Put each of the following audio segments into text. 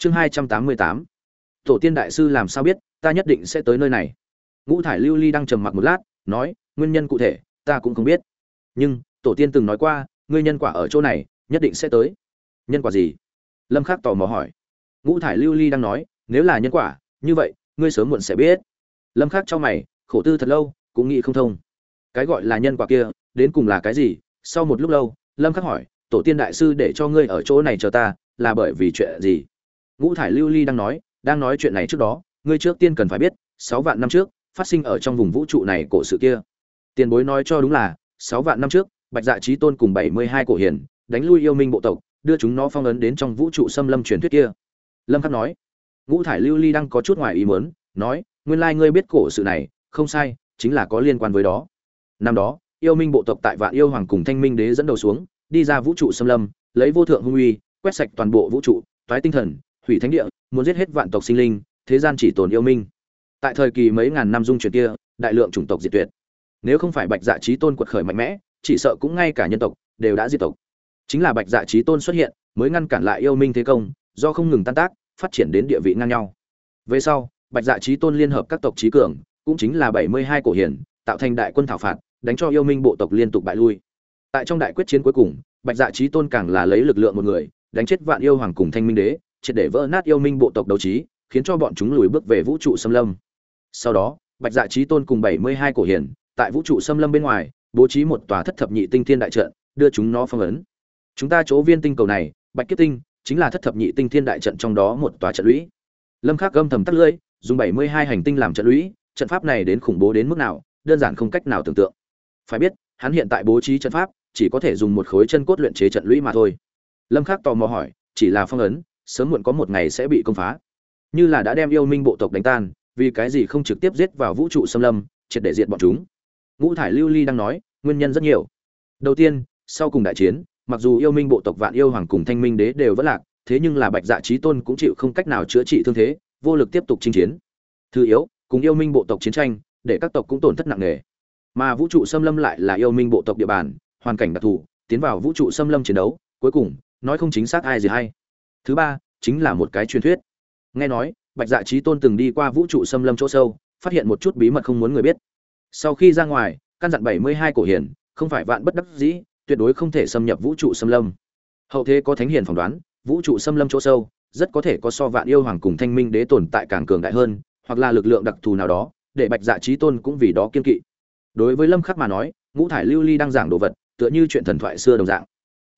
chương hai trăm tám mươi tám. Tổ tiên đại sư làm sao biết, ta nhất định sẽ tới nơi này. Ngũ thải lưu ly đang trầm mặc một lát, nói, nguyên nhân cụ thể, ta cũng không biết. Nhưng, tổ tiên từng nói qua, ngươi nhân quả ở chỗ này, nhất định sẽ tới. Nhân quả gì? Lâm khắc tò mò hỏi. Ngũ thải lưu ly đang nói, nếu là nhân quả, như vậy, ngươi sớm muộn sẽ biết. Lâm khắc cho mày, khổ tư thật lâu, cũng nghĩ không thông. Cái gọi là nhân quả kia, đến cùng là cái gì? Sau một lúc lâu, lâm khắc hỏi, tổ tiên đại sư để cho ngươi ở chỗ này chờ ta, là bởi vì chuyện gì? Ngũ thải lưu ly đang nói đang nói chuyện này trước đó, ngươi trước tiên cần phải biết, sáu vạn năm trước, phát sinh ở trong vùng vũ trụ này cổ sự kia. Tiền bối nói cho đúng là, sáu vạn năm trước, bạch dạ trí tôn cùng bảy mươi hai cổ hiền, đánh lui yêu minh bộ tộc, đưa chúng nó phong ấn đến trong vũ trụ xâm lâm truyền thuyết kia. Lâm khắc nói, ngũ thải lưu ly đang có chút ngoài ý muốn, nói, nguyên lai ngươi biết cổ sự này, không sai, chính là có liên quan với đó. Năm đó, yêu minh bộ tộc tại vạn yêu hoàng cùng thanh minh đế dẫn đầu xuống, đi ra vũ trụ xâm lâm, lấy vô thượng hung uy, quét sạch toàn bộ vũ trụ, toái tinh thần hủy thánh địa, muốn giết hết vạn tộc sinh linh, thế gian chỉ tồn yêu minh. Tại thời kỳ mấy ngàn năm dung chuyển kia, đại lượng chủng tộc diệt tuyệt. Nếu không phải bạch dạ trí tôn quật khởi mạnh mẽ, chỉ sợ cũng ngay cả nhân tộc đều đã diệt tộc. Chính là bạch dạ trí tôn xuất hiện, mới ngăn cản lại yêu minh thế công, do không ngừng tan tác, phát triển đến địa vị ngang nhau. Về sau, bạch dạ trí tôn liên hợp các tộc trí cường, cũng chính là bảy mươi hai cổ hiển, tạo thành đại quân thảo phạt, đánh cho yêu minh bộ tộc liên tục bại lui. Tại trong đại quyết chiến cuối cùng, bạch dạ trí tôn càng là lấy lực lượng một người, đánh chết vạn yêu hoàng cùng thanh minh đế triệt để vỡ nát yêu minh bộ tộc đấu trí, khiến cho bọn chúng lùi bước về vũ trụ xâm lâm. Sau đó, bạch dạ trí tôn cùng bảy mươi hai cổ hiển, tại vũ trụ xâm lâm bên ngoài, bố trí một tòa thất thập nhị tinh thiên đại trận, đưa chúng nó phong ấn. Chúng ta chỗ viên tinh cầu này, bạch kiếp tinh, chính là thất thập nhị tinh thiên đại trận trong đó một tòa trận lũy. Lâm khắc gâm thầm tắt lưỡi, dùng bảy mươi hai hành tinh làm trận lũy, trận pháp này đến khủng bố đến mức nào, đơn giản không cách nào tưởng tượng. Phải biết, hắn hiện tại bố trí trận pháp, chỉ có thể dùng một khối chân cốt luyện chế trận lũy mà thôi. Lâm khắc tò mò hỏi, chỉ là phong ấn sớm muộn có một ngày sẽ bị công phá. Như là đã đem yêu minh bộ tộc đánh tan, vì cái gì không trực tiếp giết vào vũ trụ xâm lâm, triệt để diệt bọn chúng? Ngũ thải lưu ly đang nói, nguyên nhân rất nhiều. Đầu tiên, sau cùng đại chiến, mặc dù yêu minh bộ tộc vạn yêu hoàng cùng thanh minh đế đều vẫn lạc, thế nhưng là bạch dạ trí tôn cũng chịu không cách nào chữa trị thương thế, vô lực tiếp tục chinh chiến. Thứ yếu, cùng yêu minh bộ tộc chiến tranh, để các tộc cũng tổn thất nặng nề. Mà vũ trụ xâm lâm lại là yêu minh bộ tộc địa bàn, hoàn cảnh đặc thù, tiến vào vũ trụ xâm lâm chiến đấu, cuối cùng, nói không chính xác ai gì hay. Thứ ba chính là một cái truyền thuyết. Nghe nói, bạch dạ trí tôn từng đi qua vũ trụ xâm lâm chỗ sâu, phát hiện một chút bí mật không muốn người biết. Sau khi ra ngoài, căn dặn bảy mươi hai cổ hiền không phải vạn bất đắc dĩ, tuyệt đối không thể xâm nhập vũ trụ xâm lâm. Hậu thế có thánh hiền phỏng đoán, vũ trụ xâm lâm chỗ sâu, rất có thể có so vạn yêu hoàng cùng thanh minh đế tồn tại càng cường đại hơn, hoặc là lực lượng đặc thù nào đó, để bạch dạ trí tôn cũng vì đó kiên kỵ. Đối với lâm khắc mà nói, ngũ thải lưu ly đang giảng đồ vật, tựa như chuyện thần thoại xưa đồng dạng.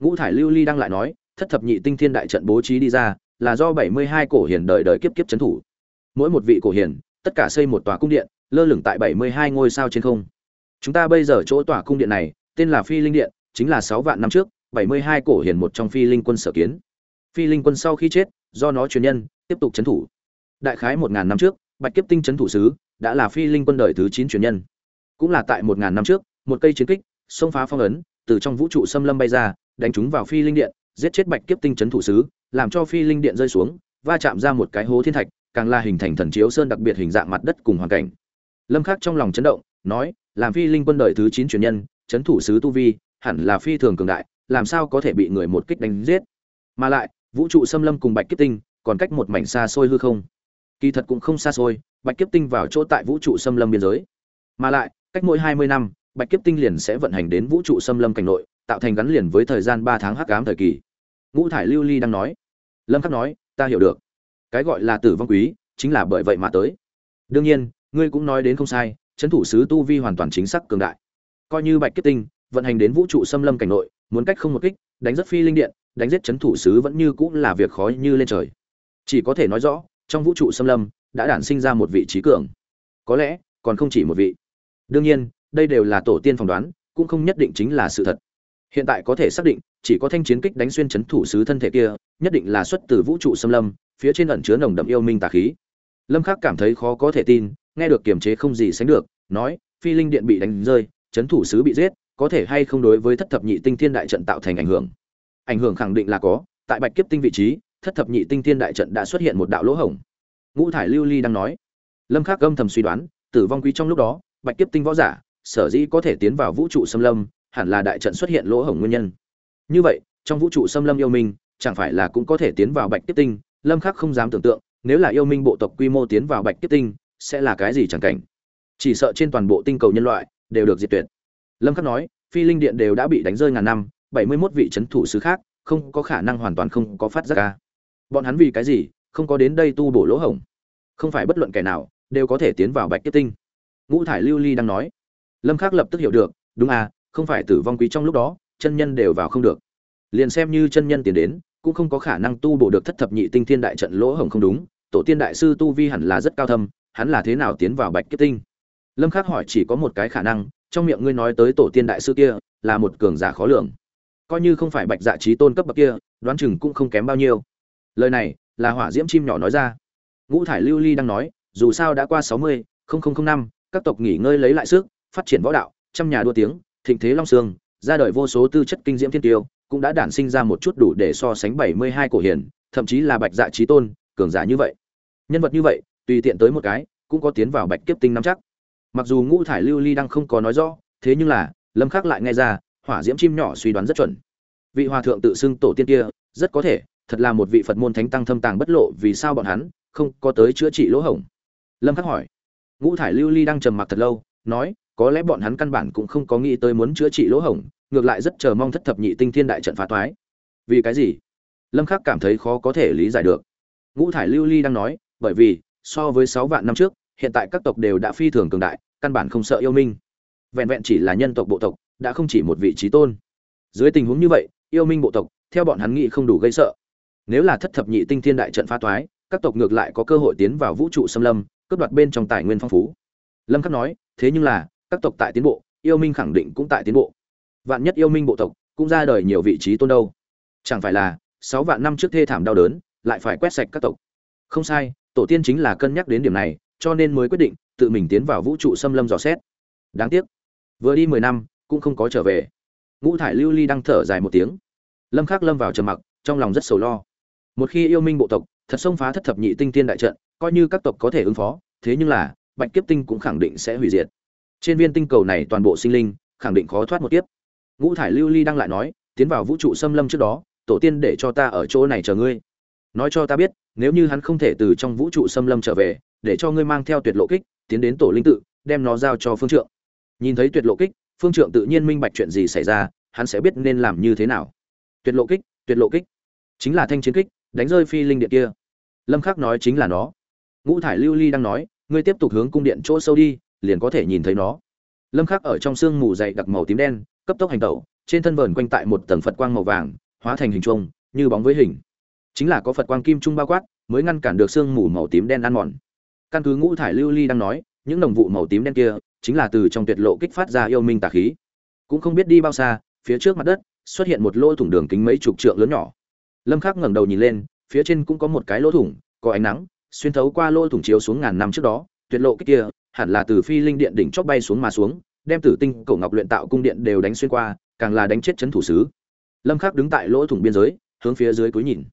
Ngũ thải lưu ly đang lại nói, thất thập nhị tinh thiên đại trận bố trí đi ra là do 72 cổ hiền đời đời kiếp kiếp chấn thủ. Mỗi một vị cổ hiền, tất cả xây một tòa cung điện, lơ lửng tại 72 ngôi sao trên không. Chúng ta bây giờ chỗ tòa cung điện này, tên là phi linh điện, chính là 6 vạn năm trước 72 cổ hiền một trong phi linh quân sở kiến. Phi linh quân sau khi chết, do nó truyền nhân, tiếp tục chấn thủ. Đại khái một ngàn năm trước, bạch kiếp tinh chấn thủ sứ, đã là phi linh quân đời thứ chín truyền nhân. Cũng là tại một ngàn năm trước, một cây chiến kích xông phá phong ấn, từ trong vũ trụ xâm lâm bay ra, đánh trúng vào phi linh điện giết chết bạch kiếp tinh chấn thủ sứ, làm cho phi linh điện rơi xuống, va chạm ra một cái hố thiên thạch, càng là hình thành thần chiếu sơn đặc biệt hình dạng mặt đất cùng hoàn cảnh. Lâm khắc trong lòng chấn động, nói, làm phi linh quân đời thứ chín truyền nhân, chấn thủ sứ tu vi, hẳn là phi thường cường đại, làm sao có thể bị người một kích đánh giết? Mà lại, vũ trụ xâm lâm cùng bạch kiếp tinh, còn cách một mảnh xa xôi hư không? Kỳ thật cũng không xa xôi, bạch kiếp tinh vào chỗ tại vũ trụ xâm lâm biên giới. Mà lại, cách mỗi hai mươi năm, bạch kiếp tinh liền sẽ vận hành đến vũ trụ xâm lâm cảnh nội tạo thành gắn liền với thời gian ba tháng hắc ám thời kỳ. Ngũ thải lưu ly đang nói. Lâm khắc nói, ta hiểu được. Cái gọi là tử vong quý, chính là bởi vậy mà tới. Đương nhiên, ngươi cũng nói đến không sai, chấn thủ sứ tu vi hoàn toàn chính xác cường đại. Coi như bạch kết tinh vận hành đến vũ trụ xâm lâm cảnh nội, muốn cách không một kích, đánh rất phi linh điện, đánh giết chấn thủ sứ vẫn như cũng là việc khó như lên trời. Chỉ có thể nói rõ, trong vũ trụ xâm lâm đã đản sinh ra một vị trí cường. Có lẽ còn không chỉ một vị. Đương nhiên, đây đều là tổ tiên phỏng đoán, cũng không nhất định chính là sự thật hiện tại có thể xác định, chỉ có thanh chiến kích đánh xuyên chấn thủ sứ thân thể kia, nhất định là xuất từ vũ trụ xâm lâm, phía trên ẩn chứa nồng đậm yêu minh tà khí. Lâm khắc cảm thấy khó có thể tin, nghe được kiềm chế không gì sánh được, nói, phi linh điện bị đánh rơi, chấn thủ sứ bị giết, có thể hay không đối với thất thập nhị tinh thiên đại trận tạo thành ảnh hưởng? Ảnh hưởng khẳng định là có, tại bạch kiếp tinh vị trí, thất thập nhị tinh thiên đại trận đã xuất hiện một đạo lỗ hổng. Ngũ thải lưu ly đang nói. Lâm khắc âm thầm suy đoán, tử vong quý trong lúc đó, bạch kiếp tinh võ giả, sở dĩ có thể tiến vào vũ trụ xâm lâm hẳn là đại trận xuất hiện lỗ hổng nguyên nhân. Như vậy, trong vũ trụ xâm lâm yêu minh, chẳng phải là cũng có thể tiến vào bạch kiếp tinh? Lâm khắc không dám tưởng tượng, nếu là yêu minh bộ tộc quy mô tiến vào bạch kiếp tinh, sẽ là cái gì chẳng cảnh? Chỉ sợ trên toàn bộ tinh cầu nhân loại đều được diệt tuyệt. Lâm khắc nói, phi linh điện đều đã bị đánh rơi ngàn năm 71 vị chấn thủ sứ khác, không có khả năng hoàn toàn không có phát ra. Bọn hắn vì cái gì không có đến đây tu bổ lỗ hổng? Không phải bất luận kẻ nào đều có thể tiến vào bạch kiếp tinh. Ngũ thải lưu ly đang nói. Lâm khắc lập tức hiểu được, đúng à không phải tử vong quý trong lúc đó, chân nhân đều vào không được. Liền xem như chân nhân tiến đến, cũng không có khả năng tu bổ được thất thập nhị tinh thiên đại trận lỗ hổng không đúng, tổ tiên đại sư tu vi hẳn là rất cao thâm, hắn là thế nào tiến vào bạch kiếp tinh? Lâm khắc hỏi chỉ có một cái khả năng, trong miệng ngươi nói tới tổ tiên đại sư kia, là một cường giả khó lường. Coi như không phải bạch dạ trí tôn cấp bậc kia, đoán chừng cũng không kém bao nhiêu. Lời này, là hỏa diễm chim nhỏ nói ra. Ngũ thải lưu ly đang nói, dù sao đã qua sáu mươi năm, các tộc nghỉ ngơi lấy lại sức, phát triển võ đạo, trăm nhà đua tiếng thịnh thế long sương, ra đời vô số tư chất kinh diễm thiên tiêu, cũng đã đản sinh ra một chút đủ để so sánh bảy mươi hai cổ hiển thậm chí là bạch dạ trí tôn, cường giả như vậy. Nhân vật như vậy, tùy tiện tới một cái, cũng có tiến vào bạch kiếp tinh năm chắc. Mặc dù ngũ thải lưu ly đang không có nói rõ, thế nhưng là, lâm khắc lại nghe ra, hỏa diễm chim nhỏ suy đoán rất chuẩn. Vị hòa thượng tự xưng tổ tiên kia, rất có thể, thật là một vị phật môn thánh tăng thâm tàng bất lộ, vì sao bọn hắn không có tới chữa trị lỗ hổng? Lâm khắc hỏi. Ngũ thải lưu ly đang trầm mặc thật lâu, nói có lẽ bọn hắn căn bản cũng không có nghĩ tới muốn chữa trị lỗ hổng, ngược lại rất chờ mong thất thập nhị tinh thiên đại trận phá toái. Vì cái gì? Lâm khắc cảm thấy khó có thể lý giải được. Ngũ thải lưu ly đang nói, bởi vì, so với 6 vạn năm trước, hiện tại các tộc đều đã phi thường cường đại, căn bản không sợ yêu minh. Vẹn vẹn chỉ là nhân tộc bộ tộc, đã không chỉ một vị trí tôn. Dưới tình huống như vậy, yêu minh bộ tộc, theo bọn hắn nghĩ không đủ gây sợ. Nếu là thất thập nhị tinh thiên đại trận phá toái, các tộc ngược lại có cơ hội tiến vào vũ trụ xâm lâm, cướp đoạt bên trong tài nguyên phong phú. Lâm khắc nói, thế nhưng là các tộc tại tiến bộ, yêu minh khẳng định cũng tại tiến bộ. Vạn nhất yêu minh bộ tộc cũng ra đời nhiều vị trí tôn đâu. Chẳng phải là sáu vạn năm trước thê thảm đau đớn, lại phải quét sạch các tộc. Không sai, tổ tiên chính là cân nhắc đến điểm này, cho nên mới quyết định tự mình tiến vào vũ trụ xâm lâm dò xét. Đáng tiếc, vừa đi mười năm, cũng không có trở về. Ngũ thải lưu ly đang thở dài một tiếng. Lâm khắc lâm vào trầm mặc, trong lòng rất sầu lo. Một khi yêu minh bộ tộc thật xông phá thất thập nhị tinh tiên đại trận, coi như các tộc có thể ứng phó, thế nhưng là bạch kiếp tinh cũng khẳng định sẽ hủy diệt trên viên tinh cầu này toàn bộ sinh linh, khẳng định khó thoát một kiếp. Ngũ thải lưu ly đang lại nói, tiến vào vũ trụ xâm lâm trước đó, tổ tiên để cho ta ở chỗ này chờ ngươi. Nói cho ta biết, nếu như hắn không thể từ trong vũ trụ xâm lâm trở về, để cho ngươi mang theo tuyệt lộ kích, tiến đến tổ linh tự, đem nó giao cho phương trượng. Nhìn thấy tuyệt lộ kích, phương trượng tự nhiên minh bạch chuyện gì xảy ra, hắn sẽ biết nên làm như thế nào. Tuyệt lộ kích, tuyệt lộ kích. Chính là thanh chiến kích, đánh rơi phi linh điện kia. Lâm khắc nói chính là nó. Ngũ thải lưu ly đang nói, ngươi tiếp tục hướng cung điện chỗ sâu đi liền có thể nhìn thấy nó. Lâm khắc ở trong sương mù dày đặc màu tím đen, cấp tốc hành tẩu, trên thân vờn quanh tại một tầng phật quang màu vàng, hóa thành hình trung như bóng với hình. Chính là có phật quang kim trung bao quát, mới ngăn cản được sương mù màu tím đen ăn mòn. Căn cứ ngũ thải lưu ly đang nói, những đồng vụ màu tím đen kia chính là từ trong tuyệt lộ kích phát ra yêu minh tà khí. Cũng không biết đi bao xa, phía trước mặt đất xuất hiện một lỗ thủng đường kính mấy chục trượng lớn nhỏ. Lâm khắc ngẩng đầu nhìn lên, phía trên cũng có một cái lỗ thủng, có ánh nắng, xuyên thấu qua lỗ thủng chiếu xuống ngàn năm trước đó, tuyệt lộ kích kia hẳn là từ phi linh điện đỉnh chót bay xuống mà xuống, đem tử tinh cổ ngọc luyện tạo cung điện đều đánh xuyên qua, càng là đánh chết chấn thủ sứ. Lâm khắc đứng tại lỗ thủng biên giới, hướng phía dưới cúi nhìn.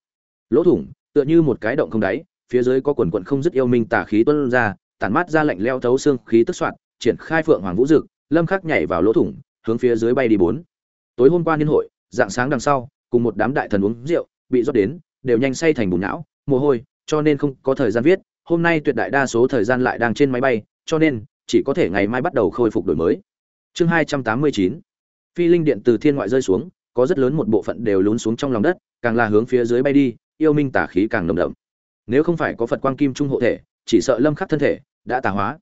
Lỗ thủng, tựa như một cái động không đáy, phía dưới có quần quần không dứt yêu minh tà khí tuôn ra, tản mát ra lạnh leo thấu xương khí tức soạn triển khai phượng hoàng vũ dực, lâm khắc nhảy vào lỗ thủng, hướng phía dưới bay đi bốn. Tối hôm qua niên hội, dạng sáng đằng sau, cùng một đám đại thần uống rượu, bị rót đến, đều nhanh say thành bùn não, mồ hôi, cho nên không có thời gian viết, hôm nay tuyệt đại đa số thời gian lại đang trên máy bay cho nên, chỉ có thể ngày mai bắt đầu khôi phục đổi mới. Chương hai trăm tám mươi chín, phi linh điện từ thiên ngoại rơi xuống, có rất lớn một bộ phận đều lún xuống trong lòng đất, càng là hướng phía dưới bay đi, yêu minh tả khí càng nồng đậm. Nếu không phải có phật quang kim trung hộ thể, chỉ sợ lâm khắc thân thể đã tà hóa.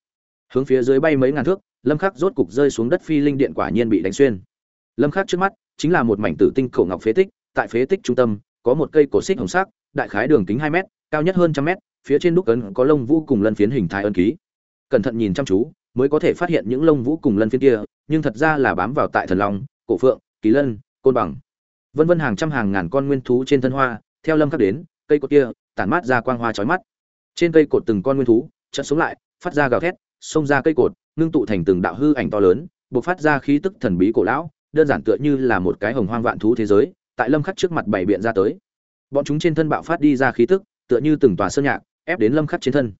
Hướng phía dưới bay mấy ngàn thước, lâm khắc rốt cục rơi xuống đất phi linh điện quả nhiên bị đánh xuyên. Lâm khắc trước mắt, chính là một mảnh tử tinh cổ ngọc phế tích, tại phế tích trung tâm, có một cây cổ xích hồng sắc, đại khái đường kính 2 mét, cao nhất hơn trăm mét, phía trên đúc ấn có lông vũ cùng lân phiến hình thái ân ký cẩn thận nhìn chăm chú, mới có thể phát hiện những lông vũ cùng lân phiên kia, nhưng thật ra là bám vào tại thần long, cổ phượng, kỳ lân, côn bằng. Vân vân hàng trăm hàng ngàn con nguyên thú trên thân hoa, theo lâm khắc đến, cây cột kia, tản mát ra quang hoa chói mắt. Trên cây cột từng con nguyên thú, chợt xuống lại, phát ra gào thét, xông ra cây cột, ngưng tụ thành từng đạo hư ảnh to lớn, bộc phát ra khí tức thần bí cổ lão, đơn giản tựa như là một cái hồng hoang vạn thú thế giới, tại lâm khắc trước mặt bảy biện ra tới. Bọn chúng trên thân bạo phát đi ra khí tức, tựa như từng tòa sơn nhạc, ép đến lâm khắc trên thân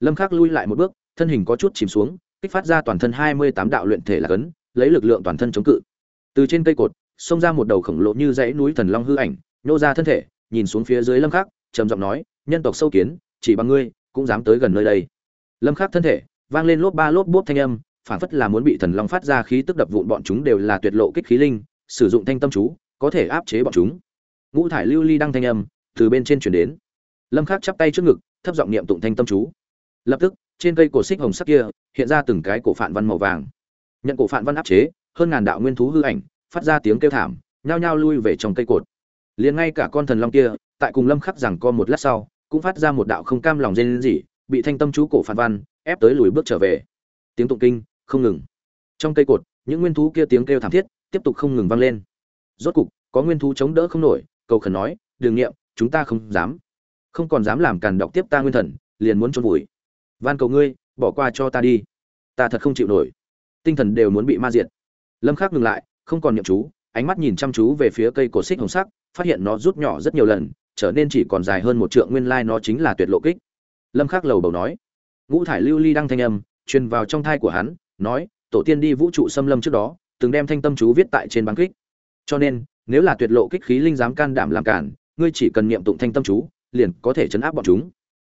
lâm khắc lui lại một bước, thân hình có chút chìm xuống, kích phát ra toàn thân 28 đạo luyện thể là cấn, lấy lực lượng toàn thân chống cự. Từ trên cây cột, xông ra một đầu khổng lồ như dãy núi thần long hư ảnh nô ra thân thể, nhìn xuống phía dưới lâm khắc, trầm giọng nói, nhân tộc sâu kiến, chỉ bằng ngươi, cũng dám tới gần nơi đây. Lâm khắc thân thể, vang lên lốp ba lốp bốp thanh âm, phản phất là muốn bị thần long phát ra khí tức đập vụn bọn chúng đều là tuyệt lộ kích khí linh, sử dụng thanh tâm chú, có thể áp chế bọn chúng. Ngũ thải lưu ly đăng thanh âm, từ bên trên chuyển đến. Lâm khắc chắp tay trước ngực, thấp giọng niệm tụng thanh tâm chú lập tức, trên cây cổ xích hồng sắc kia, hiện ra từng cái cổ phản văn màu vàng. Nhận cổ phản văn áp chế, hơn ngàn đạo nguyên thú hư ảnh, phát ra tiếng kêu thảm, nhao nhao lui về trong cây cột. Liền ngay cả con thần long kia, tại cùng lâm khắc rằng co một lát sau, cũng phát ra một đạo không cam lòng rên rỉ, bị thanh tâm chú cổ phản văn, ép tới lùi bước trở về. Tiếng tụng kinh, không ngừng. Trong cây cột, những nguyên thú kia tiếng kêu thảm thiết, tiếp tục không ngừng vang lên. Rốt cục, có nguyên thú chống đỡ không nổi, cầu khẩn nói đường nghiệm chúng ta không dám. Không còn dám làm càn đọc tiếp ta nguyên thần, liền muốn trôn vùi van cầu ngươi, bỏ qua cho ta đi. Ta thật không chịu nổi. Tinh thần đều muốn bị ma diệt. Lâm khắc ngừng lại, không còn niệm chú, ánh mắt nhìn chăm chú về phía cây cổ xích hồng sắc, phát hiện nó rút nhỏ rất nhiều lần, trở nên chỉ còn dài hơn một trượng, nguyên lai nó chính là tuyệt lộ kích. Lâm khắc lầu bầu nói. Ngũ thải lưu ly đăng thanh âm, truyền vào trong thai của hắn, nói, tổ tiên đi vũ trụ xâm lâm trước đó, từng đem thanh tâm chú viết tại trên băng kích. Cho nên, nếu là tuyệt lộ kích khí linh dám can đảm làm cản, ngươi chỉ cần niệm tụng thanh tâm chú, liền có thể chấn áp bọn chúng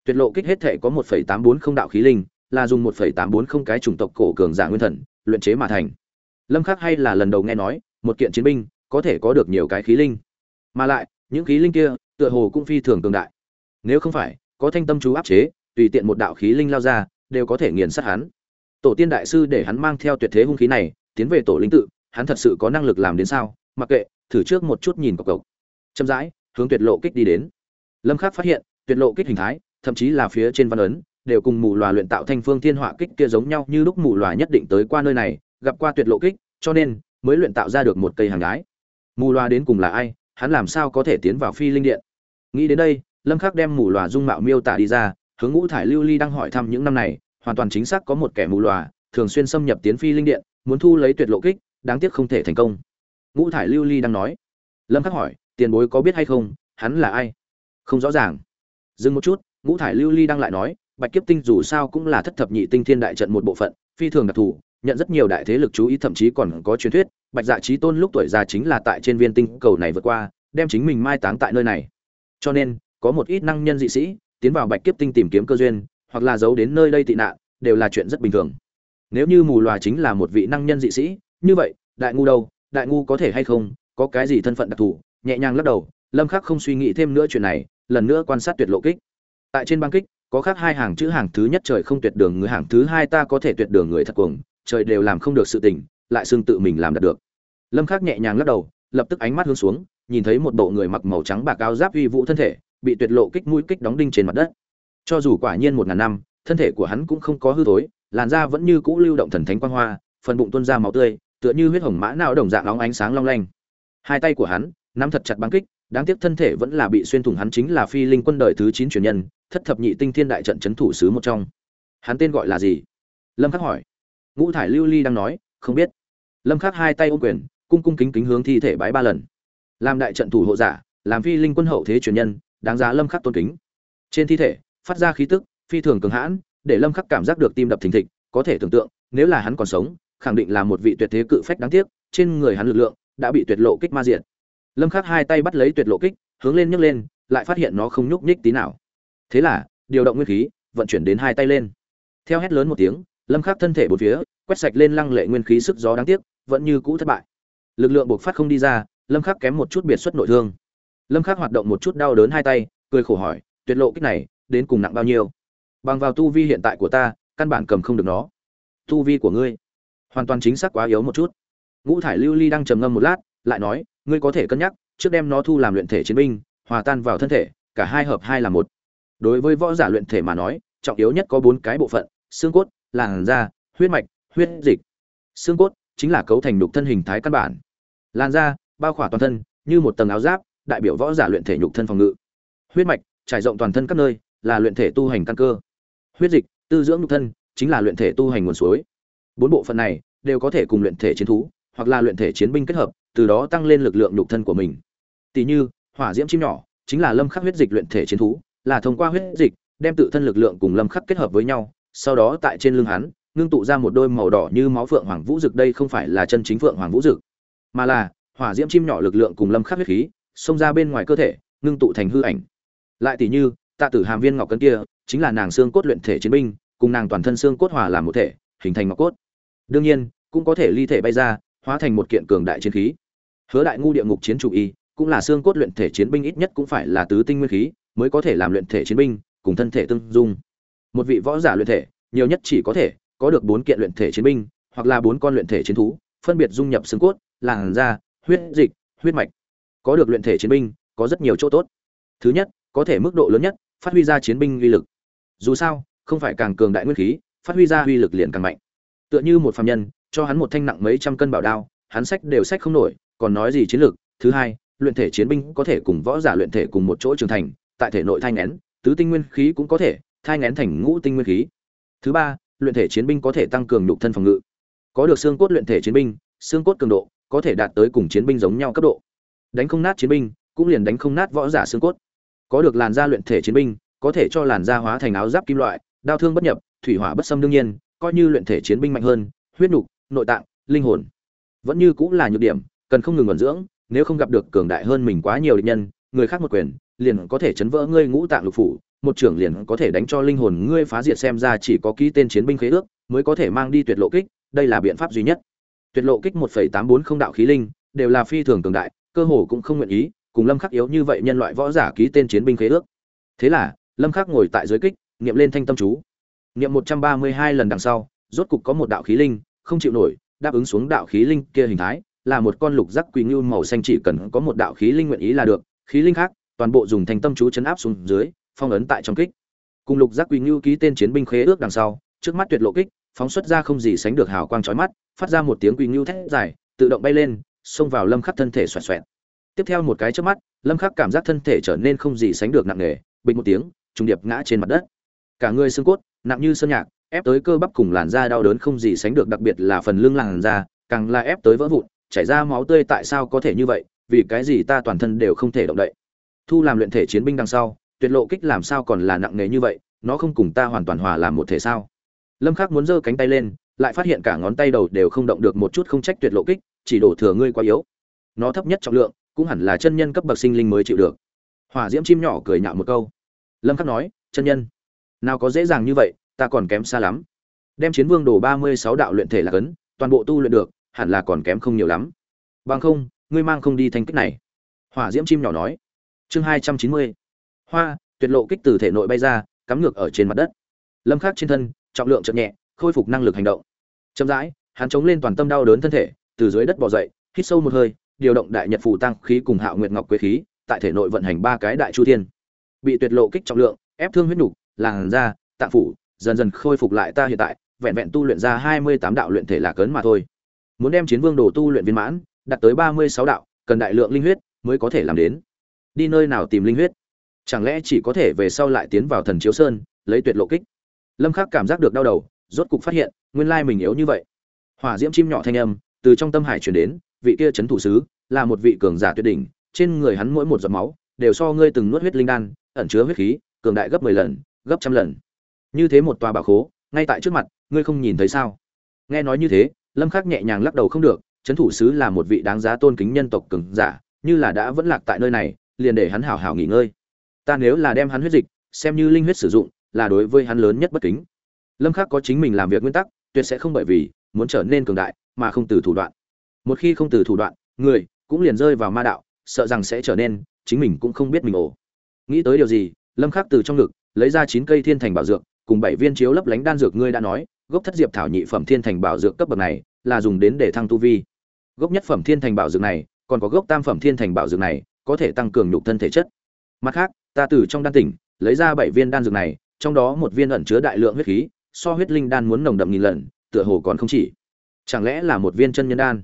tuyệt lộ kích hết thể có 1.840 đạo khí linh, là dùng 1.840 cái chủng tộc cổ cường giả nguyên thần, luyện chế mà thành. Lâm khắc hay là lần đầu nghe nói, một kiện chiến binh, có thể có được nhiều cái khí linh. Mà lại, những khí linh kia, tựa hồ cũng phi thường cường đại. Nếu không phải, có thanh tâm chú áp chế, tùy tiện một đạo khí linh lao ra, đều có thể nghiền sát hắn. Tổ tiên đại sư để hắn mang theo tuyệt thế hung khí này, tiến về tổ linh tự, hắn thật sự có năng lực làm đến sao? Mặc kệ, thử trước một chút nhìn cộc cộc. Chậm rãi, hướng tuyệt lộ kích đi đến. Lâm khắc phát hiện, tuyệt lộ kích hình thái thậm chí là phía trên văn ấn, đều cùng mù lòa luyện tạo thanh phương thiên họa kích kia giống nhau như lúc mù lòa nhất định tới qua nơi này, gặp qua tuyệt lộ kích, cho nên mới luyện tạo ra được một cây hàng gái mù lòa đến cùng là ai, hắn làm sao có thể tiến vào phi linh điện? Nghĩ đến đây, lâm khắc đem mù lòa dung mạo miêu tả đi ra, hướng ngũ thải lưu ly đang hỏi thăm những năm này, hoàn toàn chính xác có một kẻ mù lòa thường xuyên xâm nhập tiến phi linh điện, muốn thu lấy tuyệt lộ kích, đáng tiếc không thể thành công. Ngũ thải lưu ly đang nói. Lâm khắc hỏi, tiền bối có biết hay không, hắn là ai? Không rõ ràng. Dừng một chút ngũ thải lưu ly đang lại nói, bạch kiếp tinh dù sao cũng là thất thập nhị tinh thiên đại trận một bộ phận, phi thường đặc thù, nhận rất nhiều đại thế lực chú ý, thậm chí còn có truyền thuyết, bạch dạ trí tôn lúc tuổi già chính là tại trên viên tinh cầu này vượt qua, đem chính mình mai táng tại nơi này. Cho nên, có một ít năng nhân dị sĩ, tiến vào bạch kiếp tinh tìm kiếm cơ duyên, hoặc là giấu đến nơi đây tị nạn, đều là chuyện rất bình thường. Nếu như mù loà chính là một vị năng nhân dị sĩ, như vậy, đại ngu đâu, đại ngu có thể hay không, có cái gì thân phận đặc thù? Nhẹ nhàng lắc đầu, lâm khắc không suy nghĩ thêm nữa chuyện này, lần nữa quan sát tuyệt lộ kích tại trên băng kích, có khác hai hàng chữ hàng thứ nhất trời không tuyệt đường người, hàng thứ hai ta có thể tuyệt đường người thật cuồng, trời đều làm không được sự tình, lại xương tự mình làm đạt được. Lâm khắc nhẹ nhàng lắc đầu, lập tức ánh mắt hướng xuống, nhìn thấy một bộ người mặc màu trắng bạc áo giáp uy vũ thân thể, bị tuyệt lộ kích mũi kích đóng đinh trên mặt đất. Cho dù quả nhiên một ngàn năm, thân thể của hắn cũng không có hư thối, làn da vẫn như cũ lưu động thần thánh quang hoa, phần bụng tuôn ra máu tươi, tựa như huyết hồng mã nào đồng dạng óng ánh sáng long lanh. Hai tay của hắn, nắm thật chặt băng kích, đáng tiếc thân thể vẫn là bị xuyên thủng, hắn chính là phi linh quân đời thứ chín truyền nhân thất thập nhị tinh thiên đại trận chấn thủ sứ một trong. Hắn tên gọi là gì? Lâm khắc hỏi. Ngũ thải lưu ly đang nói, không biết. Lâm khắc hai tay ôm quyền, cung cung kính kính hướng thi thể bái ba lần. Làm đại trận thủ hộ giả, làm phi linh quân hậu thế truyền nhân, đáng giá lâm khắc tôn kính. Trên thi thể, phát ra khí tức, phi thường cường hãn, để lâm khắc cảm giác được tim đập thình thịch, có thể tưởng tượng, nếu là hắn còn sống, khẳng định là một vị tuyệt thế cự phách đáng tiếc, trên người hắn lực lượng đã bị tuyệt lộ kích ma diện lâm khắc hai tay bắt lấy tuyệt lộ kích, hướng lên nhấc lên, lại phát hiện nó không nhúc nhích tí nào thế là, điều động nguyên khí, vận chuyển đến hai tay lên. Theo hét lớn một tiếng, lâm khắc thân thể bốn phía, quét sạch lên lăng lệ nguyên khí sức gió đáng tiếc, vẫn như cũ thất bại. Lực lượng buộc phát không đi ra, lâm khắc kém một chút biệt xuất nội thương. Lâm khắc hoạt động một chút đau đớn hai tay, cười khổ hỏi, tuyệt lộ kích này, đến cùng nặng bao nhiêu? Bằng vào tu vi hiện tại của ta, căn bản cầm không được nó. Tu vi của ngươi, hoàn toàn chính xác quá yếu một chút. Ngũ thải lưu ly đang trầm ngâm một lát, lại nói, ngươi có thể cân nhắc, trước đem nó thu làm luyện thể chiến binh, hòa tan vào thân thể, cả hai hợp hai là một đối với võ giả luyện thể mà nói, trọng yếu nhất có bốn cái bộ phận, xương cốt, làn da, huyết mạch, huyết dịch. Xương cốt chính là cấu thành nhục thân hình thái căn bản. Làn da bao khỏa toàn thân như một tầng áo giáp, đại biểu võ giả luyện thể nhục thân phòng ngự. Huyết mạch trải rộng toàn thân các nơi, là luyện thể tu hành căn cơ. Huyết dịch, tư dưỡng nhục thân, chính là luyện thể tu hành nguồn suối. Bốn bộ phận này đều có thể cùng luyện thể chiến thú, hoặc là luyện thể chiến binh kết hợp, từ đó tăng lên lực lượng nhục thân của mình. Tỷ như, hỏa diễm chim nhỏ chính là lâm khắc huyết dịch luyện thể chiến thú là thông qua huyết dịch, đem tự thân lực lượng cùng lâm khắc kết hợp với nhau, sau đó tại trên lưng hắn, ngưng tụ ra một đôi màu đỏ như máu phượng hoàng vũ dực. Đây không phải là chân chính phượng hoàng vũ dực, mà là hỏa diễm chim nhỏ lực lượng cùng lâm khắc huyết khí, xông ra bên ngoài cơ thể, ngưng tụ thành hư ảnh. Lại tỷ như, tạ tử hàm viên ngọc cân kia, chính là nàng xương cốt luyện thể chiến binh, cùng nàng toàn thân xương cốt hòa làm một thể, hình thành ngọc cốt. Đương nhiên, cũng có thể ly thể bay ra, hóa thành một kiện cường đại chiến khí. Hứa đại ngu địa ngục chiến chủ y, cũng là xương cốt luyện thể chiến binh ít nhất cũng phải là tứ tinh nguyên khí mới có thể làm luyện thể chiến binh, cùng thân thể tương dung. Một vị võ giả luyện thể, nhiều nhất chỉ có thể có được bốn kiện luyện thể chiến binh, hoặc là bốn con luyện thể chiến thú, phân biệt dung nhập xương cốt, làn da, huyết dịch, huyết mạch. Có được luyện thể chiến binh, có rất nhiều chỗ tốt. Thứ nhất, có thể mức độ lớn nhất, phát huy ra chiến binh uy lực. Dù sao, không phải càng cường đại nguyên khí, phát huy ra uy lực liền càng mạnh. Tựa như một phạm nhân, cho hắn một thanh nặng mấy trăm cân bảo đao, hắn sách đều sách không nổi, còn nói gì chiến lược. Thứ hai, luyện thể chiến binh có thể cùng võ giả luyện thể cùng một chỗ trưởng thành tại thể nội thai nén tứ tinh nguyên khí cũng có thể thai nén thành ngũ tinh nguyên khí. Thứ ba, luyện thể chiến binh có thể tăng cường nhục thân phòng ngự. Có được xương cốt luyện thể chiến binh, xương cốt cường độ có thể đạt tới cùng chiến binh giống nhau cấp độ. Đánh không nát chiến binh, cũng liền đánh không nát võ giả xương cốt. Có được làn da luyện thể chiến binh, có thể cho làn da hóa thành áo giáp kim loại đao thương bất nhập, thủy hỏa bất xâm đương nhiên, coi như luyện thể chiến binh mạnh hơn, huyết nục, nội tạng, linh hồn. Vẫn như cũng là nhược điểm, cần không ngừng vận dưỡng, nếu không gặp được cường đại hơn mình quá nhiều địch nhân, người khác một quyền liền có thể chấn vỡ ngươi ngũ tạng lục phủ, một trưởng liền có thể đánh cho linh hồn ngươi phá diệt xem ra chỉ có ký tên chiến binh khế ước mới có thể mang đi tuyệt lộ kích, đây là biện pháp duy nhất. Tuyệt lộ kích một tám bốn không đạo khí linh, đều là phi thường cường đại, cơ hồ cũng không nguyện ý cùng lâm khắc yếu như vậy nhân loại võ giả ký tên chiến binh khế ước. Thế là, lâm khắc ngồi tại dưới kích, niệm lên thanh tâm chú. Niệm một trăm ba mươi hai lần đằng sau, rốt cục có một đạo khí linh, không chịu nổi, đáp ứng xuống đạo khí linh kia hình thái, là một con lục giác quỳ ngưu màu xanh chỉ cần có một đạo khí linh nguyện ý là được, khí linh khác toàn bộ dùng thành tâm chú chấn áp xuống dưới, phong ấn tại trong kích. Cùng lục giác quỳ ngưu ký tên chiến binh khế ước đằng sau, trước mắt tuyệt lộ kích, phóng xuất ra không gì sánh được hào quang chói mắt, phát ra một tiếng quỳ ngưu thét dài, tự động bay lên, xông vào lâm khắc thân thể xoẹt xoẹt. Tiếp theo một cái trước mắt, lâm khắc cảm giác thân thể trở nên không gì sánh được nặng nề, bình một tiếng, trùng điệp ngã trên mặt đất. Cả người xương cốt, nặng như sơn nhạc, ép tới cơ bắp cùng làn da đau đớn không gì sánh được, đặc biệt là phần lưng làn da, càng là ép tới vỡ vụn, chảy ra máu tươi tại sao có thể như vậy, vì cái gì ta toàn thân đều không thể động đậy? Thu làm luyện thể chiến binh đằng sau, tuyệt lộ kích làm sao còn là nặng nề như vậy, nó không cùng ta hoàn toàn hòa làm một thể sao? Lâm khắc muốn giơ cánh tay lên, lại phát hiện cả ngón tay đầu đều không động được một chút không trách tuyệt lộ kích, chỉ đổ thừa ngươi quá yếu. Nó thấp nhất trọng lượng, cũng hẳn là chân nhân cấp bậc sinh linh mới chịu được. Hỏa diễm chim nhỏ cười nhạo một câu. Lâm khắc nói, chân nhân, nào có dễ dàng như vậy, ta còn kém xa lắm. Đem chiến vương đồ ba mươi sáu đạo luyện thể là cấn, toàn bộ tu luyện được, hẳn là còn kém không nhiều lắm. Bằng không, ngươi mang không đi thanh kích này. Hỏa diễm chim nhỏ nói chương hai trăm chín mươi. Hoa, tuyệt lộ kích từ thể nội bay ra, cắm ngược ở trên mặt đất. Lâm khắc trên thân, trọng lượng chậm nhẹ, khôi phục năng lực hành động. Chậm rãi, hắn chống lên toàn tâm đau đớn thân thể, từ dưới đất bò dậy, hít sâu một hơi, điều động đại nhật phù tăng khí cùng hạo nguyệt ngọc quế khí, tại thể nội vận hành ba cái đại chu thiên. Bị tuyệt lộ kích trọng lượng, ép thương huyết nục, làn da, tạng phủ, dần dần khôi phục lại ta hiện tại, vẹn vẹn tu luyện ra hai mươi tám đạo luyện thể là cấn mà thôi. Muốn đem chiến vương đồ tu luyện viên mãn, đạt tới ba mươi sáu đạo, cần đại lượng linh huyết mới có thể làm đến đi nơi nào tìm linh huyết? Chẳng lẽ chỉ có thể về sau lại tiến vào thần chiếu sơn, lấy tuyệt lộ kích? Lâm khắc cảm giác được đau đầu, rốt cục phát hiện, nguyên lai mình yếu như vậy. Hỏa diễm chim nhỏ thanh âm từ trong tâm hải truyền đến, vị kia chấn thủ sứ là một vị cường giả tuyệt đỉnh, trên người hắn mỗi một giọt máu đều so ngươi từng nuốt huyết linh đan, ẩn chứa huyết khí, cường đại gấp 10 lần, gấp trăm lần. Như thế một tòa bảo khố, ngay tại trước mặt, ngươi không nhìn thấy sao? Nghe nói như thế, lâm khắc nhẹ nhàng lắc đầu không được, chấn thủ sứ là một vị đáng giá tôn kính nhân tộc cường giả, như là đã vẫn lạc tại nơi này liền để hắn hảo hảo nghỉ ngơi. Ta nếu là đem hắn huyết dịch, xem như linh huyết sử dụng, là đối với hắn lớn nhất bất kính. Lâm khắc có chính mình làm việc nguyên tắc, tuyệt sẽ không bởi vì muốn trở nên cường đại mà không từ thủ đoạn. Một khi không từ thủ đoạn, người cũng liền rơi vào ma đạo, sợ rằng sẽ trở nên chính mình cũng không biết mình ổ nghĩ tới điều gì, lâm khắc từ trong ngực lấy ra chín cây thiên thành bảo dược, cùng bảy viên chiếu lấp lánh đan dược ngươi đã nói, gốc thất diệp thảo nhị phẩm thiên thành bảo dược cấp bậc này là dùng đến để thăng tu vi. Gốc nhất phẩm thiên thành bảo dược này, còn có gốc tam phẩm thiên thành bảo dược này có thể tăng cường nhục thân thể chất. Mặt khác, ta từ trong đan tỉnh, lấy ra bảy viên đan dược này, trong đó một viên ẩn chứa đại lượng huyết khí, so huyết linh đan muốn nồng đậm nghìn lần, tựa hồ còn không chỉ. Chẳng lẽ là một viên chân nhân đan?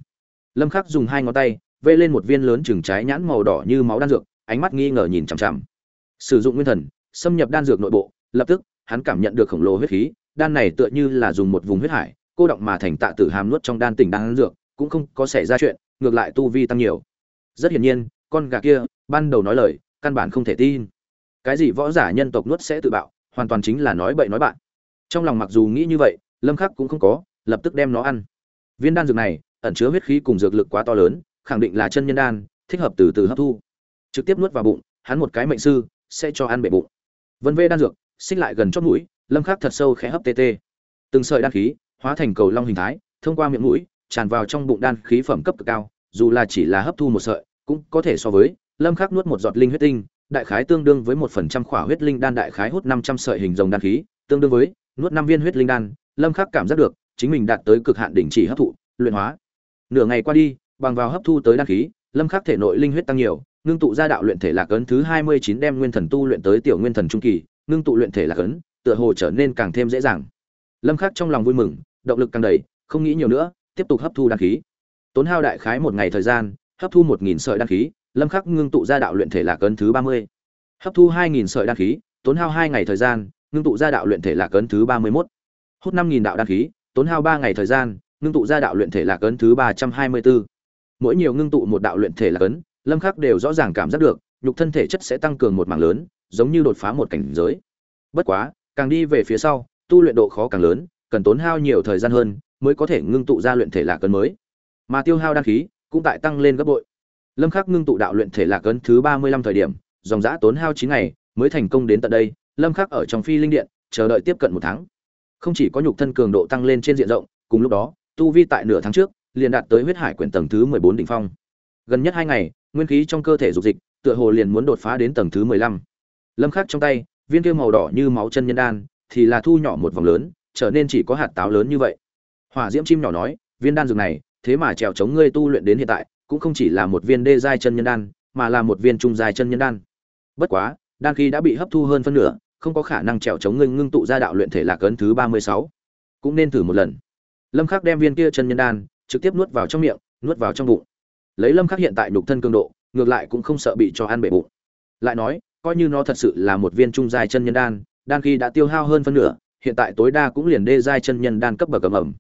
Lâm khắc dùng hai ngón tay, vê lên một viên lớn chừng trái nhãn màu đỏ như máu đan dược, ánh mắt nghi ngờ nhìn chằm chằm. Sử dụng nguyên thần, xâm nhập đan dược nội bộ, lập tức, hắn cảm nhận được khổng lồ huyết khí, đan này tựa như là dùng một vùng huyết hải, cô động mà thành tạ tử hàm nuốt trong đan tỉnh đan dược, cũng không có xảy ra chuyện, ngược lại tu vi tăng nhiều. Rất hiển nhiên con gà kia, ban đầu nói lời, căn bản không thể tin. Cái gì võ giả nhân tộc nuốt sẽ tự bạo, hoàn toàn chính là nói bậy nói bạn. Trong lòng mặc dù nghĩ như vậy, lâm khắc cũng không có, lập tức đem nó ăn. Viên đan dược này, ẩn chứa huyết khí cùng dược lực quá to lớn, khẳng định là chân nhân đan, thích hợp từ từ hấp thu. Trực tiếp nuốt vào bụng, hắn một cái mệnh sư, sẽ cho ăn bể bụng. Vân vê đan dược, xích lại gần chót mũi, lâm khắc thật sâu khẽ hấp tê tê. Từng sợi đan khí, hóa thành cầu long hình thái, thông qua miệng mũi, tràn vào trong bụng đan khí phẩm cấp cực cao, dù là chỉ là hấp thu một sợi cũng có thể so với, lâm khắc nuốt một giọt linh huyết tinh, đại khái tương đương với một phần trăm khỏa huyết linh đan đại khái hút 500 sợi hình rồng đan khí, tương đương với, nuốt năm viên huyết linh đan, lâm khắc cảm giác được, chính mình đạt tới cực hạn đỉnh chỉ hấp thụ, luyện hóa. Nửa ngày qua đi, bằng vào hấp thu tới đan khí, lâm khắc thể nội linh huyết tăng nhiều, ngưng tụ ra đạo luyện thể lạc ấn thứ 29 đem nguyên thần tu luyện tới tiểu nguyên thần trung kỳ, ngưng tụ luyện thể lạc ấn, tựa hồ trở nên càng thêm dễ dàng. Lâm khắc trong lòng vui mừng, động lực càng đầy, không nghĩ nhiều nữa, tiếp tục hấp thu đan khí. Tốn hao đại khái một ngày thời gian hấp thu một nghìn sợi đan khí, lâm khắc ngưng tụ ra đạo luyện thể lạc ấn thứ 30. hấp thu hai nghìn sợi đan khí, tốn hao hai ngày thời gian, ngưng tụ ra đạo luyện thể lạc ấn thứ 31. hút năm nghìn đạo đan khí, tốn hao ba ngày thời gian, ngưng tụ ra đạo luyện thể lạc ấn thứ 324. mỗi nhiều ngưng tụ một đạo luyện thể lạc ấn, lâm khắc đều rõ ràng cảm giác được, nhục thân thể chất sẽ tăng cường một mảng lớn, giống như đột phá một cảnh giới bất quá, càng đi về phía sau, tu luyện độ khó càng lớn, cần tốn hao nhiều thời gian hơn, mới có thể ngưng tụ ra luyện thể lạc ấn mới mà tiêu hao đan khí cũng tại tăng lên gấp bội. Lâm khắc ngưng tụ đạo luyện thể lạc ấn thứ 35 thời điểm, dòng dã tốn hao 9 ngày, mới thành công đến tận đây, lâm khắc ở trong phi linh điện, chờ đợi tiếp cận một tháng. Không chỉ có nhục thân cường độ tăng lên trên diện rộng, cùng lúc đó, tu vi tại nửa tháng trước, liền đạt tới huyết hải quyển tầng thứ 14 đỉnh phong. Gần nhất hai ngày, nguyên khí trong cơ thể dục dịch, tựa hồ liền muốn đột phá đến tầng thứ 15. lâm khắc trong tay, viên kia màu đỏ như máu chân nhân đan, thì là thu nhỏ một vòng lớn, trở nên chỉ có hạt táo lớn như vậy. Hỏa diễm chim nhỏ nói, viên đan dược này thế mà trèo chống ngươi tu luyện đến hiện tại, cũng không chỉ là một viên đê giai chân nhân đan, mà là một viên trung giai chân nhân đan. Bất quá, đan khí đã bị hấp thu hơn phân nửa, không có khả năng trèo chống ngươi ngưng tụ ra đạo luyện thể lạc ấn thứ ba mươi sáu. Cũng nên thử một lần. Lâm khắc đem viên kia chân nhân đan, trực tiếp nuốt vào trong miệng, nuốt vào trong bụng. Lấy lâm khắc hiện tại nhục thân cường độ, ngược lại cũng không sợ bị cho ăn bể bụng. Lại nói, coi như nó thật sự là một viên trung giai chân nhân đan đan khí đã tiêu hao hơn phân nửa, hiện tại tối đa cũng liền đê giai chân nhân đan cấp bậc ẩm ẩm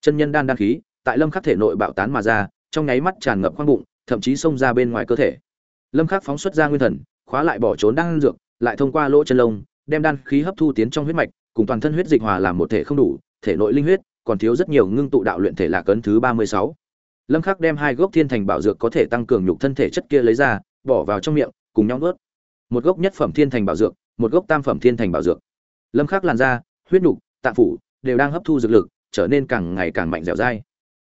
chân nhân đan đan khí tại lâm khắc thể nội bạo tán mà ra, trong nháy mắt tràn ngập khoang bụng, thậm chí xông ra bên ngoài cơ thể. Lâm khắc phóng xuất ra nguyên thần, khóa lại bỏ trốn đan dược, lại thông qua lỗ chân lông, đem đan khí hấp thu tiến trong huyết mạch, cùng toàn thân huyết dịch hòa làm một thể không đủ, thể nội linh huyết còn thiếu rất nhiều ngưng tụ đạo luyện thể là cấn thứ 36. lâm khắc đem hai gốc thiên thành bảo dược có thể tăng cường nhục thân thể chất kia lấy ra, bỏ vào trong miệng, cùng nhau nuốt. Một gốc nhất phẩm thiên thành bảo dược, một gốc tam phẩm thiên thành bảo dược. Lâm khắc làn da, huyết nục tạng phủ đều đang hấp thu dược lực, trở nên càng ngày càng mạnh dẻo dai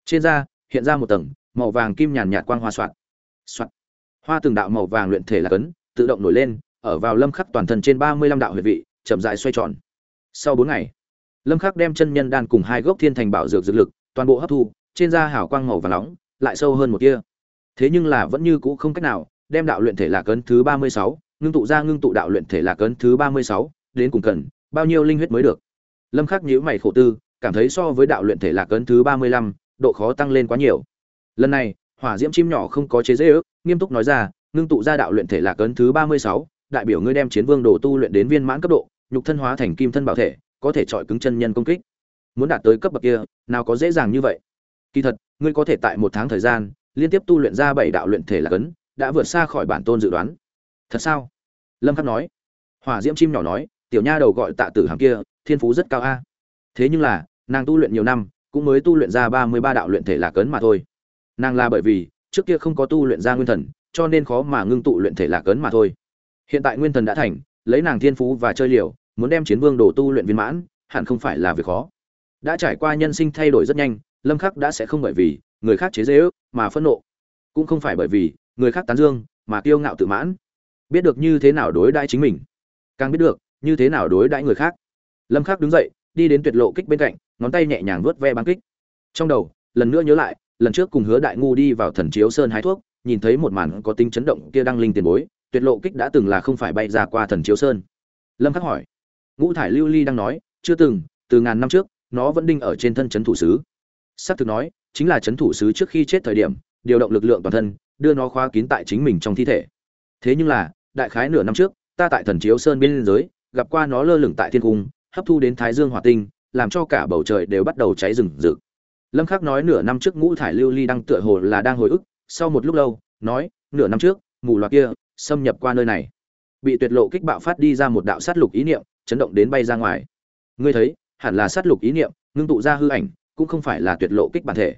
trên da hiện ra một tầng màu vàng kim nhàn nhạt quang hoa soạn soạn hoa từng đạo màu vàng luyện thể là cấn tự động nổi lên ở vào lâm khắc toàn thân trên 35 đạo huyệt vị chậm rãi xoay tròn. Sau 4 ngày lâm khắc đem chân nhân đan cùng hai gốc thiên thành bảo dược dược lực toàn bộ hấp thu trên da hào quang màu vàng nóng lại sâu hơn một tia. Thế nhưng là vẫn như cũ không cách nào đem đạo luyện thể là cấn thứ 36, ngưng tụ ra ngưng tụ đạo luyện thể là cấn thứ 36, đến cùng cần bao nhiêu linh huyết mới được? Lâm khắc nhíu mày khổ tư cảm thấy so với đạo luyện thể là cấn thứ ba mươi lăm độ khó tăng lên quá nhiều. Lần này, hỏa diễm chim nhỏ không có chế dễ ước nghiêm túc nói ra, ngưng tụ ra đạo luyện thể lạc ấn thứ ba mươi sáu, đại biểu ngươi đem chiến vương đồ tu luyện đến viên mãn cấp độ, nhục thân hóa thành kim thân bảo thể, có thể chọi cứng chân nhân công kích. Muốn đạt tới cấp bậc kia, nào có dễ dàng như vậy. Kỳ thật, ngươi có thể tại một tháng thời gian, liên tiếp tu luyện ra bảy đạo luyện thể lạc ấn, đã vượt xa khỏi bản tôn dự đoán. Thật sao? Lâm khắc nói. Hỏa diễm chim nhỏ nói, tiểu nha đầu gọi tạ tử hàm kia, thiên phú rất cao a. Thế nhưng là, nàng tu luyện nhiều năm cũng mới tu luyện ra ba mươi ba đạo luyện thể lạc ấn mà thôi. Nàng là bởi vì, trước kia không có tu luyện ra nguyên thần, cho nên khó mà ngưng tụ luyện thể lạc ấn mà thôi. Hiện tại nguyên thần đã thành, lấy nàng thiên phú và chơi liều, muốn đem chiến vương đồ tu luyện viên mãn, hẳn không phải là việc khó. Đã trải qua nhân sinh thay đổi rất nhanh, lâm khắc đã sẽ không bởi vì người khác chế giễu mà phẫn nộ. Cũng không phải bởi vì người khác tán dương mà kiêu ngạo tự mãn. Biết được như thế nào đối đãi chính mình, càng biết được như thế nào đối đãi người khác. Lâm khắc đứng dậy, đi đến tuyệt lộ kích bên cạnh ngón tay nhẹ nhàng vuốt ve băng kích. Trong đầu, lần nữa nhớ lại, lần trước cùng hứa đại ngu đi vào thần chiếu sơn hái thuốc, nhìn thấy một màn có tính chấn động kia đang linh tiền bối, tuyệt lộ kích đã từng là không phải bay ra qua thần chiếu sơn. Lâm khắc hỏi, ngũ thải lưu ly đang nói, chưa từng, từ ngàn năm trước, nó vẫn đinh ở trên thân chấn thủ sứ. Sắp thực nói, chính là chấn thủ sứ trước khi chết thời điểm, điều động lực lượng toàn thân, đưa nó khóa kín tại chính mình trong thi thể. Thế nhưng là, đại khái nửa năm trước, ta tại thần chiếu sơn biên giới, gặp qua nó lơ lửng tại thiên cung, hấp thu đến thái dương hỏa tinh làm cho cả bầu trời đều bắt đầu cháy rừng rực. Lâm khắc nói nửa năm trước ngũ thải lưu ly đang tựa hồ là đang hồi ức, sau một lúc lâu, nói, nửa năm trước, mù loà kia, xâm nhập qua nơi này. Bị tuyệt lộ kích bạo phát đi ra một đạo sát lục ý niệm, chấn động đến bay ra ngoài. Ngươi thấy, hẳn là sát lục ý niệm, ngưng tụ ra hư ảnh, cũng không phải là tuyệt lộ kích bản thể.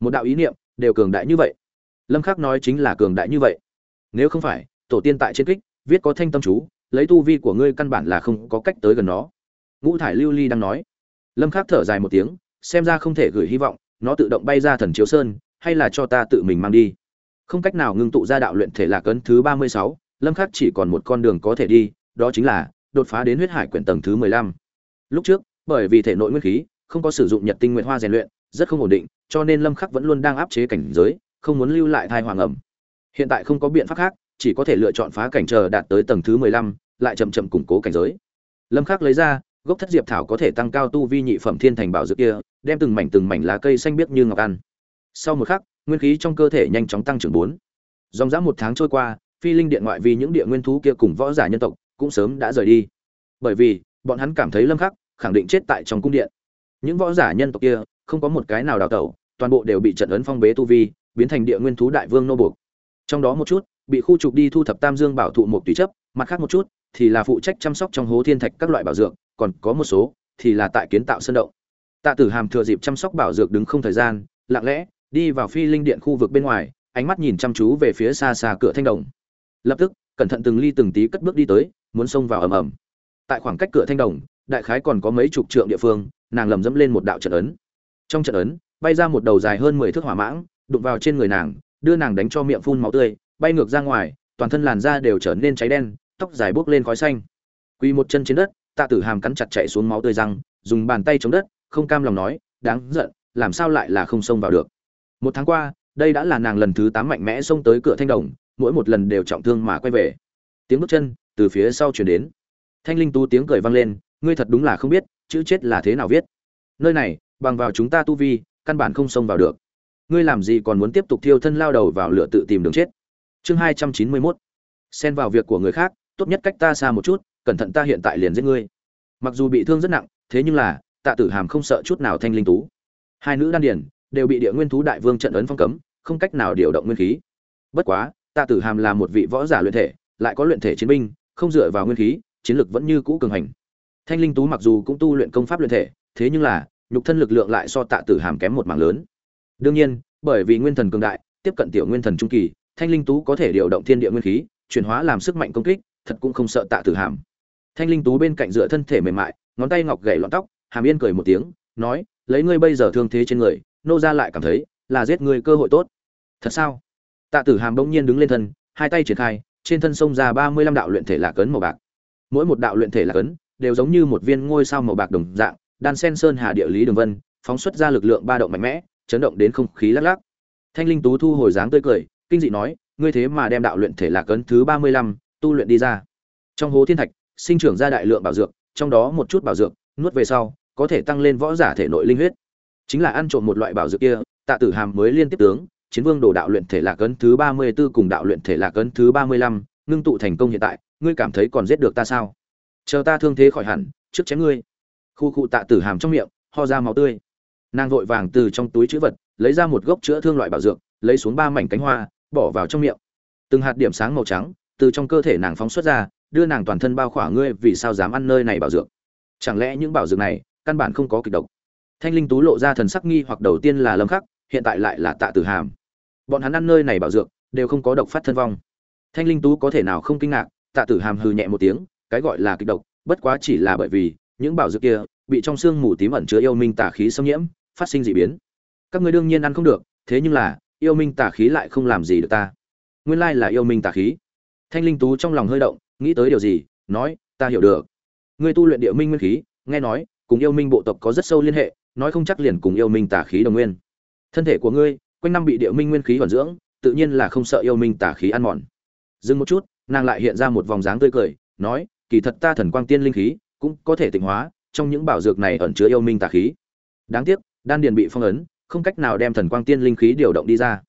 Một đạo ý niệm, đều cường đại như vậy. Lâm khắc nói chính là cường đại như vậy. Nếu không phải, tổ tiên tại trên kích, viết có thanh tâm chú, lấy tu vi của ngươi căn bản là không có cách tới gần nó. Ngũ thải lưu ly đang nói lâm khắc thở dài một tiếng xem ra không thể gửi hy vọng nó tự động bay ra thần chiếu sơn hay là cho ta tự mình mang đi. Không cách nào ngưng tụ ra đạo luyện thể lạc ấn thứ 36, lâm khắc chỉ còn một con đường có thể đi đó chính là đột phá đến huyết hải quyển tầng thứ 15. lúc trước bởi vì thể nội nguyên khí không có sử dụng nhật tinh nguyện hoa rèn luyện rất không ổn định cho nên lâm khắc vẫn luôn đang áp chế cảnh giới không muốn lưu lại thai hoàng ẩm. Hiện tại không có biện pháp khác chỉ có thể lựa chọn phá cảnh chờ đạt tới tầng thứ 15, lại chậm chậm củng cố cảnh giới. Lâm khắc lấy ra gốc thất diệp thảo có thể tăng cao tu vi nhị phẩm thiên thành bảo dược kia, đem từng mảnh từng mảnh lá cây xanh biếc như ngọc ăn. Sau một khắc, nguyên khí trong cơ thể nhanh chóng tăng trưởng bốn. Dòng dã một tháng trôi qua, phi linh điện ngoại vì những địa nguyên thú kia cùng võ giả nhân tộc cũng sớm đã rời đi. Bởi vì, bọn hắn cảm thấy lâm khắc, khẳng định chết tại trong cung điện. Những võ giả nhân tộc kia, không có một cái nào đào tẩu, toàn bộ đều bị trận ấn phong bế tu vi, biến thành địa nguyên thú đại vương nô buộc. Trong đó một chút, bị khu trục đi thu thập tam dương bảo thụ một tùy chấp, mặt khác một chút, thì là phụ trách chăm sóc trong hố thiên thạch các loại bảo dược còn có một số, thì là tại kiến tạo sân động. Tạ tử hàm thừa dịp chăm sóc bảo dược đứng không thời gian, lặng lẽ đi vào phi linh điện khu vực bên ngoài, ánh mắt nhìn chăm chú về phía xa xa cửa thanh đồng. Lập tức, cẩn thận từng ly từng tí cất bước đi tới, muốn xông vào ầm ầm. Tại khoảng cách cửa thanh đồng, đại khái còn có mấy chục trượng địa phương, nàng lầm dẫm lên một đạo trận ấn. Trong trận ấn, bay ra một đầu dài hơn mười thước hỏa mãng, đụng vào trên người nàng, đưa nàng đánh cho miệng phun máu tươi, bay ngược ra ngoài, toàn thân làn da đều trở nên cháy đen, tóc dài buốc lên khói xanh. Quỳ một chân trên đất tạ tử hàm cắn chặt chạy xuống máu tươi răng, dùng bàn tay chống đất, không cam lòng nói, đáng giận, làm sao lại là không xông vào được? Một tháng qua, đây đã là nàng lần thứ tám mạnh mẽ xông tới cửa thanh đồng, mỗi một lần đều trọng thương mà quay về. Tiếng bước chân từ phía sau chuyển đến. Thanh linh tú tiếng cười vang lên, ngươi thật đúng là không biết, chữ chết là thế nào viết. Nơi này, bằng vào chúng ta tu vi, căn bản không xông vào được. Ngươi làm gì còn muốn tiếp tục thiêu thân lao đầu vào lửa tự tìm đường chết? Chương hai trăm chín mươi mốt. Xen vào việc của người khác, tốt nhất cách ta xa một chút cẩn thận ta hiện tại liền giết ngươi. Mặc dù bị thương rất nặng, thế nhưng là, tạ tử hàm không sợ chút nào thanh linh tú. Hai nữ đan điền đều bị địa nguyên thú đại vương trận ấn phong cấm, không cách nào điều động nguyên khí. Bất quá, tạ tử hàm là một vị võ giả luyện thể, lại có luyện thể chiến binh, không dựa vào nguyên khí, chiến lực vẫn như cũ cường hành. Thanh linh tú mặc dù cũng tu luyện công pháp luyện thể, thế nhưng là, nhục thân lực lượng lại so tạ tử hàm kém một mảng lớn. Đương nhiên, bởi vì nguyên thần cường đại, tiếp cận tiểu nguyên thần trung kỳ, thanh linh tú có thể điều động thiên địa nguyên khí, chuyển hóa làm sức mạnh công kích, thật cũng không sợ tạ tử hàm thanh linh tú bên cạnh dựa thân thể mềm mại, ngón tay ngọc gậy lọn tóc, hàm yên cười một tiếng, nói, lấy ngươi bây giờ thương thế trên người, nô ra lại cảm thấy là giết ngươi cơ hội tốt. Thật sao? Tạ tử hàm bỗng nhiên đứng lên thân, hai tay triển khai, trên thân sông ra ba mươi lăm đạo luyện thể lạc ấn màu bạc. Mỗi một đạo luyện thể lạc ấn đều giống như một viên ngôi sao màu bạc đồng dạng, đan sen sơn hà địa lý đường vân, phóng xuất ra lực lượng ba động mạnh mẽ, chấn động đến không khí lắc lắc. Thanh linh tú thu hồi dáng tươi cười, kinh dị nói, ngươi thế mà đem đạo luyện thể lạc ấn thứ ba mươi lăm tu luyện đi ra. Trong hố thiên thạch sinh trưởng ra đại lượng bảo dược, trong đó một chút bảo dược, nuốt về sau, có thể tăng lên võ giả thể nội linh huyết. Chính là ăn trộm một loại bảo dược kia, tạ tử hàm mới liên tiếp tướng, chiến vương đồ đạo luyện thể là cấn thứ ba mươi 34 cùng đạo luyện thể là cấn thứ ba mươi lăm, ngưng tụ thành công hiện tại, ngươi cảm thấy còn giết được ta sao? Chờ ta thương thế khỏi hẳn, trước chém ngươi. Khu cụ tạ tử hàm trong miệng, ho ra máu tươi. Nàng vội vàng từ trong túi trữ vật, lấy ra một gốc chữa thương loại bảo dược, lấy xuống ba mảnh cánh hoa, bỏ vào trong miệng. Từng hạt điểm sáng màu trắng, từ trong cơ thể nàng phóng xuất ra đưa nàng toàn thân bao khỏa ngươi, vì sao dám ăn nơi này bảo dược? Chẳng lẽ những bảo dược này, căn bản không có kịch độc? Thanh linh tú lộ ra thần sắc nghi hoặc đầu tiên là lâm khắc, hiện tại lại là tạ tử hàm. Bọn hắn ăn nơi này bảo dược, đều không có độc phát thân vong. Thanh linh tú có thể nào không kinh ngạc, tạ tử hàm hừ nhẹ một tiếng, cái gọi là kịch độc, bất quá chỉ là bởi vì, những bảo dược kia, bị trong xương mù tím ẩn chứa yêu minh tà khí xâm nhiễm, phát sinh dị biến. Các ngươi đương nhiên ăn không được, thế nhưng là, yêu minh tà khí lại không làm gì được ta. Nguyên lai là yêu minh tà khí. Thanh linh tú trong lòng hơi động nghĩ tới điều gì, nói, ta hiểu được. Ngươi tu luyện địa minh nguyên khí, nghe nói, cùng yêu minh bộ tộc có rất sâu liên hệ, nói không chắc liền cùng yêu minh tà khí đồng nguyên. Thân thể của ngươi, quanh năm bị địa minh nguyên khí vận dưỡng, tự nhiên là không sợ yêu minh tà khí ăn mòn. Dừng một chút, nàng lại hiện ra một vòng dáng tươi cười, nói, kỳ thật ta thần quang tiên linh khí cũng có thể tịnh hóa, trong những bảo dược này ẩn chứa yêu minh tà khí. Đáng tiếc, đan điền bị phong ấn, không cách nào đem thần quang tiên linh khí điều động đi ra.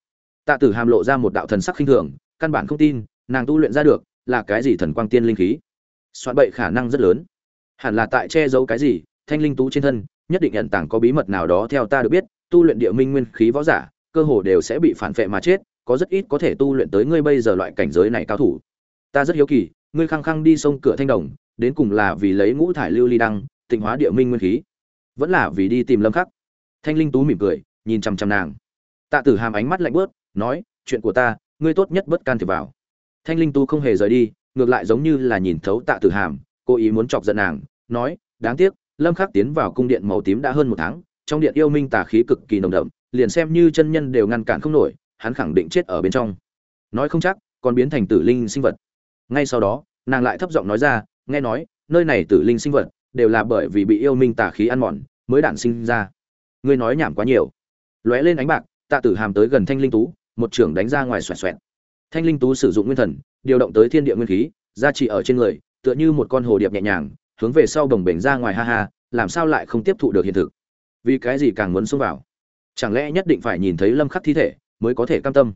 Tạ tử hàm lộ ra một đạo thần sắc khinh thường, căn bản không tin, nàng tu luyện ra được là cái gì thần quang tiên linh khí? Soạn bậy khả năng rất lớn. Hẳn là tại che giấu cái gì, thanh linh tú trên thân, nhất định nhận tảng có bí mật nào đó theo ta được biết, tu luyện địa minh nguyên khí võ giả, cơ hồ đều sẽ bị phản phệ mà chết, có rất ít có thể tu luyện tới ngươi bây giờ loại cảnh giới này cao thủ. Ta rất hiếu kỳ, ngươi khăng khăng đi sông cửa thanh đồng, đến cùng là vì lấy ngũ thải lưu ly đăng, tịnh hóa địa minh nguyên khí, vẫn là vì đi tìm lâm khắc. Thanh linh tú mỉm cười, nhìn chằm chằm nàng. Tạ tử hàm ánh mắt lạnh bớt, nói, chuyện của ta, ngươi tốt nhất bất can thiệp vào thanh linh Tu không hề rời đi, ngược lại giống như là nhìn thấu tạ tử hàm cố ý muốn chọc giận nàng, nói, đáng tiếc, lâm khắc tiến vào cung điện màu tím đã hơn một tháng, trong điện yêu minh tà khí cực kỳ nồng đậm, liền xem như chân nhân đều ngăn cản không nổi, hắn khẳng định chết ở bên trong. Nói không chắc, còn biến thành tử linh sinh vật. Ngay sau đó, nàng lại thấp giọng nói ra, nghe nói, nơi này tử linh sinh vật đều là bởi vì bị yêu minh tà khí ăn mòn, mới đản sinh ra. Ngươi nói nhảm quá nhiều. Lóe lên ánh bạc, tạ tử hàm tới gần thanh linh tú, một trưởng đánh ra ngoài xoẹt xoẹt thanh linh tú sử dụng nguyên thần, điều động tới thiên địa nguyên khí, gia trị ở trên người, tựa như một con hồ điệp nhẹ nhàng, hướng về sau đồng bể ra ngoài ha ha, làm sao lại không tiếp thụ được hiện thực? Vì cái gì càng muốn xông vào? Chẳng lẽ nhất định phải nhìn thấy lâm khắc thi thể, mới có thể cam tâm?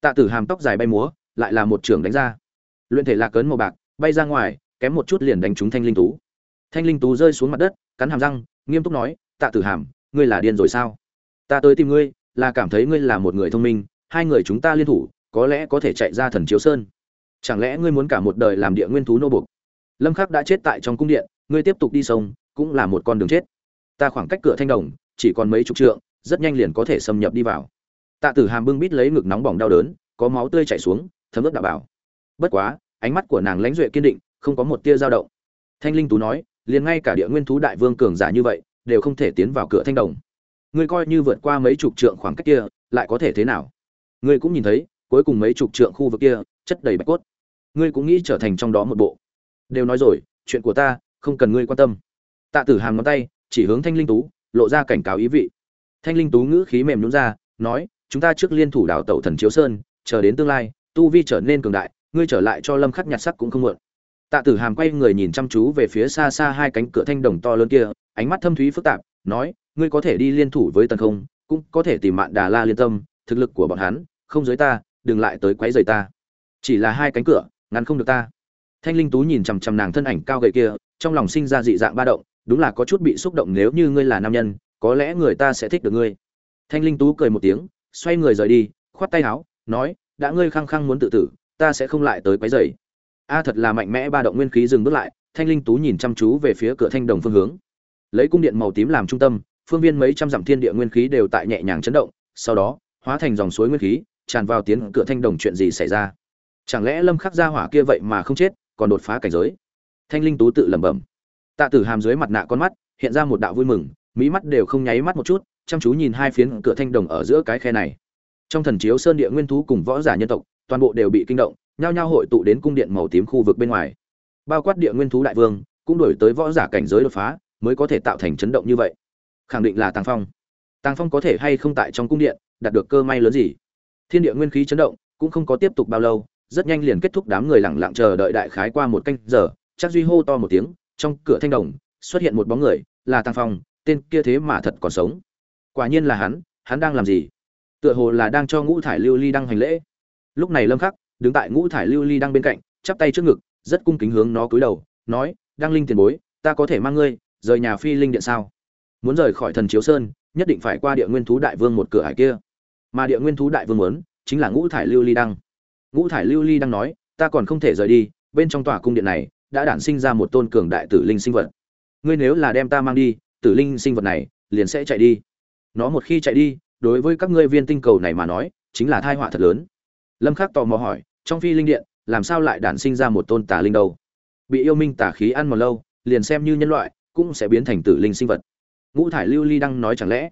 Tạ tử hàm tóc dài bay múa, lại là một trường đánh ra. Luyện thể lạc cấn màu bạc, bay ra ngoài, kém một chút liền đánh trúng thanh linh tú. Thanh linh tú rơi xuống mặt đất, cắn hàm răng, nghiêm túc nói, tạ tử hàm, ngươi là điên rồi sao? Ta tới tìm ngươi, là cảm thấy ngươi là một người thông minh, hai người chúng ta liên thủ có lẽ có thể chạy ra thần chiếu sơn. Chẳng lẽ ngươi muốn cả một đời làm địa nguyên thú nô buộc? Lâm khắc đã chết tại trong cung điện, ngươi tiếp tục đi sông, cũng là một con đường chết. Ta khoảng cách cửa thanh đồng, chỉ còn mấy chục trượng, rất nhanh liền có thể xâm nhập đi vào. Tạ tử hàm bưng bít lấy ngực nóng bỏng đau đớn, có máu tươi chảy xuống, thấm ướt đạo bảo. Bất quá, ánh mắt của nàng lãnh duệ kiên định, không có một tia dao động. Thanh linh tú nói, liền ngay cả địa nguyên thú đại vương cường giả như vậy, đều không thể tiến vào cửa thanh đồng. Ngươi coi như vượt qua mấy chục trượng khoảng cách kia, lại có thể thế nào? Ngươi cũng nhìn thấy cuối cùng mấy chục trượng khu vực kia, chất đầy bạch cốt. Ngươi cũng nghĩ trở thành trong đó một bộ. Đều nói rồi, chuyện của ta, không cần ngươi quan tâm. Tạ tử hàm ngón tay, chỉ hướng thanh linh tú, lộ ra cảnh cáo ý vị. Thanh linh tú ngữ khí mềm nhún ra, nói, chúng ta trước liên thủ đảo tẩu thần chiếu sơn, chờ đến tương lai, tu vi trở nên cường đại, ngươi trở lại cho lâm khắc nhặt sắc cũng không muộn. Tạ tử hàm quay người nhìn chăm chú về phía xa xa hai cánh cửa thanh đồng to lớn kia, ánh mắt thâm thúy phức tạp, nói, ngươi có thể đi liên thủ với tần không, cũng có thể tìm mạn đà la liên tâm, thực lực của bọn hắn không giới ta đừng lại tới quấy rầy ta. Chỉ là hai cánh cửa, ngăn không được ta. Thanh linh tú nhìn chằm chằm nàng thân ảnh cao gầy kia, trong lòng sinh ra dị dạng ba động, đúng là có chút bị xúc động nếu như ngươi là nam nhân, có lẽ người ta sẽ thích được ngươi. Thanh linh tú cười một tiếng, xoay người rời đi, khoát tay áo, nói, đã ngươi khăng khăng muốn tự tử, ta sẽ không lại tới quấy rầy. A thật là mạnh mẽ ba động nguyên khí dừng bước lại, thanh linh tú nhìn chăm chú về phía cửa thanh đồng phương hướng. Lấy cung điện màu tím làm trung tâm, phương viên mấy trăm dặm thiên địa nguyên khí đều tại nhẹ nhàng chấn động, sau đó, hóa thành dòng suối nguyên khí tràn vào tiến cửa thanh đồng chuyện gì xảy ra? Chẳng lẽ lâm khắc gia hỏa kia vậy mà không chết, còn đột phá cảnh giới? Thanh linh tú tự lẩm bẩm. Tạ tử hàm dưới mặt nạ con mắt, hiện ra một đạo vui mừng mỹ mắt đều không nháy mắt một chút, chăm chú nhìn hai phiến cửa thanh đồng ở giữa cái khe này. Trong thần chiếu sơn địa nguyên thú cùng võ giả nhân tộc, toàn bộ đều bị kinh động, nhao nhao hội tụ đến cung điện màu tím khu vực bên ngoài. Bao quát địa nguyên thú đại vương, cũng đổi tới võ giả cảnh giới đột phá, mới có thể tạo thành chấn động như vậy. Khẳng định là tàng phong. Tàng phong có thể hay không tại trong cung điện, đạt được cơ may lớn gì? Thiên địa nguyên khí chấn động, cũng không có tiếp tục bao lâu, rất nhanh liền kết thúc đám người lặng lặng chờ đợi đại khái qua một canh giờ, chắc duy hô to một tiếng, trong cửa thanh đồng, xuất hiện một bóng người, là tàng phong, tên kia thế mà thật còn sống. Quả nhiên là hắn hắn đang làm gì? Tựa hồ là đang cho ngũ thải lưu ly đăng hành lễ. Lúc này lâm khắc, đứng tại ngũ thải lưu ly đăng bên cạnh, chắp tay trước ngực, rất cung kính hướng nó cúi đầu, nói, đăng linh tiền bối, ta có thể mang ngươi, rời nhà phi linh điện sao? Muốn rời khỏi thần chiếu sơn, nhất định phải qua địa nguyên thú đại vương một cửa hải kia mà địa nguyên thú đại vương muốn, chính là ngũ thải lưu ly đăng. Ngũ thải lưu ly đăng nói, ta còn không thể rời đi, bên trong tòa cung điện này đã đản sinh ra một tôn cường đại tử linh sinh vật. Ngươi nếu là đem ta mang đi, tử linh sinh vật này liền sẽ chạy đi. Nó một khi chạy đi, đối với các ngươi viên tinh cầu này mà nói, chính là thai họa thật lớn. Lâm khắc tò mò hỏi, trong phi linh điện, làm sao lại đản sinh ra một tôn tà linh đâu? Bị yêu minh tà khí ăn một lâu, liền xem như nhân loại, cũng sẽ biến thành tử linh sinh vật. Ngũ thải lưu ly đang nói chẳng lẽ,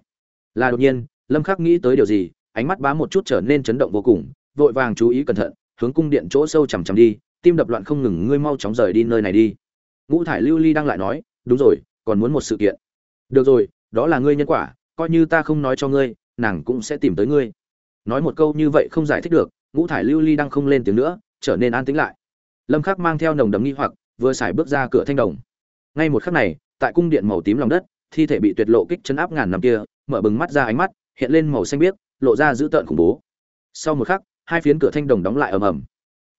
là đột nhiên, lâm khắc nghĩ tới điều gì ánh mắt bá một chút trở nên chấn động vô cùng, vội vàng chú ý cẩn thận, hướng cung điện chỗ sâu chằm chằm đi, tim đập loạn không ngừng, ngươi mau chóng rời đi nơi này đi. Ngũ thải lưu ly đang lại nói, đúng rồi, còn muốn một sự kiện. Được rồi, đó là ngươi nhân quả, coi như ta không nói cho ngươi, nàng cũng sẽ tìm tới ngươi. Nói một câu như vậy không giải thích được, ngũ thải lưu ly đang không lên tiếng nữa, trở nên an tĩnh lại. Lâm khắc mang theo nồng đấm nghi hoặc, vừa xài bước ra cửa thanh đồng. Ngay một khắc này, tại cung điện màu tím lòng đất, thi thể bị tuyệt lộ kích chấn áp ngàn năm kia, mở bừng mắt ra ánh mắt, hiện lên màu xanh biếc lộ ra dữ tợn khủng bố. Sau một khắc, hai phiến cửa thanh đồng đóng lại ầm ầm.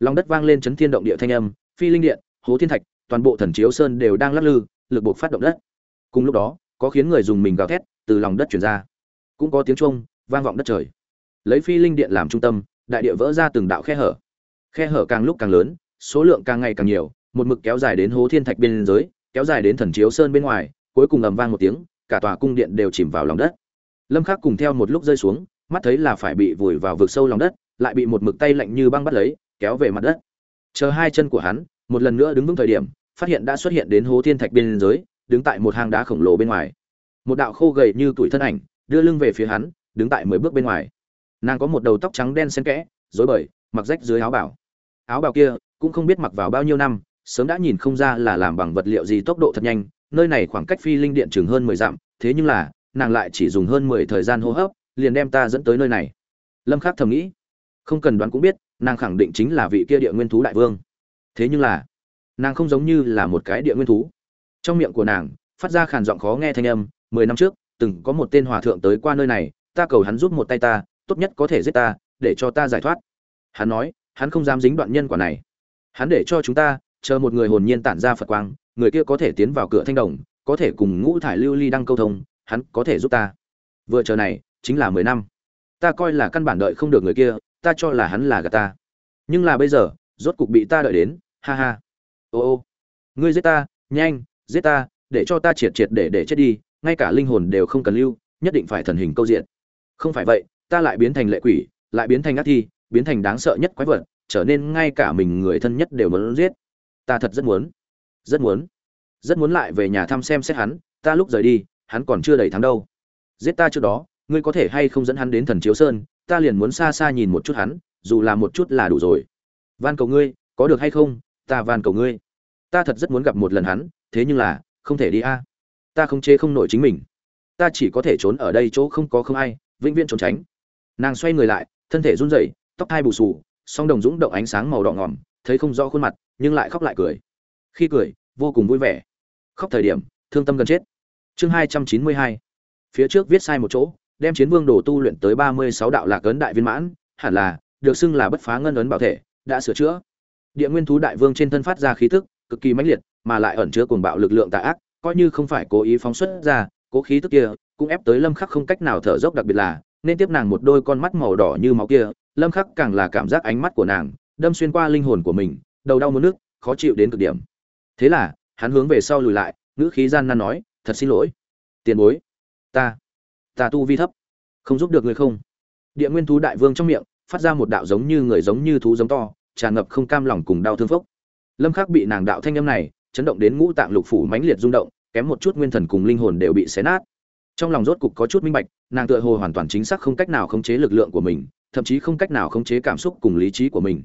Lòng đất vang lên chấn thiên động địa thanh âm, phi linh điện, hố thiên thạch, toàn bộ thần chiếu sơn đều đang lắc lư, lực buộc phát động đất. Cùng lúc đó, có khiến người dùng mình gào thét, từ lòng đất chuyển ra. Cũng có tiếng trung vang vọng đất trời. Lấy phi linh điện làm trung tâm, đại địa vỡ ra từng đạo khe hở. Khe hở càng lúc càng lớn, số lượng càng ngày càng nhiều, một mực kéo dài đến hố thiên thạch bên dưới, kéo dài đến thần chiếu sơn bên ngoài, cuối cùng ầm vang một tiếng, cả tòa cung điện đều chìm vào lòng đất. Lâm khắc cùng theo một lúc rơi xuống mắt thấy là phải bị vùi vào vực sâu lòng đất, lại bị một mực tay lạnh như băng bắt lấy, kéo về mặt đất. Chờ hai chân của hắn, một lần nữa đứng vững thời điểm, phát hiện đã xuất hiện đến hố thiên thạch bên dưới, đứng tại một hang đá khổng lồ bên ngoài. Một đạo khô gầy như tuổi thân ảnh, đưa lưng về phía hắn, đứng tại mười bước bên ngoài. Nàng có một đầu tóc trắng đen xen kẽ, rối bời, mặc rách dưới áo bảo áo bào kia cũng không biết mặc vào bao nhiêu năm, sớm đã nhìn không ra là làm bằng vật liệu gì tốc độ thật nhanh, nơi này khoảng cách phi linh điện chừng hơn mười dặm, thế nhưng là, nàng lại chỉ dùng hơn mười thời gian hô hấp liền đem ta dẫn tới nơi này. Lâm khắc thầm nghĩ. Không cần đoán cũng biết, nàng khẳng định chính là vị kia địa nguyên thú đại vương. Thế nhưng là, nàng không giống như là một cái địa nguyên thú. Trong miệng của nàng, phát ra khàn giọng khó nghe thanh âm, mười năm trước, từng có một tên hòa thượng tới qua nơi này, ta cầu hắn giúp một tay ta, tốt nhất có thể giết ta, để cho ta giải thoát. Hắn nói, hắn không dám dính đoạn nhân quả này. Hắn để cho chúng ta, chờ một người hồn nhiên tản ra phật quang, người kia có thể tiến vào cửa thanh đồng, có thể cùng ngũ thải lưu ly đăng câu thông, hắn có thể giúp ta. Vừa chờ này chính là mười năm. Ta coi là căn bản đợi không được người kia, ta cho là hắn là gà ta. Nhưng là bây giờ, rốt cục bị ta đợi đến, ha ha. Ô ô. Ngươi giết ta, nhanh, giết ta, để cho ta triệt triệt để để chết đi, ngay cả linh hồn đều không cần lưu, nhất định phải thần hình câu diện. Không phải vậy, ta lại biến thành lệ quỷ, lại biến thành ác thi, biến thành đáng sợ nhất quái vật, trở nên ngay cả mình người thân nhất đều muốn giết. Ta thật rất muốn. Rất muốn. Rất muốn lại về nhà thăm xem xét hắn, ta lúc rời đi, hắn còn chưa đầy tháng đâu. Giết ta trước đó ngươi có thể hay không dẫn hắn đến thần chiếu sơn, ta liền muốn xa xa nhìn một chút hắn, dù là một chút là đủ rồi. Van cầu ngươi, có được hay không? Ta van cầu ngươi. Ta thật rất muốn gặp một lần hắn, thế nhưng là, không thể đi a. Ta không chế không nổi chính mình. Ta chỉ có thể trốn ở đây chỗ không có không ai, vĩnh viễn trốn tránh. Nàng xoay người lại, thân thể run rẩy, tóc hai bù xù, song đồng dũng động ánh sáng màu đỏ ngỏm, thấy không rõ khuôn mặt, nhưng lại khóc lại cười. Khi cười, vô cùng vui vẻ. Khóc thời điểm, thương tâm gần chết. Chương hai trăm chín mươi hai. Phía trước viết sai một chỗ đem chiến vương đồ tu luyện tới ba mươi sáu đạo lạc ấn đại viên mãn, hẳn là, được xưng là bất phá ngân ấn bảo thể, đã sửa chữa. Địa nguyên thú đại vương trên thân phát ra khí tức, cực kỳ mãnh liệt, mà lại ẩn chứa cuồng bạo lực lượng tà ác, coi như không phải cố ý phóng xuất ra, cố khí tức kia, cũng ép tới lâm khắc không cách nào thở dốc đặc biệt là, nên tiếp nàng một đôi con mắt màu đỏ như máu kia, lâm khắc càng là cảm giác ánh mắt của nàng, đâm xuyên qua linh hồn của mình, đầu đau muốn nước, khó chịu đến cực điểm. Thế là, hắn hướng về sau lùi lại, ngữ khí gian nan nói, thật xin lỗi, tiền bối, ta ta tu vi thấp. Không giúp được người không? Địa nguyên thú đại vương trong miệng, phát ra một đạo giống như người giống như thú giống to, tràn ngập không cam lòng cùng đau thương phốc. Lâm khắc bị nàng đạo thanh âm này chấn động đến ngũ tạng lục phủ mãnh liệt rung động, kém một chút nguyên thần cùng linh hồn đều bị xé nát. Trong lòng rốt cục có chút minh bạch, nàng tựa hồ hoàn toàn chính xác không cách nào khống chế lực lượng của mình, thậm chí không cách nào khống chế cảm xúc cùng lý trí của mình.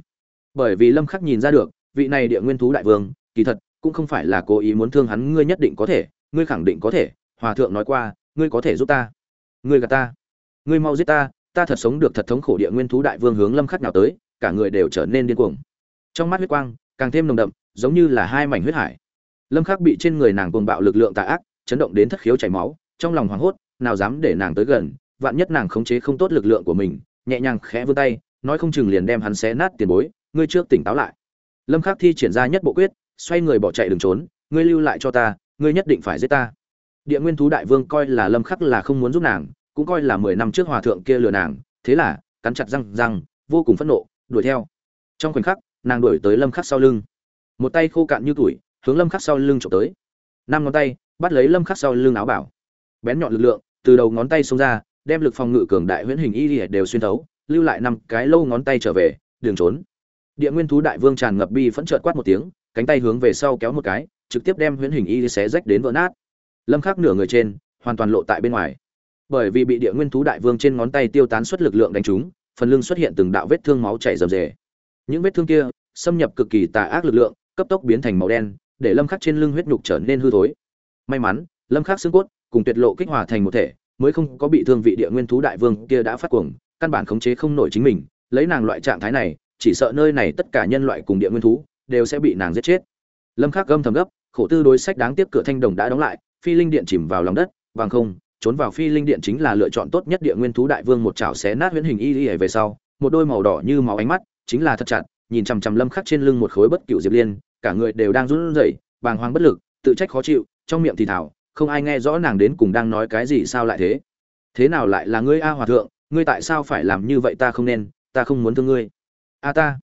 Bởi vì lâm khắc nhìn ra được, vị này địa nguyên thú đại vương, kỳ thật, cũng không phải là cố ý muốn thương hắn, ngươi nhất định có thể, ngươi khẳng định có thể, hòa thượng nói qua, ngươi có thể giúp ta ngươi gạt ta. Ngươi mau giết ta ta thật sống được thật thống khổ địa nguyên thú đại vương hướng lâm khắc nào tới, cả người đều trở nên điên cuồng. Trong mắt huyết quang, càng thêm nồng đậm, giống như là hai mảnh huyết hải. Lâm khắc bị trên người nàng cuồng bạo lực lượng tà ác, chấn động đến thất khiếu chảy máu, trong lòng hoảng hốt, nào dám để nàng tới gần, vạn nhất nàng khống chế không tốt lực lượng của mình, nhẹ nhàng khẽ vươn tay, nói không chừng liền đem hắn xé nát tiền bối, ngươi trước tỉnh táo lại. Lâm khắc thi triển ra nhất bộ quyết, xoay người bỏ chạy đừng trốn, ngươi lưu lại cho ta, ngươi nhất định phải giết ta địa nguyên thú đại vương coi là lâm khắc là không muốn giúp nàng, cũng coi là mười năm trước hòa thượng kia lừa nàng, thế là, cắn chặt răng răng, vô cùng phẫn nộ, đuổi theo. Trong khoảnh khắc, nàng đuổi tới lâm khắc sau lưng. Một tay khô cạn như tuổi, hướng lâm khắc sau lưng trộm tới. Năm ngón tay, bắt lấy lâm khắc sau lưng áo bảo. Bén nhọn lực lượng, từ đầu ngón tay xông ra, đem lực phòng ngự cường đại huyễn hình y lìa đều xuyên thấu, lưu lại năm cái lâu ngón tay trở về, đường trốn. Địa nguyên thú đại vương tràn ngập bi phẫn trợn quát một tiếng, cánh tay hướng về sau kéo một cái, trực tiếp đem huyễn hình y xé rách đến vỡ nát lâm khắc nửa người trên, hoàn toàn lộ tại bên ngoài. Bởi vì bị địa nguyên thú đại vương trên ngón tay tiêu tán suất lực lượng đánh trúng, phần lưng xuất hiện từng đạo vết thương máu chảy rầm rề. Những vết thương kia xâm nhập cực kỳ tà ác lực lượng, cấp tốc biến thành màu đen, để lâm khắc trên lưng huyết nhục trở nên hư thối. May mắn, lâm khắc xương cốt cùng tuyệt lộ kích hòa thành một thể, mới không có bị thương vị địa nguyên thú đại vương kia đã phát cuồng, căn bản khống chế không nổi chính mình. Lấy nàng loại trạng thái này, chỉ sợ nơi này tất cả nhân loại cùng địa nguyên thú đều sẽ bị nàng giết chết. Lâm khắc gâm thầm gấp, khổ tư đối sách đáng tiếc cửa thanh đồng đã đóng lại phi linh điện chìm vào lòng đất vàng không, trốn vào phi linh điện chính là lựa chọn tốt nhất địa nguyên thú đại vương một chảo xé nát huyễn hình y y về sau, một đôi màu đỏ như máu ánh mắt, chính là thật chặt, nhìn chằm chằm lâm khắc trên lưng một khối bất cựu diệp liên, cả người đều đang run rẩy, bàng hoàng bất lực, tự trách khó chịu, trong miệng thì thào, không ai nghe rõ nàng đến cùng đang nói cái gì sao lại thế. Thế nào lại là ngươi a hòa thượng, ngươi tại sao phải làm như vậy ta không nên, ta không muốn thương ngươi. A ta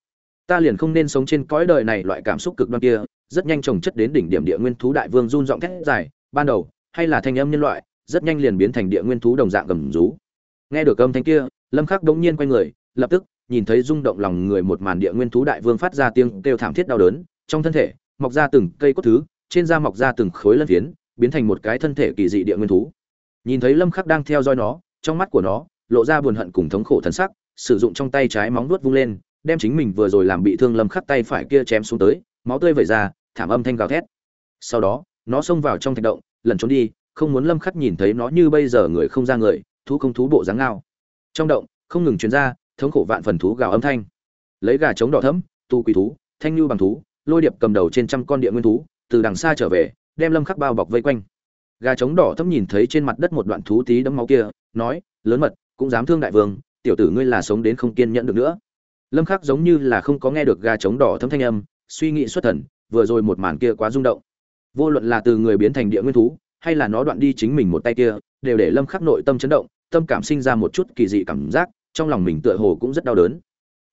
ta liền không nên sống trên cõi đời này loại cảm xúc cực đoan kia, rất nhanh chồng chất đến đỉnh điểm địa nguyên thú đại vương run giọng thét dài ban đầu, hay là thanh âm nhân loại, rất nhanh liền biến thành địa nguyên thú đồng dạng gầm rú. Nghe được âm thanh kia, lâm khắc đống nhiên quay người, lập tức nhìn thấy rung động lòng người một màn địa nguyên thú đại vương phát ra tiếng kêu thảm thiết đau đớn, trong thân thể mọc ra từng cây cốt thứ, trên da mọc ra từng khối lân phiến, biến thành một cái thân thể kỳ dị địa nguyên thú. Nhìn thấy lâm khắc đang theo dõi nó, trong mắt của nó lộ ra buồn hận cùng thống khổ thần sắc, sử dụng trong tay trái móng vuốt vung lên, đem chính mình vừa rồi làm bị thương lâm khắc tay phải kia chém xuống tới, máu tươi vẩy ra, thảm âm thanh gào thét. Sau đó nó xông vào trong thạch động lần trốn đi, không muốn lâm khắc nhìn thấy nó như bây giờ người không ra người, thú không thú bộ dáng ngao. Trong động, không ngừng truyền ra thống khổ vạn phần thú gào âm thanh. Lấy gà trống đỏ thẫm, tu quỷ thú, thanh lưu bằng thú, lôi điệp cầm đầu trên trăm con địa nguyên thú, từ đằng xa trở về, đem lâm khắc bao bọc vây quanh. Gà trống đỏ thẫm nhìn thấy trên mặt đất một đoạn thú tí đấm máu kia, nói, lớn mật, cũng dám thương đại vương, tiểu tử ngươi là sống đến không kiên nhẫn được nữa. Lâm khắc giống như là không có nghe được gà trống đỏ thẫm thanh âm, suy nghĩ xuất thần, vừa rồi một màn kia quá rung động vô luận là từ người biến thành địa nguyên thú, hay là nó đoạn đi chính mình một tay kia, đều để lâm khắc nội tâm chấn động, tâm cảm sinh ra một chút kỳ dị cảm giác, trong lòng mình tựa hồ cũng rất đau đớn.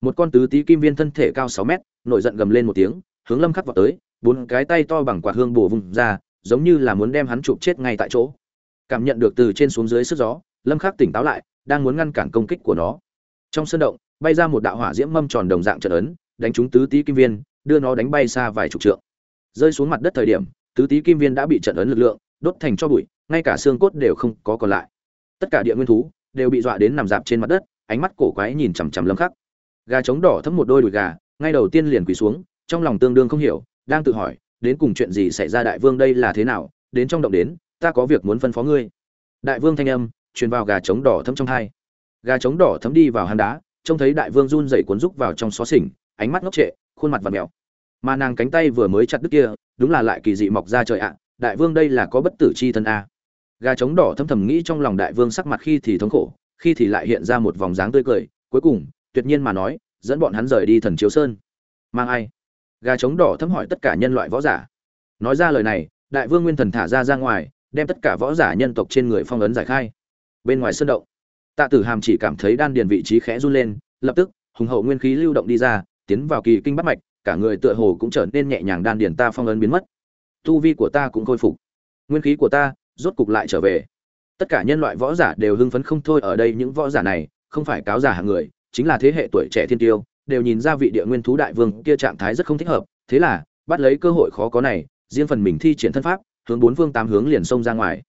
Một con tứ tí kim viên thân thể cao 6 mét, nổi giận gầm lên một tiếng, hướng lâm khắc vào tới, bốn cái tay to bằng quạt hương bổ vùng ra, giống như là muốn đem hắn chụp chết ngay tại chỗ. Cảm nhận được từ trên xuống dưới sức gió, lâm khắc tỉnh táo lại, đang muốn ngăn cản công kích của nó. Trong sân động, bay ra một đạo hỏa diễm mâm tròn đồng dạng trận ấn, đánh trúng tứ tí kim viên, đưa nó đánh bay xa vài chục trượng. Rơi xuống mặt đất thời điểm tứ tí kim viên đã bị trận ấn lực lượng, đốt thành cho bụi, ngay cả xương cốt đều không có còn lại. Tất cả địa nguyên thú đều bị dọa đến nằm dạp trên mặt đất, ánh mắt cổ quái nhìn chằm chằm lâm khắc. Gà trống đỏ thấm một đôi đùi gà, ngay đầu tiên liền quỳ xuống, trong lòng tương đương không hiểu, đang tự hỏi, đến cùng chuyện gì xảy ra đại vương đây là thế nào, đến trong động đến, ta có việc muốn phân phó ngươi. Đại vương thanh âm truyền vào gà trống đỏ thấm trong hai. Gà trống đỏ thấm đi vào hang đá, trông thấy đại vương run rẩy cuốn rúc vào trong xó xỉnh, ánh mắt ngốc trệ, khuôn mặt và mèo. Mà nàng cánh tay vừa mới chặt đứt kia đúng là lại kỳ dị mọc ra trời ạ, đại vương đây là có bất tử chi thân a. Gà trống đỏ thâm thầm nghĩ trong lòng đại vương sắc mặt khi thì thống khổ, khi thì lại hiện ra một vòng dáng tươi cười, cuối cùng, tuyệt nhiên mà nói, dẫn bọn hắn rời đi thần chiếu sơn. Mang ai? Gà trống đỏ thâm hỏi tất cả nhân loại võ giả. Nói ra lời này, đại vương nguyên thần thả ra ra ngoài, đem tất cả võ giả nhân tộc trên người phong ấn giải khai. Bên ngoài sơn động, tạ tử hàm chỉ cảm thấy đan điền vị trí khẽ run lên, lập tức, hùng hậu nguyên khí lưu động đi ra, tiến vào kỳ kinh bắt mạch cả người tựa hồ cũng trở nên nhẹ nhàng đan điền ta phong ấn biến mất. Tu vi của ta cũng khôi phục. Nguyên khí của ta rốt cục lại trở về. Tất cả nhân loại võ giả đều hưng phấn không thôi ở đây, những võ giả này không phải cáo giả hạng người, chính là thế hệ tuổi trẻ thiên tiêu, đều nhìn ra vị địa nguyên thú đại vương kia trạng thái rất không thích hợp. Thế là, bắt lấy cơ hội khó có này, riêng phần mình thi triển thân pháp, hướng bốn vương tám hướng liền xông ra ngoài.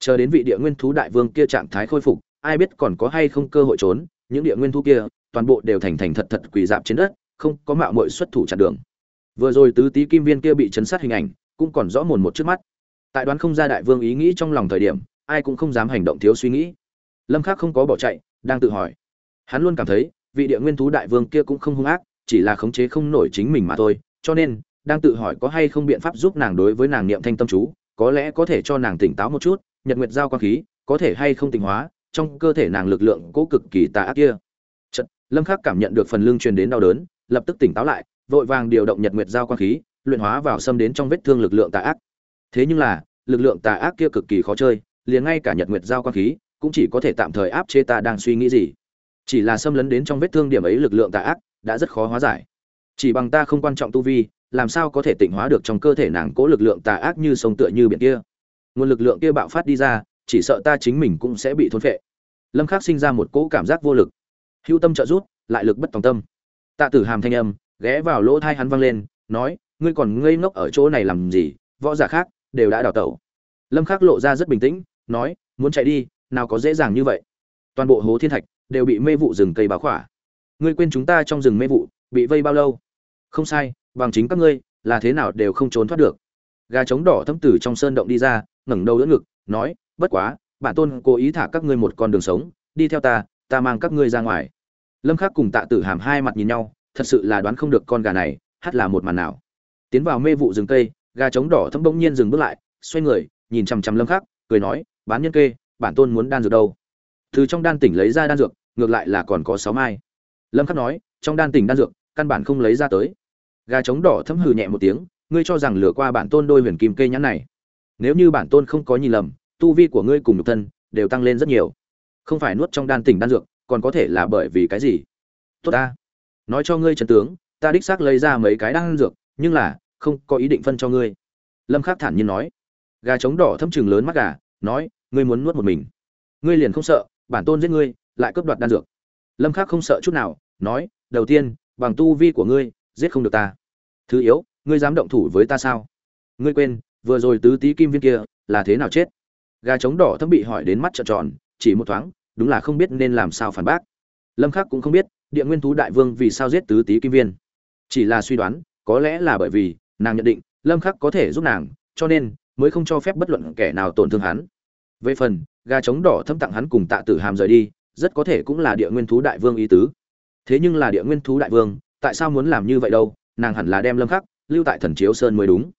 Chờ đến vị địa nguyên thú đại vương kia trạng thái khôi phục, ai biết còn có hay không cơ hội trốn, những địa nguyên thú kia toàn bộ đều thành thành thật thật quỳ dạp trên đất không có mạo muội xuất thủ chặn đường. Vừa rồi tứ tí kim viên kia bị chấn sát hình ảnh cũng còn rõ mồn một trước mắt. Tại đoán không ra đại vương ý nghĩ trong lòng thời điểm ai cũng không dám hành động thiếu suy nghĩ. Lâm khắc không có bỏ chạy đang tự hỏi. Hắn luôn cảm thấy vị địa nguyên thú đại vương kia cũng không hung ác chỉ là khống chế không nổi chính mình mà thôi cho nên đang tự hỏi có hay không biện pháp giúp nàng đối với nàng niệm thanh tâm chú có lẽ có thể cho nàng tỉnh táo một chút nhật nguyệt giao quan khí có thể hay không tỉnh hóa trong cơ thể nàng lực lượng cố cực kỳ tà ác kia. Chợt, lâm khắc cảm nhận được phần lưng truyền đến đau đớn lập tức tỉnh táo lại, vội vàng điều động nhật nguyệt giao quan khí, luyện hóa vào xâm đến trong vết thương lực lượng tà ác. Thế nhưng là, lực lượng tà ác kia cực kỳ khó chơi, liền ngay cả nhật nguyệt giao quan khí cũng chỉ có thể tạm thời áp chế ta đang suy nghĩ gì. Chỉ là xâm lấn đến trong vết thương điểm ấy lực lượng tà ác đã rất khó hóa giải. Chỉ bằng ta không quan trọng tu vi, làm sao có thể tịnh hóa được trong cơ thể nàng cố lực lượng tà ác như sông tựa như biển kia? Nguồn lực lượng kia bạo phát đi ra, chỉ sợ ta chính mình cũng sẽ bị thôn phệ. Lâm khắc sinh ra một cỗ cảm giác vô lực. Hưu tâm trợ rút lại lực bất tòng tâm tạ tử hàm thanh âm ghé vào lỗ thai hắn vang lên, nói, ngươi còn ngây ngốc ở chỗ này làm gì? Võ giả khác đều đã đào tẩu. Lâm khắc lộ ra rất bình tĩnh, nói, muốn chạy đi, nào có dễ dàng như vậy. Toàn bộ hố thiên thạch đều bị mê vụ rừng cây báo khỏa. Ngươi quên chúng ta trong rừng mê vụ, bị vây bao lâu? Không sai, bằng chính các ngươi, là thế nào đều không trốn thoát được. Gà trống đỏ thâm tử trong sơn động đi ra, ngẩng đầu đỡ ngực, nói, bất quá bản tôn cố ý thả các ngươi một con đường sống, đi theo ta ta mang các ngươi ra ngoài lâm khắc cùng tạ tử hàm hai mặt nhìn nhau, thật sự là đoán không được con gà này, hát là một màn nào. Tiến vào mê vụ rừng cây, gà trống đỏ thâm bỗng nhiên dừng bước lại, xoay người, nhìn chằm chằm lâm khắc, cười nói, bán nhân kê, bản tôn muốn đan dược đâu? Từ trong đan tỉnh lấy ra đan dược, ngược lại là còn có sáu mai. Lâm khắc nói, trong đan tỉnh đan dược, căn bản không lấy ra tới. Gà trống đỏ thâm hừ nhẹ một tiếng, ngươi cho rằng lừa qua bản tôn đôi huyền kim cây nhãn này? Nếu như bản tôn không có nhìn lầm, tu vi của ngươi cùng nhục thân đều tăng lên rất nhiều. Không phải nuốt trong đan tỉnh đan dược còn có thể là bởi vì cái gì? Tốt ta. Nói cho ngươi trần tướng, ta đích xác lấy ra mấy cái đan dược, nhưng là, không có ý định phân cho ngươi. Lâm khắc thản nhiên nói. Gà trống đỏ thâm trừng lớn mắt gà, nói, ngươi muốn nuốt một mình. Ngươi liền không sợ, bản tôn giết ngươi, lại cướp đoạt đan dược. Lâm khắc không sợ chút nào, nói, đầu tiên, bằng tu vi của ngươi, giết không được ta. Thứ yếu, ngươi dám động thủ với ta sao? Ngươi quên, vừa rồi tứ tí kim viên kia, là thế nào chết? Gà trống đỏ thâm bị hỏi đến mắt trợn tròn, chỉ một thoáng đúng là không biết nên làm sao phản bác. Lâm khắc cũng không biết, địa nguyên thú đại vương vì sao giết tứ tý kim viên. Chỉ là suy đoán, có lẽ là bởi vì, nàng nhận định, lâm khắc có thể giúp nàng, cho nên mới không cho phép bất luận kẻ nào tổn thương hắn. Về phần, gà trống đỏ thâm tặng hắn cùng tạ tử hàm rời đi, rất có thể cũng là địa nguyên thú đại vương ý tứ. Thế nhưng là địa nguyên thú đại vương, tại sao muốn làm như vậy đâu, nàng hẳn là đem lâm khắc lưu tại thần chiếu sơn mới đúng.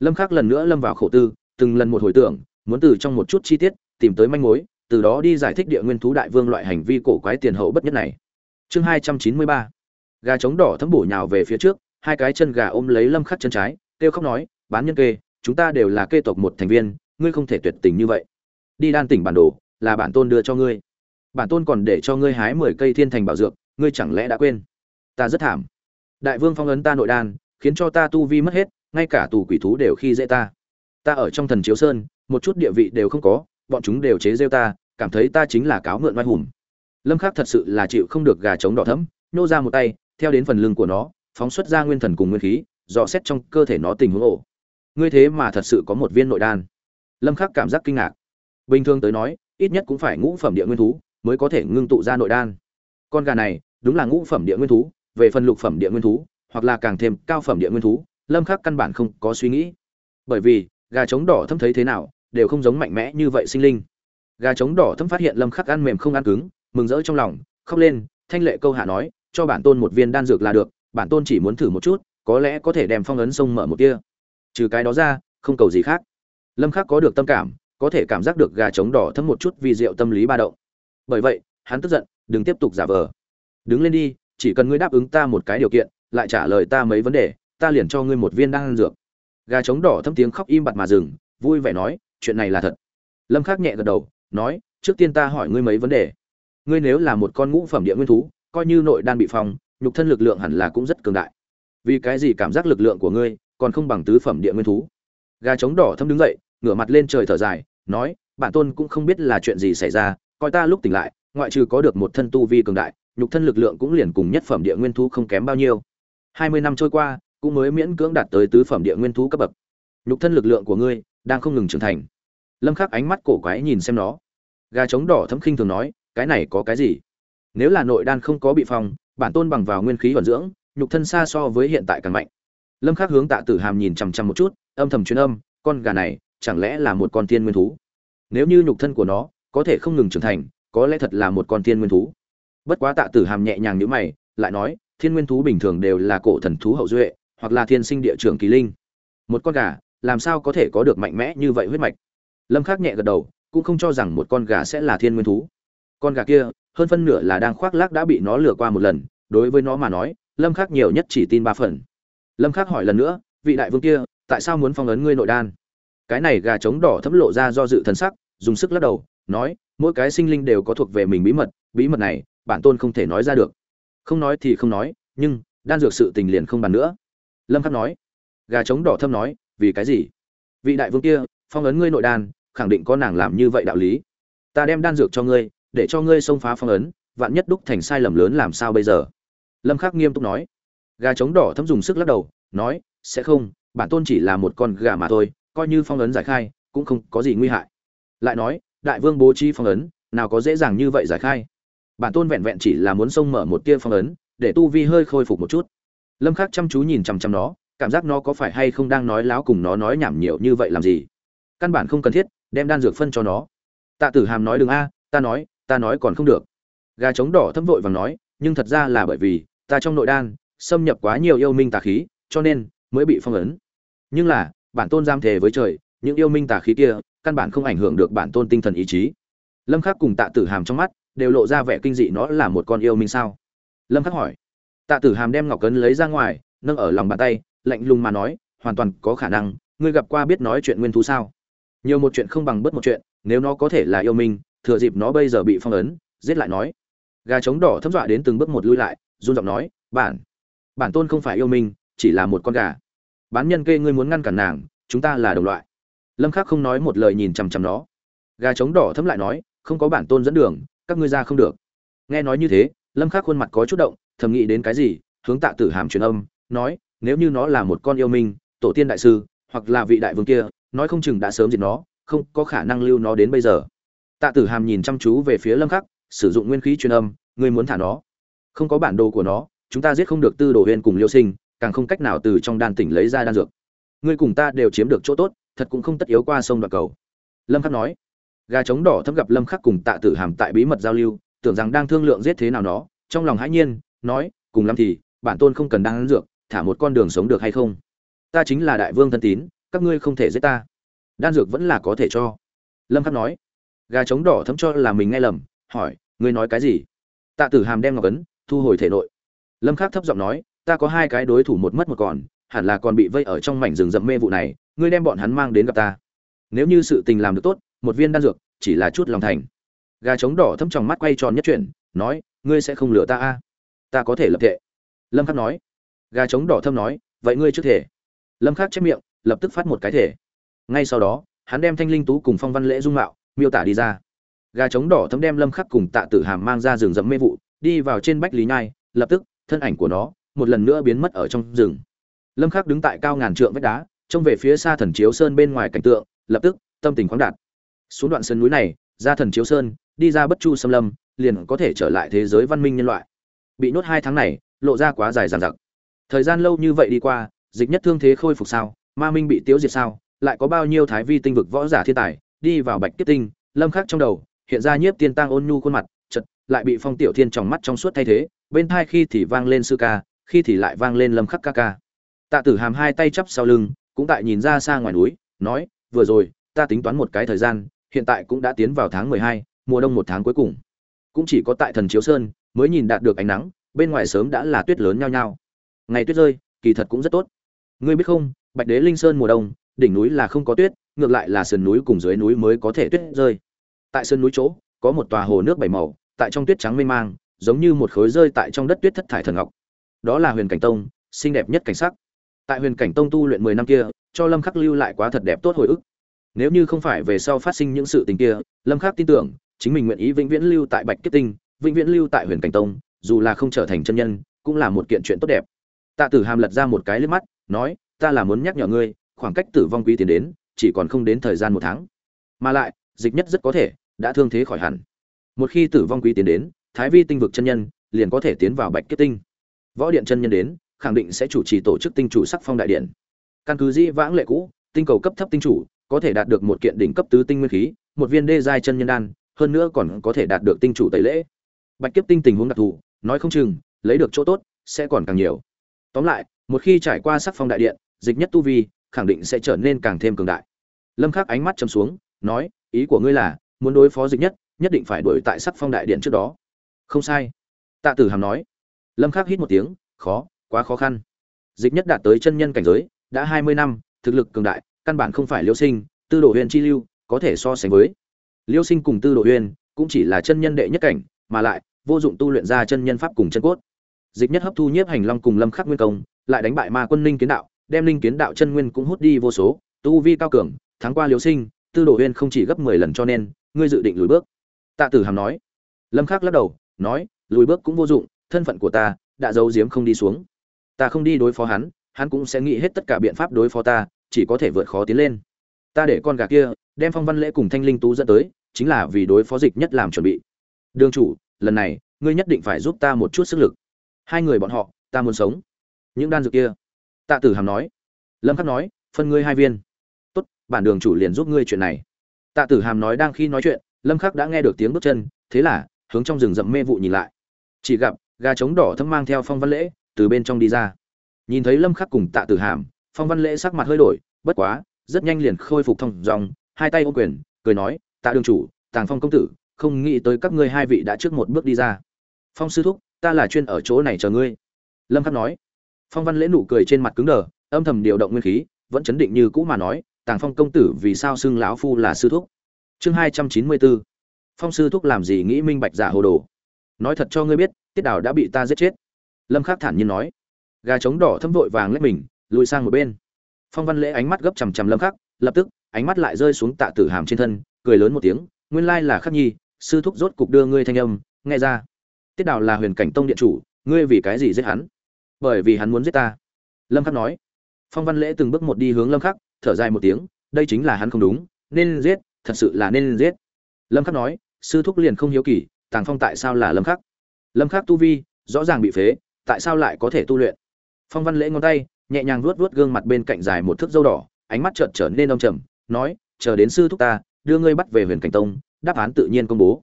Lâm khắc lần nữa lâm vào khổ tư, từng lần một hồi tưởng, muốn từ trong một chút chi tiết, tìm tới manh mối từ đó đi giải thích địa nguyên thú đại vương loại hành vi cổ quái tiền hậu bất nhất này. Chương 293 gà trống đỏ thấm bổ nhào về phía trước, hai cái chân gà ôm lấy lâm khắc chân trái, kêu khóc nói, bán nhân kê, chúng ta đều là kê tộc một thành viên, ngươi không thể tuyệt tình như vậy. Đi đan tỉnh bản đồ, là bản tôn đưa cho ngươi. Bản tôn còn để cho ngươi hái mười cây thiên thành bảo dược, ngươi chẳng lẽ đã quên? Ta rất thảm. Đại vương phong ấn ta nội đan, khiến cho ta tu vi mất hết, ngay cả tù quỷ thú đều khi dễ ta. Ta ở trong thần chiếu sơn, một chút địa vị đều không có bọn chúng đều chế rêu ta, cảm thấy ta chính là cáo mượn oai hùng. Lâm khắc thật sự là chịu không được gà trống đỏ thẫm, nô ra một tay, theo đến phần lưng của nó, phóng xuất ra nguyên thần cùng nguyên khí, dò xét trong cơ thể nó tình huống ổ. Ngươi thế mà thật sự có một viên nội đan. Lâm khắc cảm giác kinh ngạc. Bình thường tới nói, ít nhất cũng phải ngũ phẩm địa nguyên thú mới có thể ngưng tụ ra nội đan. Con gà này, đúng là ngũ phẩm địa nguyên thú, về phần lục phẩm địa nguyên thú, hoặc là càng thêm cao phẩm địa nguyên thú, lâm khắc căn bản không có suy nghĩ. Bởi vì, gà trống đỏ thâm thấy thế nào đều không giống mạnh mẽ như vậy sinh linh. Gà trống đỏ thâm phát hiện lâm khắc ăn mềm không ăn cứng, mừng rỡ trong lòng, khóc lên, thanh lệ câu hạ nói, cho bản tôn một viên đan dược là được, bản tôn chỉ muốn thử một chút, có lẽ có thể đem phong ấn sông mở một tia. Trừ cái đó ra, không cầu gì khác. Lâm khắc có được tâm cảm, có thể cảm giác được gà trống đỏ thấm một chút vì rượu tâm lý ba động. Bởi vậy, hắn tức giận, đừng tiếp tục giả vờ. Đứng lên đi, chỉ cần ngươi đáp ứng ta một cái điều kiện, lại trả lời ta mấy vấn đề, ta liền cho ngươi một viên đan dược. Gà trống đỏ thâm tiếng khóc im bặt mà dừng, vui vẻ nói chuyện này là thật. Lâm khắc nhẹ gật đầu, nói, trước tiên ta hỏi ngươi mấy vấn đề. Ngươi nếu là một con ngũ phẩm địa nguyên thú, coi như nội đan bị phong, nhục thân lực lượng hẳn là cũng rất cường đại. Vì cái gì cảm giác lực lượng của ngươi còn không bằng tứ phẩm địa nguyên thú? Gà trống đỏ thâm đứng dậy, ngửa mặt lên trời thở dài, nói, bản tôn cũng không biết là chuyện gì xảy ra, coi ta lúc tỉnh lại, ngoại trừ có được một thân tu vi cường đại, nhục thân lực lượng cũng liền cùng nhất phẩm địa nguyên thú không kém bao nhiêu. Hai mươi năm trôi qua, cũng mới miễn cưỡng đạt tới tứ phẩm địa nguyên thú cấp bậc. Nhục thân lực lượng của ngươi đang không ngừng trưởng thành. Lâm khắc ánh mắt cổ quái nhìn xem nó. Gà trống đỏ thấm khinh thường nói, cái này có cái gì? Nếu là nội đan không có bị phòng bản tôn bằng vào nguyên khí vận dưỡng, nhục thân xa so với hiện tại càng mạnh. Lâm khắc hướng tạ tử hàm nhìn chằm chằm một chút, âm thầm truyền âm, con gà này, chẳng lẽ là một con tiên nguyên thú? Nếu như nhục thân của nó có thể không ngừng trưởng thành, có lẽ thật là một con tiên nguyên thú. Bất quá tạ tử hàm nhẹ nhàng nhíu mày, lại nói, thiên nguyên thú bình thường đều là cổ thần thú hậu duệ, hoặc là thiên sinh địa trưởng kỳ linh. Một con gà làm sao có thể có được mạnh mẽ như vậy huyết mạch? Lâm khắc nhẹ gật đầu, cũng không cho rằng một con gà sẽ là thiên nguyên thú. Con gà kia, hơn phân nửa là đang khoác lác đã bị nó lừa qua một lần, đối với nó mà nói, lâm khắc nhiều nhất chỉ tin ba phần. Lâm khắc hỏi lần nữa, vị đại vương kia, tại sao muốn phong ấn ngươi nội đan? Cái này gà trống đỏ thấm lộ ra do dự thần sắc, dùng sức lắc đầu, nói, mỗi cái sinh linh đều có thuộc về mình bí mật bí mật này, bản tôn không thể nói ra được. Không nói thì không nói, nhưng, đan dược sự tình liền không bàn nữa. Lâm khắc nói. Gà trống đỏ thâm nói vì cái gì? Vị đại vương kia, phong ấn ngươi nội đan, khẳng định có nàng làm như vậy đạo lý. Ta đem đan dược cho ngươi, để cho ngươi xông phá phong ấn, vạn nhất đúc thành sai lầm lớn làm sao bây giờ? Lâm khắc nghiêm túc nói. Gà trống đỏ thấm dùng sức lắc đầu, nói, sẽ không, bản tôn chỉ là một con gà mà thôi, coi như phong ấn giải khai, cũng không có gì nguy hại. Lại nói, đại vương bố trí phong ấn, nào có dễ dàng như vậy giải khai? Bản tôn vẹn vẹn chỉ là muốn xông mở một tia phong ấn, để tu vi hơi khôi phục một chút. Lâm khắc chăm chú nhìn chằm chằm nó cảm giác nó có phải hay không đang nói láo cùng nó nói nhảm nhiều như vậy làm gì? Căn bản không cần thiết, đem đan dược phân cho nó. Tạ tử hàm nói đừng a, ta nói ta nói còn không được. Gà trống đỏ thâm vội vàng nói, nhưng thật ra là bởi vì, ta trong nội đan, xâm nhập quá nhiều yêu minh tà khí, cho nên, mới bị phong ấn. Nhưng là, bản tôn giam thề với trời, những yêu minh tà khí kia, căn bản không ảnh hưởng được bản tôn tinh thần ý chí. Lâm khắc cùng tạ tử hàm trong mắt, đều lộ ra vẻ kinh dị nó là một con yêu minh sao? Lâm khắc hỏi. Tạ tử hàm đem ngọc cấn lấy ra ngoài, nâng ở lòng bàn tay lạnh lùng mà nói, hoàn toàn có khả năng, ngươi gặp qua biết nói chuyện nguyên thú sao? Nhiều một chuyện không bằng bất một chuyện, nếu nó có thể là yêu minh thừa dịp nó bây giờ bị phong ấn, giết lại nói. Gà trống đỏ thấm dọa đến từng bước một lui lại, run giọng nói, bản bản tôn không phải yêu minh chỉ là một con gà. Bán nhân kê ngươi muốn ngăn cản nàng, chúng ta là đồng loại. Lâm khắc không nói một lời nhìn chằm chằm nó. Gà trống đỏ thấm lại nói, không có bản tôn dẫn đường, các ngươi ra không được. Nghe nói như thế, lâm khắc khuôn mặt có chút động, thầm nghĩ đến cái gì, hướng tạ tử hàm truyền âm, nói nếu như nó là một con yêu minh, tổ tiên đại sư, hoặc là vị đại vương kia, nói không chừng đã sớm diệt nó, không có khả năng lưu nó đến bây giờ. Tạ tử hàm nhìn chăm chú về phía lâm khắc, sử dụng nguyên khí truyền âm, ngươi muốn thả nó. Không có bản đồ của nó, chúng ta giết không được tư đồ huyền cùng liêu sinh, càng không cách nào từ trong đan tỉnh lấy ra đan dược. Ngươi cùng ta đều chiếm được chỗ tốt, thật cũng không tất yếu qua sông đoạt cầu. Lâm khắc nói. Gà trống đỏ thấm gặp lâm khắc cùng tạ tử hàm tại bí mật giao lưu, tưởng rằng đang thương lượng giết thế nào nó, trong lòng hãi nhiên, nói, cùng lắm thì, bản tôn không cần đan dược thả một con đường sống được hay không? Ta chính là đại vương thân tín, các ngươi không thể giết ta. Đan dược vẫn là có thể cho. Lâm khắc nói. Gà trống đỏ thấm cho là mình nghe lầm, hỏi, ngươi nói cái gì? Tạ tử hàm đem ngọc ấn, thu hồi thể nội. Lâm khắc thấp giọng nói, ta có hai cái đối thủ một mất một còn, hẳn là còn bị vây ở trong mảnh rừng rậm mê vụ này, ngươi đem bọn hắn mang đến gặp ta. Nếu như sự tình làm được tốt, một viên đan dược, chỉ là chút lòng thành. Gà trống đỏ thâm trong mắt quay tròn nhất chuyển, nói, ngươi sẽ không lừa ta a? Ta có thể lập thể lâm khắc nói gà trống đỏ thâm nói, vậy ngươi trước thể. Lâm khắc chép miệng, lập tức phát một cái thể. Ngay sau đó, hắn đem thanh linh tú cùng phong văn lễ dung mạo, miêu tả đi ra. Gà trống đỏ thâm đem lâm khắc cùng tạ tử hàm mang ra rừng rậm mê vụ, đi vào trên bách lý nhai, lập tức, thân ảnh của nó, một lần nữa biến mất ở trong rừng. Lâm khắc đứng tại cao ngàn trượng vách đá, trông về phía xa thần chiếu sơn bên ngoài cảnh tượng, lập tức, tâm tình khoáng đạt. Xuống đoạn sơn núi này, ra thần chiếu sơn, đi ra bất chu xâm lâm, liền có thể trở lại thế giới văn minh nhân loại. Bị nốt hai tháng này, lộ ra quá dài dằng dặc thời gian lâu như vậy đi qua dịch nhất thương thế khôi phục sao? Ma minh bị tiêu diệt sao? Lại có bao nhiêu thái vi tinh vực võ giả thiên tài đi vào bạch kiếp tinh? Lâm khắc trong đầu hiện ra nhiếp tiên tăng ôn nhu khuôn mặt chật lại bị phong tiểu thiên trong mắt trong suốt thay thế. Bên thai khi thì vang lên sư ca khi thì lại vang lên lâm khắc ca ca. Tạ tử hàm hai tay chắp sau lưng cũng tại nhìn ra xa ngoài núi nói vừa rồi ta tính toán một cái thời gian hiện tại cũng đã tiến vào tháng mười hai, mùa đông một tháng cuối cùng. Cũng chỉ có tại thần chiếu sơn mới nhìn đạt được ánh nắng bên ngoài sớm đã là tuyết lớn nhao nhao ngày tuyết rơi, kỳ thật cũng rất tốt. Ngươi biết không, bạch đế linh sơn mùa đông, đỉnh núi là không có tuyết, ngược lại là sườn núi cùng dưới núi mới có thể tuyết rơi. Tại sườn núi chỗ, có một tòa hồ nước bảy màu, tại trong tuyết trắng mênh mang, giống như một khối rơi tại trong đất tuyết thất thải thần ngọc. Đó là huyền cảnh tông, xinh đẹp nhất cảnh sắc. Tại huyền cảnh tông tu luyện mười năm kia, cho lâm khắc lưu lại quá thật đẹp tốt hồi ức. Nếu như không phải về sau phát sinh những sự tình kia, lâm khắc tin tưởng, chính mình nguyện ý vĩnh viễn lưu tại bạch kết tinh, vĩnh viễn lưu tại huyền cảnh tông, dù là không trở thành chân nhân, cũng là một kiện chuyện tốt đẹp tạ tử hàm lật ra một cái liếc mắt, nói, ta là muốn nhắc nhở ngươi, khoảng cách tử vong quý tiến đến, chỉ còn không đến thời gian một tháng. Mà lại, dịch nhất rất có thể, đã thương thế khỏi hẳn. Một khi tử vong quý tiến đến, thái vi tinh vực chân nhân, liền có thể tiến vào bạch kết tinh. Võ điện chân nhân đến, khẳng định sẽ chủ trì tổ chức tinh chủ sắc phong đại điện. Căn cứ di vãng lệ cũ, tinh cầu cấp thấp tinh chủ, có thể đạt được một kiện đỉnh cấp tứ tinh nguyên khí, một viên đê giai chân nhân đan, hơn nữa còn có thể đạt được tinh chủ tẩy lễ. Bạch kiếp tinh tình huống đặc thù, nói không chừng, lấy được chỗ tốt, sẽ còn càng nhiều tóm lại, một khi trải qua sắc phong đại điện, dịch nhất tu vi, khẳng định sẽ trở nên càng thêm cường đại. Lâm khắc ánh mắt chầm xuống, nói, ý của ngươi là, muốn đối phó dịch nhất nhất định phải đuổi tại sắc phong đại điện trước đó. Không sai. Tạ tử hàm nói. Lâm khắc hít một tiếng, khó, quá khó khăn. Dịch nhất đạt tới chân nhân cảnh giới, đã hai mươi năm, thực lực cường đại, căn bản không phải liêu sinh, tư đồ huyền chi lưu, có thể so sánh với. Liêu sinh cùng tư đồ huyền, cũng chỉ là chân nhân đệ nhất cảnh, mà lại, vô dụng tu luyện ra chân nhân pháp cùng chân cốt dịch nhất hấp thu nhiếp hành long cùng lâm khắc nguyên công, lại đánh bại ma quân linh kiến đạo, đem linh kiến đạo chân nguyên cũng hút đi vô số, tu vi cao cường, thắng qua liêu sinh, tư đồ huyên không chỉ gấp 10 lần cho nên, ngươi dự định lùi bước. Tạ tử hàm nói. Lâm khắc lắc đầu, nói, lùi bước cũng vô dụng, thân phận của ta đã giấu giếm không đi xuống. Ta không đi đối phó hắn hắn cũng sẽ nghĩ hết tất cả biện pháp đối phó ta, chỉ có thể vượt khó tiến lên. Ta để con gà kia đem phong văn lễ cùng thanh linh tú dẫn tới, chính là vì đối phó dịch nhất làm chuẩn bị. Đương chủ, lần này, ngươi nhất định phải giúp ta một chút sức lực hai người bọn họ, ta muốn sống. Những đan dược kia. Tạ tử hàm nói. Lâm khắc nói, phân ngươi hai viên. Tốt, bản đường chủ liền giúp ngươi chuyện này. Tạ tử hàm nói đang khi nói chuyện, lâm khắc đã nghe được tiếng bước chân, thế là, hướng trong rừng rậm mê vụ nhìn lại. Chỉ gặp, gà trống đỏ thâm mang theo phong văn lễ, từ bên trong đi ra. Nhìn thấy lâm khắc cùng tạ tử hàm, phong văn lễ sắc mặt hơi đổi, bất quá, rất nhanh liền khôi phục thông dòng, hai tay ô quyền, cười nói, tạ đường chủ, tàng phong công tử, không nghĩ tới các ngươi hai vị đã trước một bước đi ra. Phong sư thúc ta là chuyên ở chỗ này chờ ngươi. Lâm khắc nói. Phong văn lễ nụ cười trên mặt cứng đờ, âm thầm điều động nguyên khí, vẫn chấn định như cũ mà nói, tàng phong công tử vì sao xưng lão phu là sư thúc? Chương hai trăm chín mươi bốn phong sư thúc làm gì nghĩ minh bạch giả hồ đồ? Nói thật cho ngươi biết, tiết đào đã bị ta giết chết. Lâm khắc thản nhiên nói. Gà trống đỏ thâm vội vàng lách mình, lùi sang một bên. Phong văn lễ ánh mắt gấp chằm chằm lâm khắc, lập tức, ánh mắt lại rơi xuống tạ tử hàm trên thân, cười lớn một tiếng, nguyên lai là khắc nhi, sư thúc rốt cục đưa ngươi thanh âm, nghe ra tiết đào là huyền cảnh tông điện chủ, ngươi vì cái gì giết hắn? Bởi vì hắn muốn giết ta. Lâm khắc nói. Phong văn lễ từng bước một đi hướng lâm khắc, thở dài một tiếng, đây chính là hắn không đúng, nên giết, thật sự là nên giết. Lâm khắc nói, sư thúc liền không hiếu kỳ, tàng phong tại sao là lâm khắc? Lâm khắc tu vi, rõ ràng bị phế, tại sao lại có thể tu luyện? Phong văn lễ ngón tay, nhẹ nhàng vuốt vuốt gương mặt bên cạnh dài một thước dâu đỏ, ánh mắt chợt trở nên đông trầm, nói, chờ đến sư thúc ta, đưa ngươi bắt về huyền cảnh tông, đáp án tự nhiên công bố.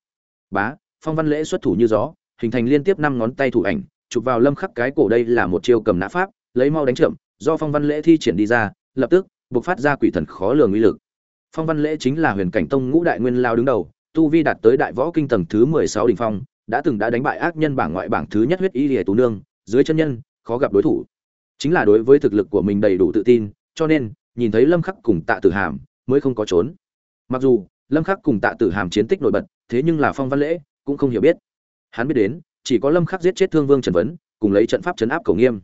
Bá, phong văn lễ xuất thủ như gió hình thành liên tiếp năm ngón tay thủ ảnh, chụp vào lâm khắc cái cổ đây là một chiêu cầm nã pháp, lấy mau đánh chậm, do phong văn lễ thi triển đi ra, lập tức, bộc phát ra quỷ thần khó lường uy lực. Phong văn lễ chính là huyền cảnh tông ngũ đại nguyên lao đứng đầu, tu vi đạt tới đại võ kinh tầng thứ 16 đỉnh phong, đã từng đã đánh bại ác nhân bảng ngoại bảng thứ nhất huyết y lìa tú nương, dưới chân nhân, khó gặp đối thủ. Chính là đối với thực lực của mình đầy đủ tự tin, cho nên, nhìn thấy lâm khắc cùng tạ tử hàm, mới không có trốn. Mặc dù, lâm khắc cùng tạ tử hàm chiến tích nổi bật, thế nhưng là phong văn lễ cũng không hiểu biết hắn biết đến, chỉ có lâm khắc giết chết thương vương trần vấn, cùng lấy trận pháp chấn áp cầu nghiêm.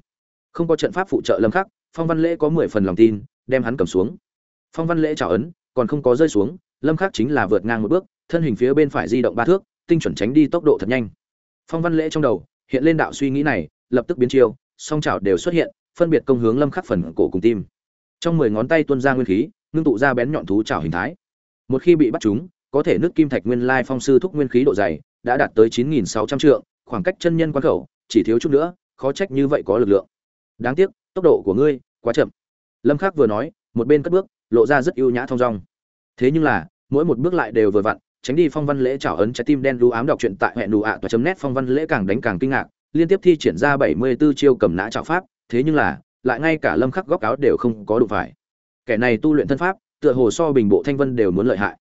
Không có trận pháp phụ trợ lâm khắc, phong văn lễ có 10 phần lòng tin, đem hắn cầm xuống. Phong văn lễ chào ấn, còn không có rơi xuống, lâm khắc chính là vượt ngang một bước, thân hình phía bên phải di động ba thước, tinh chuẩn tránh đi tốc độ thật nhanh. Phong văn lễ trong đầu, hiện lên đạo suy nghĩ này, lập tức biến chiêu, song chảo đều xuất hiện, phân biệt công hướng lâm khắc phần cổ cùng tim. Trong mười ngón tay tuôn ra nguyên khí, ngưng tụ ra bén nhọn thú chảo hình thái. Một khi bị bắt chúng có thể nứt kim thạch nguyên lai phong sư thúc nguyên khí độ dày, đã đạt tới 9.600 trượng, khoảng cách chân nhân quan khẩu, chỉ thiếu chút nữa, khó trách như vậy có lực lượng. Đáng tiếc, tốc độ của ngươi quá chậm. Lâm khắc vừa nói, một bên cất bước, lộ ra rất ưu nhã thong dong. Thế nhưng là, mỗi một bước lại đều vừa vặn, tránh đi phong văn lễ chảo ấn trái tim đen lưu ám đọc truyện tại hẹn đủ ạ toa chấm nét phong văn lễ càng đánh càng kinh ngạc, liên tiếp thi triển ra 74 chiêu cầm nã trảo pháp, thế nhưng là, lại ngay cả lâm khắc góc áo đều không có đủ phải. Kẻ này tu luyện thân pháp, tựa hồ so bình bộ thanh vân đều muốn lợi hại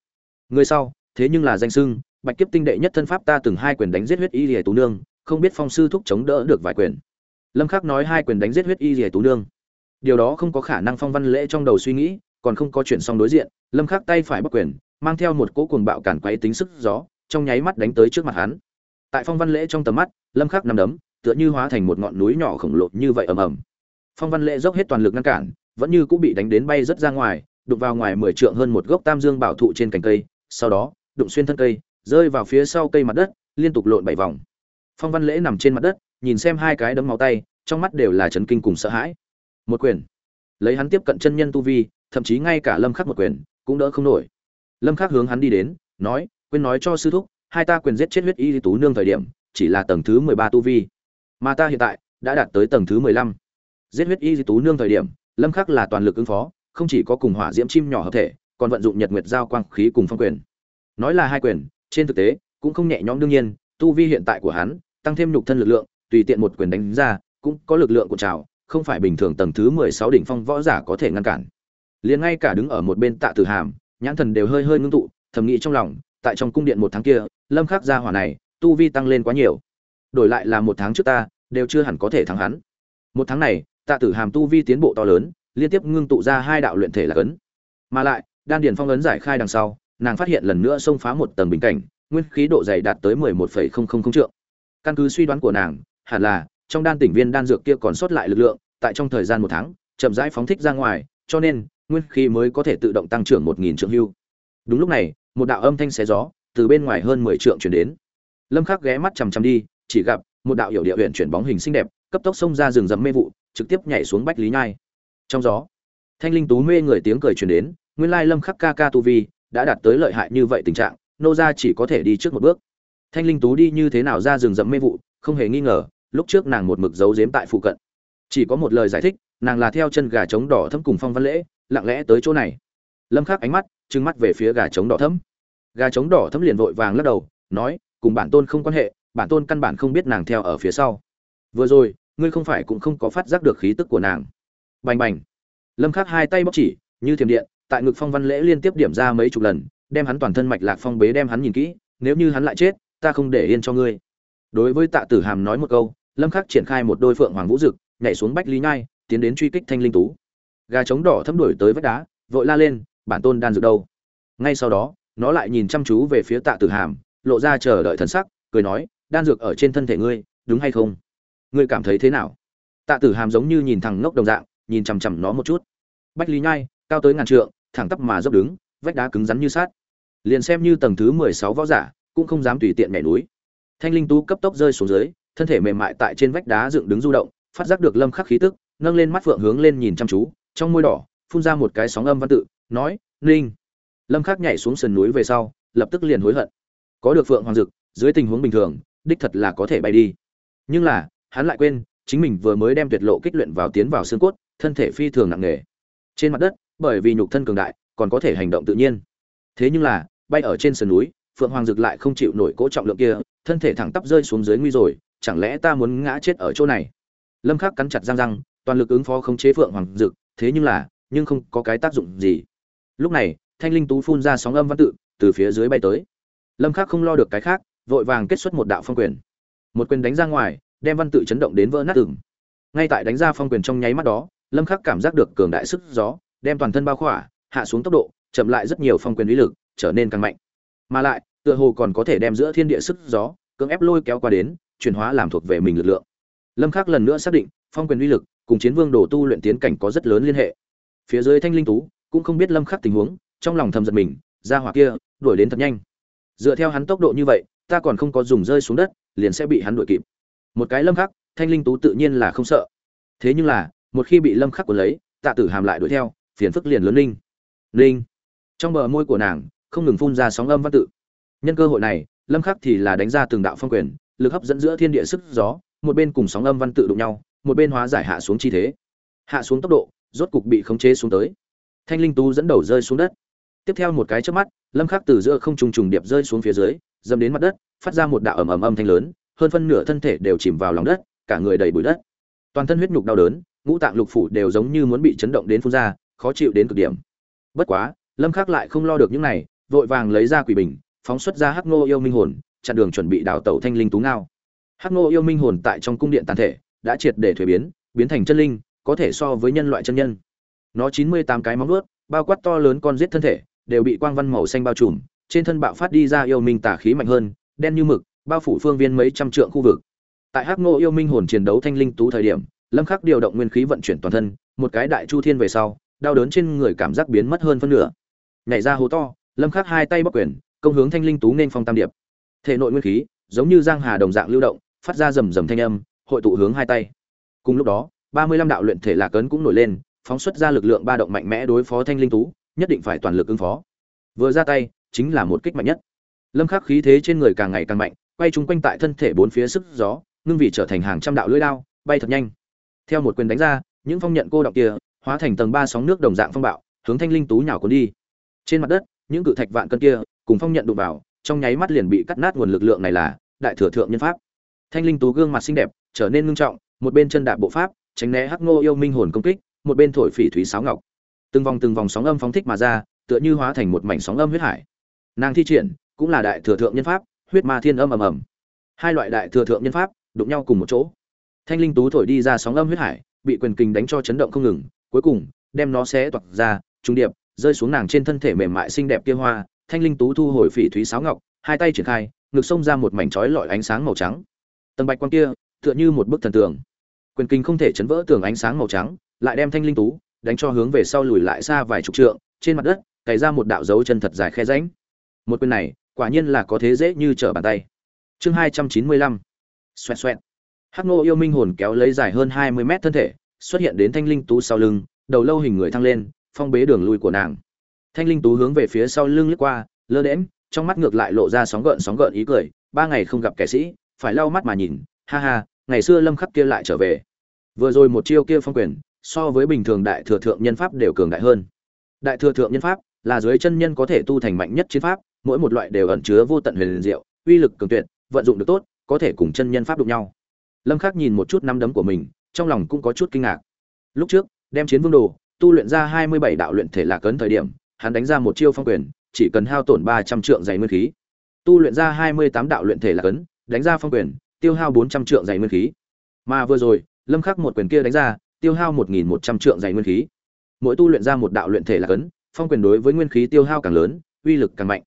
người sau, thế nhưng là danh sưng bạch kiếp tinh đệ nhất thân pháp ta từng hai quyền đánh giết huyết y rìa tú nương, không biết phong sư thúc chống đỡ được vài quyền. Lâm khắc nói hai quyền đánh giết huyết y rìa tú nương. Điều đó không có khả năng phong văn lễ trong đầu suy nghĩ, còn không có chuyện xong đối diện, lâm khắc tay phải bắc quyền, mang theo một cỗ cuồng bạo cản quấy tính sức gió, trong nháy mắt đánh tới trước mặt hắn. Tại phong văn lễ trong tầm mắt, lâm khắc nằm đấm, tựa như hóa thành một ngọn núi nhỏ khổng lồ như vậy ầm ầm. Phong văn lễ dốc hết toàn lực ngăn cản, vẫn như cũng bị đánh đến bay rất ra ngoài, đụng vào ngoài mười trượng hơn một gốc tam dương bảo thụ trên cành cây sau đó, đụng xuyên thân cây, rơi vào phía sau cây mặt đất, liên tục lộn bảy vòng. Phong văn lễ nằm trên mặt đất, nhìn xem hai cái đấm máu tay, trong mắt đều là chấn kinh cùng sợ hãi. Một quyền. Lấy hắn tiếp cận chân nhân tu vi, thậm chí ngay cả lâm khắc một quyền, cũng đỡ không nổi. Lâm khắc hướng hắn đi đến, nói, quên nói cho sư thúc, hai ta quyền giết chết huyết y tú nương thời điểm, chỉ là tầng thứ 13 tu vi. Mà ta hiện tại, đã đạt tới tầng thứ 15. giết huyết y tú nương thời điểm, lâm khắc là toàn lực ứng phó, không chỉ có cùng hỏa diễm chim nhỏ hợp thể còn vận dụng nhật nguyệt giao quang khí cùng phong quyền. Nói là hai quyền, trên thực tế, cũng không nhẹ nhõm đương nhiên, tu vi hiện tại của hắn, tăng thêm nhục thân lực lượng, tùy tiện một quyền đánh ra, cũng có lực lượng của trào, không phải bình thường tầng thứ 16 đỉnh phong võ giả có thể ngăn cản. Liền ngay cả đứng ở một bên tạ tử hàm, nhãn thần đều hơi hơi ngưng tụ, thầm nghĩ trong lòng, tại trong cung điện một tháng kia, lâm khắc gia hỏa này, tu vi tăng lên quá nhiều. Đổi lại là một tháng trước ta, đều chưa hẳn có thể thắng hắn. Một tháng này, tạ tử hàm tu vi tiến bộ to lớn, liên tiếp ngưng tụ ra hai đạo luyện thể là cấn. Mà lại đan điền phong ấn giải khai đằng sau nàng phát hiện lần nữa xông phá một tầng bình cảnh nguyên khí độ dày đạt tới 11,000 trượng. Căn cứ suy đoán của nàng hẳn là trong đan tỉnh viên đan dược kia còn sót lại lực lượng tại trong thời gian một tháng chậm rãi phóng thích ra ngoài cho nên nguyên khí mới có thể tự động tăng trưởng 1000 trượng hưu. Đúng lúc này một đạo âm thanh xé gió từ bên ngoài hơn 10 trượng truyền đến. Lâm khắc ghé mắt chằm chằm đi chỉ gặp một đạo hiểu địa huyện chuyển bóng hình xinh đẹp cấp tốc xông ra rừng rậm mê vụ trực tiếp nhảy xuống bách lý nhai. Trong gió thanh linh tú mê người tiếng cười truyền đến nguyên lai lâm khắc ca ca tu vi đã đạt tới lợi hại như vậy tình trạng, nô gia chỉ có thể đi trước một bước. Thanh linh tú đi như thế nào ra rừng rậm mê vụ, không hề nghi ngờ, lúc trước nàng một mực giấu giếm tại phụ cận. Chỉ có một lời giải thích, nàng là theo chân gà trống đỏ thấm cùng phong văn lễ, lặng lẽ tới chỗ này. Lâm khắc ánh mắt, trừng mắt về phía gà trống đỏ thấm. Gà trống đỏ thấm liền vội vàng lắc đầu, nói, cùng bản tôn không quan hệ, bản tôn căn bản không biết nàng theo ở phía sau. Vừa rồi, ngươi không phải cũng không có phát giác được khí tức của nàng. Bành bành. Lâm khắc hai tay bóc chỉ, như thiềm điện tại ngực phong văn lễ liên tiếp điểm ra mấy chục lần, đem hắn toàn thân mạch lạc phong bế đem hắn nhìn kỹ, nếu như hắn lại chết, ta không để yên cho ngươi. Đối với tạ tử hàm nói một câu, lâm khắc triển khai một đôi phượng hoàng vũ dực, nhảy xuống bách lý nhai, tiến đến truy kích thanh linh tú. Gà trống đỏ thâm đuổi tới vách đá, vội la lên, bản tôn đan dược đâu? Ngay sau đó, nó lại nhìn chăm chú về phía tạ tử hàm, lộ ra chờ đợi thần sắc, cười nói, đan dược ở trên thân thể ngươi, đúng hay không? Ngươi cảm thấy thế nào? Tạ tử hàm giống như nhìn thằng ngốc đồng dạng, nhìn chằm chằm nó một chút. Bách lý nhai, cao tới ngàn trượng thẳng tắp mà dốc đứng, vách đá cứng rắn như sát liền xem như tầng thứ mười sáu võ giả, cũng không dám tùy tiện nhảy núi. Thanh linh tú cấp tốc rơi xuống dưới, thân thể mềm mại tại trên vách đá dựng đứng du động, phát giác được lâm khắc khí tức, nâng lên mắt phượng hướng lên nhìn chăm chú, trong môi đỏ, phun ra một cái sóng âm văn tự, nói, Linh. lâm khắc nhảy xuống sườn núi về sau, lập tức liền hối hận. Có được phượng hoàng dực, dưới tình huống bình thường, đích thật là có thể bay đi. Nhưng là, hắn lại quên, chính mình vừa mới đem tuyệt lộ kích luyện vào tiến vào xương cốt, thân thể phi thường nặng nề. Trên mặt đất bởi vì nhục thân cường đại, còn có thể hành động tự nhiên. Thế nhưng là, bay ở trên sườn núi, phượng hoàng dực lại không chịu nổi cỗ trọng lượng kia, thân thể thẳng tắp rơi xuống dưới nguy rồi, chẳng lẽ ta muốn ngã chết ở chỗ này? Lâm khắc cắn chặt răng răng, toàn lực ứng phó khống chế phượng hoàng dực, thế nhưng là, nhưng không có cái tác dụng gì. Lúc này, thanh linh tú phun ra sóng âm văn tự, từ phía dưới bay tới. Lâm khắc không lo được cái khác, vội vàng kết xuất một đạo phong quyền. Một quyền đánh ra ngoài, đem văn tự chấn động đến vỡ nát từng ngay tại đánh ra phong quyền trong nháy mắt đó, lâm khắc cảm giác được cường đại sức gió đem toàn thân bao khỏa, hạ xuống tốc độ, chậm lại rất nhiều phong quyền uy lực, trở nên càng mạnh. Mà lại, tựa hồ còn có thể đem giữa thiên địa sức gió, cưỡng ép lôi kéo qua đến, chuyển hóa làm thuộc về mình lực lượng. Lâm khắc lần nữa xác định, phong quyền uy lực cùng chiến vương đồ tu luyện tiến cảnh có rất lớn liên hệ. Phía dưới thanh linh tú cũng không biết lâm khắc tình huống, trong lòng thầm giật mình, ra hỏa kia, đuổi đến thật nhanh. Dựa theo hắn tốc độ như vậy, ta còn không có dùng rơi xuống đất, liền sẽ bị hắn đuổi kịp. Một cái lâm khắc, thanh linh tú tự nhiên là không sợ. Thế nhưng là, một khi bị lâm khắc cuốn lấy, tạ tử hàm lại đuổi theo phiền phức liền lớn linh linh trong bờ môi của nàng, không ngừng phun ra sóng âm văn tự. Nhân cơ hội này, lâm khắc thì là đánh ra từng đạo phong quyền, lực hấp dẫn giữa thiên địa sức gió, một bên cùng sóng âm văn tự đụng nhau, một bên hóa giải hạ xuống chi thế. Hạ xuống tốc độ, rốt cục bị khống chế xuống tới. Thanh linh tú dẫn đầu rơi xuống đất. Tiếp theo một cái chớp mắt, lâm khắc từ giữa không trùng trùng điệp rơi xuống phía dưới dâm đến mặt đất, phát ra một đạo ầm ầm âm thanh lớn, hơn phân nửa thân thể đều chìm vào lòng đất, cả người đầy bụi đất. Toàn thân huyết nhục đau đớn, ngũ tạng lục phủ đều giống như muốn bị chấn động đến phun ra khó chịu đến cực điểm. Bất quá, lâm khắc lại không lo được những này, vội vàng lấy ra quỷ bình, phóng xuất ra hắc ngô yêu minh hồn, chặn đường chuẩn bị đào tẩu thanh linh tú ngao. Hắc ngô yêu minh hồn tại trong cung điện tàn thể, đã triệt để thuế biến biến thành chân linh, có thể so với nhân loại chân nhân. Nó chín mươi tám cái móng vuốt, bao quát to lớn con giết thân thể, đều bị quang văn màu xanh bao trùm, trên thân bạo phát đi ra yêu minh tà khí mạnh hơn, đen như mực, bao phủ phương viên mấy trăm trượng khu vực. Tại hắc ngô yêu minh hồn chiến đấu thanh linh tú thời điểm, lâm khắc điều động nguyên khí vận chuyển toàn thân, một cái đại chu thiên về sau đau đớn trên người cảm giác biến mất hơn phân nửa. Nhảy ra hố to, lâm khắc hai tay bóc quyền, công hướng thanh linh tú nên phong tam điệp. Thể nội nguyên khí, giống như giang hà đồng dạng lưu động, phát ra rầm rầm thanh âm, hội tụ hướng hai tay. Cùng lúc đó, ba mươi lăm đạo luyện thể lạc ấn cũng nổi lên, phóng xuất ra lực lượng ba động mạnh mẽ đối phó thanh linh tú, nhất định phải toàn lực ứng phó. Vừa ra tay, chính là một kích mạnh nhất. Lâm khắc khí thế trên người càng ngày càng mạnh, quay chúng quanh tại thân thể bốn phía sức gió, ngưng vị trở thành hàng trăm đạo lưỡi đao, bay thật nhanh. Theo một quyền đánh ra, những phong nhận cô đọng kia hóa thành tầng ba sóng nước đồng dạng phong bạo, hướng thanh linh tú nhào cuốn đi. Trên mặt đất, những cự thạch vạn cân kia, cùng phong nhận đụng vào, trong nháy mắt liền bị cắt nát nguồn lực lượng này là đại thừa thượng nhân pháp. Thanh linh tú gương mặt xinh đẹp, trở nên ngưng trọng, một bên chân đạp bộ pháp, tránh né hắc ngô yêu minh hồn công kích, một bên thổi phỉ thúy sáo ngọc. Từng vòng từng vòng sóng âm phóng thích mà ra, tựa như hóa thành một mảnh sóng âm huyết hải. Nàng thi triển, cũng là đại thừa thượng nhân pháp, huyết ma thiên âm ầm ầm. Hai loại đại thừa thượng nhân pháp, đụng nhau cùng một chỗ. Thanh linh tú thổi đi ra sóng âm huyết hải, bị quyền kình đánh cho chấn động không ngừng cuối cùng, đem nó xé toạc ra, trung điệp, rơi xuống nàng trên thân thể mềm mại xinh đẹp kia hoa, thanh linh tú thu hồi phỉ thúy sáo ngọc, hai tay triển khai, ngực xông ra một mảnh chói lọi ánh sáng màu trắng. Tầng bạch quan kia, tựa như một bức thần tường quyền kinh không thể chấn vỡ tường ánh sáng màu trắng, lại đem thanh linh tú đánh cho hướng về sau lùi lại xa vài chục trượng, trên mặt đất cày ra một đạo dấu chân thật dài khe rãnh. Một quyền này, quả nhiên là có thế dễ như trở bàn tay. Chương hai trăm chín mươi lăm. Xoẹt xoẹt. Hắc nô yêu minh hồn kéo lấy dài hơn hai mươi mét thân thể xuất hiện đến thanh linh tú sau lưng, đầu lâu hình người thăng lên, phong bế đường lui của nàng. Thanh linh tú hướng về phía sau lưng lướt qua, lơ đễm trong mắt ngược lại lộ ra sóng gợn sóng gợn ý cười, ba ngày không gặp kẻ sĩ, phải lau mắt mà nhìn, ha ha, ngày xưa lâm khắc kia lại trở về. Vừa rồi một chiêu kia phong quyền, so với bình thường đại thừa thượng nhân pháp đều cường đại hơn. Đại thừa thượng nhân pháp là dưới chân nhân có thể tu thành mạnh nhất chiến pháp, mỗi một loại đều ẩn chứa vô tận huyền diệu, uy lực cường tuyệt, vận dụng được tốt, có thể cùng chân nhân pháp đụng nhau. Lâm khắc nhìn một chút năm đấm của mình trong lòng cũng có chút kinh ngạc. Lúc trước, đem chiến vương đồ, tu luyện ra 27 đạo luyện thể lạc cấn thời điểm, hắn đánh ra một chiêu phong quyền, chỉ cần hao tổn 300 trượng dày nguyên khí. Tu luyện ra 28 đạo luyện thể lạc cấn, đánh ra phong quyền, tiêu hao 400 trượng dày nguyên khí. Mà vừa rồi, lâm khắc một quyền kia đánh ra, tiêu hao 1.100 trượng dày nguyên khí. Mỗi tu luyện ra một đạo luyện thể lạc cấn, phong quyền đối với nguyên khí tiêu hao càng lớn, uy lực càng mạnh.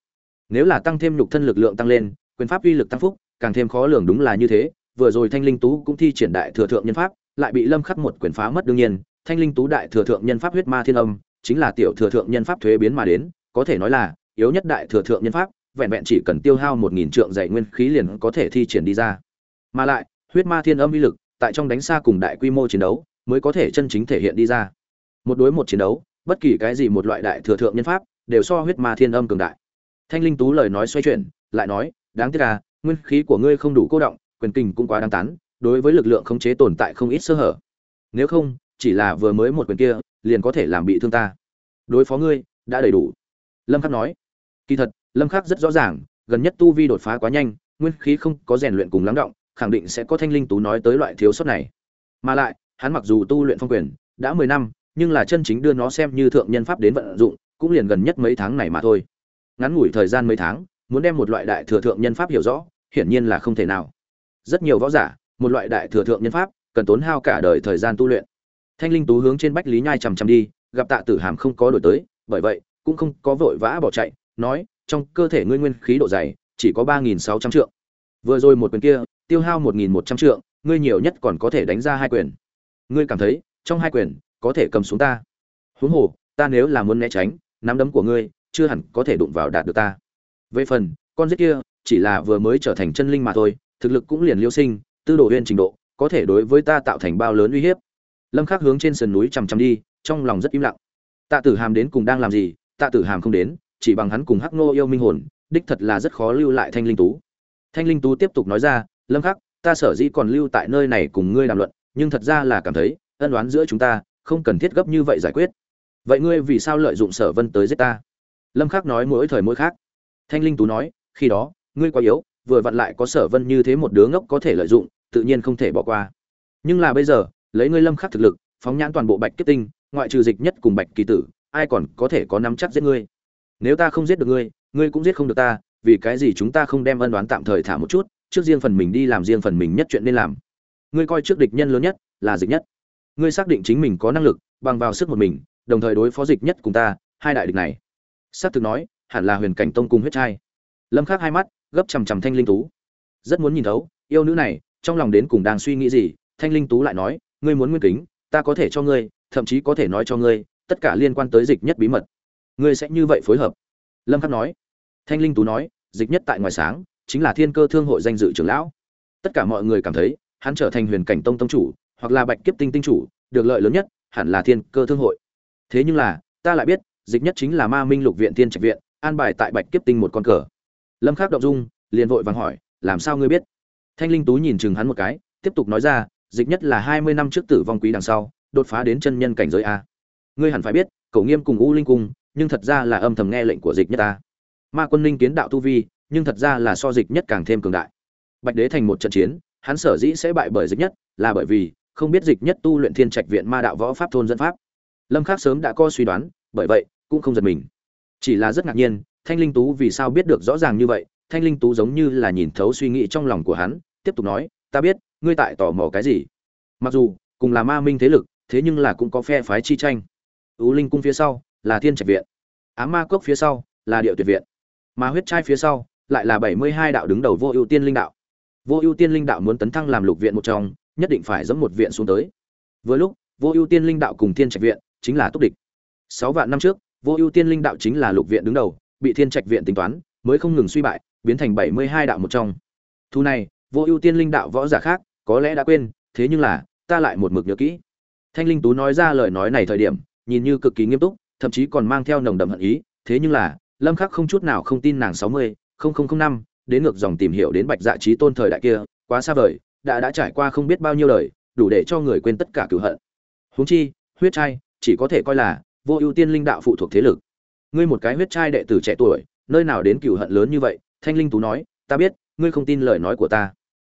Nếu là tăng thêm nhục thân lực lượng tăng lên, quyền pháp uy lực tăng phúc, càng thêm khó lường đúng là như thế, vừa rồi thanh linh tú cũng thi triển đại thừa thượng nhân pháp lại bị lâm khắc một quyền phá mất đương nhiên, thanh linh tú đại thừa thượng nhân pháp huyết ma thiên âm, chính là tiểu thừa thượng nhân pháp thuế biến mà đến, có thể nói là yếu nhất đại thừa thượng nhân pháp, vẹn vẹn chỉ cần tiêu hao một nghìn trượng dạy nguyên khí liền có thể thi triển đi ra. Mà lại, huyết ma thiên âm uy lực, tại trong đánh xa cùng đại quy mô chiến đấu, mới có thể chân chính thể hiện đi ra. Một đối một chiến đấu, bất kỳ cái gì một loại đại thừa thượng nhân pháp, đều so huyết ma thiên âm cường đại. Thanh linh tú lời nói xoay chuyển, lại nói, đáng tiếc là nguyên khí của ngươi không đủ cô động, quyền kinh cũng quá đáng tán đối với lực lượng khống chế tồn tại không ít sơ hở. Nếu không, chỉ là vừa mới một quyền kia, liền có thể làm bị thương ta. Đối phó ngươi, đã đầy đủ. Lâm khắc nói. Kỳ thật, lâm khắc rất rõ ràng, gần nhất tu vi đột phá quá nhanh, nguyên khí không có rèn luyện cùng lắng động, khẳng định sẽ có thanh linh tú nói tới loại thiếu sót này. Mà lại, hắn mặc dù tu luyện phong quyền, đã 10 năm, nhưng là chân chính đưa nó xem như thượng nhân pháp đến vận dụng, cũng liền gần nhất mấy tháng này mà thôi. Ngắn ngủi thời gian mấy tháng, muốn đem một loại đại thừa thượng nhân pháp hiểu rõ, hiển nhiên là không thể nào. Rất nhiều võ giả một loại đại thừa thượng nhân pháp, cần tốn hao cả đời thời gian tu luyện. Thanh linh tú hướng trên bách lý nhai chằm chằm đi, gặp tạ tử hàm không có đổi tới, bởi vậy, cũng không có vội vã bỏ chạy, nói, trong cơ thể ngươi nguyên khí độ dày, chỉ có ba nghìn sáu trăm trượng. Vừa rồi một quyền kia, tiêu hao một nghìn một trăm trượng, ngươi nhiều nhất còn có thể đánh ra hai quyền. Ngươi cảm thấy, trong hai quyền, có thể cầm xuống ta. Huống hồ, ta nếu là muốn né tránh, nắm đấm của ngươi, chưa hẳn có thể đụng vào đạt được ta. Về phần, con giết kia, chỉ là vừa mới trở thành chân linh mà thôi, thực lực cũng liền liêu sinh tư đồ huyên trình độ, có thể đối với ta tạo thành bao lớn uy hiếp. Lâm khắc hướng trên sườn núi chằm chằm đi, trong lòng rất im lặng. Tạ tử hàm đến cùng đang làm gì, tạ tử hàm không đến, chỉ bằng hắn cùng hắc nô yêu minh hồn, đích thật là rất khó lưu lại thanh linh tú. Thanh linh tú tiếp tục nói ra, lâm khắc, ta sở dĩ còn lưu tại nơi này cùng ngươi đàm luận, nhưng thật ra là cảm thấy, ân đoán giữa chúng ta, không cần thiết gấp như vậy giải quyết. Vậy ngươi vì sao lợi dụng sở vân tới giết ta? Lâm khắc nói mỗi thời mỗi khác. Thanh linh tú nói, khi đó, ngươi quá yếu vừa vặn lại có sở vân như thế một đứa ngốc có thể lợi dụng, tự nhiên không thể bỏ qua. Nhưng là bây giờ, lấy ngươi lâm khắc thực lực, phóng nhãn toàn bộ bạch kết tinh, ngoại trừ dịch nhất cùng bạch kỳ tử, ai còn có thể có nắm chắc giết ngươi? Nếu ta không giết được ngươi ngươi cũng giết không được ta, vì cái gì chúng ta không đem ân đoán tạm thời thả một chút, trước riêng phần mình đi làm riêng phần mình nhất chuyện nên làm. Ngươi coi trước địch nhân lớn nhất là dịch nhất. Ngươi xác định chính mình có năng lực, bằng vào sức một mình, đồng thời đối phó dịch nhất cùng ta, hai đại địch này. Xác thực nói, hẳn là huyền cảnh tông cùng huyết trai. Lâm khắc hai mắt gấp chằm chằm thanh linh tú. Rất muốn nhìn thấu, yêu nữ này, trong lòng đến cùng đang suy nghĩ gì, thanh linh tú lại nói, ngươi muốn nguyên kính, ta có thể cho ngươi, thậm chí có thể nói cho ngươi, tất cả liên quan tới dịch nhất bí mật. Ngươi sẽ như vậy phối hợp. Lâm khắc nói. Thanh linh tú nói, dịch nhất tại ngoài sáng, chính là thiên cơ thương hội danh dự trưởng lão. Tất cả mọi người cảm thấy, hắn trở thành huyền cảnh tông tông chủ, hoặc là bạch kiếp tinh tinh chủ, được lợi lớn nhất, hẳn là thiên cơ thương hội. Thế nhưng là, ta lại biết, dịch nhất chính là ma minh lục viện tiên trạch viện, an bài tại bạch kiếp tinh một con cờ lâm khắc động dung, liền vội vàng hỏi, làm sao ngươi biết? Thanh linh tú nhìn chừng hắn một cái, tiếp tục nói ra, dịch nhất là 20 năm trước tử vong quý đằng sau, đột phá đến chân nhân cảnh giới a. Ngươi hẳn phải biết cổ nghiêm cùng u linh cung, nhưng thật ra là âm thầm nghe lệnh của dịch nhất ta. Ma quân linh kiến đạo tu vi, nhưng thật ra là so dịch nhất càng thêm cường đại. Bạch đế thành một trận chiến, hắn sở dĩ sẽ bại bởi dịch nhất, là bởi vì không biết dịch nhất tu luyện thiên trạch viện ma đạo võ pháp thôn dân pháp. Lâm khắc sớm đã có suy đoán, bởi vậy cũng không giật mình. Chỉ là rất ngạc nhiên thanh linh tú vì sao biết được rõ ràng như vậy? Thanh linh tú giống như là nhìn thấu suy nghĩ trong lòng của hắn, tiếp tục nói, ta biết, ngươi tại tò mò cái gì? Mặc dù, cùng là ma minh thế lực, thế nhưng là cũng có phe phái chi tranh. U linh cung phía sau, là thiên trạch viện. Ám ma cốc phía sau, là điệu tuyệt viện. Mà huyết trai phía sau, lại là bảy mươi hai đạo đứng đầu vô ưu tiên linh đạo. Vô ưu tiên linh đạo muốn tấn thăng làm lục viện một trong, nhất định phải dẫm một viện xuống tới. Với lúc, vô ưu tiên linh đạo cùng thiên trạch viện chính là túc địch. Sáu vạn năm trước, vô ưu tiên linh đạo chính là lục viện đứng đầu bị thiên trạch viện tính toán, mới không ngừng suy bại, biến thành bảy mươi hai đạo một trong. Thu này, vô ưu tiên linh đạo võ giả khác, có lẽ đã quên, thế nhưng là, ta lại một mực nhớ kỹ. Thanh linh tú nói ra lời nói này thời điểm, nhìn như cực kỳ nghiêm túc, thậm chí còn mang theo nồng đậm hận ý, thế nhưng là, lâm khắc không chút nào không tin nàng sáu mươi năm, đến ngược dòng tìm hiểu đến bạch dạ trí tôn thời đại kia, quá xa vời, đã đã trải qua không biết bao nhiêu đời, đủ để cho người quên tất cả cửu hận. Huống chi, huyết trai, chỉ có thể coi là vô ưu tiên linh đạo phụ thuộc thế lực ngươi một cái huyết trai đệ tử trẻ tuổi, nơi nào đến cựu hận lớn như vậy? Thanh linh tú nói, ta biết, ngươi không tin lời nói của ta.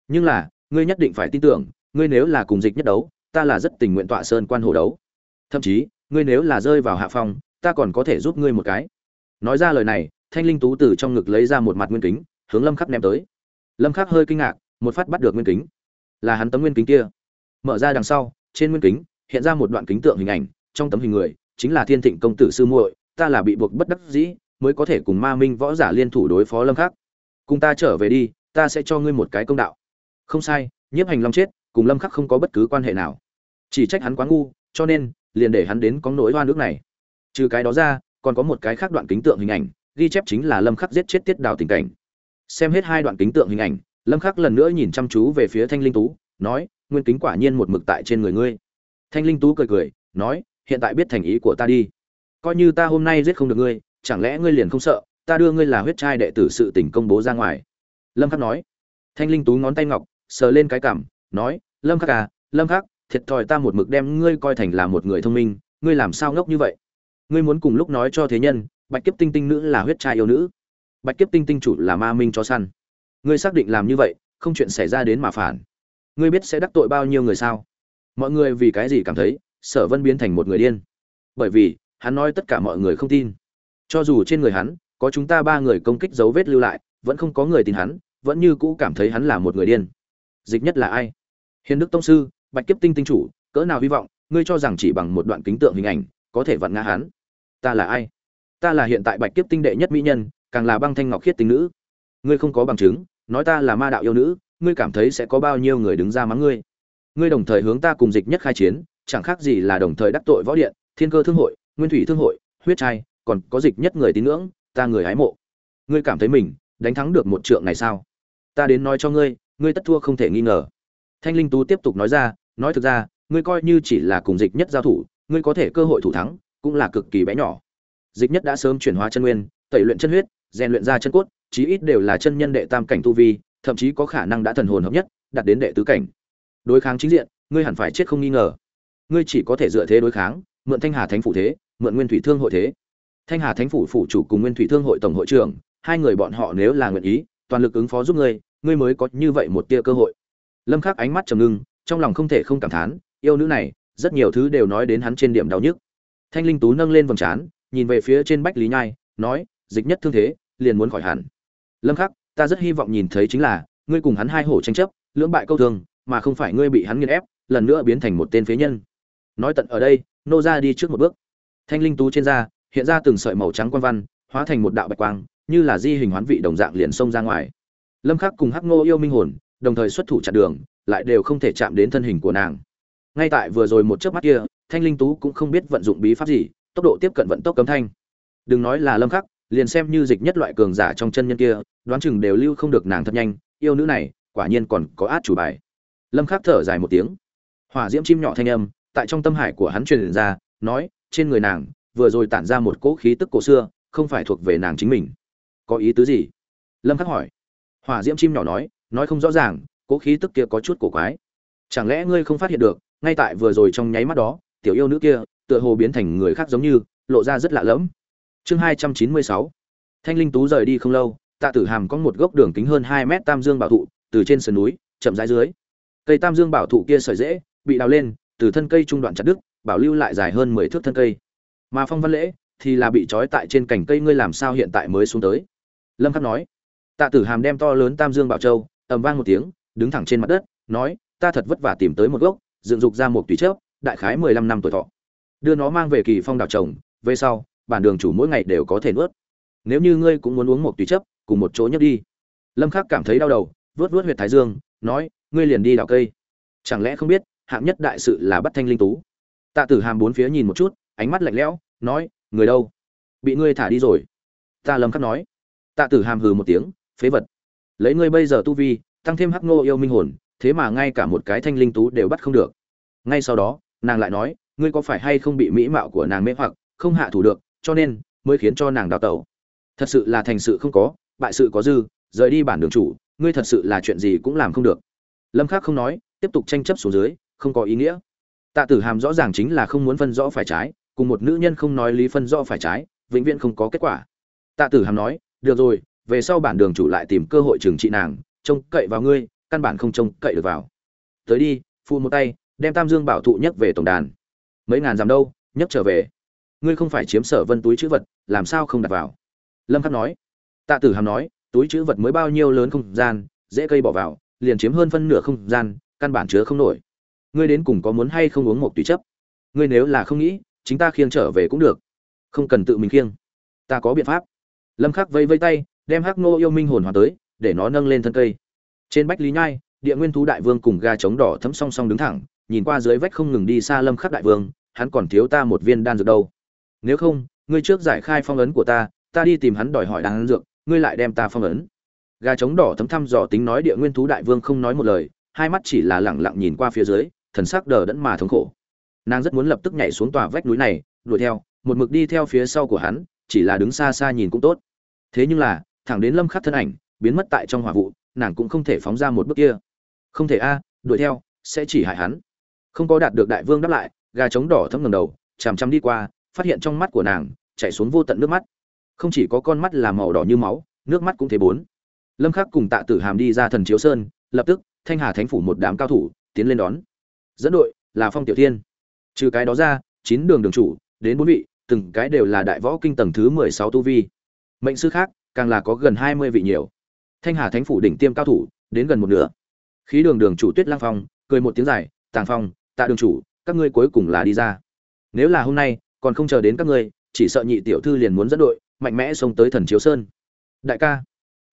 Nhưng là, ngươi nhất định phải tin tưởng, ngươi nếu là cùng dịch nhất đấu, ta là rất tình nguyện tọa sơn quan hồ đấu. Thậm chí, ngươi nếu là rơi vào hạ phong, ta còn có thể giúp ngươi một cái. Nói ra lời này, thanh linh tú từ trong ngực lấy ra một mặt nguyên kính, hướng lâm khắc ném tới. Lâm khắc hơi kinh ngạc, một phát bắt được nguyên kính. Là hắn tấm nguyên kính kia. Mở ra đằng sau, trên nguyên kính, hiện ra một đoạn kính tượng hình ảnh, trong tấm hình người, chính là thiên thịnh công tử sư muội ta là bị buộc bất đắc dĩ, mới có thể cùng ma minh võ giả liên thủ đối phó lâm khắc. Cùng ta trở về đi, ta sẽ cho ngươi một cái công đạo. Không sai, nhiếp hành long chết, cùng lâm khắc không có bất cứ quan hệ nào. Chỉ trách hắn quá ngu, cho nên, liền để hắn đến có nỗi hoa nước này. Trừ cái đó ra, còn có một cái khác đoạn kính tượng hình ảnh, ghi chép chính là lâm khắc giết chết tiết đào tình cảnh. Xem hết hai đoạn kính tượng hình ảnh, lâm khắc lần nữa nhìn chăm chú về phía thanh linh tú, nói, nguyên kính quả nhiên một mực tại trên người ngươi. Thanh linh tú cười cười, nói, hiện tại biết thành ý của ta đi coi như ta hôm nay giết không được ngươi, chẳng lẽ ngươi liền không sợ, ta đưa ngươi là huyết trai đệ tử sự tình công bố ra ngoài? Lâm khắc nói. Thanh linh tú ngón tay ngọc, sờ lên cái cảm, nói, lâm khắc à lâm khắc, thiệt thòi ta một mực đem ngươi coi thành là một người thông minh, ngươi làm sao ngốc như vậy? Ngươi muốn cùng lúc nói cho thế nhân, bạch kiếp tinh tinh nữ là huyết trai yêu nữ. Bạch kiếp tinh tinh chủ là ma minh cho săn. Ngươi xác định làm như vậy, không chuyện xảy ra đến mà phản. Ngươi biết sẽ đắc tội bao nhiêu người sao? Mọi người vì cái gì cảm thấy sở vân biến thành một người điên? Bởi vì hắn nói tất cả mọi người không tin. Cho dù trên người hắn, có chúng ta ba người công kích dấu vết lưu lại, vẫn không có người tin hắn, vẫn như cũ cảm thấy hắn là một người điên. Dịch nhất là ai? Hiền đức tông sư, bạch kiếp tinh tinh chủ, cỡ nào hy vọng, ngươi cho rằng chỉ bằng một đoạn kính tượng hình ảnh, có thể vặn ngã hắn? Ta là ai? Ta là hiện tại bạch kiếp tinh đệ nhất mỹ nhân, càng là băng thanh ngọc khiết tinh nữ. Ngươi không có bằng chứng, nói ta là ma đạo yêu nữ, ngươi cảm thấy sẽ có bao nhiêu người đứng ra mắng ngươi? Ngươi đồng thời hướng ta cùng dịch nhất khai chiến, chẳng khác gì là đồng thời đắc tội võ điện, thiên cơ thương hội nguyên thủy thương hội, huyết trai, còn có dịch nhất người tín ngưỡng, ta người hái mộ. Ngươi cảm thấy mình đánh thắng được một trượng này sao? Ta đến nói cho ngươi ngươi tất thua không thể nghi ngờ. Thanh linh tú tiếp tục nói ra, nói thực ra, ngươi coi như chỉ là cùng dịch nhất giao thủ, ngươi có thể cơ hội thủ thắng, cũng là cực kỳ bé nhỏ. Dịch nhất đã sớm chuyển hóa chân nguyên, tẩy luyện chân huyết, rèn luyện ra chân cốt, chí ít đều là chân nhân đệ tam cảnh tu vi, thậm chí có khả năng đã thần hồn hợp nhất, đạt đến đệ tứ cảnh. Đối kháng chính diện, ngươi hẳn phải chết không nghi ngờ. Ngươi chỉ có thể dựa thế đối kháng, mượn thanh hà thánh phủ thế mượn nguyên thủy thương hội thế. Thanh hà thánh phủ phủ chủ cùng nguyên thủy thương hội tổng hội trưởng, hai người bọn họ nếu là nguyện ý, toàn lực ứng phó giúp ngươi ngươi mới có như vậy một tia cơ hội. Lâm khắc ánh mắt trầm ngưng, trong lòng không thể không cảm thán, yêu nữ này, rất nhiều thứ đều nói đến hắn trên điểm đau nhức. Thanh linh tú nâng lên vầng trán, nhìn về phía trên bách lý nhai, nói, dịch nhất thương thế, liền muốn khỏi hẳn. Lâm khắc, ta rất hy vọng nhìn thấy chính là, ngươi cùng hắn hai hổ tranh chấp, lưỡng bại câu thương mà không phải ngươi bị hắn nghiền ép, lần nữa biến thành một tên phế nhân. Nói tận ở đây, nô ra đi trước một bước thanh linh tú trên da, hiện ra từng sợi màu trắng quan văn, hóa thành một đạo bạch quang, như là di hình hoán vị đồng dạng liền xông ra ngoài. Lâm khắc cùng hắc ngô yêu minh hồn, đồng thời xuất thủ chặn đường, lại đều không thể chạm đến thân hình của nàng. Ngay tại vừa rồi một chớp mắt kia, thanh linh tú cũng không biết vận dụng bí pháp gì, tốc độ tiếp cận vận tốc cấm thanh. Đừng nói là lâm khắc, liền xem như dịch nhất loại cường giả trong chân nhân kia, đoán chừng đều lưu không được nàng thật nhanh, yêu nữ này, quả nhiên còn có át chủ bài. Lâm khắc thở dài một tiếng. Hỏa diễm chim nhỏ thanh âm, tại trong tâm hải của hắn truyền ra, nói trên người nàng, vừa rồi tản ra một cỗ khí tức cổ xưa, không phải thuộc về nàng chính mình. Có ý tứ gì? Lâm khắc hỏi. Hỏa diễm chim nhỏ nói nói không rõ ràng, cỗ khí tức kia có chút cổ quái. Chẳng lẽ ngươi không phát hiện được, ngay tại vừa rồi trong nháy mắt đó, tiểu yêu nữ kia, tựa hồ biến thành người khác giống như, lộ ra rất lạ lẫm. Chương hai trăm chín mươi sáu. Thanh linh tú rời đi không lâu, tạ tử hàm có một gốc đường kính hơn hai mét tam dương bảo thụ, từ trên sườn núi, chậm rãi dưới. Cây tam dương bảo thụ kia sợi dễ bị đào lên, từ thân cây trung đoạn chặt đứt bảo lưu lại dài hơn mười thước thân cây. Mà phong văn lễ thì là bị trói tại trên cành cây ngươi làm sao hiện tại mới xuống tới. Lâm khắc nói, tạ tử hàm đem to lớn tam dương bảo châu, ầm vang một tiếng, đứng thẳng trên mặt đất, nói, ta thật vất vả tìm tới một gốc, dựng dục ra một tùy chớp, đại khái mười lăm năm tuổi thọ. Đưa nó mang về kỳ phong đảo trồng, về sau, bản đường chủ mỗi ngày đều có thể nuốt. Nếu như ngươi cũng muốn uống một tùy chấp cùng một chỗ nhấp đi. Lâm khắc cảm thấy đau đầu vớt vớt huyệt thái dương, nói, ngươi liền đi đào cây. Chẳng lẽ không biết, hạng nhất đại sự là bắt thanh linh tú? Tạ tử hàm bốn phía nhìn một chút, ánh mắt lạnh lẽo, nói, người đâu? Bị ngươi thả đi rồi. Ta lâm khắc nói. Tạ tử hàm hừ một tiếng, phế vật. Lấy ngươi bây giờ tu vi, tăng thêm hắc ngô yêu minh hồn, thế mà ngay cả một cái thanh linh tú đều bắt không được. Ngay sau đó, nàng lại nói, ngươi có phải hay không bị mỹ mạo của nàng mê hoặc, không hạ thủ được, cho nên mới khiến cho nàng đào tẩu? Thật sự là thành sự không có, bại sự có dư, rời đi bản đường chủ, ngươi thật sự là chuyện gì cũng làm không được. Lâm khắc không nói, tiếp tục tranh chấp xuống dưới, không có ý nghĩa tạ tử hàm rõ ràng chính là không muốn phân rõ phải trái, cùng một nữ nhân không nói lý phân rõ phải trái, vĩnh viễn không có kết quả. Tạ tử hàm nói, được rồi, về sau bản đường chủ lại tìm cơ hội trừng trị nàng, trông cậy vào ngươi, căn bản không trông cậy được vào. Tới đi, phu một tay, đem tam dương bảo thụ nhấc về tổng đàn. Mấy ngàn dặm đâu, nhấc trở về. Ngươi không phải chiếm sở vân túi chữ vật, làm sao không đặt vào? Lâm khắc nói. Tạ tử hàm nói, túi chữ vật mới bao nhiêu lớn không gian, dễ cây bỏ vào, liền chiếm hơn phân nửa không gian, căn bản chứa không nổi ngươi đến cùng có muốn hay không uống một tùy chấp? Ngươi nếu là không nghĩ, chính ta khiêng trở về cũng được. Không cần tự mình khiêng. Ta có biện pháp. Lâm khắc vây vây tay, đem hắc nô yêu minh hồn hoàn tới, để nó nâng lên thân cây. Trên bách lý nhai, địa nguyên thú đại vương cùng ga trống đỏ thấm song song đứng thẳng, nhìn qua dưới vách không ngừng đi xa lâm khắc đại vương, hắn còn thiếu ta một viên đan dược đâu. Nếu không, ngươi trước giải khai phong ấn của ta ta đi tìm hắn đòi hỏi đan dược, ngươi lại đem ta phong ấn. Gà trống đỏ thấm thăm dò tính nói địa nguyên thú đại vương không nói một lời, hai mắt chỉ là lẳng lặng nhìn qua phía dưới thần sắc đờ đẫn mà thống khổ. Nàng rất muốn lập tức nhảy xuống tòa vách núi này, đuổi theo, một mực đi theo phía sau của hắn, chỉ là đứng xa xa nhìn cũng tốt. Thế nhưng là, thẳng đến lâm khắc thân ảnh biến mất tại trong hỏa vụ, nàng cũng không thể phóng ra một bước kia. Không thể a, đuổi theo, sẽ chỉ hại hắn. Không có đạt được đại vương đáp lại, gà trống đỏ thấm ngầm đầu, chằm chằm đi qua, phát hiện trong mắt của nàng chảy xuống vô tận nước mắt. Không chỉ có con mắt là màu đỏ như máu, nước mắt cũng thế bốn. Lâm khắc cùng tạ tử hàm đi ra thần chiếu sơn, lập tức thanh hà thánh phủ một đám cao thủ tiến lên đón dẫn đội là phong tiểu thiên. Trừ cái đó ra, chín đường đường chủ, đến bốn vị, từng cái đều là đại võ kinh tầng thứ 16 tu vi. Mệnh sư khác, càng là có gần 20 vị nhiều. Thanh hà thánh phủ đỉnh tiêm cao thủ, đến gần một nửa. Khí đường đường chủ tuyết lang phong, cười một tiếng dài, tàng phong, tạ đường chủ, các ngươi cuối cùng là đi ra. Nếu là hôm nay, còn không chờ đến các ngươi, chỉ sợ nhị tiểu thư liền muốn dẫn đội, mạnh mẽ xông tới thần chiếu sơn. Đại ca.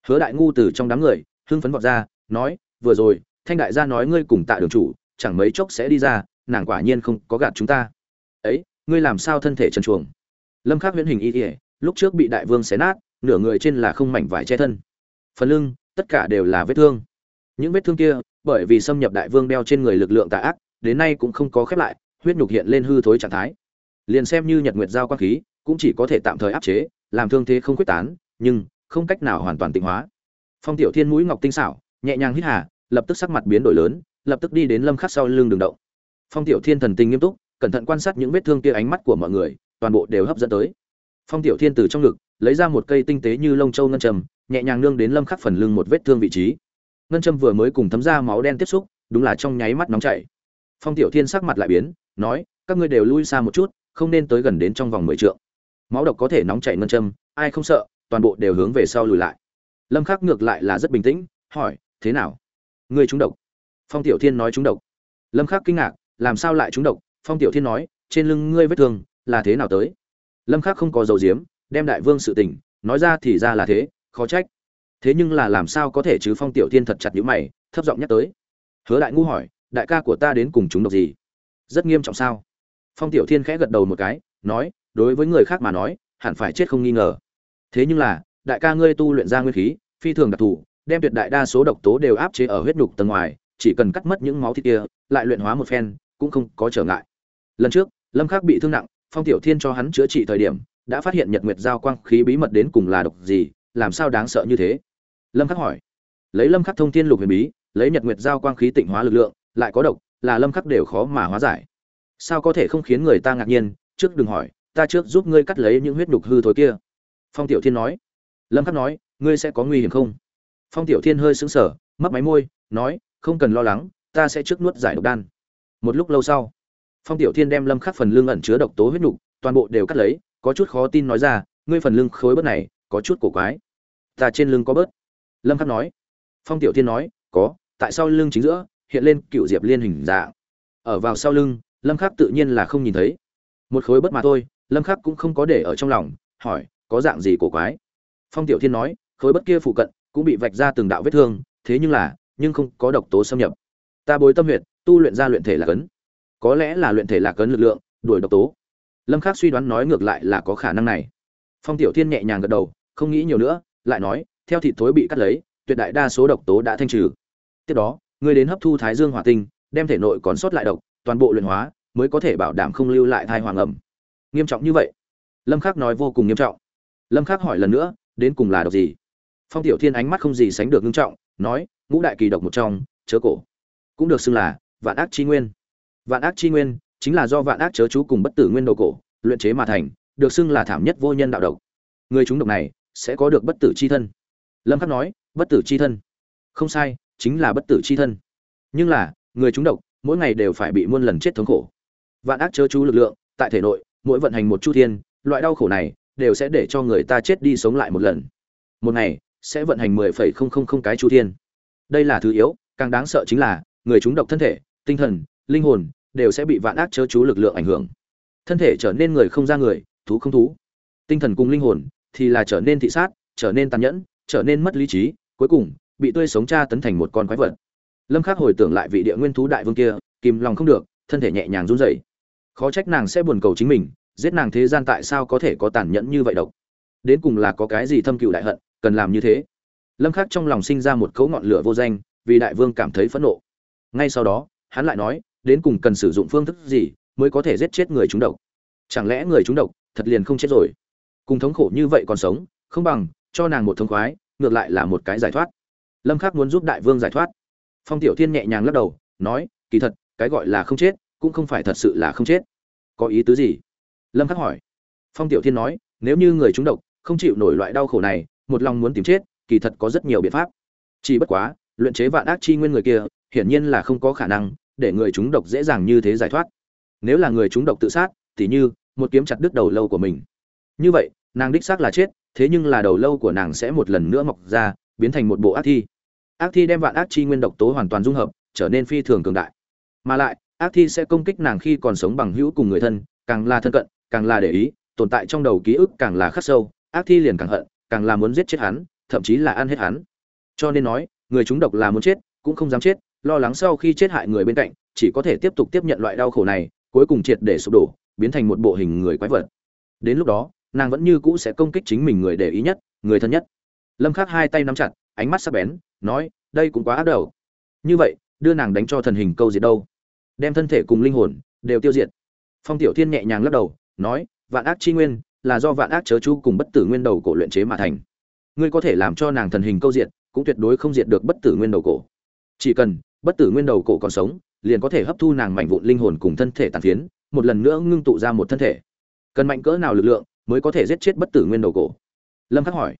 Hứa đại ngu từ trong đám người, hưng phấn vọt ra, nói, vừa rồi, thanh đại gia nói ngươi cùng tạ đường chủ chẳng mấy chốc sẽ đi ra, nàng quả nhiên không có gạt chúng ta. Ấy, ngươi làm sao thân thể trần chuồng lâm khắc huyễn hình y ỉa lúc trước bị đại vương xé nát, nửa người trên là không mảnh vải che thân. Phần lưng, tất cả đều là vết thương. Những vết thương kia, bởi vì xâm nhập đại vương đeo trên người lực lượng tà ác, đến nay cũng không có khép lại, huyết nhục hiện lên hư thối trạng thái. Liền xem như nhật nguyệt giao quang khí, cũng chỉ có thể tạm thời áp chế, làm thương thế không quyết tán, nhưng không cách nào hoàn toàn tịnh hóa. Phong tiểu thiên mũi ngọc tinh xảo, nhẹ nhàng hít hà, lập tức sắc mặt biến đổi lớn lập tức đi đến lâm khắc sau lưng đường động. Phong tiểu thiên thần tình nghiêm túc, cẩn thận quan sát những vết thương kia ánh mắt của mọi người, toàn bộ đều hấp dẫn tới. Phong tiểu thiên từ trong ngực, lấy ra một cây tinh tế như lông châu ngân trầm nhẹ nhàng nương đến lâm khắc phần lưng một vết thương vị trí. Ngân châm vừa mới cùng thấm ra máu đen tiếp xúc, đúng là trong nháy mắt nóng chảy. Phong tiểu thiên sắc mặt lại biến, nói, các ngươi đều lui xa một chút, không nên tới gần đến trong vòng mười trượng. Máu độc có thể nóng chảy ngân châm, ai không sợ, toàn bộ đều hướng về sau lùi lại. Lâm khắc ngược lại là rất bình tĩnh, hỏi, thế nào? Ngươi trúng độc? Phong tiểu thiên nói trúng độc. Lâm khắc kinh ngạc, làm sao lại trúng độc? Phong tiểu thiên nói, trên lưng ngươi vết thương, là thế nào tới? Lâm khắc không có dầu diếm đem đại vương sự tình, nói ra thì ra là thế, khó trách. Thế nhưng là làm sao có thể chứ? Phong tiểu thiên thật chặt nhíu mày, thấp giọng nhắc tới. Hứa đại ngu hỏi, đại ca của ta đến cùng chúng độc gì? Rất nghiêm trọng sao? Phong tiểu thiên khẽ gật đầu một cái, nói, đối với người khác mà nói, hẳn phải chết không nghi ngờ. Thế nhưng là, đại ca ngươi tu luyện ra nguyên khí, phi thường đặc thù, đem tuyệt đại đa số độc tố đều áp chế ở huyết nhục tầng ngoài chỉ cần cắt mất những máu thịt kia, lại luyện hóa một phen, cũng không có trở ngại. Lần trước, lâm khắc bị thương nặng, phong tiểu thiên cho hắn chữa trị thời điểm, đã phát hiện nhật nguyệt giao quang khí bí mật đến cùng là độc gì, làm sao đáng sợ như thế? Lâm khắc hỏi. Lấy lâm khắc thông thiên lục huyền bí, lấy nhật nguyệt giao quang khí tịnh hóa lực lượng, lại có độc, là lâm khắc đều khó mà hóa giải. Sao có thể không khiến người ta ngạc nhiên? Trước đừng hỏi, ta trước giúp ngươi cắt lấy những huyết nhục hư thối kia. Phong tiểu thiên nói. Lâm khắc nói, ngươi sẽ có nguy hiểm không? Phong tiểu thiên hơi sững sờ, mấp máy môi, nói không cần lo lắng, ta sẽ trước nuốt giải độc đan. Một lúc lâu sau, phong tiểu thiên đem lâm khắc phần lưng ẩn chứa độc tố huyết nhục toàn bộ đều cắt lấy, có chút khó tin nói ra, ngươi phần lưng khối bớt này, có chút cổ quái. Ta trên lưng có bớt. Lâm khắc nói. Phong tiểu thiên nói, có, tại sao lưng chính giữa, hiện lên cựu diệp liên hình dạng. Ở vào sau lưng, lâm khắc tự nhiên là không nhìn thấy. Một khối bớt mà thôi, lâm khắc cũng không có để ở trong lòng, hỏi, có dạng gì cổ quái? Phong tiểu thiên nói, khối bất kia phụ cận cũng bị vạch ra từng đạo vết thương, thế nhưng là nhưng không có độc tố xâm nhập. Ta bối tâm huyệt, tu luyện ra luyện thể là cấn. Có lẽ là luyện thể là cấn lực lượng, đuổi độc tố. Lâm khắc suy đoán nói ngược lại là có khả năng này. Phong tiểu thiên nhẹ nhàng gật đầu, không nghĩ nhiều nữa, lại nói, theo thịt thối bị cắt lấy, tuyệt đại đa số độc tố đã thanh trừ. Tiếp đó, ngươi đến hấp thu thái dương hỏa tinh, đem thể nội còn sót lại độc, toàn bộ luyện hóa, mới có thể bảo đảm không lưu lại thai hoàng ẩm. Nghiêm trọng như vậy? Lâm khắc nói vô cùng nghiêm trọng. Lâm khắc hỏi lần nữa, đến cùng là độc gì? Phong tiểu thiên ánh mắt không gì sánh được nghiêm trọng nói, ngũ đại kỳ độc một trong, chớ cổ. Cũng được xưng là vạn ác chi nguyên. Vạn ác chi nguyên chính là do vạn ác chớ chú cùng bất tử nguyên đồ cổ luyện chế mà thành, được xưng là thảm nhất vô nhân đạo độc. Người chúng độc này sẽ có được bất tử chi thân. Lâm khắc nói, bất tử chi thân. Không sai, chính là bất tử chi thân. Nhưng là, người chúng độc, mỗi ngày đều phải bị muôn lần chết thống khổ. Vạn ác chớ chú lực lượng, tại thể nội, mỗi vận hành một chu thiên, loại đau khổ này đều sẽ để cho người ta chết đi sống lại một lần. Một ngày sẽ vận hành mười phẩy không không không cái chu thiên. Đây là thứ yếu, càng đáng sợ chính là, người chúng độc thân thể, tinh thần, linh hồn, đều sẽ bị vạn ác chớ chú lực lượng ảnh hưởng. Thân thể trở nên người không ra người, thú không thú. Tinh thần cùng linh hồn, thì là trở nên thị sát, trở nên tàn nhẫn, trở nên mất lý trí, cuối cùng, bị tươi sống tra tấn thành một con quái vật. Lâm khắc hồi tưởng lại vị địa nguyên thú đại vương kia, kìm lòng không được, thân thể nhẹ nhàng run rẩy. Khó trách nàng sẽ buồn cầu chính mình, giết nàng thế gian tại sao có thể có tàn nhẫn như vậy độc? Đến cùng là có cái gì thâm cừu đại hận cần làm như thế. Lâm khắc trong lòng sinh ra một cấu ngọn lửa vô danh, vì đại vương cảm thấy phẫn nộ. Ngay sau đó, hắn lại nói, đến cùng cần sử dụng phương thức gì mới có thể giết chết người chúng độc? Chẳng lẽ người chúng độc thật liền không chết rồi? Cùng thống khổ như vậy còn sống, không bằng cho nàng một thông khoái, ngược lại là một cái giải thoát. Lâm khắc muốn giúp đại vương giải thoát. Phong tiểu thiên nhẹ nhàng lắc đầu, nói, kỳ thật, cái gọi là không chết, cũng không phải thật sự là không chết. Có ý tứ gì? Lâm khắc hỏi. Phong tiểu thiên nói, nếu như người chúng độc không chịu nổi loại đau khổ này một lòng muốn tìm chết, kỳ thật có rất nhiều biện pháp. Chỉ bất quá, luyện chế vạn ác chi nguyên người kia, hiển nhiên là không có khả năng, để người chúng độc dễ dàng như thế giải thoát. Nếu là người chúng độc tự sát, thì như, một kiếm chặt đứt đầu lâu của mình. Như vậy, nàng đích xác là chết, thế nhưng là đầu lâu của nàng sẽ một lần nữa mọc ra, biến thành một bộ ác thi. Ác thi đem vạn ác chi nguyên độc tố hoàn toàn dung hợp, trở nên phi thường cường đại. Mà lại, ác thi sẽ công kích nàng khi còn sống bằng hữu cùng người thân, càng là thân cận, càng là để ý, tồn tại trong đầu ký ức càng là khắc sâu, ác thi liền càng hận càng là muốn giết chết hắn, thậm chí là ăn hết hắn. Cho nên nói, người chúng độc là muốn chết, cũng không dám chết, lo lắng sau khi chết hại người bên cạnh, chỉ có thể tiếp tục tiếp nhận loại đau khổ này, cuối cùng triệt để sụp đổ, biến thành một bộ hình người quái vật. Đến lúc đó, nàng vẫn như cũ sẽ công kích chính mình người để ý nhất, người thân nhất. Lâm khắc hai tay nắm chặt, ánh mắt sắc bén, nói, đây cũng quá ác đầu. Như vậy, đưa nàng đánh cho thần hình câu diệt đâu. Đem thân thể cùng linh hồn đều tiêu diệt. Phong tiểu thiên nhẹ nhàng lắc đầu, nói, vạn ác chi nguyên là do vạn ác chớ chú cùng bất tử nguyên đầu cổ luyện chế mà thành. Ngươi có thể làm cho nàng thần hình câu diệt, cũng tuyệt đối không diệt được bất tử nguyên đầu cổ. Chỉ cần bất tử nguyên đầu cổ còn sống, liền có thể hấp thu nàng mảnh vụn linh hồn cùng thân thể tàn phiến, một lần nữa ngưng tụ ra một thân thể. Cần mạnh cỡ nào lực lượng mới có thể giết chết bất tử nguyên đầu cổ? Lâm khắc hỏi.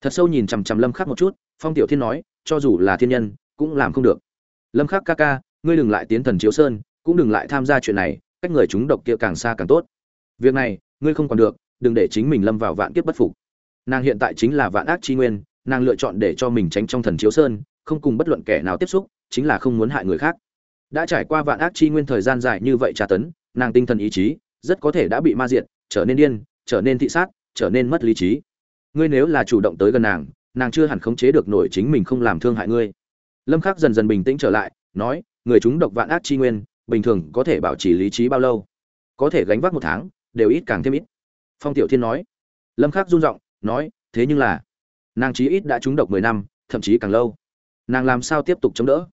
Thật sâu nhìn chằm chằm lâm khắc một chút, phong tiểu thiên nói, cho dù là thiên nhân, cũng làm không được. Lâm khắc ca ca, ngươi đừng lại tiến thần chiếu sơn, cũng đừng lại tham gia chuyện này, cách người chúng độc kia càng xa càng tốt. Việc này, ngươi không còn được đừng để chính mình lâm vào vạn kiếp bất phục. Nàng hiện tại chính là vạn ác chi nguyên, nàng lựa chọn để cho mình tránh trong thần chiếu sơn, không cùng bất luận kẻ nào tiếp xúc, chính là không muốn hại người khác. Đã trải qua vạn ác chi nguyên thời gian dài như vậy tra tấn, nàng tinh thần ý chí rất có thể đã bị ma diệt, trở nên điên, trở nên thị sát, trở nên mất lý trí. Ngươi nếu là chủ động tới gần nàng nàng chưa hẳn khống chế được nổi chính mình không làm thương hại ngươi. Lâm khắc dần dần bình tĩnh trở lại, nói, người chúng độc vạn ác chi nguyên, bình thường có thể bảo trì lý trí bao lâu? Có thể gánh vác một tháng, đều ít càng thêm ít phong tiểu thiên nói. Lâm khắc run giọng, nói, thế nhưng là, nàng chí ít đã trúng độc 10 năm, thậm chí càng lâu. Nàng làm sao tiếp tục chống đỡ?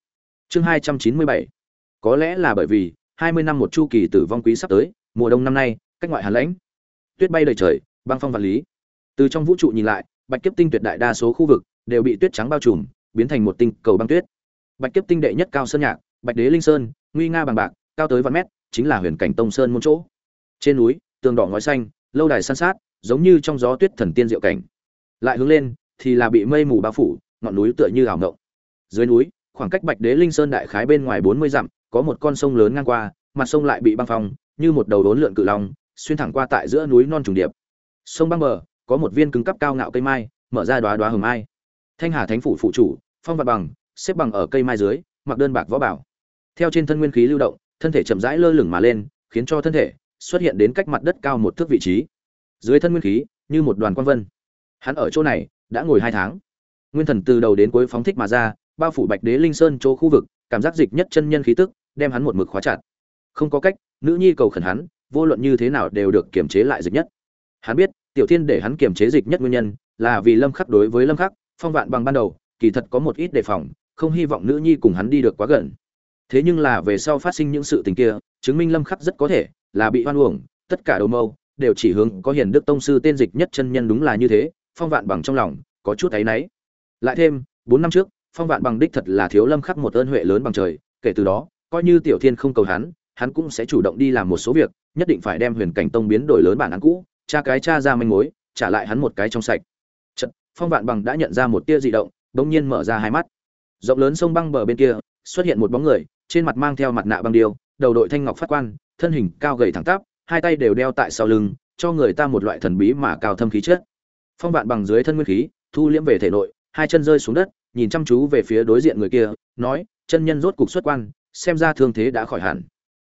Chương 297 có lẽ là bởi vì 20 năm một chu kỳ tử vong quý sắp tới, mùa đông năm nay, cách ngoại hàn lãnh. Tuyết bay đầy trời, băng phong vạn lý. Từ trong vũ trụ nhìn lại, bạch kiếp tinh tuyệt đại đa số khu vực đều bị tuyết trắng bao trùm, biến thành một tinh cầu băng tuyết. Bạch kiếp tinh đệ nhất cao sơn nhạc, bạch đế linh sơn, nguy nga bằng bạc, cao tới vạn mét, chính là huyền cảnh tông sơn môn chỗ. Trên núi, tường đỏ ngói xanh lâu đài san sát, giống như trong gió tuyết thần tiên diệu cảnh. Lại hướng lên, thì là bị mây mù bao phủ, ngọn núi tựa như ảo ngộng dưới núi, khoảng cách bạch đế linh sơn đại khái bên ngoài bốn mươi dặm, có một con sông lớn ngang qua, mặt sông lại bị băng phong, như một đầu đốn lượn cự long, xuyên thẳng qua tại giữa núi non trùng điệp. Sông băng bờ, có một viên cứng cắp cao ngạo cây mai, mở ra đoá đoá hồng mai. Thanh hà thánh phủ phụ chủ, phong vật bằng, xếp bằng ở cây mai dưới, mặc đơn bạc võ bảo. Theo trên thân nguyên khí lưu động, thân thể chậm rãi lơ lửng mà lên, khiến cho thân thể xuất hiện đến cách mặt đất cao một thước vị trí. Dưới thân nguyên khí, như một đoàn quang vân. Hắn ở chỗ này, đã ngồi hai tháng. Nguyên thần từ đầu đến cuối phóng thích mà ra, bao phủ bạch đế linh sơn chỗ khu vực, cảm giác dịch nhất chân nhân khí tức, đem hắn một mực khóa chặt. Không có cách, nữ nhi cầu khẩn hắn, vô luận như thế nào đều được kiềm chế lại dịch nhất. Hắn biết, tiểu thiên để hắn kiềm chế dịch nhất nguyên nhân, là vì lâm khắc đối với lâm khắc, phong vạn bằng ban đầu, kỳ thật có một ít đề phòng, không hy vọng nữ nhi cùng hắn đi được quá gần. Thế nhưng là về sau phát sinh những sự tình kia, chứng minh lâm khắc rất có thể là bị hoan uổng tất cả đầu mâu đều chỉ hướng có hiền đức tông sư tên dịch nhất chân nhân đúng là như thế phong vạn bằng trong lòng có chút thấy náy, lại thêm bốn năm trước phong vạn bằng đích thật là thiếu lâm khắc một ơn huệ lớn bằng trời kể từ đó coi như tiểu thiên không cầu hắn hắn cũng sẽ chủ động đi làm một số việc nhất định phải đem huyền cảnh tông biến đổi lớn bản án cũ cha cái cha ra manh mối trả lại hắn một cái trong sạch. Chật, phong vạn bằng đã nhận ra một tia dị động bỗng nhiên mở ra hai mắt. Rộng lớn sông băng bờ bên kia xuất hiện một bóng người trên mặt mang theo mặt nạ băng điêu đầu đội thanh ngọc phát quan thân hình cao gầy thẳng tắp, hai tay đều đeo tại sau lưng, cho người ta một loại thần bí mà cao thâm khí chất. Phong vạn bằng dưới thân nguyên khí, thu liễm về thể nội, hai chân rơi xuống đất, nhìn chăm chú về phía đối diện người kia, nói, chân nhân rốt cục xuất quan, xem ra thương thế đã khỏi hẳn.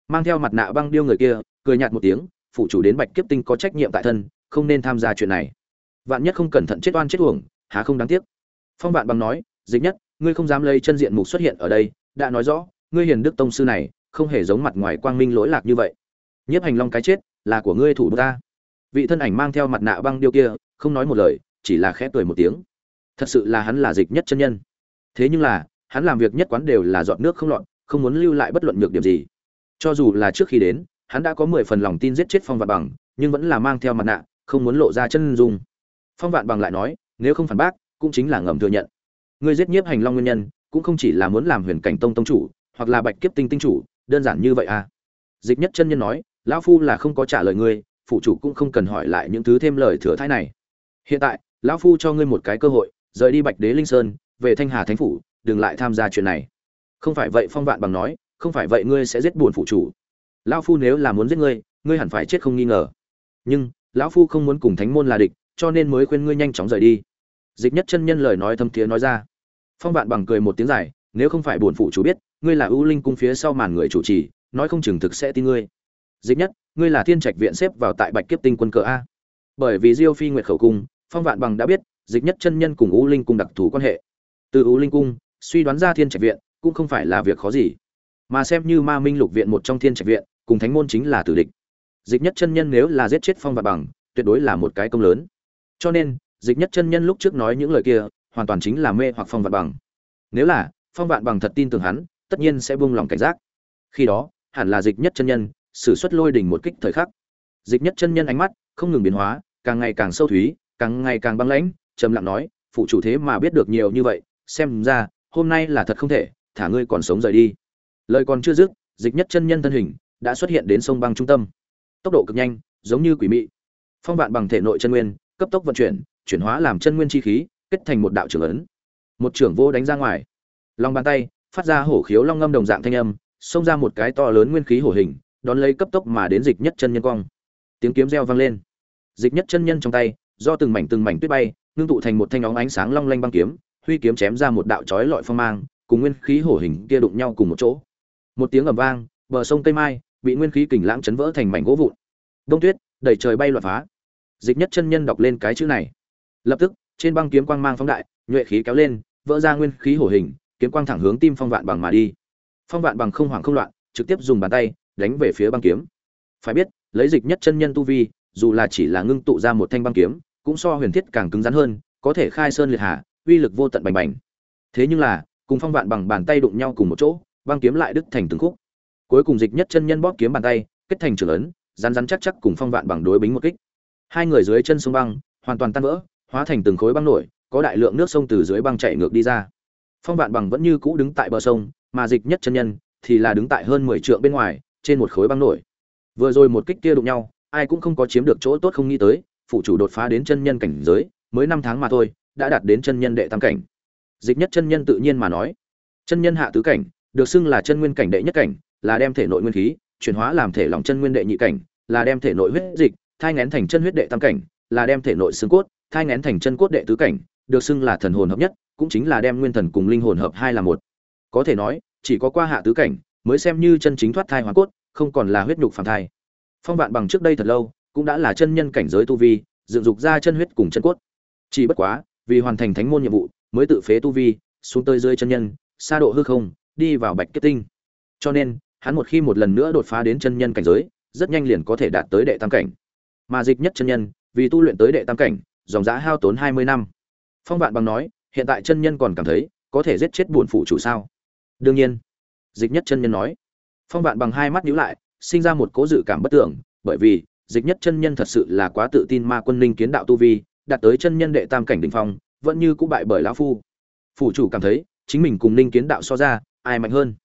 Mang theo mặt nạ băng điêu người kia, cười nhạt một tiếng, phụ chủ đến bạch kiếp tinh có trách nhiệm tại thân, không nên tham gia chuyện này. Vạn nhất không cẩn thận chết oan chết uổng, há không đáng tiếc? Phong vạn bằng nói, dịch nhất, ngươi không dám lấy chân diện mục xuất hiện ở đây, đã nói rõ, ngươi hiền đức tông sư này không hề giống mặt ngoài quang minh lỗi lạc như vậy. Nhiếp hành long cái chết, là của ngươi thủ ta. Vị thân ảnh mang theo mặt nạ băng điêu kia, không nói một lời, chỉ là khẽ cười một tiếng. Thật sự là hắn là dịch nhất chân nhân. Thế nhưng là, hắn làm việc nhất quán đều là dọn nước không lọt, không muốn lưu lại bất luận nhược điểm gì. Cho dù là trước khi đến, hắn đã có mười phần lòng tin giết chết phong vạn bằng, nhưng vẫn là mang theo mặt nạ, không muốn lộ ra chân dung. Phong vạn bằng lại nói, nếu không phản bác, cũng chính là ngầm thừa nhận. Ngươi giết nhiếp hành long nguyên nhân, cũng không chỉ là muốn làm huyền cảnh tông tông chủ, hoặc là bạch kiếp tinh tinh chủ đơn giản như vậy à? Dịch nhất chân nhân nói, lão phu là không có trả lời ngươi phụ chủ cũng không cần hỏi lại những thứ thêm lời thừa thái này. Hiện tại, lão phu cho ngươi một cái cơ hội, rời đi bạch đế linh sơn, về thanh hà thánh phủ, đừng lại tham gia chuyện này. Không phải vậy, phong vạn bằng nói, không phải vậy ngươi sẽ giết buồn phụ chủ. Lão phu nếu là muốn giết ngươi ngươi hẳn phải chết không nghi ngờ. Nhưng, lão phu không muốn cùng thánh môn là địch, cho nên mới khuyên ngươi nhanh chóng rời đi. Dịch nhất chân nhân lời nói thâm thiế nói ra. Phong vạn bằng cười một tiếng dài, nếu không phải buồn phụ chủ biết ngươi là ưu linh cung phía sau màn người chủ trì, nói không chừng thực sẽ tin ngươi. Dịch nhất, ngươi là thiên trạch viện xếp vào tại bạch kiếp tinh quân cờ a. Bởi vì diêu phi nguyệt khẩu cung, phong vạn bằng đã biết, dịch nhất chân nhân cùng ưu linh cung đặc thù quan hệ. Từ ưu linh cung, suy đoán ra thiên trạch viện, cũng không phải là việc khó gì. Mà xem như ma minh lục viện một trong thiên trạch viện, cùng thánh môn chính là tử địch. Dịch nhất chân nhân nếu là giết chết phong vạn bằng, tuyệt đối là một cái công lớn. Cho nên, dịch nhất chân nhân lúc trước nói những lời kia, hoàn toàn chính là mê hoặc phong vạn bằng. Nếu là, phong vạn bằng thật tin tưởng hắn tất nhiên sẽ buông lòng cảnh giác. Khi đó, hẳn là dịch nhất chân nhân, sử xuất lôi đỉnh một kích thời khắc. Dịch nhất chân nhân ánh mắt không ngừng biến hóa, càng ngày càng sâu thúy, càng ngày càng băng lãnh, trầm lặng nói, phụ chủ thế mà biết được nhiều như vậy, xem ra, hôm nay là thật không thể, thả ngươi còn sống rời đi. Lời còn chưa dứt, dịch nhất chân nhân thân hình đã xuất hiện đến sông băng trung tâm. Tốc độ cực nhanh, giống như quỷ mị. Phong vạn bằng thể nội chân nguyên, cấp tốc vận chuyển chuyển hóa làm chân nguyên chi khí, kết thành một đạo trưởng ấn. Một trưởng vô đánh ra ngoài. Lòng bàn tay phát ra hổ khiếu long ngâm đồng dạng thanh âm, xông ra một cái to lớn nguyên khí hổ hình, đón lấy cấp tốc mà đến dịch nhất chân nhân cong. Tiếng kiếm reo vang lên. Dịch nhất chân nhân trong tay, do từng mảnh từng mảnh tuyết bay, ngưng tụ thành một thanh óng ánh sáng long lanh băng kiếm, huy kiếm chém ra một đạo chói lọi phong mang, cùng nguyên khí hổ hình kia đụng nhau cùng một chỗ. Một tiếng ầm vang, bờ sông tây mai bị nguyên khí kình lãng chấn vỡ thành mảnh gỗ vụn. Đông tuyết, đầy trời bay loạn phá. Dịch nhất chân nhân đọc lên cái chữ này. Lập tức, trên băng kiếm quang mang phóng đại, nhuệ khí kéo lên, vỡ ra nguyên khí hổ hình kiếm quang thẳng hướng tim phong vạn bằng mà đi. Phong vạn bằng không hoảng không loạn, trực tiếp dùng bàn tay đánh về phía băng kiếm. Phải biết, lấy dịch nhất chân nhân tu vi, dù là chỉ là ngưng tụ ra một thanh băng kiếm, cũng so huyền thiết càng cứng rắn hơn, có thể khai sơn liệt hạ, uy lực vô tận bành bành. Thế nhưng là, cùng phong vạn bằng bàn tay đụng nhau cùng một chỗ, băng kiếm lại đứt thành từng khúc. Cuối cùng dịch nhất chân nhân bóp kiếm bàn tay, kết thành trưởng lớn rắn rắn chắc chắc cùng phong vạn bằng đối bính một kích. Hai người dưới chân sông băng, hoàn toàn tan vỡ, hóa thành từng khối băng nổi, có đại lượng nước sông từ dưới băng chạy ngược đi ra phong vạn bằng vẫn như cũ đứng tại bờ sông, mà dịch nhất chân nhân thì là đứng tại hơn mười trượng bên ngoài, trên một khối băng nổi. Vừa rồi một kích kia đụng nhau, ai cũng không có chiếm được chỗ tốt không nghĩ tới phụ chủ đột phá đến chân nhân cảnh giới, mới năm tháng mà thôi, đã đạt đến chân nhân đệ tam cảnh. Dịch nhất chân nhân tự nhiên mà nói, chân nhân hạ tứ cảnh, được xưng là chân nguyên cảnh đệ nhất cảnh, là đem thể nội nguyên khí, chuyển hóa làm thể lòng chân nguyên đệ nhị cảnh, là đem thể nội huyết dịch, thai ngén thành chân huyết đệ tam cảnh, là đem thể nội xương cốt, thai ngén thành chân cốt đệ tứ cảnh, được xưng là thần hồn hợp nhất cũng chính là đem nguyên thần cùng linh hồn hợp hai là một. Có thể nói, chỉ có qua hạ tứ cảnh, mới xem như chân chính thoát thai hóa cốt, không còn là huyết nhục phàm thai. Phong vạn bằng trước đây thật lâu, cũng đã là chân nhân cảnh giới tu vi, dựng dục ra chân huyết cùng chân cốt. Chỉ bất quá, vì hoàn thành thánh môn nhiệm vụ, mới tự phế tu vi, xuống tới dưới chân nhân, xa độ hư không, đi vào bạch kết tinh. Cho nên, hắn một khi một lần nữa đột phá đến chân nhân cảnh giới, rất nhanh liền có thể đạt tới đệ tam cảnh. Mà dịch nhất chân nhân, vì tu luyện tới đệ tam cảnh, dòng giá hao tốn hai mươi năm. Phong vạn bằng nói hiện tại chân nhân còn cảm thấy có thể giết chết bổn phụ chủ sao? Đương nhiên, dịch nhất chân nhân nói. Phong vạn bằng hai mắt nhíu lại, sinh ra một cố dự cảm bất tưởng, bởi vì dịch nhất chân nhân thật sự là quá tự tin ma quân linh kiến đạo tu vi, đạt tới chân nhân đệ tam cảnh đỉnh phong, vẫn như cũ bại bởi lão phu. Phủ chủ cảm thấy, chính mình cùng linh kiến đạo so ra, ai mạnh hơn?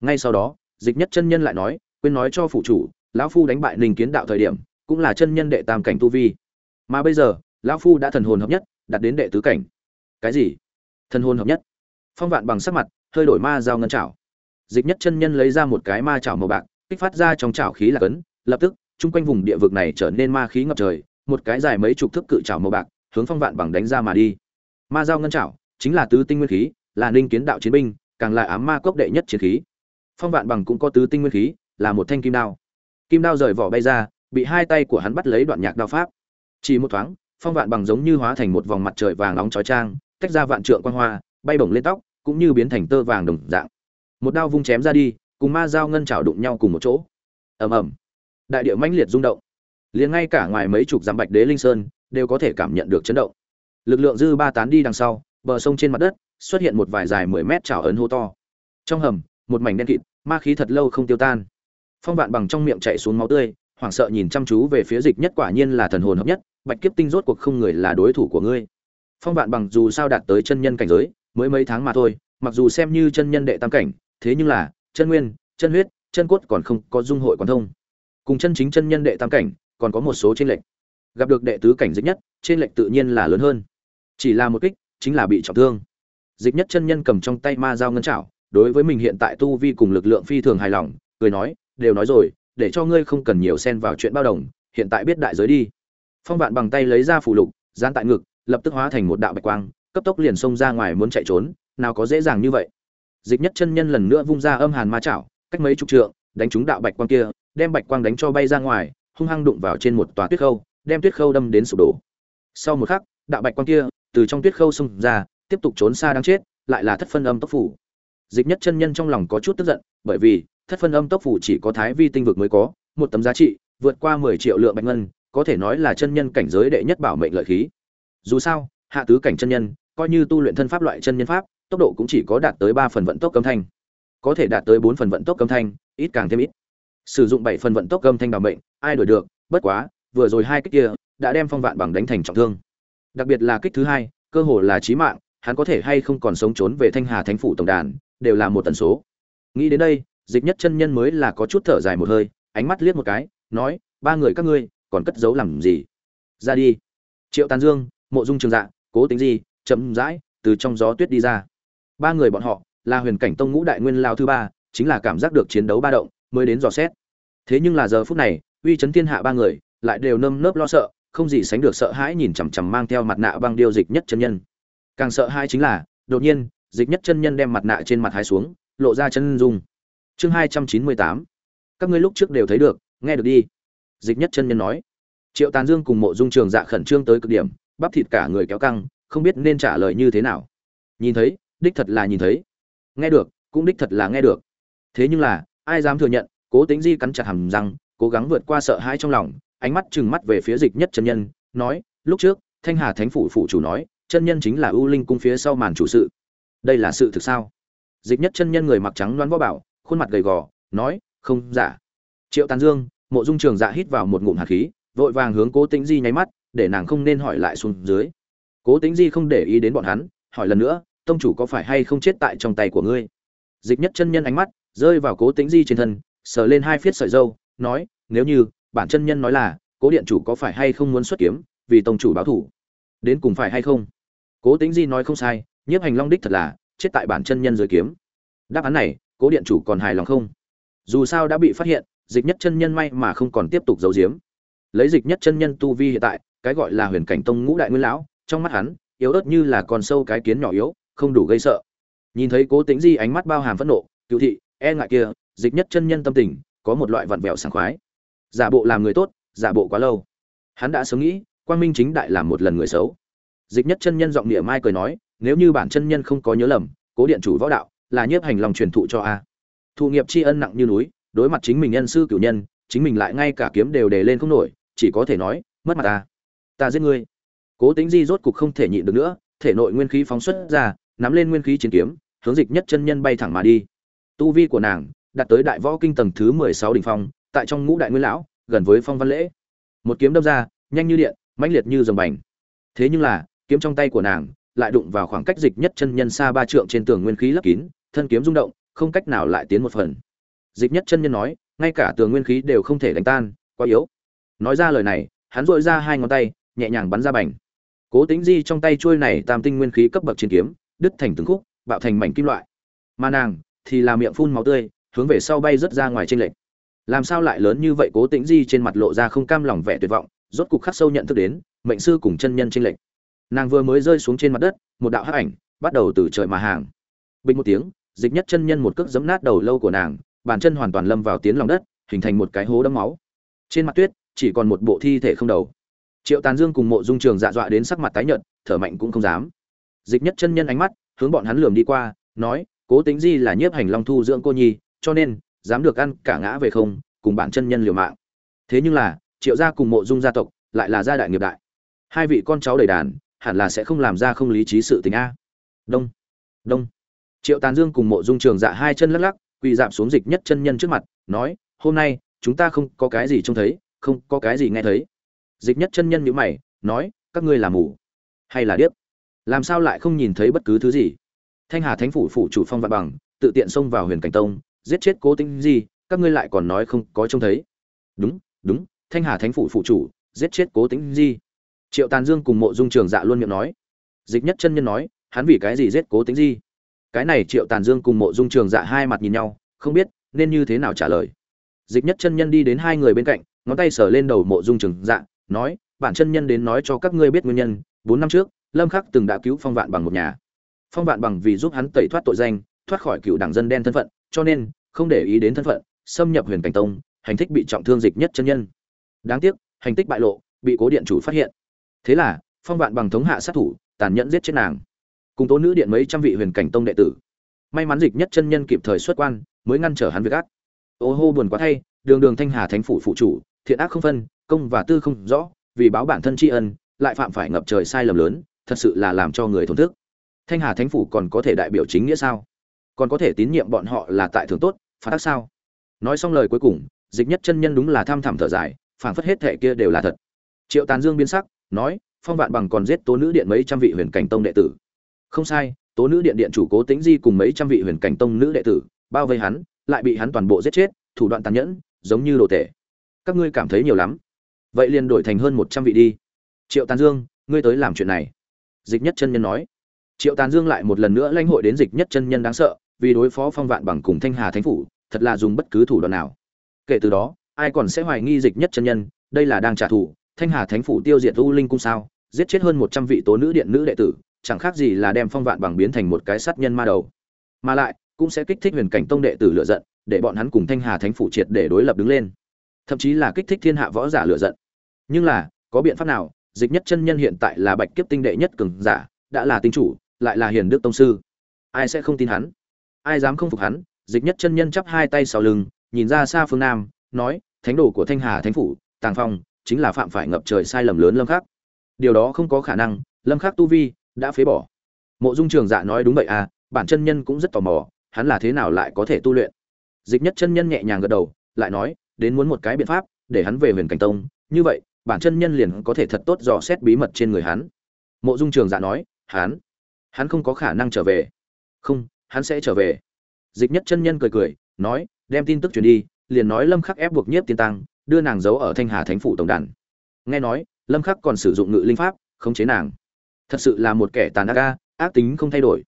Ngay sau đó, dịch nhất chân nhân lại nói, quên nói cho phủ chủ, lão phu đánh bại linh kiến đạo thời điểm, cũng là chân nhân đệ tam cảnh tu vi. Mà bây giờ, lão phu đã thần hồn hợp nhất, đạt đến đệ tứ cảnh cái gì? Thần hồn hợp nhất. Phong vạn bằng sắc mặt, hơi đổi ma dao ngân chảo. Dịch nhất chân nhân lấy ra một cái ma chảo màu bạc, kích phát ra trong chảo khí là cấn, lập tức, chung quanh vùng địa vực này trở nên ma khí ngập trời, một cái dài mấy chục thước cự chảo màu bạc, hướng phong vạn bằng đánh ra mà đi. Ma dao ngân chảo, chính là tứ tinh nguyên khí, là ninh kiến đạo chiến binh, càng là ám ma cốc đệ nhất chiến khí. Phong vạn bằng cũng có tứ tinh nguyên khí, là một thanh kim đao. Kim đao rời vỏ bay ra, bị hai tay của hắn bắt lấy đoạn nhạc đao pháp. Chỉ một thoáng, phong vạn bằng giống như hóa thành một vòng mặt trời vàng nóng chói trang tách ra vạn trượng quang hoa, bay bổng lên tóc, cũng như biến thành tơ vàng đồng dạng. Một đao vung chém ra đi, cùng ma dao ngân chảo đụng nhau cùng một chỗ. Ầm ầm. Đại địa mãnh liệt rung động. Liền ngay cả ngoài mấy chục dặm bạch đế linh sơn đều có thể cảm nhận được chấn động. Lực lượng dư ba tán đi đằng sau, bờ sông trên mặt đất xuất hiện một vài dài mười mét chảo ấn hô to. Trong hầm, một mảnh đen kịt, ma khí thật lâu không tiêu tan. Phong vạn bằng trong miệng chảy xuống máu tươi, hoảng sợ nhìn chăm chú về phía dịch nhất quả nhiên là thần hồn hợp nhất, bạch kiếp tinh rốt cuộc không người là đối thủ của ngươi phong vạn bằng dù sao đạt tới chân nhân cảnh giới, mới mấy tháng mà thôi, mặc dù xem như chân nhân đệ tam cảnh, thế nhưng là, chân nguyên, chân huyết, chân cốt còn không có dung hội quán thông. Cùng chân chính chân nhân đệ tam cảnh, còn có một số trên lệnh gặp được đệ tứ cảnh dịch nhất trên lệnh tự nhiên là lớn hơn. Chỉ là một kích, chính là bị trọng thương. Dịch nhất chân nhân cầm trong tay ma dao ngân chảo, đối với mình hiện tại tu vi cùng lực lượng phi thường hài lòng, cười nói, đều nói rồi, để cho ngươi không cần nhiều xen vào chuyện bao đồng, hiện tại biết đại giới đi. Phong vạn bằng tay lấy ra phụ lục gian tại ngực lập tức hóa thành một đạo bạch quang, cấp tốc liền xông ra ngoài muốn chạy trốn, nào có dễ dàng như vậy. Dịch nhất chân nhân lần nữa vung ra âm hàn ma chảo, cách mấy chục trượng, đánh trúng đạo bạch quang kia, đem bạch quang đánh cho bay ra ngoài, hung hăng đụng vào trên một tòa tuyết khâu, đem tuyết khâu đâm đến sụp đổ. Sau một khắc, đạo bạch quang kia từ trong tuyết khâu xông ra, tiếp tục trốn xa đáng chết, lại là thất phân âm tốc phủ. Dịch nhất chân nhân trong lòng có chút tức giận, bởi vì thất phân âm tốc phủ chỉ có thái vi tinh vực mới có, một tấm giá trị vượt qua mười triệu lượng bạch ngân, có thể nói là chân nhân cảnh giới đệ nhất bảo mệnh lợi khí dù sao, hạ tứ cảnh chân nhân, coi như tu luyện thân pháp loại chân nhân pháp, tốc độ cũng chỉ có đạt tới ba phần vận tốc âm thanh. Có thể đạt tới bốn phần vận tốc âm thanh, ít càng thêm ít. Sử dụng bảy phần vận tốc âm thanh bảo mệnh, ai đổi được, bất quá, vừa rồi hai kích kia, đã đem phong vạn bằng đánh thành trọng thương. Đặc biệt là kích thứ hai, cơ hồ là chí mạng, hắn có thể hay không còn sống trốn về thanh hà thánh phủ tổng đàn, đều là một tần số. Nghĩ đến đây, dịch nhất chân nhân mới là có chút thở dài một hơi, ánh mắt liếc một cái, nói, ba người các ngươi, còn cất giấu làm gì? Ra đi. Triệu tàn dương mộ dung trường dạ cố tính gì chậm rãi, từ trong gió tuyết đi ra. Ba người bọn họ, là huyền cảnh tông ngũ đại nguyên lao thứ ba, chính là cảm giác được chiến đấu ba động, mới đến dò xét. Thế nhưng là giờ phút này, uy chấn thiên hạ ba người, lại đều nơm nớp lo sợ, không gì sánh được sợ hãi nhìn chằm chằm mang theo mặt nạ băng điêu dịch nhất chân nhân. Càng sợ hãi chính là, đột nhiên, dịch nhất chân nhân đem mặt nạ trên mặt hai xuống, lộ ra chân dung. Chương hai trăm chín mươi tám. Các ngươi lúc trước đều thấy được, nghe được đi. Dịch nhất chân nhân nói. Triệu tàn dương cùng mộ dung trường dạ khẩn trương tới cực điểm bắp thịt cả người kéo căng, không biết nên trả lời như thế nào. Nhìn thấy, đích thật là nhìn thấy. Nghe được, cũng đích thật là nghe được. Thế nhưng là, ai dám thừa nhận, cố tính di cắn chặt hầm răng, cố gắng vượt qua sợ hãi trong lòng, ánh mắt trừng mắt về phía dịch nhất chân nhân, nói, lúc trước, thanh hà thánh phủ phủ chủ nói, chân nhân chính là ưu linh cung phía sau màn chủ sự. Đây là sự thực sao? Dịch nhất chân nhân người mặc trắng đoán võ bảo, khuôn mặt gầy gò, nói, không giả triệu tàn dương, mộ dung trường dạ hít vào một ngụm hạt khí, vội vàng hướng cố tĩnh di nháy mắt để nàng không nên hỏi lại xuống dưới. Cố tĩnh di không để ý đến bọn hắn, hỏi lần nữa, tông chủ có phải hay không chết tại trong tay của ngươi? Dịch nhất chân nhân ánh mắt rơi vào cố tĩnh di trên thân, sờ lên hai phiết sợi dâu, nói, nếu như bản chân nhân nói là, cố điện chủ có phải hay không muốn xuất kiếm, vì tông chủ báo thủ? Đến cùng phải hay không? Cố tĩnh di nói không sai, nhiếp hành long đích thật là chết tại bản chân nhân dưới kiếm. Đáp án này, cố điện chủ còn hài lòng không? Dù sao đã bị phát hiện, dịch nhất chân nhân may mà không còn tiếp tục giấu giếm. Lấy dịch nhất chân nhân tu vi hiện tại cái gọi là huyền cảnh tông ngũ đại nguyên lão, trong mắt hắn, yếu ớt như là con sâu cái kiến nhỏ yếu, không đủ gây sợ. Nhìn thấy cố tính di ánh mắt bao hàm phẫn nộ, cựu thị e ngại kia, dịch nhất chân nhân tâm tình, có một loại vặn vẹo sảng khoái. Giả bộ làm người tốt, giả bộ quá lâu. Hắn đã sớm nghĩ, quang minh chính đại làm một lần người xấu. Dịch nhất chân nhân giọng địa mai cười nói, nếu như bản chân nhân không có nhớ lầm, cố điện chủ võ đạo là nhiếp hành lòng truyền thụ cho a. Thụ nghiệp tri ân nặng như núi, đối mặt chính mình nhân sư cửu nhân, chính mình lại ngay cả kiếm đều đề lên không nổi, chỉ có thể nói, mất mặt ta ta giết ngươi. Cố tính di rốt cục không thể nhịn được nữa, thể nội nguyên khí phóng xuất ra, nắm lên nguyên khí chiến kiếm, hướng dịch nhất chân nhân bay thẳng mà đi. Tu vi của nàng đạt tới đại võ kinh tầng thứ mười sáu đỉnh phong, tại trong ngũ đại nguyên lão, gần với phong văn lễ. Một kiếm đâm ra, nhanh như điện, mãnh liệt như dòng bành. Thế nhưng là, kiếm trong tay của nàng lại đụng vào khoảng cách dịch nhất chân nhân xa ba trượng trên tường nguyên khí lấp kín, thân kiếm rung động, không cách nào lại tiến một phần. Dịch nhất chân nhân nói, ngay cả tường nguyên khí đều không thể đánh tan, quá yếu. Nói ra lời này, hắn dội ra hai ngón tay nhẹ nhàng bắn ra bành. Cố tính di trong tay trôi này tam tinh nguyên khí cấp bậc chiến kiếm, đứt thành từng khúc, bạo thành mảnh kim loại. Mà nàng thì là miệng phun máu tươi, hướng về sau bay rất ra ngoài trên lệch. Làm sao lại lớn như vậy? Cố tĩnh di trên mặt lộ ra không cam lòng vẻ tuyệt vọng, rốt cục khắc sâu nhận thức đến, mệnh sư cùng chân nhân trên lệch. Nàng vừa mới rơi xuống trên mặt đất, một đạo hắc ảnh bắt đầu từ trời mà hàng. Bình một tiếng, dịch nhất chân nhân một cước giấm nát đầu lâu của nàng, bàn chân hoàn toàn lâm vào tiến lòng đất, hình thành một cái hố đẫm máu. Trên mặt tuyết, chỉ còn một bộ thi thể không đầu triệu tàn dương cùng mộ dung trường dạ dọa đến sắc mặt tái nhợt, thở mạnh cũng không dám. Dịch nhất chân nhân ánh mắt, hướng bọn hắn lườm đi qua, nói, cố tính di là nhiếp hành long thu dưỡng cô nhi, cho nên, dám được ăn cả ngã về không, cùng bản chân nhân liều mạng. Thế nhưng là, triệu gia cùng mộ dung gia tộc lại là gia đại nghiệp đại. Hai vị con cháu đầy đàn, hẳn là sẽ không làm ra không lý trí sự tình a. Đông đông. Triệu tàn dương cùng mộ dung trường dạ hai chân lắc lắc, quỳ dạp xuống dịch nhất chân nhân trước mặt, nói, hôm nay, chúng ta không có cái gì trông thấy, không có cái gì nghe thấy dịch nhất chân nhân nhữ mày, nói, các ngươi là mù hay là điếc? Làm sao lại không nhìn thấy bất cứ thứ gì? Thanh hà thánh phủ phủ chủ phong vạn bằng, tự tiện xông vào huyền cảnh tông, giết chết cố tinh gì các ngươi lại còn nói không có trông thấy. Đúng đúng, thanh hà thánh phủ phụ chủ, giết chết cố tính di. Triệu tàn dương cùng mộ dung trường dạ luôn miệng nói. Dịch nhất chân nhân nói, hắn vì cái gì giết cố tính di? Cái này triệu tàn dương cùng mộ dung trường dạ hai mặt nhìn nhau, không biết nên như thế nào trả lời. Dịch nhất chân nhân đi đến hai người bên cạnh, ngón tay sờ lên đầu mộ dung trường dạ nói, bản chân nhân đến nói cho các ngươi biết nguyên nhân, bốn năm trước, lâm khắc từng đã cứu phong vạn bằng một nhà. Phong vạn bằng vì giúp hắn tẩy thoát tội danh, thoát khỏi cựu đảng dân đen thân phận, cho nên, không để ý đến thân phận, xâm nhập huyền cảnh tông, hành thích bị trọng thương dịch nhất chân nhân. Đáng tiếc, hành tích bại lộ, bị cố điện chủ phát hiện. Thế là, phong vạn bằng thống hạ sát thủ, tàn nhẫn giết chết nàng. Cùng tố nữ điện mấy trăm vị huyền cảnh tông đệ tử. May mắn dịch nhất chân nhân kịp thời xuất quan, mới ngăn trở hắn việc ác. Ô hô buồn quá thay, đường đường thanh hà thánh phủ phụ chủ, thiện ác không phân công và tư không rõ, vì báo bản thân tri ân, lại phạm phải ngập trời sai lầm lớn, thật sự là làm cho người thổn thức. Thanh hà thánh phủ còn có thể đại biểu chính nghĩa sao? Còn có thể tín nhiệm bọn họ là tại thường tốt phá tác sao? Nói xong lời cuối cùng, dịch nhất chân nhân đúng là tham thảm thở dài, phảng phất hết thệ kia đều là thật. Triệu tàn dương biến sắc, nói, phong vạn bằng còn giết tố nữ điện mấy trăm vị huyền cảnh tông đệ tử. Không sai, tố nữ điện điện chủ cố tính di cùng mấy trăm vị huyền cảnh tông nữ đệ tử, bao vây hắn, lại bị hắn toàn bộ giết chết, thủ đoạn tàn nhẫn, giống như đồ tể. Các ngươi cảm thấy nhiều lắm vậy liền đổi thành hơn một trăm vị đi. Triệu tàn dương, ngươi tới làm chuyện này. Dịch nhất chân nhân nói. Triệu tàn dương lại một lần nữa lãnh hội đến dịch nhất chân nhân đáng sợ, vì đối phó phong vạn bằng cùng thanh hà thánh phủ, thật là dùng bất cứ thủ đoạn nào. Kể từ đó, ai còn sẽ hoài nghi dịch nhất chân nhân, đây là đang trả thù, thanh hà thánh phủ tiêu diệt u linh cung sao? Giết chết hơn một trăm vị tố nữ điện nữ đệ tử, chẳng khác gì là đem phong vạn bằng biến thành một cái sát nhân ma đầu. Mà lại, cũng sẽ kích thích huyền cảnh tông đệ tử lựa giận, để bọn hắn cùng thanh hà thánh phủ triệt để đối lập đứng lên thậm chí là kích thích thiên hạ võ giả lựa giận. Nhưng là, có biện pháp nào? Dịch nhất chân nhân hiện tại là bạch kiếp tinh đệ nhất cường giả, đã là tinh chủ, lại là hiền đức tông sư. Ai sẽ không tin hắn? Ai dám không phục hắn? Dịch nhất chân nhân chắp hai tay sau lưng, nhìn ra xa phương nam, nói, thánh đồ của thanh hà thánh phủ, tàng phong, chính là phạm phải ngập trời sai lầm lớn lâm khắc. Điều đó không có khả năng, lâm khắc tu vi đã phế bỏ. Mộ dung trường dạ nói, đúng vậy à bản chân nhân cũng rất tò mò, hắn là thế nào lại có thể tu luyện? Dịch nhất chân nhân nhẹ nhàng gật đầu, lại nói đến muốn một cái biện pháp để hắn về huyền cảnh tông. Như vậy, bản chân nhân liền có thể thật tốt dò xét bí mật trên người hắn. Mộ dung trường dạ nói, hắn hắn không có khả năng trở về. Không, hắn sẽ trở về. Dịch nhất chân nhân cười cười, nói, đem tin tức truyền đi, liền nói lâm khắc ép buộc nhiếp tiên tăng đưa nàng giấu ở thanh hà thánh phủ tổng đàn. Nghe nói, lâm khắc còn sử dụng ngự linh pháp khống chế nàng. Thật sự là một kẻ tàn ác ca ác tính không thay đổi.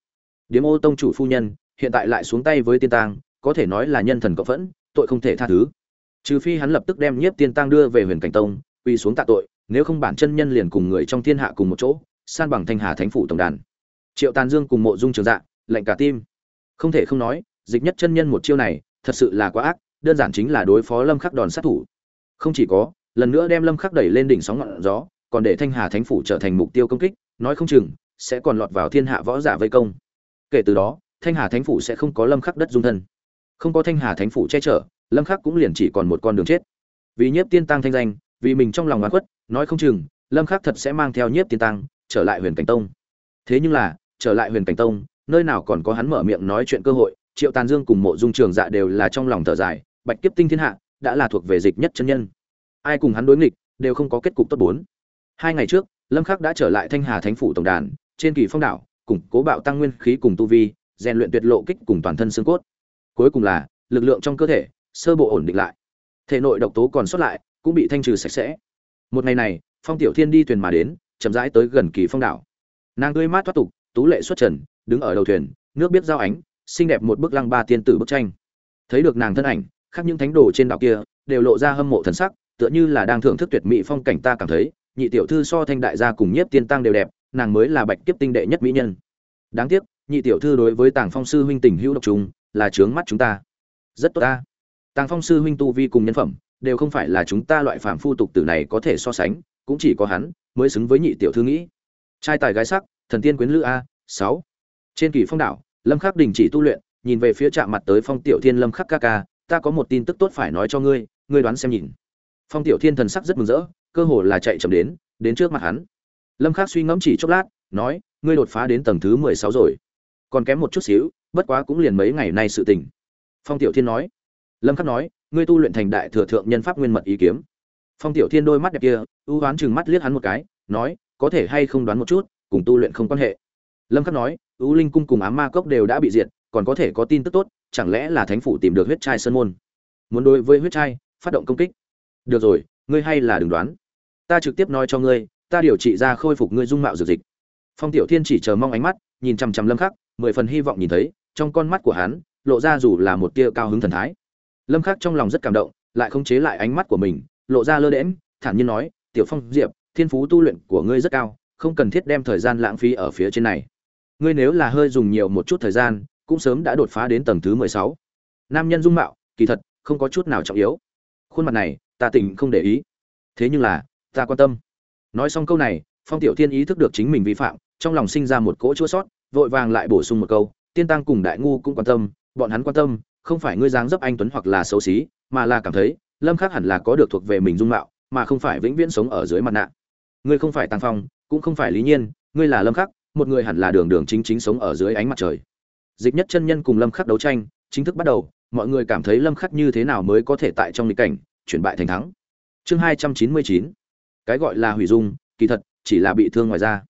Điếm ô tông chủ phu nhân hiện tại lại xuống tay với tiên tăng, có thể nói là nhân thần cộng phẫn, tội không thể tha thứ trừ phi hắn lập tức đem nhiếp tiên tăng đưa về huyền cảnh tông, quy xuống tạ tội, nếu không bản chân nhân liền cùng người trong thiên hạ cùng một chỗ, san bằng thanh hà thánh phủ tổng đàn. Triệu tàn dương cùng mộ dung trường dạ lệnh cả tim. Không thể không nói, dịch nhất chân nhân một chiêu này, thật sự là quá ác, đơn giản chính là đối phó lâm khắc đòn sát thủ. Không chỉ có, lần nữa đem lâm khắc đẩy lên đỉnh sóng ngọn gió, còn để thanh hà thánh phủ trở thành mục tiêu công kích, nói không chừng, sẽ còn lọt vào thiên hạ võ giả vây công. Kể từ đó, thanh hà thánh phủ sẽ không có lâm khắc đất dung thân. Không có thanh hà thánh phủ che chở lâm khắc cũng liền chỉ còn một con đường chết. Vì nhiếp tiên tăng thanh danh, vì mình trong lòng oán khuất, nói không chừng, lâm khắc thật sẽ mang theo nhiếp tiên tăng, trở lại huyền cảnh tông. Thế nhưng là, trở lại huyền cảnh tông, nơi nào còn có hắn mở miệng nói chuyện cơ hội, triệu tàn dương cùng mộ dung trường dạ đều là trong lòng thở dài, bạch kiếp tinh thiên hạ đã là thuộc về dịch nhất chân nhân. Ai cùng hắn đối nghịch, đều không có kết cục tốt bốn. Hai ngày trước, lâm khắc đã trở lại thanh hà thánh phủ tổng đàn, trên kỳ phong đảo, củng cố bạo tăng nguyên khí cùng tu vi, rèn luyện tuyệt lộ kích cùng toàn thân xương cốt. Cuối cùng là, lực lượng trong cơ thể sơ bộ ổn định lại. Thể nội độc tố còn sót lại, cũng bị thanh trừ sạch sẽ. Một ngày này, phong tiểu thiên đi thuyền mà đến, chậm rãi tới gần kỳ phong đảo. Nàng tươi mát thoát tục, tú lệ xuất trần, đứng ở đầu thuyền, nước biết giao ánh, xinh đẹp một bức lăng ba tiên tử bức tranh. Thấy được nàng thân ảnh khác những thánh đồ trên đảo kia, đều lộ ra hâm mộ thần sắc, tựa như là đang thưởng thức tuyệt mỹ phong cảnh ta cảm thấy, nhị tiểu thư so thanh đại gia cùng nhiếp tiên tăng đều đẹp, nàng mới là bạch tiếp tinh đệ nhất mỹ nhân. Đáng tiếc, nhị tiểu thư đối với tàng phong sư huynh tình hữu độc trùng, là trướng mắt chúng ta. Rất tốt ta tàng phong sư huynh tu vi cùng nhân phẩm, đều không phải là chúng ta loại phàm phu tục tử này có thể so sánh, cũng chỉ có hắn mới xứng với nhị tiểu thư nghĩ. Trai tài gái sắc, thần tiên quyến lữ a, sáu. Trên kỳ phong đảo, lâm khắc đình chỉ tu luyện, nhìn về phía chạm mặt tới phong tiểu thiên lâm khắc ca ca, ta có một tin tức tốt phải nói cho ngươi ngươi đoán xem nhìn. Phong tiểu thiên thần sắc rất mừng rỡ, cơ hồ là chạy chậm đến đến trước mặt hắn. Lâm khắc suy ngẫm chỉ chốc lát, nói, ngươi đột phá đến tầng thứ 16 rồi. Còn kém một chút xíu, bất quá cũng liền mấy ngày nay sự tình. Phong tiểu thiên nói lâm khắc nói, ngươi tu luyện thành đại thừa thượng nhân pháp nguyên mật ý kiếm. Phong tiểu thiên đôi mắt đẹp kia, ưu đoán chừng mắt liếc hắn một cái, nói, có thể hay không đoán một chút, cùng tu luyện không quan hệ? Lâm khắc nói ưu linh cung cùng ám ma cốc đều đã bị diệt, còn có thể có tin tức tốt, chẳng lẽ là thánh phủ tìm được huyết trai sơn môn? Muốn đối với huyết trai phát động công kích. Được rồi, ngươi hay là đừng đoán. Ta trực tiếp nói cho ngươi, ta điều trị ra khôi phục ngươi dung mạo dược dịch. Phong tiểu thiên chỉ chờ mong ánh mắt, nhìn chằm chằm lâm khắc, mười phần hy vọng nhìn thấy, trong con mắt của hắn, lộ ra dù là một tia cao hứng thần thái lâm khắc trong lòng rất cảm động, lại không chế lại ánh mắt của mình, lộ ra lơ đễm thản nhiên nói, tiểu phong diệp, thiên phú tu luyện của ngươi rất cao, không cần thiết đem thời gian lãng phí ở phía trên này. Ngươi nếu là hơi dùng nhiều một chút thời gian, cũng sớm đã đột phá đến tầng thứ mười sáu. Nam nhân dung mạo, kỳ thật, không có chút nào trọng yếu. Khuôn mặt này, ta tỉnh không để ý. Thế nhưng là, ta quan tâm. Nói xong câu này, phong tiểu thiên ý thức được chính mình vi phạm, trong lòng sinh ra một cỗ chua sót, vội vàng lại bổ sung một câu, tiên tăng cùng đại ngu cũng quan tâm, bọn hắn quan tâm không phải ngươi dáng dấp anh tuấn hoặc là xấu xí, mà là cảm thấy, lâm khắc hẳn là có được thuộc về mình dung mạo, mà không phải vĩnh viễn sống ở dưới mặt nạ. Ngươi không phải tăng phong, cũng không phải lý nhiên, ngươi là lâm khắc, một người hẳn là đường đường chính chính sống ở dưới ánh mặt trời. Dịch nhất chân nhân cùng lâm khắc đấu tranh, chính thức bắt đầu, mọi người cảm thấy lâm khắc như thế nào mới có thể tại trong nghịch cảnh, chuyển bại thành thắng. Chương 299 cái gọi là hủy dung, kỳ thật, chỉ là bị thương ngoài da.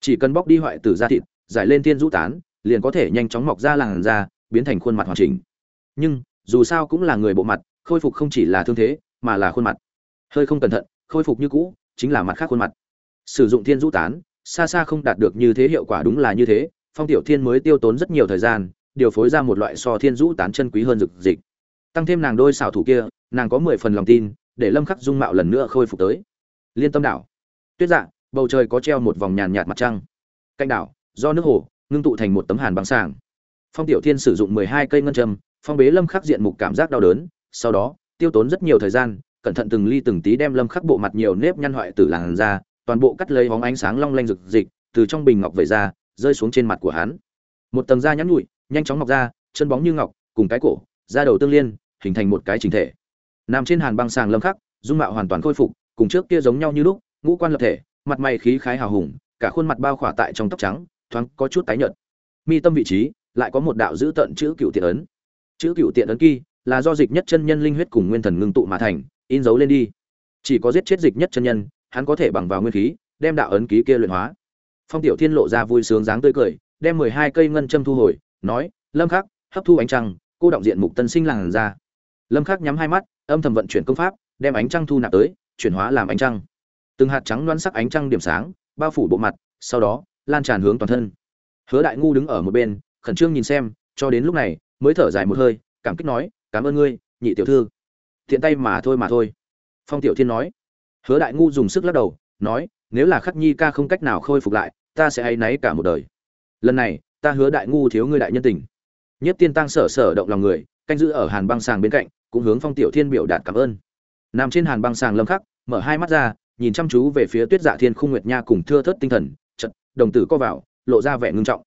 Chỉ cần bóc đi hoại tử da thịt, giải lên tiên rũ tán, liền có thể nhanh chóng mọc ra làn da, biến thành khuôn mặt hoàn chỉnh nhưng dù sao cũng là người bộ mặt, khôi phục không chỉ là thương thế, mà là khuôn mặt. Hơi không cẩn thận, khôi phục như cũ, chính là mặt khác khuôn mặt. Sử dụng thiên rũ tán, xa xa không đạt được như thế hiệu quả đúng là như thế, phong tiểu thiên mới tiêu tốn rất nhiều thời gian, điều phối ra một loại so thiên rũ tán chân quý hơn rực dịch. Tăng thêm nàng đôi xảo thủ kia, nàng có mười phần lòng tin, để lâm khắc dung mạo lần nữa khôi phục tới. Liên tâm đảo. Tuyết dạ bầu trời có treo một vòng nhàn nhạt mặt trăng. Cạnh đảo, do nước hồ, ngưng tụ thành một tấm hàn băng sàng. Phong tiểu thiên sử dụng mười hai cây ngân châm phong bế lâm khắc diện mục cảm giác đau đớn, sau đó, tiêu tốn rất nhiều thời gian, cẩn thận từng ly từng tí đem lâm khắc bộ mặt nhiều nếp nhăn hoại tử làn ra, toàn bộ cắt lấy bóng ánh sáng long lanh rực dịch từ trong bình ngọc về ra, rơi xuống trên mặt của hắn. Một tầng da nhẵn nhụi, nhanh chóng mọc ra, chân bóng như ngọc, cùng cái cổ, da đầu tương liên, hình thành một cái chỉnh thể. Nằm trên hàn băng sàng lâm khắc, dung mạo hoàn toàn khôi phục, cùng trước kia giống nhau như lúc, ngũ quan lập thể, mặt mày khí khái hào hùng, cả khuôn mặt bao khỏa tại trong tóc trắng, thoáng có chút tái nhợt. Mi tâm vị trí, lại có một đạo giữ tận chữ cựu tiện ấn chữ cựu tiện ấn kỳ là do dịch nhất chân nhân linh huyết cùng nguyên thần ngưng tụ mà thành, in dấu lên đi. Chỉ có giết chết dịch nhất chân nhân, hắn có thể bằng vào nguyên khí, đem đạo ấn ký kia luyện hóa. Phong tiểu thiên lộ ra vui sướng dáng tươi cười, đem mười hai cây ngân châm thu hồi, nói, lâm khắc, hấp thu ánh trăng, cô động diện mục tân sinh làng ra lâm khắc nhắm hai mắt, âm thầm vận chuyển công pháp, đem ánh trăng thu nạp tới, chuyển hóa làm ánh trăng. Từng hạt trắng loan sắc ánh trăng điểm sáng, bao phủ bộ mặt, sau đó, lan tràn hướng toàn thân. Hứa đại ngu đứng ở một bên, khẩn trương nhìn xem, cho đến lúc này mới thở dài một hơi, cảm kích nói, cảm ơn ngươi, nhị tiểu thư. Thiện tay mà thôi mà thôi. Phong tiểu thiên nói. Hứa đại ngu dùng sức lắc đầu, nói, nếu là khắc nhi ca không cách nào khôi phục lại, ta sẽ hay náy cả một đời. Lần này, ta hứa đại ngu thiếu ngươi đại nhân tình. Nhất tiên tăng sở sở động lòng người, canh giữ ở hàn băng sàng bên cạnh, cũng hướng phong tiểu thiên biểu đạt cảm ơn. Nằm trên hàn băng sàng lâm khắc, mở hai mắt ra, nhìn chăm chú về phía tuyết dạ thiên khung nguyệt nha cùng thưa thớt tinh thần chật đồng tử co vào, lộ ra vẻ ngưng trọng.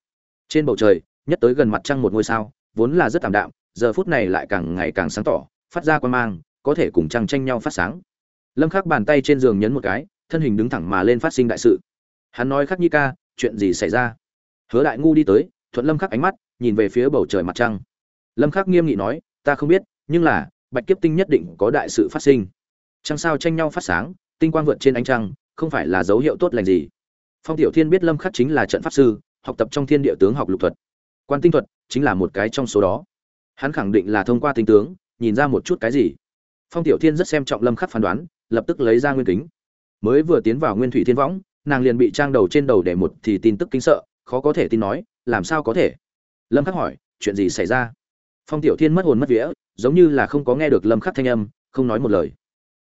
Trên bầu trời, nhất tới gần mặt trăng một ngôi sao vốn là rất tạm đạm, giờ phút này lại càng ngày càng sáng tỏ, phát ra quang mang, có thể cùng trăng tranh nhau phát sáng. Lâm khắc bàn tay trên giường nhấn một cái, thân hình đứng thẳng mà lên phát sinh đại sự. Hắn nói, khắc nhi ca, chuyện gì xảy ra? Hứa đại ngu đi tới, thuận lâm khắc ánh mắt, nhìn về phía bầu trời mặt trăng. Lâm khắc nghiêm nghị nói, ta không biết, nhưng là, bạch kiếp tinh nhất định có đại sự phát sinh. Trăng sao tranh nhau phát sáng, tinh quang vượt trên ánh trăng, không phải là dấu hiệu tốt lành gì. Phong tiểu thiên biết lâm khắc chính là trận pháp sư, học tập trong thiên địa tướng học lục thuật quan tinh thuật chính là một cái trong số đó. Hắn khẳng định là thông qua tinh tướng, nhìn ra một chút cái gì. Phong tiểu thiên rất xem trọng lâm khắc phán đoán, lập tức lấy ra nguyên kính. Mới vừa tiến vào nguyên thủy thiên võng, nàng liền bị trang đầu trên đầu để một thì tin tức kinh sợ, khó có thể tin nói, làm sao có thể? Lâm khắc hỏi, chuyện gì xảy ra? Phong tiểu thiên mất hồn mất vía, giống như là không có nghe được lâm khắc thanh âm, không nói một lời.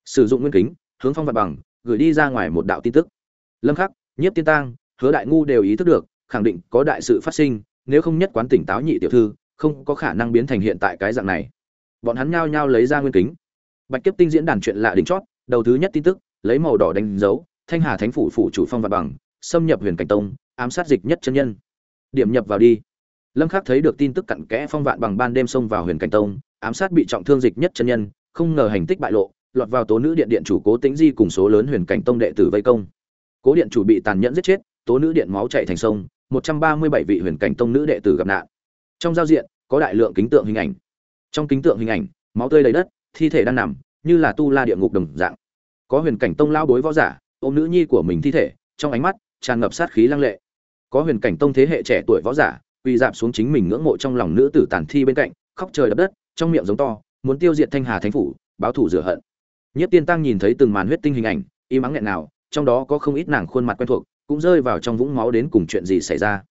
Sử dụng nguyên kính, hướng phong vật bằng, gửi đi ra ngoài một đạo tin tức. Lâm khắc, nhiếp tiên tang, hứa đại ngu đều ý thức được, khẳng định có đại sự phát sinh nếu không nhất quán tỉnh táo nhị tiểu thư, không có khả năng biến thành hiện tại cái dạng này. Bọn hắn nhao nhao lấy ra nguyên kính. Bạch kiếp tinh diễn đàn chuyện lạ đỉnh chót, đầu thứ nhất tin tức, lấy màu đỏ đánh dấu, thanh hà thánh phủ phủ chủ phong vật bằng, xâm nhập huyền cảnh tông, ám sát dịch nhất chân nhân. Điểm nhập vào đi. Lâm khắc thấy được tin tức cặn kẽ phong vạn bằng ban đêm xông vào huyền cảnh tông, ám sát bị trọng thương dịch nhất chân nhân, không ngờ hành tích bại lộ, lọt vào tố nữ điện điện chủ cố tĩnh di cùng số lớn huyền cảnh tông đệ tử vây công. Cố điện chủ bị tàn nhẫn giết chết, tố nữ điện máu chảy thành sông một trăm ba mươi bảy vị huyền cảnh tông nữ đệ tử gặp nạn. Trong giao diện, có đại lượng kính tượng hình ảnh. Trong kính tượng hình ảnh, máu tươi đầy đất, thi thể đang nằm, như là tu la địa ngục đồng dạng. Có huyền cảnh tông lao bối võ giả, ôm nữ nhi của mình thi thể, trong ánh mắt, tràn ngập sát khí lăng lệ. Có huyền cảnh tông thế hệ trẻ tuổi võ giả, quỳ dạp xuống chính mình ngưỡng mộ trong lòng nữ tử tàn thi bên cạnh, khóc trời đập đất, trong miệng giống to, muốn tiêu diệt thanh hà thánh phủ, báo thù rửa hận. Nhất tiên tăng nhìn thấy từng màn huyết tinh hình ảnh, im mắng nghẹn nào trong đó có không ít nàng khuôn mặt quen thuộc cũng rơi vào trong vũng máu đến cùng chuyện gì xảy ra.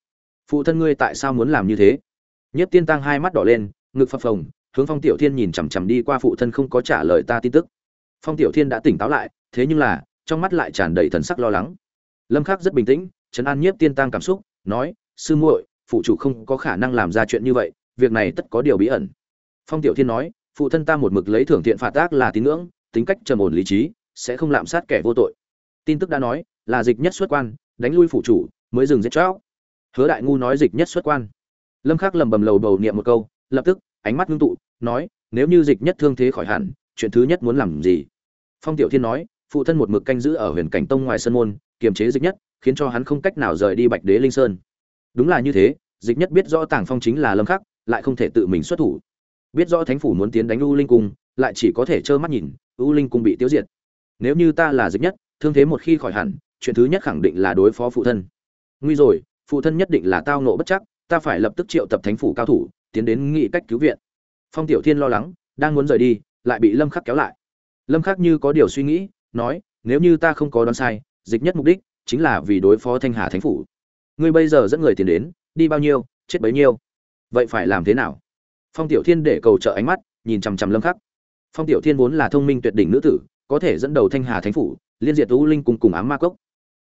Phụ thân ngươi tại sao muốn làm như thế? Nhất tiên tăng hai mắt đỏ lên, ngực phập phồng, hướng phong tiểu thiên nhìn chằm chằm đi qua phụ thân không có trả lời ta tin tức. Phong tiểu thiên đã tỉnh táo lại, thế nhưng là, trong mắt lại tràn đầy thần sắc lo lắng. Lâm khắc rất bình tĩnh chấn an nhiếp tiên tăng cảm xúc, nói, sư muội, phụ chủ không có khả năng làm ra chuyện như vậy, việc này tất có điều bí ẩn. Phong tiểu thiên nói, phụ thân ta một mực lấy thưởng thiện phạt ác là tín ngưỡng, tính cách trầm ổn lý trí, sẽ không lạm sát kẻ vô tội. Tin tức đã nói, là dịch nhất xuất quan đánh lui phụ chủ, mới dừng giết chóc. Hứa đại ngu nói dịch nhất xuất quan. Lâm khắc lầm bầm lầu bầu niệm một câu, lập tức, ánh mắt ngưng tụ, nói, nếu như dịch nhất thương thế khỏi hẳn, chuyện thứ nhất muốn làm gì? Phong tiểu thiên nói, phụ thân một mực canh giữ ở huyền cảnh tông ngoài sân môn, kiềm chế dịch nhất, khiến cho hắn không cách nào rời đi bạch đế linh sơn. Đúng là như thế, dịch nhất biết rõ tàng phong chính là lâm khắc, lại không thể tự mình xuất thủ. Biết rõ thánh phủ muốn tiến đánh u linh cung, lại chỉ có thể trơ mắt nhìn, u linh cung bị tiêu diệt. Nếu như ta là dịch nhất, thương thế một khi khỏi hẳn chuyện thứ nhất khẳng định là đối phó phụ thân. Nguy rồi, phụ thân nhất định là tao nộ bất chắc, ta phải lập tức triệu tập thánh phủ cao thủ, tiến đến nghị cách cứu viện. Phong tiểu thiên lo lắng, đang muốn rời đi, lại bị lâm khắc kéo lại. Lâm khắc như có điều suy nghĩ, nói, nếu như ta không có đoán sai, dịch nhất mục đích chính là vì đối phó thanh hà thánh phủ. Ngươi bây giờ dẫn người tiền đến, đi bao nhiêu, chết bấy nhiêu? Vậy phải làm thế nào? Phong tiểu thiên để cầu trợ ánh mắt, nhìn chằm chằm lâm khắc. Phong tiểu thiên vốn là thông minh tuyệt đỉnh nữ tử, có thể dẫn đầu thanh hà thánh phủ, liên diệt u linh cùng cùng ám ma cốc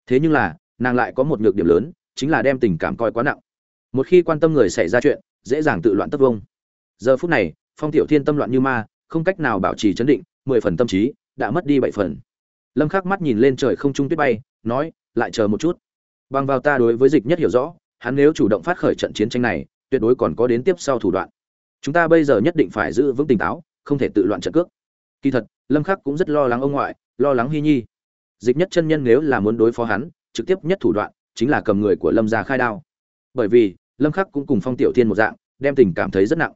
thế nhưng là, nàng lại có một nhược điểm lớn, chính là đem tình cảm coi quá nặng. Một khi quan tâm người xảy ra chuyện, dễ dàng tự loạn tất vông giờ phút này, phong tiểu thiên tâm loạn như ma, không cách nào bảo trì chấn định, mười phần tâm trí, đã mất đi bảy phần. Lâm khắc mắt nhìn lên trời không trung tuyết bay, nói, lại chờ một chút. Bằng vào ta đối với dịch nhất hiểu rõ, hắn nếu chủ động phát khởi trận chiến tranh này, tuyệt đối còn có đến tiếp sau thủ đoạn. Chúng ta bây giờ nhất định phải giữ vững tỉnh táo, không thể tự loạn trận cước. Kỳ thật, lâm khắc cũng rất lo lắng ông ngoại, lo lắng hy nhi dịch nhất chân nhân nếu là muốn đối phó hắn, trực tiếp nhất thủ đoạn chính là cầm người của lâm gia khai đao. Bởi vì, lâm khắc cũng cùng phong tiểu thiên một dạng, đem tình cảm thấy rất nặng.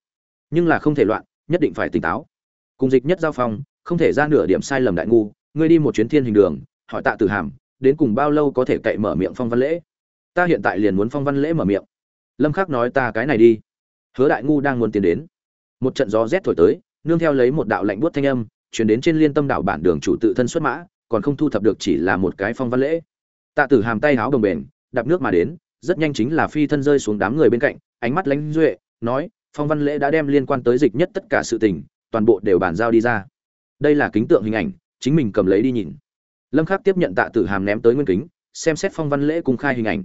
Nhưng là không thể loạn, nhất định phải tỉnh táo. Cùng dịch nhất giao phong, không thể ra nửa điểm sai lầm đại ngu, ngươi đi một chuyến thiên hình đường, hỏi tạ tử hàm, đến cùng bao lâu có thể cậy mở miệng phong văn lễ? Ta hiện tại liền muốn phong văn lễ mở miệng. Lâm khắc nói ta cái này đi. Hứa đại ngu đang muốn tiến đến. Một trận gió rét thổi tới, nương theo lấy một đạo lạnh buốt thanh âm truyền đến trên liên tâm đảo bản đường chủ tự thân xuất mã còn không thu thập được chỉ là một cái phong văn lễ. Tạ tử hàm tay háo đồng bền, đạp nước mà đến, rất nhanh chính là phi thân rơi xuống đám người bên cạnh, ánh mắt lãnh duệ, nói, phong văn lễ đã đem liên quan tới dịch nhất tất cả sự tình, toàn bộ đều bàn giao đi ra. Đây là kính tượng hình ảnh, chính mình cầm lấy đi nhìn. Lâm khắc tiếp nhận tạ tử hàm ném tới nguyên kính, xem xét phong văn lễ cung khai hình ảnh.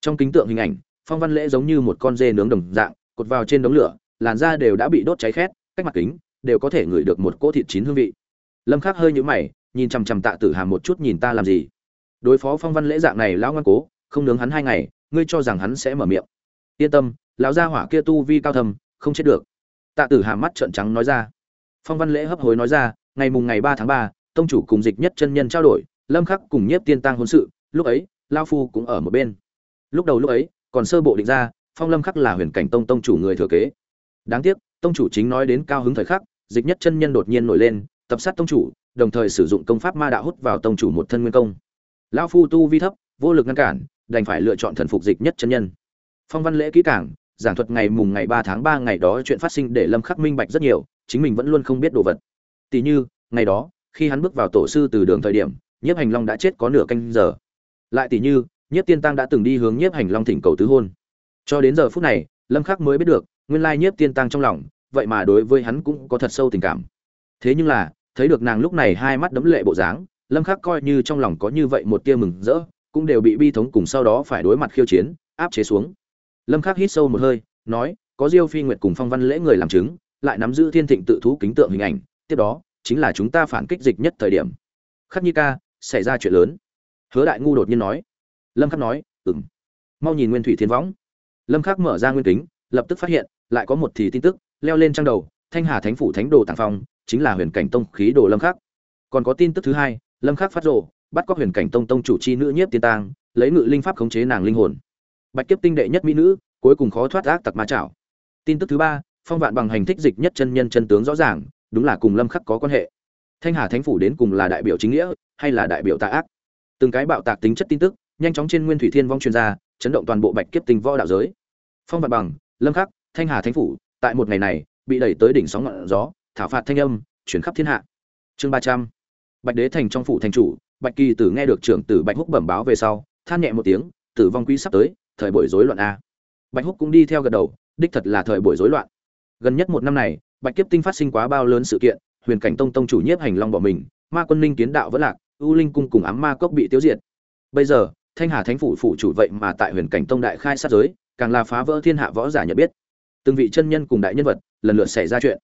Trong kính tượng hình ảnh, phong văn lễ giống như một con dê nướng đồng dạng, cột vào trên đống lửa, làn da đều đã bị đốt cháy khét, cách mặt kính đều có thể ngửi được một cỗ thịt chín hương vị. Lâm khắc hơi nhũ mày nhìn chằm chằm tạ tử hàm một chút nhìn ta làm gì. Đối phó phong văn lễ dạng này lão ngoan cố, không nướng hắn hai ngày, ngươi cho rằng hắn sẽ mở miệng. Yên tâm, lão gia hỏa kia tu vi cao thầm không chết được. Tạ tử hàm mắt trợn trắng nói ra. Phong văn lễ hấp hối nói ra, ngày mùng ngày ba tháng ba, tông chủ cùng dịch nhất chân nhân trao đổi, lâm khắc cùng nhiếp tiên tăng hôn sự, lúc ấy lao phu cũng ở một bên. Lúc đầu lúc ấy, còn sơ bộ định ra, phong lâm khắc là huyền cảnh tông tông chủ người thừa kế. Đáng tiếc, tông chủ chính nói đến cao hứng thời khắc, dịch nhất chân nhân đột nhiên nổi lên, tập sát tông chủ đồng thời sử dụng công pháp ma đạo hút vào tông chủ một thân nguyên công. Lão phu tu vi thấp, vô lực ngăn cản, đành phải lựa chọn thần phục dịch nhất chân nhân. Phong văn lễ kỹ cảng giảng thuật ngày mùng ngày ba tháng ba ngày đó chuyện phát sinh để lâm khắc minh bạch rất nhiều, chính mình vẫn luôn không biết đồ vật. Tỷ như, ngày đó, khi hắn bước vào tổ sư từ đường thời điểm, nhiếp hành long đã chết có nửa canh giờ. Lại tỷ như, nhiếp tiên tăng đã từng đi hướng nhiếp hành long thỉnh cầu tứ hôn. Cho đến giờ phút này, lâm khắc mới biết được, nguyên lai nhiếp tiên tăng trong lòng, vậy mà đối với hắn cũng có thật sâu tình cảm. Thế nhưng là thấy được nàng lúc này hai mắt đấm lệ bộ dáng, lâm khắc coi như trong lòng có như vậy một tia mừng rỡ, cũng đều bị bi thống cùng sau đó phải đối mặt khiêu chiến, áp chế xuống. Lâm khắc hít sâu một hơi, nói, có diêu phi nguyệt cùng phong văn lễ người làm chứng, lại nắm giữ thiên thịnh tự thú kính tượng hình ảnh, tiếp đó, chính là chúng ta phản kích dịch nhất thời điểm. Khắc nhi ca, xảy ra chuyện lớn. Hứa đại ngu đột nhiên nói. Lâm khắc nói, ừm. Mau nhìn nguyên thủy thiên võng. Lâm khắc mở ra nguyên kính, lập tức phát hiện, lại có một thì tin tức, leo lên trang đầu, thanh hà thánh phủ thánh đồ tàng phong chính là huyền cảnh tông khí đồ lâm khắc. Còn có tin tức thứ hai lâm khắc phát rồ, bắt cóc huyền cảnh tông tông chủ chi nữ nhiếp tiên tang lấy ngự linh pháp khống chế nàng linh hồn. Bạch kiếp tinh đệ nhất mỹ nữ cuối cùng khó thoát ác tặc ma chảo tin tức thứ ba phong vạn bằng hành thích dịch nhất chân nhân chân tướng rõ ràng đúng là cùng lâm khắc có quan hệ. Thanh hà thánh phủ đến cùng là đại biểu chính nghĩa hay là đại biểu tà ác? Từng cái bạo tạc tính chất tin tức nhanh chóng trên nguyên thủy thiên vong chuyên gia chấn động toàn bộ bạch kiếp tinh võ đạo giới. Phong vạn bằng lâm khắc thanh hà thánh phủ tại một ngày này bị đẩy tới đỉnh sóng ngọn gió thảo phạt thanh âm, chuyển khắp thiên hạ. Chương ba trăm. Bạch đế thành trong phủ thành chủ, bạch kỳ tử nghe được trưởng tử bạch húc bẩm báo về sau, than nhẹ một tiếng, tử vong quý sắp tới, thời buổi rối loạn a. Bạch húc cũng đi theo gật đầu, đích thật là thời buổi rối loạn. Gần nhất một năm này, bạch kiếp tinh phát sinh quá bao lớn sự kiện, huyền cảnh tông tông chủ nhiếp hành long bỏ mình, ma quân linh kiến đạo vẫn lạc ưu linh cung cùng ám ma cốc bị tiêu diệt. Bây giờ, thanh hà thánh phủ phụ chủ vậy mà tại huyền cảnh tông đại khai sát giới, càng là phá vỡ thiên hạ võ giả nhận biết. Từng vị chân nhân cùng đại nhân vật lần lượt xảy ra chuyện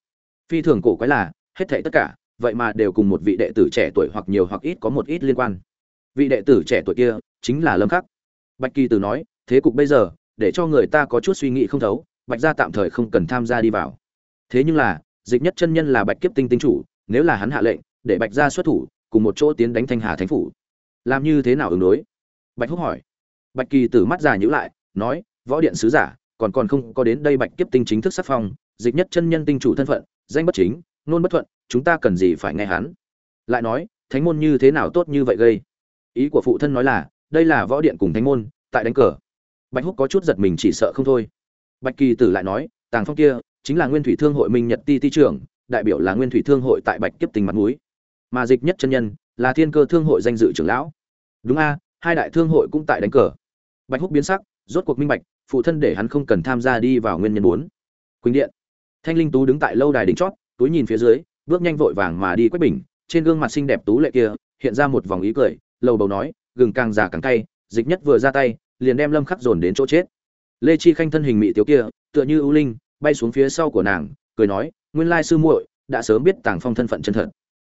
phi thường cổ quái là, hết thảy tất cả, vậy mà đều cùng một vị đệ tử trẻ tuổi hoặc nhiều hoặc ít có một ít liên quan. Vị đệ tử trẻ tuổi kia chính là lâm khắc. Bạch kỳ tử nói, thế cục bây giờ, để cho người ta có chút suy nghĩ không thấu, bạch gia tạm thời không cần tham gia đi vào. Thế nhưng là, dịch nhất chân nhân là bạch kiếp tinh tinh chủ, nếu là hắn hạ lệnh, để bạch gia xuất thủ, cùng một chỗ tiến đánh thanh hà thánh phủ. Làm như thế nào ứng đối? Bạch húc hỏi. Bạch kỳ tử mắt già nhữ lại, nói, võ điện sứ giả, còn còn không có đến đây bạch kiếp tinh chính thức sắc phong dịch nhất chân nhân tinh chủ thân phận, danh bất chính, nôn bất thuận, chúng ta cần gì phải nghe hắn? Lại nói, thánh môn như thế nào tốt như vậy gây? Ý của phụ thân nói là, đây là võ điện cùng thánh môn, tại đánh cờ. Bạch húc có chút giật mình chỉ sợ không thôi. Bạch kỳ tử lại nói, tàng phong kia, chính là nguyên thủy thương hội minh nhật ti ti trưởng, đại biểu là nguyên thủy thương hội tại bạch kiếp tình mặt núi mà dịch nhất chân nhân, là thiên cơ thương hội danh dự trưởng lão. Đúng a, hai đại thương hội cũng tại đánh cờ. Bạch húc biến sắc, rốt cuộc minh bạch, phụ thân để hắn không cần tham gia đi vào nguyên nhân bốn. Quỳnh điện thanh linh tú đứng tại lâu đài đỉnh chót, túi nhìn phía dưới, bước nhanh vội vàng mà đi quách bình, trên gương mặt xinh đẹp tú lệ kia, hiện ra một vòng ý cười, lầu bầu nói, gừng càng già càng cay, dịch nhất vừa ra tay, liền đem lâm khắc dồn đến chỗ chết. Lê chi khanh thân hình mị tiếu kia, tựa như ưu linh, bay xuống phía sau của nàng, cười nói, nguyên lai sư muội đã sớm biết tàng phong thân phận chân thật.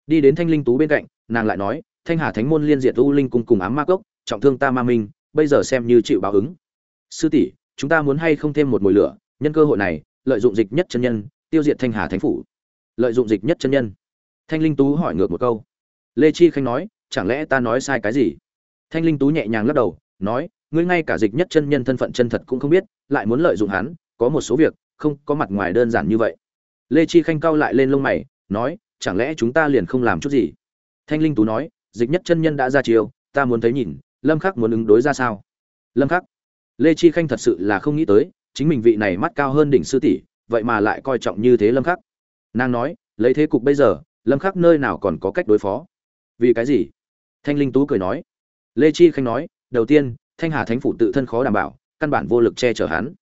Đi đến thanh linh tú bên cạnh, nàng lại nói, thanh hà thánh môn liên diệt ưu linh cùng cùng ám ma cốc, trọng thương ta ma minh, bây giờ xem như chịu báo ứng. Sư tỷ, chúng ta muốn hay không thêm một mồi lửa, nhân cơ hội này lợi dụng dịch nhất chân nhân, tiêu diệt thanh hà thánh phủ. Lợi dụng dịch nhất chân nhân. Thanh linh tú hỏi ngược một câu. Lê chi khanh nói, chẳng lẽ ta nói sai cái gì? Thanh linh tú nhẹ nhàng lắc đầu, nói, ngươi ngay cả dịch nhất chân nhân thân phận chân thật cũng không biết, lại muốn lợi dụng hắn, có một số việc, không có mặt ngoài đơn giản như vậy. Lê chi khanh cau lại lên lông mày, nói, chẳng lẽ chúng ta liền không làm chút gì? Thanh linh tú nói, dịch nhất chân nhân đã ra chiều ta muốn thấy nhìn, lâm khắc muốn ứng đối ra sao? Lâm khắc. Lê chi khanh thật sự là không nghĩ tới chính mình vị này mắt cao hơn đỉnh sư tỷ, vậy mà lại coi trọng như thế lâm khắc. Nàng nói, lấy thế cục bây giờ, lâm khắc nơi nào còn có cách đối phó. Vì cái gì? Thanh linh tú cười nói. Lê chi khanh nói, đầu tiên, thanh hà thánh phủ tự thân khó đảm bảo, căn bản vô lực che chở hắn.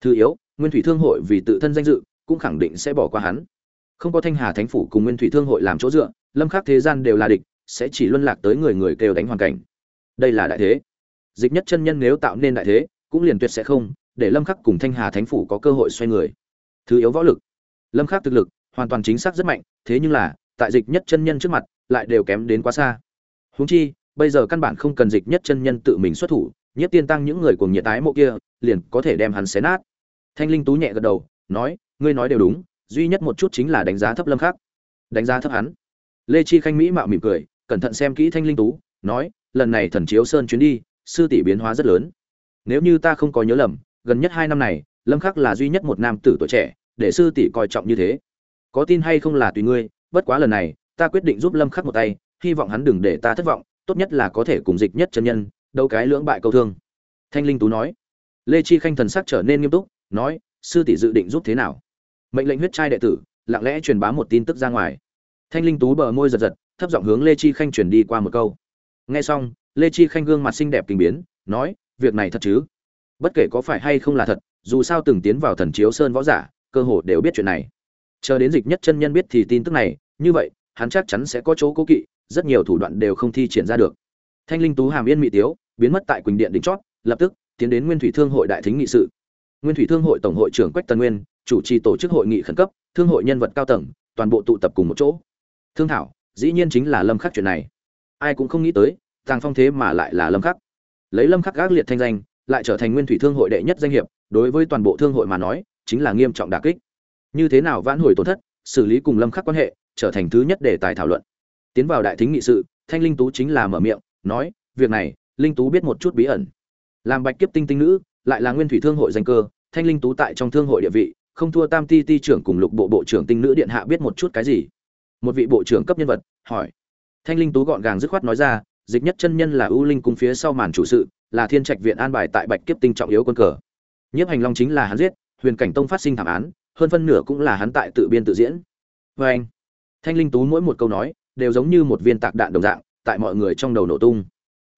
Thứ yếu, nguyên thủy thương hội vì tự thân danh dự, cũng khẳng định sẽ bỏ qua hắn. Không có thanh hà thánh phủ cùng nguyên thủy thương hội làm chỗ dựa, lâm khắc thế gian đều là địch, sẽ chỉ luân lạc tới người người kêu đánh hoàn cảnh. Đây là đại thế. Dịch nhất chân nhân nếu tạo nên đại thế, cũng liền tuyệt sẽ không để lâm khắc cùng thanh hà thánh phủ có cơ hội xoay người. Thứ yếu võ lực. Lâm khắc thực lực hoàn toàn chính xác rất mạnh, thế nhưng là, tại dịch nhất chân nhân trước mặt, lại đều kém đến quá xa. Huống chi, bây giờ căn bản không cần dịch nhất chân nhân tự mình xuất thủ, nhất tiên tăng những người cùng nhiệt tái mộ kia, liền có thể đem hắn xé nát. Thanh linh tú nhẹ gật đầu, nói, ngươi nói đều đúng, duy nhất một chút chính là đánh giá thấp lâm khắc. Đánh giá thấp hắn. Lê chi khanh mỹ mạo mỉm cười, cẩn thận xem kỹ thanh linh tú, nói, lần này thần chiếu sơn chuyến đi, sư tỷ biến hóa rất lớn. Nếu như ta không có nhớ lầm gần nhất hai năm này, lâm khắc là duy nhất một nam tử tuổi trẻ, để sư tỷ coi trọng như thế. Có tin hay không là tùy ngươi, bất quá lần này, ta quyết định giúp lâm khắc một tay, hy vọng hắn đừng để ta thất vọng, tốt nhất là có thể cùng dịch nhất chân nhân đâu cái lưỡng bại câu thương. Thanh linh tú nói. Lê chi khanh thần sắc trở nên nghiêm túc, nói, sư tỷ dự định giúp thế nào? Mệnh lệnh huyết trai đệ tử, lặng lẽ truyền bá một tin tức ra ngoài. Thanh linh tú bờ môi giật giật, thấp giọng hướng lê chi khanh truyền đi qua một câu. Nghe xong, lê chi khanh gương mặt xinh đẹp kinh biến, nói, việc này thật chứ? Bất kể có phải hay không là thật, dù sao từng tiến vào thần chiếu sơn võ giả, cơ hồ đều biết chuyện này. Chờ đến dịch nhất chân nhân biết thì tin tức này, như vậy, hắn chắc chắn sẽ có chỗ cố kỵ, rất nhiều thủ đoạn đều không thi triển ra được. Thanh linh tú hàm yên mỹ tiếu, biến mất tại quỳnh điện đỉnh chót, lập tức, tiến đến nguyên thủy thương hội đại thính nghị sự. Nguyên thủy thương hội tổng hội trưởng quách tần nguyên, chủ trì tổ chức hội nghị khẩn cấp, thương hội nhân vật cao tầng, toàn bộ tụ tập cùng một chỗ. Thương thảo, dĩ nhiên chính là lâm khắc chuyện này. Ai cũng không nghĩ tới, tàng phong thế mà lại là lâm khắc. Lấy lâm khắc gác liệt thanh danh lại trở thành nguyên thủy thương hội đệ nhất danh hiệp, đối với toàn bộ thương hội mà nói, chính là nghiêm trọng đả kích. Như thế nào vãn hồi tổn thất, xử lý cùng lâm khắc quan hệ, trở thành thứ nhất để tài thảo luận. Tiến vào đại thính nghị sự, thanh linh tú chính là mở miệng, nói, việc này, linh tú biết một chút bí ẩn. Làm bạch kiếp tinh tinh nữ, lại là nguyên thủy thương hội danh cơ, thanh linh tú tại trong thương hội địa vị, không thua tam ti ti trưởng cùng lục bộ bộ trưởng tinh nữ điện hạ biết một chút cái gì? Một vị bộ trưởng cấp nhân vật, hỏi. Thanh linh tú gọn gàng dứt khoát nói ra, dịch nhất chân nhân là ưu linh cung phía sau màn chủ sự là thiên trạch viện an bài tại bạch kiếp tinh trọng yếu quân cờ. Nhiếp hành long chính là hắn giết, huyền cảnh tông phát sinh thảm án, hơn phân nửa cũng là hắn tại tự biên tự diễn. Vê anh, thanh linh tú mỗi một câu nói, đều giống như một viên tạc đạn đồng dạng, tại mọi người trong đầu nổ tung.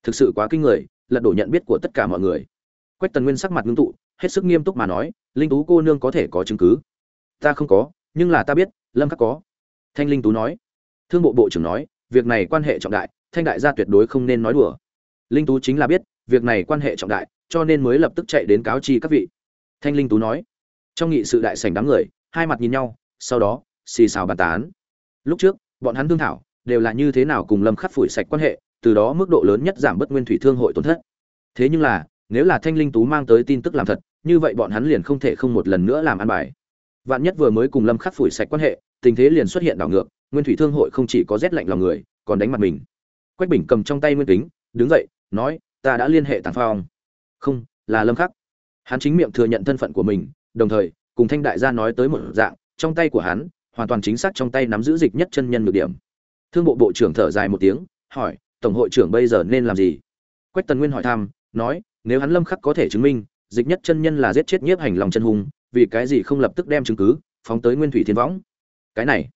Thực sự quá kinh người, lật đổ nhận biết của tất cả mọi người. Quách tần nguyên sắc mặt ngưng tụ, hết sức nghiêm túc mà nói, linh tú cô nương có thể có chứng cứ? Ta không có, nhưng là ta biết, lâm khắc có. Thanh linh tú nói. Thương bộ bộ trưởng nói, việc này quan hệ trọng đại, thanh đại gia tuyệt đối không nên nói đùa linh tú chính là biết việc này quan hệ trọng đại cho nên mới lập tức chạy đến cáo chi các vị. Thanh linh tú nói. Trong nghị sự đại sảnh đám người hai mặt nhìn nhau sau đó xì xào bàn tán. Lúc trước bọn hắn thương thảo đều là như thế nào cùng lâm khắc phủi sạch quan hệ từ đó mức độ lớn nhất giảm bớt nguyên thủy thương hội tổn thất. Thế nhưng là nếu là thanh linh tú mang tới tin tức làm thật như vậy bọn hắn liền không thể không một lần nữa làm ăn bài. Vạn nhất vừa mới cùng lâm khắc phủi sạch quan hệ tình thế liền xuất hiện đảo ngược nguyên thủy thương hội không chỉ có rét lạnh lòng người còn đánh mặt mình. Quách bình cầm trong tay nguyên tính, đứng dậy nói, ta đã liên hệ tàng phong. Không, là lâm khắc. Hắn chính miệng thừa nhận thân phận của mình, đồng thời, cùng thanh đại gia nói tới một dạng, trong tay của hắn, hoàn toàn chính xác trong tay nắm giữ dịch nhất chân nhân nhược điểm. Thương bộ bộ trưởng thở dài một tiếng, hỏi, tổng hội trưởng bây giờ nên làm gì? Quách tần nguyên hỏi thăm, nói, nếu hắn lâm khắc có thể chứng minh, dịch nhất chân nhân là giết chết nhiếp hành lòng chân hùng vì cái gì không lập tức đem chứng cứ, phóng tới nguyên thủy thiên võng? Cái này,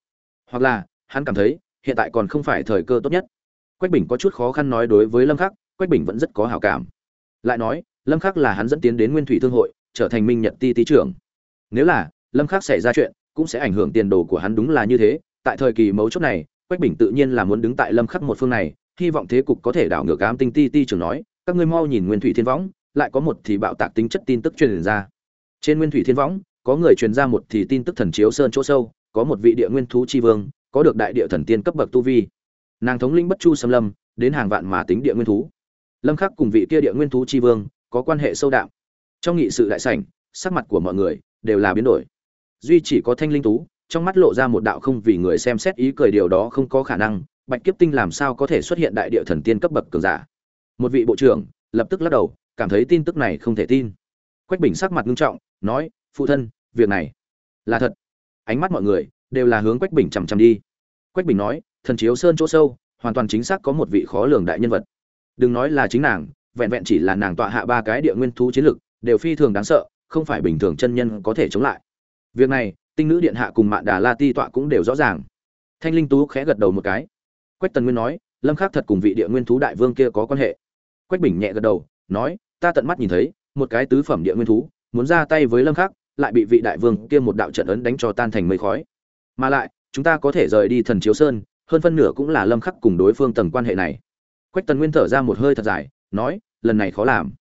hoặc là, hắn cảm thấy, hiện tại còn không phải thời cơ tốt nhất. Quách bình có chút khó khăn nói đối với lâm khắc quách bình vẫn rất có hảo cảm. Lại nói, lâm khắc là hắn dẫn tiến đến nguyên thủy thương hội, trở thành minh nhật ti tí trưởng. Nếu là lâm khắc xảy ra chuyện, cũng sẽ ảnh hưởng tiền đồ của hắn đúng là như thế. Tại thời kỳ mấu chốt này, quách bình tự nhiên là muốn đứng tại lâm khắc một phương này, hy vọng thế cục có thể đảo ngược ám tinh ti ti trưởng nói, các ngươi mau nhìn nguyên thủy thiên võng, lại có một thì bạo tạc tính chất tin tức truyền ra. Trên nguyên thủy thiên võng, có người truyền ra một thì tin tức thần chiếu sơn chỗ sâu, có một vị địa nguyên thú chi vương, có được đại địa thần tiên cấp bậc tu vi. Nàng thống linh bất chu xâm lâm, đến hàng vạn mà tính địa nguyên thú lâm khắc cùng vị kia địa nguyên thú chi vương có quan hệ sâu đậm trong nghị sự đại sảnh, sắc mặt của mọi người đều là biến đổi. Duy chỉ có thanh linh tú trong mắt lộ ra một đạo không vì người xem xét ý cười điều đó không có khả năng, bạch kiếp tinh làm sao có thể xuất hiện đại địa thần tiên cấp bậc cường giả? Một vị bộ trưởng lập tức lắc đầu, cảm thấy tin tức này không thể tin. Quách bình sắc mặt nghiêm trọng, nói, phụ thân, việc này là thật. Ánh mắt mọi người đều là hướng quách bình chằm chằm đi. Quách bình nói, thần chiếu sơn chỗ sâu, hoàn toàn chính xác có một vị khó lường đại nhân vật đừng nói là chính nàng, vẹn vẹn chỉ là nàng tọa hạ ba cái địa nguyên thú chiến lực, đều phi thường đáng sợ, không phải bình thường chân nhân có thể chống lại. Việc này, tinh nữ điện hạ cùng mạn đà la ti tọa cũng đều rõ ràng. Thanh linh tú khẽ gật đầu một cái. Quách tần nguyên nói, lâm khắc thật cùng vị địa nguyên thú đại vương kia có quan hệ. Quách bình nhẹ gật đầu, nói, ta tận mắt nhìn thấy, một cái tứ phẩm địa nguyên thú, muốn ra tay với lâm khắc, lại bị vị đại vương kia một đạo trận ấn đánh cho tan thành mây khói. Mà lại, chúng ta có thể rời đi thần chiếu sơn, hơn phân nửa cũng là lâm khắc cùng đối phương tầng quan hệ này quách tần nguyên thở ra một hơi thật dài, nói, lần này khó làm.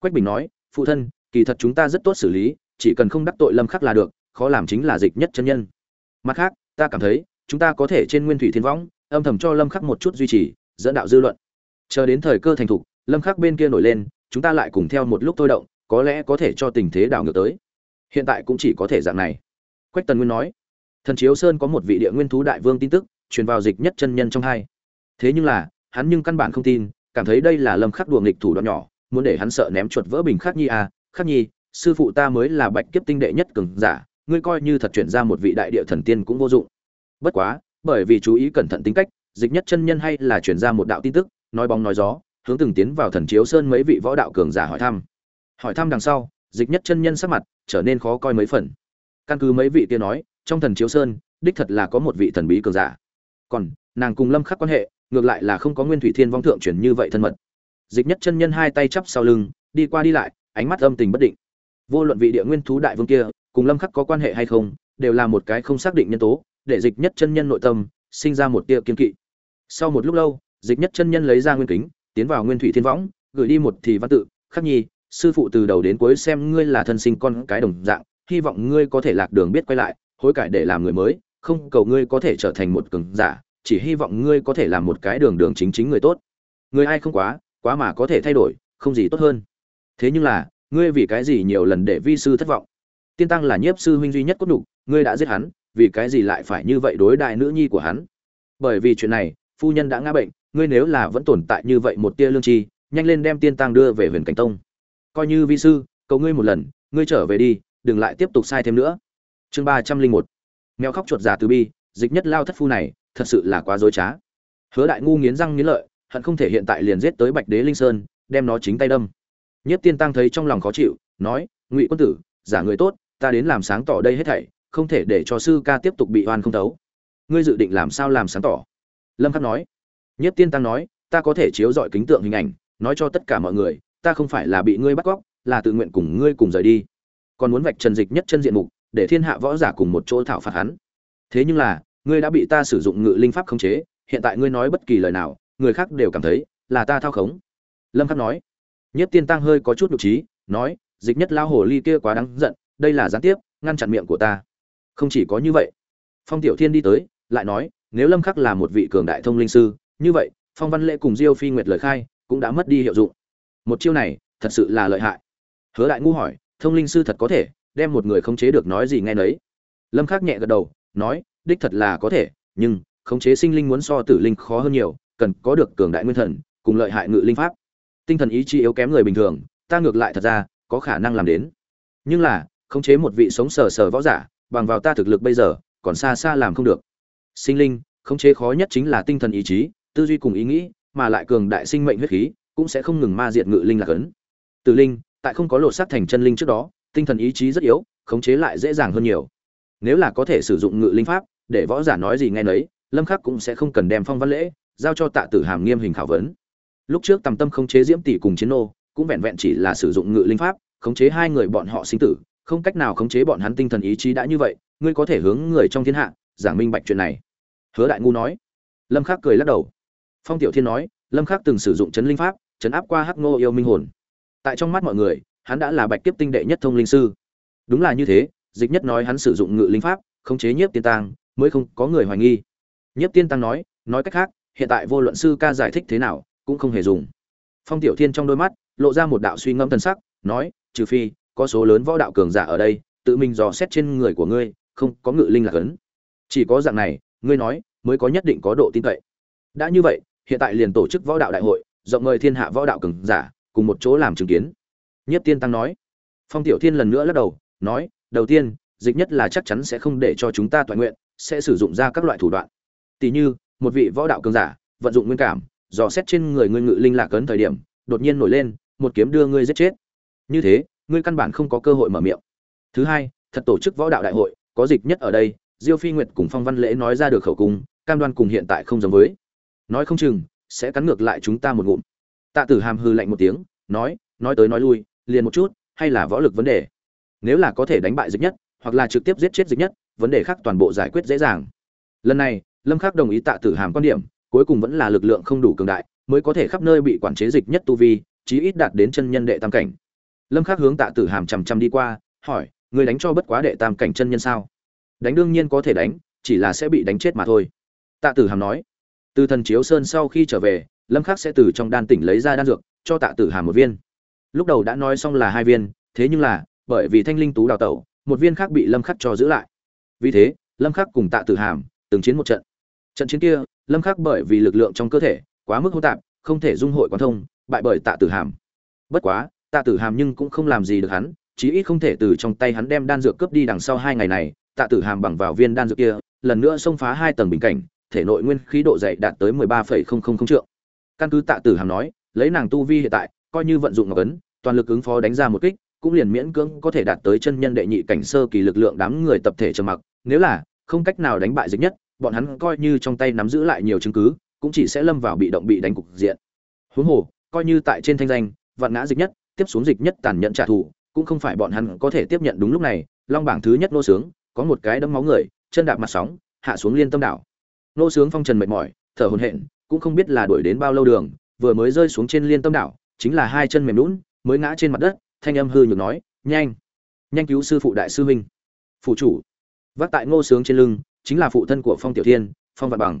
Quách bình nói, phụ thân, kỳ thật chúng ta rất tốt xử lý, chỉ cần không đắc tội lâm khắc là được, khó làm chính là dịch nhất chân nhân. Mặt khác, ta cảm thấy, chúng ta có thể trên nguyên thủy thiên võng, âm thầm cho lâm khắc một chút duy trì, dẫn đạo dư luận. Chờ đến thời cơ thành thục, lâm khắc bên kia nổi lên, chúng ta lại cùng theo một lúc thôi động, có lẽ có thể cho tình thế đảo ngược tới. Hiện tại cũng chỉ có thể dạng này. Quách tần nguyên nói, thần chiếu sơn có một vị địa nguyên thú đại vương tin tức, truyền vào dịch nhất chân nhân trong hai. Thế nhưng là hắn nhưng căn bản không tin, cảm thấy đây là lâm khắc đùa nghịch thủ đoạn nhỏ, muốn để hắn sợ ném chuột vỡ bình khắc nhi à khắc nhi, sư phụ ta mới là bạch kiếp tinh đệ nhất cường giả, ngươi coi như thật chuyển ra một vị đại địa thần tiên cũng vô dụng. Bất quá, bởi vì chú ý cẩn thận tính cách, dịch nhất chân nhân hay là chuyển ra một đạo tin tức, nói bóng nói gió, hướng từng tiến vào thần chiếu sơn mấy vị võ đạo cường giả hỏi thăm. Hỏi thăm đằng sau, dịch nhất chân nhân sắc mặt trở nên khó coi mấy phần. Căn cứ mấy vị kia nói, trong thần chiếu sơn, đích thật là có một vị thần bí cường giả. Còn, nàng cùng lâm khắc quan hệ ngược lại là không có nguyên thủy thiên vong thượng chuyển như vậy thân mật. Dịch nhất chân nhân hai tay chắp sau lưng, đi qua đi lại, ánh mắt âm tình bất định. Vô luận vị địa nguyên thú đại vương kia, cùng lâm khắc có quan hệ hay không, đều là một cái không xác định nhân tố, để dịch nhất chân nhân nội tâm, sinh ra một tia kiên kỵ. Sau một lúc lâu, dịch nhất chân nhân lấy ra nguyên kính, tiến vào nguyên thủy thiên võng, gửi đi một thì văn tự, khắc nhi, sư phụ từ đầu đến cuối xem ngươi là thân sinh con cái đồng dạng, hy vọng ngươi có thể lạc đường biết quay lại, hối cải để làm người mới, không cầu ngươi có thể trở thành một cường giả chỉ hy vọng ngươi có thể làm một cái đường đường chính chính người tốt. Người ai không quá quá mà có thể thay đổi, không gì tốt hơn. Thế nhưng là, ngươi vì cái gì nhiều lần để vi sư thất vọng? Tiên tăng là nhiếp sư huynh duy nhất cốt đục ngươi đã giết hắn, vì cái gì lại phải như vậy đối đại nữ nhi của hắn? Bởi vì chuyện này, phu nhân đã ngã bệnh, ngươi nếu là vẫn tồn tại như vậy một tia lương tri nhanh lên đem tiên tăng đưa về huyền cảnh tông. Coi như vi sư, cầu ngươi một lần, ngươi trở về đi, đừng lại tiếp tục sai thêm nữa. Chương ba trăm linh một. Mèo khóc chuột già từ bi, dịch nhất lao thất phu này thật sự là quá dối trá. Hứa đại ngu nghiến răng nghiến lợi, hận không thể hiện tại liền giết tới bạch đế linh sơn, đem nó chính tay đâm. Nhất tiên tăng thấy trong lòng khó chịu, nói, ngụy quân tử, giả người tốt, ta đến làm sáng tỏ đây hết thảy, không thể để cho sư ca tiếp tục bị oan không thấu. Ngươi dự định làm sao làm sáng tỏ? Lâm khắc nói. Nhất tiên tăng nói, ta có thể chiếu dọi kính tượng hình ảnh, nói cho tất cả mọi người, ta không phải là bị ngươi bắt cóc, là tự nguyện cùng ngươi cùng rời đi. Còn muốn vạch trần dịch nhất chân diện mục, để thiên hạ võ giả cùng một chỗ thảo phạt hắn. Thế nhưng là ngươi đã bị ta sử dụng ngự linh pháp khống chế, hiện tại ngươi nói bất kỳ lời nào, người khác đều cảm thấy là ta thao khống. Lâm khắc nói. Nhất tiên tăng hơi có chút nhục trí, nói, dịch nhất lao hồ ly kia quá đáng giận, đây là gián tiếp, ngăn chặn miệng của ta. Không chỉ có như vậy. Phong tiểu thiên đi tới, lại nói, nếu lâm khắc là một vị cường đại thông linh sư, như vậy, phong văn lễ cùng diêu phi nguyệt lời khai, cũng đã mất đi hiệu dụng. Một chiêu này, thật sự là lợi hại. Hứa đại ngu hỏi, thông linh sư thật có thể đem một người khống chế được nói gì nghe nấy? Lâm khắc nhẹ gật đầu, nói đích thật là có thể, nhưng khống chế sinh linh muốn so tử linh khó hơn nhiều, cần có được cường đại nguyên thần, cùng lợi hại ngự linh pháp. Tinh thần ý chí yếu kém người bình thường, ta ngược lại thật ra có khả năng làm đến. Nhưng là, khống chế một vị sống sờ sờ võ giả, bằng vào ta thực lực bây giờ, còn xa xa làm không được. Sinh linh, khống chế khó nhất chính là tinh thần ý chí, tư duy cùng ý nghĩ, mà lại cường đại sinh mệnh huyết khí, cũng sẽ không ngừng ma diệt ngự linh lạc ấn. Tử linh, tại không có lộ sát thành chân linh trước đó, tinh thần ý chí rất yếu, khống chế lại dễ dàng hơn nhiều. Nếu là có thể sử dụng ngự linh pháp để võ giả nói gì nghe nấy, lâm khắc cũng sẽ không cần đem phong văn lễ giao cho tạ tử hàm nghiêm hình khảo vấn. Lúc trước tầm tâm không chế diễm tỷ cùng chiến nô, cũng vẹn vẹn chỉ là sử dụng ngự linh pháp, khống chế hai người bọn họ sinh tử, không cách nào khống chế bọn hắn tinh thần ý chí đã như vậy, ngươi có thể hướng người trong thiên hạ giảng minh bạch chuyện này. Hứa đại ngu nói. Lâm khắc cười lắc đầu. Phong tiểu thiên nói, lâm khắc từng sử dụng chấn linh pháp, chấn áp qua hắc ngô yêu minh hồn. Tại trong mắt mọi người, hắn đã là bạch kiếp tinh đệ nhất thông linh sư. Đúng là như thế, dịch nhất nói hắn sử dụng ngự linh pháp, khống chế nhiếp tiên tang mới không có người hoài nghi. Nhiếp tiên tăng nói nói cách khác, hiện tại vô luận sư ca giải thích thế nào, cũng không hề dùng. Phong tiểu thiên trong đôi mắt, lộ ra một đạo suy ngẫm thần sắc, nói, trừ phi, có số lớn võ đạo cường giả ở đây, tự mình dò xét trên người của ngươi, không có ngự linh lạc ấn. Chỉ có dạng này, ngươi nói, mới có nhất định có độ tin cậy. Đã như vậy, hiện tại liền tổ chức võ đạo đại hội, rộng mời thiên hạ võ đạo cường giả, cùng một chỗ làm chứng kiến. Nhất tiên tăng nói. Phong tiểu thiên lần nữa lắc đầu, nói, đầu tiên, dịch nhất là chắc chắn sẽ không để cho chúng ta toàn nguyện sẽ sử dụng ra các loại thủ đoạn. Tỷ như, một vị võ đạo cường giả, vận dụng nguyên cảm, dò xét trên người ngươi ngự linh lạc cấn thời điểm, đột nhiên nổi lên, một kiếm đưa ngươi giết chết. Như thế, ngươi căn bản không có cơ hội mở miệng. Thứ hai, thật tổ chức võ đạo đại hội, có dịch nhất ở đây, diêu phi nguyệt cùng phong văn lễ nói ra được khẩu cung, cam đoan cùng hiện tại không giống với. Nói không chừng, sẽ cắn ngược lại chúng ta một ngụm. Tạ tử hàm hư lạnh một tiếng, nói nói tới nói lui, liền một chút, hay là võ lực vấn đề. Nếu là có thể đánh bại dịch nhất, hoặc là trực tiếp giết chết dịch nhất vấn đề khác toàn bộ giải quyết dễ dàng. Lần này, lâm khắc đồng ý tạ tử hàm quan điểm, cuối cùng vẫn là lực lượng không đủ cường đại, mới có thể khắp nơi bị quản chế dịch nhất tu vi, chí ít đạt đến chân nhân đệ tam cảnh. Lâm khắc hướng tạ tử hàm chằm chằm đi qua, hỏi người đánh cho bất quá đệ tam cảnh chân nhân sao? Đánh đương nhiên có thể đánh, chỉ là sẽ bị đánh chết mà thôi. Tạ tử hàm nói. Từ thần chiếu sơn sau khi trở về, lâm khắc sẽ từ trong đan tỉnh lấy ra đan dược, cho tạ tử hàm một viên. Lúc đầu đã nói xong là hai viên, thế nhưng là, bởi vì thanh linh tú đào tẩu, một viên khác bị lâm khắc cho giữ lại vì thế lâm khắc cùng tạ tử hàm từng chiến một trận. Trận chiến kia lâm khắc bởi vì lực lượng trong cơ thể quá mức hỗn tạp không thể dung hội quan thông bại bởi tạ tử hàm. Bất quá tạ tử hàm nhưng cũng không làm gì được hắn chí ít không thể từ trong tay hắn đem đan dược cướp đi đằng sau hai ngày này. Tạ tử hàm bằng vào viên đan dược kia lần nữa xông phá hai tầng bình cảnh thể nội nguyên khí độ dày đạt tới 13,000 trượng căn cứ tạ tử hàm nói lấy nàng tu vi hiện tại coi như vận dụng ngọc ấn toàn lực ứng phó đánh ra một kích cũng liền miễn cưỡng có thể đạt tới chân nhân đệ nhị cảnh sơ kỳ lực lượng đám người tập thể trầm mặc. Nếu là, không cách nào đánh bại dịch nhất, bọn hắn coi như trong tay nắm giữ lại nhiều chứng cứ, cũng chỉ sẽ lâm vào bị động bị đánh cục diện. Huống hồ, coi như tại trên thanh danh, vạn ngã dịch nhất, tiếp xuống dịch nhất tàn nhẫn trả thù, cũng không phải bọn hắn có thể tiếp nhận đúng lúc này. Long bảng thứ nhất nô sướng, có một cái đấm máu người, chân đạp mặt sóng, hạ xuống liên tâm đảo. Nô sướng phong trần mệt mỏi, thở hổn hển, cũng không biết là đuổi đến bao lâu đường, vừa mới rơi xuống trên liên tâm đảo, chính là hai chân mềm lún mới ngã trên mặt đất thanh âm hư nhược nói, nhanh nhanh cứu sư phụ đại sư huynh. Phụ chủ. Vác tại ngô sướng trên lưng, chính là phụ thân của phong tiểu thiên, phong vạn bằng.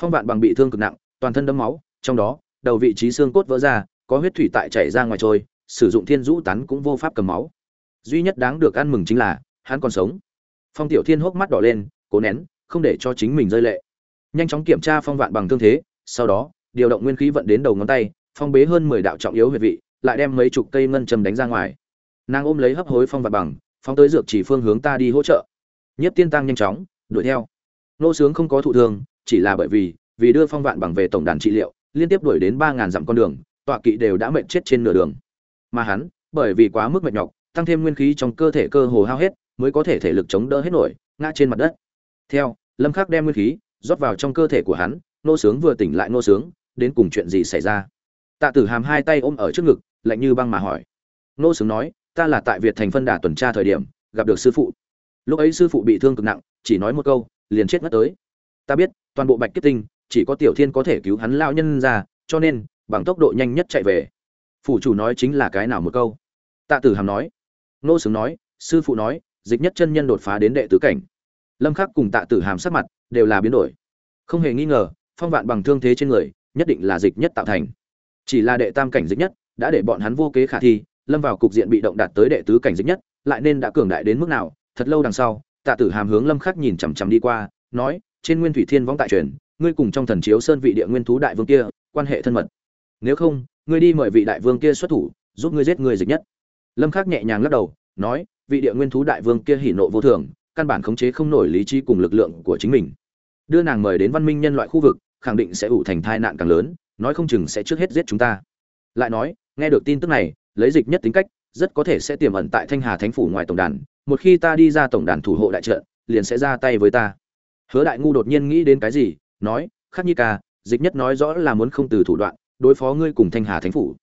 Phong vạn bằng bị thương cực nặng, toàn thân đấm máu, trong đó, đầu vị trí xương cốt vỡ ra, có huyết thủy tại chảy ra ngoài trôi, sử dụng thiên rũ tán cũng vô pháp cầm máu. Duy nhất đáng được ăn mừng chính là, hắn còn sống. Phong tiểu thiên hốc mắt đỏ lên, cố nén, không để cho chính mình rơi lệ. Nhanh chóng kiểm tra phong vạn bằng thương thế, sau đó, điều động nguyên khí vận đến đầu ngón tay, phong bế hơn mười đạo trọng yếu huyệt vị lại đem mấy chục cây ngân châm đánh ra ngoài nàng ôm lấy hấp hối phong vạn bằng phóng tới dược chỉ phương hướng ta đi hỗ trợ Nhiếp Tiên Tăng nhanh chóng đuổi theo. Nô sướng không có thụ thương, chỉ là bởi vì vì đưa phong vạn bằng về tổng đàn trị liệu, liên tiếp đuổi đến ba ngàn dặm con đường, tọa kỵ đều đã mệt chết trên nửa đường. Mà hắn, bởi vì quá mức mệt nhọc, tăng thêm nguyên khí trong cơ thể cơ hồ hao hết, mới có thể thể lực chống đỡ hết nổi, ngã trên mặt đất. Theo, Lâm Khắc đem nguyên khí rót vào trong cơ thể của hắn, nô sướng vừa tỉnh lại nô sướng, đến cùng chuyện gì xảy ra? Tạ Tử Hàm hai tay ôm ở trước ngực, lạnh như băng mà hỏi. Nô sướng nói, ta là tại Việt thành phân đà tuần tra thời điểm, gặp được sư phụ. Lúc ấy sư phụ bị thương cực nặng, chỉ nói một câu, liền chết ngất tới. Ta biết, toàn bộ Bạch Kiếp Tinh, chỉ có Tiểu Thiên có thể cứu hắn lão nhân ra, cho nên, bằng tốc độ nhanh nhất chạy về. Phủ chủ nói chính là cái nào một câu? Tạ Tử Hàm nói. Nô sướng nói, sư phụ nói, dịch nhất chân nhân đột phá đến đệ tứ cảnh. Lâm Khắc cùng Tạ Tử Hàm sắc mặt đều là biến đổi. Không hề nghi ngờ, phong vạn bằng thương thế trên người, nhất định là dịch nhất tạo thành. Chỉ là đệ tam cảnh dịch nhất, đã để bọn hắn vô kế khả thi, lâm vào cục diện bị động đạt tới đệ tứ cảnh dịch nhất, lại nên đã cường đại đến mức nào? Thật lâu đằng sau, Tạ Tử Hàm hướng Lâm Khắc nhìn chằm chằm đi qua, nói, trên Nguyên Thủy Thiên võng tại truyền, ngươi cùng trong thần chiếu sơn vị địa nguyên thú đại vương kia, quan hệ thân mật. Nếu không, ngươi đi mời vị đại vương kia xuất thủ, giúp ngươi giết người dịch nhất. Lâm Khắc nhẹ nhàng lắc đầu, nói, vị địa nguyên thú đại vương kia hỉ nộ vô thường, căn bản khống chế không nổi lý trí cùng lực lượng của chính mình. Đưa nàng mời đến văn minh nhân loại khu vực, khẳng định sẽ ủ thành tai nạn càng lớn, nói không chừng sẽ trước hết giết chúng ta. Lại nói, nghe được tin tức này, lấy dịch nhất tính cách, rất có thể sẽ tiềm ẩn tại Thanh Hà Thánh phủ ngoài tổng đàn, một khi ta đi ra tổng đàn thủ hộ đại trận, liền sẽ ra tay với ta. Hứa Đại ngu đột nhiên nghĩ đến cái gì, nói, "Khắc Nhi ca, dịch nhất nói rõ là muốn không từ thủ đoạn, đối phó ngươi cùng Thanh Hà Thánh phủ.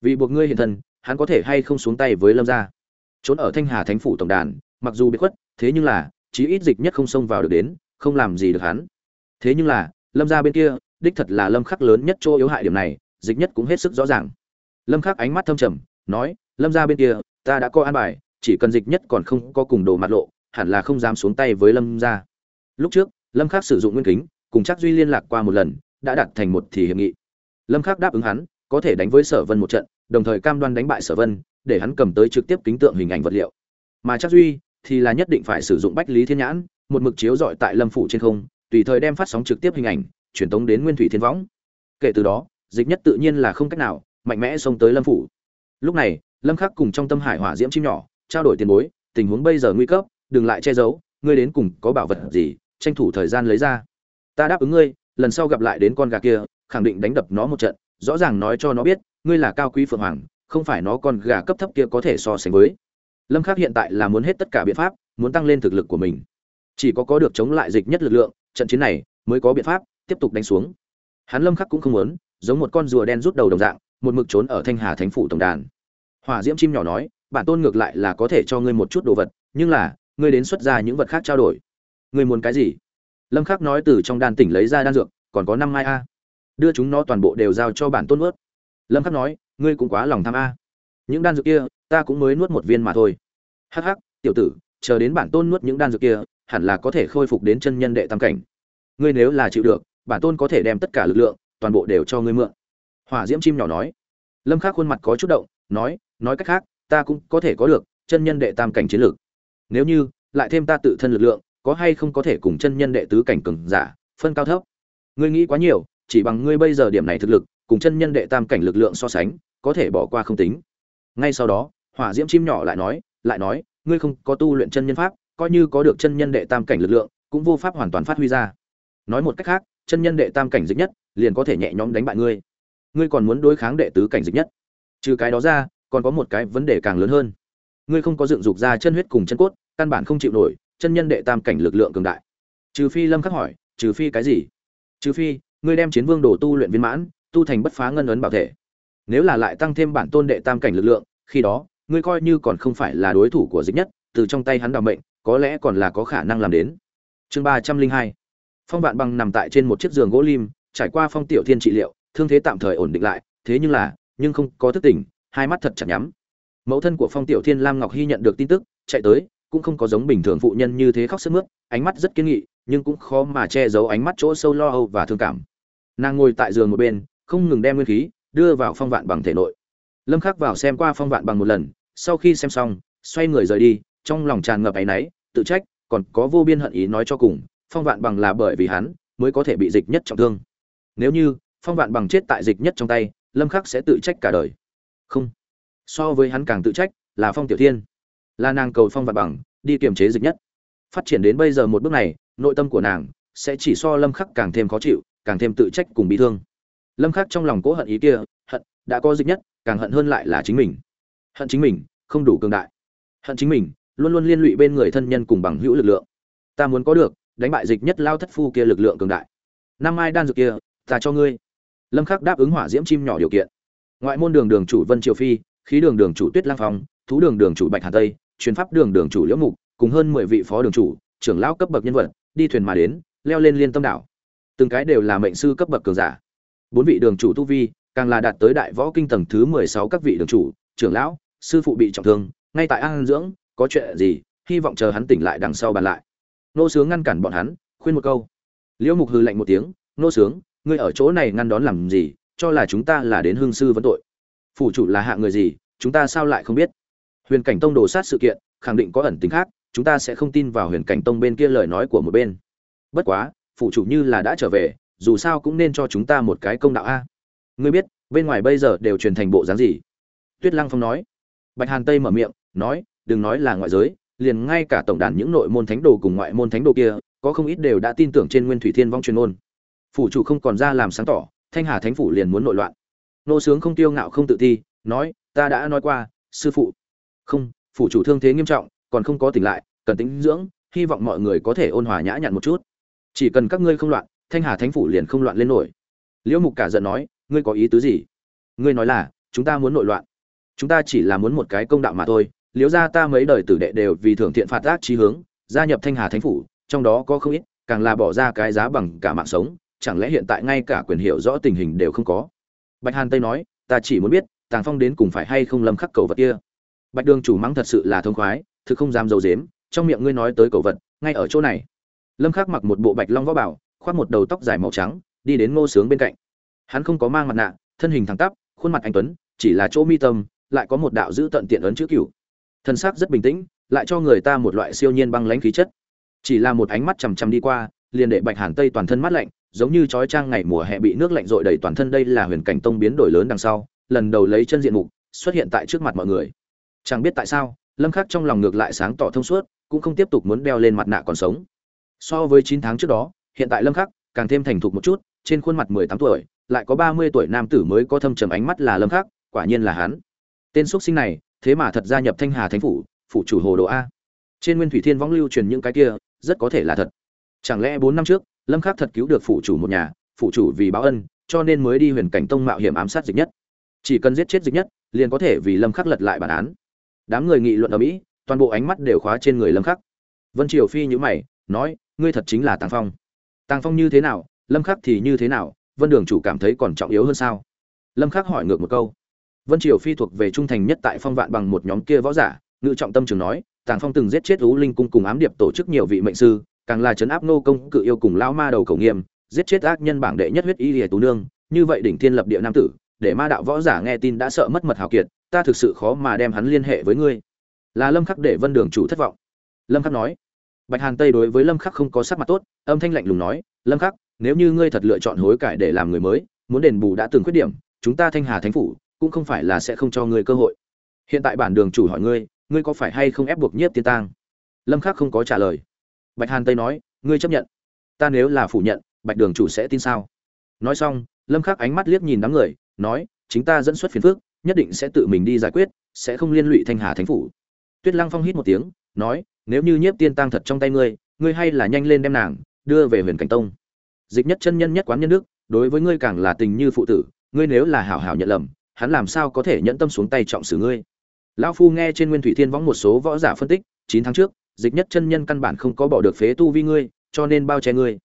Vì buộc ngươi hiện thân, hắn có thể hay không xuống tay với Lâm gia?" Trốn ở Thanh Hà Thánh phủ tổng đàn, mặc dù bị khuất, thế nhưng là, chí ít dịch nhất không xông vào được đến, không làm gì được hắn. Thế nhưng là, Lâm gia bên kia, đích thật là Lâm Khắc lớn nhất chỗ yếu hại điểm này, dịch nhất cũng hết sức rõ ràng. Lâm Khắc ánh mắt thâm trầm, nói, Lâm gia bên kia, ta đã có an bài, chỉ cần dịch nhất còn không có cùng đồ mặt lộ, hẳn là không dám xuống tay với Lâm gia. Lúc trước, Lâm Khắc sử dụng nguyên kính, cùng chắc duy liên lạc qua một lần, đã đạt thành một thì hiệp nghị. Lâm Khắc đáp ứng hắn, có thể đánh với Sở Vân một trận, đồng thời cam đoan đánh bại Sở Vân, để hắn cầm tới trực tiếp kính tượng hình ảnh vật liệu. Mà chắc duy thì là nhất định phải sử dụng Bách Lý Thiên Nhãn, một mực chiếu dọi tại Lâm phủ trên không, tùy thời đem phát sóng trực tiếp hình ảnh, truyền tống đến Nguyên Thủy Thiên Võng. Kể từ đó, dịch nhất tự nhiên là không cách nào mạnh mẽ xông tới Lâm phủ. Lúc này, Lâm Khắc cùng trong tâm hải hỏa diễm chim nhỏ, trao đổi tiền bối, tình huống bây giờ nguy cấp, đừng lại che giấu, ngươi đến cùng có bảo vật gì, tranh thủ thời gian lấy ra. Ta đáp ứng ngươi, lần sau gặp lại đến con gà kia, khẳng định đánh đập nó một trận, rõ ràng nói cho nó biết, ngươi là cao quý phượng hoàng, không phải nó con gà cấp thấp kia có thể so sánh với. Lâm Khắc hiện tại là muốn hết tất cả biện pháp, muốn tăng lên thực lực của mình. Chỉ có có được chống lại dịch nhất lực lượng, trận chiến này mới có biện pháp tiếp tục đánh xuống. Hắn Lâm Khắc cũng không muốn, giống một con rùa đen rút đầu đồng dạng, một mực trốn ở Thanh Hà Thánh phủ tổng đàn. Hỏa Diễm chim nhỏ nói, bản tôn ngược lại là có thể cho ngươi một chút đồ vật, nhưng là, ngươi đến xuất ra những vật khác trao đổi. Ngươi muốn cái gì? Lâm Khắc nói từ trong đan tỉnh lấy ra đan dược, còn có năm mai a. Đưa chúng nó toàn bộ đều giao cho bản tôn nuốt. Lâm Khắc nói, ngươi cũng quá lòng tham a. Những đan dược kia, ta cũng mới nuốt một viên mà thôi. Hắc hắc, tiểu tử, chờ đến bản tôn nuốt những đan dược kia, hẳn là có thể khôi phục đến chân nhân đệ tam cảnh. Ngươi nếu là chịu được, bản tôn có thể đem tất cả lực lượng, toàn bộ đều cho ngươi mượn. Hỏa Diễm chim nhỏ nói. Lâm Khắc khuôn mặt có chút động, nói, nói cách khác, ta cũng có thể có được chân nhân đệ tam cảnh chiến lược. Nếu như lại thêm ta tự thân lực lượng, có hay không có thể cùng chân nhân đệ tứ cảnh cường giả phân cao thấp? Ngươi nghĩ quá nhiều, chỉ bằng ngươi bây giờ điểm này thực lực, cùng chân nhân đệ tam cảnh lực lượng so sánh, có thể bỏ qua không tính. Ngay sau đó, Hỏa Diễm chim nhỏ lại nói, lại nói, ngươi không có tu luyện chân nhân pháp, coi như có được chân nhân đệ tam cảnh lực lượng, cũng vô pháp hoàn toàn phát huy ra. Nói một cách khác, chân nhân đệ tam cảnh dịch nhất, liền có thể nhẹ nhõm đánh bại ngươi. Ngươi còn muốn đối kháng đệ tứ cảnh dịch nhất. Trừ cái đó ra, còn có một cái vấn đề càng lớn hơn. Ngươi không có dựng dục ra chân huyết cùng chân cốt, căn bản không chịu nổi chân nhân đệ tam cảnh lực lượng cường đại. Trừ phi Lâm Khắc hỏi, trừ phi cái gì? Trừ phi, ngươi đem chiến vương đồ tu luyện viên mãn, tu thành bất phá ngân ấn bảo thể. Nếu là lại tăng thêm bản tôn đệ tam cảnh lực lượng, khi đó, ngươi coi như còn không phải là đối thủ của dịch nhất, từ trong tay hắn đào mệnh, có lẽ còn là có khả năng làm đến. Chương ba trăm linh hai Phong Vạn Bằng nằm tại trên một chiếc giường gỗ lim, trải qua Phong Tiểu Thiên trị liệu, thương thế tạm thời ổn định lại, thế nhưng là, nhưng không có thức tỉnh, hai mắt thật chặt nhắm. Mẫu thân của Phong Tiểu Thiên Lam Ngọc Hy nhận được tin tức, chạy tới, cũng không có giống bình thường phụ nhân như thế khóc sướt mướt, ánh mắt rất kiên nghị, nhưng cũng khó mà che giấu ánh mắt chỗ sâu lo âu và thương cảm. Nàng ngồi tại giường một bên, không ngừng đem nguyên khí đưa vào Phong Vạn Bằng thể nội. Lâm Khắc vào xem qua Phong Vạn Bằng một lần, sau khi xem xong, xoay người rời đi, trong lòng tràn ngập áy náy, tự trách, còn có vô biên hận ý nói cho cùng, Phong Vạn Bằng là bởi vì hắn mới có thể bị dịch nhất trọng thương. Nếu như Phong Vạn Bằng chết tại dịch nhất trong tay, Lâm Khắc sẽ tự trách cả đời. Không, so với hắn càng tự trách là Phong Tiểu Thiên, là nàng cầu Phong Vạn Bằng đi kiềm chế dịch nhất. phát triển đến bây giờ một bước này nội tâm của nàng sẽ chỉ so lâm khắc càng thêm khó chịu càng thêm tự trách cùng bị thương. Lâm khắc trong lòng cố hận ý kia hận đã có dịch nhất càng hận hơn lại là chính mình. Hận chính mình không đủ cường đại. Hận chính mình luôn luôn liên lụy bên người thân nhân cùng bằng hữu lực lượng. Ta muốn có được đánh bại dịch nhất lao thất phu kia lực lượng cường đại. Năm mai đan dược kia ta cho ngươi lâm khắc đáp ứng hỏa diễm chim nhỏ điều kiện. Ngoại môn đường đường chủ vân triều phi, khí đường đường chủ tuyết lang phong, thú đường đường chủ bạch hà tây chuyến pháp đường đường chủ liễu mục, cùng hơn 10 vị phó đường chủ, trưởng lão cấp bậc nhân vật, đi thuyền mà đến, leo lên liên tâm đảo. Từng cái đều là mệnh sư cấp bậc cường giả. Bốn vị đường chủ tu vi, càng là đạt tới đại võ kinh tầng thứ 16 các vị đường chủ, trưởng lão, sư phụ bị trọng thương, ngay tại an dưỡng, có chuyện gì, hy vọng chờ hắn tỉnh lại đằng sau bàn lại. Nô sướng ngăn cản bọn hắn, khuyên một câu. Liễu mục hừ lạnh một tiếng, nô sướng ngươi ở chỗ này ngăn đón làm gì, cho là chúng ta là đến hương sư vấn tội. Phủ chủ là hạ người gì, chúng ta sao lại không biết? Huyền cảnh tông đồ sát sự kiện, khẳng định có ẩn tính khác, chúng ta sẽ không tin vào huyền cảnh tông bên kia lời nói của một bên. Bất quá, phủ chủ như là đã trở về, dù sao cũng nên cho chúng ta một cái công đạo a. Ngươi biết, bên ngoài bây giờ đều truyền thành bộ dáng gì? Tuyết lăng phong nói. Bạch hàn tây mở miệng, nói, đừng nói là ngoại giới, liền ngay cả tổng đàn những nội môn thánh đồ cùng ngoại môn thánh đồ kia, có không ít đều đã tin tưởng trên nguyên thủy thiên vong truyền ôn phủ chủ không còn ra làm sáng tỏ thanh hà thánh phủ liền muốn nội loạn. Nô sướng không tiêu ngạo không tự thi, nói ta đã nói qua sư phụ. Không phủ chủ thương thế nghiêm trọng còn không có tỉnh lại cần tính dưỡng hy vọng mọi người có thể ôn hòa nhã nhặn một chút. Chỉ cần các ngươi không loạn thanh hà thánh phủ liền không loạn lên nổi. Liễu mục cả giận nói ngươi có ý tứ gì? Ngươi nói là chúng ta muốn nội loạn. Chúng ta chỉ là muốn một cái công đạo mà thôi liễu ra ta mấy đời tử đệ đều vì thưởng thiện phạt ác trí hướng gia nhập thanh hà thánh phủ trong đó có không ít càng là bỏ ra cái giá bằng cả mạng sống chẳng lẽ hiện tại ngay cả quyền hiểu rõ tình hình đều không có? Bạch hàn tây nói, ta chỉ muốn biết, tàng phong đến cùng phải hay không lâm khắc cầu vật kia? Bạch đường chủ mắng thật sự là thông khoái, thực không dám dầu dếm trong miệng ngươi nói tới cầu vật, ngay ở chỗ này. Lâm khắc mặc một bộ bạch long võ bảo, khoác một đầu tóc dài màu trắng, đi đến ngô sướng bên cạnh. Hắn không có mang mặt nạ, thân hình thẳng tắp, khuôn mặt anh tuấn, chỉ là chỗ mi tâm, lại có một đạo giữ tận tiện ấn chữ cửu. Thân xác rất bình tĩnh, lại cho người ta một loại siêu nhiên băng lãnh khí chất. Chỉ là một ánh mắt chằm chằm đi qua, liền để bạch hàn tây toàn thân mát lạnh giống như trói trang ngày mùa hè bị nước lạnh rội đầy toàn thân đây là huyền cảnh tông biến đổi lớn đằng sau, lần đầu lấy chân diện mục, xuất hiện tại trước mặt mọi người. Chẳng biết tại sao, lâm khắc trong lòng ngược lại sáng tỏ thông suốt, cũng không tiếp tục muốn đeo lên mặt nạ còn sống. So với 9 tháng trước đó, hiện tại lâm khắc càng thêm thành thục một chút, trên khuôn mặt 18 tuổi, lại có 30 tuổi nam tử mới có thâm trầm ánh mắt là lâm khắc, quả nhiên là hắn. Tên xuất sinh này, thế mà thật gia nhập thanh hà thánh phủ phủ chủ hồ đồ a. Trên nguyên thủy thiên võng lưu truyền những cái kia, rất có thể là thật. Chẳng lẽ 4 năm trước lâm khắc thật cứu được phủ chủ một nhà, phủ chủ vì báo ân, cho nên mới đi huyền cảnh tông mạo hiểm ám sát dịch nhất. Chỉ cần giết chết dịch nhất, liền có thể vì lâm khắc lật lại bản án. Đám người nghị luận ở mỹ, toàn bộ ánh mắt đều khóa trên người lâm khắc. Vân triều phi nhíu mày, nói, ngươi thật chính là tàng phong. Tàng phong như thế nào, lâm khắc thì như thế nào, vân đường chủ cảm thấy còn trọng yếu hơn sao? Lâm khắc hỏi ngược một câu. Vân triều phi thuộc về trung thành nhất tại phong vạn bằng một nhóm kia võ giả, ngự trọng tâm trường nói, tàng phong từng giết chết ú linh cung cùng ám điệp tổ chức nhiều vị mệnh sư càng là chấn áp nô công cự yêu cùng lao ma đầu cầu nghiêm, giết chết ác nhân bảng đệ nhất huyết y lìa tú nương, như vậy đỉnh thiên lập địa nam tử, để ma đạo võ giả nghe tin đã sợ mất mật hào kiệt, ta thực sự khó mà đem hắn liên hệ với ngươi. Là lâm khắc để vân đường chủ thất vọng. Lâm khắc nói, bạch hàn tây đối với lâm khắc không có sắc mặt tốt, âm thanh lạnh lùng nói, lâm khắc, nếu như ngươi thật lựa chọn hối cải để làm người mới, muốn đền bù đã từng khuyết điểm, chúng ta thanh hà thánh phủ cũng không phải là sẽ không cho ngươi cơ hội. Hiện tại bản đường chủ hỏi ngươi ngươi có phải hay không ép buộc nhiếp tiên tang? Lâm khắc không có trả lời bạch hàn tây nói, ngươi chấp nhận. Ta nếu là phủ nhận, bạch đường chủ sẽ tin sao? Nói xong, lâm khắc ánh mắt liếc nhìn đám người, nói, chính ta dẫn xuất phiền phước nhất định sẽ tự mình đi giải quyết, sẽ không liên lụy thanh hà thánh phủ. Tuyết lăng phong hít một tiếng, nói, nếu như nhiếp tiên tăng thật trong tay ngươi ngươi hay là nhanh lên đem nàng đưa về huyền cảnh tông. Dịch nhất chân nhân nhất quán nhân đức, đối với ngươi càng là tình như phụ tử, ngươi nếu là hảo hảo nhận lầm, hắn làm sao có thể nhẫn tâm xuống tay trọng xử ngươi? Lão phu nghe trên nguyên thủy thiên võng một số võ giả phân tích, chín tháng trước dịch nhất chân nhân căn bản không có bỏ được phế tu vi ngươi, cho nên bao che ngươi.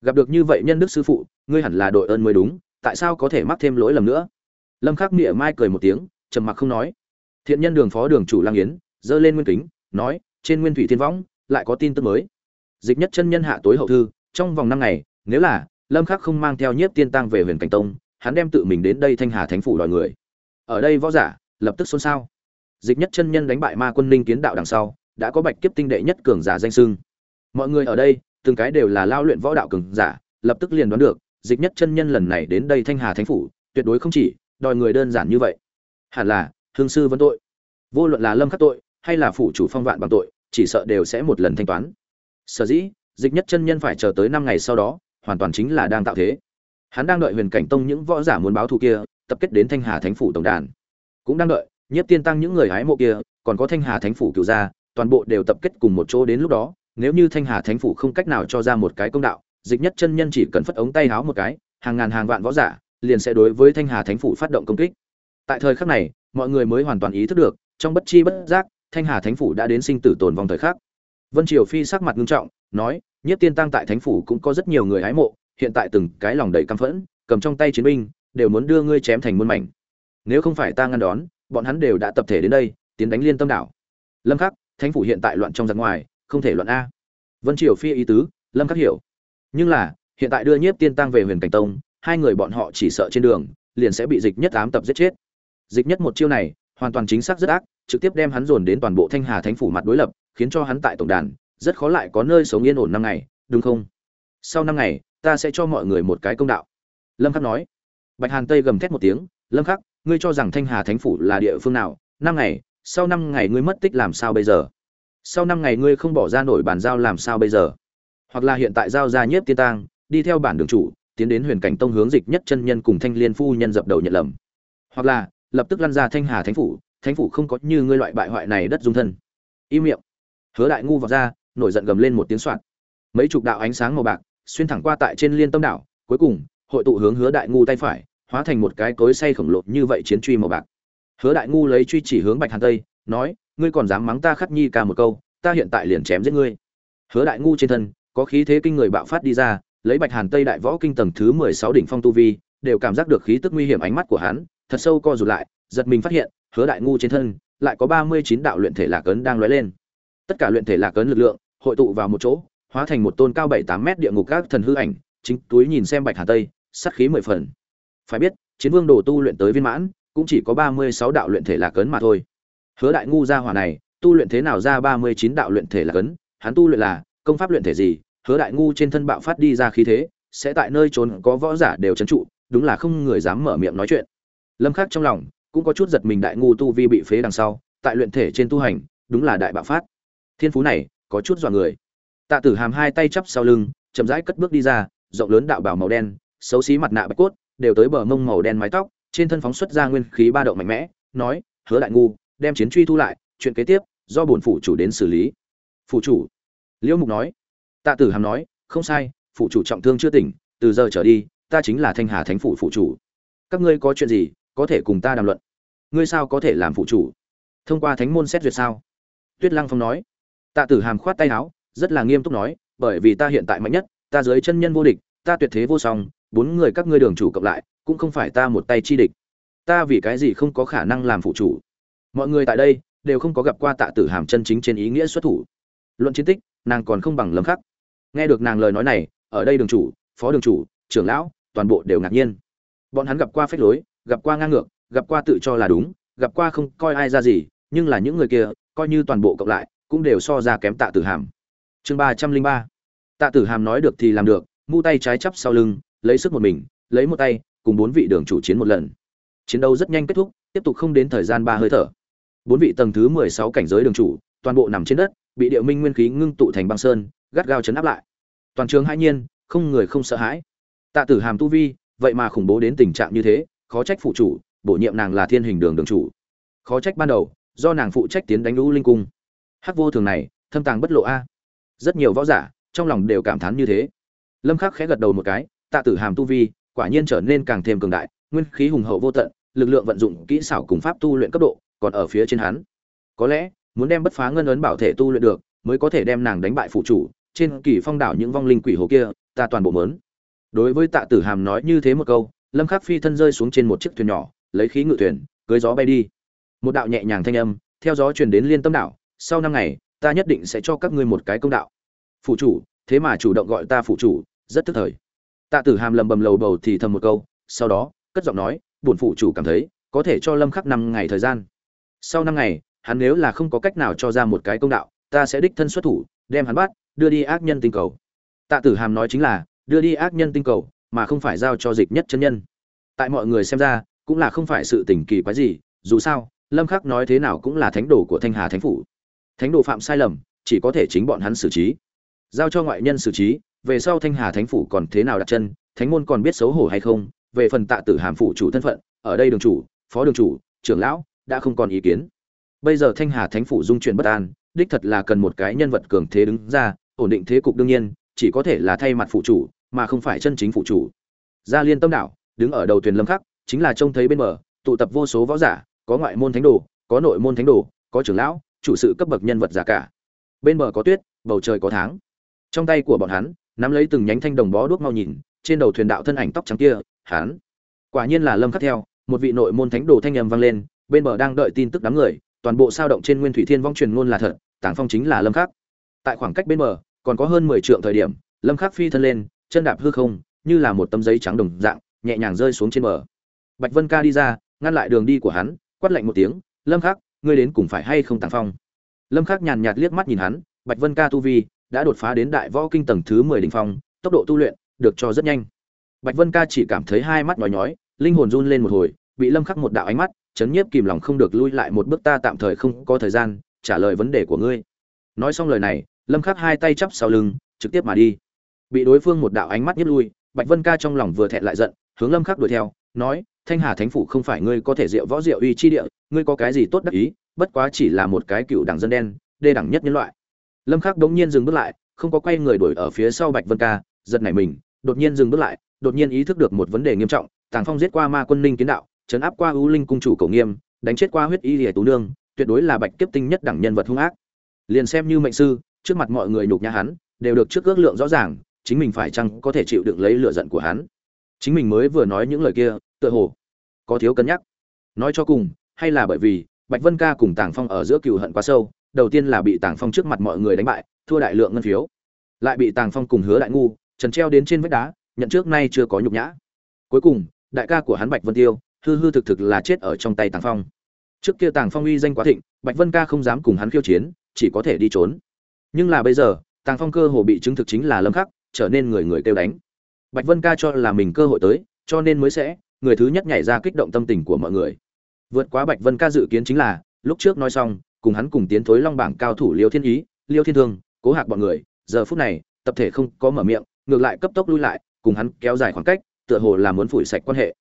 Gặp được như vậy nhân đức sư phụ, ngươi hẳn là đội ơn mới đúng, tại sao có thể mắc thêm lỗi lầm nữa? Lâm khắc nghĩa mai cười một tiếng, trầm mặc không nói. Thiện nhân đường phó đường chủ lang yến dơ lên nguyên kính, nói, trên nguyên thủy thiên võng, lại có tin tức mới. Dịch nhất chân nhân hạ tối hậu thư, trong vòng năm ngày, nếu là, lâm khắc không mang theo nhiếp tiên tăng về huyền cảnh tông, hắn đem tự mình đến đây thanh hà thánh phủ đòi người. Ở đây võ giả, lập tức xôn xao. Dịch nhất chân nhân đánh bại ma quân ninh kiến đạo đằng sau đã có bạch kiếp tinh đệ nhất cường giả danh sưng mọi người ở đây, từng cái đều là lao luyện võ đạo cường giả, lập tức liền đoán được, dịch nhất chân nhân lần này đến đây thanh hà thánh phủ, tuyệt đối không chỉ, đòi người đơn giản như vậy. Hẳn là, hương sư vấn tội. Vô luận là lâm khắc tội, hay là phủ chủ phong vạn bằng tội, chỉ sợ đều sẽ một lần thanh toán. Sở dĩ, dịch nhất chân nhân phải chờ tới năm ngày sau đó, hoàn toàn chính là đang tạo thế. Hắn đang đợi huyền cảnh tông những võ giả muốn báo thù kia, tập kết đến thanh hà thánh phủ tổng đàn. Cũng đang đợi, nhiếp tiên tăng những người hái mộ kia, còn có thanh hà thánh phủ cựu gia toàn bộ đều tập kết cùng một chỗ đến lúc đó, nếu như thanh hà thánh phủ không cách nào cho ra một cái công đạo, dịch nhất chân nhân chỉ cần phất ống tay háo một cái, hàng ngàn hàng vạn võ giả liền sẽ đối với thanh hà thánh phủ phát động công kích. Tại thời khắc này, mọi người mới hoàn toàn ý thức được, trong bất chi bất giác, thanh hà thánh phủ đã đến sinh tử tồn vong thời khắc. Vân triều phi sắc mặt nghiêm trọng, nói, nhất tiên tăng tại thánh phủ cũng có rất nhiều người hái mộ, hiện tại từng cái lòng đầy căm phẫn, cầm trong tay chiến binh, đều muốn đưa ngươi chém thành muôn mảnh. Nếu không phải ta ngăn đón, bọn hắn đều đã tập thể đến đây, tiến đánh liên tâm đảo. Lâm khắc thánh phủ hiện tại loạn trong giặc ngoài, không thể loạn a. Vân triều phi ý tứ, lâm khắc hiểu. Nhưng là, hiện tại đưa nhiếp tiên tăng về huyền cảnh tông, hai người bọn họ chỉ sợ trên đường, liền sẽ bị dịch nhất ám tập giết chết. Dịch nhất một chiêu này, hoàn toàn chính xác rất ác, trực tiếp đem hắn dồn đến toàn bộ thanh hà thánh phủ mặt đối lập, khiến cho hắn tại tổng đàn, rất khó lại có nơi sống yên ổn năm ngày, đúng không? Sau năm ngày, ta sẽ cho mọi người một cái công đạo. Lâm khắc nói. Bạch hàn tây gầm thét một tiếng, lâm khắc, ngươi cho rằng thanh hà thánh phủ là địa phương nào? Năm ngày sau năm ngày ngươi mất tích làm sao bây giờ? Sau năm ngày ngươi không bỏ ra nổi bàn giao làm sao bây giờ? Hoặc là hiện tại giao ra nhiếp tiên tang, đi theo bản đường chủ, tiến đến huyền cảnh tông hướng dịch nhất chân nhân cùng thanh liên phu nhân dập đầu nhận lầm. Hoặc là, lập tức lăn ra thanh hà thánh phủ thánh phủ không có như ngươi loại bại hoại này đất dung thân. Im miệng. Hứa đại ngu vào ra, nổi giận gầm lên một tiếng soạn mấy chục đạo ánh sáng màu bạc, xuyên thẳng qua tại trên liên tâm đảo, cuối cùng, hội tụ hướng hứa đại ngu tay phải, hóa thành một cái cối say khổng lồ như vậy chiến truy màu bạc hứa đại ngu lấy truy chỉ hướng bạch hàn tây, nói, ngươi còn dám mắng ta khắc nhi ca một câu, ta hiện tại liền chém giết ngươi. Hứa đại ngu trên thân, có khí thế kinh người bạo phát đi ra, lấy bạch hàn tây đại võ kinh tầng thứ mười sáu đỉnh phong tu vi, đều cảm giác được khí tức nguy hiểm ánh mắt của hắn, thật sâu co rụt lại, giật mình phát hiện, hứa đại ngu trên thân lại có ba mươi chín đạo luyện thể lạc ấn đang lóe lên. Tất cả luyện thể lạc ấn lực lượng hội tụ vào một chỗ, hóa thành một tôn cao bảy tám mét địa ngục các thần hư ảnh, chính túi nhìn xem bạch hàn tây, sát khí mười phần. Phải biết, chiến vương đồ tu luyện tới viên mãn cũng chỉ có ba mươi sáu đạo luyện thể lạc cấn mà thôi. Hứa đại ngu gia hỏa này, tu luyện thế nào ra ba mươi chín đạo luyện thể lạc cấn? hắn tu luyện là, công pháp luyện thể gì? Hứa đại ngu trên thân bạo phát đi ra khí thế, sẽ tại nơi trốn có võ giả đều chấn trụ, đúng là không người dám mở miệng nói chuyện. Lâm khắc trong lòng, cũng có chút giật mình đại ngu tu vi bị phế đằng sau, tại luyện thể trên tu hành, đúng là đại bạo phát. Thiên phú này, có chút dọa người. Tạ tử hàm hai tay chắp sau lưng, chậm rãi cất bước đi ra, rộng lớn đạo bào màu đen, xấu xí mặt nạ bạch cốt, đều tới bờ mông màu đen mái tóc trên thân phóng xuất ra nguyên khí ba động mạnh mẽ, nói, hứa đại ngu, đem chiến truy thu lại, chuyện kế tiếp, do bổn phủ chủ đến xử lý. Phủ chủ? Liễu mục nói. Tạ tử hàm nói, không sai, phủ chủ trọng thương chưa tỉnh, từ giờ trở đi, ta chính là thanh hà thánh phủ phủ chủ. Các ngươi có chuyện gì, có thể cùng ta đàm luận. Ngươi sao có thể làm phụ chủ? Thông qua thánh môn xét duyệt sao? Tuyết lăng phong nói. Tạ tử hàm khoát tay áo, rất là nghiêm túc nói, bởi vì ta hiện tại mạnh nhất, ta dưới chân nhân vô địch, ta tuyệt thế vô song bốn người các ngươi đường chủ cộng lại, cũng không phải ta một tay chi địch. Ta vì cái gì không có khả năng làm phụ chủ? Mọi người tại đây đều không có gặp qua tạ tử hàm chân chính trên ý nghĩa xuất thủ. Luận chiến tích, nàng còn không bằng lâm khắc. Nghe được nàng lời nói này, ở đây đường chủ, phó đường chủ, trưởng lão, toàn bộ đều ngạc nhiên. Bọn hắn gặp qua phép lối, gặp qua ngang ngược, gặp qua tự cho là đúng, gặp qua không coi ai ra gì, nhưng là những người kia, coi như toàn bộ cộng lại, cũng đều so ra kém tạ tử hàm. Chương ba trăm linh ba. Tạ tử hàm nói được thì làm được, mu tay trái chắp sau lưng lấy sức một mình, lấy một tay, cùng bốn vị đường chủ chiến một lần. Chiến đấu rất nhanh kết thúc, tiếp tục không đến thời gian ba hơi thở. Bốn vị tầng thứ mười sáu cảnh giới đường chủ, toàn bộ nằm trên đất, bị địa minh nguyên khí ngưng tụ thành băng sơn, gắt gao chấn áp lại. Toàn trường hai nhiên, không người không sợ hãi. Tạ tử hàm tu vi, vậy mà khủng bố đến tình trạng như thế, khó trách phụ chủ, bổ nhiệm nàng là thiên hình đường đường chủ. Khó trách ban đầu, do nàng phụ trách tiến đánh lũ linh cung. Hắc vô thường này, thâm tàng bất lộ a. Rất nhiều võ giả, trong lòng đều cảm thán như thế. Lâm khắc khẽ gật đầu một cái tạ tử hàm tu vi, quả nhiên trở nên càng thêm cường đại, nguyên khí hùng hậu vô tận, lực lượng vận dụng kỹ xảo cùng pháp tu luyện cấp độ còn ở phía trên hắn. Có lẽ, muốn đem bất phá ngân ấn bảo thể tu luyện được, mới có thể đem nàng đánh bại phụ chủ, trên kỳ phong đảo những vong linh quỷ hồ kia, ta toàn bộ mớn. Đối với tạ tử hàm nói như thế một câu, lâm khắc phi thân rơi xuống trên một chiếc thuyền nhỏ, lấy khí ngự thuyền, cưới gió bay đi. Một đạo nhẹ nhàng thanh âm, theo gió truyền đến liên tâm đảo, sau năm ngày, ta nhất định sẽ cho các ngươi một cái công đạo. Phụ chủ, thế mà chủ động gọi ta phụ chủ, rất tức thời tạ tử hàm lầm bầm lầu bầu thì thầm một câu, sau đó, cất giọng nói, bổn phụ chủ cảm thấy, có thể cho lâm khắc năm ngày thời gian. Sau năm ngày, hắn nếu là không có cách nào cho ra một cái công đạo, ta sẽ đích thân xuất thủ, đem hắn bắt, đưa đi ác nhân tinh cầu. Tạ tử hàm nói chính là, đưa đi ác nhân tinh cầu, mà không phải giao cho dịch nhất chân nhân. Tại mọi người xem ra, cũng là không phải sự tình kỳ quái gì, dù sao, lâm khắc nói thế nào cũng là thánh đồ của thanh hà thánh phủ. Thánh đồ phạm sai lầm, chỉ có thể chính bọn hắn xử trí. Giao cho ngoại nhân xử trí về sau thanh hà thánh phủ còn thế nào đặt chân, thánh môn còn biết xấu hổ hay không, về phần tạ tử hàm phủ chủ thân phận, ở đây đường chủ, phó đường chủ, trưởng lão, đã không còn ý kiến. Bây giờ thanh hà thánh phủ dung chuyển bất an, đích thật là cần một cái nhân vật cường thế đứng ra, ổn định thế cục đương nhiên, chỉ có thể là thay mặt phụ chủ, mà không phải chân chính phụ chủ. Gia liên tâm đảo, đứng ở đầu thuyền lâm khắc, chính là trông thấy bên bờ, tụ tập vô số võ giả, có ngoại môn thánh đồ, có nội môn thánh đồ, có trưởng lão, chủ sự cấp bậc nhân vật giả cả. Bên bờ có tuyết, bầu trời có tháng. Trong tay của bọn hắn nắm lấy từng nhánh thanh đồng bó đuốc mau nhìn, trên đầu thuyền đạo thân ảnh tóc trắng kia, hắn. Quả nhiên là lâm khắc theo, một vị nội môn thánh đồ thanh âm vang lên, bên bờ đang đợi tin tức đám người, toàn bộ sao động trên nguyên thủy thiên vong truyền ngôn là thật tàng phong chính là lâm khắc. Tại khoảng cách bên bờ, còn có hơn 10 trượng thời điểm, lâm khắc phi thân lên, chân đạp hư không, như là một tấm giấy trắng đồng dạng, nhẹ nhàng rơi xuống trên bờ. Bạch vân ca đi ra, ngăn lại đường đi của hắn, quát lạnh một tiếng, lâm khắc, ngươi đến cùng phải hay không tàng phong? Lâm khắc nhàn nhạt liếc mắt nhìn hắn, bạch vân ca tu vi đã đột phá đến đại võ kinh tầng thứ 10 đỉnh phong, tốc độ tu luyện được cho rất nhanh. Bạch vân ca chỉ cảm thấy hai mắt nhói nhói, linh hồn run lên một hồi, bị lâm khắc một đạo ánh mắt, chấn nhiếp kìm lòng không được lui lại một bước, ta tạm thời không có thời gian trả lời vấn đề của ngươi. Nói xong lời này, lâm khắc hai tay chắp sau lưng, trực tiếp mà đi. Bị đối phương một đạo ánh mắt nhiếp lui, bạch vân ca trong lòng vừa thẹn lại giận, hướng lâm khắc đuổi theo, nói, thanh hà thánh phủ không phải ngươi có thể diệu võ diệu uy chi địa, ngươi có cái gì tốt đắc ý, bất quá chỉ là một cái cựu đảng dân đen, đê đẳng nhất nhân loại lâm khắc đống nhiên dừng bước lại, không có quay người đuổi ở phía sau bạch vân ca, giật nảy mình, đột nhiên dừng bước lại, đột nhiên ý thức được một vấn đề nghiêm trọng, tàng phong giết qua ma quân ninh kiến đạo chấn áp qua ưu linh cung chủ cổ nghiêm, đánh chết qua huyết y lìa tú nương, tuyệt đối là bạch kiếp tinh nhất đẳng nhân vật hung ác. Liền xem như mệnh sư, trước mặt mọi người nhục nhã hắn, đều được trước ước lượng rõ ràng, chính mình phải chăng có thể chịu đựng lấy lửa giận của hắn. Chính mình mới vừa nói những lời kia, tựa hồ có thiếu cân nhắc. Nói cho cùng, hay là bởi vì bạch vân ca cùng tàng phong ở giữa cừu hận quá sâu đầu tiên là bị tàng phong trước mặt mọi người đánh bại, thua đại lượng ngân phiếu. Lại bị tàng phong cùng hứa đại ngu trần treo đến trên vách đá, nhận trước nay chưa có nhục nhã. Cuối cùng, đại ca của hắn bạch vân tiêu, hư hư thực thực là chết ở trong tay tàng phong. Trước kia tàng phong uy danh quá thịnh, bạch vân ca không dám cùng hắn khiêu chiến, chỉ có thể đi trốn. Nhưng là bây giờ, tàng phong cơ hồ bị chứng thực chính là lâm khắc, trở nên người người kêu đánh. Bạch vân ca cho là mình cơ hội tới, cho nên mới sẽ, người thứ nhất nhảy ra kích động tâm tình của mọi người. Vượt quá bạch vân ca dự kiến chính là, lúc trước nói xong cùng hắn cùng tiến thối long bảng cao thủ liêu thiên ý, liêu thiên thương, cố hạc bọn người, giờ phút này, tập thể không có mở miệng, ngược lại cấp tốc lui lại, cùng hắn kéo dài khoảng cách, tựa hồ là muốn phủi sạch quan hệ.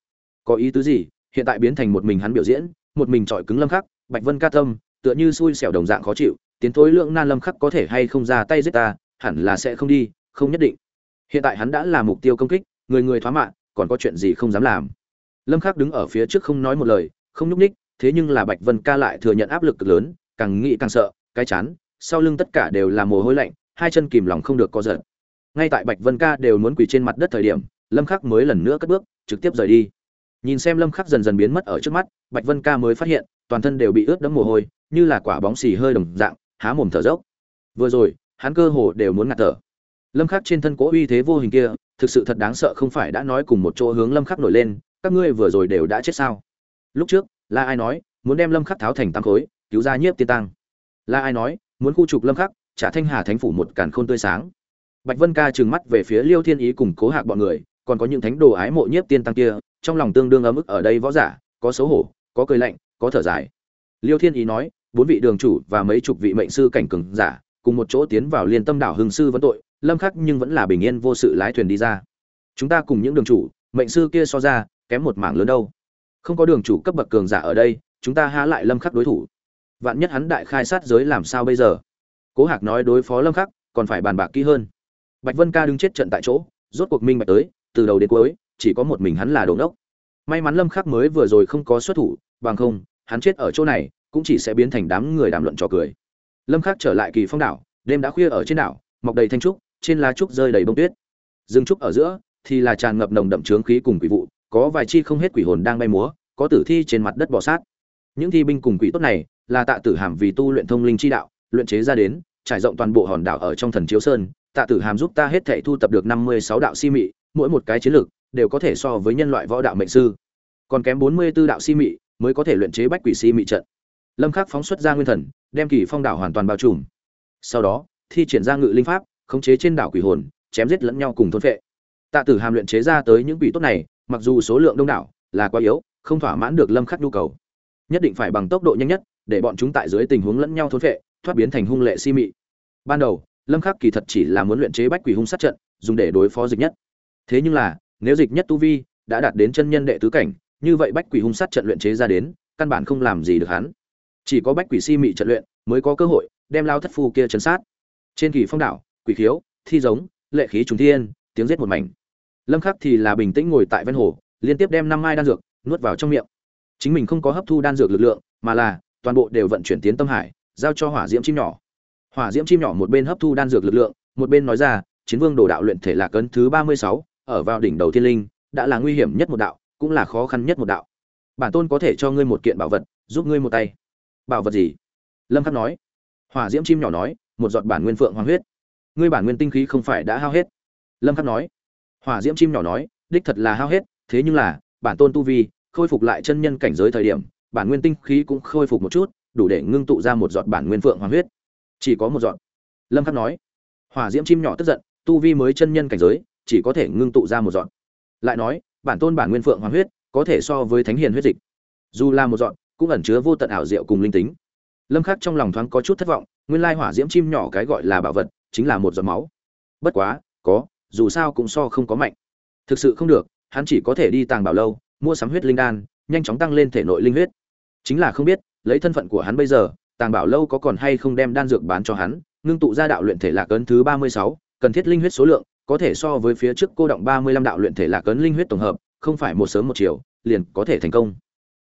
Có ý tứ gì? Hiện tại biến thành một mình hắn biểu diễn, một mình trọi cứng lâm khắc, bạch vân ca tâm, tựa như xui xẻo đồng dạng khó chịu, tiến thối lượng nan lâm khắc có thể hay không ra tay giết ta, hẳn là sẽ không đi, không nhất định. Hiện tại hắn đã là mục tiêu công kích, người người thoá mạng, còn có chuyện gì không dám làm. Lâm khắc đứng ở phía trước không nói một lời, không nhúc ních thế nhưng là bạch vân ca lại thừa nhận áp lực cực lớn càng nghĩ càng sợ, cái chán, sau lưng tất cả đều là mồ hôi lạnh, hai chân kìm lòng không được co giật. Ngay tại bạch vân ca đều muốn quỳ trên mặt đất thời điểm, lâm khắc mới lần nữa cất bước, trực tiếp rời đi. Nhìn xem lâm khắc dần dần biến mất ở trước mắt, bạch vân ca mới phát hiện, toàn thân đều bị ướt đẫm mồ hôi, như là quả bóng xì hơi đồng dạng, há mồm thở dốc. Vừa rồi, hắn cơ hồ đều muốn ngạt thở. Lâm khắc trên thân cố uy thế vô hình kia, thực sự thật đáng sợ không phải đã nói cùng một chỗ hướng lâm khắc nổi lên, các ngươi vừa rồi đều đã chết sao? Lúc trước, là ai nói, muốn đem lâm khắc tháo thành tăng khối cứu ra nhiếp tiên tăng là ai nói, muốn khu trục lâm khắc, trả thanh hà thánh phủ một càn khôn tươi sáng. Bạch vân ca trừng mắt về phía liêu thiên ý cùng cố hạc bọn người, còn có những thánh đồ ái mộ nhiếp tiên tăng kia, trong lòng tương đương ấm ức ở đây võ giả, có xấu hổ, có cười lạnh, có thở dài. Liêu thiên ý nói, bốn vị đường chủ và mấy chục vị mệnh sư cảnh cường giả, cùng một chỗ tiến vào liên tâm đảo hưng sư vấn tội, lâm khắc nhưng vẫn là bình yên vô sự lái thuyền đi ra. Chúng ta cùng những đường chủ, mệnh sư kia so ra, kém một mảng lớn đâu. Không có đường chủ cấp bậc cường giả ở đây, chúng ta há lại lâm khắc đối thủ vạn nhất hắn đại khai sát giới làm sao bây giờ? Cố hạc nói đối phó lâm khắc, còn phải bàn bạc kỹ hơn. Bạch vân ca đứng chết trận tại chỗ, rốt cuộc minh bạch tới, từ đầu đến cuối, chỉ có một mình hắn là đồ đốc may mắn lâm khắc mới vừa rồi không có xuất thủ, bằng không, hắn chết ở chỗ này, cũng chỉ sẽ biến thành đám người đàm luận trò cười. Lâm khắc trở lại kỳ phong đảo, đêm đã khuya ở trên đảo, mọc đầy thanh trúc, trên lá trúc rơi đầy bông tuyết. Rừng trúc ở giữa, thì là tràn ngập nồng đậm trướng khí cùng quỷ vụ, có vài chi không hết quỷ hồn đang bay múa, có tử thi trên mặt đất bò sát. Những thi binh cùng quỷ tốt này là tạ tử hàm vì tu luyện thông linh chi đạo, luyện chế ra đến, trải rộng toàn bộ hòn đảo ở trong thần chiếu sơn. Tạ tử hàm giúp ta hết thảy thu tập được năm mươi sáu đạo si mị, mỗi một cái chiến lược đều có thể so với nhân loại võ đạo mệnh sư. Còn kém bốn mươi 44 đạo si mị mới có thể luyện chế bách quỷ si mị trận. Lâm khắc phóng xuất ra nguyên thần, đem kỳ phong đảo hoàn toàn bao trùm. Sau đó, thi triển ra ngự linh pháp, khống chế trên đảo quỷ hồn, chém giết lẫn nhau cùng thôn phệ. Tạ tử hàm luyện chế ra tới những quỷ tốt này, mặc dù số lượng đông đảo là quá yếu, không thỏa mãn được lâm khắc nhu cầu. Nhất định phải bằng tốc độ nhanh nhất để bọn chúng tại dưới tình huống lẫn nhau thôn phệ, thoát biến thành hung lệ si mị. Ban đầu, lâm khắc kỳ thật chỉ là muốn luyện chế bách quỷ hung sát trận, dùng để đối phó dịch nhất. Thế nhưng là, nếu dịch nhất tu vi đã đạt đến chân nhân đệ tứ cảnh, như vậy bách quỷ hung sát trận luyện chế ra đến, căn bản không làm gì được hắn. Chỉ có bách quỷ si mị trận luyện mới có cơ hội đem lao thất phu kia chấn sát. Trên kỳ phong đảo, quỷ khiếu, thi giống, lệ khí trùng thiên, tiếng giết một mảnh. Lâm khắc thì là bình tĩnh ngồi tại ven hồ, liên tiếp đem năm mai đan dược nuốt vào trong miệng. Chính mình không có hấp thu đan dược lực lượng, mà là toàn bộ đều vận chuyển tiến tâm hải, giao cho hỏa diễm chim nhỏ. Hỏa diễm chim nhỏ một bên hấp thu đan dược lực lượng, một bên nói ra, chiến vương đồ đạo luyện thể là cấn thứ ba mươi sáu, ở vào đỉnh đầu thiên linh, đã là nguy hiểm nhất một đạo, cũng là khó khăn nhất một đạo. Bản tôn có thể cho ngươi một kiện bảo vật, giúp ngươi một tay. Bảo vật gì? Lâm khắc nói. Hỏa diễm chim nhỏ nói, một giọt bản nguyên phượng hoàng huyết. Ngươi bản nguyên tinh khí không phải đã hao hết? Lâm khắc nói. Hỏa diễm chim nhỏ nói, đích thật là hao hết, thế nhưng là, bản tôn tu vi, khôi phục lại chân nhân cảnh giới thời điểm bản nguyên tinh khí cũng khôi phục một chút, đủ để ngưng tụ ra một giọt bản nguyên phượng hoàng huyết. Chỉ có một giọt. Lâm khắc nói. Hỏa diễm chim nhỏ tức giận, tu vi mới chân nhân cảnh giới, chỉ có thể ngưng tụ ra một giọt. Lại nói, bản tôn bản nguyên phượng hoàng huyết, có thể so với thánh hiền huyết dịch. Dù là một giọt, cũng ẩn chứa vô tận ảo diệu cùng linh tính. Lâm khắc trong lòng thoáng có chút thất vọng, nguyên lai hỏa diễm chim nhỏ cái gọi là bảo vật, chính là một giọt máu. Bất quá, có, dù sao cũng so không có mạnh. Thực sự không được, hắn chỉ có thể đi tàng bảo lâu, mua sắm huyết linh đan, nhanh chóng tăng lên thể nội linh huyết chính là không biết, lấy thân phận của hắn bây giờ, tàng bảo lâu có còn hay không đem đan dược bán cho hắn, ngưng tụ ra đạo luyện thể lạc ấn thứ ba mươi sáu, cần thiết linh huyết số lượng, có thể so với phía trước cô động ba mươi lăm đạo luyện thể lạc ấn linh huyết tổng hợp, không phải một sớm một chiều, liền có thể thành công.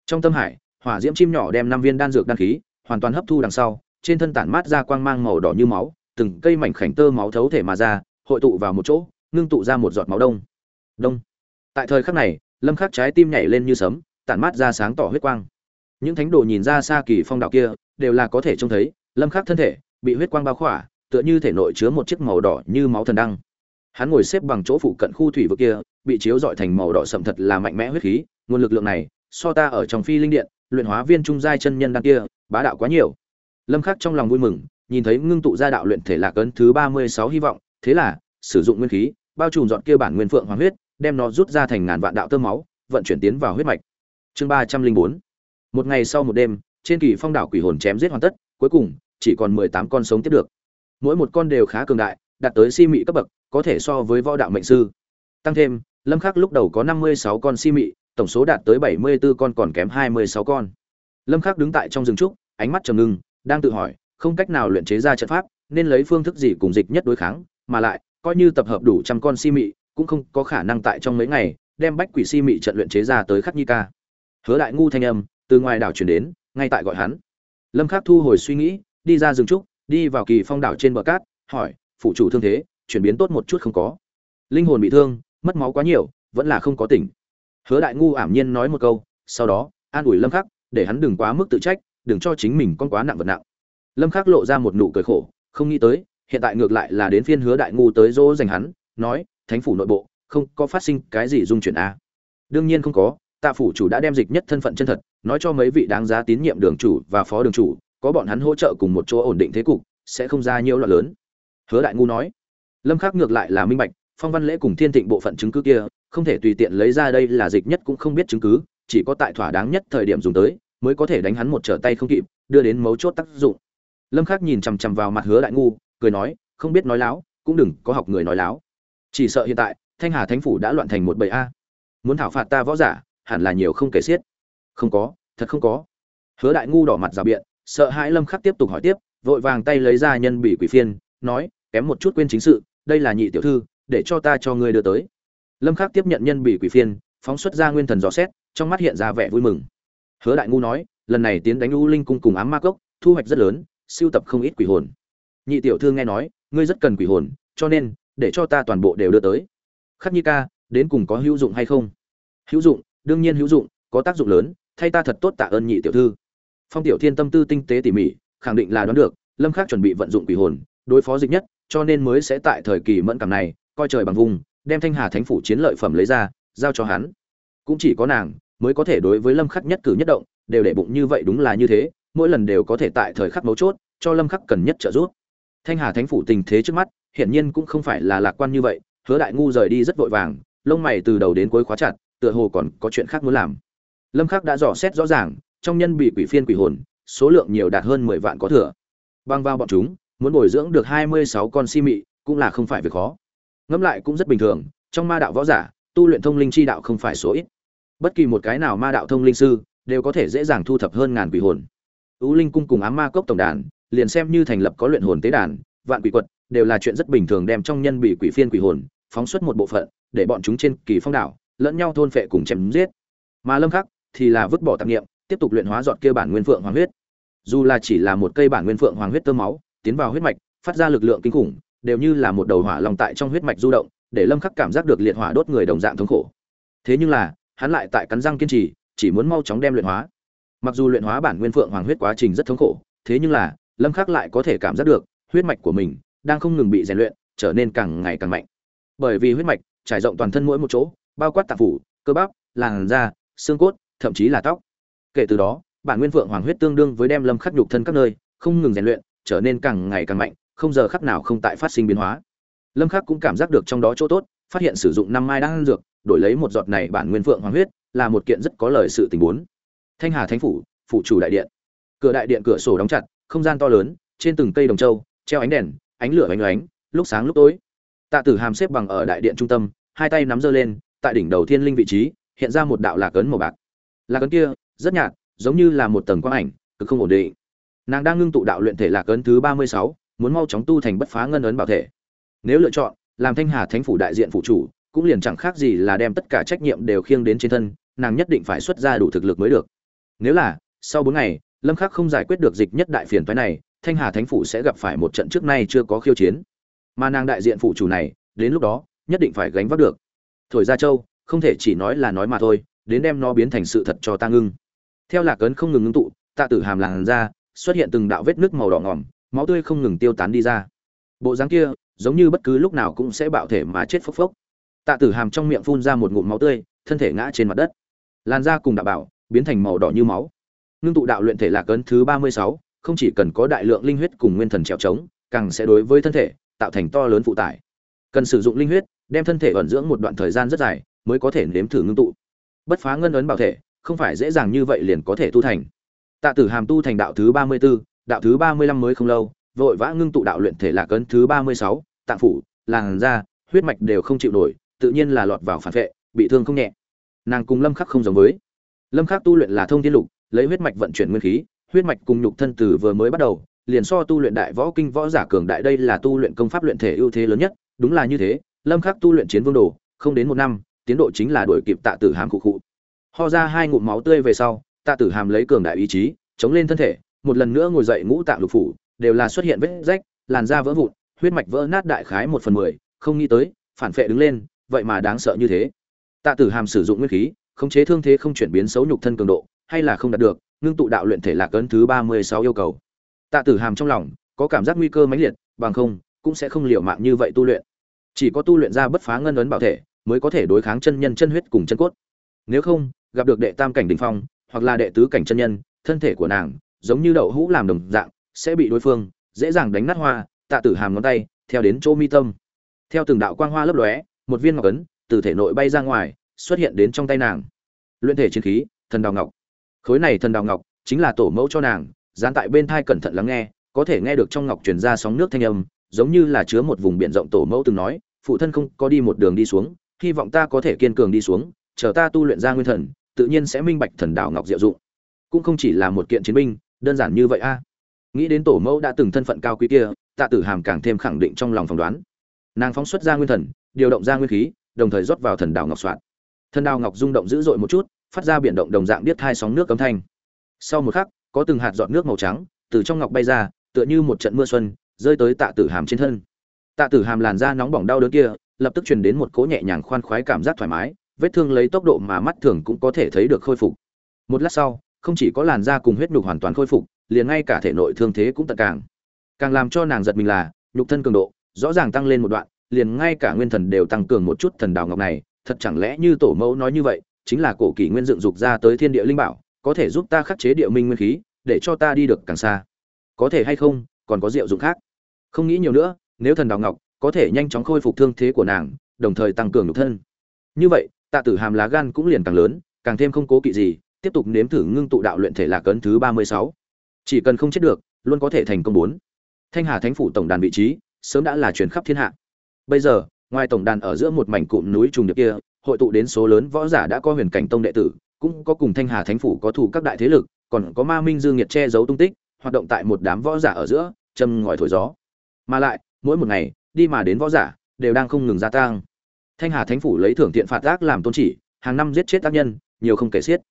Trong tâm hải, hỏa diễm chim nhỏ đem năm viên đan dược đan khí, hoàn toàn hấp thu đằng sau, trên thân tản mát ra quang mang màu đỏ như máu, từng cây mảnh khảnh tơ máu thấu thể mà ra, hội tụ vào một chỗ, ngưng tụ ra một giọt máu đông. Đông. Tại thời khắc này, lâm khắc trái tim nhảy lên như sấm, tản mát ra sáng tỏ huyết quang những thánh đồ nhìn ra xa kỳ phong đạo kia, đều là có thể trông thấy, lâm khắc thân thể, bị huyết quang bao khỏa, tựa như thể nội chứa một chiếc màu đỏ như máu thần đăng. Hắn ngồi xếp bằng chỗ phụ cận khu thủy vực kia, bị chiếu dọi thành màu đỏ sậm thật là mạnh mẽ huyết khí, nguồn lực lượng này, so ta ở trong phi linh điện, luyện hóa viên trung giai chân nhân đan kia, bá đạo quá nhiều. Lâm khắc trong lòng vui mừng, nhìn thấy ngưng tụ ra đạo luyện thể lạc ấn thứ 36 hy vọng, thế là, sử dụng nguyên khí, bao trùm dọn kia bản nguyên phượng hoàng huyết, đem nó rút ra thành ngàn vạn đạo tơ máu, vận chuyển tiến vào huyết mạch. Chương 304 một ngày sau một đêm, trên kỳ phong đảo quỷ hồn chém giết hoàn tất, cuối cùng, chỉ còn 18 con sống tiếp được. Mỗi một con đều khá cường đại, đạt tới si mị cấp bậc, có thể so với võ đạo mệnh sư. Tăng thêm, lâm khắc lúc đầu có 56 con si mị, tổng số đạt tới 74 con còn kém 26 con. Lâm khắc đứng tại trong rừng trúc, ánh mắt trầm ngưng, đang tự hỏi, không cách nào luyện chế ra trận pháp, nên lấy phương thức gì cùng dịch nhất đối kháng, mà lại, coi như tập hợp đủ trăm con si mị, cũng không có khả năng tại trong mấy ngày, đem bách quỷ si mị trận luyện chế ra tới khắc nhi ca. Hứa đại ngu thanh âm từ ngoài đảo chuyển đến, ngay tại gọi hắn. Lâm khắc thu hồi suy nghĩ, đi ra rừng trúc, đi vào kỳ phong đảo trên bờ cát, hỏi phụ chủ thương thế, chuyển biến tốt một chút không có? Linh hồn bị thương, mất máu quá nhiều, vẫn là không có tỉnh. Hứa đại ngu ảm nhiên nói một câu, sau đó, an ủi lâm khắc, để hắn đừng quá mức tự trách, đừng cho chính mình con quá nặng vật nặng. Lâm khắc lộ ra một nụ cười khổ, không nghĩ tới, hiện tại ngược lại là đến phiên hứa đại ngu tới dỗ dành hắn, nói, thánh phủ nội bộ, không có phát sinh cái gì dung chuyển a đương nhiên không có tạ phủ chủ đã đem dịch nhất thân phận chân thật nói cho mấy vị đáng giá tín nhiệm đường chủ và phó đường chủ, có bọn hắn hỗ trợ cùng một chỗ ổn định thế cục, sẽ không ra nhiều loạn lớn. Hứa đại ngu nói, lâm khắc ngược lại là minh bạch, phong văn lễ cùng thiên thịnh bộ phận chứng cứ kia, không thể tùy tiện lấy ra đây là dịch nhất cũng không biết chứng cứ, chỉ có tại thỏa đáng nhất thời điểm dùng tới, mới có thể đánh hắn một trở tay không kịp, đưa đến mấu chốt tác dụng. Lâm khắc nhìn chằm chằm vào mặt hứa đại ngu, cười nói, không biết nói láo, cũng đừng có học người nói láo. Chỉ sợ hiện tại, thanh hà thánh phủ đã loạn thành một bầy a. Muốn thảo phạt ta võ giả hẳn là nhiều không kể xiết. Không có, thật không có. Hứa đại ngu đỏ mặt rào biện, sợ hãi lâm khắc tiếp tục hỏi tiếp, vội vàng tay lấy ra nhân bị quỷ phiên, nói, kém một chút quên chính sự, đây là nhị tiểu thư, để cho ta cho ngươi đưa tới. Lâm khắc tiếp nhận nhân bị quỷ phiên, phóng xuất ra nguyên thần dò xét, trong mắt hiện ra vẻ vui mừng. Hứa đại ngu nói, lần này tiến đánh u linh cung cùng ám ma cốc, thu hoạch rất lớn siêu tập không ít quỷ hồn. Nhị tiểu thư nghe nói, ngươi rất cần quỷ hồn, cho nên, để cho ta toàn bộ đều đưa tới. Khắc nhi ca, đến cùng có hữu dụng hay không? Hữu dụng đương nhiên hữu dụng, có tác dụng lớn, thay ta thật tốt tạ ơn nhị tiểu thư. Phong tiểu thiên tâm tư tinh tế tỉ mỉ, khẳng định là đoán được, lâm khắc chuẩn bị vận dụng quỷ hồn, đối phó dịch nhất, cho nên mới sẽ tại thời kỳ mẫn cảm này, coi trời bằng vùng, đem thanh hà thánh phủ chiến lợi phẩm lấy ra, giao cho hắn. Cũng chỉ có nàng, mới có thể đối với lâm khắc nhất cử nhất động, đều để bụng như vậy đúng là như thế, mỗi lần đều có thể tại thời khắc mấu chốt, cho lâm khắc cần nhất trợ giúp. Thanh hà thánh phủ tình thế trước mắt, hiển nhiên cũng không phải là lạc quan như vậy, hứa đại ngu rời đi rất vội vàng, lông mày từ đầu đến cuối khóa chặt tựa hồ còn có chuyện khác muốn làm. Lâm khắc đã dò xét rõ ràng, trong nhân bị quỷ phiên quỷ hồn, số lượng nhiều đạt hơn 10 vạn có thừa. Băng vào bọn chúng, muốn bồi dưỡng được hai mươi sáu con si mị, cũng là không phải việc khó. Ngẫm lại cũng rất bình thường, trong ma đạo võ giả, tu luyện thông linh chi đạo không phải số ít. Bất kỳ một cái nào ma đạo thông linh sư, đều có thể dễ dàng thu thập hơn ngàn quỷ hồn. Ú linh cung cùng ám ma cốc tổng đàn, liền xem như thành lập có luyện hồn tế đàn, vạn quỷ quật, đều là chuyện rất bình thường đem trong nhân bị quỷ phiên quỷ hồn, phóng xuất một bộ phận, để bọn chúng trên kỳ phong đảo lẫn nhau thôn phệ cùng chém giết. Mà lâm khắc thì là vứt bỏ tạp niệm, tiếp tục luyện hóa dọn kia bản nguyên phượng hoàng huyết. Dù là chỉ là một cây bản nguyên phượng hoàng huyết tơ máu, tiến vào huyết mạch, phát ra lực lượng kinh khủng, đều như là một đầu hỏa long tại trong huyết mạch du động, để lâm khắc cảm giác được liệt hỏa đốt người đồng dạng thống khổ. Thế nhưng là, hắn lại tại cắn răng kiên trì, chỉ muốn mau chóng đem luyện hóa. Mặc dù luyện hóa bản nguyên phượng hoàng huyết quá trình rất thống khổ, thế nhưng là, lâm khắc lại có thể cảm giác được, huyết mạch của mình đang không ngừng bị rèn luyện, trở nên càng ngày càng mạnh. Bởi vì huyết mạch trải rộng toàn thân mỗi một chỗ bao quát tạp phủ, cơ bắp, làn da, xương cốt, thậm chí là tóc. Kể từ đó, bản nguyên phượng hoàng huyết tương đương với đem lâm khắc nhục thân các nơi, không ngừng rèn luyện, trở nên càng ngày càng mạnh, không giờ khắc nào không tại phát sinh biến hóa. Lâm khắc cũng cảm giác được trong đó chỗ tốt, phát hiện sử dụng năm mai đan dược, đổi lấy một giọt này bản nguyên phượng hoàng huyết, là một kiện rất có lời sự tình muốn thanh hà thánh phủ phủ chủ đại điện. Cửa đại điện cửa sổ đóng chặt, không gian to lớn, trên từng cây đồng châu, treo ánh đèn, ánh lửa ánh ánh lúc sáng lúc tối. Tạ tử hàm xếp bằng ở đại điện trung tâm, hai tay nắm giơ lên tại đỉnh đầu thiên linh vị trí, hiện ra một đạo lạc ấn màu bạc. Lạc ấn kia, rất nhạt, giống như là một tầng quang ảnh, cực không ổn định. Nàng đang ngưng tụ đạo luyện thể lạc ấn thứ ba mươi sáu, muốn mau chóng tu thành bất phá ngân ấn bảo thể. Nếu lựa chọn, làm thanh hà thánh phủ đại diện phụ chủ, cũng liền chẳng khác gì là đem tất cả trách nhiệm đều khiêng đến trên thân, nàng nhất định phải xuất ra đủ thực lực mới được. Nếu là, sau bốn ngày, lâm khắc không giải quyết được dịch nhất đại phiền toái này, thanh hà thánh phủ sẽ gặp phải một trận trước nay chưa có khiêu chiến. Mà nàng đại diện phụ chủ này, đến lúc đó, nhất định phải gánh vác được thổi ra châu không thể chỉ nói là nói mà thôi, đến đem nó biến thành sự thật cho ta ngưng. Theo lạc ấn không ngừng ngưng tụ, tạ tử hàm làn ra xuất hiện từng đạo vết nước màu đỏ ngỏm, máu tươi không ngừng tiêu tán đi ra. Bộ dáng kia, giống như bất cứ lúc nào cũng sẽ bạo thể mà chết phốc phốc. Tạ tử hàm trong miệng phun ra một ngụm máu tươi, thân thể ngã trên mặt đất. Làn da cùng đạo bảo, biến thành màu đỏ như máu. Ngưng tụ đạo luyện thể lạc ấn thứ ba mươi sáu, không chỉ cần có đại lượng linh huyết cùng nguyên thần trèo trống, càng sẽ đối với thân thể, tạo thành to lớn phụ tải. Cần sử dụng linh huyết đem thân thể ẩn dưỡng một đoạn thời gian rất dài mới có thể nếm thử ngưng tụ. Bất phá ngân ấn bảo thể không phải dễ dàng như vậy liền có thể tu thành. Tạ tử hàm tu thành đạo thứ ba mươi 34, đạo thứ ba mươi lăm mới không lâu vội vã ngưng tụ đạo luyện thể lạc ấn thứ ba mươi sáu tạng phủ làn da huyết mạch đều không chịu nổi tự nhiên là lọt vào phản vệ bị thương không nhẹ. Nàng cùng lâm khắc không giống với. Lâm khắc tu luyện là thông thiên lục lấy huyết mạch vận chuyển nguyên khí huyết mạch cùng nhục thân từ vừa mới bắt đầu liền so tu luyện đại võ kinh võ giả cường đại đây là tu luyện công pháp luyện thể ưu thế lớn nhất đúng là như thế lâm khắc tu luyện chiến vương đồ, không đến một năm, tiến độ chính là đuổi kịp tạ tử hàm cụ cụ ho ra hai ngụm máu tươi về sau, tạ tử hàm lấy cường đại ý chí, chống lên thân thể, một lần nữa ngồi dậy ngũ tạng lục phủ, đều là xuất hiện vết rách, làn da vỡ vụn, huyết mạch vỡ nát đại khái một phần mười, không nghĩ tới, phản phệ đứng lên, vậy mà đáng sợ như thế. Tạ tử hàm sử dụng nguyên khí, khống chế thương thế không chuyển biến xấu nhục thân cường độ, hay là không đạt được, ngưng tụ đạo luyện thể lạc ấn thứ ba mươi sáu yêu cầu. Tạ tử hàm trong lòng có cảm giác nguy cơ mãnh liệt, bằng không, cũng sẽ không liều mạng như vậy tu luyện chỉ có tu luyện ra bất phá ngân ấn bảo thể, mới có thể đối kháng chân nhân chân huyết cùng chân cốt. Nếu không, gặp được đệ tam cảnh đỉnh phong, hoặc là đệ tứ cảnh chân nhân, thân thể của nàng, giống như đậu hũ làm đồng dạng, sẽ bị đối phương, dễ dàng đánh nát hoa, tạ tử hàm ngón tay, theo đến chỗ mi tâm. Theo từng đạo quang hoa lấp lóe, một viên ngọc ấn, từ thể nội bay ra ngoài, xuất hiện đến trong tay nàng. Luyện thể chiến khí, thần đào ngọc. Khối này thần đào ngọc, chính là tổ mẫu cho nàng, dán tại bên thai cẩn thận lắng nghe, có thể nghe được trong ngọc truyền ra sóng nước thanh âm giống như là chứa một vùng biển rộng tổ mẫu từng nói, phụ thân không có đi một đường đi xuống, hy vọng ta có thể kiên cường đi xuống, chờ ta tu luyện ra nguyên thần, tự nhiên sẽ minh bạch thần đạo ngọc diệu dụng. Cũng không chỉ là một kiện chiến binh, đơn giản như vậy a. Nghĩ đến tổ mẫu đã từng thân phận cao quý kia, tạ tử hàm càng thêm khẳng định trong lòng phỏng đoán. Nàng phóng xuất ra nguyên thần, điều động ra nguyên khí, đồng thời rót vào thần đạo ngọc soạn. Thần đạo ngọc rung động dữ dội một chút, phát ra biển động đồng dạng biết hai sóng nước cấm thanh. Sau một khắc, có từng hạt giọt nước màu trắng từ trong ngọc bay ra, tựa như một trận mưa xuân rơi tới tạ tử hàm trên thân. Tạ tử hàm làn da nóng bỏng đau đớn kia, lập tức truyền đến một cỗ nhẹ nhàng khoan khoái cảm giác thoải mái, vết thương lấy tốc độ mà mắt thường cũng có thể thấy được khôi phục. Một lát sau, không chỉ có làn da cùng huyết nhục hoàn toàn khôi phục, liền ngay cả thể nội thương thế cũng tận càng. Càng làm cho nàng giật mình là, nhục thân cường độ rõ ràng tăng lên một đoạn, liền ngay cả nguyên thần đều tăng cường một chút thần đào ngọc này, thật chẳng lẽ như tổ mẫu nói như vậy, chính là cổ kỷ nguyên dựng dục ra tới thiên địa linh bảo, có thể giúp ta khắc chế địa minh nguyên khí, để cho ta đi được càng xa. Có thể hay không, còn có diệu dụng khác không nghĩ nhiều nữa, nếu thần đào ngọc, có thể nhanh chóng khôi phục thương thế của nàng, đồng thời tăng cường nhục thân. Như vậy, tạ tử hàm lá gan cũng liền càng lớn, càng thêm không cố kỵ gì, tiếp tục nếm thử ngưng tụ đạo luyện thể lạc cấn thứ ba mươi sáu. Chỉ cần không chết được, luôn có thể thành công bốn. Thanh hà thánh phủ tổng đàn vị trí, sớm đã là truyền khắp thiên hạ. Bây giờ, ngoài tổng đàn ở giữa một mảnh cụm núi trùng điệp kia, hội tụ đến số lớn võ giả đã có huyền cảnh tông đệ tử, cũng có cùng thanh hà thánh phủ có thủ các đại thế lực, còn có ma minh dương nhiệt che giấu tung tích, hoạt động tại một đám võ giả ở giữa, châm ngòi thổi gió mà lại, mỗi một ngày, đi mà đến võ giả, đều đang không ngừng gia tăng. Thanh hà thánh phủ lấy thưởng tiện phạt ác làm tôn chỉ, hàng năm giết chết ác nhân, nhiều không kể xiết.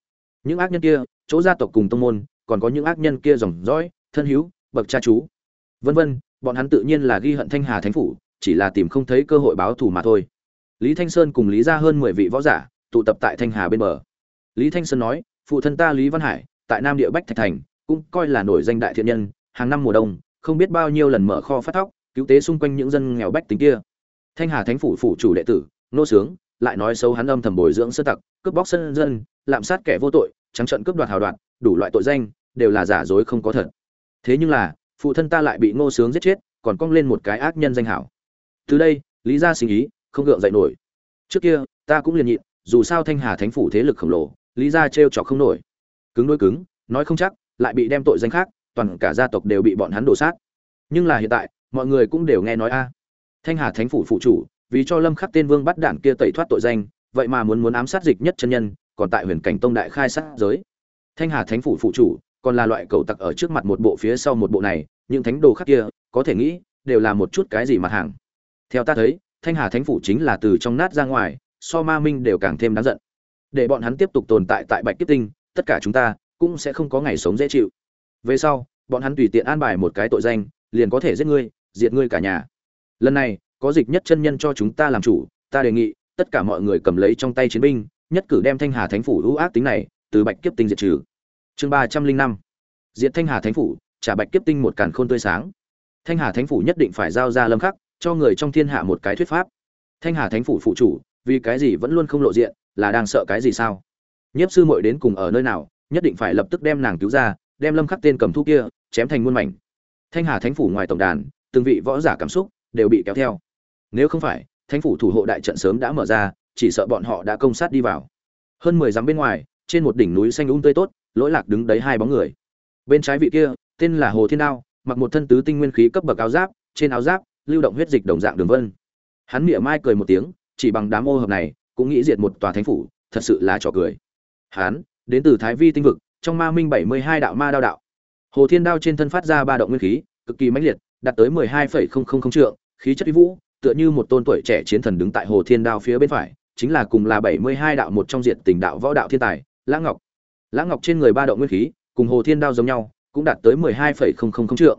Những ác nhân kia, chỗ gia tộc cùng tông môn, còn có những ác nhân kia dòng dõi, thân hữu, bậc cha chú. Vân vân, bọn hắn tự nhiên là ghi hận thanh hà thánh phủ, chỉ là tìm không thấy cơ hội báo thù mà thôi. Lý thanh sơn cùng lý ra hơn mười vị võ giả, tụ tập tại thanh hà bên bờ. Lý thanh sơn nói, phụ thân ta lý văn hải, tại nam địa bách thạch thành, cũng coi là nổi danh đại thiện nhân, hàng năm mùa đông không biết bao nhiêu lần mở kho phát thóc, cứu tế xung quanh những dân nghèo bách tính kia. Thanh hà thánh phủ phủ chủ đệ tử, nô sướng, lại nói xấu hắn âm thầm bồi dưỡng sơ tặc, cướp bóc sân dân, lạm sát kẻ vô tội, trắng trận cướp đoạt hào đoạt, đủ loại tội danh, đều là giả dối không có thật. Thế nhưng là, phụ thân ta lại bị ngô sướng giết chết, còn cong lên một cái ác nhân danh hảo. Từ đây, lý ra sinh ý, không gượng dậy nổi. Trước kia, ta cũng liền nhịn, dù sao thanh hà thánh phủ thế lực khổng lồ, lý ra trêu trò không nổi. Cứng đôi cứng, nói không chắc, lại bị đem tội danh khác toàn cả gia tộc đều bị bọn hắn đổ sát nhưng là hiện tại, mọi người cũng đều nghe nói a. Thanh hà thánh phủ phụ chủ, vì cho lâm khắc tên vương bắt đảng kia tẩy thoát tội danh, vậy mà muốn muốn ám sát dịch nhất chân nhân, còn tại huyền cảnh tông đại khai sát giới. Thanh hà thánh phủ phụ chủ, còn là loại cầu tặc ở trước mặt một bộ phía sau một bộ này, những thánh đồ khác kia, có thể nghĩ, đều là một chút cái gì mặt hàng. Theo ta thấy, thanh hà thánh phủ chính là từ trong nát ra ngoài, so ma minh đều càng thêm đáng giận. Để bọn hắn tiếp tục tồn tại tại bạch kiếp tinh, tất cả chúng ta cũng sẽ không có ngày sống dễ chịu về sau, bọn hắn tùy tiện an bài một cái tội danh, liền có thể giết ngươi, diệt ngươi cả nhà. Lần này, có dịch nhất chân nhân cho chúng ta làm chủ, ta đề nghị, tất cả mọi người cầm lấy trong tay chiến binh, nhất cử đem thanh hà thánh phủ ưu ác tính này, từ bạch kiếp tinh diệt trừ. Chương ba trăm linh năm. Diệt thanh hà thánh phủ, trả bạch kiếp tinh một càn khôn tươi sáng. Thanh hà thánh phủ nhất định phải giao ra lâm khắc, cho người trong thiên hạ một cái thuyết pháp. Thanh hà thánh phủ phụ chủ, vì cái gì vẫn luôn không lộ diện, là đang sợ cái gì sao? Nhiếp sư muội đến cùng ở nơi nào, nhất định phải lập tức đem nàng cứu ra đem lâm khắc tên cầm thu kia chém thành muôn mảnh. Thanh hà thánh phủ ngoài tổng đàn, từng vị võ giả cảm xúc đều bị kéo theo. Nếu không phải, thánh phủ thủ hộ đại trận sớm đã mở ra, chỉ sợ bọn họ đã công sát đi vào. Hơn mười dặm bên ngoài, trên một đỉnh núi xanh um tươi tốt, lỗi lạc đứng đấy hai bóng người. Bên trái vị kia, tên là hồ thiên đao, mặc một thân tứ tinh nguyên khí cấp bậc áo giáp, trên áo giáp, lưu động huyết dịch đồng dạng đường vân. Hắn mỉa mai cười một tiếng, chỉ bằng đám ô hợp này, cũng nghĩ diệt một tòa thánh phủ, thật sự là trò cười. Hắn, đến từ thái vi tinh vực trong ma minh bảy mươi hai đạo ma đao đạo. Hồ thiên đao trên thân phát ra ba động nguyên khí, cực kỳ mãnh liệt, đạt tới mười hai phẩy không không không trượng, khí chất uy vũ, tựa như một tôn tuổi trẻ chiến thần đứng tại hồ thiên đao phía bên phải, chính là cùng là bảy mươi hai đạo một trong diện tình đạo võ đạo thiên tài lãng ngọc. Lãng ngọc trên người ba động nguyên khí, cùng hồ thiên đao giống nhau, cũng đạt tới mười hai phẩy không không không trượng.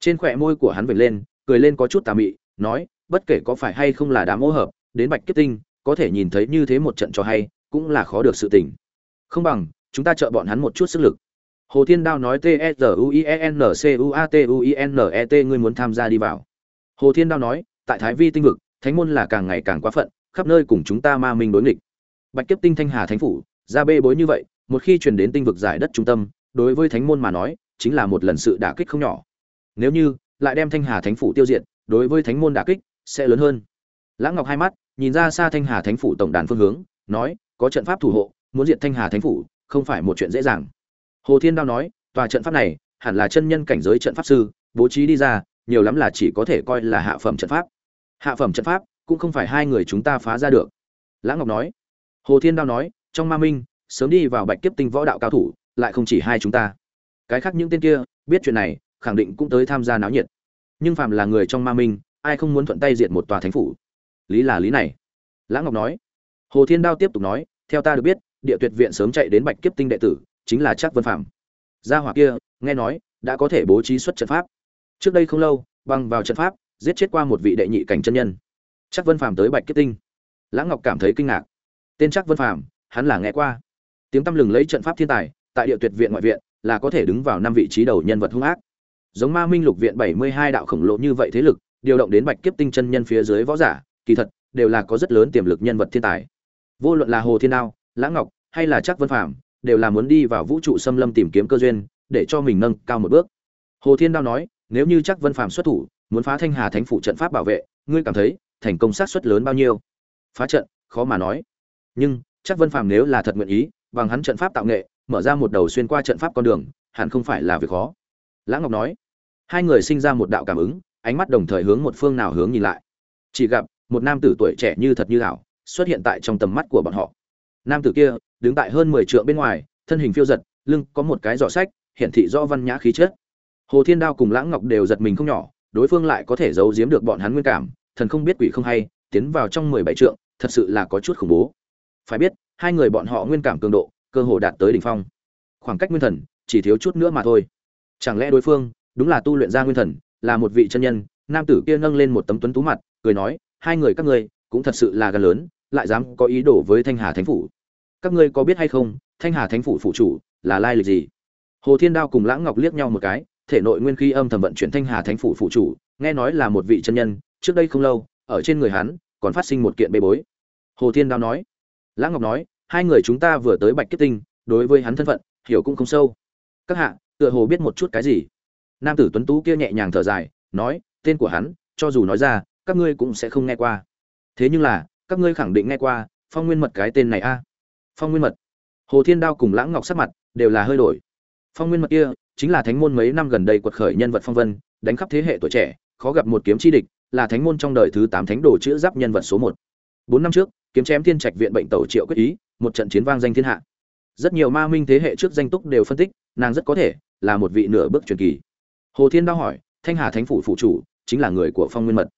Trên khỏe môi của hắn vệt lên, cười lên có chút tà mị, nói, bất kể có phải hay không là đám ô hợp, đến bạch kết tinh, có thể nhìn thấy như thế một trận cho hay, cũng là khó được sự tình. Không bằng chúng ta trợ bọn hắn một chút sức lực. Hồ thiên đao nói t e r u i e n c u a t u i n e t, ngươi muốn tham gia đi vào. Hồ thiên đao nói, tại thái vi tinh vực, thánh môn là càng ngày càng quá phận, khắp nơi cùng chúng ta ma minh đối nghịch. Bạch kiếp tinh thanh hà thánh phủ, ra bê bối như vậy, một khi truyền đến tinh vực giải đất trung tâm, đối với thánh môn mà nói, chính là một lần sự đả kích không nhỏ. Nếu như, lại đem thanh hà thánh phủ tiêu diệt, đối với thánh môn đả kích, sẽ lớn hơn. Lãng ngọc hai mắt, nhìn ra xa thanh hà thánh phủ tổng đàn phương hướng, nói, có trận pháp thủ hộ, muốn diệt thanh hà thánh phủ không phải một chuyện dễ dàng. Hồ thiên đao nói, tòa trận pháp này, hẳn là chân nhân cảnh giới trận pháp sư, bố trí đi ra, nhiều lắm là chỉ có thể coi là hạ phẩm trận pháp. Hạ phẩm trận pháp, cũng không phải hai người chúng ta phá ra được. Lãng ngọc nói, hồ thiên đao nói, trong ma minh, sớm đi vào bạch kiếp tinh võ đạo cao thủ, lại không chỉ hai chúng ta. Cái khác những tên kia, biết chuyện này, khẳng định cũng tới tham gia náo nhiệt. Nhưng phàm là người trong ma minh, ai không muốn thuận tay diệt một tòa thánh phủ? Lý là lý này. Lãng ngọc nói, hồ thiên đao tiếp tục nói, theo ta được biết địa tuyệt viện sớm chạy đến bạch kiếp tinh đệ tử, chính là chắc vân phạm gia hỏa kia, nghe nói, đã có thể bố trí xuất trận pháp. Trước đây không lâu băng vào trận pháp, giết chết qua một vị đệ nhị cảnh chân nhân. Chắc vân phàm tới bạch kiếp tinh. Lãng ngọc cảm thấy kinh ngạc. Tên chắc vân phàm, hắn là nghe qua. Tiếng tăm lừng lấy trận pháp thiên tài, tại địa tuyệt viện ngoại viện, là có thể đứng vào năm vị trí đầu nhân vật hung ác. Giống ma minh lục viện bảy mươi hai đạo khổng lồ như vậy thế lực, điều động đến bạch kiếp tinh chân nhân phía dưới võ giả, kỳ thật, đều là có rất lớn tiềm lực nhân vật thiên tài. Vô luận là hồ thiên đao lãng ngọc hay là chắc vân Phạm, đều là muốn đi vào vũ trụ xâm lâm tìm kiếm cơ duyên để cho mình nâng cao một bước. Hồ thiên đao nói nếu như chắc vân Phạm xuất thủ muốn phá thanh hà thánh phủ trận pháp bảo vệ ngươi cảm thấy thành công sát suất lớn bao nhiêu? Phá trận khó mà nói. Nhưng chắc vân Phạm nếu là thật nguyện ý bằng hắn trận pháp tạo nghệ mở ra một đầu xuyên qua trận pháp con đường hẳn không phải là việc khó. Lãng ngọc nói. Hai người sinh ra một đạo cảm ứng ánh mắt đồng thời hướng một phương nào hướng nhìn lại. Chỉ gặp một nam tử tuổi trẻ như thật như ảo xuất hiện tại trong tầm mắt của bọn họ nam tử kia đứng tại hơn mười trượng bên ngoài, thân hình phiêu giật, lưng có một cái giỏ sách, hiển thị rõ văn nhã khí chất. Hồ thiên đao cùng lãng ngọc đều giật mình không nhỏ, đối phương lại có thể giấu giếm được bọn hắn nguyên cảm, thần không biết quỷ không hay, tiến vào trong mười bảy trượng, thật sự là có chút khủng bố. Phải biết, hai người bọn họ nguyên cảm cường độ, cơ hồ đạt tới đỉnh phong. Khoảng cách nguyên thần, chỉ thiếu chút nữa mà thôi. Chẳng lẽ đối phương, đúng là tu luyện ra nguyên thần, là một vị chân nhân, nam tử kia nâng lên một tấm tuấn tú mặt, cười nói, hai người các ngươi, cũng thật sự là gan lớn lại dám có ý đồ với thanh hà thánh phủ. Các ngươi có biết hay không, thanh hà thánh phủ phụ chủ là lai lịch gì? Hồ thiên đao cùng lãng ngọc liếc nhau một cái, thể nội nguyên khí âm thầm vận chuyển thanh hà thánh phủ phụ chủ, nghe nói là một vị chân nhân, trước đây không lâu, ở trên người hắn, còn phát sinh một kiện bê bối. Hồ thiên đao nói. Lãng ngọc nói, hai người chúng ta vừa tới bạch kết tinh, đối với hắn thân phận, hiểu cũng không sâu. Các hạ, tựa hồ biết một chút cái gì? Nam tử tuấn tú kia nhẹ nhàng thở dài, nói, tên của hắn, cho dù nói ra, các ngươi cũng sẽ không nghe qua. Thế nhưng là các ngươi khẳng định nghe qua, phong nguyên mật cái tên này a. Phong nguyên mật. Hồ thiên đao cùng lãng ngọc sắc mặt đều là hơi đổi. Phong nguyên mật kia chính là thánh môn mấy năm gần đây quật khởi nhân vật phong vân, đánh khắp thế hệ tuổi trẻ, khó gặp một kiếm chi địch, là thánh môn trong đời thứ tám thánh đồ chữ giáp nhân vật số một. Bốn năm trước, kiếm chém thiên trạch viện bệnh tẩu triệu quyết ý, một trận chiến vang danh thiên hạ. Rất nhiều ma minh thế hệ trước danh túc đều phân tích, nàng rất có thể là một vị nửa bước truyền kỳ. Hồ thiên đao hỏi, thanh hà thánh phủ phụ chủ chính là người của phong nguyên mật.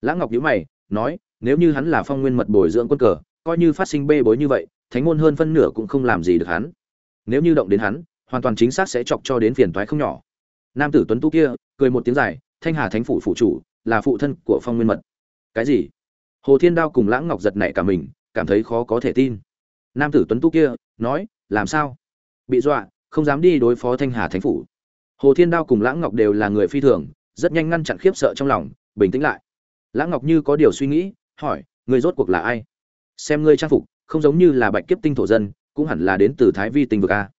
Lãng ngọc nhíu mày, nói nếu như hắn là phong nguyên mật bồi dưỡng quân cờ, coi như phát sinh bê bối như vậy, thánh môn hơn phân nửa cũng không làm gì được hắn. Nếu như động đến hắn, hoàn toàn chính xác sẽ chọc cho đến phiền toái không nhỏ. Nam tử tuấn tú kia, cười một tiếng dài, thanh hà thánh phủ phụ chủ, là phụ thân của phong nguyên mật. Cái gì? Hồ thiên đao cùng lãng ngọc giật nảy cả mình, cảm thấy khó có thể tin. Nam tử tuấn tú kia, nói, làm sao? Bị dọa, không dám đi đối phó thanh hà thánh phủ. Hồ thiên đao cùng lãng ngọc đều là người phi thường, rất nhanh ngăn chặn khiếp sợ trong lòng, bình tĩnh lại. Lãng ngọc như có điều suy nghĩ hỏi người rốt cuộc là ai? Xem ngươi trang phục, không giống như là bạch kiếp tinh thổ dân, cũng hẳn là đến từ thái vi tinh vực a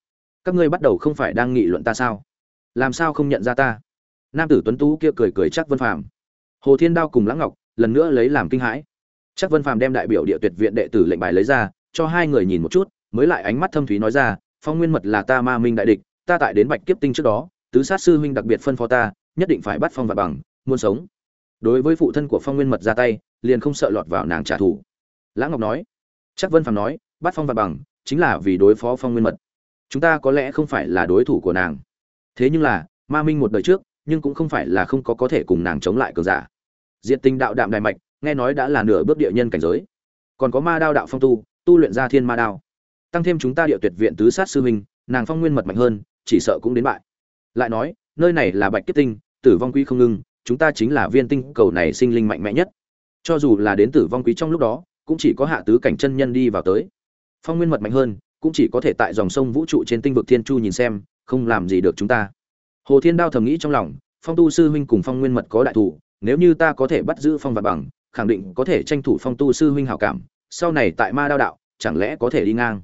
các ngươi bắt đầu không phải đang nghị luận ta sao? Làm sao không nhận ra ta? Nam tử tuấn tú kia cười cười chắc vân phàm. Hồ thiên đao cùng lãng ngọc lần nữa lấy làm kinh hãi. Chắc vân phàm đem đại biểu địa tuyệt viện đệ tử lệnh bài lấy ra, cho hai người nhìn một chút, mới lại ánh mắt thâm thúy nói ra, phong nguyên mật là ta ma minh đại địch, ta tại đến bạch kiếp tinh trước đó, tứ sát sư huynh đặc biệt phân phó ta, nhất định phải bắt phong và bằng, muốn sống. Đối với phụ thân của phong nguyên mật ra tay liền không sợ lọt vào nàng trả thù. Lãng ngọc nói, chắc vân phàm nói, bắt phong và bằng, chính là vì đối phó phong nguyên mật. Chúng ta có lẽ không phải là đối thủ của nàng. Thế nhưng là, ma minh một đời trước, nhưng cũng không phải là không có có thể cùng nàng chống lại cờ giả. Diện tinh đạo đạm đại mạch, nghe nói đã là nửa bước địa nhân cảnh giới. Còn có ma đao đạo phong tu tu luyện ra thiên ma đao. Tăng thêm chúng ta địa tuyệt viện tứ sát sư huynh, nàng phong nguyên mật mạnh hơn, chỉ sợ cũng đến bại. Lại nói, nơi này là bạch kết tinh, tử vong quy không ngưng chúng ta chính là viên tinh cầu này sinh linh mạnh mẽ nhất cho dù là đến tử vong quý trong lúc đó, cũng chỉ có hạ tứ cảnh chân nhân đi vào tới. Phong nguyên mật mạnh hơn, cũng chỉ có thể tại dòng sông vũ trụ trên tinh vực thiên chu nhìn xem, không làm gì được chúng ta. Hồ thiên đao thầm nghĩ trong lòng, phong tu sư huynh cùng phong nguyên mật có đại thủ, nếu như ta có thể bắt giữ phong vạn bằng, khẳng định có thể tranh thủ phong tu sư huynh hảo cảm, sau này tại ma đao đạo, chẳng lẽ có thể đi ngang?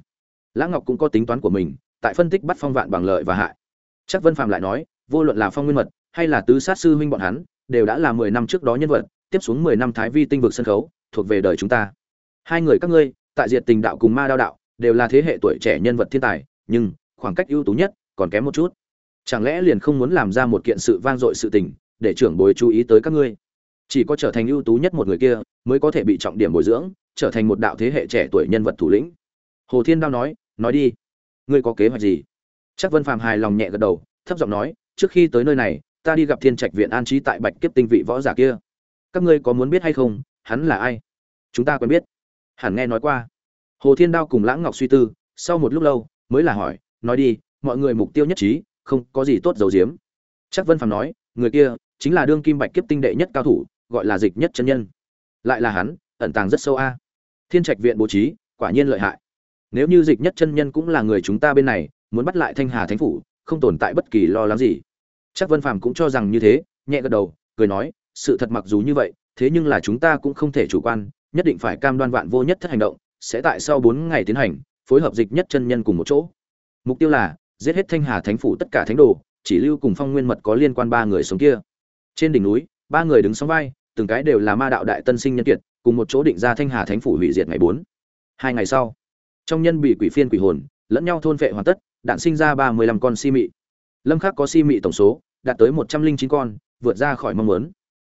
Lãng ngọc cũng có tính toán của mình, tại phân tích bắt phong vạn bằng lợi và hại. Chắc vân phạm lại nói, vô luận là phong nguyên mật, hay là tứ sát sư huynh bọn hắn, đều đã là mười năm trước đó nhân vật tiếp xuống mười năm thái vi tinh vực sân khấu, thuộc về đời chúng ta. Hai người các ngươi, tại diệt tình đạo cùng ma đao đạo, đều là thế hệ tuổi trẻ nhân vật thiên tài, nhưng, khoảng cách ưu tú nhất, còn kém một chút. Chẳng lẽ liền không muốn làm ra một kiện sự vang dội sự tình, để trưởng bối chú ý tới các ngươi? Chỉ có trở thành ưu tú nhất một người kia, mới có thể bị trọng điểm bồi dưỡng, trở thành một đạo thế hệ trẻ tuổi nhân vật thủ lĩnh. Hồ thiên đao nói nói đi, ngươi có kế hoạch gì? Chắc vân phàm hài lòng nhẹ gật đầu, thấp giọng nói, trước khi tới nơi này, ta đi gặp thiên trạch viện an trí tại bạch kiếp tinh vị võ giả kia các ngươi có muốn biết hay không, hắn là ai? Chúng ta quen biết. Hẳn nghe nói qua. Hồ thiên đao cùng lãng ngọc suy tư, sau một lúc lâu, mới là hỏi, nói đi, mọi người mục tiêu nhất trí, không có gì tốt dầu diếm chắc vân phàm nói, người kia, chính là đương kim bạch kiếp tinh đệ nhất cao thủ, gọi là dịch nhất chân nhân. Lại là hắn, ẩn tàng rất sâu a. Thiên trạch viện bố trí, quả nhiên lợi hại. Nếu như dịch nhất chân nhân cũng là người chúng ta bên này, muốn bắt lại thanh hà thánh phủ, không tồn tại bất kỳ lo lắng gì. Chắc vân phàm cũng cho rằng như thế, nhẹ gật đầu, cười nói sự thật mặc dù như vậy, thế nhưng là chúng ta cũng không thể chủ quan, nhất định phải cam đoan vạn vô nhất thất hành động, sẽ tại sau bốn ngày tiến hành, phối hợp dịch nhất chân nhân cùng một chỗ. Mục tiêu là, giết hết thanh hà thánh phủ tất cả thánh đồ, chỉ lưu cùng phong nguyên mật có liên quan ba người sống kia. Trên đỉnh núi, ba người đứng sóng vai, từng cái đều là ma đạo đại tân sinh nhân kiệt, cùng một chỗ định ra thanh hà thánh phủ hủy diệt ngày bốn. Hai ngày sau, trong nhân bị quỷ phiên quỷ hồn, lẫn nhau thôn vệ hoàn tất, đạn sinh ra ba mươi lăm con si mị. Lâm khắc có si mị tổng số, đạt tới một trăm linh chín con, vượt ra khỏi mong muốn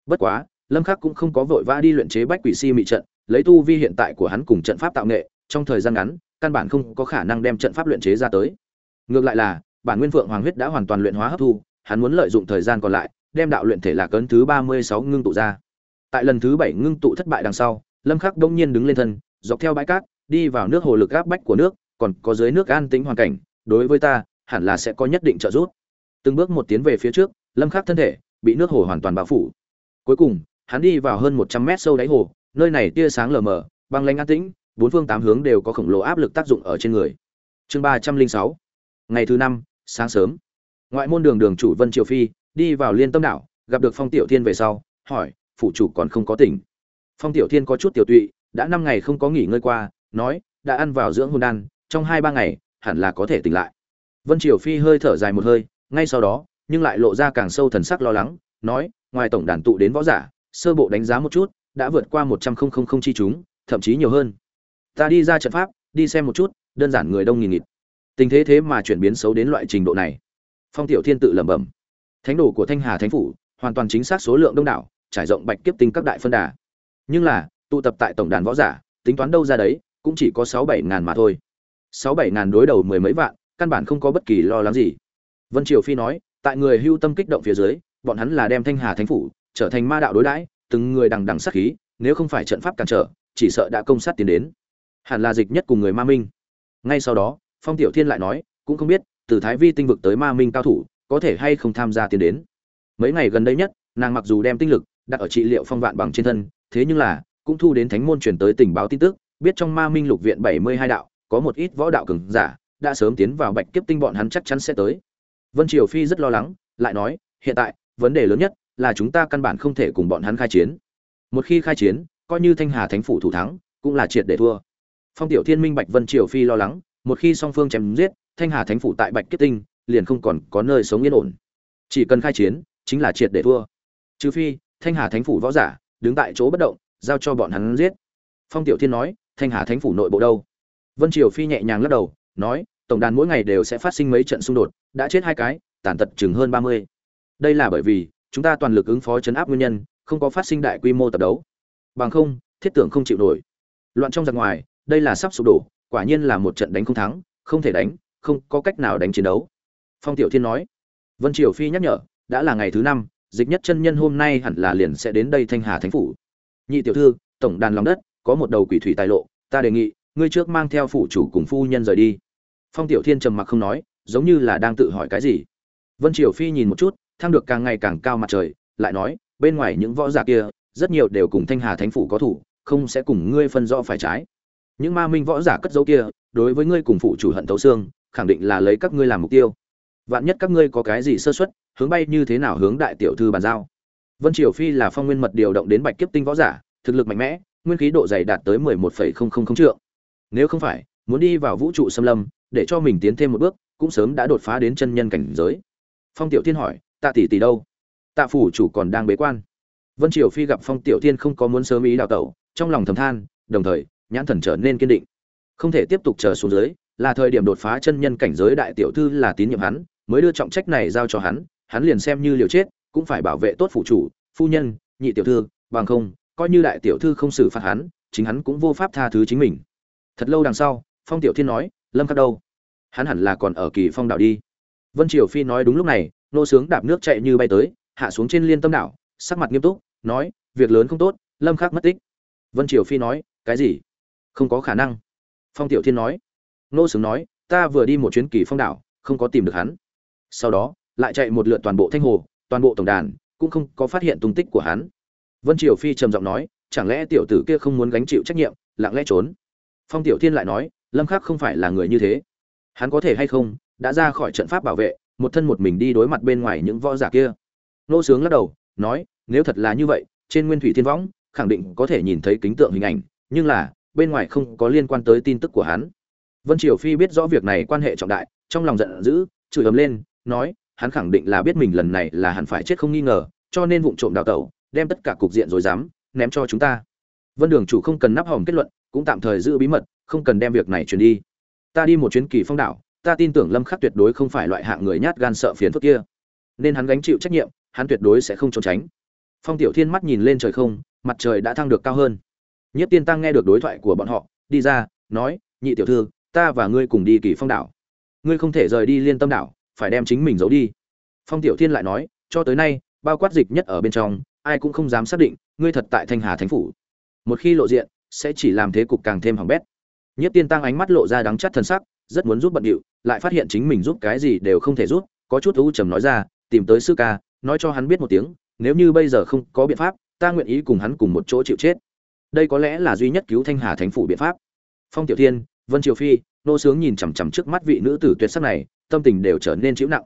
bất quá, lâm khắc cũng không có vội vã đi luyện chế bách quỷ si mị trận, lấy tu vi hiện tại của hắn cùng trận pháp tạo nghệ, trong thời gian ngắn, căn bản không có khả năng đem trận pháp luyện chế ra tới. Ngược lại là, bản nguyên phượng hoàng huyết đã hoàn toàn luyện hóa hấp thu, hắn muốn lợi dụng thời gian còn lại, đem đạo luyện thể là cấn thứ ba mươi sáu ngưng tụ ra. Tại lần thứ bảy ngưng tụ thất bại đằng sau, lâm khắc đông nhiên đứng lên thân, dọc theo bãi cát, đi vào nước hồ lực áp bách của nước, còn có dưới nước an tĩnh hoàn cảnh, đối với ta, hẳn là sẽ có nhất định trợ giúp. Từng bước một tiến về phía trước, lâm khắc thân thể bị nước hồ hoàn toàn bao phủ cuối cùng, hắn đi vào hơn 100 mét sâu đáy hồ, nơi này tia sáng lờ mờ, băng lanh an tĩnh, bốn phương tám hướng đều có khổng lồ áp lực tác dụng ở trên người. Chương ba trăm linh sáu. Ngày thứ năm, sáng sớm. Ngoại môn đường đường chủ vân triều phi đi vào liên tâm đảo, gặp được phong tiểu thiên về sau, hỏi phụ chủ còn không có tỉnh? Phong tiểu thiên có chút tiểu tụy, đã năm ngày không có nghỉ ngơi qua, nói, đã ăn vào dưỡng hồn đan, trong hai ba ngày, hẳn là có thể tỉnh lại. Vân triều phi hơi thở dài một hơi, ngay sau đó, nhưng lại lộ ra càng sâu thần sắc lo lắng nói, ngoài tổng đàn tụ đến võ giả, sơ bộ đánh giá một chút, đã vượt qua một trăm linh chi chúng, thậm chí nhiều hơn. Ta đi ra trận pháp, đi xem một chút, đơn giản người đông nghìn nghịt. Tình thế thế mà chuyển biến xấu đến loại trình độ này. Phong tiểu thiên tự lẩm bẩm. Thánh đồ của thanh hà thánh phủ, hoàn toàn chính xác số lượng đông đảo, trải rộng bạch kiếp tinh các đại phân đà. Nhưng là, tụ tập tại tổng đàn võ giả, tính toán đâu ra đấy, cũng chỉ có sáu bảy ngàn mà thôi. Sáu bảy ngàn đối đầu mười mấy vạn, căn bản không có bất kỳ lo lắng gì. Vân triều phi nói, tại người hưu tâm kích động phía dưới bọn hắn là đem thanh hà thánh phủ trở thành ma đạo đối đãi, từng người đằng đằng sát khí, nếu không phải trận pháp cản trở, chỉ sợ đã công sát tiến đến. Hẳn là dịch nhất cùng người ma minh. Ngay sau đó, phong tiểu thiên lại nói, cũng không biết, từ thái vi tinh vực tới ma minh cao thủ, có thể hay không tham gia tiến đến. Mấy ngày gần đây nhất, nàng mặc dù đem tinh lực đặt ở trị liệu phong vạn bằng trên thân, thế nhưng là, cũng thu đến thánh môn truyền tới tình báo tin tức, biết trong ma minh lục viện bảy mươi hai đạo, có một ít võ đạo cường giả, đã sớm tiến vào bạch kiếp tinh bọn hắn chắc chắn sẽ tới. Vân triều phi rất lo lắng, lại nói, hiện tại vấn đề lớn nhất là chúng ta căn bản không thể cùng bọn hắn khai chiến. Một khi khai chiến, coi như thanh hà thánh phủ thủ thắng, cũng là triệt để thua. Phong tiểu thiên minh bạch vân triều phi lo lắng, một khi song phương chém giết, thanh hà thánh phủ tại bạch kết tinh, liền không còn có nơi sống yên ổn. Chỉ cần khai chiến, chính là triệt để thua. Trừ phi, thanh hà thánh phủ võ giả, đứng tại chỗ bất động, giao cho bọn hắn giết. Phong tiểu thiên nói, thanh hà thánh phủ nội bộ đâu? Vân triều phi nhẹ nhàng lắc đầu, nói, tổng đàn mỗi ngày đều sẽ phát sinh mấy trận xung đột, đã chết hai cái, tàn tật chừng hơn ba mươi đây là bởi vì, chúng ta toàn lực ứng phó chấn áp nguyên nhân, không có phát sinh đại quy mô tập đấu. Bằng không, thiết tưởng không chịu nổi. Loạn trong giặc ngoài, đây là sắp sụp đổ, quả nhiên là một trận đánh không thắng, không thể đánh, không có cách nào đánh chiến đấu. Phong tiểu thiên nói. Vân triều phi nhắc nhở, đã là ngày thứ năm, dịch nhất chân nhân hôm nay hẳn là liền sẽ đến đây thanh hà thánh phủ. Nhị tiểu thư, tổng đàn lòng đất, có một đầu quỷ thủy tài lộ, ta đề nghị, ngươi trước mang theo phủ chủ cùng phu nhân rời đi. Phong tiểu thiên trầm mặc không nói, giống như là đang tự hỏi cái gì. Vân triều phi nhìn một chút thăng được càng ngày càng cao mặt trời lại nói bên ngoài những võ giả kia rất nhiều đều cùng thanh hà thánh phủ có thủ không sẽ cùng ngươi phân rõ phải trái. Những ma minh võ giả cất dấu kia đối với ngươi cùng phụ chủ hận thấu xương khẳng định là lấy các ngươi làm mục tiêu. Vạn nhất các ngươi có cái gì sơ suất, hướng bay như thế nào hướng đại tiểu thư bàn giao. Vân triều phi là phong nguyên mật điều động đến bạch kiếp tinh võ giả thực lực mạnh mẽ nguyên khí độ dày đạt tới mười một phẩy không không không trượng. Nếu không phải muốn đi vào vũ trụ xâm lâm để cho mình tiến thêm một bước cũng sớm đã đột phá đến chân nhân cảnh giới. Phong tiểu thiên hỏi tạ tỷ tỷ đâu? Tạ phủ chủ còn đang bế quan. Vân triều phi gặp phong tiểu thiên không có muốn sớm ý đào tẩu, trong lòng thầm than, đồng thời, nhãn thần trở nên kiên định. Không thể tiếp tục chờ xuống dưới, là thời điểm đột phá chân nhân cảnh giới đại tiểu thư là tín nhiệm hắn, mới đưa trọng trách này giao cho hắn hắn liền xem như liều chết, cũng phải bảo vệ tốt phụ chủ, phu nhân, nhị tiểu thư, bằng không, coi như đại tiểu thư không xử phạt hắn, chính hắn cũng vô pháp tha thứ chính mình. Thật lâu đằng sau, phong tiểu thiên nói, lâm khắc đâu? Hắn hẳn là còn ở kỳ phong đảo đi. Vân triều phi nói đúng lúc này nô sướng đạp nước chạy như bay tới, hạ xuống trên liên tâm đảo, sắc mặt nghiêm túc, nói, việc lớn không tốt, lâm khắc mất tích. Vân triều phi nói, cái gì? Không có khả năng. Phong tiểu thiên nói, nô sướng nói, ta vừa đi một chuyến kỳ phong đảo, không có tìm được hắn. Sau đó, lại chạy một lượt toàn bộ thanh hồ, toàn bộ tổng đàn, cũng không có phát hiện tung tích của hắn. Vân triều phi trầm giọng nói, chẳng lẽ tiểu tử kia không muốn gánh chịu trách nhiệm, lặng lẽ trốn? Phong tiểu thiên lại nói, lâm khắc không phải là người như thế. Hắn có thể hay không, đã ra khỏi trận pháp bảo vệ một thân một mình đi đối mặt bên ngoài những võ giả kia. Nô sướng lắc đầu, nói, nếu thật là như vậy, trên nguyên thủy thiên võng, khẳng định có thể nhìn thấy kính tượng hình ảnh, nhưng là, bên ngoài không có liên quan tới tin tức của hắn. Vân triều phi biết rõ việc này quan hệ trọng đại, trong lòng giận dữ, chửi ấm lên, nói, hắn khẳng định là biết mình lần này là hẳn phải chết không nghi ngờ, cho nên vụng trộm đào tẩu, đem tất cả cục diện rồi dám, ném cho chúng ta. Vân đường chủ không cần nắp hòm kết luận, cũng tạm thời giữ bí mật, không cần đem việc này truyền đi. Ta đi một chuyến kỳ phong đảo ta tin tưởng lâm khắc tuyệt đối không phải loại hạng người nhát gan sợ phiền phức kia. Nên hắn gánh chịu trách nhiệm, hắn tuyệt đối sẽ không trốn tránh. Phong tiểu thiên mắt nhìn lên trời không, mặt trời đã thăng được cao hơn. Nhất tiên tăng nghe được đối thoại của bọn họ, đi ra, nói, nhị tiểu thư, ta và ngươi cùng đi kỳ phong đảo. Ngươi không thể rời đi liên tâm đảo, phải đem chính mình giấu đi. Phong tiểu thiên lại nói, cho tới nay, bao quát dịch nhất ở bên trong, ai cũng không dám xác định, ngươi thật tại thanh hà thánh phủ. Một khi lộ diện, sẽ chỉ làm thế cục càng thêm hỏng bét. Nhất tiên tăng ánh mắt lộ ra đắng chắt thân sắc rất muốn giúp bận điệu, lại phát hiện chính mình giúp cái gì đều không thể giúp, có chút u trầm nói ra, tìm tới sư ca, nói cho hắn biết một tiếng, nếu như bây giờ không có biện pháp, ta nguyện ý cùng hắn cùng một chỗ chịu chết. Đây có lẽ là duy nhất cứu thanh hà thánh phủ biện pháp. Phong tiểu thiên, vân triều phi, nô sướng nhìn chằm chằm trước mắt vị nữ tử tuyệt sắc này, tâm tình đều trở nên chịu nặng.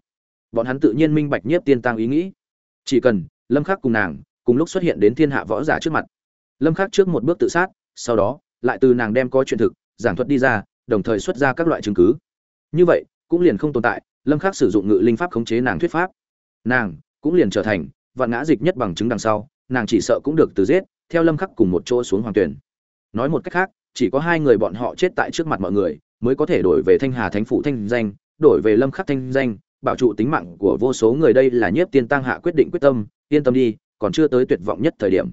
Bọn hắn tự nhiên minh bạch nhiếp tiên tăng ý nghĩ. Chỉ cần lâm khắc cùng nàng cùng lúc xuất hiện đến thiên hạ võ giả trước mặt. Lâm khắc trước một bước tự sát, sau đó, lại từ nàng đem có chuyện thực, giảng thuật đi ra đồng thời xuất ra các loại chứng cứ. Như vậy, cũng liền không tồn tại, lâm khắc sử dụng ngự linh pháp khống chế nàng thuyết pháp. Nàng cũng liền trở thành vạn ngã dịch nhất bằng chứng đằng sau, nàng chỉ sợ cũng được từ giết, theo lâm khắc cùng một chỗ xuống hoàng tuyển. Nói một cách khác, chỉ có hai người bọn họ chết tại trước mặt mọi người, mới có thể đổi về thanh hà thánh phủ thanh danh, đổi về lâm khắc thanh danh, bảo trụ tính mạng của vô số người đây là nhiếp tiên tăng hạ quyết định quyết tâm, yên tâm đi, còn chưa tới tuyệt vọng nhất thời điểm.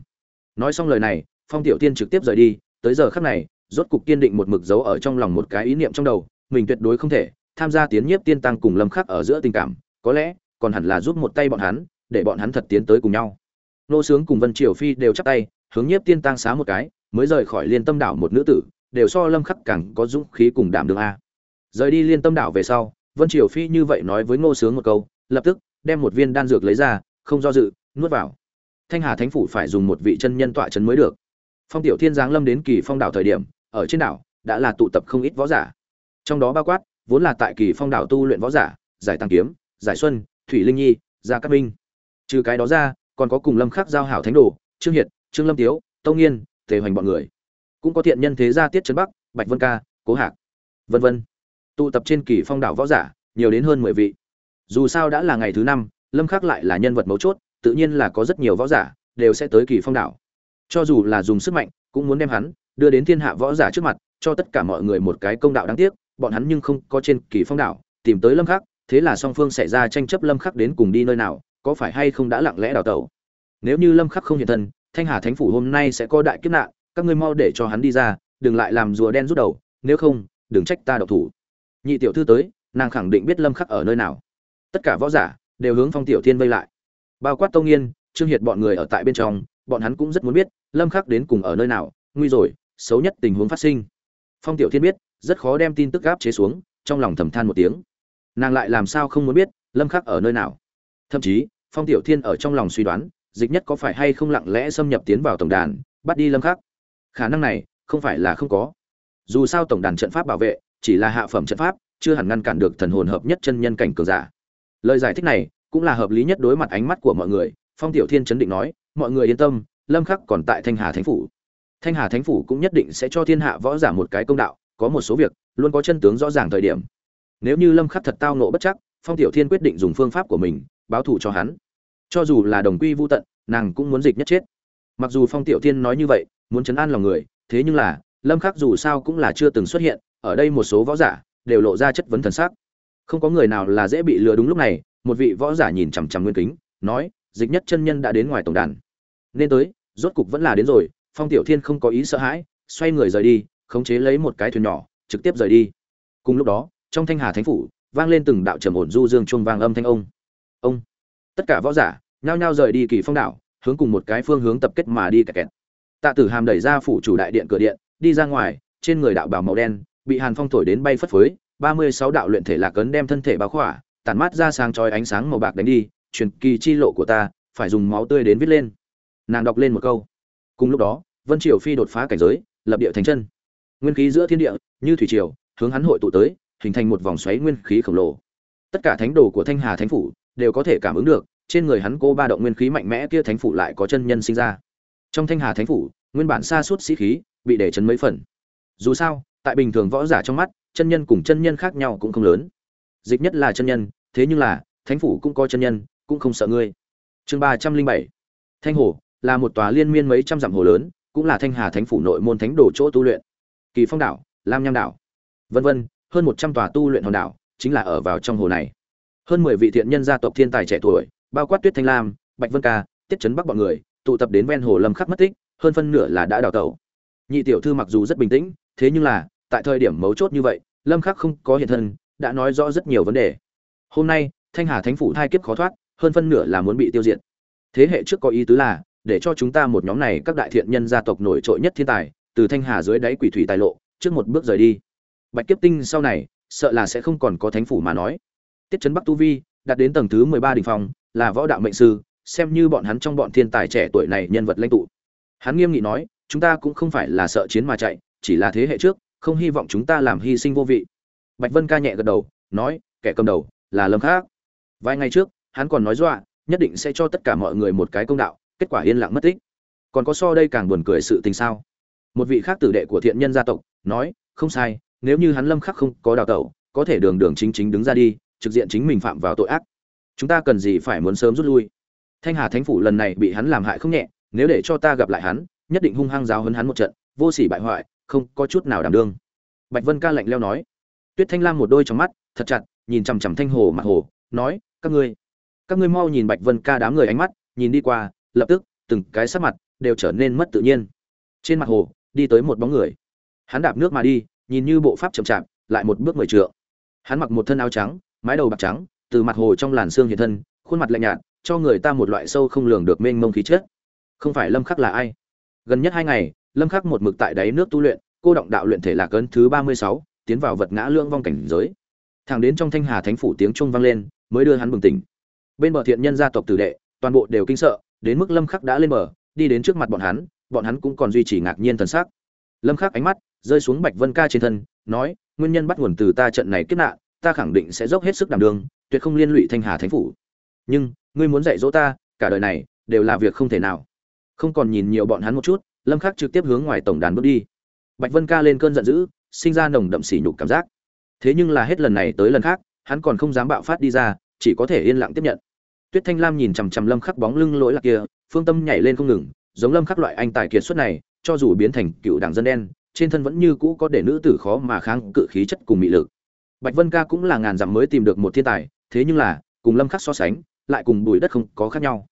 Nói xong lời này, phong tiểu tiên trực tiếp rời đi, tới giờ khắc này rốt cục kiên định một mực dấu ở trong lòng một cái ý niệm trong đầu, mình tuyệt đối không thể tham gia tiến nhiếp tiên tăng cùng lâm khắc ở giữa tình cảm, có lẽ còn hẳn là giúp một tay bọn hắn, để bọn hắn thật tiến tới cùng nhau. Nô sướng cùng vân triều phi đều chắp tay, hướng nhiếp tiên tăng xá một cái, mới rời khỏi liên tâm đảo một nữ tử, đều so lâm khắc càng có dũng khí cùng đảm đường a. Rời đi liên tâm đảo về sau, vân triều phi như vậy nói với ngô sướng một câu, lập tức đem một viên đan dược lấy ra, không do dự, nuốt vào. Thanh hà thánh phủ phải dùng một vị chân nhân tọa trấn mới được. Phong tiểu thiên giáng lâm đến kỳ phong đảo thời điểm ở trên đảo, đã là tụ tập không ít võ giả. Trong đó bao quát, vốn là tại kỳ phong đảo tu luyện võ giả, giải tăng kiếm, giải xuân, thủy linh nhi, gia cát minh. Trừ cái đó ra, còn có cùng lâm khắc giao hảo thánh đồ, trương hiệt, trương lâm tiếu, tông nghiên, tề hoành bọn người. Cũng có thiện nhân thế gia tiết trấn bắc, bạch vân ca, cố hạc, vân vân. Tụ tập trên kỳ phong đảo võ giả, nhiều đến hơn mười vị. Dù sao đã là ngày thứ năm, lâm khắc lại là nhân vật mấu chốt, tự nhiên là có rất nhiều võ giả, đều sẽ tới kỳ phong đảo. Cho dù là dùng sức mạnh, cũng muốn đem hắn đưa đến thiên hạ võ giả trước mặt, cho tất cả mọi người một cái công đạo đáng tiếc, bọn hắn nhưng không có trên kỳ phong đảo, tìm tới lâm khắc, thế là song phương xảy ra tranh chấp lâm khắc đến cùng đi nơi nào, có phải hay không đã lặng lẽ đào tẩu. Nếu như lâm khắc không hiện thân, thanh hà thánh phủ hôm nay sẽ có đại kiếp nạn, các ngươi mau để cho hắn đi ra, đừng lại làm rùa đen rút đầu, nếu không, đừng trách ta độc thủ. Nhị tiểu thư tới, nàng khẳng định biết lâm khắc ở nơi nào. Tất cả võ giả đều hướng phong tiểu thiên vây lại. Bao quát tông nghiên, trương hiệt bọn người ở tại bên trong, bọn hắn cũng rất muốn biết, lâm khắc đến cùng ở nơi nào, nguy rồi xấu nhất tình huống phát sinh. Phong tiểu thiên biết, rất khó đem tin tức gáp chế xuống, trong lòng thầm than một tiếng. Nàng lại làm sao không muốn biết, lâm khắc ở nơi nào? Thậm chí, phong tiểu thiên ở trong lòng suy đoán, dịch nhất có phải hay không lặng lẽ xâm nhập tiến vào tổng đàn, bắt đi lâm khắc? Khả năng này, không phải là không có. Dù sao tổng đàn trận pháp bảo vệ, chỉ là hạ phẩm trận pháp, chưa hẳn ngăn cản được thần hồn hợp nhất chân nhân cảnh cường giả. Lời giải thích này, cũng là hợp lý nhất đối mặt ánh mắt của mọi người, phong tiểu thiên chấn định nói, mọi người yên tâm, lâm khắc còn tại thanh hà thánh phủ thanh hà thánh phủ cũng nhất định sẽ cho thiên hạ võ giả một cái công đạo, có một số việc, luôn có chân tướng rõ ràng thời điểm. Nếu như lâm khắc thật tao nộ bất chắc, phong tiểu thiên quyết định dùng phương pháp của mình, báo thù cho hắn. Cho dù là đồng quy vu tận, nàng cũng muốn dịch nhất chết. Mặc dù phong tiểu thiên nói như vậy, muốn chấn an lòng người, thế nhưng là, lâm khắc dù sao cũng là chưa từng xuất hiện, ở đây một số võ giả, đều lộ ra chất vấn thần sắc. Không có người nào là dễ bị lừa đúng lúc này, một vị võ giả nhìn chằm chằm nguyên kính, nói, dịch nhất chân nhân đã đến ngoài tổng đàn. Nên tới, rốt cục vẫn là đến rồi phong tiểu thiên không có ý sợ hãi, xoay người rời đi, khống chế lấy một cái thuyền nhỏ, trực tiếp rời đi. Cùng lúc đó, trong thanh hà thánh phủ, vang lên từng đạo trầm ổn du dương chuông vang âm thanh ông. Ông. Tất cả võ giả, nhao nhao rời đi kỳ phong đảo, hướng cùng một cái phương hướng tập kết mà đi kẹt kẹt. Tạ tử hàm đẩy ra phủ chủ đại điện cửa điện, đi ra ngoài, trên người đạo bào màu đen, bị hàn phong thổi đến bay phất phới, ba mươi sáu đạo luyện thể lạc ấn đem thân thể báo khỏa, tản mát ra sáng chói ánh sáng màu bạc đánh đi, truyền kỳ chi lộ của ta, phải dùng máu tươi đến viết lên. Nàng đọc lên một câu cùng lúc đó, vân triều phi đột phá cảnh giới, lập địa thành chân. Nguyên khí giữa thiên địa, như thủy triều, hướng hắn hội tụ tới, hình thành một vòng xoáy nguyên khí khổng lồ. Tất cả thánh đồ của thanh hà thánh phủ đều có thể cảm ứng được, trên người hắn cô ba động nguyên khí mạnh mẽ kia thánh phủ lại có chân nhân sinh ra. Trong thanh hà thánh phủ, nguyên bản xa suốt sĩ khí bị để chấn mấy phần. Dù sao, tại bình thường võ giả trong mắt, chân nhân cùng chân nhân khác nhau cũng không lớn. Dịch nhất là chân nhân, thế nhưng là, thánh phủ cũng có chân nhân, cũng không sợ ngươi. Chương ba trăm linh bảy. Thanh hồ là một tòa liên miên mấy trăm dặm hồ lớn, cũng là thanh hà thánh phủ nội môn thánh đồ chỗ tu luyện. Kỳ phong đảo, lam nham đảo, vân vân, hơn một trăm tòa tu luyện hòn đảo chính là ở vào trong hồ này. Hơn mười vị thiện nhân gia tộc thiên tài trẻ tuổi, bao quát tuyết thanh lam, bạch vân ca, tiết chấn bắc bọn người, tụ tập đến ven hồ lâm khắc mất tích, hơn phân nửa là đã đào tẩu. Nhị tiểu thư mặc dù rất bình tĩnh, thế nhưng là, tại thời điểm mấu chốt như vậy, lâm khắc không có hiện thân, đã nói rõ rất nhiều vấn đề. Hôm nay, thanh hà thánh phủ thai kiếp khó thoát, hơn phân nửa là muốn bị tiêu diệt. Thế hệ trước có ý tứ là để cho chúng ta một nhóm này các đại thiện nhân gia tộc nổi trội nhất thiên tài, từ thanh hà dưới đáy quỷ thủy tài lộ, trước một bước rời đi. Bạch kiếp tinh sau này, sợ là sẽ không còn có thánh phủ mà nói. Tiết chấn bắc tu vi, đạt đến tầng thứ mười ba đỉnh phong, là võ đạo mệnh sư, xem như bọn hắn trong bọn thiên tài trẻ tuổi này nhân vật lãnh tụ. Hắn nghiêm nghị nói, chúng ta cũng không phải là sợ chiến mà chạy, chỉ là thế hệ trước, không hy vọng chúng ta làm hy sinh vô vị. Bạch vân ca nhẹ gật đầu, nói, kẻ cầm đầu, là lâm khác. Vài ngày trước, hắn còn nói dọa, nhất định sẽ cho tất cả mọi người một cái công đạo kết quả yên lặng mất tích. Còn có so đây càng buồn cười sự tình sao? Một vị khác tử đệ của thiện nhân gia tộc, nói, không sai, nếu như hắn lâm khắc không có đào tẩu, có thể đường đường chính chính đứng ra đi, trực diện chính mình phạm vào tội ác. Chúng ta cần gì phải muốn sớm rút lui? Thanh hà thánh phủ lần này bị hắn làm hại không nhẹ, nếu để cho ta gặp lại hắn, nhất định hung hăng giáo hấn hắn một trận, vô sỉ bại hoại, không có chút nào đảm đương. Bạch vân ca lạnh leo nói. Tuyết thanh lam một đôi trong mắt, thật chặt, nhìn chằm chằm thanh hồ mặt hồ, nói, các ngươi các ngươi mau nhìn bạch vân ca đám người ánh mắt, nhìn đi qua lập tức từng cái sắc mặt đều trở nên mất tự nhiên. Trên mặt hồ đi tới một bóng người. Hắn đạp nước mà đi nhìn như bộ pháp chậm chạp lại một bước mười trượng. Hắn mặc một thân áo trắng mái đầu bạc trắng từ mặt hồ trong làn xương hiện thân khuôn mặt lạnh nhạt cho người ta một loại sâu không lường được mênh mông khí chất. Không phải lâm khắc là ai? Gần nhất hai ngày lâm khắc một mực tại đáy nước tu luyện cô động đạo luyện thể lạc cơn thứ 36, tiến vào vật ngã lưỡng vong cảnh giới. Thẳng đến trong thanh hà thánh phủ tiếng trung vang lên mới đưa hắn bừng tỉnh. Bên bờ thiện nhân gia tộc tử đệ toàn bộ đều kinh sợ đến mức lâm khắc đã lên bờ, đi đến trước mặt bọn hắn bọn hắn cũng còn duy trì ngạc nhiên thần sắc. Lâm khắc ánh mắt rơi xuống bạch vân ca trên thân, nói, nguyên nhân bắt nguồn từ ta trận này kiếp nạn, ta khẳng định sẽ dốc hết sức đảm đương, tuyệt không liên lụy thanh hà thánh phủ. Nhưng, ngươi muốn dạy dỗ ta, cả đời này đều là việc không thể nào. Không còn nhìn nhiều bọn hắn một chút, lâm khắc trực tiếp hướng ngoài tổng đàn bước đi. Bạch vân ca lên cơn giận dữ, sinh ra nồng đậm sỉ nhục cảm giác. Thế nhưng là hết lần này tới lần khác, hắn còn không dám bạo phát đi ra, chỉ có thể yên lặng tiếp nhận tuyết thanh lam nhìn chằm chằm lâm khắc bóng lưng lỗi lạc kia, phương tâm nhảy lên không ngừng, giống lâm khắc loại anh tài kiệt xuất này, cho dù biến thành cựu đảng dân đen, trên thân vẫn như cũ có để nữ tử khó mà kháng cự khí chất cùng mị lực. Bạch vân ca cũng là ngàn dặm mới tìm được một thiên tài, thế nhưng là, cùng lâm khắc so sánh, lại cùng bùi đất không có khác nhau.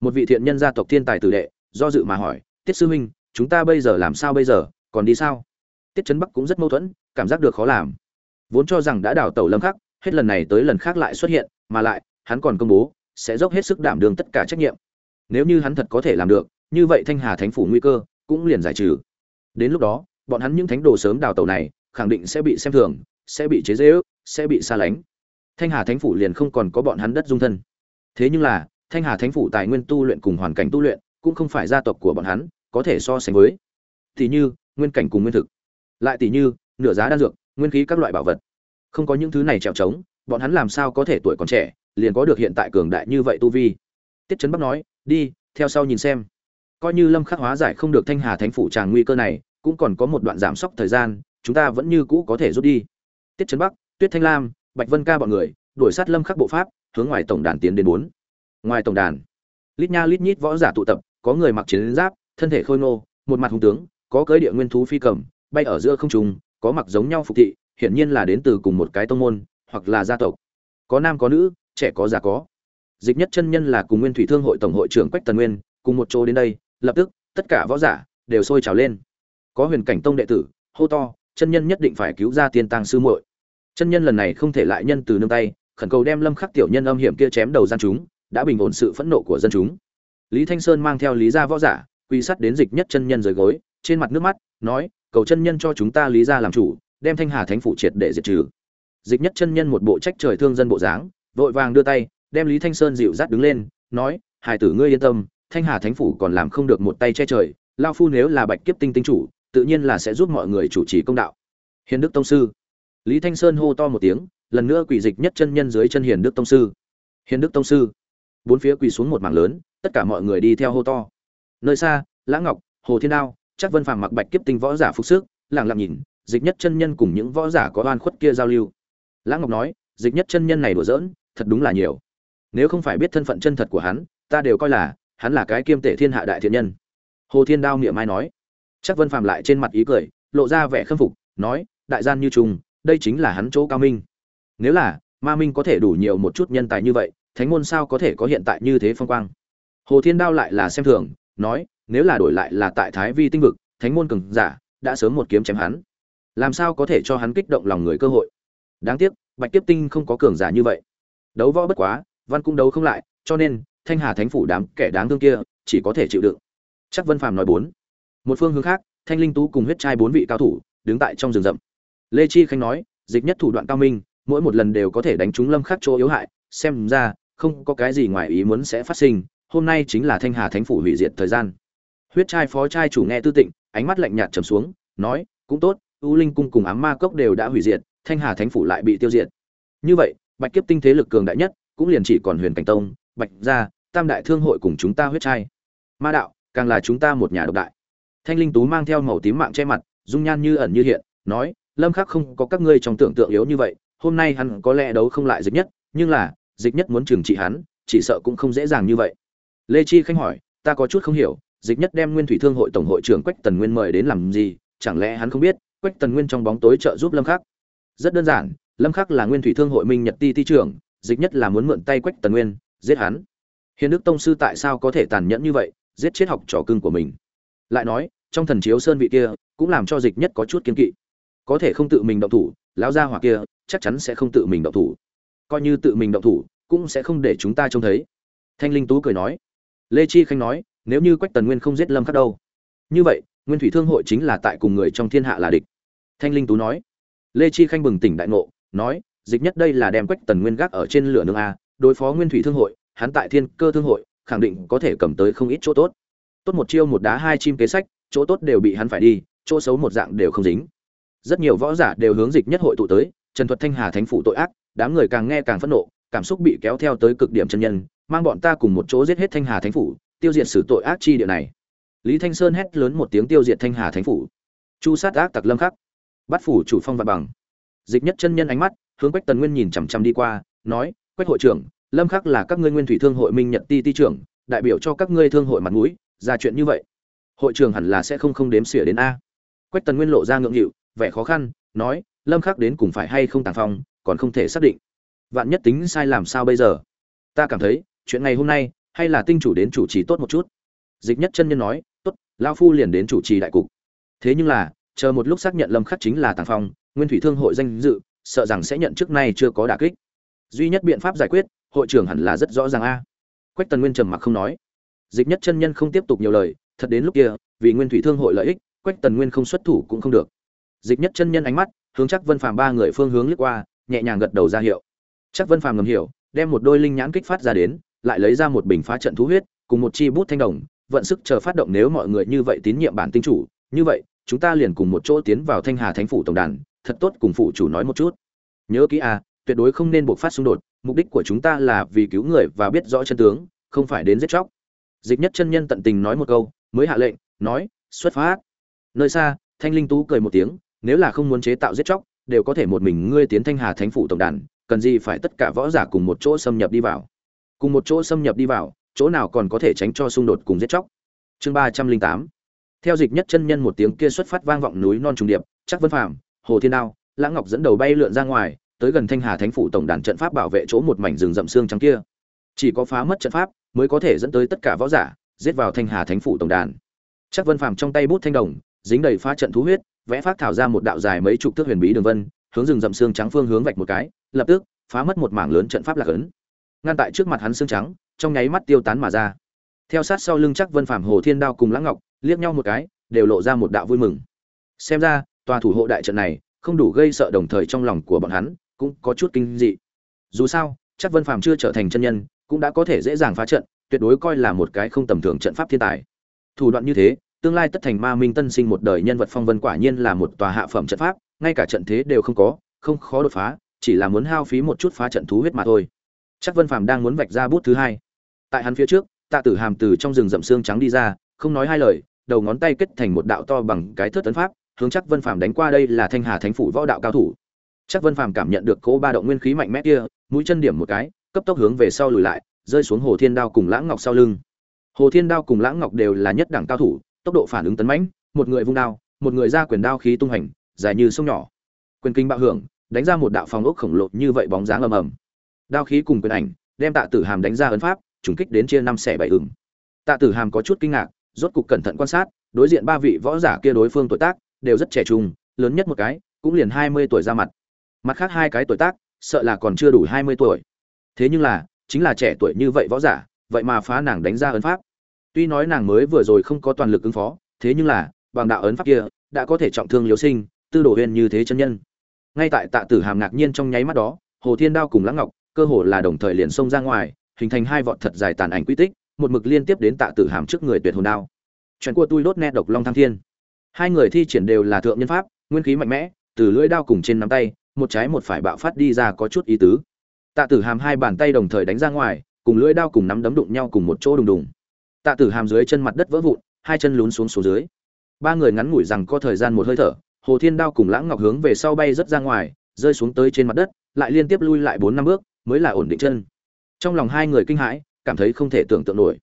Một vị thiện nhân gia tộc thiên tài tử đệ, do dự mà hỏi, tiết sư huynh, chúng ta bây giờ làm sao bây giờ, còn đi sao? Tiết trấn bắc cũng rất mâu thuẫn, cảm giác được khó làm. Vốn cho rằng đã đào tẩu lâm khắc, hết lần này tới lần khác lại xuất hiện, mà lại, hắn còn công bố sẽ dốc hết sức đảm đương tất cả trách nhiệm. Nếu như hắn thật có thể làm được, như vậy thanh hà thánh phủ nguy cơ cũng liền giải trừ. Đến lúc đó, bọn hắn những thánh đồ sớm đào tẩu này, khẳng định sẽ bị xem thường, sẽ bị chế dễ ước sẽ bị xa lánh. Thanh hà thánh phủ liền không còn có bọn hắn đất dung thân. Thế nhưng là, thanh hà thánh phủ tài nguyên tu luyện cùng hoàn cảnh tu luyện, cũng không phải gia tộc của bọn hắn có thể so sánh với. Tỷ như, nguyên cảnh cùng nguyên thực. Lại tỷ như, nửa giá đan dược, nguyên khí các loại bảo vật. Không có những thứ này trèo trống, bọn hắn làm sao có thể tuổi còn trẻ liền có được hiện tại cường đại như vậy tu vi. Tiết trấn bắc nói, đi, theo sau nhìn xem. Coi như lâm khắc hóa giải không được thanh hà thánh phủ tràng nguy cơ này, cũng còn có một đoạn giảm sốc thời gian, chúng ta vẫn như cũ có thể rút đi. Tiết trấn bắc, tuyết thanh lam, bạch vân ca bọn người, đuổi sát lâm khắc bộ pháp, hướng ngoài tổng đàn tiến đến bốn. Ngoài tổng đàn, lít nha lít nhít võ giả tụ tập, có người mặc chiến giáp, thân thể khôi ngô, một mặt hùng tướng, có cưỡi địa nguyên thú phi cầm, bay ở giữa không trung, có mặc giống nhau phục thị, hiển nhiên là đến từ cùng một cái tông môn, hoặc là gia tộc. Có nam có nữ trẻ có già có. Dịch nhất chân nhân là cùng nguyên thủy thương hội tổng hội trưởng quách tần nguyên, cùng một chỗ đến đây, lập tức, tất cả võ giả đều sôi trào lên. Có huyền cảnh tông đệ tử, hô to, chân nhân nhất định phải cứu ra tiên tàng sư muội. Chân nhân lần này không thể lại nhân từ nương tay, khẩn cầu đem lâm khắc tiểu nhân âm hiểm kia chém đầu gian chúng, đã bình ổn sự phẫn nộ của dân chúng. Lý thanh sơn mang theo lý gia võ giả, quy sắt đến dịch nhất chân nhân rời gối, trên mặt nước mắt, nói, cầu chân nhân cho chúng ta lý gia làm chủ, đem thanh hà thánh phủ triệt để diệt trừ. Dịch nhất chân nhân một bộ trách trời thương dân bộ dáng vội vàng đưa tay, đem lý thanh sơn dịu dắt đứng lên, nói, hải tử ngươi yên tâm, thanh hà thánh phủ còn làm không được một tay che trời lao phu nếu là bạch kiếp tinh tinh chủ, tự nhiên là sẽ giúp mọi người chủ trì công đạo. Hiền đức tông sư. Lý thanh sơn hô to một tiếng, lần nữa quỷ dịch nhất chân nhân dưới chân hiền đức tông sư. Hiền đức tông sư. Bốn phía quỳ xuống một mảng lớn, tất cả mọi người đi theo hô to. Nơi xa, lã ngọc, hồ thiên đao chắc vân phàm mặc bạch kiếp tinh võ giả phục sức lẳng lặng nhìn, dịch nhất chân nhân cùng những võ giả có oan khuất kia giao lưu. Lã ngọc nói, dịch nhất chân nhân này đùa giỡn thật đúng là nhiều. Nếu không phải biết thân phận chân thật của hắn, ta đều coi là, hắn là cái kiêm tể thiên hạ đại thiện nhân. Hồ thiên đao niệm mai nói. Chắc vân phàm lại trên mặt ý cười, lộ ra vẻ khâm phục, nói, đại gian như trùng, đây chính là hắn chỗ cao minh. Nếu là, ma minh có thể đủ nhiều một chút nhân tài như vậy, thánh môn sao có thể có hiện tại như thế phong quang? Hồ thiên đao lại là xem thường, nói, nếu là đổi lại là tại thái vi tinh vực, thánh môn cường giả, đã sớm một kiếm chém hắn. Làm sao có thể cho hắn kích động lòng người cơ hội? Đáng tiếc, bạch kiếp tinh không có cường giả như vậy đấu võ bất quá, văn cũng đấu không lại, cho nên, thanh hà thánh phủ đám kẻ đáng thương kia, chỉ có thể chịu đựng. Chắc vân phàm nói bốn. Một phương hướng khác, thanh linh tú cùng huyết trai bốn vị cao thủ, đứng tại trong rừng rậm. Lê chi khanh nói, dịch nhất thủ đoạn cao minh, mỗi một lần đều có thể đánh trúng lâm khắc chỗ yếu hại, xem ra, không có cái gì ngoài ý muốn sẽ phát sinh, hôm nay chính là thanh hà thánh phủ hủy diệt thời gian. Huyết trai phó trai chủ nghe tư tịnh, ánh mắt lạnh nhạt trầm xuống, nói, cũng tốt, u linh cung cùng ám ma cốc đều đã hủy diệt, thanh hà thánh phủ lại bị tiêu diệt. Như vậy bạch kiếp tinh thế lực cường đại nhất, cũng liền chỉ còn huyền cảnh tông, bạch gia, tam đại thương hội cùng chúng ta huyết trai. Ma đạo, càng là chúng ta một nhà độc đại. Thanh linh tú mang theo màu tím mạng che mặt, dung nhan như ẩn như hiện, nói, lâm khắc không có các ngươi trong tưởng tượng yếu như vậy, hôm nay hắn có lẽ đấu không lại dịch nhất, nhưng là, dịch nhất muốn trừng trị hắn, chỉ sợ cũng không dễ dàng như vậy. Lê chi khanh hỏi, ta có chút không hiểu, dịch nhất đem nguyên thủy thương hội tổng hội trưởng quách tần nguyên mời đến làm gì, chẳng lẽ hắn không biết, quách tần nguyên trong bóng tối trợ giúp lâm khắc? Rất đơn giản lâm khắc là nguyên thủy thương hội minh nhật ti ti trưởng, dịch nhất là muốn mượn tay quách tần nguyên, giết hắn. Hiền đức tông sư tại sao có thể tàn nhẫn như vậy, giết chết học trò cưng của mình? Lại nói, trong thần chiếu sơn vị kia, cũng làm cho dịch nhất có chút kiên kỵ. Có thể không tự mình động thủ, lão gia hỏa kia, chắc chắn sẽ không tự mình động thủ. Coi như tự mình động thủ, cũng sẽ không để chúng ta trông thấy. Thanh linh tú cười nói. Lê chi khanh nói, nếu như quách tần nguyên không giết lâm khắc đâu? Như vậy, nguyên thủy thương hội chính là tại cùng người trong thiên hạ là địch. Thanh linh tú nói. Lê chi khanh bừng tỉnh đại ngộ nói, dịch nhất đây là đem quách tần nguyên gác ở trên lửa nương a, đối phó nguyên thủy thương hội, hắn tại thiên cơ thương hội, khẳng định có thể cầm tới không ít chỗ tốt. Tốt một chiêu một đá hai chim kế sách, chỗ tốt đều bị hắn phải đi, chỗ xấu một dạng đều không dính. Rất nhiều võ giả đều hướng dịch nhất hội tụ tới, trần thuật thanh hà thánh phủ tội ác, đám người càng nghe càng phẫn nộ, cảm xúc bị kéo theo tới cực điểm chân nhân, mang bọn ta cùng một chỗ giết hết thanh hà thánh phủ, tiêu diệt sử tội ác chi địa này. Lý thanh sơn hét lớn một tiếng tiêu diệt thanh hà thánh phủ. Chu sát ác tặc lâm khắc. Bắt phủ chủ phong vật bằng dịch nhất chân nhân ánh mắt, hướng quách tần nguyên nhìn chằm chằm đi qua, nói, quách hội trưởng, lâm khắc là các ngươi nguyên thủy thương hội minh nhật ti ti trưởng, đại biểu cho các ngươi thương hội mặt mũi, ra chuyện như vậy. Hội trưởng hẳn là sẽ không không đếm xỉa đến a. Quách tần nguyên lộ ra ngượng nghịu, vẻ khó khăn, nói, lâm khắc đến cùng phải hay không tàng phong, còn không thể xác định. Vạn nhất tính sai làm sao bây giờ? Ta cảm thấy, chuyện ngày hôm nay, hay là tinh chủ đến chủ trì tốt một chút. Dịch nhất chân nhân nói, tốt lao phu liền đến chủ trì đại cục. Thế nhưng là, chờ một lúc xác nhận lâm khắc chính là tàng phong nguyên thủy thương hội danh dự, sợ rằng sẽ nhận trước nay chưa có đả kích. Duy nhất biện pháp giải quyết, hội trưởng hẳn là rất rõ ràng a. Quách tần nguyên trầm mặc không nói. Dịch nhất chân nhân không tiếp tục nhiều lời, thật đến lúc kia, vì nguyên thủy thương hội lợi ích, quách tần nguyên không xuất thủ cũng không được. Dịch nhất chân nhân ánh mắt, hướng chắc vân phàm ba người phương hướng lướt qua, nhẹ nhàng gật đầu ra hiệu. Chắc vân phàm ngầm hiểu, đem một đôi linh nhãn kích phát ra đến, lại lấy ra một bình phá trận thú huyết, cùng một chi bút thanh đồng, vận sức chờ phát động nếu mọi người như vậy tín nhiệm bản tinh chủ, như vậy, chúng ta liền cùng một chỗ tiến vào thanh hà thánh phủ tổng đàn thật tốt cùng phụ chủ nói một chút. Nhớ kỹ à tuyệt đối không nên buộc phát xung đột, mục đích của chúng ta là vì cứu người và biết rõ chân tướng, không phải đến giết chóc. Dịch nhất chân nhân tận tình nói một câu, mới hạ lệnh, nói, xuất phát. Nơi xa, thanh linh tú cười một tiếng, nếu là không muốn chế tạo giết chóc, đều có thể một mình ngươi tiến thanh hà thánh phủ tổng đàn, cần gì phải tất cả võ giả cùng một chỗ xâm nhập đi vào. Cùng một chỗ xâm nhập đi vào, chỗ nào còn có thể tránh cho xung đột cùng giết chóc. Chương ba trăm linh tám. Theo dịch nhất chân nhân một tiếng kia xuất phát vang vọng núi non trùng điệp, chắc vân phạm hồ thiên đao lãng ngọc dẫn đầu bay lượn ra ngoài, tới gần thanh hà thánh phủ tổng đàn trận pháp bảo vệ chỗ một mảnh rừng rậm xương trắng kia. Chỉ có phá mất trận pháp mới có thể dẫn tới tất cả võ giả giết vào thanh hà thánh phủ tổng đàn. Chắc vân phàm trong tay bút thanh đồng, dính đầy phá trận thú huyết, vẽ phát thảo ra một đạo dài mấy chục thước huyền bí đường vân, hướng rừng rậm xương trắng phương hướng vạch một cái, lập tức, phá mất một mảng lớn trận pháp lạc ấn. Ngăn tại trước mặt hắn xương trắng, trong nháy mắt tiêu tán mà ra. Theo sát sau lưng chắc vân phàm, hồ thiên đao cùng lãng ngọc liếc nhau một cái, đều lộ ra một đạo vui mừng. Xem ra tòa thủ hộ đại trận này không đủ gây sợ đồng thời trong lòng của bọn hắn cũng có chút kinh dị. Dù sao, chắc vân phàm chưa trở thành chân nhân, cũng đã có thể dễ dàng phá trận, tuyệt đối coi là một cái không tầm thường trận pháp thiên tài. Thủ đoạn như thế, tương lai tất thành ma minh tân sinh một đời nhân vật phong vân quả nhiên là một tòa hạ phẩm trận pháp, ngay cả trận thế đều không có, không khó đột phá, chỉ là muốn hao phí một chút phá trận thú huyết mà thôi. Chắc vân phàm đang muốn vạch ra bút thứ hai. Tại hắn phía trước, tạ tử hàm từ trong rừng rậm xương trắng đi ra, không nói hai lời, đầu ngón tay kết thành một đạo to bằng cái thước tấn pháp hướng chắc vân phàm đánh qua đây là thanh hà thánh phủ võ đạo cao thủ. Chắc vân phàm cảm nhận được cỗ ba động nguyên khí mạnh mẽ kia, mũi chân điểm một cái, cấp tốc hướng về sau lùi lại, rơi xuống hồ thiên đao cùng lãng ngọc sau lưng. Hồ thiên đao cùng lãng ngọc đều là nhất đẳng cao thủ, tốc độ phản ứng tấn mãnh, một người vung đao, một người ra quyền đao khí tung hành, dài như sông nhỏ. Quyền kinh bạo hưởng, đánh ra một đạo phòng ốc khổng lồ như vậy bóng dáng ầm ầm. Đao khí cùng quyền ảnh, đem tạ tử hàm đánh ra ấn pháp, trùng kích đến chia năm xẻ bảy ửng. Tạ tử hàm có chút kinh ngạc, rốt cục cẩn thận quan sát, đối diện ba vị võ giả kia đối phương tuổi tác đều rất trẻ trung, lớn nhất một cái, cũng liền hai mươi tuổi ra mặt. Mặt khác hai cái tuổi tác, sợ là còn chưa đủ hai mươi tuổi. Thế nhưng là, chính là trẻ tuổi như vậy võ giả, vậy mà phá nàng đánh ra ấn pháp. Tuy nói nàng mới vừa rồi không có toàn lực ứng phó, thế nhưng là, bằng đạo ấn pháp kia, đã có thể trọng thương liễu sinh, tư đồ huyền như thế chân nhân. Ngay tại tạ tử hàm ngạc nhiên trong nháy mắt đó, hồ thiên đao cùng lãng ngọc, cơ hồ là đồng thời liền xông ra ngoài, hình thành hai vọt thật dài tàn ảnh quy tích, một mực liên tiếp đến tạ tử hàm trước người tuyệt hồn đao. Chuyện của tôi đốt nét độc long thăng thiên hai người thi triển đều là thượng nhân pháp, nguyên khí mạnh mẽ, từ lưỡi đao cùng trên nắm tay, một trái một phải bạo phát đi ra có chút ý tứ. Tạ tử hàm hai bàn tay đồng thời đánh ra ngoài, cùng lưỡi đao cùng nắm đấm đụng nhau cùng một chỗ đùng đùng. Tạ tử hàm dưới chân mặt đất vỡ vụn, hai chân lún xuống xuống dưới. Ba người ngắn ngủi rằng có thời gian một hơi thở, hồ thiên đao cùng lãng ngọc hướng về sau bay rất ra ngoài, rơi xuống tới trên mặt đất, lại liên tiếp lui lại bốn năm bước, mới là ổn định chân. Trong lòng hai người kinh hãi, cảm thấy không thể tưởng tượng nổi.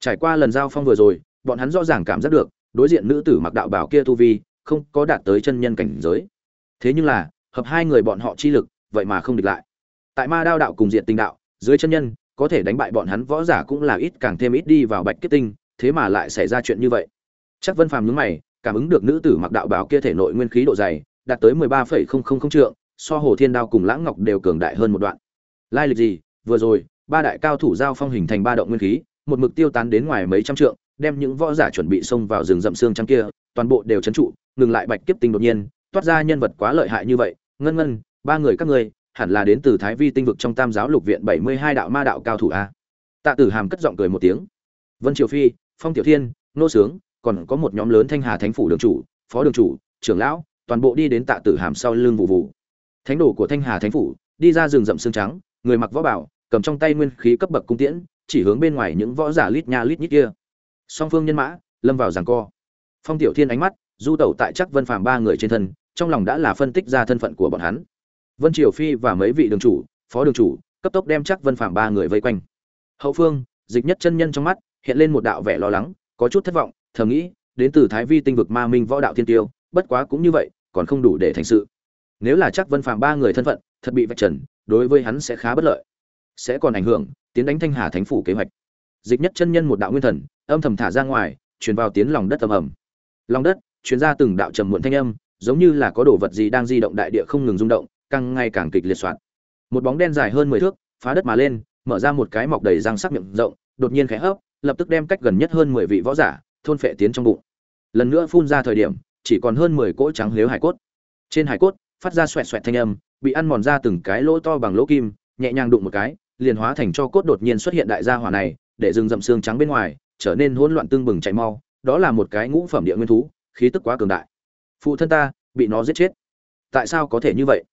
Trải qua lần giao phong vừa rồi, bọn hắn rõ ràng cảm giác được đối diện nữ tử mặc đạo bảo kia tu vi, không có đạt tới chân nhân cảnh giới. Thế nhưng là, hợp hai người bọn họ chi lực, vậy mà không địch lại. Tại ma đao đạo cùng diện tinh đạo, dưới chân nhân, có thể đánh bại bọn hắn võ giả cũng là ít càng thêm ít đi vào bạch kết tinh, thế mà lại xảy ra chuyện như vậy. Chắc vân phàm nhướng mày, cảm ứng được nữ tử mặc đạo bảo kia thể nội nguyên khí độ dày, đạt tới mười ba phẩy không không không trượng, so hồ thiên đao cùng lãng ngọc đều cường đại hơn một đoạn. Lai lịch gì? Vừa rồi, ba đại cao thủ giao phong hình thành ba động nguyên khí, một mực tiêu tán đến ngoài mấy trăm trượng đem những võ giả chuẩn bị xông vào rừng rậm xương trắng kia, toàn bộ đều trấn trụ, ngừng lại bạch kiếp tinh đột nhiên, toát ra nhân vật quá lợi hại như vậy. Ngân ngân, ba người các ngươi, hẳn là đến từ thái vi tinh vực trong tam giáo lục viện bảy mươi hai đạo ma đạo cao thủ a. Tạ tử hàm cất giọng cười một tiếng. Vân triều phi, phong tiểu thiên, nô sướng, còn có một nhóm lớn thanh hà thánh phủ đường chủ, phó đường chủ, trưởng lão, toàn bộ đi đến tạ tử hàm sau lưng vụ vụ. Thánh đồ của thanh hà thánh phủ, đi ra rừng rậm xương trắng, người mặc võ bảo, cầm trong tay nguyên khí cấp bậc cung tiễn, chỉ hướng bên ngoài những võ giả lít nha lít nhít kia song phương nhân mã, lâm vào giằng co. Phong tiểu thiên ánh mắt, du tẩu tại chắc vân phàm ba người trên thân, trong lòng đã là phân tích ra thân phận của bọn hắn. Vân triều phi và mấy vị đường chủ, phó đường chủ, cấp tốc đem chắc vân phàm ba người vây quanh. Hậu phương, dịch nhất chân nhân trong mắt, hiện lên một đạo vẻ lo lắng, có chút thất vọng, thầm nghĩ, đến từ thái vi tinh vực ma minh võ đạo thiên tiêu, bất quá cũng như vậy, còn không đủ để thành sự. Nếu là chắc vân phàm ba người thân phận, thật bị vạch trần, đối với hắn sẽ khá bất lợi. Sẽ còn ảnh hưởng, tiến đánh thanh hà thánh phủ kế hoạch. Dịch nhất chân nhân một đạo nguyên thần âm thầm thả ra ngoài, truyền vào tiến lòng đất âm ầm. Lòng đất truyền ra từng đạo trầm muộn thanh âm, giống như là có đồ vật gì đang di động đại địa không ngừng rung động, càng ngày càng kịch liệt soạn một bóng đen dài hơn mười thước, phá đất mà lên, mở ra một cái mọc đầy răng sắc miệng rộng, đột nhiên khẽ hấp, lập tức đem cách gần nhất hơn mười vị võ giả thôn phệ tiến trong bụng. Lần nữa phun ra thời điểm, chỉ còn hơn mười cỗ trắng lếu hải cốt. Trên hải cốt, phát ra xoẹt xoẹt thanh âm, bị ăn mòn ra từng cái lỗ to bằng lỗ kim, nhẹ nhàng đụng một cái, liền hóa thành cho cốt đột nhiên xuất hiện đại gia hỏa này, để rừng rậm xương trắng bên ngoài trở nên hỗn loạn tương bừng chạy mau, đó là một cái ngũ phẩm địa nguyên thú, khí tức quá cường đại. Phụ thân ta, bị nó giết chết. Tại sao có thể như vậy?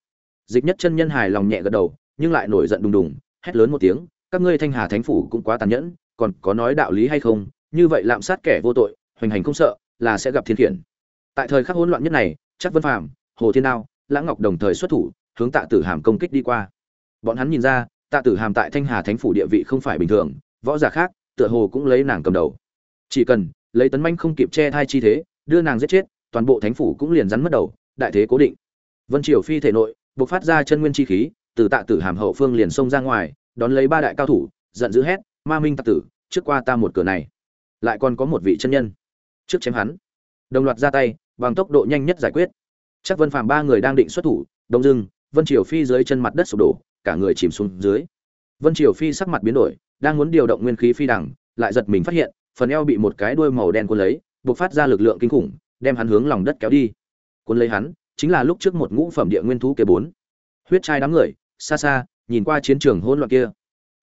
Dịch nhất chân nhân hài lòng nhẹ gật đầu, nhưng lại nổi giận đùng đùng, hét lớn một tiếng, các ngươi thanh hà thánh phủ cũng quá tàn nhẫn, còn có nói đạo lý hay không? Như vậy lạm sát kẻ vô tội, hoành hành không sợ, là sẽ gặp thiên khiển. Tại thời khắc hỗn loạn nhất này, chắc vân phàm, hồ thiên đao, lãng ngọc đồng thời xuất thủ, hướng tạ tử hàm công kích đi qua. Bọn hắn nhìn ra, tạ tử hàm tại thanh hà thánh phủ địa vị không phải bình thường, võ giả khác tựa hồ cũng lấy nàng cầm đầu. Chỉ cần, lấy tấn manh không kịp che thai chi thế, đưa nàng giết chết, toàn bộ thánh phủ cũng liền rắn mất đầu, đại thế cố định. Vân triều phi thể nội, bộc phát ra chân nguyên chi khí, từ tạ tử hàm hậu phương liền xông ra ngoài, đón lấy ba đại cao thủ, giận dữ hét, ma minh tạ tử, trước qua ta một cửa này. Lại còn có một vị chân nhân. Trước chém hắn. Đồng loạt ra tay, bằng tốc độ nhanh nhất giải quyết. Chắc vân phàm ba người đang định xuất thủ, đông dưng, vân triều phi dưới chân mặt đất sụp đổ, cả người chìm xuống dưới. Vân triều phi sắc mặt biến đổi đang muốn điều động nguyên khí phi đằng lại giật mình phát hiện, phần eo bị một cái đuôi màu đen cuốn lấy, buộc phát ra lực lượng kinh khủng, đem hắn hướng lòng đất kéo đi. Cuốn lấy hắn, chính là lúc trước một ngũ phẩm địa nguyên thú kế bốn. Huyết trai đám người, xa xa, nhìn qua chiến trường hỗn loạn kia.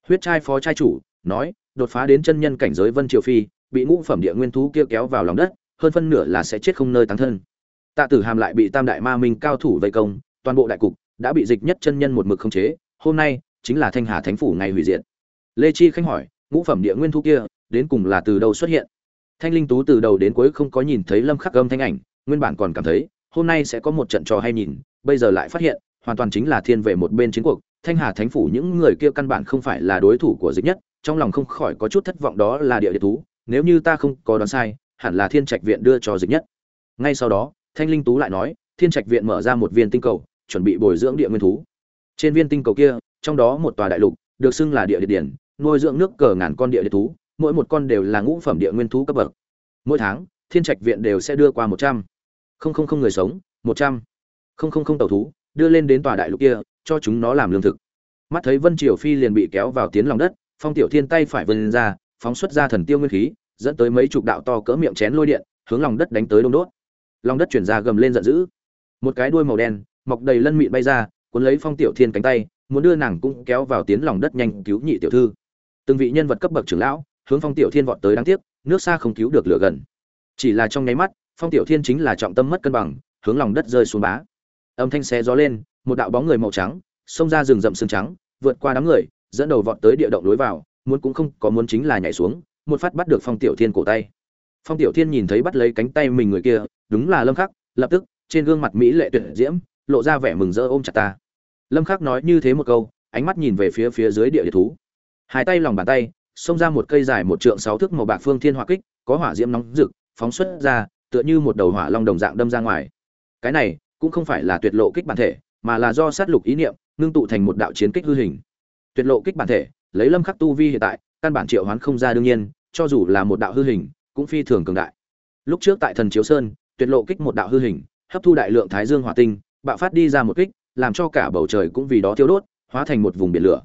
Huyết trai phó trai chủ, nói, đột phá đến chân nhân cảnh giới vân triều phi, bị ngũ phẩm địa nguyên thú kia kéo vào lòng đất, hơn phân nửa là sẽ chết không nơi táng thân. Tạ tử hàm lại bị tam đại ma minh cao thủ vây công, toàn bộ đại cục đã bị dịch nhất chân nhân một mực khống chế, hôm nay chính là thanh hà thánh phủ ngày hủy diệt lê chi khanh hỏi, ngũ phẩm địa nguyên thú kia, đến cùng là từ đâu xuất hiện? Thanh linh tú từ đầu đến cuối không có nhìn thấy lâm khắc âm thanh ảnh, nguyên bản còn cảm thấy, hôm nay sẽ có một trận trò hay nhìn, bây giờ lại phát hiện, hoàn toàn chính là thiên về một bên chiến cuộc. Thanh hà thánh phủ những người kia căn bản không phải là đối thủ của dịch nhất, trong lòng không khỏi có chút thất vọng đó là địa địa thú, nếu như ta không có đoán sai, hẳn là thiên trạch viện đưa cho dịch nhất. Ngay sau đó, thanh linh tú lại nói, thiên trạch viện mở ra một viên tinh cầu, chuẩn bị bồi dưỡng địa nguyên thú. Trên viên tinh cầu kia, trong đó một tòa đại lục, được xưng là địa địa điển nuôi dưỡng nước cờ ngàn con địa địa thú, mỗi một con đều là ngũ phẩm địa nguyên thú cấp bậc. Mỗi tháng, thiên trạch viện đều sẽ đưa qua một trăm. Không không không người sống, một trăm. Không không không tàu thú, đưa lên đến tòa đại lục kia, cho chúng nó làm lương thực. Mắt thấy vân triều phi liền bị kéo vào tiến lòng đất, phong tiểu thiên tay phải vươn ra, phóng xuất ra thần tiêu nguyên khí, dẫn tới mấy chục đạo to cỡ miệng chén lôi điện, hướng lòng đất đánh tới đông đốt. Lòng đất chuyển ra gầm lên giận dữ. Một cái đuôi màu đen, mọc đầy lân mịn bay ra, cuốn lấy phong tiểu thiên cánh tay, muốn đưa nàng cũng kéo vào tiến lòng đất nhanh cứu nhị tiểu thư từng vị nhân vật cấp bậc trưởng lão, hướng phong tiểu thiên vọt tới đáng tiếc, nước xa không cứu được lửa gần. Chỉ là trong nháy mắt, phong tiểu thiên chính là trọng tâm mất cân bằng, hướng lòng đất rơi xuống bá. Âm thanh xé gió lên, một đạo bóng người màu trắng, xông ra rừng rậm xương trắng, vượt qua đám người, dẫn đầu vọt tới địa động lối vào, muốn cũng không có muốn chính là nhảy xuống, một phát bắt được phong tiểu thiên cổ tay. Phong tiểu thiên nhìn thấy bắt lấy cánh tay mình người kia, đúng là lâm khắc, lập tức, trên gương mặt mỹ lệ tuyệt diễm, lộ ra vẻ mừng rỡ ôm chặt ta. Lâm khắc nói như thế một câu, ánh mắt nhìn về phía phía dưới địa địa thú hai tay lòng bàn tay, xông ra một cây dài một trượng sáu thước màu bạc phương thiên hỏa kích, có hỏa diễm nóng rực, phóng xuất ra, tựa như một đầu hỏa long đồng dạng đâm ra ngoài. Cái này cũng không phải là tuyệt lộ kích bản thể, mà là do sát lục ý niệm, ngưng tụ thành một đạo chiến kích hư hình. Tuyệt lộ kích bản thể, lấy lâm khắc tu vi hiện tại, căn bản triệu hoán không ra đương nhiên, cho dù là một đạo hư hình, cũng phi thường cường đại. Lúc trước tại thần chiếu sơn, tuyệt lộ kích một đạo hư hình, hấp thu đại lượng thái dương hỏa tinh, bạo phát đi ra một kích, làm cho cả bầu trời cũng vì đó thiêu đốt, hóa thành một vùng biển lửa.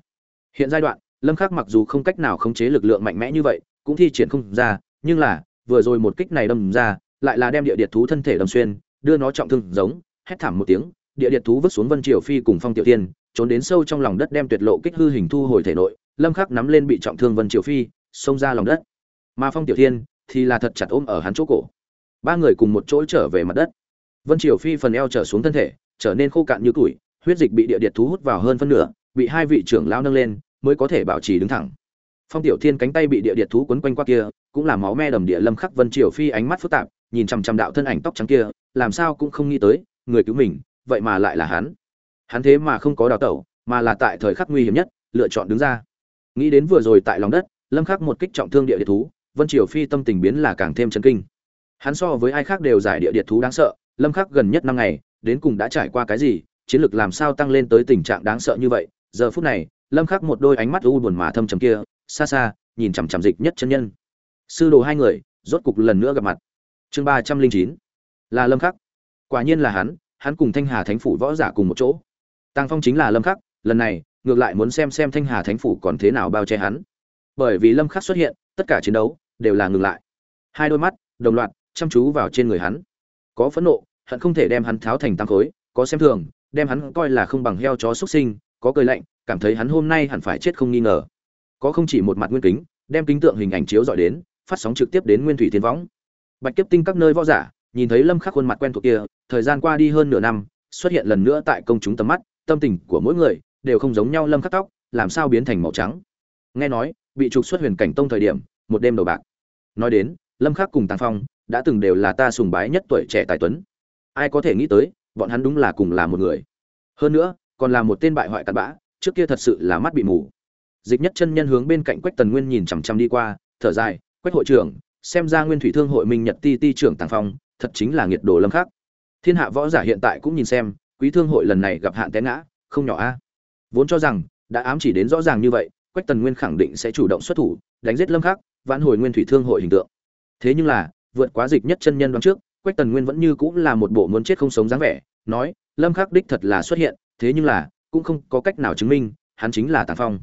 Hiện giai đoạn lâm khắc mặc dù không cách nào khống chế lực lượng mạnh mẽ như vậy, cũng thi triển không ra, nhưng là, vừa rồi một kích này đâm ra, lại là đem địa điệt thú thân thể đâm xuyên, đưa nó trọng thương giống, hét thảm một tiếng, địa điệt thú vứt xuống vân triều phi cùng phong tiểu tiên, trốn đến sâu trong lòng đất đem tuyệt lộ kích hư hình thu hồi thể nội, lâm khắc nắm lên bị trọng thương vân triều phi, xông ra lòng đất. Mà phong tiểu thiên thì là thật chặt ôm ở hắn chỗ cổ. Ba người cùng một chỗ trở về mặt đất. Vân triều phi phần eo trở xuống thân thể, trở nên khô cạn như củi, huyết dịch bị địa điệt thú hút vào hơn phân nửa, bị hai vị trưởng lao nâng lên mới có thể bảo trì đứng thẳng. Phong tiểu thiên cánh tay bị địa điệt thú quấn quanh qua kia, cũng là máu me đầm địa lâm khắc vân triều phi ánh mắt phức tạp, nhìn chằm chằm đạo thân ảnh tóc trắng kia, làm sao cũng không nghĩ tới, người cứu mình, vậy mà lại là hắn. Hắn thế mà không có đào tẩu, mà là tại thời khắc nguy hiểm nhất, lựa chọn đứng ra. Nghĩ đến vừa rồi tại lòng đất, lâm khắc một kích trọng thương địa địa thú, vân triều phi tâm tình biến là càng thêm chấn kinh. Hắn so với ai khác đều giải địa địa thú đáng sợ, lâm khắc gần nhất năm ngày, đến cùng đã trải qua cái gì, chiến lược làm sao tăng lên tới tình trạng đáng sợ như vậy, giờ phút này lâm khắc một đôi ánh mắt u buồn mà thâm trầm kia, xa xa, nhìn chằm chằm dịch nhất chân nhân. Sư đồ hai người, rốt cục lần nữa gặp mặt. Chương ba trăm linh chín, là lâm khắc. Quả nhiên là hắn hắn cùng thanh hà thánh phủ võ giả cùng một chỗ. Tăng phong chính là lâm khắc, lần này, ngược lại muốn xem xem thanh hà thánh phủ còn thế nào bao che hắn. Bởi vì lâm khắc xuất hiện, tất cả chiến đấu, đều là ngừng lại. Hai đôi mắt, đồng loạt, chăm chú vào trên người hắn. Có phẫn nộ, hận không thể đem hắn tháo thành tăng khối, có xem thường, đem hắn coi là không bằng heo chó xuất sinh có cười lạnh, cảm thấy hắn hôm nay hẳn phải chết không nghi ngờ. Có không chỉ một mặt nguyên kính, đem kính tượng hình ảnh chiếu dọi đến, phát sóng trực tiếp đến nguyên thủy thiên võng. Bạch kiếp tinh các nơi võ giả, nhìn thấy lâm khắc khuôn mặt quen thuộc kia, thời gian qua đi hơn nửa năm, xuất hiện lần nữa tại công chúng tầm mắt, tâm tình của mỗi người đều không giống nhau lâm khắc tóc, làm sao biến thành màu trắng. Nghe nói, bị trục xuất huyền cảnh tông thời điểm, một đêm đầu bạc. Nói đến, lâm khắc cùng tàng phong đã từng đều là ta sùng bái nhất tuổi trẻ tài tuấn. Ai có thể nghĩ tới, bọn hắn đúng là cùng là một người. Hơn nữa còn là một tên bại hoại cặn bã, trước kia thật sự là mắt bị mù. Dịch nhất chân nhân hướng bên cạnh quách tần nguyên nhìn chằm chằm đi qua, thở dài, quách hội trưởng, xem ra nguyên thủy thương hội minh nhật ti ti trưởng tàng phong, thật chính là nghiệt đồ lâm khắc. Thiên hạ võ giả hiện tại cũng nhìn xem, quý thương hội lần này gặp hạn té ngã, không nhỏ a. Vốn cho rằng, đã ám chỉ đến rõ ràng như vậy, quách tần nguyên khẳng định sẽ chủ động xuất thủ, đánh giết lâm khắc, vãn hồi nguyên thủy thương hội hình tượng. Thế nhưng là, vượt quá dịch nhất chân nhân đoán trước, quách tần nguyên vẫn như cũng là một bộ muốn chết không sống dáng vẻ, nói, lâm khắc đích thật là xuất hiện thế nhưng là, cũng không có cách nào chứng minh, hắn chính là tàng phong.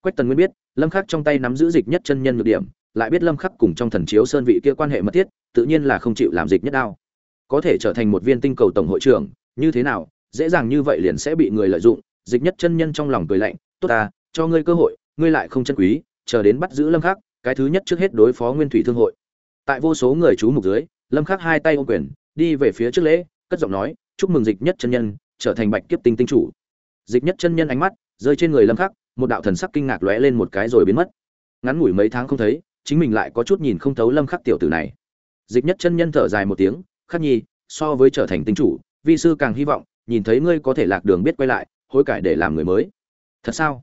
Quách tần nguyên biết, lâm khắc trong tay nắm giữ dịch nhất chân nhân nhược điểm, lại biết lâm khắc cùng trong thần chiếu sơn vị kia quan hệ mật thiết, tự nhiên là không chịu làm dịch nhất đao. Có thể trở thành một viên tinh cầu tổng hội trưởng, như thế nào, dễ dàng như vậy liền sẽ bị người lợi dụng, dịch nhất chân nhân trong lòng cười lạnh, tốt ta, cho ngươi cơ hội, ngươi lại không chân quý, chờ đến bắt giữ lâm khắc, cái thứ nhất trước hết đối phó nguyên thủy thương hội. Tại vô số người chú mục dưới, lâm khắc hai tay ôm quyền, đi về phía trước lễ, cất giọng nói, chúc mừng dịch nhất chân nhân trở thành bạch kiếp tinh tinh chủ. Dịch nhất chân nhân ánh mắt, rơi trên người lâm khắc, một đạo thần sắc kinh ngạc lóe lên một cái rồi biến mất. Ngắn ngủi mấy tháng không thấy, chính mình lại có chút nhìn không thấu lâm khắc tiểu tử này. Dịch nhất chân nhân thở dài một tiếng, khắc nhi, so với trở thành tinh chủ, vi sư càng hy vọng, nhìn thấy ngươi có thể lạc đường biết quay lại, hối cải để làm người mới. Thật sao?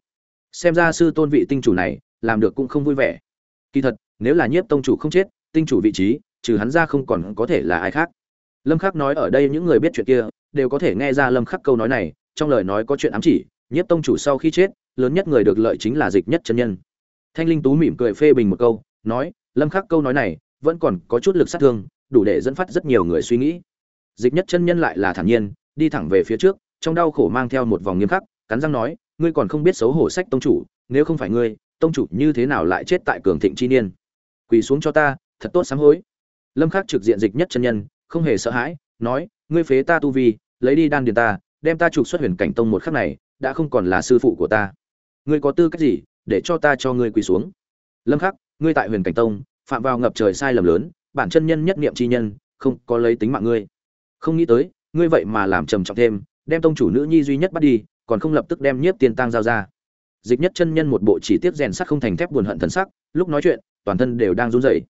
Xem ra sư tôn vị tinh chủ này, làm được cũng không vui vẻ. Kỳ thật, nếu là nhiếp tông chủ không chết, tinh chủ vị trí, trừ hắn ra không còn có thể là ai khác. Lâm khắc nói ở đây những người biết chuyện kia đều có thể nghe ra lâm khắc câu nói này, trong lời nói có chuyện ám chỉ, nhiếp tông chủ sau khi chết, lớn nhất người được lợi chính là dịch nhất chân nhân. Thanh linh tú mỉm cười phê bình một câu, nói, lâm khắc câu nói này vẫn còn có chút lực sát thương, đủ để dẫn phát rất nhiều người suy nghĩ. Dịch nhất chân nhân lại là thản nhiên, đi thẳng về phía trước, trong đau khổ mang theo một vòng nghiêm khắc, cắn răng nói, ngươi còn không biết xấu hổ sách tông chủ, nếu không phải ngươi, tông chủ như thế nào lại chết tại cường thịnh chi niên? Quỳ xuống cho ta, thật tốt sám hối. Lâm khắc trực diện dịch nhất chân nhân, không hề sợ hãi, nói ngươi phế ta tu vi, lấy đi đan điền ta, đem ta trục xuất huyền cảnh tông một khắc này, đã không còn là sư phụ của ta. Ngươi có tư cách gì để cho ta cho ngươi quỳ xuống? Lâm khắc, ngươi tại huyền cảnh tông, phạm vào ngập trời sai lầm lớn, bản chân nhân nhất niệm chi nhân, không có lấy tính mạng ngươi. Không nghĩ tới, ngươi vậy mà làm trầm trọng thêm, đem tông chủ nữ nhi duy nhất bắt đi, còn không lập tức đem nhiếp tiên tăng giao ra. Dịch nhất chân nhân một bộ chỉ tiết rèn sắt không thành thép buồn hận thần sắc, lúc nói chuyện, toàn thân đều đang run rẩy.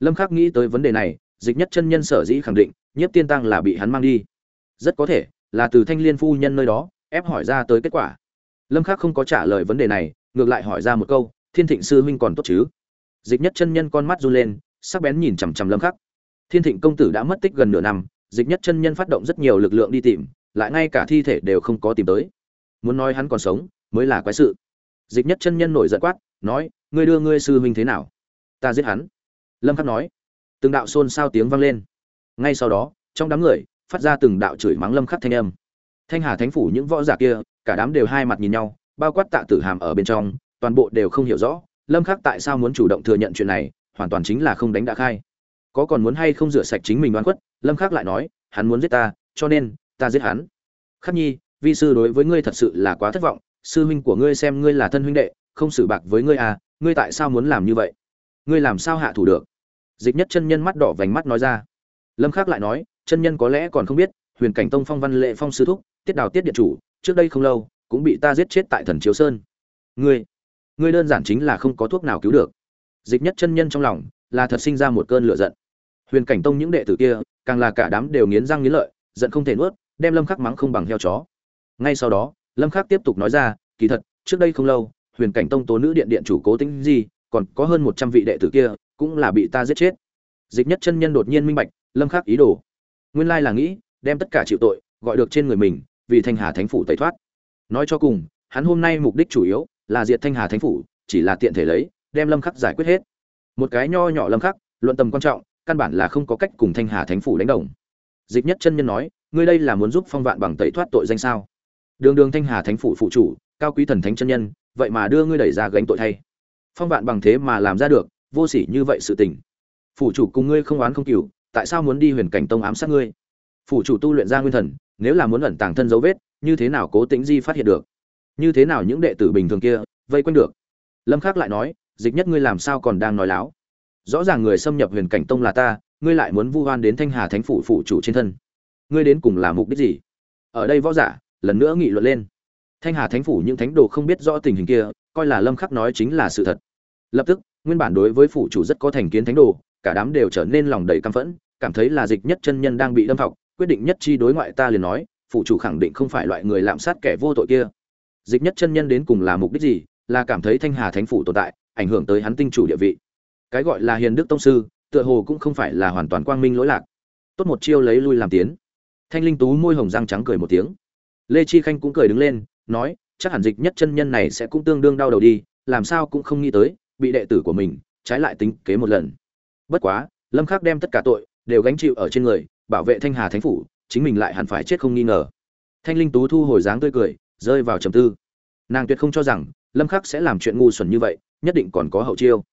Lâm khắc nghĩ tới vấn đề này dịch nhất chân nhân sở dĩ khẳng định, nhiếp tiên tăng là bị hắn mang đi. Rất có thể, là từ thanh liên phu nhân nơi đó, ép hỏi ra tới kết quả. Lâm khắc không có trả lời vấn đề này, ngược lại hỏi ra một câu, thiên thịnh sư huynh còn tốt chứ? Dịch nhất chân nhân con mắt run lên, sắc bén nhìn chằm chằm lâm khắc. Thiên thịnh công tử đã mất tích gần nửa năm, dịch nhất chân nhân phát động rất nhiều lực lượng đi tìm, lại ngay cả thi thể đều không có tìm tới. Muốn nói hắn còn sống, mới là quái sự. Dịch nhất chân nhân nổi giận quát, nói, ngươi đưa ngươi sư huynh thế nào? Ta giết hắn. Lâm khắc nói từng đạo xôn xao tiếng vang lên. Ngay sau đó, trong đám người, phát ra từng đạo chửi mắng lâm khắc thanh âm. Thanh hà thánh phủ những võ giả kia, cả đám đều hai mặt nhìn nhau, bao quát tạ tử hàm ở bên trong, toàn bộ đều không hiểu rõ, lâm khắc tại sao muốn chủ động thừa nhận chuyện này, hoàn toàn chính là không đánh đã khai. Có còn muốn hay không rửa sạch chính mình đoán quất lâm khắc lại nói, hắn muốn giết ta, cho nên, ta giết hắn. Khắc nhi, vi sư đối với ngươi thật sự là quá thất vọng, sư huynh của ngươi xem ngươi là thân huynh đệ, không xử bạc với ngươi à ngươi tại sao muốn làm như vậy? Ngươi làm sao hạ thủ được? Dịch nhất chân nhân mắt đỏ vành mắt nói ra. Lâm khắc lại nói, chân nhân có lẽ còn không biết, huyền cảnh tông phong văn lệ phong sư thúc, tiết đào tiết điện chủ, trước đây không lâu, cũng bị ta giết chết tại thần chiếu sơn. Ngươi ngươi đơn giản chính là không có thuốc nào cứu được. Dịch nhất chân nhân trong lòng, là thật sinh ra một cơn lửa giận. Huyền cảnh tông những đệ tử kia, càng là cả đám đều nghiến răng nghiến lợi, giận không thể nuốt, đem lâm khắc mắng không bằng heo chó. Ngay sau đó, lâm khắc tiếp tục nói ra, kỳ thật, trước đây không lâu, huyền cảnh tông tố nữ điện điện chủ cố tính gì còn có hơn 100 vị đệ tử kia cũng là bị ta giết chết. Dịch nhất chân nhân đột nhiên minh bạch, lâm khắc ý đồ. Nguyên lai là nghĩ, đem tất cả chịu tội, gọi được trên người mình, vì thanh hà thánh phủ tẩy thoát. Nói cho cùng, hắn hôm nay mục đích chủ yếu là diệt thanh hà thánh phủ, chỉ là tiện thể lấy, đem lâm khắc giải quyết hết. Một cái nho nhỏ lâm khắc, luận tầm quan trọng, căn bản là không có cách cùng thanh hà thánh phủ đánh đồng. Dịch nhất chân nhân nói, ngươi đây là muốn giúp phong vạn bằng tẩy thoát tội danh sao? Đường đường thanh hà thánh phủ phụ chủ, cao quý thần thánh chân nhân, vậy mà đưa ngươi đẩy ra gánh tội thay. Phong vạn bằng thế mà làm ra được vô sỉ như vậy sự tình. Phủ chủ cùng ngươi không oán không cừu, tại sao muốn đi huyền cảnh tông ám sát ngươi? Phủ chủ tu luyện ra nguyên thần, nếu là muốn ẩn tàng thân dấu vết, như thế nào cố tĩnh di phát hiện được? Như thế nào những đệ tử bình thường kia, vây quanh được? Lâm khắc lại nói, dịch nhất ngươi làm sao còn đang nói láo? Rõ ràng người xâm nhập huyền cảnh tông là ta, ngươi lại muốn vu oan đến thanh hà thánh phủ phủ chủ trên thân. Ngươi đến cùng là mục đích gì? Ở đây võ giả, lần nữa nghị luận lên. Thanh hà thánh phủ những thánh đồ không biết rõ tình hình kia, coi là lâm khắc nói chính là sự thật. Lập tức nguyên bản đối với phủ chủ rất có thành kiến thánh đồ, cả đám đều trở nên lòng đầy căm phẫn, cảm thấy là dịch nhất chân nhân đang bị đâm thọc, quyết định nhất chi đối ngoại ta liền nói, phủ chủ khẳng định không phải loại người lạm sát kẻ vô tội kia. Dịch nhất chân nhân đến cùng là mục đích gì? Là cảm thấy thanh hà thánh phủ tồn tại, ảnh hưởng tới hắn tinh chủ địa vị. Cái gọi là hiền đức tông sư, tựa hồ cũng không phải là hoàn toàn quang minh lỗi lạc. Tốt một chiêu lấy lui làm tiến. Thanh linh tú môi hồng răng trắng cười một tiếng. Lê chi khanh cũng cười đứng lên, nói, chắc hẳn dịch nhất chân nhân này sẽ cũng tương đương đau đầu đi, làm sao cũng không nghĩ tới bị đệ tử của mình trái lại tính kế một lần. Bất quá, lâm khắc đem tất cả tội đều gánh chịu ở trên người, bảo vệ thanh hà thánh phủ, chính mình lại hẳn phải chết không nghi ngờ. Thanh linh tú thu hồi dáng tươi cười, rơi vào trầm tư. Nàng tuyệt không cho rằng lâm khắc sẽ làm chuyện ngu xuẩn như vậy, nhất định còn có hậu chiêu.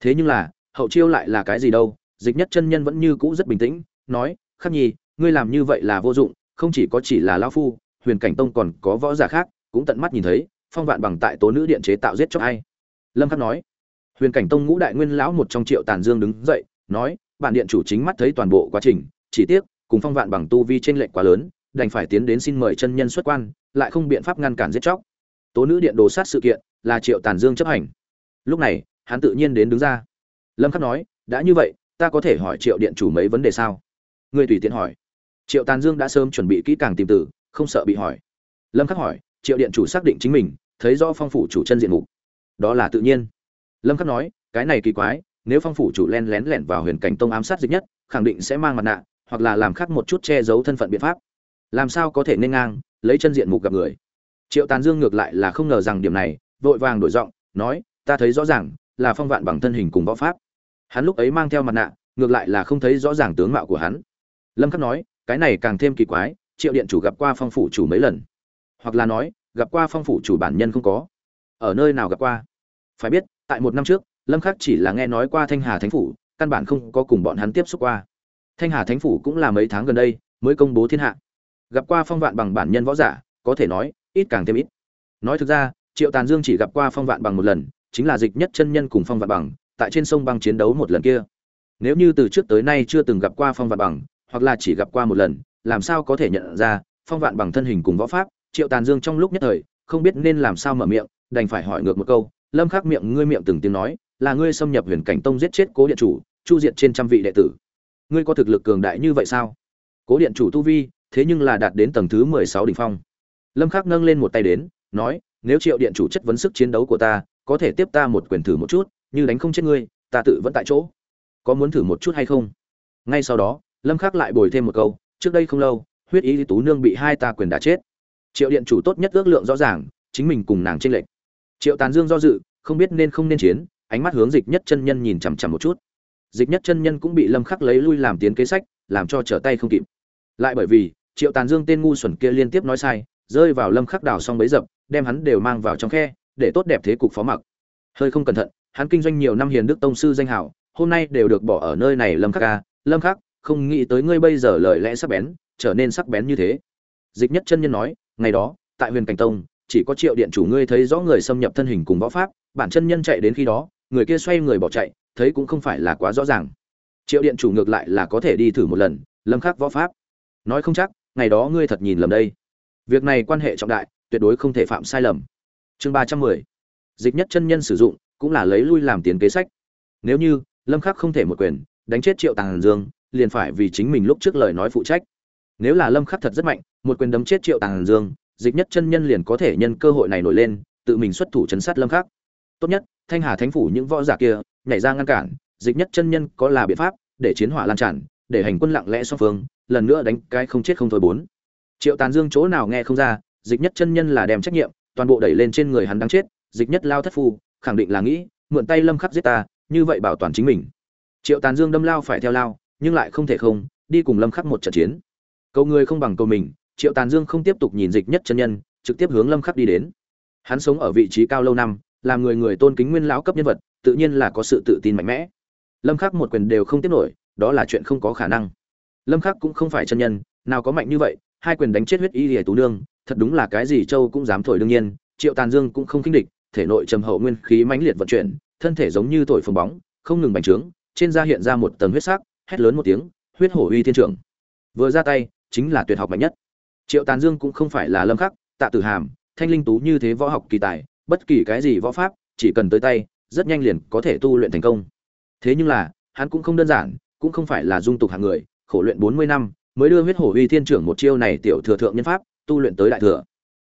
Thế nhưng là, hậu chiêu lại là cái gì đâu, dịch nhất chân nhân vẫn như cũ rất bình tĩnh, nói, khắc nhi, ngươi làm như vậy là vô dụng, không chỉ có chỉ là lão phu, huyền cảnh tông còn có võ giả khác, cũng tận mắt nhìn thấy, phong vạn bằng tại tố nữ điện chế tạo giết chóc ai. Lâm khắc nói huyền cảnh tông ngũ đại nguyên lão một trong triệu tàn dương đứng dậy, nói, bản điện chủ chính mắt thấy toàn bộ quá trình, chỉ tiếc, cùng phong vạn bằng tu vi trên lệnh quá lớn, đành phải tiến đến xin mời chân nhân xuất quan, lại không biện pháp ngăn cản giết chóc. Tố nữ điện đồ sát sự kiện là triệu tàn dương chấp hành. Lúc này, hắn tự nhiên đến đứng ra. Lâm khắc nói, đã như vậy, ta có thể hỏi triệu điện chủ mấy vấn đề sao? Ngươi tùy tiện hỏi. Triệu tàn dương đã sớm chuẩn bị kỹ càng tìm tử không sợ bị hỏi. Lâm khắc hỏi, triệu điện chủ xác định chính mình, thấy rõ phong phủ chủ chân diện mục. Đó là tự nhiên lâm khắc nói, cái này kỳ quái, nếu phong phủ chủ len lén lẻn vào huyền cảnh tông ám sát dịch nhất, khẳng định sẽ mang mặt nạ, hoặc là làm khác một chút che giấu thân phận biện pháp. Làm sao có thể nên ngang, lấy chân diện mục gặp người? Triệu tàn dương ngược lại là không ngờ rằng điểm này, vội vàng đổi giọng, nói, ta thấy rõ ràng, là phong vạn bằng thân hình cùng võ pháp. Hắn lúc ấy mang theo mặt nạ, ngược lại là không thấy rõ ràng tướng mạo của hắn. Lâm khắc nói, cái này càng thêm kỳ quái, triệu điện chủ gặp qua phong phủ chủ mấy lần? Hoặc là nói, gặp qua phong phủ chủ bản nhân không có? Ở nơi nào gặp qua? Phải biết tại một năm trước, lâm khắc chỉ là nghe nói qua thanh hà thánh phủ, căn bản không có cùng bọn hắn tiếp xúc qua. Thanh hà thánh phủ cũng là mấy tháng gần đây mới công bố thiên hạ. Gặp qua phong vạn bằng bản nhân võ giả, có thể nói, ít càng thêm ít. Nói thực ra, triệu tàn dương chỉ gặp qua phong vạn bằng một lần, chính là dịch nhất chân nhân cùng phong vạn bằng, tại trên sông băng chiến đấu một lần kia. Nếu như từ trước tới nay chưa từng gặp qua phong vạn bằng, hoặc là chỉ gặp qua một lần, làm sao có thể nhận ra, phong vạn bằng thân hình cùng võ pháp, triệu tàn dương trong lúc nhất thời, không biết nên làm sao mở miệng, đành phải hỏi ngược một câu lâm khắc miệng ngươi miệng từng tiếng nói, là ngươi xâm nhập huyền cảnh tông giết chết cố điện chủ, chu diệt trên trăm vị đệ tử. Ngươi có thực lực cường đại như vậy sao? Cố điện chủ tu vi, thế nhưng là đạt đến tầng thứ mười sáu đỉnh phong. Lâm khắc nâng lên một tay đến, nói, nếu triệu điện chủ chất vấn sức chiến đấu của ta, có thể tiếp ta một quyền thử một chút, như đánh không chết ngươi, ta tự vẫn tại chỗ. Có muốn thử một chút hay không? Ngay sau đó, lâm khắc lại bồi thêm một câu, trước đây không lâu, huyết ý tú nương bị hai ta quyền đã chết. Triệu điện chủ tốt nhất ước lượng rõ ràng, chính mình cùng nàng trên lệnh triệu tàn dương do dự, không biết nên không nên chiến, ánh mắt hướng dịch nhất chân nhân nhìn chằm chằm một chút. Dịch nhất chân nhân cũng bị lâm khắc lấy lui làm tiến kế sách, làm cho trở tay không kịp. Lại bởi vì, triệu tàn dương tên ngu xuẩn kia liên tiếp nói sai, rơi vào lâm khắc đào xong bấy dập, đem hắn đều mang vào trong khe, để tốt đẹp thế cục phó mặc. Hơi không cẩn thận, hắn kinh doanh nhiều năm hiền đức tông sư danh hảo hôm nay đều được bỏ ở nơi này lâm khắc ca lâm khắc, không nghĩ tới ngươi bây giờ lời lẽ sắc bén, trở nên sắc bén như thế. Dịch nhất chân nhân nói, ngày đó, tại huyền cảnh tông chỉ có triệu điện chủ ngươi thấy rõ người xâm nhập thân hình cùng võ pháp, bản chân nhân chạy đến khi đó, người kia xoay người bỏ chạy, thấy cũng không phải là quá rõ ràng. Triệu điện chủ ngược lại là có thể đi thử một lần, lâm khắc võ pháp. Nói không chắc, ngày đó ngươi thật nhìn lầm đây. Việc này quan hệ trọng đại, tuyệt đối không thể phạm sai lầm. Chương ba trăm mười. Dịch nhất chân nhân sử dụng, cũng là lấy lui làm tiền kế sách. Nếu như, lâm khắc không thể một quyền, đánh chết triệu tàng dương, liền phải vì chính mình lúc trước lời nói phụ trách. Nếu là lâm khắc thật rất mạnh, một quyền đấm chết triệu tàng dương dịch nhất chân nhân liền có thể nhân cơ hội này nổi lên, tự mình xuất thủ chấn sát lâm khắc. Tốt nhất, thanh hà thánh phủ những võ giả kia, nhảy ra ngăn cản, dịch nhất chân nhân có là biện pháp, để chiến hỏa lan tràn, để hành quân lặng lẽ song phương, lần nữa đánh cái không chết không thôi bốn. Triệu tàn dương chỗ nào nghe không ra, dịch nhất chân nhân là đem trách nhiệm, toàn bộ đẩy lên trên người hắn đang chết, dịch nhất lao thất phu, khẳng định là nghĩ, mượn tay lâm khắc giết ta, như vậy bảo toàn chính mình. Triệu tàn dương đâm lao phải theo lao, nhưng lại không thể không, đi cùng lâm khắc một trận chiến. Câu người không bằng câu mình triệu tàn dương không tiếp tục nhìn dịch nhất chân nhân, trực tiếp hướng lâm khắc đi đến. Hắn sống ở vị trí cao lâu năm làm người người tôn kính nguyên lão cấp nhân vật, tự nhiên là có sự tự tin mạnh mẽ. Lâm khắc một quyền đều không tiếp nổi, đó là chuyện không có khả năng. Lâm khắc cũng không phải chân nhân, nào có mạnh như vậy, hai quyền đánh chết huyết y lìa tú nương, thật đúng là cái gì châu cũng dám thổi đương nhiên, triệu tàn dương cũng không kinh địch, thể nội trầm hậu nguyên khí mãnh liệt vận chuyển, thân thể giống như thổi phồng bóng, không ngừng bành trướng, trên da hiện ra một tầng huyết sắc, hét lớn một tiếng, huyết hổ uy thiên trưởng. Vừa ra tay, chính là tuyệt học mạnh nhất triệu tàn dương cũng không phải là lâm khắc, tạ tử hàm, thanh linh tú như thế võ học kỳ tài, bất kỳ cái gì võ pháp, chỉ cần tới tay, rất nhanh liền có thể tu luyện thành công. Thế nhưng là, hắn cũng không đơn giản, cũng không phải là dung tục hạng người, khổ luyện 40 năm, mới đưa huyết hổ uy thiên trưởng một chiêu này tiểu thừa thượng nhân pháp, tu luyện tới đại thừa.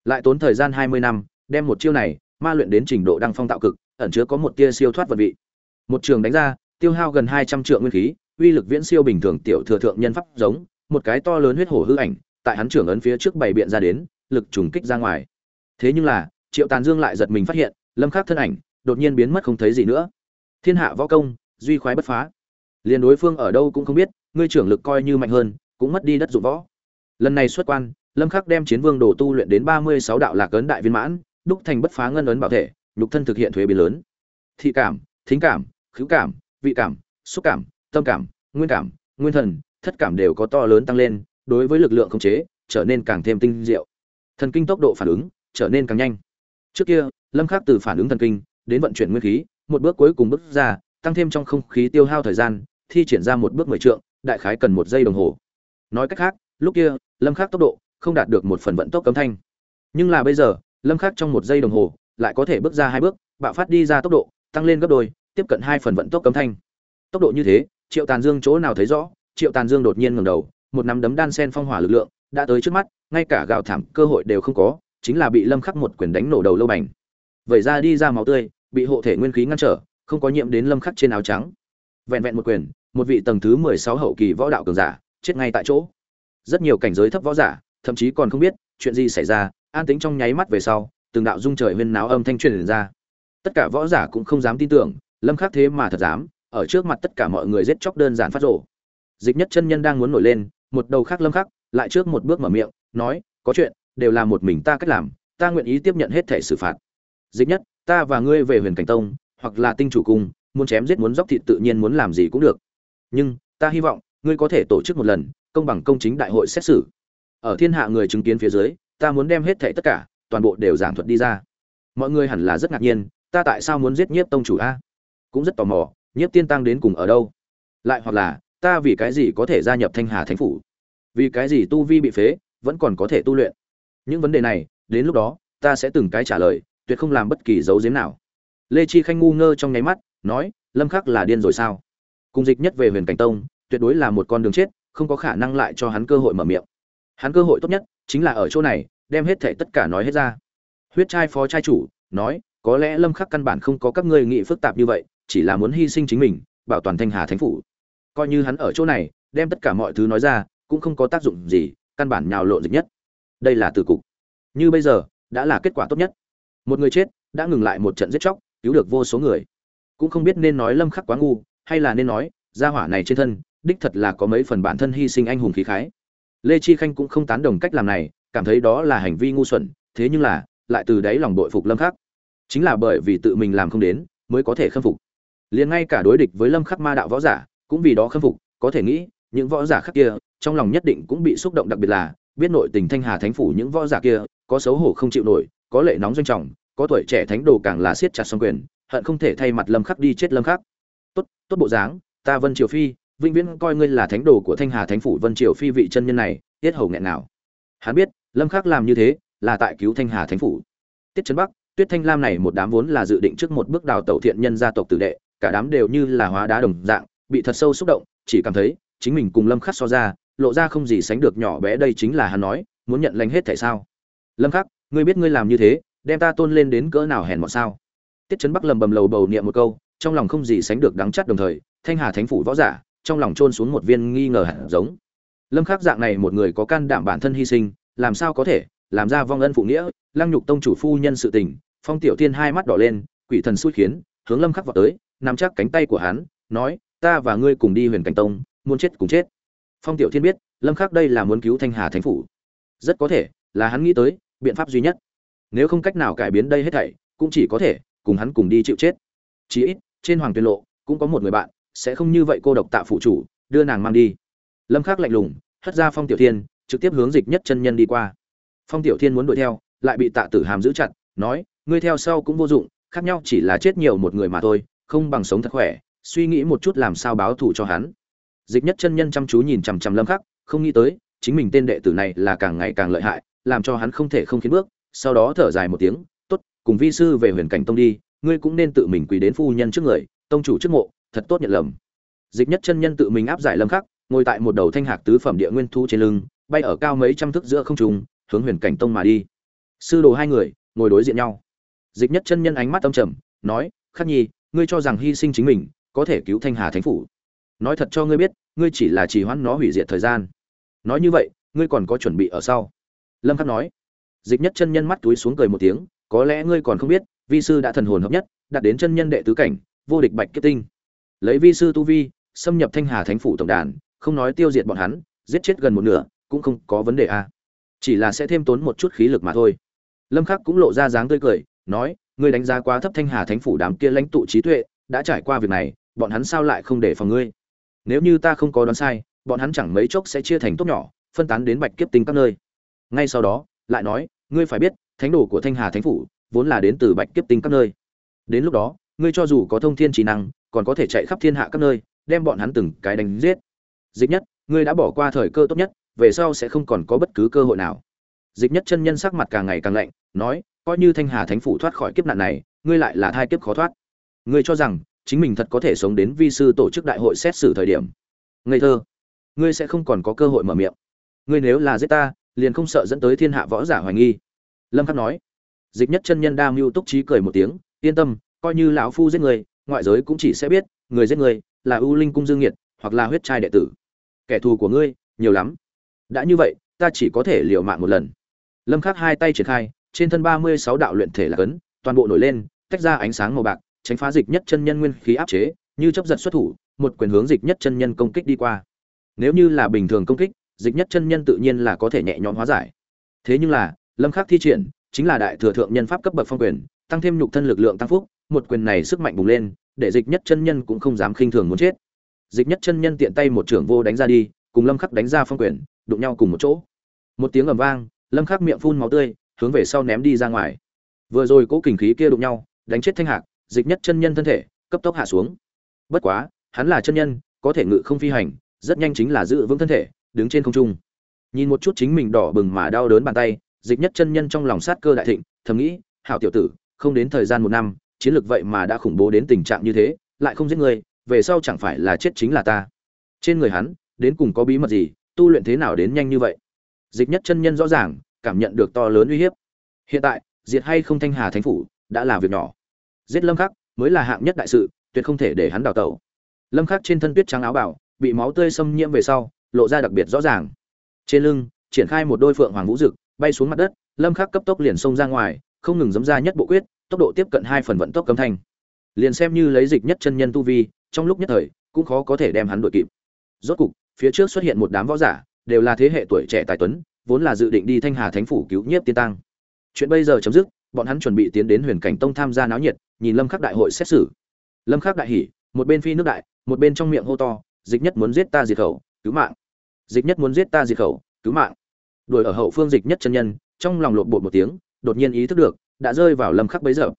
Lại tốn thời gian 20 năm, đem một chiêu này, ma luyện đến trình độ đăng phong tạo cực, ẩn chứa có một tia siêu thoát vật vị. Một trường đánh ra, tiêu hao gần 200 triệu nguyên khí, uy lực viễn siêu bình thường tiểu thừa thượng nhân pháp giống, một cái to lớn huyết hổ hư ảnh tại hắn trưởng ấn phía trước bảy biện ra đến, lực trùng kích ra ngoài. Thế nhưng là, triệu tàn dương lại giật mình phát hiện, lâm khắc thân ảnh, đột nhiên biến mất không thấy gì nữa. Thiên hạ võ công, duy khoái bất phá. Liền đối phương ở đâu cũng không biết, ngươi trưởng lực coi như mạnh hơn, cũng mất đi đất dụng võ. Lần này xuất quan, lâm khắc đem chiến vương đồ tu luyện đến 36 đạo lạc ấn đại viên mãn, đúc thành bất phá ngân ấn bảo thể, nhục thân thực hiện thuế biến lớn. Thị cảm, thính cảm khứu cảm, vị cảm, xúc cảm, tâm cảm, nguyên cảm, nguyên thần, thất cảm đều có to lớn tăng lên đối với lực lượng khống chế, trở nên càng thêm tinh diệu. Thần kinh tốc độ phản ứng trở nên càng nhanh. Trước kia, lâm khắc từ phản ứng thần kinh đến vận chuyển nguyên khí, một bước cuối cùng bước ra, tăng thêm trong không khí tiêu hao thời gian, thi triển ra một bước mười trượng, đại khái cần một giây đồng hồ. Nói cách khác, lúc kia, lâm khắc tốc độ không đạt được một phần vận tốc cấm thanh. Nhưng là bây giờ, lâm khắc trong một giây đồng hồ lại có thể bước ra hai bước, bạo phát đi ra tốc độ, tăng lên gấp đôi, tiếp cận hai phần vận tốc cấm thanh. Tốc độ như thế, triệu tàn dương chỗ nào thấy rõ, triệu tàn dương đột nhiên ngẩng đầu một nắm đấm đan sen phong hỏa lực lượng đã tới trước mắt, ngay cả gào thảm cơ hội đều không có, chính là bị lâm khắc một quyền đánh nổ đầu lâu bành. Vậy ra đi ra máu tươi, bị hộ thể nguyên khí ngăn trở, không có nhiễm đến lâm khắc trên áo trắng. Vẹn vẹn một quyền, một vị tầng thứ 16 hậu kỳ võ đạo cường giả chết ngay tại chỗ. Rất nhiều cảnh giới thấp võ giả, thậm chí còn không biết chuyện gì xảy ra, an tĩnh trong nháy mắt về sau, từng đạo dung trời huyên náo âm thanh truyền ra. Tất cả võ giả cũng không dám tin tưởng, lâm khắc thế mà thật dám, ở trước mặt tất cả mọi người giết chóc đơn giản phát rổ dịch nhất chân nhân đang muốn nổi lên một đầu khác lâm khắc, lại trước một bước mở miệng, nói, có chuyện, đều là một mình ta cách làm, ta nguyện ý tiếp nhận hết thể xử phạt. Dịch nhất, ta và ngươi về huyền cảnh tông, hoặc là tinh chủ cung, muốn chém giết muốn dốc thịt tự nhiên muốn làm gì cũng được. Nhưng, ta hy vọng, ngươi có thể tổ chức một lần, công bằng công chính đại hội xét xử. Ở thiên hạ người chứng kiến phía dưới, ta muốn đem hết thảy tất cả, toàn bộ đều giảng thuật đi ra. Mọi người hẳn là rất ngạc nhiên, ta tại sao muốn giết nhiếp tông chủ a? Cũng rất tò mò, nhiếp tiên tăng đến cùng ở đâu? Lại hoặc là ta vì cái gì có thể gia nhập thanh hà thánh phủ? Vì cái gì tu vi bị phế, vẫn còn có thể tu luyện? Những vấn đề này, đến lúc đó, ta sẽ từng cái trả lời, tuyệt không làm bất kỳ dấu giếm nào. Lê chi khanh ngu ngơ trong nháy mắt, nói, lâm khắc là điên rồi sao? Cùng dịch nhất về huyền cảnh tông, tuyệt đối là một con đường chết, không có khả năng lại cho hắn cơ hội mở miệng. Hắn cơ hội tốt nhất, chính là ở chỗ này, đem hết thể tất cả nói hết ra. Huyết trai phó trai chủ, nói, có lẽ lâm khắc căn bản không có các ngươi nghĩ phức tạp như vậy, chỉ là muốn hy sinh chính mình, bảo toàn thanh hà thánh phủ coi như hắn ở chỗ này, đem tất cả mọi thứ nói ra, cũng không có tác dụng gì, căn bản nhào lộn dịch nhất. Đây là từ cục. Như bây giờ, đã là kết quả tốt nhất. Một người chết, đã ngừng lại một trận giết chóc, cứu được vô số người. Cũng không biết nên nói lâm khắc quá ngu, hay là nên nói, gia hỏa này trên thân, đích thật là có mấy phần bản thân hy sinh anh hùng khí khái. Lê chi khanh cũng không tán đồng cách làm này, cảm thấy đó là hành vi ngu xuẩn, thế nhưng là, lại từ đáy lòng bội phục lâm khắc. Chính là bởi vì tự mình làm không đến, mới có thể khâm phục. Liền ngay cả đối địch với lâm khắc ma đạo võ giả cũng vì đó khâm phục, có thể nghĩ, những võ giả khác kia, trong lòng nhất định cũng bị xúc động đặc biệt là, biết nội tình thanh hà thánh phủ những võ giả kia, có xấu hổ không chịu nổi, có lệ nóng doanh trọng, có tuổi trẻ thánh đồ càng là siết chặt song quyền, hận không thể thay mặt lâm khắc đi chết lâm khắc. Tốt tốt bộ dáng, ta vân triều phi, vĩnh viễn coi ngươi là thánh đồ của thanh hà thánh phủ vân triều phi vị chân nhân này, tiết hầu nghẹn nào. Hắn biết, lâm khắc làm như thế, là tại cứu thanh hà thánh phủ. Tiết trấn bắc, tuyết thanh lam này một đám vốn là dự định trước một bước đào tẩu thiện nhân gia tộc tử đệ, cả đám đều như là hóa đá đồng dạng bị thật sâu xúc động, chỉ cảm thấy, chính mình cùng lâm khắc so ra, lộ ra không gì sánh được nhỏ bé đây chính là hắn nói, muốn nhận lãnh hết tại sao? Lâm khắc, ngươi biết ngươi làm như thế, đem ta tôn lên đến cỡ nào hèn mọn sao? Tiết trấn bắc lầm bầm lầu bầu niệm một câu, trong lòng không gì sánh được đắng chắt đồng thời, thanh hà thánh phủ võ giả, trong lòng trôn xuống một viên nghi ngờ hẳn giống. Lâm khắc dạng này một người có can đảm bản thân hy sinh, làm sao có thể, làm ra vong ân phụ nghĩa, lăng nhục tông chủ phu nhân sự tình, phong tiểu tiên hai mắt đỏ lên, quỷ thần xui khiến, hướng lâm khắc vào tới, nắm chắc cánh tay của hắn, nói ta và ngươi cùng đi huyền cảnh tông, muốn chết cùng chết. Phong tiểu thiên biết, lâm khắc đây là muốn cứu thanh hà thánh phủ. Rất có thể, là hắn nghĩ tới, biện pháp duy nhất. Nếu không cách nào cải biến đây hết thảy, cũng chỉ có thể cùng hắn cùng đi chịu chết. Chí ít, trên hoàng tuyên lộ, cũng có một người bạn, sẽ không như vậy cô độc tạ phụ chủ, đưa nàng mang đi. Lâm khắc lạnh lùng, hất ra phong tiểu thiên, trực tiếp hướng dịch nhất chân nhân đi qua. Phong tiểu thiên muốn đuổi theo, lại bị tạ tử hàm giữ chặt, nói, ngươi theo sau cũng vô dụng, khác nhau chỉ là chết nhiều một người mà thôi, không bằng sống thật khỏe suy nghĩ một chút làm sao báo thù cho hắn. Dịch nhất chân nhân chăm chú nhìn chằm chằm lâm khắc, không nghĩ tới, chính mình tên đệ tử này là càng ngày càng lợi hại, làm cho hắn không thể không khiến bước, sau đó thở dài một tiếng, tốt, cùng vi sư về huyền cảnh tông đi, ngươi cũng nên tự mình quỳ đến phu nhân trước người, tông chủ trước mộ, thật tốt nhận lầm. Dịch nhất chân nhân tự mình áp giải lâm khắc, ngồi tại một đầu thanh hạc tứ phẩm địa nguyên thu trên lưng, bay ở cao mấy trăm thước giữa không trung, hướng huyền cảnh tông mà đi. Sư đồ hai người, ngồi đối diện nhau. Dịch nhất chân nhân ánh mắt âm trầm, nói, khắc nhi, ngươi cho rằng hy sinh chính mình có thể cứu thanh hà thánh phủ. Nói thật cho ngươi biết, ngươi chỉ là trì hoãn nó hủy diệt thời gian. Nói như vậy, ngươi còn có chuẩn bị ở sau. Lâm khắc nói. Dịch nhất chân nhân mắt túi xuống cười một tiếng, có lẽ ngươi còn không biết, vi sư đã thần hồn hợp nhất đạt đến chân nhân đệ tứ cảnh, vô địch bạch kết tinh. Lấy vi sư tu vi, xâm nhập thanh hà thánh phủ tổng đàn, không nói tiêu diệt bọn hắn, giết chết gần một nửa, cũng không có vấn đề a à. chỉ là sẽ thêm tốn một chút khí lực mà thôi. Lâm khắc cũng lộ ra dáng tươi cười, nói, ngươi đánh giá quá thấp thanh hà thánh phủ đám kia lãnh tụ trí tuệ, đã trải qua việc này bọn hắn sao lại không để phòng ngươi? Nếu như ta không có đoán sai, bọn hắn chẳng mấy chốc sẽ chia thành tốt nhỏ, phân tán đến bạch kiếp tinh các nơi. Ngay sau đó, lại nói, ngươi phải biết, thánh đồ của thanh hà thánh phủ vốn là đến từ bạch kiếp tinh các nơi. Đến lúc đó, ngươi cho dù có thông thiên trí năng, còn có thể chạy khắp thiên hạ các nơi, đem bọn hắn từng cái đánh giết. Dịch nhất, ngươi đã bỏ qua thời cơ tốt nhất, về sau sẽ không còn có bất cứ cơ hội nào. Dịch nhất chân nhân sắc mặt càng ngày càng lạnh, nói, coi như thanh hà thánh phủ thoát khỏi kiếp nạn này, ngươi lại là thai kiếp khó thoát. Ngươi cho rằng chính mình thật có thể sống đến vi sư tổ chức đại hội xét xử thời điểm. Ngây thơ. Ngươi sẽ không còn có cơ hội mở miệng. Ngươi nếu là giết ta, liền không sợ dẫn tới thiên hạ võ giả hoài nghi. Lâm khắc nói. Dịch nhất chân nhân đa mưu túc trí cười một tiếng, yên tâm, coi như lão phu giết người, ngoại giới cũng chỉ sẽ biết, người giết người là ưu linh cung dương nghiệt, hoặc là huyết trai đệ tử. Kẻ thù của ngươi, nhiều lắm. Đã như vậy, ta chỉ có thể liều mạng một lần. Lâm khắc hai tay triển khai, trên thân 36 đạo luyện thể là cấn, toàn bộ nổi lên, tách ra ánh sáng màu bạc tránh phá dịch nhất chân nhân nguyên khí áp chế, như chấp giật xuất thủ, một quyền hướng dịch nhất chân nhân công kích đi qua. Nếu như là bình thường công kích, dịch nhất chân nhân tự nhiên là có thể nhẹ nhõm hóa giải. Thế nhưng là, lâm khắc thi triển, chính là đại thừa thượng nhân pháp cấp bậc phong quyền, tăng thêm nhục thân lực lượng tăng phúc, một quyền này sức mạnh bùng lên, để dịch nhất chân nhân cũng không dám khinh thường muốn chết. Dịch nhất chân nhân tiện tay một trưởng vô đánh ra đi, cùng lâm khắc đánh ra phong quyền, đụng nhau cùng một chỗ. Một tiếng ầm vang, lâm khắc miệng phun máu tươi, hướng về sau ném đi ra ngoài. Vừa rồi cố kình khí kia đụng nhau, đánh chết thanh hạc dịch nhất chân nhân thân thể, cấp tốc hạ xuống. Bất quá, hắn là chân nhân, có thể ngự không phi hành, rất nhanh chính là giữ vững thân thể, đứng trên không trung. Nhìn một chút chính mình đỏ bừng mà đau đớn bàn tay, dịch nhất chân nhân trong lòng sát cơ đại thịnh, thầm nghĩ, hảo tiểu tử, không đến thời gian một năm, chiến lược vậy mà đã khủng bố đến tình trạng như thế, lại không giết người, về sau chẳng phải là chết chính là ta. Trên người hắn, đến cùng có bí mật gì, tu luyện thế nào đến nhanh như vậy? Dịch nhất chân nhân rõ ràng, cảm nhận được to lớn uy hiếp. Hiện tại, diệt hay không thanh hà thánh phủ, đã là việc nhỏ giết lâm khắc mới là hạng nhất đại sự, tuyệt không thể để hắn đào tẩu. Lâm khắc trên thân tuyết trắng áo bảo bị máu tươi xâm nhiễm về sau, lộ ra đặc biệt rõ ràng. Trên lưng, triển khai một đôi phượng hoàng vũ dực, bay xuống mặt đất, lâm khắc cấp tốc liền xông ra ngoài, không ngừng giấm ra nhất bộ quyết, tốc độ tiếp cận hai phần vận tốc cấm thanh. Liền xem như lấy dịch nhất chân nhân tu vi, trong lúc nhất thời, cũng khó có thể đem hắn đuổi kịp. Rốt cục, phía trước xuất hiện một đám võ giả, đều là thế hệ tuổi trẻ tài tuấn, vốn là dự định đi thanh hà thánh phủ cứu nhiếp tiên tăng. Chuyện bây giờ chấm dứt bọn hắn chuẩn bị tiến đến huyền cảnh tông tham gia náo nhiệt, nhìn lâm khắc đại hội xét xử. Lâm khắc đại hỉ, một bên phi nước đại, một bên trong miệng hô to, dịch nhất muốn giết ta diệt khẩu, cứu mạng. Dịch nhất muốn giết ta diệt khẩu, cứu mạng. Đuổi ở hậu phương dịch nhất chân nhân, trong lòng lộn bột một tiếng, đột nhiên ý thức được, đã rơi vào lâm khắc bấy giờ.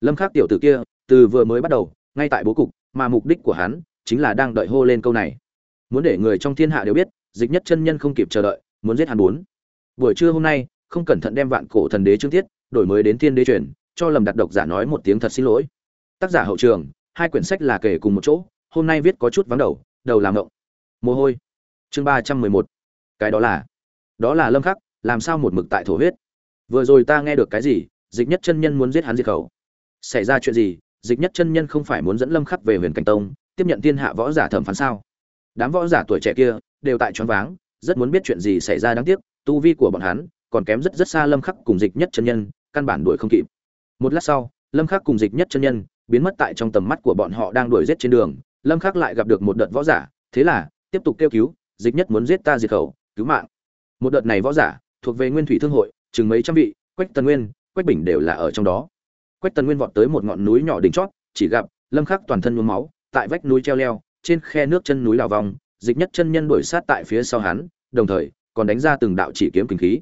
Lâm khắc tiểu tử kia, từ vừa mới bắt đầu, ngay tại bố cục, mà mục đích của hắn, chính là đang đợi hô lên câu này. Muốn để người trong thiên hạ đều biết, dịch nhất chân nhân không kịp chờ đợi, muốn giết hắn bốn. Buổi trưa hôm nay, không cẩn thận đem vạn cổ thần đế trương tiết đổi mới đến thiên đế truyền, cho lầm đặt độc giả nói một tiếng thật xin lỗi. Tác giả hậu trường, hai quyển sách là kể cùng một chỗ, hôm nay viết có chút vắng đầu đầu làm ngộng. Mồ hôi. Chương ba trăm mười một. Cái đó là đó là lâm khắc, làm sao một mực tại thổ huyết. Vừa rồi ta nghe được cái gì, dịch nhất chân nhân muốn giết hắn diệt khẩu. Xảy ra chuyện gì, dịch nhất chân nhân không phải muốn dẫn lâm khắc về huyền cảnh tông, tiếp nhận thiên hạ võ giả thẩm phán sao? Đám võ giả tuổi trẻ kia, đều tại choáng váng, rất muốn biết chuyện gì xảy ra đáng tiếc, tu vi của bọn hắn còn kém rất rất xa lâm khắc cùng dịch nhất chân nhân căn bản đuổi không kịp. Một lát sau, lâm khắc cùng dịch nhất chân nhân biến mất tại trong tầm mắt của bọn họ đang đuổi giết trên đường. Lâm khắc lại gặp được một đợt võ giả, thế là, tiếp tục kêu cứu, dịch nhất muốn giết ta diệt khẩu, cứu mạng. Một đợt này võ giả thuộc về nguyên thủy thương hội, chừng mấy trăm vị, quách tần nguyên, quách bình đều là ở trong đó. Quách tần nguyên vọt tới một ngọn núi nhỏ đỉnh chót, chỉ gặp lâm khắc toàn thân nhuốm máu, tại vách núi treo leo, trên khe nước chân núi lào vòng, dịch nhất chân nhân đuổi sát tại phía sau hắn, đồng thời còn đánh ra từng đạo chỉ kiếm kinh khí.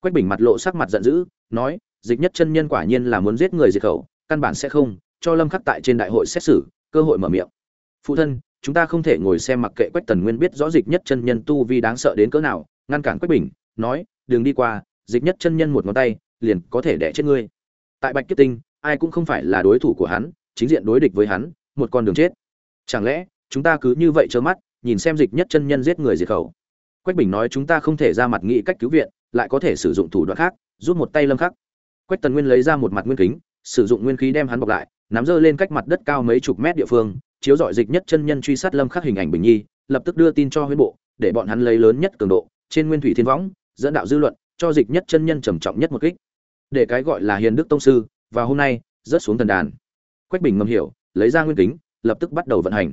Quách bình mặt lộ sắc mặt giận dữ, nói dịch nhất chân nhân quả nhiên là muốn giết người diệt khẩu, căn bản sẽ không, cho lâm khắc tại trên đại hội xét xử, cơ hội mở miệng. Phụ thân, chúng ta không thể ngồi xem mặc kệ quách tần nguyên biết rõ dịch nhất chân nhân tu vi đáng sợ đến cỡ nào, ngăn cản quách bình, nói đường đi qua, dịch nhất chân nhân một ngón tay, liền có thể đẻ chết ngươi. Tại bạch kiếp tinh, ai cũng không phải là đối thủ của hắn, chính diện đối địch với hắn, một con đường chết. Chẳng lẽ, chúng ta cứ như vậy trơ mắt, nhìn xem dịch nhất chân nhân giết người diệt khẩu? Quách bình nói, chúng ta không thể ra mặt nghĩ cách cứu viện, lại có thể sử dụng thủ đoạn khác, rút một tay lâm khắc quách tần nguyên lấy ra một mặt nguyên kính, sử dụng nguyên khí đem hắn bọc lại, nắm dơ lên cách mặt đất cao mấy chục mét địa phương, chiếu dọi dịch nhất chân nhân truy sát lâm khắc hình ảnh bình nhi, lập tức đưa tin cho huyết bộ, để bọn hắn lấy lớn nhất cường độ, trên nguyên thủy thiên võng, dẫn đạo dư luận, cho dịch nhất chân nhân trầm trọng nhất một kích. Để cái gọi là hiền đức tông sư, và hôm nay, rớt xuống thần đàn. Quách bình ngầm hiểu, lấy ra nguyên kính, lập tức bắt đầu vận hành.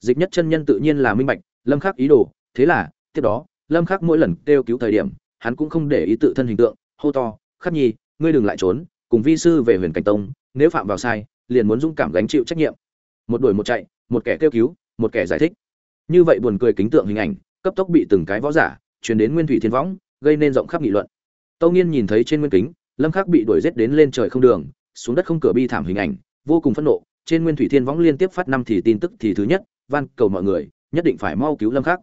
Dịch nhất chân nhân tự nhiên là minh bạch, lâm khắc ý đồ, thế là, tiếp đó, lâm khắc mỗi lần kêu cứu thời điểm, hắn cũng không để ý tự thân hình tượng, hô to, khắc nhi ngươi đừng lại trốn, cùng vi sư về huyền cảnh tông, nếu phạm vào sai, liền muốn dũng cảm gánh chịu trách nhiệm. Một đuổi một chạy, một kẻ kêu cứu, một kẻ giải thích. Như vậy buồn cười kính tượng hình ảnh, cấp tốc bị từng cái võ giả truyền đến nguyên thủy thiên võng, gây nên rộng khắp nghị luận. Tâu nghiên nhìn thấy trên nguyên kính, lâm khắc bị đuổi giết đến lên trời không đường, xuống đất không cửa bi thảm hình ảnh, vô cùng phẫn nộ. Trên nguyên thủy thiên võng liên tiếp phát năm thì tin tức thì thứ nhất, van cầu mọi người, nhất định phải mau cứu lâm khắc.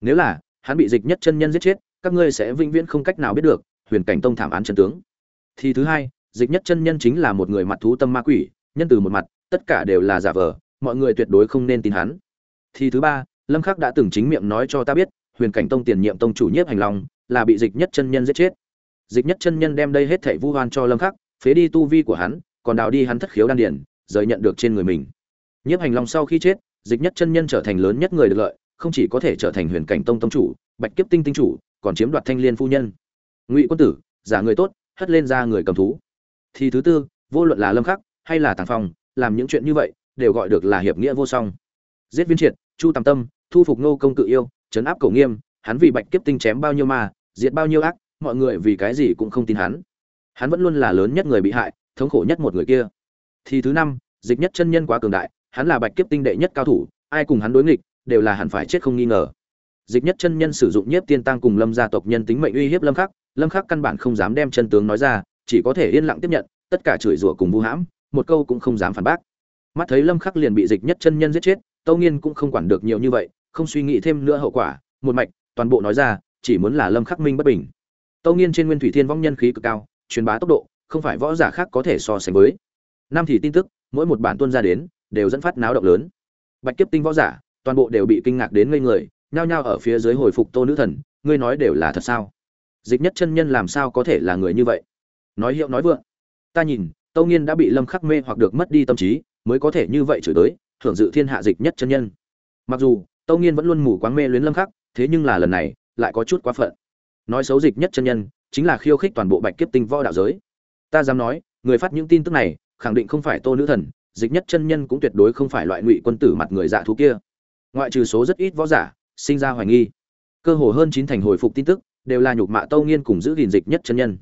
Nếu là, hắn bị dịch nhất chân nhân giết chết, các ngươi sẽ vĩnh viễn không cách nào biết được, huyền cảnh tông thảm án chân tướng thì thứ hai, dịch nhất chân nhân chính là một người mặt thú tâm ma quỷ, nhân từ một mặt, tất cả đều là giả vờ, mọi người tuyệt đối không nên tin hắn. Thì thứ ba, lâm khắc đã từng chính miệng nói cho ta biết, huyền cảnh tông tiền nhiệm tông chủ nhiếp hành long là bị dịch nhất chân nhân giết chết. Dịch nhất chân nhân đem đây hết thảy vu oan cho lâm khắc, phế đi tu vi của hắn, còn đào đi hắn thất khiếu đan điển rời nhận được trên người mình. Nhiếp hành long sau khi chết, dịch nhất chân nhân trở thành lớn nhất người được lợi, không chỉ có thể trở thành huyền cảnh tông tông chủ, bạch kiếp tinh tinh chủ, còn chiếm đoạt thanh liên phu nhân. Ngụy quân tử, giả người tốt hất lên ra người cầm thú. Thì thứ tư vô luận là lâm khắc hay là tàng phong làm những chuyện như vậy đều gọi được là hiệp nghĩa vô song. Giết viên triệt chu tam tâm thu phục nô công cự yêu chấn áp cổ nghiêm hắn vì bạch kiếp tinh chém bao nhiêu mà, diệt bao nhiêu ác mọi người vì cái gì cũng không tin hắn. Hắn vẫn luôn là lớn nhất người bị hại thống khổ nhất một người kia. Thì thứ năm dịch nhất chân nhân quá cường đại hắn là bạch kiếp tinh đệ nhất cao thủ ai cùng hắn đối nghịch đều là hẳn phải chết không nghi ngờ dịch nhất chân nhân sử dụng nhiếp tiên tăng cùng lâm gia tộc nhân tính mệnh uy hiếp lâm khắc lâm khắc căn bản không dám đem chân tướng nói ra, chỉ có thể yên lặng tiếp nhận, tất cả chửi rủa cùng vu hãm, một câu cũng không dám phản bác. Mắt thấy lâm khắc liền bị dịch nhất chân nhân giết chết, tâu nghiên cũng không quản được nhiều như vậy, không suy nghĩ thêm nữa hậu quả, một mạch, toàn bộ nói ra, chỉ muốn là lâm khắc minh bất bình. Tâu nghiên trên nguyên thủy thiên vong nhân khí cực cao, truyền bá tốc độ, không phải võ giả khác có thể so sánh với. Năm thì tin tức, mỗi một bản tuân ra đến, đều dẫn phát náo động lớn. Bạch kiếp tinh võ giả, toàn bộ đều bị kinh ngạc đến ngây người nhao nhao ở phía dưới hồi phục tô nữ thần, ngươi nói đều là thật sao? Dịch nhất chân nhân làm sao có thể là người như vậy? Nói hiệu nói vượng. Ta nhìn tâu nghiên đã bị lâm khắc mê hoặc được mất đi tâm trí, mới có thể như vậy chửi tới thưởng dự thiên hạ dịch nhất chân nhân. Mặc dù tâu nghiên vẫn luôn mù quáng mê luyến lâm khắc, thế nhưng là lần này, lại có chút quá phận. Nói xấu dịch nhất chân nhân, chính là khiêu khích toàn bộ bạch kiếp tinh võ đạo giới. Ta dám nói, người phát những tin tức này, khẳng định không phải tô nữ thần, dịch nhất chân nhân cũng tuyệt đối không phải loại ngụy quân tử mặt người dạ thú kia. Ngoại trừ số rất ít võ giả sinh ra hoài nghi. Cơ hồ hơn chín thành hồi phục tin tức đều là nhục mạ tâu nghiên cùng giữ gìn dịch nhất chân nhân.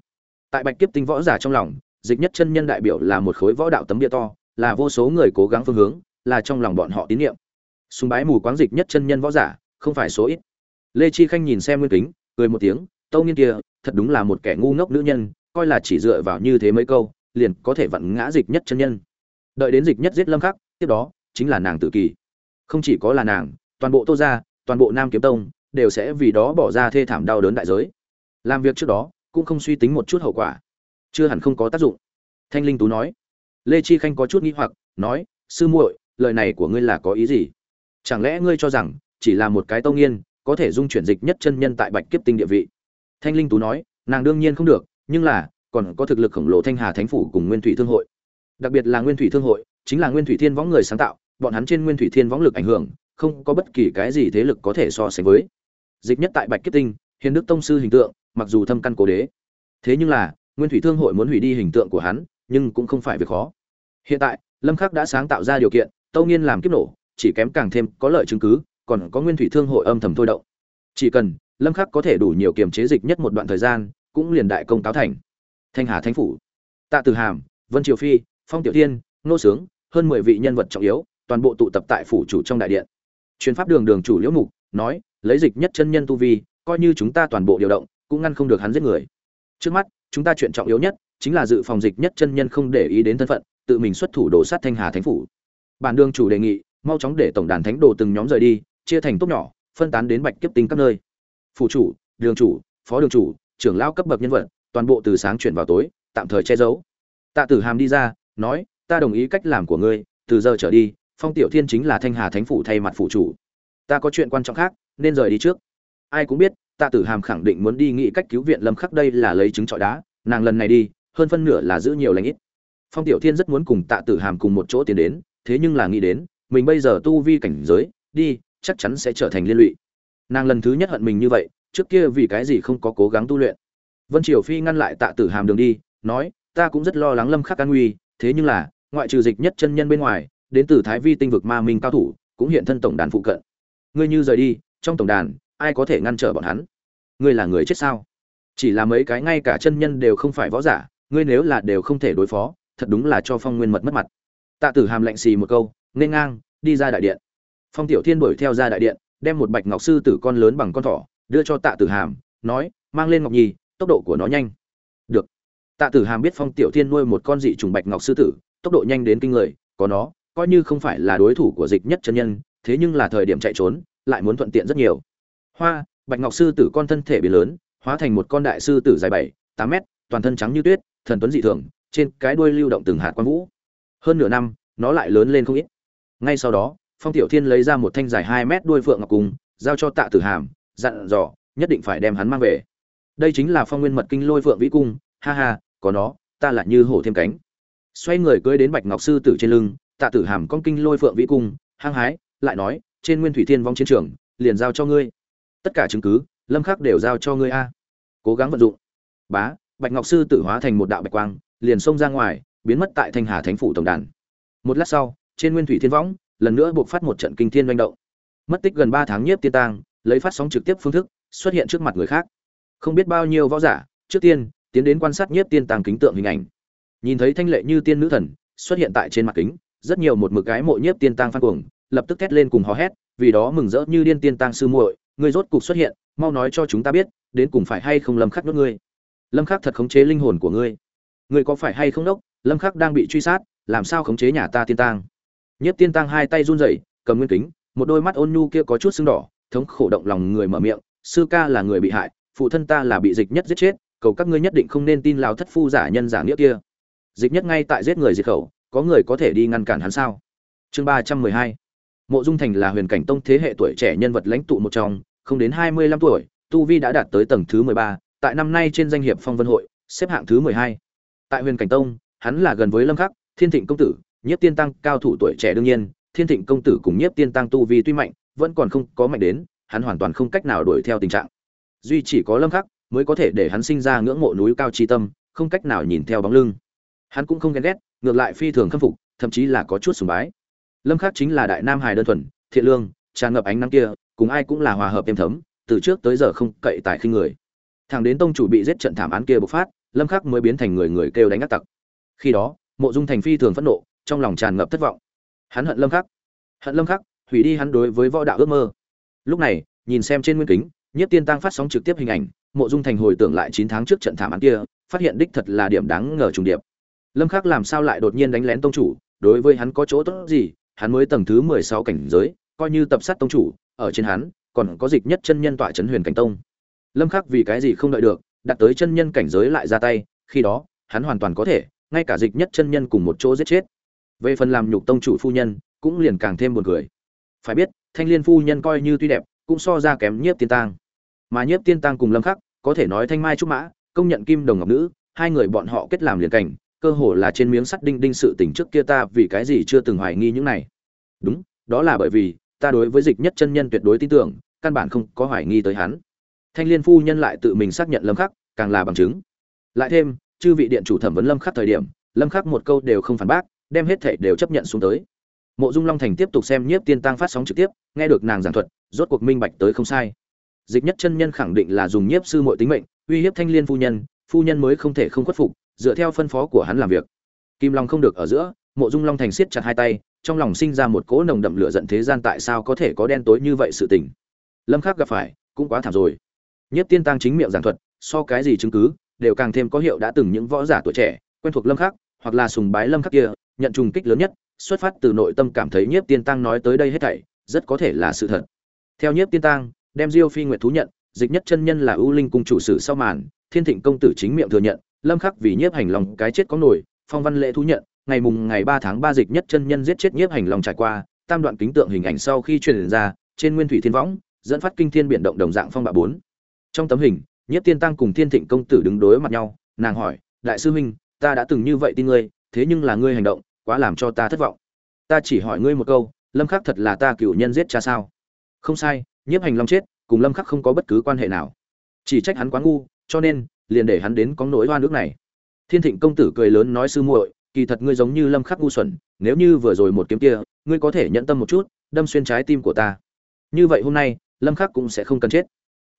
Tại bạch kiếp tinh võ giả trong lòng, dịch nhất chân nhân đại biểu là một khối võ đạo tấm bia to, là vô số người cố gắng phương hướng, là trong lòng bọn họ tín nhiệm sùng bái mù quáng dịch nhất chân nhân võ giả, không phải số ít. Lê chi khanh nhìn xem nguyên kính, cười một tiếng, tâu nghiên kia, thật đúng là một kẻ ngu ngốc nữ nhân, coi là chỉ dựa vào như thế mấy câu, liền có thể vặn ngã dịch nhất chân nhân. Đợi đến dịch nhất giết lâm khắc, tiếp đó chính là nàng tự kỳ. Không chỉ có là nàng, toàn bộ tô gia toàn bộ nam kiếm tông đều sẽ vì đó bỏ ra thê thảm đau đớn đại giới. Làm việc trước đó cũng không suy tính một chút hậu quả, chưa hẳn không có tác dụng. Thanh linh tú nói. Lê chi khanh có chút nghi hoặc, nói, sư muội, lời này của ngươi là có ý gì? Chẳng lẽ ngươi cho rằng chỉ là một cái tông nghiên có thể dung chuyển dịch nhất chân nhân tại bạch kiếp tinh địa vị? Thanh linh tú nói, nàng đương nhiên không được, nhưng là còn có thực lực khổng lồ thanh hà thánh phủ cùng nguyên thủy thương hội. Đặc biệt là nguyên thủy thương hội, chính là nguyên thủy thiên võng người sáng tạo, bọn hắn trên nguyên thủy thiên võng lực ảnh hưởng không có bất kỳ cái gì thế lực có thể so sánh với. Dịch nhất tại bạch kiếp tinh, hiền đức tông sư hình tượng, mặc dù thâm căn cố đế. Thế nhưng là, nguyên thủy thương hội muốn hủy đi hình tượng của hắn, nhưng cũng không phải việc khó. Hiện tại, lâm khắc đã sáng tạo ra điều kiện, tâu nghiên làm kiếp nổ, chỉ kém càng thêm có lợi chứng cứ, còn có nguyên thủy thương hội âm thầm thôi động. Chỉ cần, lâm khắc có thể đủ nhiều kiềm chế dịch nhất một đoạn thời gian, cũng liền đại công cáo thành. Thanh hà thánh phủ, tạ tử hàm, vân triều phi, phong tiểu thiên, nô sướng, hơn 10 vị nhân vật trọng yếu, toàn bộ tụ tập tại phủ chủ trong đại điện truyền pháp đường đường chủ liễu mục, nói, lấy dịch nhất chân nhân tu vi, coi như chúng ta toàn bộ điều động, cũng ngăn không được hắn giết người. Trước mắt, chúng ta chuyện trọng yếu nhất, chính là dự phòng dịch nhất chân nhân không để ý đến thân phận, tự mình xuất thủ đổ sát thanh hà thánh phủ. Bản đường chủ đề nghị, mau chóng để tổng đàn thánh đồ từng nhóm rời đi, chia thành tốt nhỏ, phân tán đến bạch kiếp tinh các nơi. Phủ chủ, đường chủ, phó đường chủ, trưởng lao cấp bậc nhân vật, toàn bộ từ sáng chuyển vào tối, tạm thời che giấu. Tạ tử hàm đi ra, nói, ta đồng ý cách làm của ngươi, từ giờ trở đi phong tiểu thiên chính là thanh hà thánh phủ thay mặt phủ chủ. Ta có chuyện quan trọng khác, nên rời đi trước. Ai cũng biết, tạ tử hàm khẳng định muốn đi nghĩ cách cứu viện lâm khắc đây là lấy trứng trọi đá, nàng lần này đi, hơn phân nửa là giữ nhiều lãnh ít. Phong tiểu thiên rất muốn cùng tạ tử hàm cùng một chỗ tiến đến, thế nhưng là nghĩ đến, mình bây giờ tu vi cảnh giới, đi, chắc chắn sẽ trở thành liên lụy. Nàng lần thứ nhất hận mình như vậy, trước kia vì cái gì không có cố gắng tu luyện. Vân triều phi ngăn lại tạ tử hàm đường đi, nói, ta cũng rất lo lắng lâm khắc an nguy, thế nhưng là, ngoại trừ dịch nhất chân nhân bên ngoài đến từ thái vi tinh vực ma minh cao thủ, cũng hiện thân tổng đàn phụ cận. Ngươi như rời đi, trong tổng đàn, ai có thể ngăn trở bọn hắn? Ngươi là người chết sao? Chỉ là mấy cái ngay cả chân nhân đều không phải võ giả, ngươi nếu là đều không thể đối phó, thật đúng là cho phong nguyên mật mất mặt. Tạ tử hàm lạnh xì một câu nên ngang, đi ra đại điện. Phong tiểu thiên đuổi theo ra đại điện, đem một bạch ngọc sư tử con lớn bằng con thỏ, đưa cho tạ tử hàm, nói, mang lên ngọc nhi tốc độ của nó nhanh. Được. Tạ tử hàm biết phong tiểu thiên nuôi một con dị trùng bạch ngọc sư tử, tốc độ nhanh đến kinh người, có nó coi như không phải là đối thủ của dịch nhất chân nhân, thế nhưng là thời điểm chạy trốn, lại muốn thuận tiện rất nhiều. Hoa, bạch ngọc sư tử con thân thể bị lớn, hóa thành một con đại sư tử dài bảy, tám mét, toàn thân trắng như tuyết, thần tuấn dị thường, trên cái đuôi lưu động từng hạt quan vũ. Hơn nửa năm, nó lại lớn lên không ít. Ngay sau đó, phong tiểu thiên lấy ra một thanh dài hai mét đuôi phượng ngọc cung giao cho tạ tử hàm, dặn dò, nhất định phải đem hắn mang về. Đây chính là phong nguyên mật kinh lôi phượng vĩ cung, ha ha, có nó, ta lại như hổ thêm cánh. Xoay người cưỡi đến bạch ngọc sư tử trên lưng tạ tử hàm con kinh lôi phượng vĩ cung, hăng hái, lại nói, trên nguyên thủy thiên vong chiến trường, liền giao cho ngươi. Tất cả chứng cứ, lâm khắc đều giao cho ngươi a. Cố gắng vận dụng. Bá, bạch ngọc sư tử hóa thành một đạo bạch quang, liền xông ra ngoài, biến mất tại thanh hà thánh phủ tổng đàn. Một lát sau, trên nguyên thủy thiên võng lần nữa buộc phát một trận kinh thiên doanh động. Mất tích gần ba tháng nhiếp tiên tang, lấy phát sóng trực tiếp phương thức, xuất hiện trước mặt người khác. Không biết bao nhiêu võ giả, trước tiên, tiến đến quan sát nhiếp tiên tang kính tượng hình ảnh. Nhìn thấy thanh lệ như tiên nữ thần, xuất hiện tại trên mặt kính rất nhiều một mực gái mộ nhiếp tiên tang phan cuồng, lập tức thét lên cùng hò hét, vì đó mừng rỡ như điên tiên tang sư muội người rốt cục xuất hiện, mau nói cho chúng ta biết, đến cùng phải hay không lâm khắc nuốt ngươi. Lâm khắc thật khống chế linh hồn của ngươi. Ngươi có phải hay không đốc? Lâm khắc đang bị truy sát, làm sao khống chế nhà ta tiên tang? Nhiếp tiên tang hai tay run rẩy, cầm nguyên kính, một đôi mắt ôn nhu kia có chút sưng đỏ, thống khổ động lòng người mở miệng, sư ca là người bị hại, phụ thân ta là bị dịch nhất giết chết, cầu các ngươi nhất định không nên tin lao thất phu giả nhân giả nghĩa kia. Dịch nhất ngay tại giết người diệt khẩu có người có thể đi ngăn cản hắn sao? Chương ba trăm mười hai. Mộ dung thành là huyền cảnh tông thế hệ tuổi trẻ nhân vật lãnh tụ một trong, không đến hai mươi lăm tuổi, tu vi đã đạt tới tầng thứ mười ba, tại năm nay trên danh hiệp phong vân hội, xếp hạng thứ mười hai. Tại huyền cảnh tông, hắn là gần với lâm khắc, thiên thịnh công tử, nhiếp tiên tăng cao thủ tuổi trẻ đương nhiên, thiên thịnh công tử cùng nhiếp tiên tăng tu vi tuy mạnh, vẫn còn không có mạnh đến, hắn hoàn toàn không cách nào đuổi theo tình trạng. Duy chỉ có lâm khắc mới có thể để hắn sinh ra ngưỡng mộ núi cao chi tâm, không cách nào nhìn theo bóng lưng. Hắn cũng không ghen ghét ngược lại phi thường khâm phục, thậm chí là có chút sùng bái. Lâm khắc chính là đại nam hài đơn thuần, thiện lương, tràn ngập ánh nắng kia, cùng ai cũng là hòa hợp êm thấm, từ trước tới giờ không cậy tại khi người. Thằng đến tông chủ bị giết trận thảm án kia bộc phát, lâm khắc mới biến thành người người kêu đánh ác tặc. Khi đó, mộ dung thành phi thường phẫn nộ, trong lòng tràn ngập thất vọng. Hắn hận lâm khắc, hận lâm khắc, hủy đi hắn đối với võ đạo ước mơ. Lúc này, nhìn xem trên nguyên kính nhất tiên tăng phát sóng trực tiếp hình ảnh, mộ dung thành hồi tưởng lại 9 tháng trước trận thảm án kia, phát hiện đích thật là điểm đáng ngờ trùng điệp lâm khắc làm sao lại đột nhiên đánh lén tông chủ? Đối với hắn có chỗ tốt gì? Hắn mới tầng thứ 16 cảnh giới, coi như tập sát tông chủ, ở trên hắn, còn có dịch nhất chân nhân tọa chấn huyền cảnh tông. Lâm khắc vì cái gì không đợi được, đặt tới chân nhân cảnh giới lại ra tay, khi đó, hắn hoàn toàn có thể, ngay cả dịch nhất chân nhân cùng một chỗ giết chết. Về phần làm nhục tông chủ phu nhân, cũng liền càng thêm buồn cười. Phải biết, thanh liên phu nhân coi như tuy đẹp, cũng so ra kém nhiếp tiên tang. Mà nhiếp tiên tang cùng lâm khắc, có thể nói thanh mai trúc mã, công nhận kim đồng ngọc nữ, hai người bọn họ kết làm liền cảnh cơ hồ là trên miếng sắt đinh đinh sự tình trước kia ta vì cái gì chưa từng hoài nghi những này. Đúng, đó là bởi vì, ta đối với dịch nhất chân nhân tuyệt đối tin tưởng, căn bản không có hoài nghi tới hắn. Thanh liên phu nhân lại tự mình xác nhận lâm khắc, càng là bằng chứng. Lại thêm, chư vị điện chủ thẩm vấn lâm khắc thời điểm, lâm khắc một câu đều không phản bác, đem hết thảy đều chấp nhận xuống tới. Mộ dung long thành tiếp tục xem nhiếp tiên tăng phát sóng trực tiếp, nghe được nàng giảng thuật, rốt cuộc minh bạch tới không sai. Dịch nhất chân nhân khẳng định là dùng nhiếp sư muội tính mệnh, uy hiếp thanh liên phu nhân phu nhân mới không thể không khuất phục dựa theo phân phó của hắn làm việc. Kim long không được ở giữa, mộ dung long thành siết chặt hai tay, trong lòng sinh ra một cỗ nồng đậm lửa giận thế gian tại sao có thể có đen tối như vậy sự tình. Lâm khắc gặp phải, cũng quá thảm rồi. Nhất tiên tăng chính miệng giảng thuật, so cái gì chứng cứ, đều càng thêm có hiệu đã từng những võ giả tuổi trẻ, quen thuộc lâm khắc, hoặc là sùng bái lâm khắc kia, nhận trùng kích lớn nhất, xuất phát từ nội tâm cảm thấy nhiếp tiên tăng nói tới đây hết thảy, rất có thể là sự thật. Theo nhiếp tiên tăng đem diêu phi nguyệt thú nhận, dịch nhất chân nhân là ưu linh cung chủ sử sau màn, thiên thịnh công tử chính miệng thừa nhận lâm khắc vì nhiếp hành lòng cái chết có nổi, phong văn lễ thú nhận, ngày mùng ngày 3 tháng 3 dịch nhất chân nhân giết chết nhiếp hành lòng trải qua, tam đoạn kính tượng hình ảnh sau khi truyền ra, trên nguyên thủy thiên võng, dẫn phát kinh thiên biển động đồng dạng phong bạo bốn. Trong tấm hình, nhiếp tiên tăng cùng thiên thịnh công tử đứng đối mặt nhau, nàng hỏi, đại sư huynh, ta đã từng như vậy tin ngươi, thế nhưng là ngươi hành động, quá làm cho ta thất vọng. Ta chỉ hỏi ngươi một câu, lâm khắc thật là ta cựu nhân giết cha sao? Không sai, nhiếp hành long chết, cùng lâm khắc không có bất cứ quan hệ nào. Chỉ trách hắn quá ngu, cho nên liền để hắn đến có nỗi oan nước này. Thiên thịnh công tử cười lớn nói sư muội, kỳ thật ngươi giống như lâm khắc ngu xuẩn, nếu như vừa rồi một kiếm kia, ngươi có thể nhẫn tâm một chút, đâm xuyên trái tim của ta. Như vậy hôm nay, lâm khắc cũng sẽ không cần chết.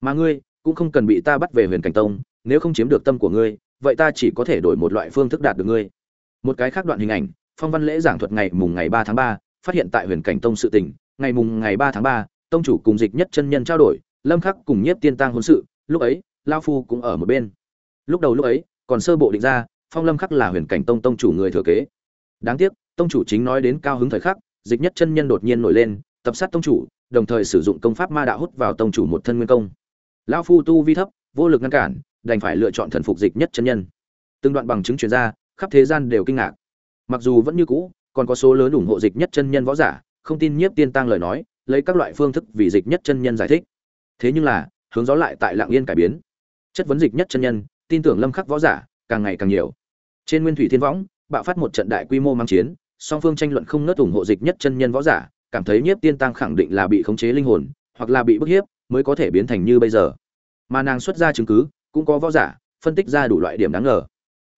Mà ngươi, cũng không cần bị ta bắt về huyền cảnh tông, nếu không chiếm được tâm của ngươi, vậy ta chỉ có thể đổi một loại phương thức đạt được ngươi. Một cái khác đoạn hình ảnh, phong văn lễ giảng thuật ngày mùng ngày ba tháng ba, phát hiện tại huyền cảnh tông sự tình, ngày mùng ngày ba tháng ba, tông chủ cùng dịch nhất chân nhân trao đổi, lâm khắc cùng nhiếp tiên tăng hôn sự, lúc ấy, lao phu cũng ở một bên lúc đầu lúc ấy, còn sơ bộ định ra, phong lâm khắc là huyền cảnh tông tông chủ người thừa kế. Đáng tiếc, tông chủ chính nói đến cao hứng thời khắc, dịch nhất chân nhân đột nhiên nổi lên, tập sát tông chủ, đồng thời sử dụng công pháp ma đạo hút vào tông chủ một thân nguyên công. Lão phu tu vi thấp, vô lực ngăn cản, đành phải lựa chọn thần phục dịch nhất chân nhân. Từng đoạn bằng chứng truyền ra, khắp thế gian đều kinh ngạc. Mặc dù vẫn như cũ, còn có số lớn ủng hộ dịch nhất chân nhân võ giả, không tin nhiếp tiên tăng lời nói, lấy các loại phương thức vì dịch nhất chân nhân giải thích. Thế nhưng là, hướng gió lại tại lạng yên cải biến. Chất vấn dịch nhất chân nhân tin tưởng lâm khắc võ giả, càng ngày càng nhiều. Trên nguyên thủy thiên võng, bạo phát một trận đại quy mô mang chiến, song phương tranh luận không nớt ủng hộ dịch nhất chân nhân võ giả, cảm thấy nhiếp tiên tăng khẳng định là bị khống chế linh hồn, hoặc là bị bức hiếp, mới có thể biến thành như bây giờ. Mà nàng xuất ra chứng cứ, cũng có võ giả, phân tích ra đủ loại điểm đáng ngờ.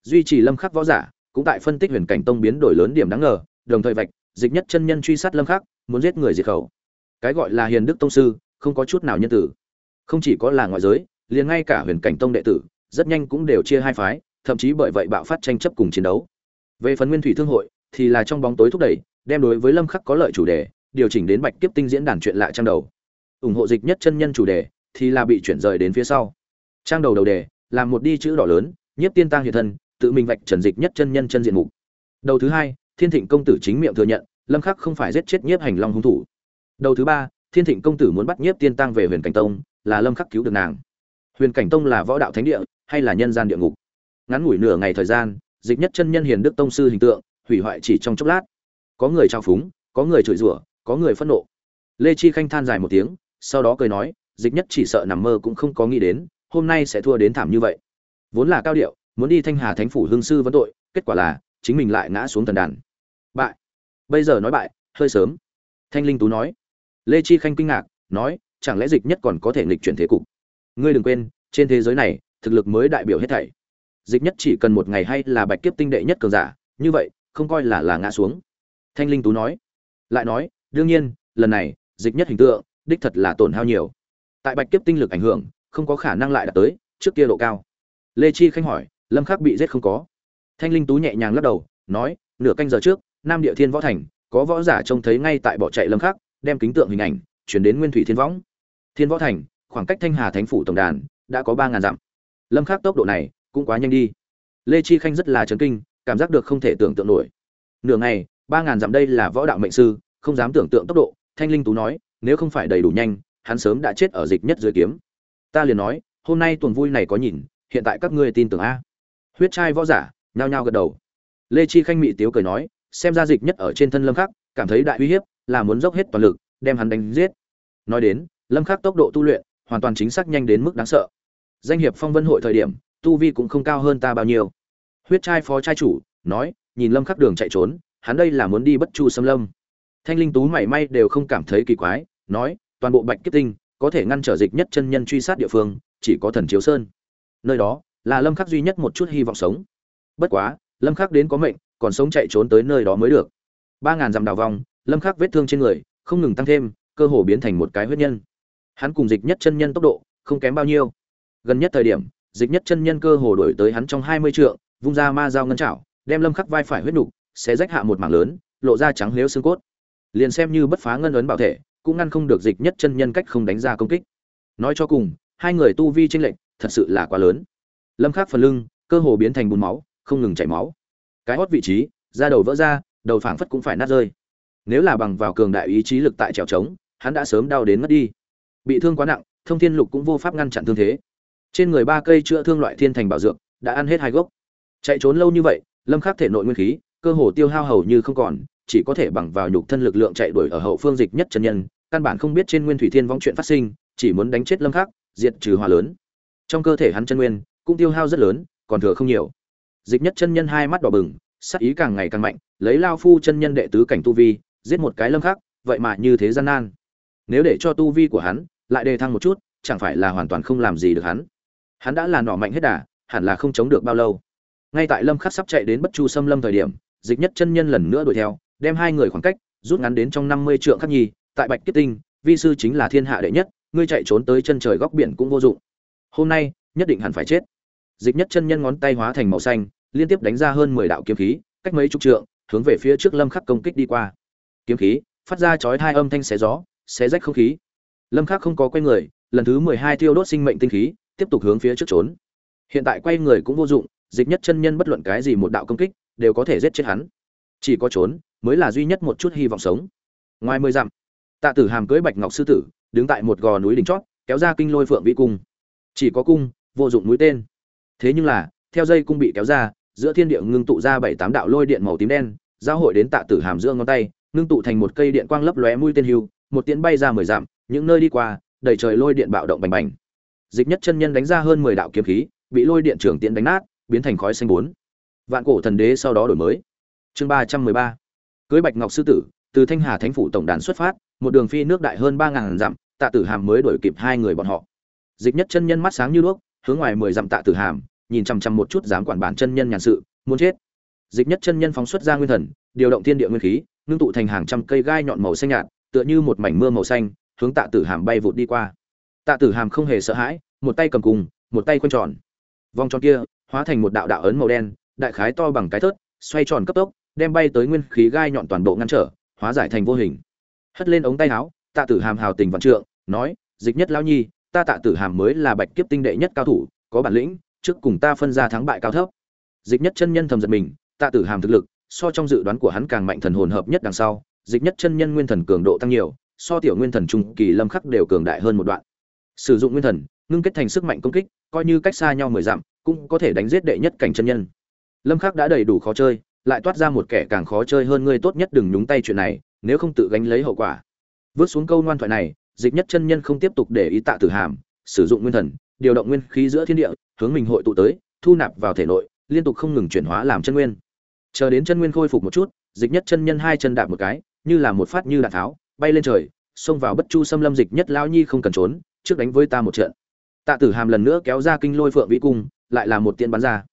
Duy trì lâm khắc võ giả, cũng tại phân tích huyền cảnh tông biến đổi lớn điểm đáng ngờ, đồng thời vạch, dịch nhất chân nhân truy sát lâm khắc, muốn giết người diệt khẩu. Cái gọi là hiền đức tông sư, không có chút nào nhân tử. Không chỉ có là ngoại giới, liền ngay cả huyền cảnh tông đệ tử rất nhanh cũng đều chia hai phái, thậm chí bởi vậy bạo phát tranh chấp cùng chiến đấu. Về phần nguyên thủy thương hội, thì là trong bóng tối thúc đẩy, đem đối với lâm khắc có lợi chủ đề, điều chỉnh đến bạch kiếp tinh diễn đàn chuyện lại trang đầu. Ủng hộ dịch nhất chân nhân chủ đề, thì là bị chuyển rời đến phía sau. Trang đầu đầu đề làm một đi chữ đỏ lớn nhất tiên tăng hiện thân, tự mình vạch trần dịch nhất chân nhân chân diện mục. Đầu thứ hai, thiên thịnh công tử chính miệng thừa nhận, lâm khắc không phải giết chết nhiếp hành long hung thủ. Đầu thứ ba, thiên thịnh công tử muốn bắt nhiếp tiên tăng về huyền cảnh tông, là lâm khắc cứu được nàng huyền cảnh tông là võ đạo thánh địa hay là nhân gian địa ngục? Ngắn ngủi nửa ngày thời gian, dịch nhất chân nhân hiền đức tông sư hình tượng, hủy hoại chỉ trong chốc lát. Có người trao phúng, có người chửi rủa, có người phẫn nộ. Lê chi khanh than dài một tiếng, sau đó cười nói, dịch nhất chỉ sợ nằm mơ cũng không có nghĩ đến, hôm nay sẽ thua đến thảm như vậy. Vốn là cao điệu, muốn đi thanh hà thánh phủ hương sư vấn tội, kết quả là, chính mình lại ngã xuống thần đàn. Bại. Bây giờ nói bại, hơi sớm. Thanh linh tú nói. Lê chi khanh kinh ngạc, nói, chẳng lẽ dịch nhất còn có thể nghịch chuyển thế cục? Ngươi đừng quên, trên thế giới này, thực lực mới đại biểu hết thảy. Dịch nhất chỉ cần một ngày hay là bạch kiếp tinh đệ nhất cường giả, như vậy, không coi là là ngã xuống. Thanh linh tú nói. Lại nói, đương nhiên, lần này, dịch nhất hình tượng, đích thật là tổn hao nhiều. Tại bạch kiếp tinh lực ảnh hưởng, không có khả năng lại đạt tới, trước kia độ cao. Lê chi khanh hỏi, lâm khắc bị giết không có? Thanh linh tú nhẹ nhàng lắc đầu, nói, nửa canh giờ trước, nam địa thiên võ thành, có võ giả trông thấy ngay tại bỏ chạy lâm khắc, đem kính tượng hình ảnh, chuyển đến nguyên thủy thiên võng. Thiên võ thành khoảng cách thanh hà thánh phủ tổng đàn đã có ba ngàn dặm. Lâm khắc tốc độ này cũng quá nhanh đi. Lê chi khanh rất là chấn kinh, cảm giác được không thể tưởng tượng nổi. Nửa ngày, ba ngàn dặm đây là võ đạo mệnh sư, không dám tưởng tượng tốc độ, thanh linh tú nói, nếu không phải đầy đủ nhanh, hắn sớm đã chết ở dịch nhất dưới kiếm. Ta liền nói, hôm nay tuần vui này có nhìn, hiện tại các ngươi tin tưởng a. Huyết trai võ giả, nhao nhao gật đầu. Lê chi khanh mị tiếu cười nói, xem ra dịch nhất ở trên thân lâm khắc, cảm thấy đại uy hiếp, là muốn dốc hết toàn lực, đem hắn đánh giết. Nói đến, lâm khắc tốc độ tu luyện hoàn toàn chính xác nhanh đến mức đáng sợ. Danh hiệp phong vân hội thời điểm, tu vi cũng không cao hơn ta bao nhiêu. Huyết trai phó trai chủ, nói, nhìn lâm khắc đường chạy trốn, hắn đây là muốn đi bất chu xâm lâm. Thanh linh tú mảy may đều không cảm thấy kỳ quái, nói, toàn bộ bạch kiếp tinh, có thể ngăn trở dịch nhất chân nhân truy sát địa phương, chỉ có thần chiếu sơn. Nơi đó, là lâm khắc duy nhất một chút hy vọng sống. Bất quá, lâm khắc đến có mệnh, còn sống chạy trốn tới nơi đó mới được. Ba ngàn dặm đào vòng, lâm khắc vết thương trên người, không ngừng tăng thêm, cơ hồ biến thành một cái huyết nhân hắn cùng dịch nhất chân nhân tốc độ không kém bao nhiêu. Gần nhất thời điểm, dịch nhất chân nhân cơ hồ đổi tới hắn trong hai mươi trượng, vung ra ma dao ngân chảo, đem lâm khắc vai phải huyết nục sẽ rách hạ một mảng lớn, lộ ra trắng lếu xương cốt. Liền xem như bất phá ngân ấn bảo thể, cũng ngăn không được dịch nhất chân nhân cách không đánh ra công kích. Nói cho cùng, hai người tu vi tranh lệch thật sự là quá lớn. Lâm khắc phần lưng, cơ hồ biến thành bùn máu, không ngừng chảy máu. Cái hót vị trí, da đầu vỡ ra, đầu phảng phất cũng phải nát rơi. Nếu là bằng vào cường đại ý chí lực tại trèo trống, hắn đã sớm đau đến mất đi bị thương quá nặng, thông thiên lục cũng vô pháp ngăn chặn thương thế. Trên người ba cây chữa thương loại thiên thành bảo dược đã ăn hết hai gốc. Chạy trốn lâu như vậy, lâm khắc thể nội nguyên khí, cơ hồ tiêu hao hầu như không còn, chỉ có thể bằng vào nhục thân lực lượng chạy đuổi ở hậu phương dịch nhất chân nhân, căn bản không biết trên nguyên thủy thiên vong chuyện phát sinh, chỉ muốn đánh chết lâm khắc, diệt trừ hòa lớn. Trong cơ thể hắn chân nguyên cũng tiêu hao rất lớn, còn thừa không nhiều. Dịch nhất chân nhân hai mắt đỏ bừng sắc ý càng ngày càng mạnh, lấy lao phu chân nhân đệ tứ cảnh tu vi, giết một cái lâm khắc, vậy mà như thế gian nan. Nếu để cho tu vi của hắn lại đề thăng một chút, chẳng phải là hoàn toàn không làm gì được hắn. Hắn đã là nọ mạnh hết đà, hẳn là không chống được bao lâu. Ngay tại lâm khắc sắp chạy đến bất chu xâm lâm thời điểm, dịch nhất chân nhân lần nữa đuổi theo, đem hai người khoảng cách, rút ngắn đến trong 50 trượng khắc nhi, tại bạch kiếp tinh, vi sư chính là thiên hạ đệ nhất, ngươi chạy trốn tới chân trời góc biển cũng vô dụng. Hôm nay, nhất định hẳn phải chết. Dịch nhất chân nhân ngón tay hóa thành màu xanh, liên tiếp đánh ra hơn 10 đạo kiếm khí, cách mấy chục trượng, hướng về phía trước lâm khắc công kích đi qua. Kiếm khí, phát ra chói hai âm thanh xé gió, xé rách không khí lâm khắc không có quay người, lần thứ 12 tiêu đốt sinh mệnh tinh khí, tiếp tục hướng phía trước trốn. Hiện tại quay người cũng vô dụng, dịch nhất chân nhân bất luận cái gì một đạo công kích, đều có thể giết chết hắn. Chỉ có trốn, mới là duy nhất một chút hy vọng sống. Ngoài mười dặm, tạ tử hàm cưới bạch ngọc sư tử, đứng tại một gò núi đỉnh chót, kéo ra kinh lôi phượng vĩ cung. Chỉ có cung, vô dụng mũi tên. Thế nhưng là, theo dây cung bị kéo ra, giữa thiên địa ngưng tụ ra bảy tám đạo lôi điện màu tím đen, giao hội đến tạ tử hàm giữa ngón tay, ngưng tụ thành một cây điện quang lấp lóe mũi tên hưu, một tiễn bay ra mười dặm những nơi đi qua, đầy trời lôi điện bạo động bành bành. Dịch nhất chân nhân đánh ra hơn mười đạo kiếm khí, bị lôi điện trưởng tiện đánh nát, biến thành khói xanh bốn. Vạn cổ thần đế sau đó đổi mới. Chương ba trăm mười ba. Cưới bạch ngọc sư tử, từ thanh hà thánh phủ tổng đàn xuất phát, một đường phi nước đại hơn ba ngàn dặm, tạ tử hàm mới đổi kịp hai người bọn họ. Dịch nhất chân nhân mắt sáng như đuốc, hướng ngoài mười dặm tạ tử hàm, nhìn chằm chằm một chút dám quản bản chân nhân nhàn sự, muốn chết. Dịch nhất chân nhân phóng xuất ra nguyên thần, điều động thiên địa nguyên khí, ngưng tụ thành hàng trăm cây gai nhọn màu xanh nhạt, tựa như một mảnh mưa màu xanh hướng tạ tử hàm bay vụt đi qua. Tạ tử hàm không hề sợ hãi, một tay cầm cùng, một tay quanh tròn. Vòng tròn kia hóa thành một đạo đạo ấn màu đen, đại khái to bằng cái thớt, xoay tròn cấp tốc, đem bay tới nguyên khí gai nhọn toàn bộ ngăn trở, hóa giải thành vô hình. Hất lên ống tay áo, tạ tử hàm hào tình vạn trượng, nói, dịch nhất lão nhi, ta tạ tử hàm mới là bạch kiếp tinh đệ nhất cao thủ, có bản lĩnh, trước cùng ta phân ra thắng bại cao thấp. Dịch nhất chân nhân thầm giật mình, tạ tử hàm thực lực, so trong dự đoán của hắn càng mạnh thần hồn hợp nhất đằng sau, dịch nhất chân nhân nguyên thần cường độ tăng nhiều so tiểu nguyên thần trung kỳ lâm khắc đều cường đại hơn một đoạn. Sử dụng nguyên thần, ngưng kết thành sức mạnh công kích, coi như cách xa nhau mười dặm, cũng có thể đánh giết đệ nhất cảnh chân nhân. Lâm khắc đã đầy đủ khó chơi, lại toát ra một kẻ càng khó chơi hơn ngươi tốt nhất đừng nhúng tay chuyện này, nếu không tự gánh lấy hậu quả. Vớt xuống câu ngoan thoại này, dịch nhất chân nhân không tiếp tục để ý tạ tử hàm, sử dụng nguyên thần, điều động nguyên khí giữa thiên địa, hướng mình hội tụ tới, thu nạp vào thể nội, liên tục không ngừng chuyển hóa làm chân nguyên. Chờ đến chân nguyên khôi phục một chút, dịch nhất chân nhân hai chân đạp một cái, như là một phát như đạn tháo bay lên trời, xông vào bất chu xâm lâm dịch nhất lão nhi không cần trốn, trước đánh với ta một trận. Tạ tử hàm lần nữa kéo ra kinh lôi phượng vĩ cung, lại là một tiên bắn ra.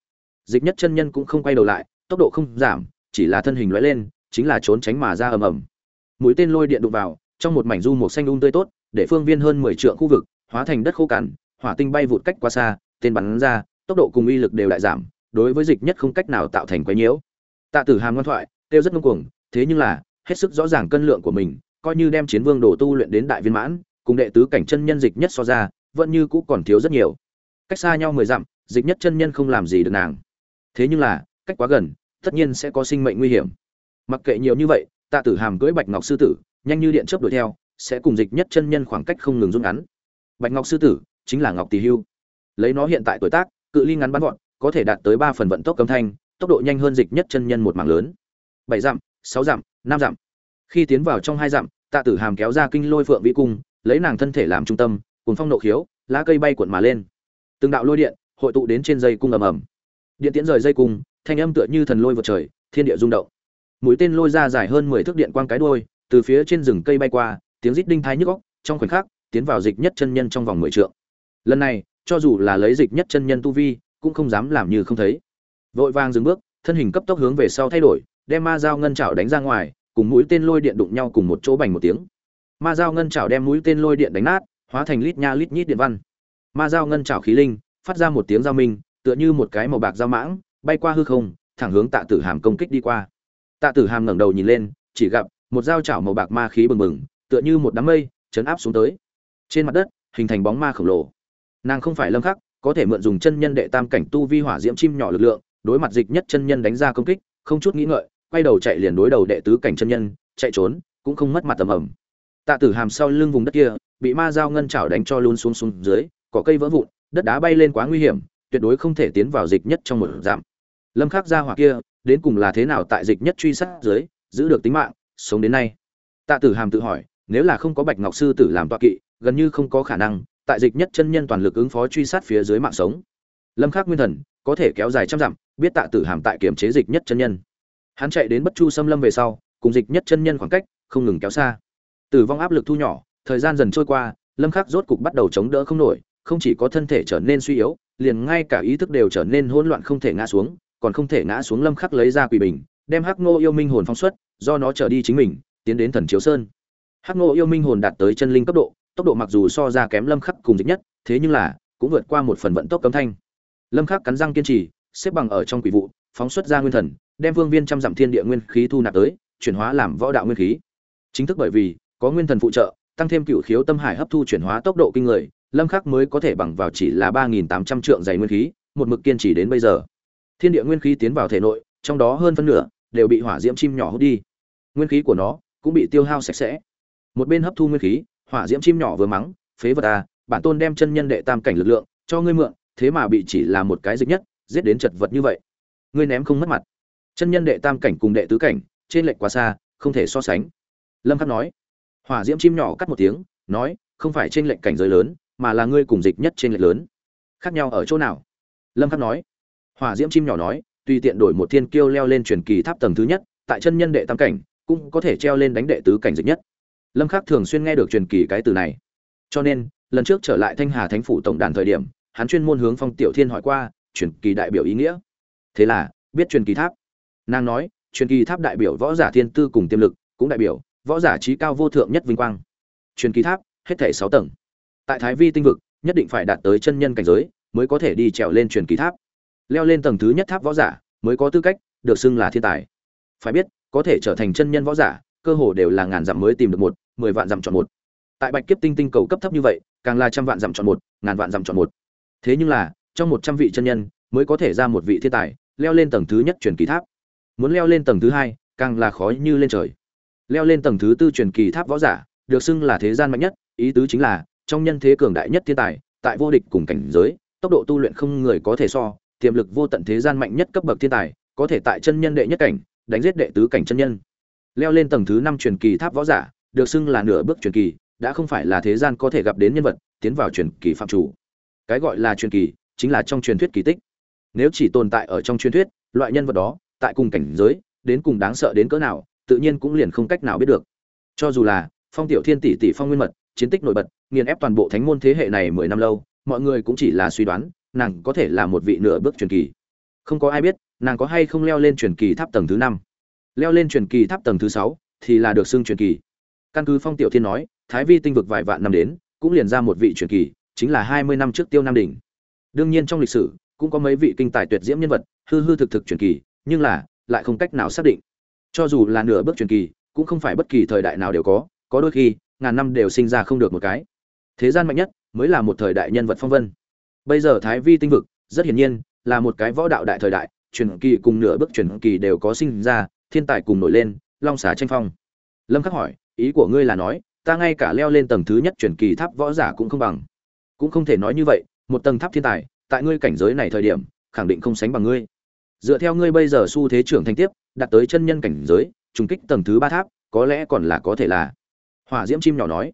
Dịch nhất chân nhân cũng không quay đầu lại, tốc độ không giảm, chỉ là thân hình lóe lên, chính là trốn tránh mà ra ầm ầm. Mũi tên lôi điện đụng vào, trong một mảnh du màu xanh um tươi tốt, để phương viên hơn mười trượng khu vực, hóa thành đất khô cằn, hỏa tinh bay vụt cách qua xa, tên bắn ra, tốc độ cùng uy lực đều đại giảm, đối với dịch nhất không cách nào tạo thành quấy nhiễu. Tạ tử hàm ngoan thoại, kêu rất ngông cuồng, thế nhưng là, hết sức rõ ràng cân lượng của mình coi như đem chiến vương đồ tu luyện đến đại viên mãn, cùng đệ tứ cảnh chân nhân dịch nhất so ra, vẫn như cũ còn thiếu rất nhiều. Cách xa nhau mười dặm, dịch nhất chân nhân không làm gì được nàng. Thế nhưng là, cách quá gần, tất nhiên sẽ có sinh mệnh nguy hiểm. Mặc kệ nhiều như vậy, tạ tử hàm cưỡi bạch ngọc sư tử, nhanh như điện chớp đuổi theo, sẽ cùng dịch nhất chân nhân khoảng cách không ngừng rút ngắn. Bạch ngọc sư tử chính là ngọc tỳ hưu. Lấy nó hiện tại tuổi tác, cự ly ngắn bắn gọn, có thể đạt tới ba phần vận tốc cấm thanh, tốc độ nhanh hơn dịch nhất chân nhân một mảng lớn. Bảy dặm, sáu dặm, năm dặm. Khi tiến vào trong hai dặm tạ tử hàm kéo ra kinh lôi phượng vĩ cung, lấy nàng thân thể làm trung tâm cùng phong nộ khiếu, lá cây bay cuộn mà lên. Từng đạo lôi điện hội tụ đến trên dây cung ầm ầm. Điện tiễn rời dây cung, thanh âm tựa như thần lôi vượt trời, thiên địa rung động. Mũi tên lôi ra dài hơn mười thước điện quang cái đuôi, từ phía trên rừng cây bay qua, tiếng rít đinh thái nhức óc, trong khoảnh khắc, tiến vào dịch nhất chân nhân trong vòng mười trượng. Lần này, cho dù là lấy dịch nhất chân nhân tu vi, cũng không dám làm như không thấy. Vội vàng dừng bước, thân hình cấp tốc hướng về sau thay đổi, đem ma dao ngân chảo đánh ra ngoài cùng mũi tên lôi điện đụng nhau cùng một chỗ bành một tiếng. Ma dao ngân chảo đem mũi tên lôi điện đánh nát, hóa thành lít nha lít nhít điện văn. Ma dao ngân chảo khí linh, phát ra một tiếng giao minh, tựa như một cái màu bạc dao mãng, bay qua hư không, thẳng hướng tạ tử hàm công kích đi qua. Tạ tử hàm ngẩng đầu nhìn lên, chỉ gặp một dao chảo màu bạc ma khí bừng bừng, tựa như một đám mây, chấn áp xuống tới. Trên mặt đất, hình thành bóng ma khổng lồ. Nàng không phải lâm khắc, có thể mượn dùng chân nhân đệ tam cảnh tu vi hỏa diễm chim nhỏ lực lượng, đối mặt dịch nhất chân nhân đánh ra công kích, không chút nghĩ ngợi quay đầu chạy liền đối đầu đệ tứ cảnh chân nhân, chạy trốn, cũng không mất mặt tầm ẩm. Tạ tử hàm sau lưng vùng đất kia, bị ma dao ngân chảo đánh cho luôn xuống xuống dưới, cỏ cây vỡ vụn, đất đá bay lên quá nguy hiểm, tuyệt đối không thể tiến vào dịch nhất trong một giảm lâm khắc ra hỏa kia, đến cùng là thế nào tại dịch nhất truy sát dưới, giữ được tính mạng, sống đến nay? Tạ tử hàm tự hỏi, nếu là không có bạch ngọc sư tử làm tọa kỵ, gần như không có khả năng, tại dịch nhất chân nhân toàn lực ứng phó truy sát phía dưới mạng sống. Lâm khắc nguyên thần, có thể kéo dài trăm dặm, biết tạ tử hàm tại kiểm chế dịch nhất chân nhân hắn chạy đến bất chu xâm lâm về sau, cùng dịch nhất chân nhân khoảng cách, không ngừng kéo xa. Tử vong áp lực thu nhỏ, thời gian dần trôi qua, lâm khắc rốt cục bắt đầu chống đỡ không nổi, không chỉ có thân thể trở nên suy yếu, liền ngay cả ý thức đều trở nên hỗn loạn không thể ngã xuống, còn không thể ngã xuống lâm khắc lấy ra quỷ bình, đem hắc ngô yêu minh hồn phóng xuất, do nó trở đi chính mình, tiến đến thần chiếu sơn. Hắc ngô yêu minh hồn đạt tới chân linh cấp độ, tốc độ mặc dù so ra kém lâm khắc cùng dịch nhất, thế nhưng là, cũng vượt qua một phần vận tốc cấm thanh. Lâm khắc cắn răng kiên trì, xếp bằng ở trong quỷ vụ, phóng xuất ra nguyên thần đem vương viên trăm dặm thiên địa nguyên khí thu nạp tới, chuyển hóa làm võ đạo nguyên khí. Chính thức bởi vì, có nguyên thần phụ trợ, tăng thêm cựu khiếu tâm hải hấp thu chuyển hóa tốc độ kinh người, lâm khắc mới có thể bằng vào chỉ là ba nghìn tám trăm trượng dày nguyên khí, một mực kiên trì đến bây giờ. Thiên địa nguyên khí tiến vào thể nội, trong đó hơn phân nửa đều bị hỏa diễm chim nhỏ hút đi. Nguyên khí của nó cũng bị tiêu hao sạch sẽ. Một bên hấp thu nguyên khí, hỏa diễm chim nhỏ vừa mắng, phế vật à bản tôn đem chân nhân đệ tam cảnh lực lượng cho ngươi mượn, thế mà bị chỉ là một cái dịch nhất, giết đến chật vật như vậy. Ngươi ném không mất mặt chân nhân đệ tam cảnh cùng đệ tứ cảnh, trên lệch quá xa, không thể so sánh. Lâm khắc nói. Hỏa diễm chim nhỏ cắt một tiếng, nói, không phải trên lệch cảnh giới lớn, mà là ngươi cùng dịch nhất trên lệch lớn. Khác nhau ở chỗ nào? Lâm khắc nói. Hỏa diễm chim nhỏ nói, tùy tiện đổi một thiên kiêu leo lên truyền kỳ tháp tầng thứ nhất, tại chân nhân đệ tam cảnh, cũng có thể treo lên đánh đệ tứ cảnh dịch nhất. Lâm khắc thường xuyên nghe được truyền kỳ cái từ này. Cho nên, lần trước trở lại thanh hà thánh phủ tổng đàn thời điểm, hắn chuyên môn hướng phong tiểu thiên hỏi qua, truyền kỳ đại biểu ý nghĩa. Thế là, biết truyền kỳ tháp nàng nói, truyền kỳ tháp đại biểu võ giả thiên tư cùng tiềm lực, cũng đại biểu võ giả trí cao vô thượng nhất vinh quang. Truyền kỳ tháp, hết thể sáu tầng. Tại thái vi tinh vực, nhất định phải đạt tới chân nhân cảnh giới, mới có thể đi trèo lên truyền kỳ tháp. Leo lên tầng thứ nhất tháp võ giả, mới có tư cách được xưng là thiên tài. Phải biết, có thể trở thành chân nhân võ giả, cơ hồ đều là ngàn dặm mới tìm được một, mười vạn dặm chọn một. Tại bạch kiếp tinh tinh cầu cấp thấp như vậy, càng là trăm vạn dặm chọn một, ngàn vạn dặm chọn một. Thế nhưng là, trong một trăm vị chân nhân, mới có thể ra một vị thiên tài, leo lên tầng thứ nhất truyền kỳ tháp muốn leo lên tầng thứ hai, càng là khó như lên trời. Leo lên tầng thứ tư truyền kỳ tháp võ giả, được xưng là thế gian mạnh nhất, ý tứ chính là, trong nhân thế cường đại nhất thiên tài, tại vô địch cùng cảnh giới, tốc độ tu luyện không người có thể so, tiềm lực vô tận thế gian mạnh nhất cấp bậc thiên tài, có thể tại chân nhân đệ nhất cảnh, đánh giết đệ tứ cảnh chân nhân. Leo lên tầng thứ năm truyền kỳ tháp võ giả, được xưng là nửa bước truyền kỳ, đã không phải là thế gian có thể gặp đến nhân vật, tiến vào truyền kỳ phạm chủ. Cái gọi là truyền kỳ, chính là trong truyền thuyết kỳ tích. Nếu chỉ tồn tại ở trong truyền thuyết, loại nhân vật đó tại cùng cảnh giới, đến cùng đáng sợ đến cỡ nào, tự nhiên cũng liền không cách nào biết được. Cho dù là phong tiểu thiên tỷ tỷ phong nguyên mật, chiến tích nổi bật, nghiền ép toàn bộ thánh môn thế hệ này mười năm lâu, mọi người cũng chỉ là suy đoán, nàng có thể là một vị nửa bước truyền kỳ. Không có ai biết, nàng có hay không leo lên truyền kỳ tháp tầng thứ năm. Leo lên truyền kỳ tháp tầng thứ sáu thì là được xưng truyền kỳ. Căn cứ phong tiểu thiên nói, thái vi tinh vực vài vạn năm đến, cũng liền ra một vị truyền kỳ, chính là hai mươi năm trước tiêu nam đỉnh. Đương nhiên trong lịch sử, cũng có mấy vị kinh tài tuyệt diễm nhân vật, hư hư thực thực truyền kỳ nhưng là, lại không cách nào xác định. Cho dù là nửa bước truyền kỳ, cũng không phải bất kỳ thời đại nào đều có có đôi khi, ngàn năm đều sinh ra không được một cái. Thế gian mạnh nhất, mới là một thời đại nhân vật phong vân. Bây giờ thái vi tinh vực, rất hiển nhiên, là một cái võ đạo đại thời đại, truyền kỳ cùng nửa bước truyền kỳ đều có sinh ra, thiên tài cùng nổi lên, long xả tranh phong. Lâm khắc hỏi, ý của ngươi là nói, ta ngay cả leo lên tầng thứ nhất truyền kỳ tháp võ giả cũng không bằng. Cũng không thể nói như vậy, một tầng tháp thiên tài, tại ngươi cảnh giới này thời điểm, khẳng định không sánh bằng ngươi dựa theo ngươi bây giờ xu thế trưởng thành tiếp, đạt tới chân nhân cảnh giới, trùng kích tầng thứ ba tháp, có lẽ còn là có thể là. Hỏa diễm chim nhỏ nói.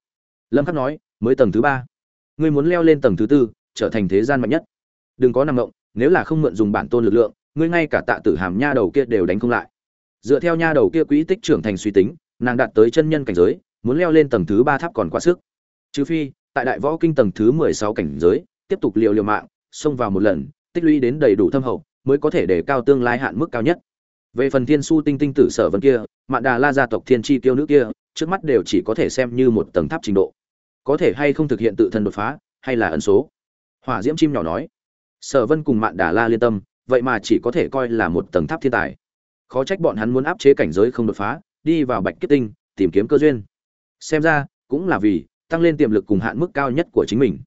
Lâm khắc nói, mới tầng thứ ba. Ngươi muốn leo lên tầng thứ tư, trở thành thế gian mạnh nhất. Đừng có nằm ngộng nếu là không mượn dùng bản tôn lực lượng, ngươi ngay cả tạ tử hàm nha đầu kia đều đánh không lại. Dựa theo nha đầu kia quỹ tích trưởng thành suy tính, nàng đạt tới chân nhân cảnh giới, muốn leo lên tầng thứ ba tháp còn quá sức. Trừ phi, tại đại võ kinh tầng thứ mười sáu cảnh giới, tiếp tục liều liều mạng, xông vào một lần, tích lũy đến đầy đủ thâm hậu mới có thể để cao tương lai hạn mức cao nhất. Về phần thiên su tinh tinh tử sở vân kia, mạn đà la gia tộc thiên chi tiêu nữ kia, trước mắt đều chỉ có thể xem như một tầng tháp trình độ. Có thể hay không thực hiện tự thân đột phá, hay là ẩn số? Hỏa diễm chim nhỏ nói. Sở vân cùng mạn đà la liên tâm, vậy mà chỉ có thể coi là một tầng tháp thiên tài. Khó trách bọn hắn muốn áp chế cảnh giới không đột phá, đi vào bạch kết tinh, tìm kiếm cơ duyên. Xem ra, cũng là vì tăng lên tiềm lực cùng hạn mức cao nhất của chính mình.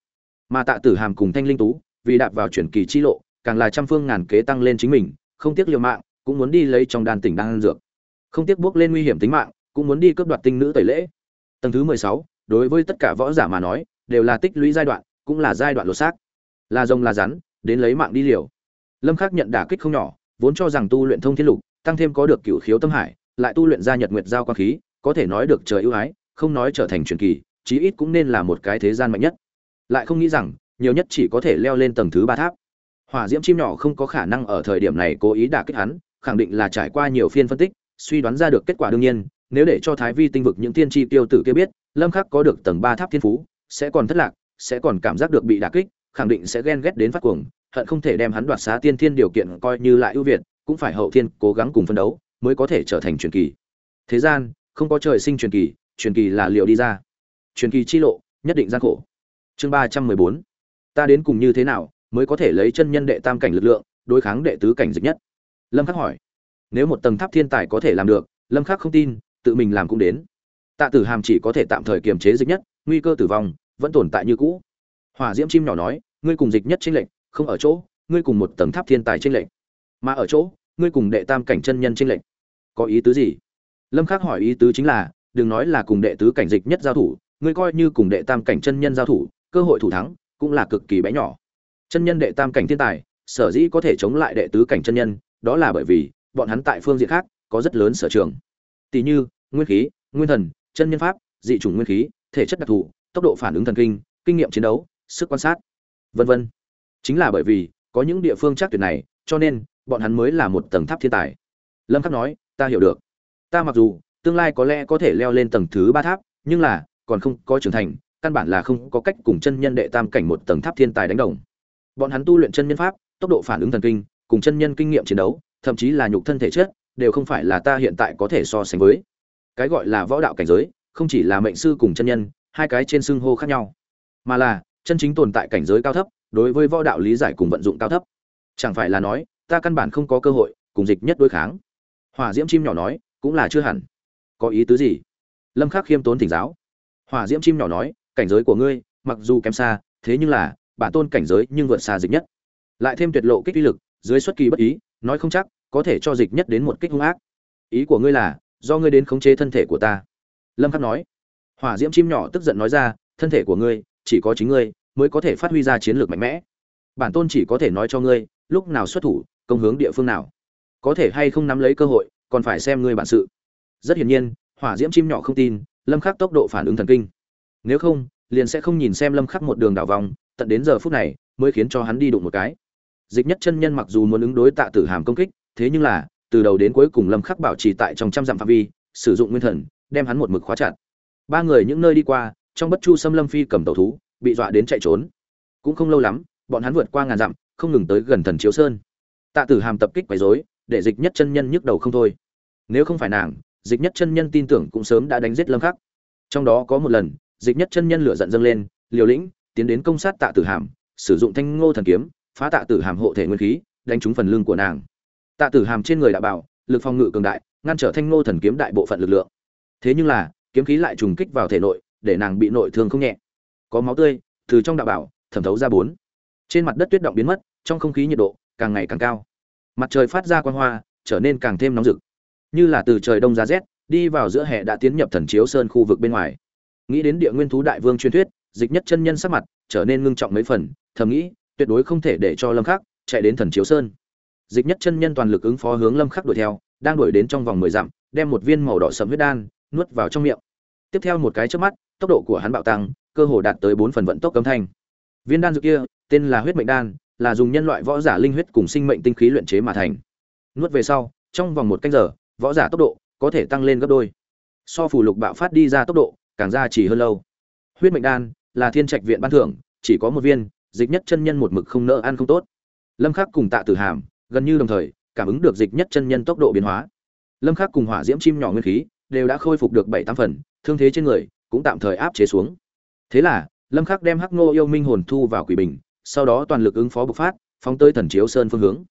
Mà tạ tử hàm cùng thanh linh tú, vì đạp vào chuyển kỳ chi lộ càng là trăm phương ngàn kế tăng lên chính mình, không tiếc liều mạng, cũng muốn đi lấy trong đan tỉnh đang dược. Không tiếc bước lên nguy hiểm tính mạng, cũng muốn đi cướp đoạt tinh nữ tẩy lễ. Tầng thứ mười sáu, đối với tất cả võ giả mà nói, đều là tích lũy giai đoạn, cũng là giai đoạn lột xác. Là rồng là rắn, đến lấy mạng đi liều. Lâm khắc nhận đả kích không nhỏ, vốn cho rằng tu luyện thông thiên lục, tăng thêm có được cửu khiếu tâm hải, lại tu luyện ra nhật nguyệt giao quang khí, có thể nói được trời ưu ái, không nói trở thành truyền kỳ, chí ít cũng nên là một cái thế gian mạnh nhất. Lại không nghĩ rằng, nhiều nhất chỉ có thể leo lên tầng thứ ba tháp hỏa diễm chim nhỏ không có khả năng ở thời điểm này cố ý đả kích hắn, khẳng định là trải qua nhiều phiên phân tích, suy đoán ra được kết quả đương nhiên, nếu để cho thái vi tinh vực những tiên tri tiêu tử kia biết, lâm khắc có được tầng ba tháp thiên phú, sẽ còn thất lạc, sẽ còn cảm giác được bị đả kích, khẳng định sẽ ghen ghét đến phát cuồng, hận không thể đem hắn đoạt xá tiên thiên điều kiện coi như lại ưu việt, cũng phải hậu thiên cố gắng cùng phân đấu mới có thể trở thành truyền kỳ. Thế gian, không có trời sinh truyền kỳ truyền kỳ là liệu đi ra. Truyền kỳ chi lộ, nhất định gian khổ. Chương ba trăm mười bốn. Ta đến cùng như thế nào mới có thể lấy chân nhân đệ tam cảnh lực lượng, đối kháng đệ tứ cảnh dịch nhất. Lâm khắc hỏi, nếu một tầng tháp thiên tài có thể làm được, lâm khắc không tin, tự mình làm cũng đến. Tạ tử hàm chỉ có thể tạm thời kiềm chế dịch nhất, nguy cơ tử vong, vẫn tồn tại như cũ. Hỏa diễm chim nhỏ nói, ngươi cùng dịch nhất tranh lệnh không ở chỗ, ngươi cùng một tầng tháp thiên tài tranh lệnh mà ở chỗ, ngươi cùng đệ tam cảnh chân nhân tranh lệnh có ý tứ gì? Lâm khắc hỏi ý tứ chính là, đừng nói là cùng đệ tứ cảnh dịch nhất giao thủ, ngươi coi như cùng đệ tam cảnh chân nhân giao thủ, cơ hội thủ thắng, cũng là cực kỳ bé nhỏ chân nhân đệ tam cảnh thiên tài, sở dĩ có thể chống lại đệ tứ cảnh chân nhân, đó là bởi vì, bọn hắn tại phương diện khác, có rất lớn sở trường. Tỷ như, nguyên khí, nguyên thần, chân nhân pháp, dị chủng nguyên khí, thể chất đặc thù, tốc độ phản ứng thần kinh kinh nghiệm chiến đấu, sức quan sát, vân vân. Chính là bởi vì, có những địa phương chắc tuyệt này, cho nên, bọn hắn mới là một tầng tháp thiên tài. Lâm khắc nói, ta hiểu được. Ta mặc dù, tương lai có lẽ có thể leo lên tầng thứ ba tháp, nhưng là, còn không có trưởng thành, căn bản là không có cách cùng chân nhân đệ tam cảnh một tầng tháp thiên tài đánh đồng bọn hắn tu luyện chân nhân pháp, tốc độ phản ứng thần kinh, cùng chân nhân kinh nghiệm chiến đấu, thậm chí là nhục thân thể chất, đều không phải là ta hiện tại có thể so sánh với. Cái gọi là võ đạo cảnh giới, không chỉ là mệnh sư cùng chân nhân, hai cái trên xưng hô khác nhau. Mà là, chân chính tồn tại cảnh giới cao thấp, đối với võ đạo lý giải cùng vận dụng cao thấp. Chẳng phải là nói, ta căn bản không có cơ hội cùng dịch nhất đối kháng. Hỏa diễm chim nhỏ nói, cũng là chưa hẳn. Có ý tứ gì? Lâm khắc khiêm tốn thỉnh giáo. Hỏa diễm chim nhỏ nói, cảnh giới của ngươi, mặc dù kém xa, thế nhưng là bản tôn cảnh giới nhưng vượt xa dịch nhất. Lại thêm tuyệt lộ kích uy lực, dưới xuất kỳ bất ý, nói không chắc có thể cho dịch nhất đến một kích hung ác. Ý của ngươi là, do ngươi đến khống chế thân thể của ta. Lâm khắc nói. Hỏa diễm chim nhỏ tức giận nói ra, thân thể của ngươi, chỉ có chính ngươi mới có thể phát huy ra chiến lược mạnh mẽ. Bản tôn chỉ có thể nói cho ngươi, lúc nào xuất thủ, công hướng địa phương nào. Có thể hay không nắm lấy cơ hội, còn phải xem ngươi bản sự. Rất hiển nhiên, hỏa diễm chim nhỏ không tin, lâm khắc tốc độ phản ứng thần kinh. Nếu không, liền sẽ không nhìn xem lâm khắc một đường đảo vòng tận đến giờ phút này mới khiến cho hắn đi đụng một cái. Dịch nhất chân nhân mặc dù muốn ứng đối tạ tử hàm công kích, thế nhưng là, từ đầu đến cuối cùng lâm khắc bảo trì tại trong trăm dặm phạm vi, sử dụng nguyên thần, đem hắn một mực khóa chặt. Ba người những nơi đi qua, trong bất chu xâm lâm phi cầm tàu thú, bị dọa đến chạy trốn. Cũng không lâu lắm, bọn hắn vượt qua ngàn dặm, không ngừng tới gần thần chiếu sơn. Tạ tử hàm tập kích quấy rối, để dịch nhất chân nhân nhức đầu không thôi. Nếu không phải nàng, dịch nhất chân nhân tin tưởng cũng sớm đã đánh giết lâm khắc. Trong đó có một lần, dịch nhất chân nhân lửa giận dâng lên, liều lĩnh tiến đến công sát tạ tử hàm, sử dụng thanh ngô thần kiếm, phá tạ tử hàm hộ thể nguyên khí, đánh trúng phần lưng của nàng. Tạ tử hàm trên người đã bảo lực phòng ngự cường đại, ngăn trở thanh ngô thần kiếm đại bộ phận lực lượng. Thế nhưng là, kiếm khí lại trùng kích vào thể nội, để nàng bị nội thương không nhẹ. Có máu tươi, từ trong đạo bảo, thẩm thấu ra bốn. Trên mặt đất tuyết động biến mất, trong không khí nhiệt độ càng ngày càng cao. Mặt trời phát ra quang hoa, trở nên càng thêm nóng rực. Như là từ trời đông ra rét, đi vào giữa hè đã tiến nhập thần chiếu sơn khu vực bên ngoài. Nghĩ đến địa nguyên thú đại vương truyền thuyết dịch nhất chân nhân sắc mặt trở nên ngưng trọng mấy phần, thầm nghĩ, tuyệt đối không thể để cho lâm khắc chạy đến thần chiếu sơn. Dịch nhất chân nhân toàn lực ứng phó hướng lâm khắc đuổi theo, đang đuổi đến trong vòng 10 dặm, đem một viên màu đỏ sẫm huyết đan nuốt vào trong miệng. Tiếp theo một cái chớp mắt, tốc độ của hắn bạo tăng, cơ hồ đạt tới 4 phần vận tốc cấm thanh. Viên đan dược kia, tên là huyết mệnh đan, là dùng nhân loại võ giả linh huyết cùng sinh mệnh tinh khí luyện chế mà thành. Nuốt về sau, trong vòng một canh giờ, võ giả tốc độ có thể tăng lên gấp đôi. So phù lục bạo phát đi ra tốc độ, càng ra chỉ hơn lâu. Huyết mệnh đan là thiên trạch viện ban thưởng, chỉ có một viên, dịch nhất chân nhân một mực không nỡ ăn không tốt. Lâm khắc cùng tạ tử hàm, gần như đồng thời, cảm ứng được dịch nhất chân nhân tốc độ biến hóa. Lâm khắc cùng hỏa diễm chim nhỏ nguyên khí, đều đã khôi phục được bảy tám phần, thương thế trên người cũng tạm thời áp chế xuống. Thế là, lâm khắc đem hắc ngô yêu minh hồn thu vào quỷ bình, sau đó toàn lực ứng phó bộc phát, phóng tới thần chiếu sơn phương hướng.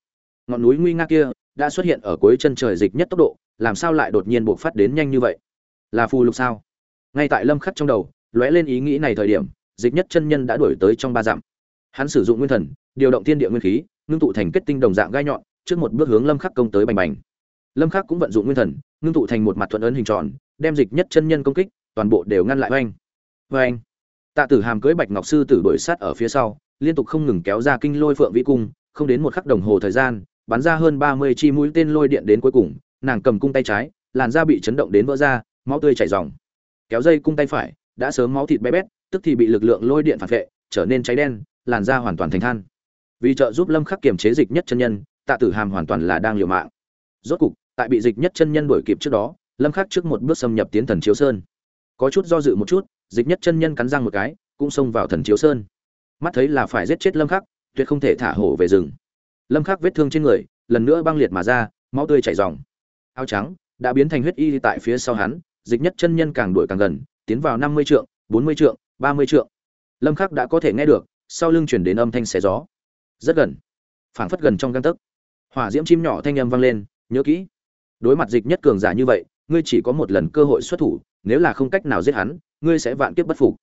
Ngọn núi nguy nga kia đã xuất hiện ở cuối chân trời dịch nhất tốc độ, làm sao lại đột nhiên bộc phát đến nhanh như vậy? Là phù lục sao? Ngay tại lâm khắc trong đầu lóe lên ý nghĩ này thời điểm, dịch nhất chân nhân đã đuổi tới trong ba dặm. Hắn sử dụng nguyên thần, điều động thiên địa nguyên khí, ngưng tụ thành kết tinh đồng dạng gai nhọn, trước một bước hướng lâm khắc công tới bành bành. Lâm khắc cũng vận dụng nguyên thần, ngưng tụ thành một mặt thuận ấn hình tròn, đem dịch nhất chân nhân công kích, toàn bộ đều ngăn lại. Oanh oanh tạ tử hàm cưới bạch ngọc sư tử đuổi sát ở phía sau, liên tục không ngừng kéo ra kinh lôi phượng vĩ cung, không đến một khắc đồng hồ thời gian, bắn ra hơn 30 chi mũi tên lôi điện đến cuối cùng, nàng cầm cung tay trái, làn da bị chấn động đến vỡ ra, máu tươi chảy ròng. Kéo dây cung tay phải đã sớm máu thịt bé bét, tức thì bị lực lượng lôi điện phản vệ, trở nên cháy đen, làn da hoàn toàn thành than. Vì trợ giúp lâm khắc kiềm chế dịch nhất chân nhân, tạ tử hàm hoàn toàn là đang liều mạng. Rốt cục, tại bị dịch nhất chân nhân đuổi kịp trước đó, lâm khắc trước một bước xâm nhập tiến thần chiếu sơn. Có chút do dự một chút, dịch nhất chân nhân cắn răng một cái, cũng xông vào thần chiếu sơn. Mắt thấy là phải giết chết lâm khắc, tuyệt không thể thả hổ về rừng. Lâm khắc vết thương trên người, lần nữa băng liệt mà ra, máu tươi chảy ròng. Áo trắng, đã biến thành huyết y tại phía sau hắn, dịch nhất chân nhân càng đuổi càng gần tiến vào 50 trượng 40 trượng 30 trượng. Lâm khắc đã có thể nghe được, sau lưng chuyển đến âm thanh xé gió. Rất gần. Phảng phất gần trong găng tấc. Hỏa diễm chim nhỏ thanh âm vang lên, nhớ kỹ. Đối mặt dịch nhất cường giả như vậy, ngươi chỉ có một lần cơ hội xuất thủ, nếu là không cách nào giết hắn, ngươi sẽ vạn kiếp bất phục.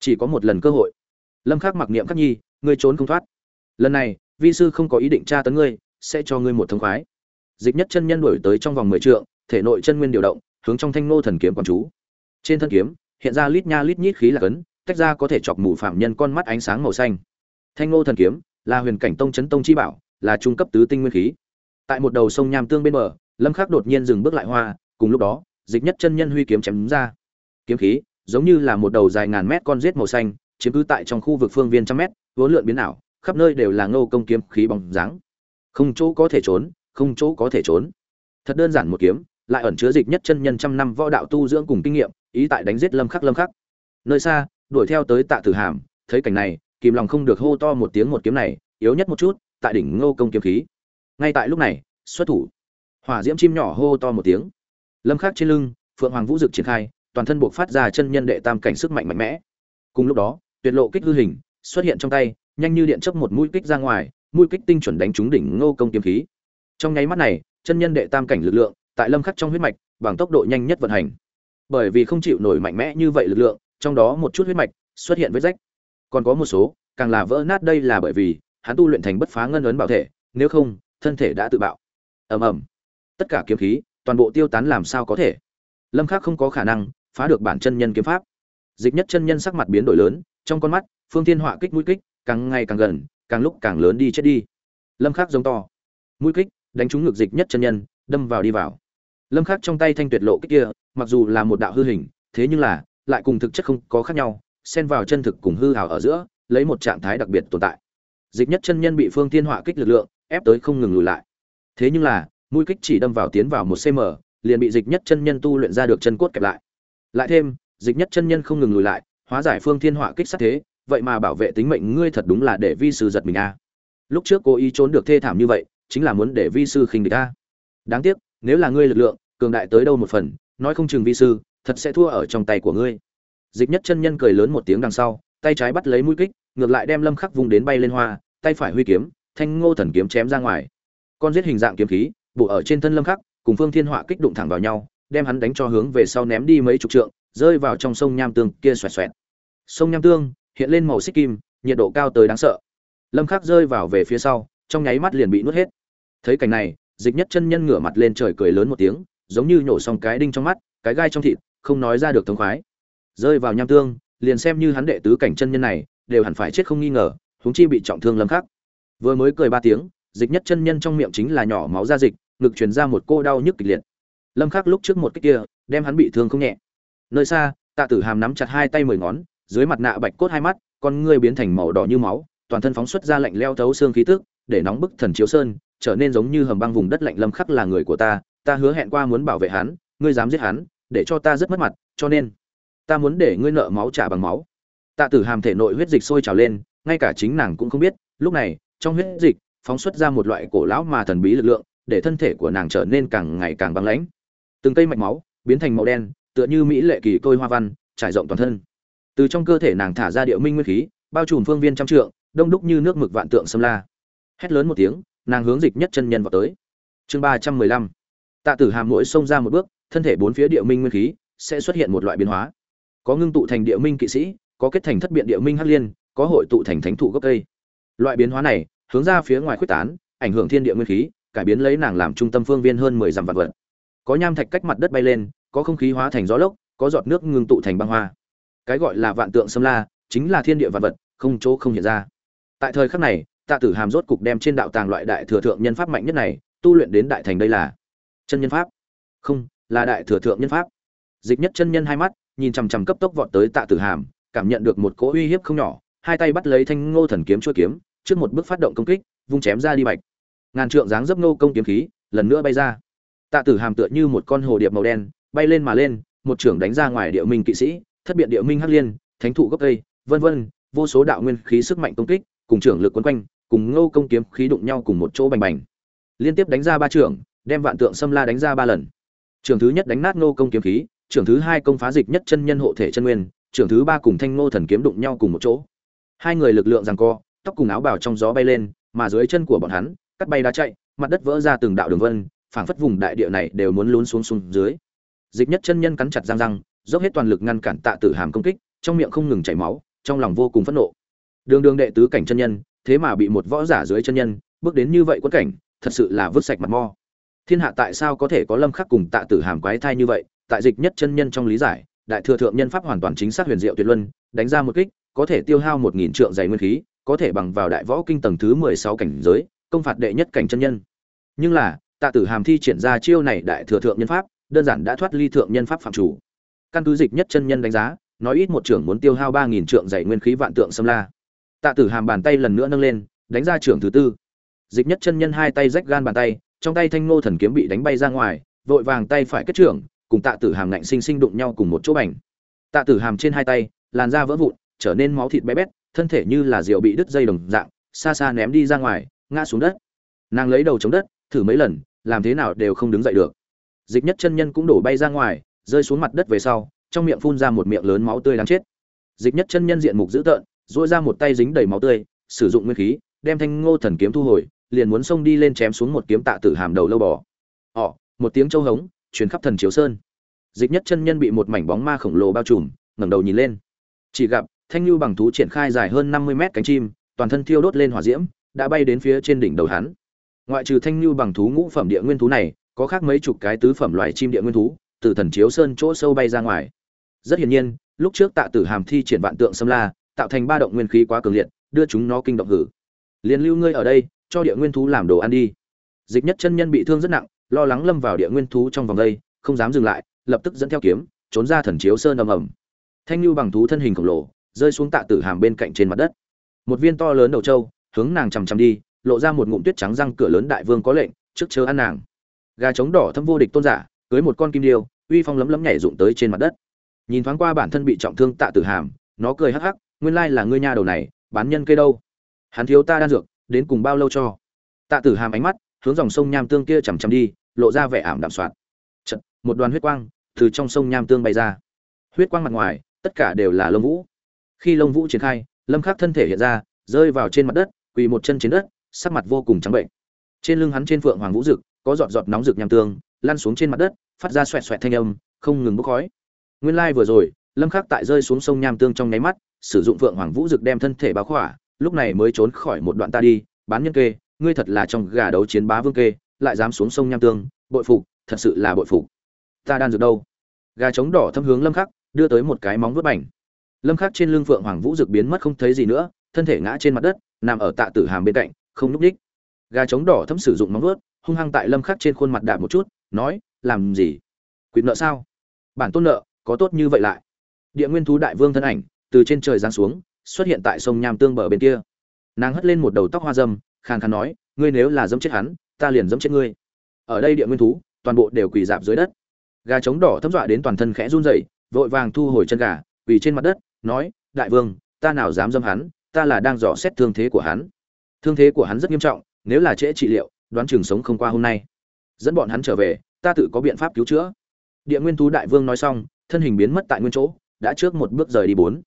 Chỉ có một lần cơ hội. Lâm khắc mặc niệm khắc nhi, ngươi trốn không thoát. Lần này, vi sư không có ý định tra tấn ngươi, sẽ cho ngươi một thông khoái. Dịch nhất chân nhân đuổi tới trong vòng mười trượng, thể nội chân nguyên điều động, hướng trong thanh nô thần kiếm quán chú. Trên thân kiếm hiện ra lít nha lít nhít khí là cấn, tách ra có thể chọc mù phạm nhân con mắt ánh sáng màu xanh. Thanh Ngô thần kiếm, là huyền cảnh tông chấn tông chi bảo, là trung cấp tứ tinh nguyên khí. Tại một đầu sông nham tương bên bờ, lâm khắc đột nhiên dừng bước lại hoa, cùng lúc đó, dịch nhất chân nhân huy kiếm chém ra. Kiếm khí, giống như là một đầu dài ngàn mét con rết màu xanh, chiếm cứ tại trong khu vực phương viên trăm mét, vốn lượn biến ảo, khắp nơi đều là ngô công kiếm khí bóng dáng. Không chỗ có thể trốn, không chỗ có thể trốn. Thật đơn giản một kiếm lại ẩn chứa dịch nhất chân nhân trăm năm võ đạo tu dưỡng cùng kinh nghiệm, ý tại đánh giết lâm khắc lâm khắc. Nơi xa, đuổi theo tới tạ tử hàm, thấy cảnh này, kìm lòng không được hô to một tiếng một kiếm này, yếu nhất một chút, tại đỉnh ngô công kiếm khí. Ngay tại lúc này, xuất thủ. Hỏa diễm chim nhỏ hô to một tiếng. Lâm khắc trên lưng, phượng hoàng vũ dực triển khai, toàn thân buộc phát ra chân nhân đệ tam cảnh sức mạnh mạnh mẽ. Cùng lúc đó, tuyệt lộ kích hư hình, xuất hiện trong tay, nhanh như điện chớp một mũi kích ra ngoài, mũi kích tinh chuẩn đánh trúng đỉnh ngô công kiếm khí. Trong nháy mắt này, chân nhân đệ tam cảnh lực lượng tại lâm khắc trong huyết mạch, bằng tốc độ nhanh nhất vận hành. Bởi vì không chịu nổi mạnh mẽ như vậy lực lượng, trong đó một chút huyết mạch xuất hiện vết rách. Còn có một số, càng là vỡ nát đây là bởi vì, hắn tu luyện thành bất phá ngân ấn bảo thể, nếu không, thân thể đã tự bạo. Ầm ầm. Tất cả kiếm khí, toàn bộ tiêu tán làm sao có thể? Lâm khắc không có khả năng phá được bản chân nhân kiếm pháp. Dịch nhất chân nhân sắc mặt biến đổi lớn, trong con mắt, phương thiên họa kích mũi kích, càng ngày càng gần, càng lúc càng lớn đi chết đi. Lâm khắc giống to. Mũi kích, đánh trúng ngực dịch nhất chân nhân, đâm vào đi vào lâm khắc trong tay thanh tuyệt lộ kích kia, mặc dù là một đạo hư hình, thế nhưng là, lại cùng thực chất không có khác nhau, xen vào chân thực cùng hư hào ở giữa, lấy một trạng thái đặc biệt tồn tại. Dịch nhất chân nhân bị phương thiên họa kích lực lượng, ép tới không ngừng lùi lại. Thế nhưng là, mũi kích chỉ đâm vào tiến vào một cm liền bị dịch nhất chân nhân tu luyện ra được chân cốt kẹp lại. Lại thêm, dịch nhất chân nhân không ngừng lùi lại, hóa giải phương thiên họa kích sát thế, vậy mà bảo vệ tính mệnh ngươi thật đúng là để vi sư giật mình a. Lúc trước cố ý trốn được thê thảm như vậy, chính là muốn để vi sư khinh địch a. Đáng tiếc nếu là ngươi lực lượng, cường đại tới đâu một phần, nói không chừng vi sư, thật sẽ thua ở trong tay của ngươi. Dịch nhất chân nhân cười lớn một tiếng đằng sau, tay trái bắt lấy mũi kích, ngược lại đem lâm khắc vung đến bay lên hoa, tay phải huy kiếm, thanh ngô thần kiếm chém ra ngoài. Con giết hình dạng kiếm khí bộ ở trên thân lâm khắc, cùng phương thiên họa kích đụng thẳng vào nhau, đem hắn đánh cho hướng về sau ném đi mấy chục trượng, rơi vào trong sông nham tương kia xoẹt xoẹt. Sông nham tương, hiện lên màu xích kim, nhiệt độ cao tới đáng sợ. Lâm khắc rơi vào về phía sau, trong nháy mắt liền bị nuốt hết. Thấy cảnh này dịch nhất chân nhân ngửa mặt lên trời cười lớn một tiếng, giống như nhổ xong cái đinh trong mắt, cái gai trong thịt, không nói ra được thống khoái. Rơi vào nham tương, liền xem như hắn đệ tứ cảnh chân nhân này, đều hẳn phải chết không nghi ngờ, huống chi bị trọng thương lâm khắc. Vừa mới cười ba tiếng, dịch nhất chân nhân trong miệng chính là nhỏ máu ra dịch, ngực truyền ra một cô đau nhức kịch liệt. Lâm khắc lúc trước một cái kia, đem hắn bị thương không nhẹ. Nơi xa, tạ tử hàm nắm chặt hai tay mười ngón, dưới mặt nạ bạch cốt hai mắt, con ngươi biến thành màu đỏ như máu, toàn thân phóng xuất ra lạnh leo thấu xương khí tức, để nóng bức thần chiếu sơn trở nên giống như hầm băng vùng đất lạnh lâm khắc là người của ta ta hứa hẹn qua muốn bảo vệ hắn, ngươi dám giết hắn, để cho ta rất mất mặt, cho nên, ta muốn để ngươi nợ máu trả bằng máu. Tạ tử hàm thể nội huyết dịch sôi trào lên, ngay cả chính nàng cũng không biết, lúc này, trong huyết dịch, phóng xuất ra một loại cổ lão mà thần bí lực lượng, để thân thể của nàng trở nên càng ngày càng băng lãnh. Từng cây mạch máu, biến thành màu đen, tựa như mỹ lệ kỳ côi hoa văn, trải rộng toàn thân. Từ trong cơ thể nàng thả ra điệu minh nguyên khí, bao trùm phương viên trăm trượng, đông đúc như nước mực vạn tượng xâm la. Hét lớn một tiếng nàng hướng dịch nhất chân nhân vào tới. Chương ba trăm mười lăm. Tạ tử hàm mỗi xông ra một bước, thân thể bốn phía địa minh nguyên khí sẽ xuất hiện một loại biến hóa. Có ngưng tụ thành địa minh kỵ sĩ, có kết thành thất biện địa minh hắc liên, có hội tụ thành thánh thụ gốc cây. Loại biến hóa này hướng ra phía ngoài khuếch tán, ảnh hưởng thiên địa nguyên khí, cải biến lấy nàng làm trung tâm phương viên hơn mười dặm vạn vật. Có nham thạch cách mặt đất bay lên, có không khí hóa thành gió lốc, có giọt nước ngưng tụ thành băng hoa. Cái gọi là vạn tượng xâm la chính là thiên địa vạn vật, không chỗ không hiện ra. Tại thời khắc này tạ tử hàm rốt cục đem trên đạo tàng loại đại thừa thượng nhân pháp mạnh nhất này tu luyện đến đại thành đây là chân nhân pháp. Không, là đại thừa thượng nhân pháp. Dịch nhất chân nhân hai mắt, nhìn chằm chằm cấp tốc vọt tới tạ tử hàm, cảm nhận được một cỗ uy hiếp không nhỏ, hai tay bắt lấy thanh ngô thần kiếm chuôi kiếm, trước một bước phát động công kích, vung chém ra đi bạch. Ngàn trượng dáng dấp ngô công kiếm khí, lần nữa bay ra. Tạ tử hàm tựa như một con hồ điệp màu đen, bay lên mà lên, một trưởng đánh ra ngoài địa minh kỵ sĩ, thất biện địa minh hắc liên, thánh thụ gốc cây, vân vân, vô số đạo nguyên khí sức mạnh công kích, cùng trưởng lực quấn quanh cùng ngô công kiếm khí đụng nhau cùng một chỗ bành bành. Liên tiếp đánh ra ba trường, đem vạn tượng xâm la đánh ra ba lần. Trường thứ nhất đánh nát ngô công kiếm khí trường thứ hai công phá dịch nhất chân nhân hộ thể chân nguyên trường thứ ba cùng thanh ngô thần kiếm đụng nhau cùng một chỗ. Hai người lực lượng giằng co tóc cùng áo bào trong gió bay lên mà dưới chân của bọn hắn cắt bay đá chạy mặt đất vỡ ra từng đạo đường vân phảng phất vùng đại địa này đều muốn lún xuống xuống dưới. Dịch nhất chân nhân cắn chặt răng răng dốc hết toàn lực ngăn cản tạ tử hàm công kích trong miệng không ngừng chảy máu trong lòng vô cùng phẫn nộ. Đường đường đệ tứ cảnh chân nhân thế mà bị một võ giả dưới chân nhân bước đến như vậy quẫn cảnh, thật sự là vứt sạch mặt mo. Thiên hạ tại sao có thể có lâm khắc cùng tạ tử hàm quái thai như vậy? Tại dịch nhất chân nhân trong lý giải, đại thừa thượng nhân pháp hoàn toàn chính xác huyền diệu tuyệt luân, đánh ra một kích, có thể tiêu hao một nghìn trượng dày nguyên khí, có thể bằng vào đại võ kinh tầng thứ mười sáu cảnh giới, công phạt đệ nhất cảnh chân nhân. Nhưng là, tạ tử hàm thi triển ra chiêu này đại thừa thượng nhân pháp, đơn giản đã thoát ly thượng nhân pháp phạm chủ. Căn cứ dịch nhất chân nhân đánh giá, nói ít một trưởng muốn tiêu hao ba nghìn trượng dày nguyên khí vạn tượng xâm la tạ tử hàm bàn tay lần nữa nâng lên, đánh ra trưởng thứ tư. Dịch nhất chân nhân hai tay rách gan bàn tay, trong tay thanh ngô thần kiếm bị đánh bay ra ngoài, vội vàng tay phải kết trưởng, cùng tạ tử hàm ngạnh sinh sinh đụng nhau cùng một chỗ bành. Tạ tử hàm trên hai tay, làn da vỡ vụn, trở nên máu thịt bé bét, thân thể như là rượu bị đứt dây đồng dạng, xa xa ném đi ra ngoài, ngã xuống đất. Nàng lấy đầu chống đất, thử mấy lần, làm thế nào đều không đứng dậy được. Dịch nhất chân nhân cũng đổ bay ra ngoài, rơi xuống mặt đất về sau, trong miệng phun ra một miệng lớn máu tươi đáng chết. Dịch nhất chân nhân diện mục dữ tợn dỗi ra một tay dính đầy máu tươi, sử dụng nguyên khí, đem thanh ngô thần kiếm thu hồi, liền muốn xông đi lên chém xuống một kiếm tạ tử hàm đầu lâu bò. Họ một tiếng châu hống, truyền khắp thần chiếu sơn. Dịch nhất chân nhân bị một mảnh bóng ma khổng lồ bao trùm, ngẩng đầu nhìn lên. Chỉ gặp, thanh lưu bằng thú triển khai dài hơn năm mươi mét cánh chim, toàn thân thiêu đốt lên hỏa diễm, đã bay đến phía trên đỉnh đầu hắn. Ngoại trừ thanh lưu bằng thú ngũ phẩm địa nguyên thú này, có khác mấy chục cái tứ phẩm loài chim địa nguyên thú, từ thần chiếu sơn chỗ sâu bay ra ngoài. Rất hiển nhiên, lúc trước tạ tử hàm thi triển vạn tượng xâm la tạo thành ba động nguyên khí quá cường liệt, đưa chúng nó kinh động hử. Liền lưu ngươi ở đây, cho địa nguyên thú làm đồ ăn đi. Dịch nhất chân nhân bị thương rất nặng, lo lắng lâm vào địa nguyên thú trong vòng đây, không dám dừng lại, lập tức dẫn theo kiếm, trốn ra thần chiếu sơn ầm ầm. Thanh lưu bằng thú thân hình khổng lồ, rơi xuống tạ tử hàm bên cạnh trên mặt đất. Một viên to lớn đầu trâu, hướng nàng chằm chằm đi, lộ ra một ngụm tuyết trắng răng cửa lớn đại vương có lệnh, trước chớ ăn nàng. Gà trống đỏ thâm vô địch tôn giả, cưới một con kim điêu, uy phong lấm lấm nhảy rụng tới trên mặt đất. Nhìn thoáng qua bản thân bị trọng thương tạ tử hàm, nó cười hắc hắc nguyên lai là ngươi nha đầu này bán nhân cây đâu? Hắn thiếu ta đan dược đến cùng bao lâu cho? Tạ tử hàm ánh mắt hướng dòng sông nham tương kia chằm chằm đi lộ ra vẻ ảm đạm soạt. Chật, một đoàn huyết quang từ trong sông nham tương bay ra. Huyết quang mặt ngoài tất cả đều là lông vũ. Khi lông vũ triển khai lâm khắc thân thể hiện ra rơi vào trên mặt đất quỳ một chân trên đất sắc mặt vô cùng trắng bệnh. Trên lưng hắn trên phượng hoàng vũ rực có giọt giọt nóng rực nham tương lăn xuống trên mặt đất phát ra xoẹt xoẹt thanh âm không ngừng bốc khói. Nguyên lai like vừa rồi lâm khắc tại rơi xuống sông nham tương trong nháy mắt sử dụng phượng hoàng vũ rực đem thân thể báo khỏa, lúc này mới trốn khỏi một đoạn ta đi, bán nhân kê, ngươi thật là trong gà đấu chiến bá vương kê, lại dám xuống sông nham tương, bội phục, thật sự là bội phục. Ta đan dược đâu? Gà trống đỏ thâm hướng lâm khắc, đưa tới một cái móng vuốt bảnh lâm khắc trên lưng phượng hoàng vũ dực biến mất không thấy gì nữa, thân thể ngã trên mặt đất, nằm ở tạ tử hàm bên cạnh, không núp đích gà trống đỏ thâm sử dụng móng vuốt, hung hăng tại lâm khắc trên khuôn mặt đạp một chút, nói, làm gì? Quỵt nợ sao? Bản tôn nợ, có tốt như vậy lại. Địa nguyên thú đại vương thân ảnh từ trên trời giáng xuống, xuất hiện tại sông nham tương bờ bên kia. Nàng hất lên một đầu tóc hoa dâm, khàn khàn nói, ngươi nếu là dẫm chết hắn, ta liền dẫm chết ngươi. Ở đây địa nguyên thú, toàn bộ đều quỳ dạp dưới đất. Gà trống đỏ thấm dọa đến toàn thân khẽ run rẩy, vội vàng thu hồi chân gà, quỳ trên mặt đất, nói, đại vương, ta nào dám dâm hắn, ta là đang dò xét thương thế của hắn. Thương thế của hắn rất nghiêm trọng, nếu là trễ trị liệu, đoán chừng sống không qua hôm nay. Dẫn bọn hắn trở về, ta tự có biện pháp cứu chữa. Địa nguyên thú đại vương nói xong, thân hình biến mất tại nguyên chỗ, đã trước một bước rời đi bốn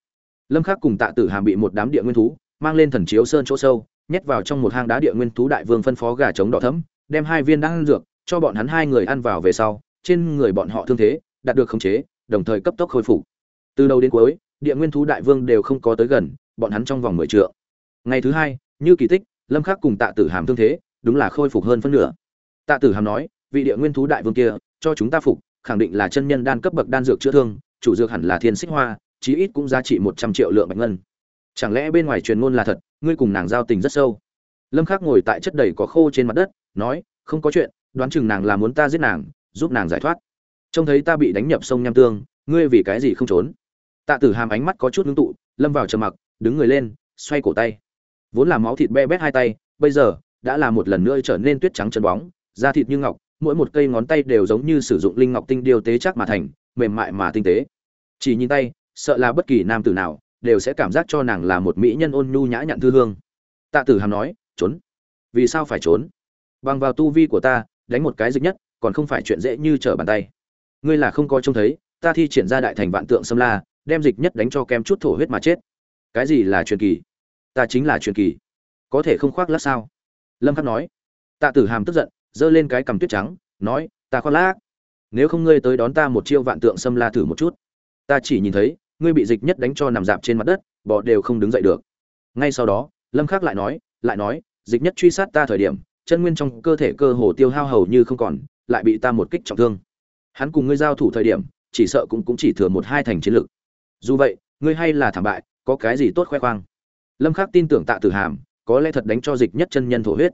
lâm khắc cùng tạ tử hàm bị một đám địa nguyên thú mang lên thần chiếu sơn chỗ sâu, nhét vào trong một hang đá địa nguyên thú đại vương phân phó gà trống đỏ thấm đem hai viên đan dược cho bọn hắn hai người ăn vào về sau, trên người bọn họ thương thế đạt được khống chế, đồng thời cấp tốc khôi phục. Từ đầu đến cuối, địa nguyên thú đại vương đều không có tới gần, bọn hắn trong vòng mười trượng. Ngày thứ hai, như kỳ tích, lâm khắc cùng tạ tử hàm thương thế đúng là khôi phục hơn phân nửa. Tạ tử hàm nói, vị địa nguyên thú đại vương kia, cho chúng ta phục, khẳng định là chân nhân đan cấp bậc đan dược chữa thương, chủ dược hẳn là thiên xích hoa chí ít cũng giá trị một trăm triệu lượng bạch ngân. Chẳng lẽ bên ngoài truyền ngôn là thật, ngươi cùng nàng giao tình rất sâu? Lâm khắc ngồi tại chất đầy có khô trên mặt đất, nói, không có chuyện, đoán chừng nàng là muốn ta giết nàng, giúp nàng giải thoát. Trông thấy ta bị đánh nhập sông nham tương, ngươi vì cái gì không trốn? Tạ tử hàm ánh mắt có chút ngưng tụ, lâm vào trầm mặc, đứng người lên, xoay cổ tay. Vốn là máu thịt be bét hai tay, bây giờ, đã là một lần nữa trở nên tuyết trắng chân bóng, da thịt như ngọc, mỗi một cây ngón tay đều giống như sử dụng linh ngọc tinh điều tế chắc mà thành, mềm mại mà tinh tế. Chỉ nhìn tay sợ là bất kỳ nam tử nào đều sẽ cảm giác cho nàng là một mỹ nhân ôn nhu nhã nhặn thư hương. Tạ tử hàm nói, trốn. Vì sao phải trốn? Bằng vào tu vi của ta, đánh một cái dịch nhất, còn không phải chuyện dễ như trở bàn tay. Ngươi là không có trông thấy, ta thi triển ra đại thành vạn tượng xâm la, đem dịch nhất đánh cho kem chút thổ huyết mà chết. Cái gì là truyền kỳ? Ta chính là truyền kỳ. Có thể không khoác lác sao? Lâm khắc nói. Tạ tử hàm tức giận, giơ lên cái cầm tuyết trắng, nói, ta khoác lác. Nếu không ngươi tới đón ta một chiêu vạn tượng xâm la thử một chút ta chỉ nhìn thấy, ngươi bị dịch nhất đánh cho nằm dạp trên mặt đất bọ đều không đứng dậy được. Ngay sau đó, lâm khắc lại nói lại nói, dịch nhất truy sát ta thời điểm, chân nguyên trong cơ thể cơ hồ tiêu hao hầu như không còn, lại bị ta một kích trọng thương. Hắn cùng ngươi giao thủ thời điểm, chỉ sợ cũng cũng chỉ thừa một hai thành chiến lực. Dù vậy, ngươi hay là thảm bại, có cái gì tốt khoe khoang? Lâm khắc tin tưởng tạ tử hàm, có lẽ thật đánh cho dịch nhất chân nhân thổ huyết.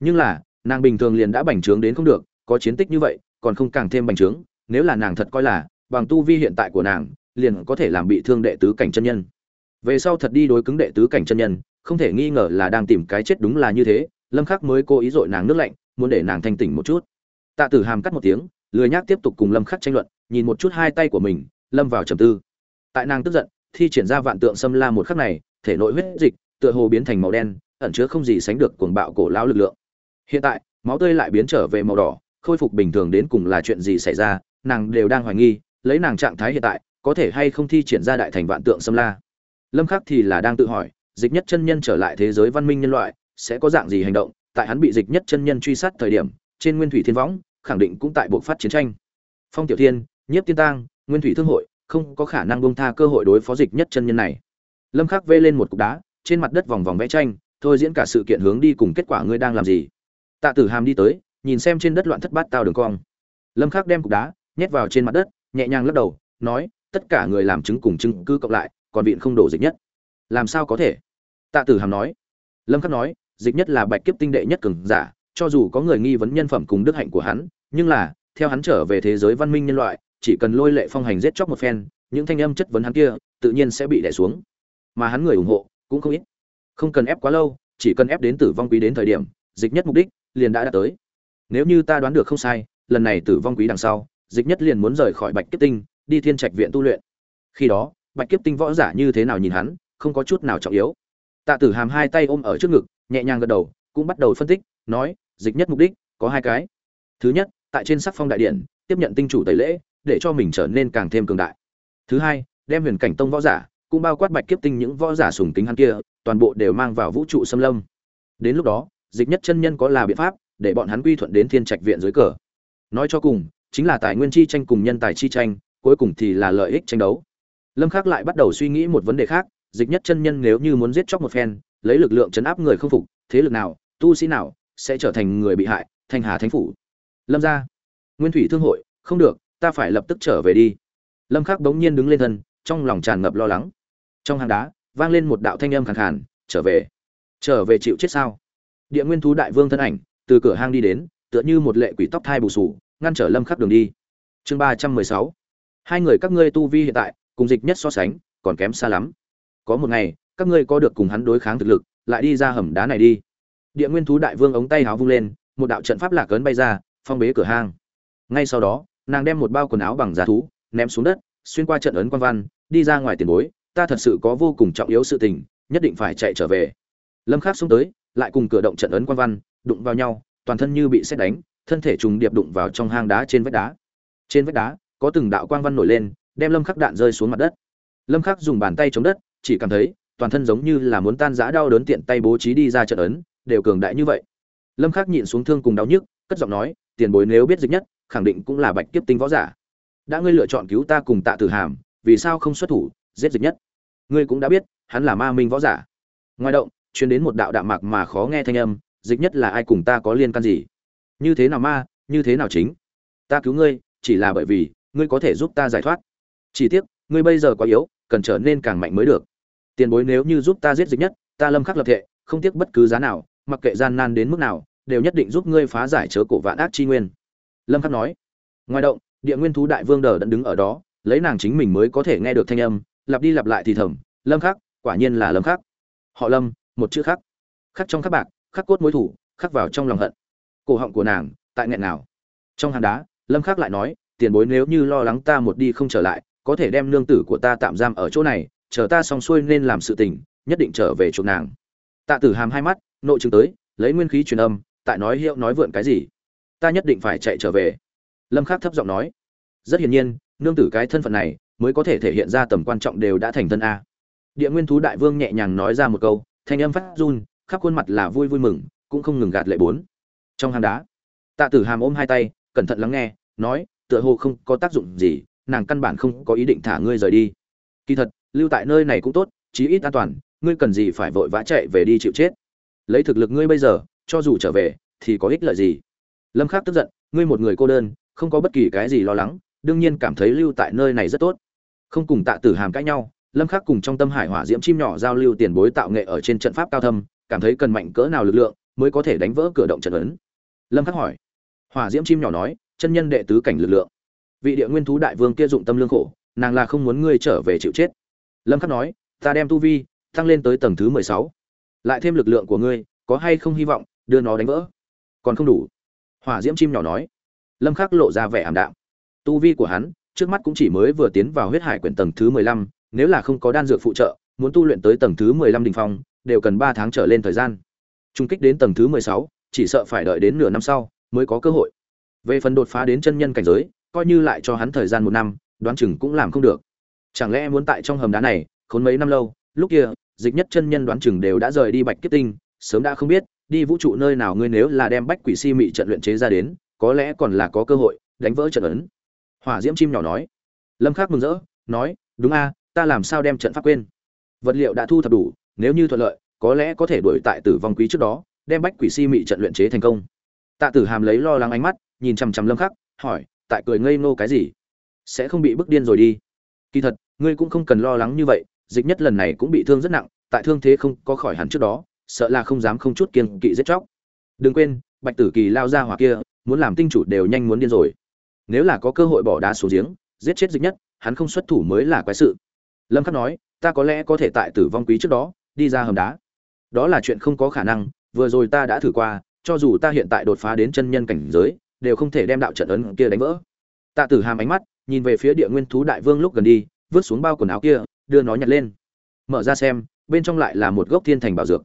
Nhưng là, nàng bình thường liền đã bành trướng đến không được, có chiến tích như vậy, còn không càng thêm bành trướng, nếu là nàng thật coi là bằng tu vi hiện tại của nàng, liền có thể làm bị thương đệ tứ cảnh chân nhân. Về sau thật đi đối cứng đệ tứ cảnh chân nhân, không thể nghi ngờ là đang tìm cái chết đúng là như thế, lâm khắc mới cố ý dội nàng nước lạnh, muốn để nàng thanh tỉnh một chút. Tạ tử hàm cắt một tiếng, lười nhác tiếp tục cùng lâm khắc tranh luận, nhìn một chút hai tay của mình, lâm vào trầm tư. Tại nàng tức giận, thi triển ra vạn tượng xâm la một khắc này, thể nội huyết dịch, tựa hồ biến thành màu đen, ẩn chứa không gì sánh được cuồng bạo cổ lão lực lượng. Hiện tại, máu tươi lại biến trở về màu đỏ, khôi phục bình thường đến cùng là chuyện gì xảy ra, nàng đều đang hoài nghi lấy nàng trạng thái hiện tại, có thể hay không thi triển ra đại thành vạn tượng xâm la? Lâm khắc thì là đang tự hỏi, dịch nhất chân nhân trở lại thế giới văn minh nhân loại, sẽ có dạng gì hành động? Tại hắn bị dịch nhất chân nhân truy sát thời điểm, trên nguyên thủy thiên võng, khẳng định cũng tại buộc phát chiến tranh. Phong tiểu thiên, nhiếp tiên tang, nguyên thủy thương hội, không có khả năng buông tha cơ hội đối phó dịch nhất chân nhân này. Lâm khắc vê lên một cục đá, trên mặt đất vòng vòng vẽ tranh, thôi diễn cả sự kiện hướng đi cùng kết quả ngươi đang làm gì? Tạ tử hàm đi tới, nhìn xem trên đất loạn thất bát tao đường cong. Lâm khắc đem cục đá nhét vào trên mặt đất nhẹ nhàng lắc đầu, nói, tất cả người làm chứng cùng chứng cứ cộng lại, còn vịn không đổ dịch nhất. Làm sao có thể? Tạ tử hàm nói. Lâm khắc nói, dịch nhất là bạch kiếp tinh đệ nhất cường giả, cho dù có người nghi vấn nhân phẩm cùng đức hạnh của hắn, nhưng là, theo hắn trở về thế giới văn minh nhân loại, chỉ cần lôi lệ phong hành giết chóc một phen, những thanh âm chất vấn hắn kia, tự nhiên sẽ bị đè xuống. Mà hắn người ủng hộ, cũng không ít. Không cần ép quá lâu, chỉ cần ép đến tử vong quý đến thời điểm, dịch nhất mục đích liền đã đạt tới. Nếu như ta đoán được không sai, lần này tử vong quý đằng sau dịch nhất liền muốn rời khỏi bạch kiếp tinh, đi thiên trạch viện tu luyện. Khi đó, bạch kiếp tinh võ giả như thế nào nhìn hắn, không có chút nào trọng yếu. Tạ tử hàm hai tay ôm ở trước ngực, nhẹ nhàng gật đầu, cũng bắt đầu phân tích, nói, dịch nhất mục đích, có hai cái. Thứ nhất, tại trên sắc phong đại điện, tiếp nhận tinh chủ tẩy lễ, để cho mình trở nên càng thêm cường đại. Thứ hai, đem huyền cảnh tông võ giả, cũng bao quát bạch kiếp tinh những võ giả sùng tính hắn kia, toàn bộ đều mang vào vũ trụ xâm lâm. Đến lúc đó, dịch nhất chân nhân có là biện pháp, để bọn hắn quy thuận đến thiên trạch viện dưới cờ. Nói cho cùng chính là tài nguyên chi tranh cùng nhân tài chi tranh, cuối cùng thì là lợi ích tranh đấu. Lâm khắc lại bắt đầu suy nghĩ một vấn đề khác, dịch nhất chân nhân nếu như muốn giết chóc một phen, lấy lực lượng chấn áp người không phục, thế lực nào, tu sĩ nào sẽ trở thành người bị hại thanh hà thánh phủ? Lâm gia nguyên thủy thương hội, không được, ta phải lập tức trở về đi. Lâm khắc bỗng nhiên đứng lên thân, trong lòng tràn ngập lo lắng. Trong hang đá, vang lên một đạo thanh âm khàn khàn, trở về. Trở về chịu chết sao? Địa nguyên thú đại vương thân ảnh, từ cửa hang đi đến, tựa như một lệ quỷ tóc thai bù sù ngăn trở lâm khắc đường đi. Chương ba trăm mười sáu. Hai người các ngươi tu vi hiện tại, cùng dịch nhất so sánh, còn kém xa lắm. Có một ngày, các ngươi có được cùng hắn đối kháng thực lực, lại đi ra hầm đá này đi. Địa nguyên thú đại vương ống tay háo vung lên, một đạo trận pháp lạc ấn bay ra, phong bế cửa hang. Ngay sau đó, nàng đem một bao quần áo bằng giá thú, ném xuống đất, xuyên qua trận ấn quan văn, đi ra ngoài tiền bối, ta thật sự có vô cùng trọng yếu sự tình, nhất định phải chạy trở về. Lâm khắc xuống tới, lại cùng cửa động trận ấn quan văn, đụng vào nhau, toàn thân như bị xét đánh thân thể trùng điệp đụng vào trong hang đá trên vách đá. Trên vách đá, có từng đạo quang văn nổi lên, đem lâm khắc đạn rơi xuống mặt đất. Lâm khắc dùng bàn tay chống đất, chỉ cảm thấy, toàn thân giống như là muốn tan rã đau đớn tiện tay bố trí đi ra trận ấn, đều cường đại như vậy. Lâm khắc nhịn xuống thương cùng đau nhức, cất giọng nói, tiền bối nếu biết dịch nhất, khẳng định cũng là bạch kiếp tinh võ giả. Đã ngươi lựa chọn cứu ta cùng tạ tử hàm, vì sao không xuất thủ, giết dịch nhất? Ngươi cũng đã biết, hắn là ma minh võ giả. Ngoài động, truyền đến một đạo đạm mạc mà khó nghe thanh âm, dịch nhất là ai cùng ta có liên can gì? Như thế nào ma, như thế nào chính? Ta cứu ngươi, chỉ là bởi vì, ngươi có thể giúp ta giải thoát. Chỉ tiếc, ngươi bây giờ quá yếu, cần trở nên càng mạnh mới được. Tiền bối nếu như giúp ta giết dịch nhất, ta lâm khắc lập thệ, không tiếc bất cứ giá nào, mặc kệ gian nan đến mức nào, đều nhất định giúp ngươi phá giải chớ cổ vạn ác chi nguyên. Lâm khắc nói. Ngoài động, địa nguyên thú đại vương đờ đã đứng ở đó, lấy nàng chính mình mới có thể nghe được thanh âm, lặp đi lặp lại thì thầm, lâm khắc, quả nhiên là lâm khắc. Họ lâm, một chữ khắc. Khắc trong khắc bạc, khắc cốt mối thủ, khắc vào trong lòng hận cổ họng của nàng, tại nghẹn nào trong hang đá, lâm khắc lại nói, tiền bối nếu như lo lắng ta một đi không trở lại, có thể đem nương tử của ta tạm giam ở chỗ này, chờ ta xong xuôi nên làm sự tình, nhất định trở về chuộc nàng. Tạ tử hàm hai mắt, nội chứng tới, lấy nguyên khí truyền âm, tại nói hiệu nói vượn cái gì? Ta nhất định phải chạy trở về. Lâm khắc thấp giọng nói. Rất hiển nhiên, nương tử cái thân phận này, mới có thể thể hiện ra tầm quan trọng đều đã thành thân a. Địa nguyên thú đại vương nhẹ nhàng nói ra một câu, thanh âm phát run, khắp khuôn mặt là vui vui mừng, cũng không ngừng gạt lệ bốn trong hang đá. Tạ tử hàm ôm hai tay, cẩn thận lắng nghe, nói, tựa hồ không có tác dụng gì, nàng căn bản không có ý định thả ngươi rời đi. Kỳ thật, lưu tại nơi này cũng tốt, chí ít an toàn, ngươi cần gì phải vội vã chạy về đi chịu chết. Lấy thực lực ngươi bây giờ, cho dù trở về, thì có ích lợi gì? Lâm khắc tức giận, ngươi một người cô đơn, không có bất kỳ cái gì lo lắng, đương nhiên cảm thấy lưu tại nơi này rất tốt. Không cùng tạ tử hàm cãi nhau, lâm khắc cùng trong tâm hải hỏa diễm chim nhỏ giao lưu tiền bối tạo nghệ ở trên trận pháp cao thâm, cảm thấy cần mạnh cỡ nào lực lượng mới có thể đánh vỡ cửa động trận ấn. Lâm khắc hỏi. Hỏa diễm chim nhỏ nói chân nhân đệ tứ cảnh lực lượng. Vị địa nguyên thú đại vương kia dụng tâm lương khổ nàng là không muốn ngươi trở về chịu chết. Lâm khắc nói ta đem tu vi tăng lên tới tầng thứ 16. lại thêm lực lượng của ngươi có hay không hy vọng đưa nó đánh vỡ? Còn không đủ. Hỏa diễm chim nhỏ nói. Lâm khắc lộ ra vẻ ảm đạm. Tu vi của hắn trước mắt cũng chỉ mới vừa tiến vào huyết hải quyển tầng thứ 15, nếu là không có đan dược phụ trợ muốn tu luyện tới tầng thứ mười lăm đỉnh phong đều cần ba tháng trở lên thời gian trung kích đến tầng thứ mười sáu, chỉ sợ phải đợi đến nửa năm sau mới có cơ hội. Về phần đột phá đến chân nhân cảnh giới, coi như lại cho hắn thời gian một năm, đoán chừng cũng làm không được. Chẳng lẽ muốn tại trong hầm đá này, khốn mấy năm lâu, lúc kia, dịch nhất chân nhân đoán chừng đều đã rời đi bạch kiếp tinh, sớm đã không biết, đi vũ trụ nơi nào ngươi nếu là đem bách quỷ si mị trận luyện chế ra đến, có lẽ còn là có cơ hội, đánh vỡ trận ấn. Hỏa diễm chim nhỏ nói. Lâm khắc mừng rỡ, nói, đúng a, ta làm sao đem trận pháp quên? Vật liệu đã thu thập đủ, nếu như thuận lợi có lẽ có thể đuổi tại tử vong quý trước đó, đem bách quỷ si mị trận luyện chế thành công. Tạ tử hàm lấy lo lắng ánh mắt, nhìn chằm chằm lâm khắc, hỏi, tại cười ngây ngô cái gì? Sẽ không bị bức điên rồi đi? Kỳ thật, ngươi cũng không cần lo lắng như vậy, dịch nhất lần này cũng bị thương rất nặng, tại thương thế không có khỏi hẳn trước đó, sợ là không dám không chút kiên kỵ giết chóc. Đừng quên, bạch tử kỳ lao ra hỏa kia, muốn làm tinh chủ đều nhanh muốn điên rồi. Nếu là có cơ hội bỏ đá xuống giếng, giết chết dịch nhất, hắn không xuất thủ mới là quái sự. Lâm khắc nói, ta có lẽ có thể tại tử vong quý trước đó, đi ra hầm đá đó là chuyện không có khả năng, vừa rồi ta đã thử qua, cho dù ta hiện tại đột phá đến chân nhân cảnh giới, đều không thể đem đạo trận ấn kia đánh vỡ. Tạ tử hàm ánh mắt, nhìn về phía địa nguyên thú đại vương lúc gần đi, vứt xuống bao quần áo kia, đưa nó nhặt lên. Mở ra xem, bên trong lại là một gốc thiên thành bảo dược.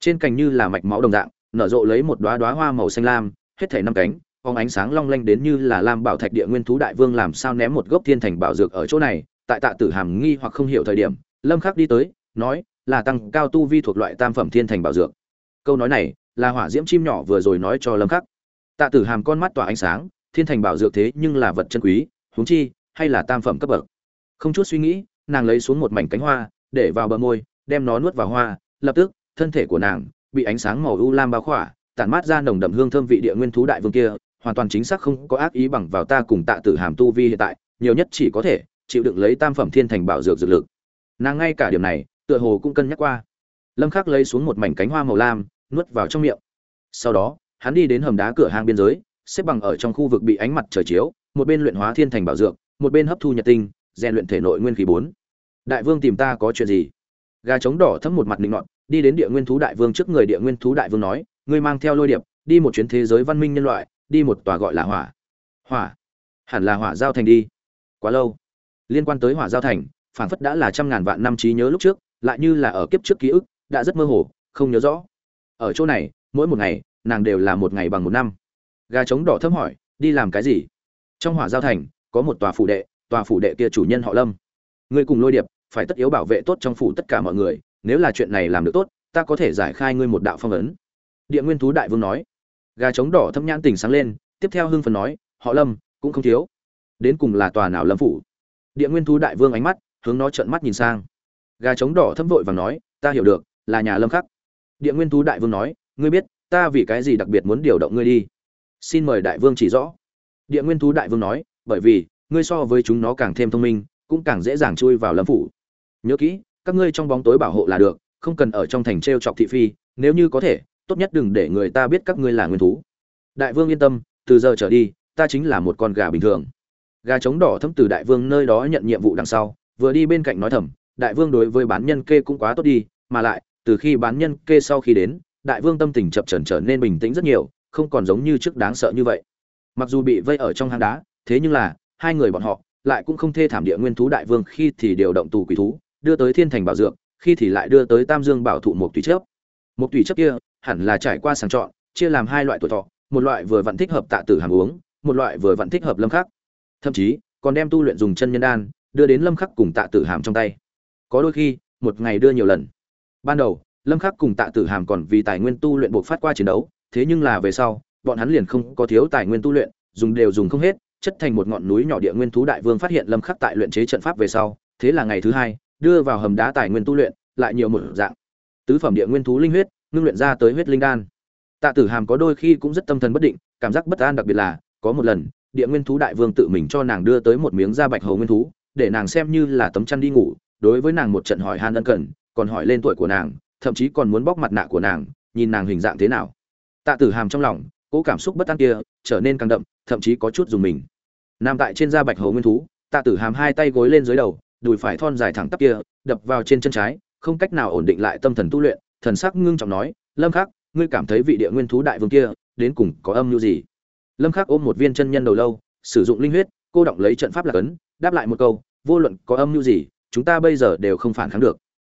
Trên cành như là mạch máu đồng dạng, nở rộ lấy một đóa đóa hoa màu xanh lam, hết thảy năm cánh, phóng ánh sáng long lanh đến như là lam bảo thạch địa nguyên thú đại vương làm sao ném một gốc thiên thành bảo dược ở chỗ này. Tại tạ tử hàm nghi hoặc không hiểu thời điểm, lâm khắc đi tới, nói là tăng cao tu vi thuộc loại tam phẩm thiên thành bảo dược. Câu nói này là hỏa diễm chim nhỏ vừa rồi nói cho lâm khắc. Tạ tử hàm con mắt tỏa ánh sáng, thiên thành bảo dược thế nhưng là vật chân quý, huống chi, hay là tam phẩm cấp bậc. Không chút suy nghĩ, nàng lấy xuống một mảnh cánh hoa, để vào bờ môi, đem nó nuốt vào hoa, lập tức, thân thể của nàng bị ánh sáng màu u lam bao khỏa, tản mát ra nồng đậm hương thơm vị địa nguyên thú đại vương kia, hoàn toàn chính xác không có ác ý bằng vào ta cùng tạ tử hàm tu vi hiện tại, nhiều nhất chỉ có thể chịu đựng lấy tam phẩm thiên thành bảo dược dược lực. Nàng ngay cả điểm này tựa hồ cũng cân nhắc qua. Lâm khắc lấy xuống một mảnh cánh hoa màu lam, nuốt vào trong miệng. Sau đó, hắn đi đến hầm đá cửa hang biên giới, xếp bằng ở trong khu vực bị ánh mặt trời chiếu, một bên luyện hóa thiên thành bảo dược, một bên hấp thu nhật tinh, rèn luyện thể nội nguyên khí bốn. Đại vương tìm ta có chuyện gì? Gà trống đỏ thấm một mặt định ngọn đi đến địa nguyên thú đại vương trước người địa nguyên thú đại vương nói, ngươi mang theo lôi điệp, đi một chuyến thế giới văn minh nhân loại, đi một tòa gọi là hỏa. Hỏa? Hẳn là hỏa giao thành đi. Quá lâu. Liên quan tới hỏa giao thành phản phất đã là trăm ngàn vạn năm trí nhớ lúc trước lại như là ở kiếp trước ký ức, đã rất mơ hồ, không nhớ rõ. Ở chỗ này, mỗi một ngày, nàng đều là một ngày bằng một năm. Gà trống đỏ thấp hỏi, đi làm cái gì? Trong hỏa giao thành, có một tòa phủ đệ, tòa phủ đệ kia chủ nhân họ lâm. Ngươi cùng lôi điệp, phải tất yếu bảo vệ tốt trong phủ tất cả mọi người, nếu là chuyện này làm được tốt, ta có thể giải khai ngươi một đạo phong ấn. Địa nguyên thú đại vương nói. Gà trống đỏ thâm nhãn tình sáng lên, tiếp theo hưng phần nói, họ lâm, cũng không thiếu. Đến cùng là tòa nào lâm phủ? Địa nguyên thú đại vương ánh mắt, hướng nó trợn mắt nhìn sang gà trống đỏ thâm vội và nói, ta hiểu được, là nhà lâm khắc. Địa nguyên thú đại vương nói, ngươi biết, ta vì cái gì đặc biệt muốn điều động ngươi đi? Xin mời đại vương chỉ rõ. Địa nguyên thú đại vương nói, bởi vì, ngươi so với chúng nó càng thêm thông minh, cũng càng dễ dàng chui vào lâm phủ. Nhớ kỹ, các ngươi trong bóng tối bảo hộ là được, không cần ở trong thành t r e o chọc thị phi, nếu như có thể, tốt nhất đừng để người ta biết các ngươi là nguyên thú. Đại vương yên tâm, từ giờ trở đi, ta chính là một con gà bình thường. Gà trống đỏ thấm từ đại vương nơi đó nhận nhiệm vụ đằng sau, vừa đi bên cạnh nói thầm đại vương đối với bán nhân kê cũng quá tốt đi, mà lại, từ khi bán nhân kê sau khi đến, đại vương tâm tình chập trần trở nên bình tĩnh rất nhiều, không còn giống như trước đáng sợ như vậy. Mặc dù bị vây ở trong hang đá, thế nhưng là, hai người bọn họ lại cũng không thê thảm địa nguyên thú đại vương khi thì điều động tù quỷ thú, đưa tới thiên thành bảo dược, khi thì lại đưa tới tam dương bảo thụ một tùy chấp một tùy chấp kia, hẳn là trải qua sàng chọn, chia làm hai loại tuổi thọ, một loại vừa vẫn thích hợp tạ tử hàng uống, một loại vừa vẫn thích hợp lâm khắc. Thậm chí, còn đem tu luyện dùng chân nhân đan, đưa đến lâm khắc cùng tạ tử hàm trong tay có đôi khi, một ngày đưa nhiều lần. Ban đầu, lâm khắc cùng tạ tử hàm còn vì tài nguyên tu luyện buộc phát qua chiến đấu, thế nhưng là về sau, bọn hắn liền không có thiếu tài nguyên tu luyện, dùng đều dùng không hết, chất thành một ngọn núi nhỏ địa nguyên thú đại vương phát hiện lâm khắc tại luyện chế trận pháp về sau, thế là ngày thứ hai, đưa vào hầm đá tài nguyên tu luyện, lại nhiều một dạng. Tứ phẩm địa nguyên thú linh huyết, ngưng luyện ra tới huyết linh đan. Tạ tử hàm có đôi khi cũng rất tâm thần bất định, cảm giác bất an đặc biệt là, có một lần, địa nguyên thú đại vương tự mình cho nàng đưa tới một miếng da bạch hầu nguyên thú, để nàng xem như là tấm chăn đi ngủ đối với nàng một trận hỏi han ân cần, còn hỏi lên tuổi của nàng, thậm chí còn muốn bóc mặt nạ của nàng, nhìn nàng hình dạng thế nào. Tạ tử hàm trong lòng cỗ cảm xúc bất an kia, trở nên càng đậm, thậm chí có chút dùng mình. Nằm tại trên da bạch hầu nguyên thú, tạ tử hàm hai tay gối lên dưới đầu, đùi phải thon dài thẳng tắp kia, đập vào trên chân trái, không cách nào ổn định lại tâm thần tu luyện, thần sắc ngưng trọng nói, lâm khắc, ngươi cảm thấy vị địa nguyên thú đại vương kia, đến cùng có âm mưu gì? Lâm khắc ôm một viên chân nhân đầu lâu, sử dụng linh huyết, cô động lấy trận pháp là cấn, đáp lại một câu, vô luận có âm mưu gì chúng ta bây giờ đều không phản kháng được.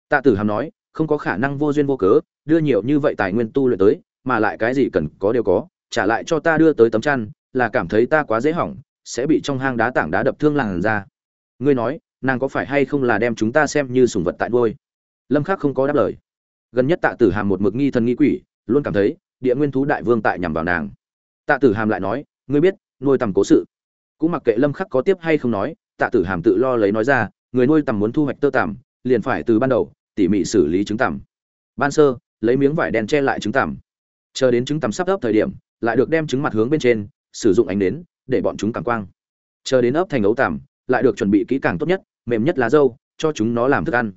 Tạ tử hàm nói, không có khả năng vô duyên vô cớ, đưa nhiều như vậy tài nguyên tu luyện tới, mà lại cái gì cần có đều có, trả lại cho ta đưa tới tấm chăn, là cảm thấy ta quá dễ hỏng, sẽ bị trong hang đá tảng đá đập thương làn ra ngươi nói, nàng có phải hay không là đem chúng ta xem như sùng vật tại nuôi? Lâm khắc không có đáp lời. Gần nhất tạ tử hàm một mực nghi thần nghi quỷ, luôn cảm thấy, địa nguyên thú đại vương tại nhằm vào nàng. Tạ tử hàm lại nói, ngươi biết, nuôi tầm cố sự. Cũng mặc kệ lâm khắc có tiếp hay không nói, tạ tử hàm tự lo lấy nói ra người nuôi tầm muốn thu hoạch tơ tằm, liền phải từ ban đầu, tỉ mỉ xử lý trứng tằm. Ban sơ, lấy miếng vải đen che lại trứng tằm. Chờ đến trứng tằm sắp ấp thời điểm, lại được đem trứng mặt hướng bên trên, sử dụng ánh nến, để bọn chúng cảm quang. Chờ đến ấp thành ấu tằm, lại được chuẩn bị kỹ càng tốt nhất, mềm nhất lá dâu, cho chúng nó làm thức ăn.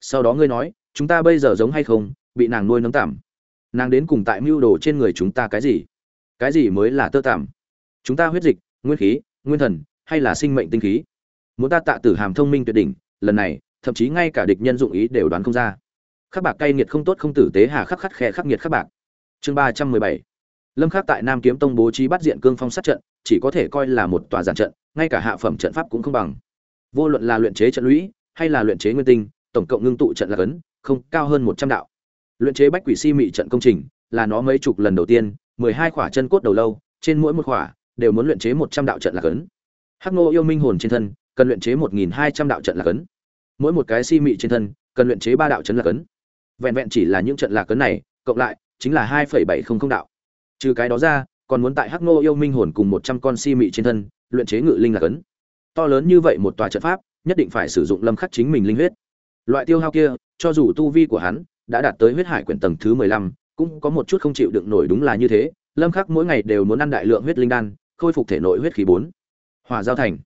Sau đó ngươi nói, chúng ta bây giờ giống hay không, bị nàng nuôi nấng tằm? Nàng đến cùng tại mưu đồ trên người chúng ta cái gì? Cái gì mới là tơ tằm? Chúng ta huyết dịch, nguyên khí, nguyên thần, hay là sinh mệnh tinh khí? Muốn ta tạ tử hàm thông minh tuyệt đỉnh, lần này, thậm chí ngay cả địch nhân dụng ý đều đoán không ra. Khắc bạc cay nghiệt không tốt không tử tế hà khắc khắc khe khắc nghiệt khắc bạc. Chương ba trăm mười bảy. Lâm khắc tại nam kiếm tông bố trí bắt diện cương phong sát trận, chỉ có thể coi là một tòa giản trận, ngay cả hạ phẩm trận pháp cũng không bằng. Vô luận là luyện chế trận lũy, hay là luyện chế nguyên tinh, tổng cộng ngưng tụ trận là cấn, không, cao hơn một trăm đạo. Luyện chế bách quỷ si mị trận công trình, là nó mấy chục lần đầu tiên, mười hai khỏa chân cốt đầu lâu, trên mỗi một khỏa, đều muốn luyện chế một trăm đạo trận là cấn. Hắc nô yêu minh hồn trên thân cần luyện chế một nghìn hai trăm đạo trận là cấn mỗi một cái si mị trên thân cần luyện chế ba đạo trận là cấn vẹn vẹn chỉ là những trận lạc cấn này cộng lại chính là hai phẩy bảy không không đạo. Trừ cái đó ra còn muốn tại hắc nô yêu minh hồn cùng một trăm con si mị trên thân luyện chế ngự linh lạc cấn to lớn như vậy một tòa trận pháp nhất định phải sử dụng lâm khắc chính mình linh huyết. Loại tiêu hao kia cho dù tu vi của hắn đã đạt tới huyết hải quyển tầng thứ mười lăm, cũng có một chút không chịu đựng nổi đúng là như thế. Lâm khắc mỗi ngày đều muốn ăn đại lượng huyết linh đan khôi phục thể nội huyết khí bốn. Hòa giao thành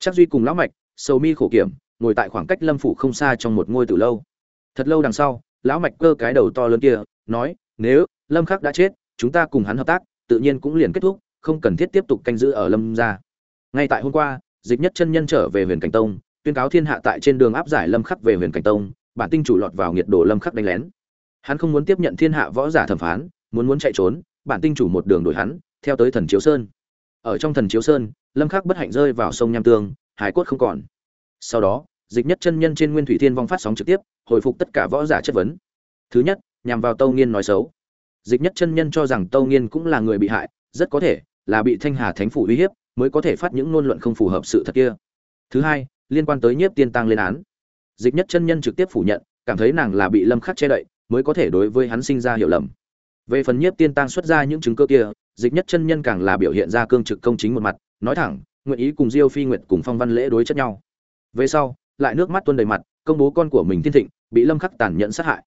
chắc duy cùng lão mạch, sầu mi khổ kiểm, ngồi tại khoảng cách lâm phủ không xa trong một ngôi từ lâu. Thật lâu đằng sau, lão mạch cơ cái đầu to lớn kia, nói, nếu lâm khắc đã chết, chúng ta cùng hắn hợp tác, tự nhiên cũng liền kết thúc, không cần thiết tiếp tục canh giữ ở lâm gia. Ngay tại hôm qua, dịch nhất chân nhân trở về huyền cảnh tông, tuyên cáo thiên hạ tại trên đường áp giải lâm khắc về huyền cảnh tông, bản tinh chủ lọt vào nhiệt độ lâm khắc đánh lén. Hắn không muốn tiếp nhận thiên hạ võ giả thẩm phán, muốn muốn chạy trốn, bản tinh chủ một đường đuổi hắn, theo tới thần chiếu sơn ở trong thần chiếu sơn, lâm khắc bất hạnh rơi vào sông nham tương, hải cốt không còn. Sau đó, dịch nhất chân nhân trên nguyên thủy thiên vong phát sóng trực tiếp, hồi phục tất cả võ giả chất vấn. Thứ nhất, nhằm vào tâu nghiên nói xấu. Dịch nhất chân nhân cho rằng tâu nghiên cũng là người bị hại, rất có thể là bị thanh hà thánh phủ uy hiếp mới có thể phát những ngôn luận không phù hợp sự thật kia. Thứ hai, liên quan tới nhiếp tiên tăng lên án. Dịch nhất chân nhân trực tiếp phủ nhận, cảm thấy nàng là bị lâm khắc che đậy, mới có thể đối với hắn sinh ra hiểu lầm. Về phần nhiếp tiên tăng xuất ra những chứng cơ kia dịch nhất chân nhân càng là biểu hiện ra cương trực công chính một mặt, nói thẳng, nguyện ý cùng diêu phi nguyệt cùng phong văn lễ đối chất nhau. Về sau, lại nước mắt tuôn đầy mặt, công bố con của mình thiên thịnh, bị lâm khắc tàn nhẫn sát hại.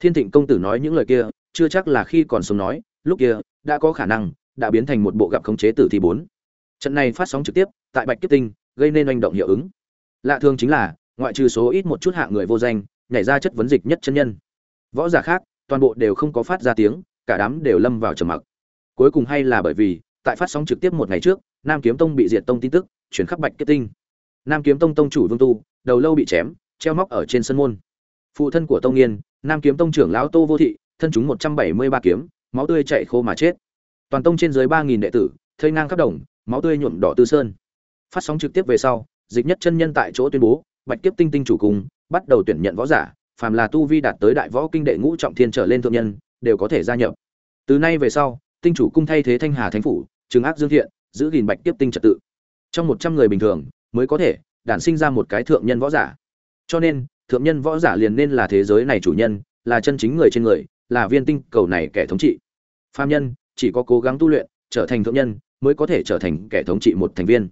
Thiên thịnh công tử nói những lời kia, chưa chắc là khi còn sống nói, lúc kia, đã có khả năng, đã biến thành một bộ gặp khống chế tử thi bốn. Trận này phát sóng trực tiếp, tại bạch kiếp tinh, gây nên oanh động hiệu ứng. Lạ thường chính là, ngoại trừ số ít một chút hạng người vô danh, nhảy ra chất vấn dịch nhất chân nhân. Võ giả khác, toàn bộ đều không có phát ra tiếng, cả đám đều lâm vào trầm mặc cuối cùng hay là bởi vì, tại phát sóng trực tiếp một ngày trước, nam kiếm tông bị diệt tông tin tức chuyển khắp bạch kết tinh. Nam kiếm tông tông chủ vương tu, đầu lâu bị chém, treo móc ở trên sân môn. Phụ thân của tông nghiên, nam kiếm tông trưởng lão tô vô thị, thân chúng một trăm bảy mươi ba kiếm, máu tươi chạy khô mà chết. Toàn tông trên dưới ba nghìn đệ tử, thây ngang khắp đồng, máu tươi nhuộm đỏ tư sơn. Phát sóng trực tiếp về sau, dịch nhất chân nhân tại chỗ tuyên bố, bạch kiếp tinh tinh chủ cung bắt đầu tuyển nhận võ giả, phàm là tu vi đạt tới đại võ kinh đệ ngũ trọng thiên trở lên thượng nhân, đều có thể gia nhập. Từ nay về sau tinh chủ cung thay thế thanh hà thánh phủ, trường ác dương thiện, giữ gìn bạch tiếp tinh trật tự. Trong một trăm người bình thường mới có thể đản sinh ra một cái thượng nhân võ giả. Cho nên, thượng nhân võ giả liền nên là thế giới này chủ nhân, là chân chính người trên người, là viên tinh cầu này kẻ thống trị. Phàm nhân chỉ có cố gắng tu luyện, trở thành thượng nhân mới có thể trở thành kẻ thống trị một thành viên.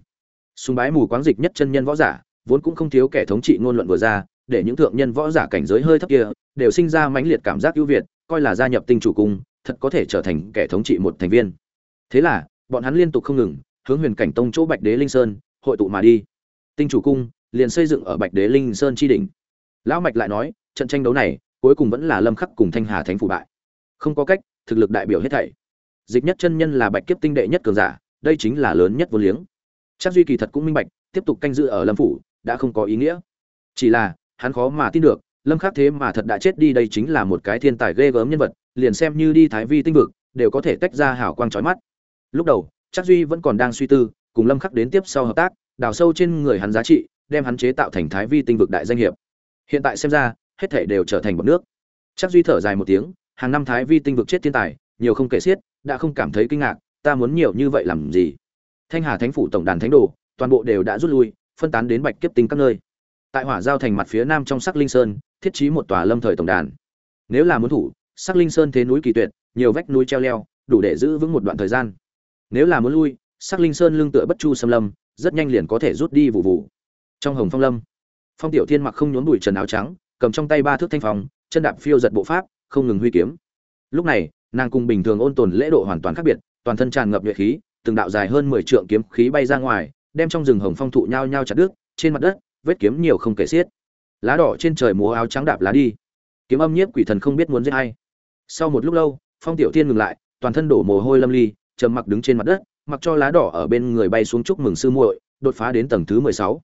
Sùng bái mù quáng dịch nhất chân nhân võ giả, vốn cũng không thiếu kẻ thống trị ngôn luận vừa ra, để những thượng nhân võ giả cảnh giới hơi thấp kia đều sinh ra mãnh liệt cảm giác ưu việt, coi là gia nhập tinh chủ cung thật có thể trở thành kẻ thống trị một thành viên. Thế là, bọn hắn liên tục không ngừng, hướng huyền cảnh tông chỗ bạch đế linh sơn, hội tụ mà đi. Tinh chủ cung, liền xây dựng ở bạch đế linh sơn chi đỉnh. Lão mạch lại nói, trận tranh đấu này, cuối cùng vẫn là lâm khắc cùng thanh hà thánh phủ bại. Không có cách, thực lực đại biểu hết thảy. Dịch nhất chân nhân là bạch kiếp tinh đệ nhất cường giả, đây chính là lớn nhất vô liếng. Chắc duy kỳ thật cũng minh bạch, tiếp tục canh giữ ở lâm phủ, đã không có ý nghĩa. Chỉ là, hắn khó mà tin được lâm khắc thế mà thật đã chết đi, đây chính là một cái thiên tài ghê gớm nhân vật, liền xem như đi thái vi tinh vực, đều có thể tách ra hào quang chói mắt. Lúc đầu chắc duy vẫn còn đang suy tư, cùng lâm khắc đến tiếp sau hợp tác, đào sâu trên người hắn giá trị, đem hắn chế tạo thành thái vi tinh vực đại danh hiệp. Hiện tại xem ra, hết thể đều trở thành bọt nước. Chắc duy thở dài một tiếng, hàng năm thái vi tinh vực chết thiên tài, nhiều không kể xiết, đã không cảm thấy kinh ngạc, ta muốn nhiều như vậy làm gì? Thanh hà thánh phủ tổng đàn thánh đồ, toàn bộ đều đã rút lui, phân tán đến bạch kiếp tinh các nơi. Tại hỏa giao thành mặt phía nam trong sắc linh sơn thiết trí một tòa lâm thời tổng đàn. Nếu là muốn thủ, sắc linh sơn thế núi kỳ tuyệt, nhiều vách núi treo leo, đủ để giữ vững một đoạn thời gian. Nếu là muốn lui, sắc linh sơn lưng tựa bất chu xâm lâm, rất nhanh liền có thể rút đi vụ vụ. Trong hồng phong lâm, phong tiểu thiên mặc không nhốn bụi trần áo trắng, cầm trong tay ba thước thanh phong, chân đạp phiêu giật bộ pháp, không ngừng huy kiếm. Lúc này, nàng cùng bình thường ôn tồn lễ độ hoàn toàn khác biệt, toàn thân tràn ngập nhuệ khí, từng đạo dài hơn mười trượng kiếm khí bay ra ngoài, đem trong rừng hồng phong thụ nhao nhao chặt đứt, trên mặt đất, vết kiếm nhiều không kể xiết lá đỏ trên trời múa áo trắng đạp lá đi. Kiếm âm nhiếp quỷ thần không biết muốn giết hay sau một lúc lâu, phong tiểu thiên ngừng lại, toàn thân đổ mồ hôi lâm ly, trầm mặc đứng trên mặt đất, mặc cho lá đỏ ở bên người bay xuống chúc mừng sư muội, đột phá đến tầng thứ mười sáu.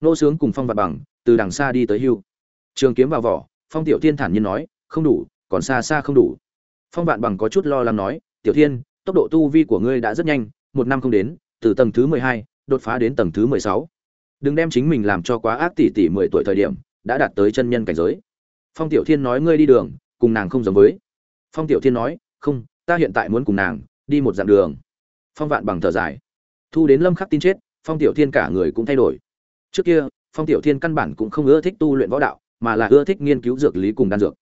Nô sướng cùng phong vạn bằng, từ đằng xa đi tới hưu. Trường kiếm vào vỏ, phong tiểu thiên thản nhiên nói, không đủ, còn xa xa không đủ. Phong vạn bằng có chút lo lắng nói, tiểu thiên, tốc độ tu vi của ngươi đã rất nhanh, một năm không đến, từ tầng thứ mười hai, đột phá đến tầng thứ mười sáu. Đừng đem chính mình làm cho quá ác tỷ tỷ mười tuổi thời điểm đã đạt tới chân nhân cảnh giới. Phong tiểu thiên nói, ngươi đi đường, cùng nàng không giống với. Phong tiểu thiên nói, không, ta hiện tại muốn cùng nàng đi một dặm đường. Phong vạn bằng thở dài. Thu đến lâm khắc tin chết, phong tiểu thiên cả người cũng thay đổi. Trước kia, phong tiểu thiên căn bản cũng không ưa thích tu luyện võ đạo, mà là ưa thích nghiên cứu dược lý cùng đan dược.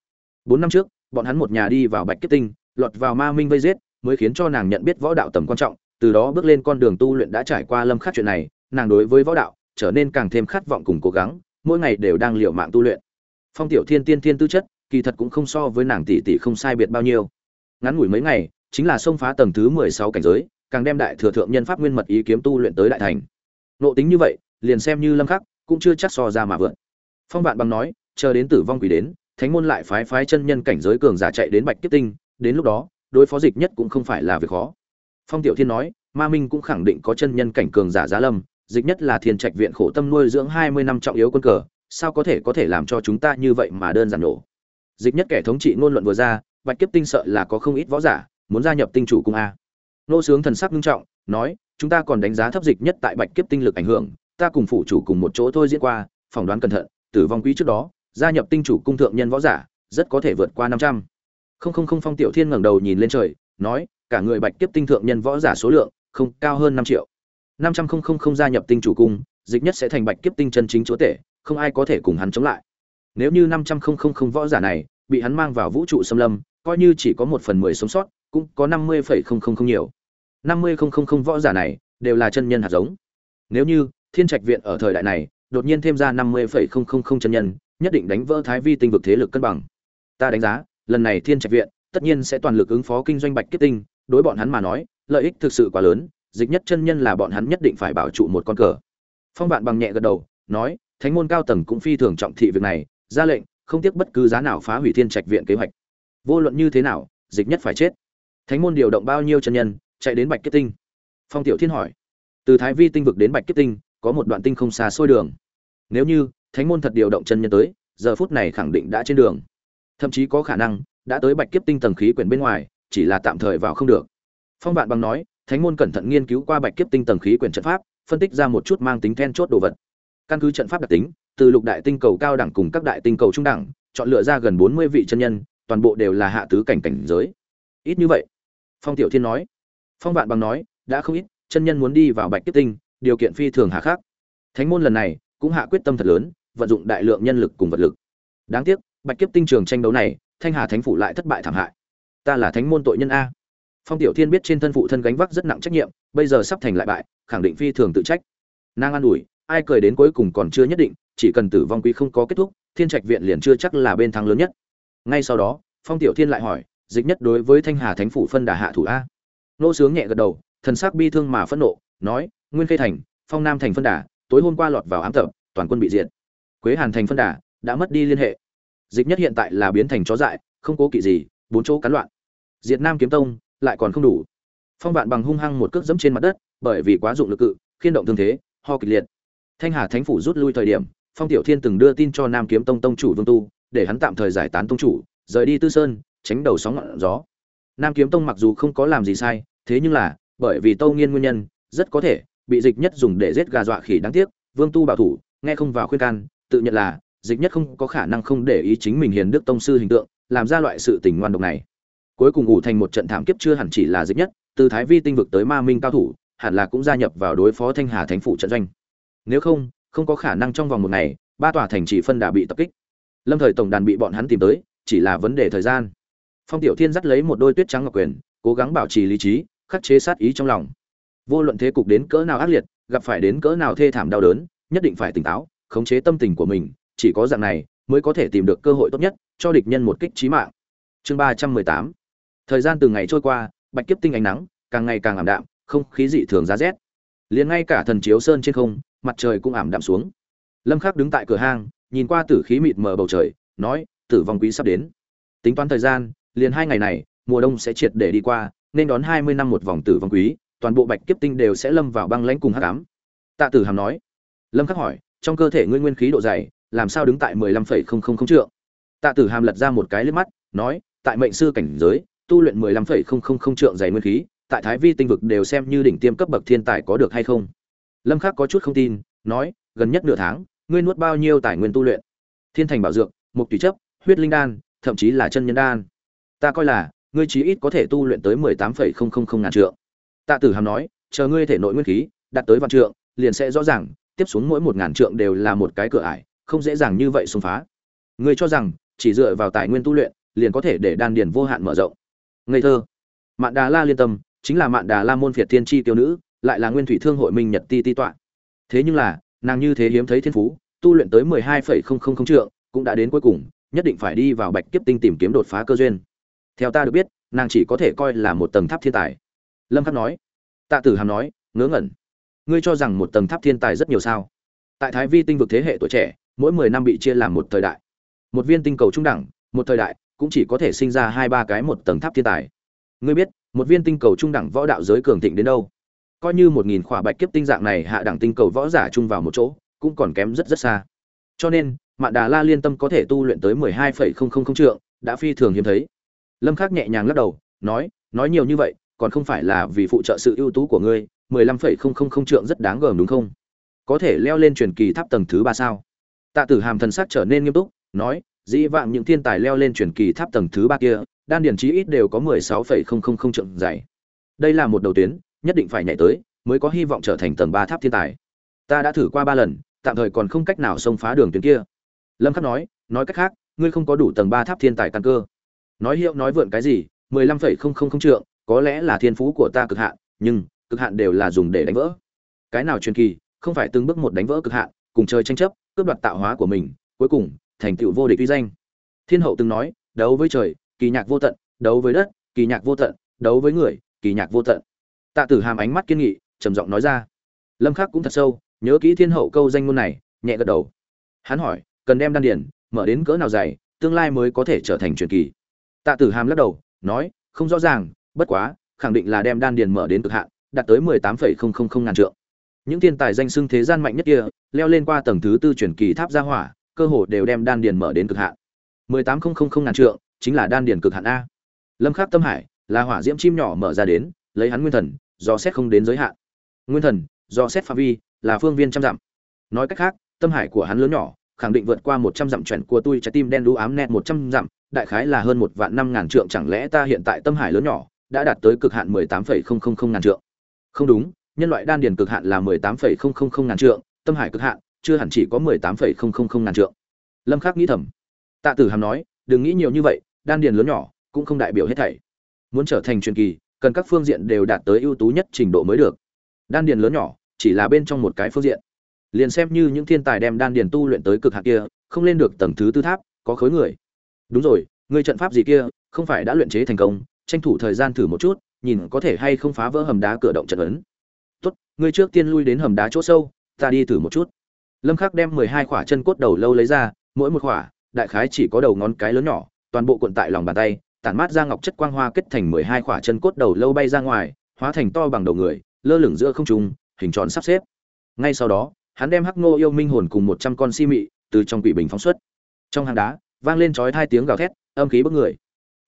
Bốn năm trước, bọn hắn một nhà đi vào bạch kết tinh, lọt vào ma minh vây giết, mới khiến cho nàng nhận biết võ đạo tầm quan trọng, từ đó bước lên con đường tu luyện đã trải qua lâm khắc chuyện này, nàng đối với võ đạo trở nên càng thêm khát vọng cùng cố gắng mỗi ngày đều đang liều mạng tu luyện. Phong tiểu thiên tiên thiên tư chất, kỳ thật cũng không so với nàng tỷ tỷ không sai biệt bao nhiêu. Ngắn ngủi mấy ngày, chính là xông phá tầng thứ mười sáu cảnh giới, càng đem đại thừa thượng nhân pháp nguyên mật ý kiếm tu luyện tới đại thành. Nộ tính như vậy, liền xem như lâm khắc, cũng chưa chắc so ra mà vượt phong vạn bằng nói, chờ đến tử vong quỷ đến, thánh môn lại phái phái chân nhân cảnh giới cường giả chạy đến bạch kiếp tinh, đến lúc đó, đối phó dịch nhất cũng không phải là việc khó. Phong tiểu thiên nói, ma minh cũng khẳng định có chân nhân cảnh cường giả giá lâm dịch nhất là thiên trạch viện khổ tâm nuôi dưỡng hai mươi năm trọng yếu quân cờ, sao có thể có thể làm cho chúng ta như vậy mà đơn giản nổ? Dịch nhất kẻ thống trị ngôn luận vừa ra, bạch kiếp tinh sợ là có không ít võ giả, muốn gia nhập tinh chủ cung a. Nô sướng thần sắc nghiêm trọng, nói, chúng ta còn đánh giá thấp dịch nhất tại bạch kiếp tinh lực ảnh hưởng, ta cùng phụ chủ cùng một chỗ thôi diễn qua, phỏng đoán cẩn thận, tử vong quý trước đó, gia nhập tinh chủ cung thượng nhân võ giả, rất có thể vượt qua năm trăm. Không không không phong tiểu thiên ngẩng đầu nhìn lên trời, nói, cả người bạch kiếp tinh thượng nhân võ giả số lượng không cao hơn năm triệu năm trăm không không không gia nhập tinh chủ cung dịch nhất sẽ thành bạch kiếp tinh chân chính chúa tể không ai có thể cùng hắn chống lại nếu như năm trăm không không không võ giả này bị hắn mang vào vũ trụ xâm lâm coi như chỉ có một phần mười sống sót cũng có năm mươi phẩy không không không nhiều năm mươi không không không võ giả này đều là chân nhân hạt giống nếu như thiên trạch viện ở thời đại này đột nhiên thêm ra năm mươi phẩy không không không chân nhân nhất định đánh vỡ thái vi tinh vực thế lực cân bằng ta đánh giá lần này thiên trạch viện tất nhiên sẽ toàn lực ứng phó kinh doanh bạch kiếp tinh đối bọn hắn mà nói lợi ích thực sự quá lớn dịch nhất chân nhân là bọn hắn nhất định phải bảo trụ một con cờ. Phong vạn bằng nhẹ gật đầu, nói, thánh môn cao tầng cũng phi thường trọng thị việc này, ra lệnh, không tiếc bất cứ giá nào phá hủy thiên trạch viện kế hoạch. Vô luận như thế nào, dịch nhất phải chết. Thánh môn điều động bao nhiêu chân nhân, chạy đến bạch kiếp tinh. Phong tiểu thiên hỏi, từ thái vi tinh vực đến bạch kiếp tinh, có một đoạn tinh không xa xôi đường. Nếu như thánh môn thật điều động chân nhân tới, giờ phút này khẳng định đã trên đường. Thậm chí có khả năng, đã tới bạch kiếp tinh tầng khí quyển bên ngoài, chỉ là tạm thời vào không được. Phong vạn bằng nói thánh môn cẩn thận nghiên cứu qua bạch kiếp tinh tầng khí quyển trận pháp, phân tích ra một chút mang tính then chốt đồ vật. Căn cứ trận pháp đặc tính, từ lục đại tinh cầu cao đẳng cùng các đại tinh cầu trung đẳng, chọn lựa ra gần bốn mươi vị chân nhân, toàn bộ đều là hạ tứ cảnh cảnh giới. Ít như vậy, phong tiểu thiên nói. Phong vạn bằng nói, đã không ít, chân nhân muốn đi vào bạch kiếp tinh, điều kiện phi thường hạ khắc. Thánh môn lần này cũng hạ quyết tâm thật lớn, vận dụng đại lượng nhân lực cùng vật lực. Đáng tiếc, bạch kiếp tinh trường tranh đấu này, thanh hà thánh phủ lại thất bại thảm hại. Ta là thánh môn tội nhân a phong tiểu thiên biết trên thân phụ thân gánh vác rất nặng trách nhiệm, bây giờ sắp thành lại bại, khẳng định phi thường tự trách. Nàng an ủi, ai cười đến cuối cùng còn chưa nhất định, chỉ cần tử vong quý không có kết thúc, thiên trạch viện liền chưa chắc là bên thắng lớn nhất. Ngay sau đó, phong tiểu thiên lại hỏi, dịch nhất đối với thanh hà thánh phủ phân đà hạ thủ a? Nô sướng nhẹ gật đầu, thần sắc bi thương mà phẫn nộ, nói, nguyên khê thành, phong nam thành phân đà, tối hôm qua lọt vào ám tập, toàn quân bị diệt. Quế hàn thành phân đà, đã mất đi liên hệ. Dịch nhất hiện tại là biến thành chó dại, không cố kỵ gì, bốn chỗ cắn loạn. Diệt nam kiếm tông lại còn không đủ. Phong vạn bằng hung hăng một cước dẫm trên mặt đất, bởi vì quá dụng lực cự, khiên động thương thế, ho kịch liệt. Thanh hà thánh phủ rút lui thời điểm, phong tiểu thiên từng đưa tin cho nam kiếm tông tông chủ vương tu, để hắn tạm thời giải tán tông chủ, rời đi tư sơn, tránh đầu sóng ngọn gió. Nam kiếm tông mặc dù không có làm gì sai, thế nhưng là, bởi vì tâu nghiên nguyên nhân, rất có thể, bị dịch nhất dùng để giết gà dọa khỉ đáng tiếc, vương tu bảo thủ, nghe không vào khuyên can, tự nhận là, dịch nhất không có khả năng không để ý chính mình hiền đức tông sư hình tượng, làm ra loại sự tình ngoan độc này cuối cùng ủ thành một trận thảm kiếp chưa hẳn chỉ là dịch nhất, từ thái vi tinh vực tới ma minh cao thủ, hẳn là cũng gia nhập vào đối phó thanh hà thánh phủ trận doanh. Nếu không không có khả năng trong vòng một ngày, ba tòa thành trì phân đà bị tập kích. Lâm thời tổng đàn bị bọn hắn tìm tới, chỉ là vấn đề thời gian. Phong tiểu thiên dắt lấy một đôi tuyết trắng ngọc quyền, cố gắng bảo trì lý trí, khắc chế sát ý trong lòng. Vô luận thế cục đến cỡ nào ác liệt, gặp phải đến cỡ nào thê thảm đau đớn, nhất định phải tỉnh táo, khống chế tâm tình của mình, chỉ có dạng này mới có thể tìm được cơ hội tốt nhất cho địch nhân một kích trí mạng. Chương ba trăm mười tám thời gian từng ngày trôi qua, bạch kiếp tinh ánh nắng, càng ngày càng ảm đạm, không khí dị thường giá rét. Liền ngay cả thần chiếu sơn trên không, mặt trời cũng ảm đạm xuống. Lâm khắc đứng tại cửa hang, nhìn qua tử khí mịt mờ bầu trời, nói, tử vong quý sắp đến. Tính toán thời gian, liền hai ngày này, mùa đông sẽ triệt để đi qua, nên đón hai mươi năm một vòng tử vong quý, toàn bộ bạch kiếp tinh đều sẽ lâm vào băng lãnh cùng hắc ám. Tạ tử hàm nói. Lâm khắc hỏi, trong cơ thể ngươi nguyên khí độ dày, làm sao đứng tại mười lăm phẩy không không không trượng? Tạ tử hàm lật ra một cái liếc mắt, nói, tại mệnh sư cảnh giới tu luyện mười lăm phẩy không không không trượng dày nguyên khí, tại thái vi tinh vực đều xem như đỉnh tiêm cấp bậc thiên tài có được hay không? Lâm khắc có chút không tin, nói, gần nhất nửa tháng, ngươi nuốt bao nhiêu tài nguyên tu luyện? Thiên thành bảo dược, mục tùy chấp, huyết linh đan, thậm chí là chân nhân đan. Ta coi là, ngươi chí ít có thể tu luyện tới mười tám phẩy không không không ngàn trượng. Tạ tử hàm nói, chờ ngươi thể nội nguyên khí, đạt tới vạn trượng, liền sẽ rõ ràng, tiếp xuống mỗi một ngàn trượng đều là một cái cửa ải, không dễ dàng như vậy xung phá. Ngươi cho rằng, chỉ dựa vào tài nguyên tu luyện, liền có thể để đan điền vô hạn mở rộng ngây thơ. Mạn đà la liên tâm, chính là mạn đà la môn phiệt thiên tri tiêu nữ, lại là nguyên thủy thương hội minh nhật ti ti tọa. Thế nhưng là, nàng như thế hiếm thấy thiên phú, tu luyện tới mười hai phẩy không không không trượng, cũng đã đến cuối cùng, nhất định phải đi vào bạch kiếp tinh tìm kiếm đột phá cơ duyên. Theo ta được biết, nàng chỉ có thể coi là một tầng tháp thiên tài. Lâm khắc nói. Tạ tử hàm nói, ngớ ngẩn. Ngươi cho rằng một tầng tháp thiên tài rất nhiều sao? Tại thái vi tinh vực thế hệ tuổi trẻ, mỗi mười năm bị chia làm một thời đại. Một viên tinh cầu trung đẳng, một thời đại cũng chỉ có thể sinh ra hai ba cái một tầng tháp thiên tài. Ngươi biết, một viên tinh cầu trung đẳng võ đạo giới cường thịnh đến đâu? Coi như một nghìn khỏa bạch kiếp tinh dạng này hạ đẳng tinh cầu võ giả chung vào một chỗ, cũng còn kém rất rất xa. Cho nên, mạn đà la liên tâm có thể tu luyện tới mười hai phẩy không không không trượng, đã phi thường hiếm thấy. Lâm khắc nhẹ nhàng lắc đầu, nói nói nhiều như vậy, còn không phải là vì phụ trợ sự ưu tú của ngươi, mười lăm phẩy không không không trượng rất đáng gờm đúng không? Có thể leo lên truyền kỳ tháp tầng thứ ba sao? Tạ tử hàm thần sắc trở nên nghiêm túc, nói dĩ vãng những thiên tài leo lên truyền kỳ tháp tầng thứ ba kia, đan điển chí ít đều có mười sáu phẩy không không không trượng dày đây là một đầu tuyến, nhất định phải nhảy tới, mới có hy vọng trở thành tầng ba tháp thiên tài. Ta đã thử qua ba lần, tạm thời còn không cách nào xông phá đường tuyến kia. Lâm khắc nói nói cách khác, ngươi không có đủ tầng ba tháp thiên tài căn cơ. Nói hiệu nói vượn cái gì, mười lăm phẩy không không không trượng, có lẽ là thiên phú của ta cực hạn, nhưng, cực hạn đều là dùng để đánh vỡ. Cái nào truyền kỳ, không phải từng bước một đánh vỡ cực hạn, cùng chơi tranh chấp, cướp đoạt tạo hóa của mình, cuối cùng thành tựu vô địch uy danh. Thiên hậu từng nói, đấu với trời, kỳ nhạc vô tận, đấu với đất, kỳ nhạc vô tận, đấu với người, kỳ nhạc vô tận. Tạ tử hàm ánh mắt kiên nghị, trầm giọng nói ra. Lâm khắc cũng thật sâu, nhớ kỹ thiên hậu câu danh ngôn này, nhẹ gật đầu. Hắn hỏi, cần đem đan điền, mở đến cỡ nào dày, tương lai mới có thể trở thành truyền kỳ? Tạ tử hàm lắc đầu, nói, không rõ ràng, bất quá, khẳng định là đem đan điền mở đến cực hạn, đạt tới mười tám phẩy không không không ngàn trượng. Những thiên tài danh xưng thế gian mạnh nhất kia, leo lên qua tầng thứ tư truyền kỳ tháp gia hỏa cơ hồ đều đem đan điền mở đến cực hạn. mười tám không không không ngàn trượng, chính là đan điền cực hạn a. Lâm khắc tâm hải, là hỏa diễm chim nhỏ mở ra đến, lấy hắn nguyên thần, do xét không đến giới hạn. Nguyên thần, do xét phạm vi, là phương viên trăm dặm. Nói cách khác, tâm hải của hắn lớn nhỏ, khẳng định vượt qua một trăm dặm chuẩn của tôi trái tim đen đú ám nét một trăm dặm, đại khái là hơn một vạn năm ngàn trượng, chẳng lẽ ta hiện tại tâm hải lớn nhỏ, đã đạt tới cực hạn mười tám phẩy không không không ngàn trượng? Không đúng, nhân loại đan điền cực hạn là mười tám phẩy không không không ngàn trượng, tâm hải cực hạn chưa hẳn chỉ có mười tám phẩy không không không ngàn trượng. Lâm khắc nghĩ thầm. Tạ tử hàm nói, đừng nghĩ nhiều như vậy, đan điền lớn nhỏ, cũng không đại biểu hết thảy. Muốn trở thành truyền kỳ, cần các phương diện đều đạt tới ưu tú nhất trình độ mới được. Đan điền lớn nhỏ, chỉ là bên trong một cái phương diện. Liền xem như những thiên tài đem đan điền tu luyện tới cực hạn kia, không lên được tầng thứ tư tháp, có khối người. Đúng rồi, ngươi trận pháp gì kia, không phải đã luyện chế thành công, tranh thủ thời gian thử một chút, nhìn có thể hay không phá vỡ hầm đá cửa động trận ấn. Tốt, ngươi trước tiên lui đến hầm đá chỗ sâu, ta đi thử một chút lâm khắc đem mười hai khỏa chân cốt đầu lâu lấy ra, mỗi một khỏa, đại khái chỉ có đầu ngón cái lớn nhỏ, toàn bộ cuộn tại lòng bàn tay, tản mát ra ngọc chất quang hoa kết thành mười hai khỏa chân cốt đầu lâu bay ra ngoài, hóa thành to bằng đầu người, lơ lửng giữa không trung, hình tròn sắp xếp. Ngay sau đó, hắn đem hắc ngô yêu minh hồn cùng một trăm con si mị từ trong quỷ bình phóng xuất. Trong hang đá, vang lên chói hai tiếng gào thét, âm khí bức người.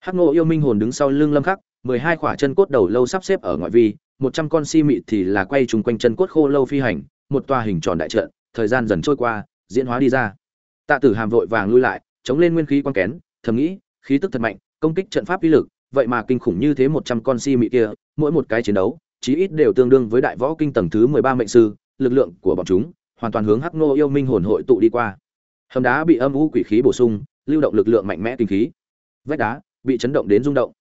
Hắc ngô yêu minh hồn đứng sau lưng lâm khắc, mười hai khỏa chân cốt đầu lâu sắp xếp ở ngoại vi, một trăm con si mị thì là quay trùng quanh chân cốt khô lâu phi hành, một tòa hình tròn đại trận thời gian dần trôi qua, diễn hóa đi ra. Tạ tử hàm vội vàng lui lại, chống lên nguyên khí quan kén, thầm nghĩ, khí tức thật mạnh, công kích trận pháp uy lực, vậy mà kinh khủng như thế một trăm con si mị kia, mỗi một cái chiến đấu, chí ít đều tương đương với đại võ kinh tầng thứ mười ba mệnh sư, lực lượng của bọn chúng hoàn toàn hướng hắc nô yêu minh hồn hội tụ đi qua. Hầm đá bị âm u quỷ khí bổ sung, lưu động lực lượng mạnh mẽ kinh khí. Vách đá bị chấn động đến rung động.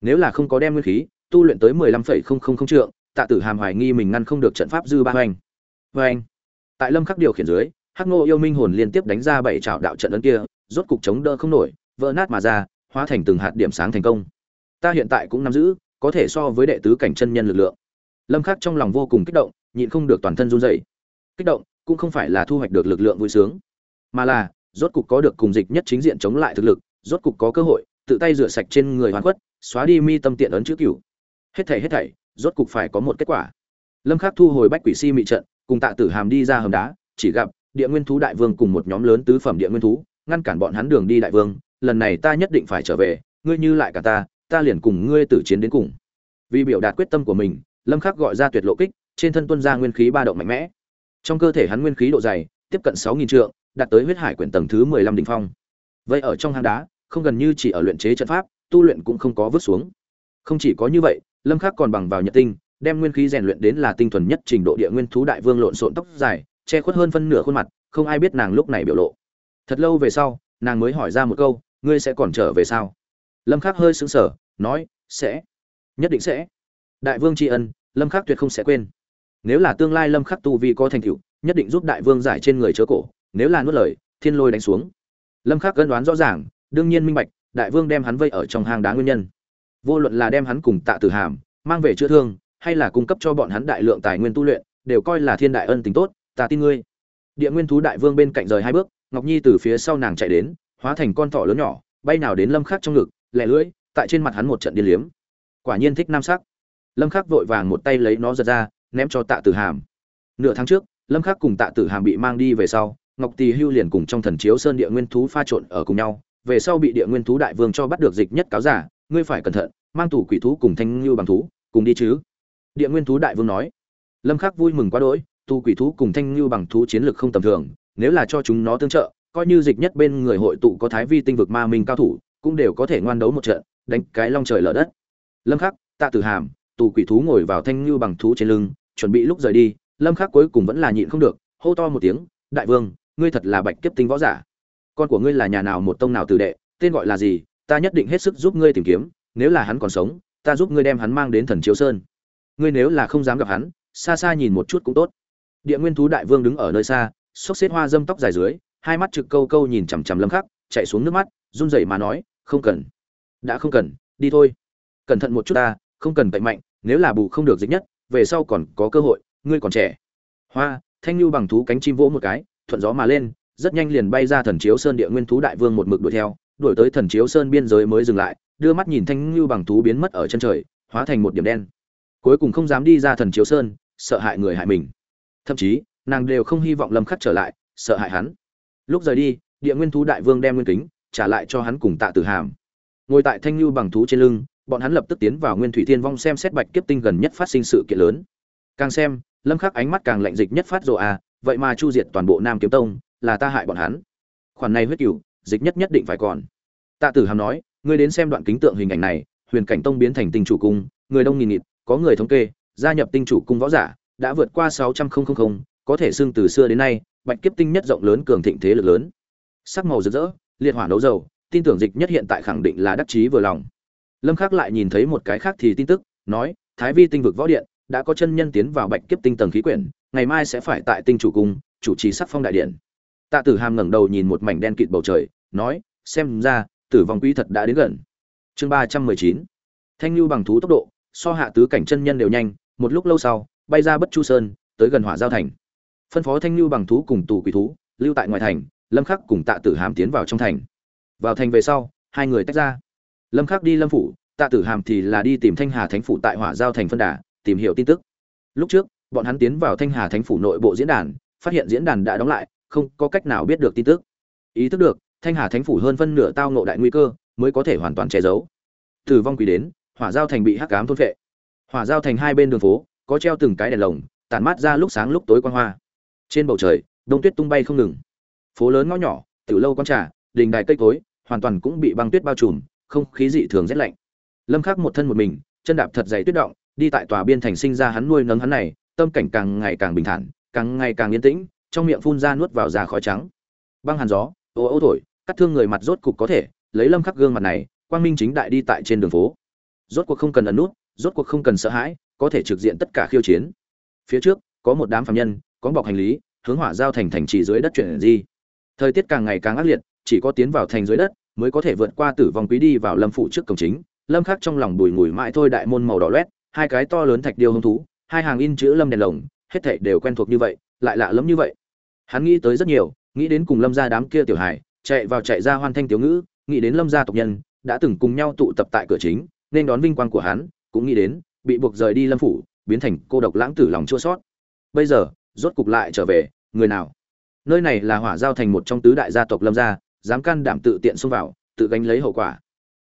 Nếu là không có đem nguyên khí, tu luyện tới mười lăm phẩy không không không trượng, tạ tử hàm hoài nghi mình ngăn không được trận pháp dư ba hoành. Hoành! Tại lâm khắc điều khiển dưới, hắc ngô yêu minh hồn liên tiếp đánh ra bảy trảo đạo trận ấn kia, rốt cục chống đỡ không nổi, vỡ nát mà ra, hóa thành từng hạt điểm sáng thành công. Ta hiện tại cũng nắm giữ, có thể so với đệ tứ cảnh chân nhân lực lượng. Lâm khắc trong lòng vô cùng kích động, nhịn không được toàn thân run rẩy. Kích động, cũng không phải là thu hoạch được lực lượng vui sướng, mà là, rốt cục có được cùng dịch nhất chính diện chống lại thực lực, rốt cục có cơ hội, tự tay rửa sạch trên người hoàn quất xóa đi mi tâm tiện ấn chữ cửu. Hết thảy hết thảy, rốt cục phải có một kết quả. Lâm khắc thu hồi bách quỷ si mị trận cùng tạ tử hàm đi ra hầm đá, chỉ gặp địa nguyên thú đại vương cùng một nhóm lớn tứ phẩm địa nguyên thú, ngăn cản bọn hắn đường đi đại vương, lần này ta nhất định phải trở về, ngươi như lại cả ta ta liền cùng ngươi tử chiến đến cùng. Vì biểu đạt quyết tâm của mình, lâm khắc gọi ra tuyệt lộ kích, trên thân tuân ra nguyên khí ba động mạnh mẽ. Trong cơ thể hắn nguyên khí độ dày, tiếp cận 6.000 trượng, đạt tới huyết hải quyển tầng thứ 15 đỉnh phong. Vậy ở trong hang đá, không gần như chỉ ở luyện chế trận pháp, tu luyện cũng không có vứt xuống. Không chỉ có như vậy, lâm khắc còn bằng vào nhật tinh đem nguyên khí rèn luyện đến là tinh thuần nhất trình độ địa nguyên thú đại vương lộn xộn tóc dài, che khuất hơn phân nửa khuôn mặt, không ai biết nàng lúc này biểu lộ. Thật lâu về sau, nàng mới hỏi ra một câu, ngươi sẽ còn trở về sao? Lâm khắc hơi sững sờ, nói, sẽ. Nhất định sẽ. Đại vương tri ân, lâm khắc tuyệt không sẽ quên. Nếu là tương lai lâm khắc tu vi có thành tựu, nhất định giúp đại vương giải trên người chớ cổ, nếu là nuốt lời, thiên lôi đánh xuống. Lâm khắc cân đoán rõ ràng, đương nhiên minh bạch, đại vương đem hắn vây ở trong hang đá nguyên nhân. Vô luận là đem hắn cùng tạ tử hàm mang về chữa thương hay là cung cấp cho bọn hắn đại lượng tài nguyên tu luyện, đều coi là thiên đại ân tình tốt, ta tin ngươi. Địa nguyên thú đại vương bên cạnh rời hai bước, ngọc nhi từ phía sau nàng chạy đến, hóa thành con thỏ lớn nhỏ, bay nào đến lâm khắc trong ngực, lẻ lưỡi, tại trên mặt hắn một trận điên liếm. Quả nhiên thích nam sắc. Lâm khắc vội vàng một tay lấy nó giật ra, ném cho tạ tử hàm. Nửa tháng trước, lâm khắc cùng tạ tử hàm bị mang đi về sau, ngọc tỳ hưu liền cùng trong thần chiếu sơn địa nguyên thú pha trộn ở cùng nhau, về sau bị địa nguyên thú đại vương cho bắt được dịch nhất cáo giả, ngươi phải cẩn thận, mang tủ quỷ thú cùng thanh lưu bằng thú, cùng đi chứ địa nguyên thú đại vương nói, lâm khắc vui mừng quá đỗi, tu quỷ thú cùng thanh lưu bằng thú chiến lực không tầm thường, nếu là cho chúng nó tương trợ, coi như dịch nhất bên người hội tụ có thái vi tinh vực ma minh cao thủ, cũng đều có thể ngoan đấu một trận, đánh cái long trời lở đất. Lâm khắc, tạ tử hàm, tù quỷ thú ngồi vào thanh lưu bằng thú trên lưng, chuẩn bị lúc rời đi, lâm khắc cuối cùng vẫn là nhịn không được, hô to một tiếng, đại vương, ngươi thật là bạch kiếp tinh võ giả. Con của ngươi là nhà nào một tông nào tử đệ, tên gọi là gì, ta nhất định hết sức giúp ngươi tìm kiếm, nếu là hắn còn sống, ta giúp ngươi đem hắn mang đến thần chiếu sơn ngươi nếu là không dám gặp hắn, xa xa nhìn một chút cũng tốt. Địa nguyên thú đại vương đứng ở nơi xa, xốc xếp hoa dâm tóc dài dưới, hai mắt trực câu câu nhìn chằm chằm lâm khắc, chạy xuống nước mắt, run rẩy mà nói, không cần. Đã không cần, đi thôi. Cẩn thận một chút ta, không cần tẩy mạnh, nếu là bù không được dịch nhất, về sau còn có cơ hội, ngươi còn trẻ. Hoa, thanh lưu bằng thú cánh chim vỗ một cái, thuận gió mà lên, rất nhanh liền bay ra thần chiếu sơn địa nguyên thú đại vương một mực đuổi theo, đuổi tới thần chiếu sơn biên giới mới dừng lại, đưa mắt nhìn thanh lưu bằng thú biến mất ở chân trời, hóa thành một điểm đen cuối cùng không dám đi ra thần chiếu sơn, sợ hại người hại mình. Thậm chí, nàng đều không hy vọng lâm khắc trở lại, sợ hại hắn. Lúc rời đi, địa nguyên thú đại vương đem nguyên kính, trả lại cho hắn cùng tạ tử hàm. Ngồi tại thanh lưu bằng thú trên lưng, bọn hắn lập tức tiến vào nguyên thủy thiên vong xem xét bạch kiếp tinh gần nhất phát sinh sự kiện lớn. Càng xem, lâm khắc ánh mắt càng lạnh dịch nhất phát rồ à vậy mà chu diệt toàn bộ nam kiếm tông, là ta hại bọn hắn. Khoản này huyết cửu, dịch nhất nhất định phải còn. Tạ tử hàm nói, ngươi đến xem đoạn kính tượng hình ảnh này, huyền cảnh tông biến thành tinh chủ cung, người đông nghìn nghịt có người thống kê, gia nhập tinh chủ cung võ giả đã vượt qua sáu trăm linh có thể xưng từ xưa đến nay, bạch kiếp tinh nhất rộng lớn cường thịnh thế lực lớn. Sắc màu rực rỡ, liệt hỏa đấu dầu, tin tưởng dịch nhất hiện tại khẳng định là đắc chí vừa lòng. Lâm khắc lại nhìn thấy một cái khác thì tin tức, nói, thái vi tinh vực võ điện đã có chân nhân tiến vào bạch kiếp tinh tầng khí quyển, ngày mai sẽ phải tại tinh chủ cung, chủ trì sắc phong đại điện. Tạ tử hàm ngẩng đầu nhìn một mảnh đen kịt bầu trời, nói, xem ra, tử vong quý thật đã đến gần. Chương ba trăm mười chín. Thanh lưu bằng thú tốc độ so hạ tứ cảnh chân nhân đều nhanh, một lúc lâu sau, bay ra bất chu sơn, tới gần hỏa giao thành. Phân phó thanh lưu bằng thú cùng tù quỷ thú, lưu tại ngoài thành, lâm khắc cùng tạ tử hàm tiến vào trong thành. Vào thành về sau, hai người tách ra. Lâm khắc đi lâm phủ, tạ tử hàm thì là đi tìm thanh hà thánh phủ tại hỏa giao thành phân đà, tìm hiểu tin tức. Lúc trước, bọn hắn tiến vào thanh hà thánh phủ nội bộ diễn đàn, phát hiện diễn đàn đã đóng lại, không có cách nào biết được tin tức. Ý thức được, thanh hà thánh phủ hơn phân nửa tao ngộ đại nguy cơ, mới có thể hoàn toàn che giấu. Tử vong quỷ đến hỏa giao thành bị hắc ám thôn phệ. Hỏa giao thành hai bên đường phố, có treo từng cái đèn lồng, tản mát ra lúc sáng lúc tối quang hoa. Trên bầu trời, đông tuyết tung bay không ngừng. Phố lớn ngõ nhỏ, tiểu lâu quán trà, đình đài cây cối, hoàn toàn cũng bị băng tuyết bao trùm, không khí dị thường rét lạnh. Lâm khắc một thân một mình, chân đạp thật dày tuyết động, đi tại tòa biên thành sinh ra hắn nuôi nấng hắn này, tâm cảnh càng ngày càng bình thản, càng ngày càng yên tĩnh, trong miệng phun ra nuốt vào ra khói trắng. Băng hàn gió, ô ô thổi, cắt thương người mặt rốt cục có thể, lấy lâm khắc gương mặt này, quang minh chính đại đi tại trên đường phố rốt cuộc không cần ẩn nút, rốt cuộc không cần sợ hãi, có thể trực diện tất cả khiêu chiến. Phía trước, có một đám phạm nhân, có bọc hành lý, hướng hỏa giao thành thành trì dưới đất chuyển di. Thời tiết càng ngày càng ác liệt, chỉ có tiến vào thành dưới đất mới có thể vượt qua tử vong quý đi vào lâm phủ trước cổng chính. Lâm khắc trong lòng bùi ngùi mãi thôi đại môn màu đỏ loét, hai cái to lớn thạch điêu hung thú, hai hàng in chữ lâm đèn lồng, hết thảy đều quen thuộc như vậy, lại lạ lắm như vậy. Hắn nghĩ tới rất nhiều, nghĩ đến cùng lâm gia đám kia tiểu hải chạy vào chạy ra hoan thanh tiểu ngữ, nghĩ đến lâm gia tộc nhân, đã từng cùng nhau tụ tập tại cửa chính nên đón vinh quang của hắn, cũng nghĩ đến, bị buộc rời đi lâm phủ, biến thành cô độc lãng tử lòng chua sót. Bây giờ, rốt cục lại trở về, người nào? Nơi này là hỏa giao thành một trong tứ đại gia tộc lâm gia, dám can đảm tự tiện xông vào, tự gánh lấy hậu quả.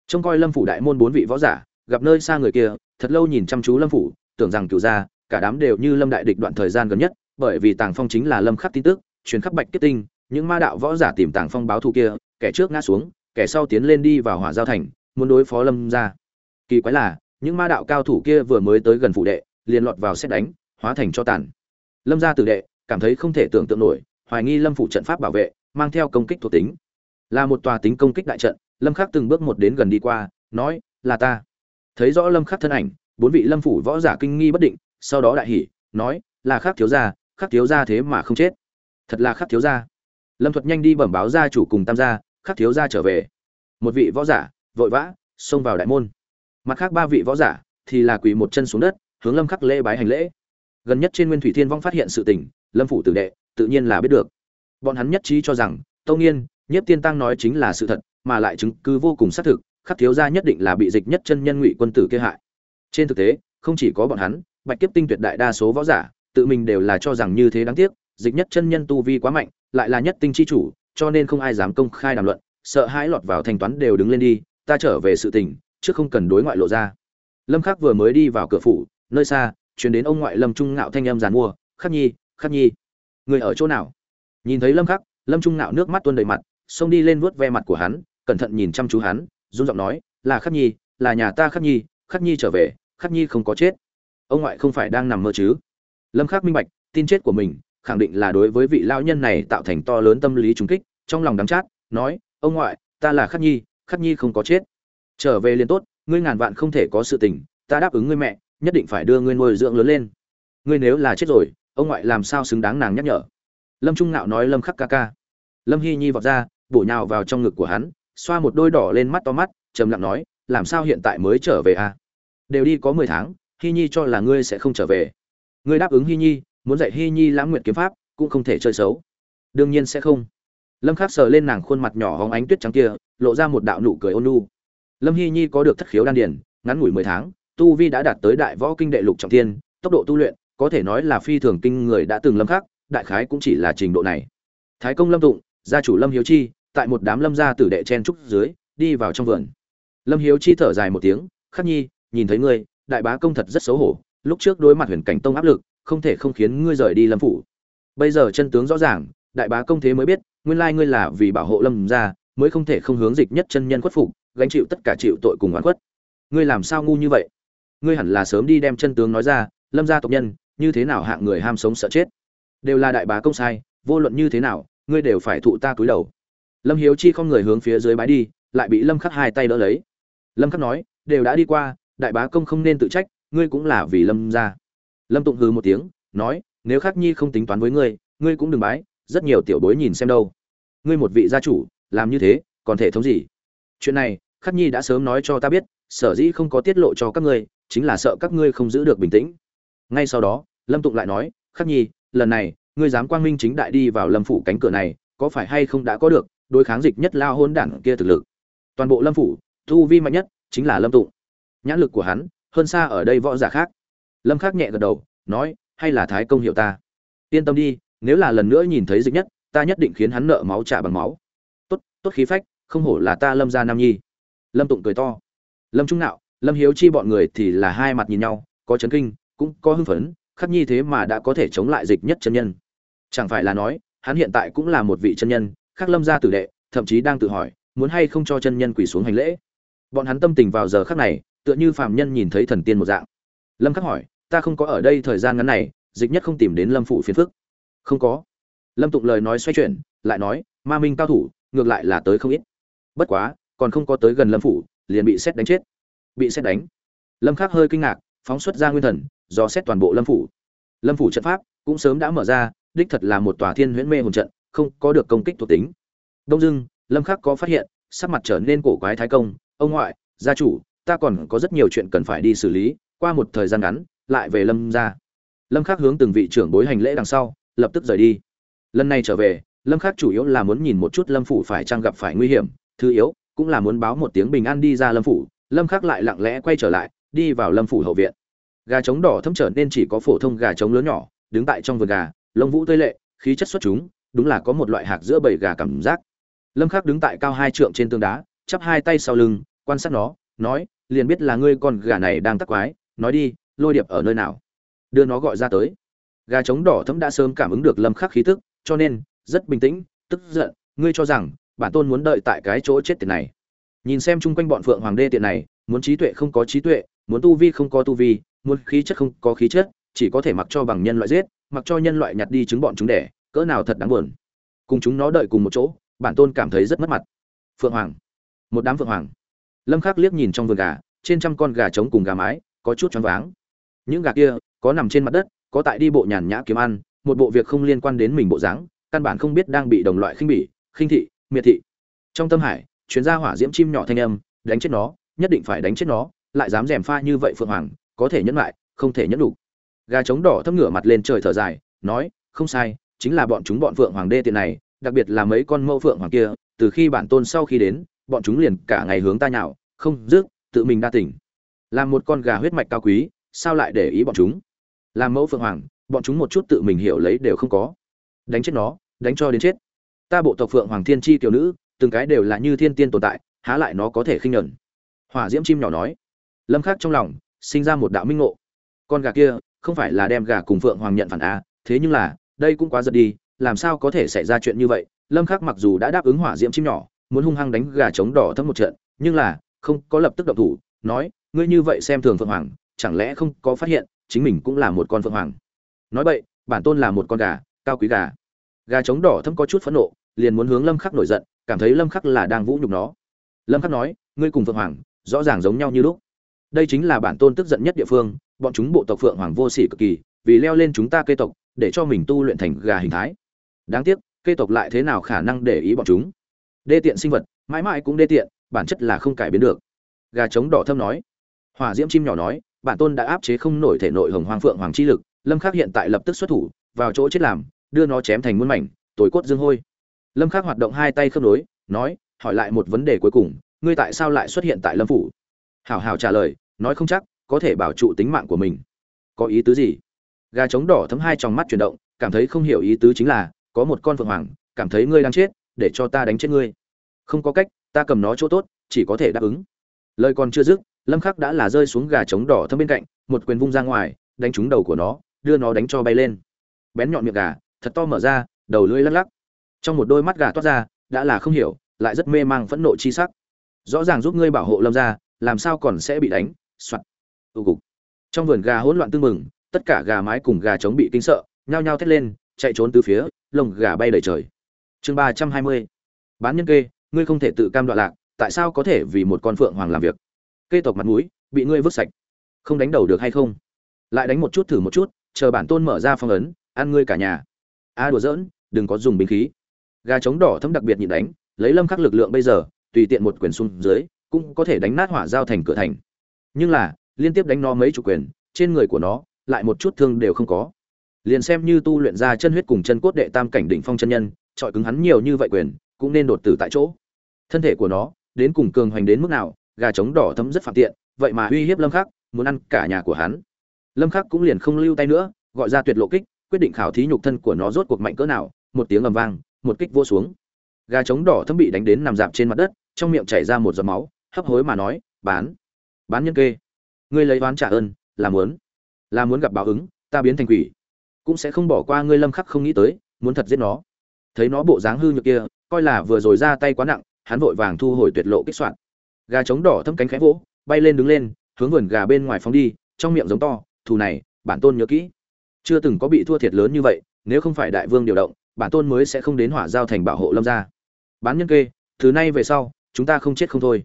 Trông coi lâm phủ đại môn bốn vị võ giả, gặp nơi xa người kia, thật lâu nhìn chăm chú lâm phủ, tưởng rằng cựu gia, cả đám đều như lâm đại địch đoạn thời gian gần nhất, bởi vì tàng phong chính là lâm khắc tin tức, truyền khắp bạch kết tinh, những ma đạo võ giả tìm tàng phong báo thù kia, kẻ trước ngã xuống, kẻ sau tiến lên đi vào hỏa giao thành, muốn đối phó lâm gia kỳ quái là, những ma đạo cao thủ kia vừa mới tới gần phủ đệ, liền lọt vào xét đánh, hóa thành cho tàn. Lâm gia tử đệ, cảm thấy không thể tưởng tượng nổi, hoài nghi lâm phủ trận pháp bảo vệ, mang theo công kích thuộc tính. Là một tòa tính công kích đại trận, lâm khắc từng bước một đến gần đi qua, nói, là ta. Thấy rõ lâm khắc thân ảnh, bốn vị lâm phủ võ giả kinh nghi bất định, sau đó đại hỉ, nói, là khắc thiếu gia, khắc thiếu gia thế mà không chết. Thật là khắc thiếu gia. Lâm thuật nhanh đi bẩm báo gia chủ cùng tam gia, khắc thiếu gia trở về. Một vị võ giả, vội vã, xông vào đại môn mặt khác ba vị võ giả thì là quỳ một chân xuống đất, hướng lâm khắc lễ bái hành lễ. Gần nhất trên nguyên thủy thiên vong phát hiện sự tình, lâm phủ tử đệ tự nhiên là biết được. Bọn hắn nhất trí cho rằng, tâu nhiên nhiếp tiên tăng nói chính là sự thật, mà lại chứng cứ vô cùng xác thực, khắc thiếu gia nhất định là bị dịch nhất chân nhân ngụy quân tử kia hại. Trên thực tế, không chỉ có bọn hắn, bạch kiếp tinh tuyệt đại đa số võ giả, tự mình đều là cho rằng như thế đáng tiếc, dịch nhất chân nhân tu vi quá mạnh, lại là nhất tinh chi chủ, cho nên không ai dám công khai đàm luận, sợ hãi lọt vào thanh toán đều đứng lên đi, ta trở về sự tình chứ không cần đối ngoại lộ ra. Lâm khắc vừa mới đi vào cửa phủ, nơi xa, truyền đến ông ngoại lâm trung ngạo thanh âm giàn mua, khắc nhi khắc nhi, người ở chỗ nào? Nhìn thấy lâm khắc, lâm trung ngạo nước mắt tuôn đầy mặt, xông đi lên vuốt ve mặt của hắn, cẩn thận nhìn chăm chú hắn, run giọng nói, là khắc nhi, là nhà ta khắc nhi khắc nhi trở về, khắc nhi không có chết. Ông ngoại không phải đang nằm mơ chứ? Lâm khắc minh bạch, tin chết của mình, khẳng định là đối với vị lão nhân này tạo thành to lớn tâm lý trùng kích, trong lòng đắng chát, nói, ông ngoại, ta là khắc nhi khắc nhi không có chết trở về liền tốt, ngươi ngàn vạn không thể có sự tình, ta đáp ứng ngươi mẹ, nhất định phải đưa ngươi nuôi dưỡng lớn lên. Ngươi nếu là chết rồi, ông ngoại làm sao xứng đáng nàng nhắc nhở? Lâm trung ngạo nói lâm khắc ca ca. Lâm hy nhi vọt ra, bổ nhào vào trong ngực của hắn, xoa một đôi đỏ lên mắt to mắt, trầm lặng nói, làm sao hiện tại mới trở về à? Đều đi có mười tháng hy nhi cho là ngươi sẽ không trở về. Ngươi đáp ứng hy nhi, muốn dạy hy nhi lãng nguyện kiếm pháp, cũng không thể chơi xấu. Đương nhiên sẽ không. Lâm khắc sờ lên nàng khuôn mặt nhỏ hóng ánh tuyết trắng kia, lộ ra một đạo nụ cười ôn nhu lâm hy nhi có được thất khiếu đan điền, ngắn ngủi mười tháng, tu vi đã đạt tới đại võ kinh đệ lục trọng thiên, tốc độ tu luyện, có thể nói là phi thường kinh người đã từng lâm khắc, đại khái cũng chỉ là trình độ này. Thái công lâm tụng, gia chủ lâm hiếu chi, tại một đám lâm gia tử đệ chen trúc dưới, đi vào trong vườn. Lâm hiếu chi thở dài một tiếng, khắc nhi, nhìn thấy ngươi, đại bá công thật rất xấu hổ, lúc trước đối mặt huyền cảnh tông áp lực, không thể không khiến ngươi rời đi lâm phủ. Bây giờ chân tướng rõ ràng, đại bá công thế mới biết, nguyên lai ngươi là vì bảo hộ lâm gia mới không thể không hướng dịch nhất chân nhân khuất phục, gánh chịu tất cả chịu tội cùng oán khuất. Ngươi làm sao ngu như vậy? Ngươi hẳn là sớm đi đem chân tướng nói ra, lâm gia tộc nhân, như thế nào hạng người ham sống sợ chết? Đều là đại bá công sai, vô luận như thế nào, ngươi đều phải thụ ta cúi đầu. Lâm hiếu chi không người hướng phía dưới bái đi, lại bị lâm khắc hai tay đỡ lấy. Lâm khắc nói, đều đã đi qua, đại bá công không nên tự trách, ngươi cũng là vì lâm gia. Lâm tụng hừ một tiếng, nói, nếu khắc nhi không tính toán với ngươi ngươi cũng đừng bái, rất nhiều tiểu bối nhìn xem đâu. Ngươi một vị gia chủ làm như thế, còn thể thống gì? Chuyện này, khắc nhi đã sớm nói cho ta biết, sở dĩ không có tiết lộ cho các ngươi, chính là sợ các ngươi không giữ được bình tĩnh. Ngay sau đó, lâm tụng lại nói, khắc nhi, lần này, ngươi dám quang minh chính đại đi vào lâm phủ cánh cửa này, có phải hay không đã có được đối kháng dịch nhất lao hôn đảng kia thực lực? Toàn bộ lâm phủ thu vi mạnh nhất chính là lâm tụng. Nhãn lực của hắn, hơn xa ở đây võ giả khác. Lâm khắc nhẹ gật đầu, nói, hay là thái công hiệu ta? Yên tâm đi, nếu là lần nữa nhìn thấy dịch nhất, ta nhất định khiến hắn nợ máu trả bằng máu tốt khí phách, không hổ là ta lâm gia nam nhi. Lâm tụng cười to. Lâm trung nạo, lâm hiếu chi bọn người thì là hai mặt nhìn nhau, có chấn kinh, cũng có hưng phấn, khắc nhi thế mà đã có thể chống lại dịch nhất chân nhân. Chẳng phải là nói, hắn hiện tại cũng là một vị chân nhân, khác lâm gia tử đệ, thậm chí đang tự hỏi, muốn hay không cho chân nhân quỳ xuống hành lễ. Bọn hắn tâm tình vào giờ khắc này, tựa như phàm nhân nhìn thấy thần tiên một dạng. Lâm khắc hỏi, ta không có ở đây thời gian ngắn này, dịch nhất không tìm đến lâm phụ phiền phức? Không có. Lâm tụng lời nói xoay chuyển, lại nói, ma minh cao thủ ngược lại là tới không ít. Bất quá, còn không có tới gần lâm phủ, liền bị xét đánh chết. Bị xét đánh. Lâm khắc hơi kinh ngạc, phóng xuất ra nguyên thần do xét toàn bộ lâm phủ. Lâm phủ trận pháp cũng sớm đã mở ra, đích thật là một tòa thiên huyễn mê hồn trận, không có được công kích thuộc tính. Đông dưng lâm khắc có phát hiện, sắc mặt trở nên cổ quái thái công, ông ngoại, gia chủ, ta còn có rất nhiều chuyện cần phải đi xử lý, qua một thời gian ngắn, lại về lâm gia lâm khắc hướng từng vị trưởng bối hành lễ đằng sau, lập tức rời đi. Lần này trở về lâm khắc chủ yếu là muốn nhìn một chút lâm phủ phải trang gặp phải nguy hiểm, thứ yếu, cũng là muốn báo một tiếng bình an đi ra lâm phủ. Lâm khắc lại lặng lẽ quay trở lại, đi vào lâm phủ hậu viện. Gà trống đỏ thấm trở nên chỉ có phổ thông gà trống lớn nhỏ, đứng tại trong vườn gà, lông vũ tươi lệ, khí chất xuất chúng, đúng là có một loại hạc giữa bầy gà cảm giác. Lâm khắc đứng tại cao hai trượng trên tường đá, chắp hai tay sau lưng, quan sát nó, nói, liền biết là ngươi con gà này đang tắc quái, nói đi, lôi điệp ở nơi nào? Đưa nó gọi ra tới. Gà trống đỏ thấm đã sớm cảm ứng được lâm khắc khí tức, cho nên rất bình tĩnh, tức giận, ngươi cho rằng, bản tôn muốn đợi tại cái chỗ chết tiệt này. Nhìn xem chung quanh bọn phượng hoàng đê tiện này, muốn trí tuệ không có trí tuệ, muốn tu vi không có tu vi, muốn khí chất không có khí chất, chỉ có thể mặc cho bằng nhân loại giết, mặc cho nhân loại nhặt đi trứng bọn chúng đẻ, cỡ nào thật đáng buồn. Cùng chúng nó đợi cùng một chỗ, bản tôn cảm thấy rất mất mặt. Phượng hoàng. Một đám phượng hoàng. Lâm khắc liếc nhìn trong vườn gà, trên trăm con gà trống cùng gà mái, có chút choáng váng. Những gà kia, có nằm trên mặt đất, có tại đi bộ nhàn nhã kiếm ăn, một bộ việc không liên quan đến mình bộ dáng căn bản không biết đang bị đồng loại khinh bỉ, khinh thị, miệt thị. Trong tâm hải chuyến ra hỏa diễm chim nhỏ thanh âm, đánh chết nó, nhất định phải đánh chết nó, lại dám rèm pha như vậy phượng hoàng, có thể nhẫn lại, không thể nhẫn đủ. Gà trống đỏ thấp ngửa mặt lên trời thở dài, nói, không sai, chính là bọn chúng bọn phượng hoàng đê tiện này, đặc biệt là mấy con mẫu phượng hoàng kia, từ khi bản tôn sau khi đến, bọn chúng liền cả ngày hướng ta nhạo không dứt, tự mình đa tỉnh làm một con gà huyết mạch cao quý, sao lại để ý bọn chúng? Làm mẫu phượng hoàng, bọn chúng một chút tự mình hiểu lấy đều không có đánh chết nó, đánh cho đến chết. Ta bộ tộc phượng hoàng thiên chi tiểu nữ, từng cái đều là như thiên tiên tồn tại, há lại nó có thể khinh nhẫn? Hỏa diễm chim nhỏ nói. Lâm khắc trong lòng, sinh ra một đạo minh ngộ. Con gà kia, không phải là đem gà cùng phượng hoàng nhận phản á, thế nhưng là, đây cũng quá giật đi, làm sao có thể xảy ra chuyện như vậy? Lâm khắc mặc dù đã đáp ứng hỏa diễm chim nhỏ, muốn hung hăng đánh gà trống đỏ thấp một trận, nhưng là, không có lập tức động thủ, nói, ngươi như vậy xem thường phượng hoàng, chẳng lẽ không có phát hiện, chính mình cũng là một con phượng hoàng? Nói vậy bản tôn là một con gà cao quý gà. Gà trống đỏ thâm có chút phẫn nộ, liền muốn hướng lâm khắc nổi giận, cảm thấy lâm khắc là đang vũ nhục nó. Lâm khắc nói, ngươi cùng phượng hoàng, rõ ràng giống nhau như lúc. Đây chính là bản tôn tức giận nhất địa phương, bọn chúng bộ tộc phượng hoàng vô sỉ cực kỳ, vì leo lên chúng ta cây tộc, để cho mình tu luyện thành gà hình thái. Đáng tiếc cây tộc lại thế nào khả năng để ý bọn chúng? Đê tiện sinh vật, mãi mãi cũng đê tiện, bản chất là không cải biến được. Gà trống đỏ thâm nói. Hỏa diễm chim nhỏ nói, bản tôn đã áp chế không nổi thể nội hồng hoàng phượng hoàng chi lực, lâm khắc hiện tại lập tức xuất thủ, vào chỗ chết làm đưa nó chém thành muôn mảnh tối cốt dương hôi. Lâm khắc hoạt động hai tay khớp nối, nói, hỏi lại một vấn đề cuối cùng, ngươi tại sao lại xuất hiện tại lâm phủ? Hảo hảo trả lời, nói không chắc, có thể bảo trụ tính mạng của mình. Có ý tứ gì? Gà trống đỏ thấm hai tròng mắt chuyển động, cảm thấy không hiểu ý tứ chính là, có một con phượng hoàng, cảm thấy ngươi đang chết, để cho ta đánh chết ngươi. Không có cách, ta cầm nó chỗ tốt, chỉ có thể đáp ứng. Lời còn chưa dứt, lâm khắc đã là rơi xuống gà trống đỏ thâm bên cạnh, một quyền vung ra ngoài, đánh trúng đầu của nó, đưa nó đánh cho bay lên. Bén nhọn miệng gà thật to mở ra đầu lưỡi lắc lắc. Trong một đôi mắt gà toát ra đã là không hiểu lại rất mê mang phẫn nộ chi sắc. Rõ ràng giúp ngươi bảo hộ lâm ra, làm sao còn sẽ bị đánh soạt. Tụ cục trong vườn gà hỗn loạn tương mừng tất cả gà mái cùng gà trống bị kinh sợ nhao nhao thét lên chạy trốn từ phía lồng gà bay đầy trời. Chương ba trăm hai mươi. Bán nhân kê ngươi không thể tự cam đoạn lạc tại sao có thể vì một con phượng hoàng làm việc? Kê tộc mặt mũi bị ngươi vứt sạch. Không đánh đầu được hay không? Lại đánh một chút thử một chút chờ bản tôn mở ra phong ấn ăn ngươi cả nhà a đùa giỡn, đừng có dùng binh khí. Gà trống đỏ thấm đặc biệt nhịn đánh, lấy lâm khắc lực lượng bây giờ, tùy tiện một quyền xuống dưới, cũng có thể đánh nát hỏa giao thành cửa thành. Nhưng là, liên tiếp đánh nó mấy chục quyền, trên người của nó, lại một chút thương đều không có. Liền xem như tu luyện ra chân huyết cùng chân cốt đệ tam cảnh đỉnh phong chân nhân trọi cứng hắn nhiều như vậy quyền, cũng nên đột tử tại chỗ. Thân thể của nó, đến cùng cường hoành đến mức nào, gà trống đỏ thấm rất phạm tiện, vậy mà uy hiếp lâm khắc, muốn ăn cả nhà của hắn. Lâm khắc cũng liền không lưu tay nữa, gọi ra tuyệt lộ kích quyết định khảo thí nhục thân của nó rốt cuộc mạnh cỡ nào, một tiếng ầm vang, một kích vô xuống. Gà trống đỏ thấm bị đánh đến nằm dạp trên mặt đất, trong miệng chảy ra một giọt máu, hấp hối mà nói, bán bán nhân kê. Ngươi lấy oán trả ơn, là muốn là muốn gặp báo ứng, ta biến thành quỷ. Cũng sẽ không bỏ qua ngươi lâm khắc không nghĩ tới, muốn thật giết nó. Thấy nó bộ dáng hư nhược kia, coi là vừa rồi ra tay quá nặng, hắn vội vàng thu hồi tuyệt lộ kích soạn. Gà trống đỏ thâm cánh khẽ vỗ, bay lên đứng lên, hướng vườn gà bên ngoài phóng đi, trong miệng giống to, thù này, bản tôn nhớ kỹ chưa từng có bị thua thiệt lớn như vậy, nếu không phải đại vương điều động, bản tôn mới sẽ không đến hỏa giao thành bảo hộ lâm gia. Bán nhân kê, từ nay về sau, chúng ta không chết không thôi.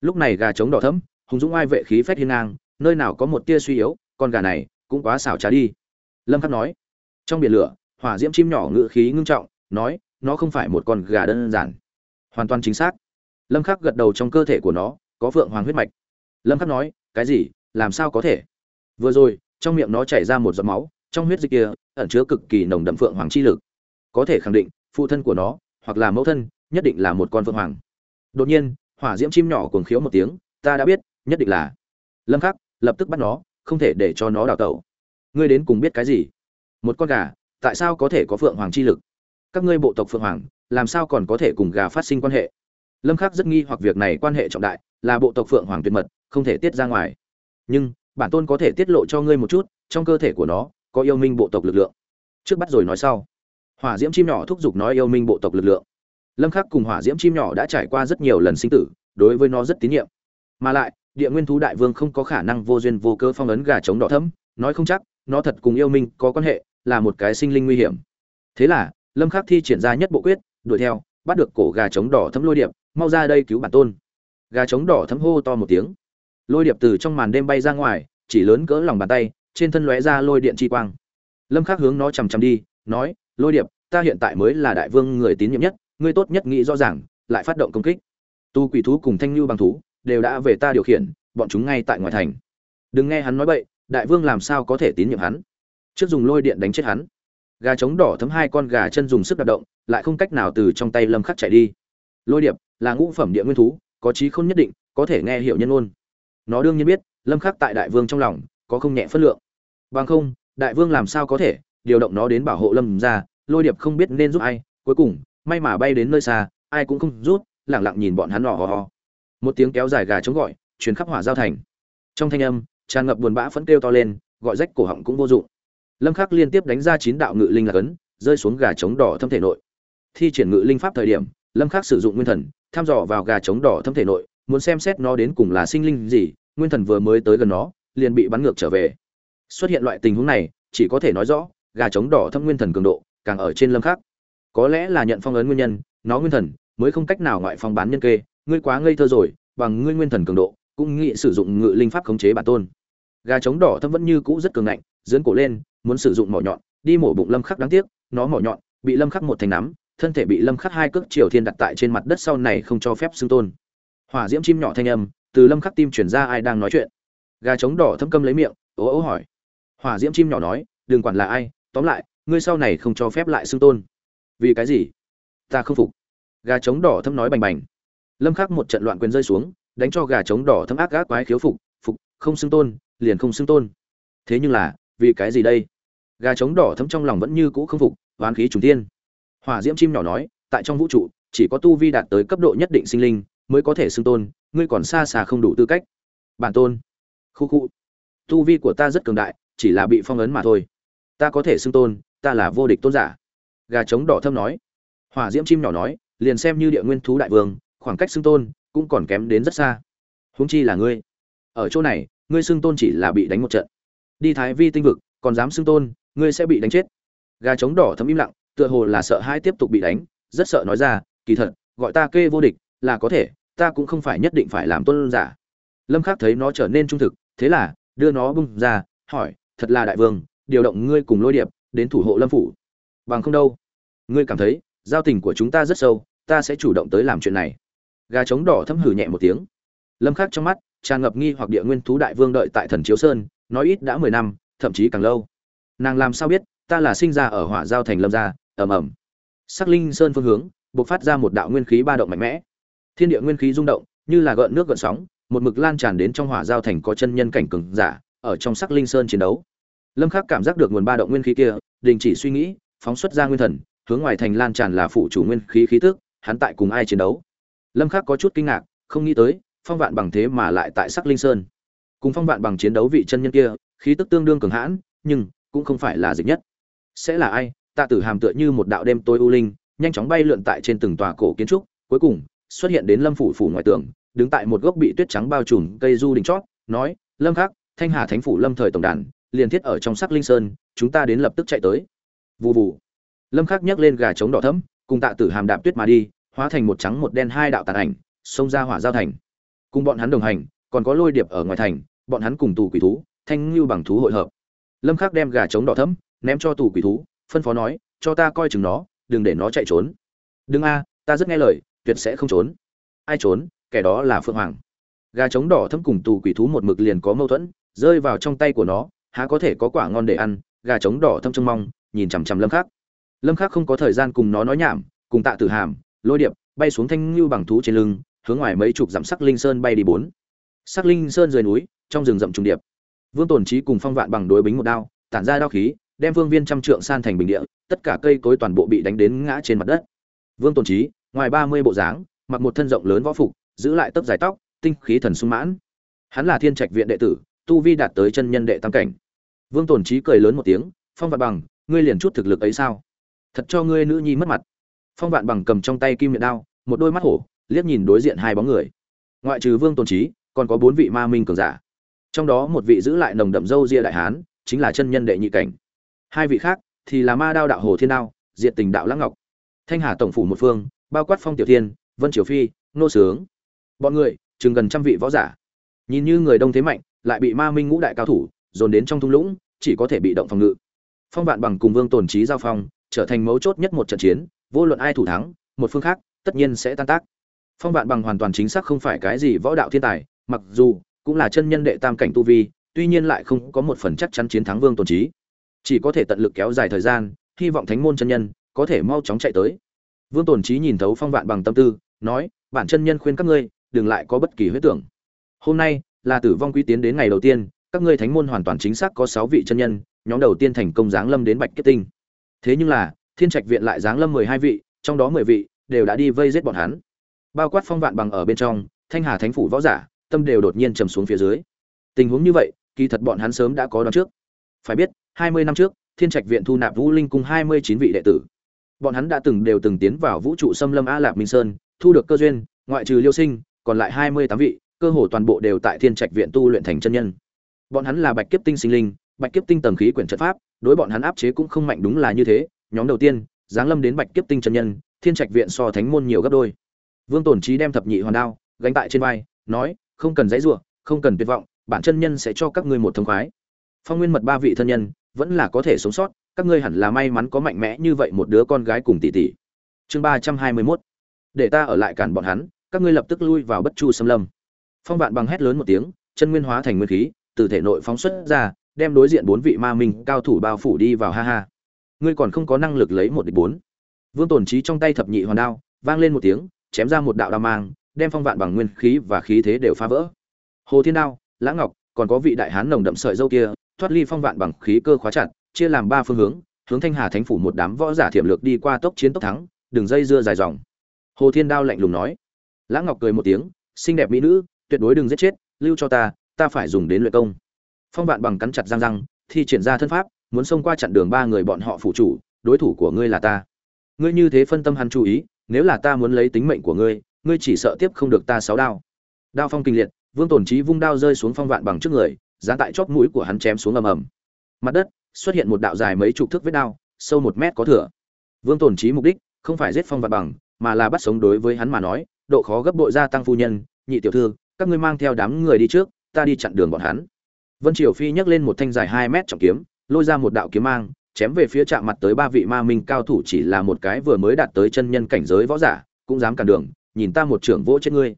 Lúc này gà trống đỏ thẫm, hùng dũng ai vệ khí phách hiên ngang, nơi nào có một tia suy yếu, con gà này cũng quá xảo trá đi. Lâm khắc nói, trong biển lửa, hỏa diễm chim nhỏ ngự khí ngưng trọng, nói, nó không phải một con gà đơn giản. Hoàn toàn chính xác. Lâm khắc gật đầu trong cơ thể của nó, có phượng hoàng huyết mạch. Lâm khắc nói, cái gì, làm sao có thể? Vừa rồi, trong miệng nó chảy ra một giọt máu trong huyết dịch kia ẩn chứa cực kỳ nồng đậm phượng hoàng chi lực. Có thể khẳng định, phụ thân của nó, hoặc là mẫu thân, nhất định là một con phượng hoàng. Đột nhiên, hỏa diễm chim nhỏ cuồng khiếu một tiếng, ta đã biết, nhất định là. Lâm khắc lập tức bắt nó, không thể để cho nó đào tẩu. Ngươi đến cùng biết cái gì? Một con gà, tại sao có thể có phượng hoàng chi lực? Các ngươi bộ tộc phượng hoàng, làm sao còn có thể cùng gà phát sinh quan hệ? Lâm khắc rất nghi hoặc việc này quan hệ trọng đại, là bộ tộc phượng hoàng tuyệt mật, không thể tiết ra ngoài. Nhưng, bản tôn có thể tiết lộ cho ngươi một chút, trong cơ thể của nó có yêu minh bộ tộc lực lượng. Trước bắt rồi nói sau. Hỏa diễm chim nhỏ thúc giục nói yêu minh bộ tộc lực lượng. Lâm khắc cùng hỏa diễm chim nhỏ đã trải qua rất nhiều lần sinh tử, đối với nó rất tín nhiệm. Mà lại, địa nguyên thú đại vương không có khả năng vô duyên vô cớ phong ấn gà trống đỏ thẫm, nói không chắc, nó thật cùng yêu minh có quan hệ, là một cái sinh linh nguy hiểm. Thế là, lâm khắc thi triển ra nhất bộ quyết, đuổi theo, bắt được cổ gà trống đỏ thẫm lôi điệp, mau ra đây cứu bản tôn. Gà trống đỏ thẫm hô to một tiếng. Lôi điệp từ trong màn đêm bay ra ngoài, chỉ lớn cỡ lòng bàn tay trên thân lóe ra lôi điện chi quang. Lâm khắc hướng nó chầm chằm đi, nói, lôi điệp, ta hiện tại mới là đại vương người tín nhiệm nhất, ngươi tốt nhất nghĩ rõ ràng, lại phát động công kích. Tu quỷ thú cùng thanh lưu bằng thú đều đã về ta điều khiển, bọn chúng ngay tại ngoài thành. Đừng nghe hắn nói bậy, đại vương làm sao có thể tín nhiệm hắn? Trước dùng lôi điện đánh chết hắn. Gà trống đỏ thấm hai con gà chân dùng sức đạp động, lại không cách nào từ trong tay lâm khắc chạy đi. Lôi điệp là ngũ phẩm địa nguyên thú, có trí không nhất định, có thể nghe hiểu nhân ôn nó đương nhiên biết, lâm khắc tại đại vương trong lòng có không nhẹ phất lượng bằng không đại vương làm sao có thể điều động nó đến bảo hộ lâm gia, lôi điệp không biết nên giúp ai cuối cùng may mà bay đến nơi xa ai cũng không rút lẳng lặng nhìn bọn hắn hò hò hò một tiếng kéo dài gà chống gọi truyền khắp hỏa giao thành. Trong thanh âm tràn ngập buồn bã phẫn kêu to lên gọi rách cổ họng cũng vô dụng. Lâm khắc liên tiếp đánh ra chín đạo ngự linh là cấn rơi xuống gà trống đỏ thâm thể nội. Thi triển ngự linh pháp thời điểm lâm khắc sử dụng nguyên thần thăm dò vào gà trống đỏ thâm thể nội muốn xem xét nó đến cùng là sinh linh gì nguyên thần vừa mới tới gần nó liền bị bắn ngược trở về xuất hiện loại tình huống này, chỉ có thể nói rõ, gà trống đỏ thâm nguyên thần cường độ, càng ở trên lâm khắc. Có lẽ là nhận phong ấn nguyên nhân, nó nguyên thần mới không cách nào ngoại phong bán nhân kê, ngươi quá ngây thơ rồi, bằng ngươi nguyên thần cường độ, cũng nghĩ sử dụng ngự linh pháp khống chế bản tôn. Gà trống đỏ thâm vẫn như cũ rất cường ngạnh, dưỡng cổ lên, muốn sử dụng mỏ nhọn, đi mổ bụng lâm khắc đáng tiếc, nó mỏ nhọn bị lâm khắc một thành nắm, thân thể bị lâm khắc hai cước triều thiên đặt tại trên mặt đất sau này không cho phép xưng tôn. Hỏa diễm chim nhỏ thanh âm, từ lâm khắc tim chuyển ra ai đang nói chuyện. Gà trống đỏ thâm câm lấy miệng, ố ố hỏi hỏa diễm chim nhỏ nói, đừng quản là ai, tóm lại, ngươi sau này không cho phép lại xưng tôn. Vì cái gì? Ta không phục. Gà trống đỏ thâm nói bành bành. Lâm khắc một trận loạn quyền rơi xuống, đánh cho gà trống đỏ thâm ác gác quái khiếu phục phục, không xưng tôn, liền không xưng tôn. Thế nhưng là, vì cái gì đây? Gà trống đỏ thâm trong lòng vẫn như cũ không phục, oán khí trùng thiên. Hỏa diễm chim nhỏ nói, tại trong vũ trụ, chỉ có tu vi đạt tới cấp độ nhất định sinh linh mới có thể xưng tôn, ngươi còn xa xa không đủ tư cách. Bản tôn. Khu khu. Tu vi của ta rất cường đại chỉ là bị phong ấn mà thôi. Ta có thể xưng tôn, ta là vô địch tôn giả. Gà trống đỏ thâm nói. Hỏa diễm chim nhỏ nói, liền xem như địa nguyên thú đại vương, khoảng cách xưng tôn cũng còn kém đến rất xa. Huống chi là ngươi. Ở chỗ này, ngươi xưng tôn chỉ là bị đánh một trận. Đi thái vi tinh vực, còn dám xưng tôn, ngươi sẽ bị đánh chết. Gà trống đỏ thấm im lặng, tựa hồ là sợ hai tiếp tục bị đánh, rất sợ nói ra, kỳ thật, gọi ta kê vô địch là có thể, ta cũng không phải nhất định phải làm tôn giả. Lâm khắc thấy nó trở nên trung thực, thế là đưa nó bung ra, hỏi thật là đại vương, điều động ngươi cùng lôi điệp đến thủ hộ lâm phủ. Bằng không đâu. Ngươi cảm thấy, giao tình của chúng ta rất sâu, ta sẽ chủ động tới làm chuyện này. Gà trống đỏ thâm hử nhẹ một tiếng. Lâm khắc trong mắt, tràn ngập nghi hoặc địa nguyên thú đại vương đợi tại thần chiếu sơn, nói ít đã mười năm, thậm chí càng lâu. Nàng làm sao biết, ta là sinh ra ở hỏa giao thành lâm gia, ầm ầm. Sắc linh sơn phương hướng, bộc phát ra một đạo nguyên khí ba động mạnh mẽ. Thiên địa nguyên khí rung động, như là gợn nước gợn sóng, một mực lan tràn đến trong hỏa giao thành có chân nhân cảnh cường giả ở trong sắc linh sơn chiến đấu. Lâm khắc cảm giác được nguồn ba động nguyên khí kia, đình chỉ suy nghĩ, phóng xuất ra nguyên thần, hướng ngoài thành lan tràn là phụ chủ nguyên khí khí tức, hắn tại cùng ai chiến đấu? Lâm khắc có chút kinh ngạc, không nghĩ tới, phong vạn bằng thế mà lại tại sắc linh sơn. Cùng phong vạn bằng chiến đấu vị chân nhân kia, khí tức tương đương cường hãn, nhưng cũng không phải là dịch nhất. Sẽ là ai? Tạ tử hàm tựa như một đạo đêm tối u linh, nhanh chóng bay lượn tại trên từng tòa cổ kiến trúc, cuối cùng, xuất hiện đến lâm phủ phủ ngoại tường, đứng tại một gốc bị tuyết trắng bao trùm cây du đỉnh chót, nói, lâm khắc thanh hà thánh phủ lâm thời tổng đàn, liền thiết ở trong sắc linh sơn, chúng ta đến lập tức chạy tới. Vù vù. Lâm khắc nhấc lên gà trống đỏ thẫm, cùng tạ tử hàm đạp tuyết mà đi, hóa thành một trắng một đen hai đạo tàn ảnh, xông ra hỏa giao thành. Cùng bọn hắn đồng hành, còn có lôi điệp ở ngoài thành, bọn hắn cùng tù quỷ thú, thanh lưu bằng thú hội hợp. Lâm khắc đem gà trống đỏ thẫm, ném cho tù quỷ thú, phân phó nói, cho ta coi chừng nó, đừng để nó chạy trốn. Đừng a, ta rất nghe lời, tuyệt sẽ không trốn. Ai trốn? Kẻ đó là phượng hoàng. Gà trống đỏ thẫm cùng tù quỷ thú một mực liền có mâu thuẫn rơi vào trong tay của nó, há có thể có quả ngon để ăn, gà trống đỏ thâm trông mong, nhìn chằm chằm lâm khắc. Lâm khắc không có thời gian cùng nó nói nhảm, cùng tạ tử hàm, lôi điệp bay xuống thanh lưu bằng thú trên lưng, hướng ngoài mấy chục dặm sắc linh sơn bay đi bốn. Sắc linh sơn dưới núi, trong rừng rậm trùng điệp. Vương tổn trí cùng phong vạn bằng đối bính một đao, tản ra đao khí, đem vương viên trăm trượng san thành bình địa, tất cả cây cối toàn bộ bị đánh đến ngã trên mặt đất. Vương tổn trí ngoài ba mươi bộ dáng, mặc một thân rộng lớn võ phục, giữ lại tóc dài tóc, tinh khí thần sung mãn. Hắn là thiên trạch viện đệ tử tu vi đạt tới chân nhân đệ tam cảnh. Vương tổn trí cười lớn một tiếng, phong vạn bằng, ngươi liền chút thực lực ấy sao? Thật cho ngươi nữ nhi mất mặt. Phong vạn bằng cầm trong tay kim miệng đao, một đôi mắt hổ, liếc nhìn đối diện hai bóng người. Ngoại trừ vương tổn trí còn có bốn vị ma minh cường giả. Trong đó một vị giữ lại nồng đậm dâu ria đại hán, chính là chân nhân đệ nhị cảnh. Hai vị khác thì là ma đao đạo hồ thiên đao, diệt tình đạo lãng ngọc. Thanh hà tổng phủ một phương, bao quát phong tiểu thiên, vân triều phi, nô sướng. Bọn người, chừng gần trăm vị võ giả. Nhìn như người đông thế mạnh lại bị ma minh ngũ đại cao thủ dồn đến trong thung lũng, chỉ có thể bị động phòng ngự. Phong vạn bằng cùng vương tồn trí giao phong, trở thành mấu chốt nhất một trận chiến, vô luận ai thủ thắng, một phương khác, tất nhiên sẽ tan tác. Phong vạn bằng hoàn toàn chính xác không phải cái gì võ đạo thiên tài, mặc dù cũng là chân nhân đệ tam cảnh tu vi, tuy nhiên lại không có một phần chắc chắn chiến thắng vương tồn trí chỉ có thể tận lực kéo dài thời gian, hy vọng thánh môn chân nhân có thể mau chóng chạy tới. Vương tồn trí nhìn thấu phong vạn bằng tâm tư, nói, bản chân nhân khuyên các ngươi, đừng lại có bất kỳ huyết tưởng. Hôm nay là tử vong quý tiến đến ngày đầu tiên, các ngươi thánh môn hoàn toàn chính xác có sáu vị chân nhân, nhóm đầu tiên thành công giáng lâm đến bạch kết tinh. Thế nhưng là, thiên trạch viện lại giáng lâm mười hai vị, trong đó mười vị đều đã đi vây giết bọn hắn. Bao quát phong vạn bằng ở bên trong, thanh hà thánh phủ võ giả, tâm đều đột nhiên trầm xuống phía dưới. Tình huống như vậy, kỳ thật bọn hắn sớm đã có đoán trước. Phải biết, hai mươi năm trước, thiên trạch viện thu nạp vũ linh cùng hai mươi chín vị đệ tử. Bọn hắn đã từng đều từng tiến vào vũ trụ xâm lâm a lạp minh sơn, thu được cơ duyên, ngoại trừ liêu sinh, còn lại hai mươi tám vị cơ hồ toàn bộ đều tại thiên trạch viện tu luyện thành chân nhân. Bọn hắn là bạch kiếp tinh sinh linh, bạch kiếp tinh tầng khí quyển trận pháp, đối bọn hắn áp chế cũng không mạnh đúng là như thế. Nhóm đầu tiên, giáng lâm đến bạch kiếp tinh chân nhân, thiên trạch viện so thánh môn nhiều gấp đôi. Vương tổn trí đem thập nhị hoàn đao gánh tại trên vai, nói, không cần dãy ruộng không cần tuyệt vọng, bản chân nhân sẽ cho các ngươi một thông khoái. Phong nguyên mật ba vị thân nhân vẫn là có thể sống sót, các ngươi hẳn là may mắn có mạnh mẽ như vậy một đứa con gái cùng tỷ tỷ. Chương ba trăm hai mươi mốt. Để ta ở lại cản bọn hắn, các ngươi lập tức lui vào bất chu xâm lâm phong vạn bằng hét lớn một tiếng, chân nguyên hóa thành nguyên khí, từ thể nội phóng xuất ra, đem đối diện bốn vị ma minh cao thủ bao phủ đi vào, ha ha. Ngươi còn không có năng lực lấy một địch bốn. Vương tổn trí trong tay thập nhị hoàn đao, vang lên một tiếng, chém ra một đạo đao mang, đem phong vạn bằng nguyên khí và khí thế đều phá vỡ. Hồ thiên đao, lã ngọc, còn có vị đại hán nồng đậm sợi dâu kia, thoát ly phong vạn bằng khí cơ khóa chặt, chia làm ba phương hướng hướng thanh hà thánh phủ một đám võ giả thiểm lược đi qua tốc chiến tốc thắng, đường dây dưa dài dòng. Hồ thiên đao lạnh lùng nói. Lã ngọc cười một tiếng, xinh đẹp mỹ nữ tuyệt đối đừng giết chết, lưu cho ta ta phải dùng đến luyện công. Phong vạn bằng cắn chặt răng răng, thi triển ra thân pháp, muốn xông qua chặn đường ba người bọn họ phụ chủ, đối thủ của ngươi là ta. Ngươi như thế phân tâm hắn chú ý, nếu là ta muốn lấy tính mệnh của ngươi ngươi chỉ sợ tiếp không được ta sáu đao. Đao phong kinh liệt, vương tổn trí vung đao rơi xuống phong vạn bằng trước người, giá tại chóp mũi của hắn chém xuống ầm ầm. Mặt đất, xuất hiện một đạo dài mấy chục thước vết đao, sâu một mét có thừa. Vương tổn trí mục đích, không phải giết phong vạn bằng, mà là bắt sống đối với hắn mà nói, độ khó gấp bội gia tăng phu nhân, nhị tiểu thư các ngươi mang theo đám người đi trước, ta đi chặn đường bọn hắn. Vân triều phi nhấc lên một thanh dài hai mét trọng kiếm, lôi ra một đạo kiếm mang, chém về phía chạm mặt tới ba vị ma minh cao thủ chỉ là một cái vừa mới đạt tới chân nhân cảnh giới võ giả, cũng dám cản đường, nhìn ta một trưởng vỗ chết ngươi.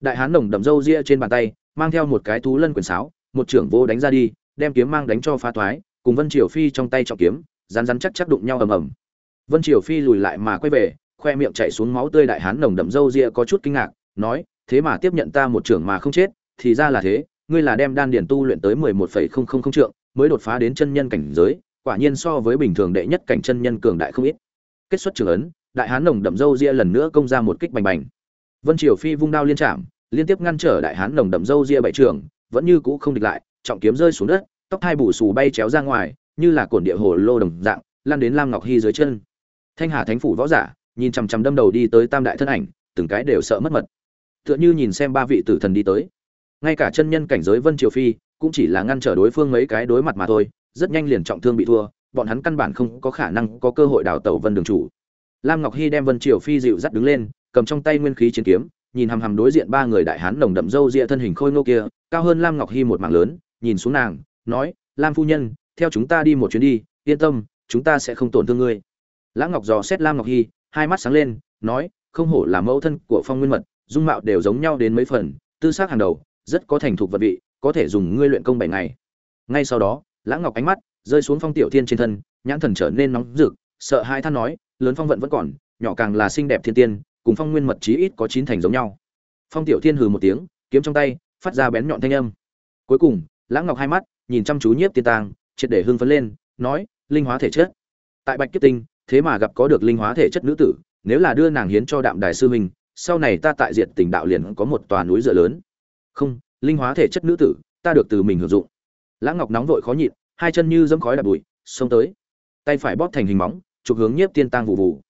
Đại hán nồng đậm râu ria trên bàn tay, mang theo một cái thú lân quyền sáo, một trưởng vô đánh ra đi, đem kiếm mang đánh cho phá thoái, cùng vân triều phi trong tay trọng kiếm rán rán chắc chắc đụng nhau ầm ầm. Vân triều phi lùi lại mà quay về, khoe miệng chảy xuống máu tươi, đại hán nồng đậm râu ria có chút kinh ngạc, nói thế mà tiếp nhận ta một trưởng mà không chết, thì ra là thế, ngươi là đem đan điển tu luyện tới mười một phẩy không không không trượng, mới đột phá đến chân nhân cảnh giới, quả nhiên so với bình thường đệ nhất cảnh chân nhân cường đại không ít. Kết xuất trường ấn, đại hán nồng đậm dâu ria lần nữa công ra một kích bành bành. Vân triều phi vung đao liên chạm, liên tiếp ngăn trở đại hán nồng đậm dâu ria bảy trường vẫn như cũ không địch lại, trọng kiếm rơi xuống đất, tóc hai bù xù bay chéo ra ngoài, như là cổn địa hồ lô đồng dạng lan đến lam ngọc Hi dưới chân. Thanh hà thánh phủ võ giả, nhìn chằm chằm đâm đầu đi tới tam đại thân ảnh, từng cái đều sợ mất mật tựa như nhìn xem ba vị tử thần đi tới. Ngay cả chân nhân cảnh giới vân triều phi cũng chỉ là ngăn trở đối phương mấy cái đối mặt mà thôi, rất nhanh liền trọng thương bị thua, bọn hắn căn bản không có khả năng có cơ hội đào tẩu vân đường chủ. Lam ngọc hy đem vân triều phi dịu dắt đứng lên, cầm trong tay nguyên khí chiến kiếm, nhìn hằm hằm đối diện ba người đại hán nồng đậm râu ria thân hình khôi ngô kia, cao hơn lam ngọc hy một mảng lớn, nhìn xuống nàng, nói, lam phu nhân, theo chúng ta đi một chuyến đi, yên tâm, chúng ta sẽ không tổn thương ngươi. Lãng ngọc dò xét lam ngọc hy, hai mắt sáng lên, nói, không hổ là mẫu thân của phong nguyên mật dung mạo đều giống nhau đến mấy phần tư sắc hàng đầu rất có thành thục vật vị có thể dùng ngươi luyện công bảy ngày. Ngay sau đó lãng ngọc ánh mắt rơi xuống phong tiểu thiên trên thân nhãn thần trở nên nóng rực sợ hai than nói lớn phong vận vẫn còn nhỏ càng là xinh đẹp thiên tiên cùng phong nguyên mật chí ít có chín thành giống nhau. Phong tiểu thiên hừ một tiếng kiếm trong tay phát ra bén nhọn thanh âm. Cuối cùng lãng ngọc hai mắt nhìn chăm chú nhiếp tiên tàng, triệt để hưng phấn lên nói linh hóa thể chất. Tại bạch kiếp tinh thế mà gặp có được linh hóa thể chất nữ tử nếu là đưa nàng hiến cho đạm đài sư huynh sau này ta tại diện tình đạo liền có một tòa núi dựa lớn. Không, linh hóa thể chất nữ tử, ta được từ mình hưởng dụng. Lãng ngọc nóng vội khó nhịn, hai chân như dẫm khói đạp bụi, xông tới. Tay phải bóp thành hình móng, chụp hướng nhiếp tiên tang vụ vụ.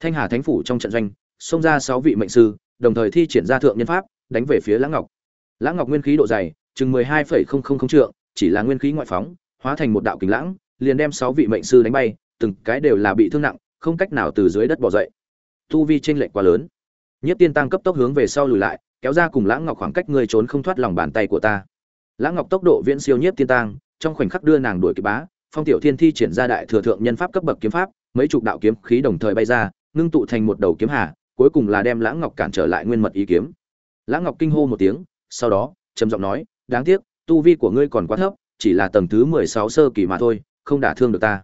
Thanh hà thánh phủ trong trận doanh, xông ra sáu vị mệnh sư, đồng thời thi triển ra thượng nhân pháp, đánh về phía lãng ngọc. Lãng ngọc nguyên khí độ dày, chừng mười hai phẩy không không không trượng, chỉ là nguyên khí ngoại phóng, hóa thành một đạo kính lãng, liền đem sáu vị mệnh sư đánh bay, từng cái đều là bị thương nặng, không cách nào từ dưới đất bỏ dậy. Tu vi chênh lệch quá lớn nhất tiên tăng cấp tốc hướng về sau lùi lại, kéo ra cùng lãng ngọc khoảng cách người trốn không thoát lòng bàn tay của ta. Lãng ngọc tốc độ viễn siêu nhất tiên tăng, trong khoảnh khắc đưa nàng đuổi kịp bá, phong tiểu thiên thi triển ra đại thừa thượng nhân pháp cấp bậc kiếm pháp, mấy chục đạo kiếm khí đồng thời bay ra, ngưng tụ thành một đầu kiếm hà, cuối cùng là đem lãng ngọc cản trở lại nguyên mật ý kiếm. Lãng ngọc kinh hô một tiếng, sau đó, trầm giọng nói, đáng tiếc, tu vi của ngươi còn quá thấp, chỉ là tầng thứ mười sáu sơ kỳ mà thôi, không đả thương được ta.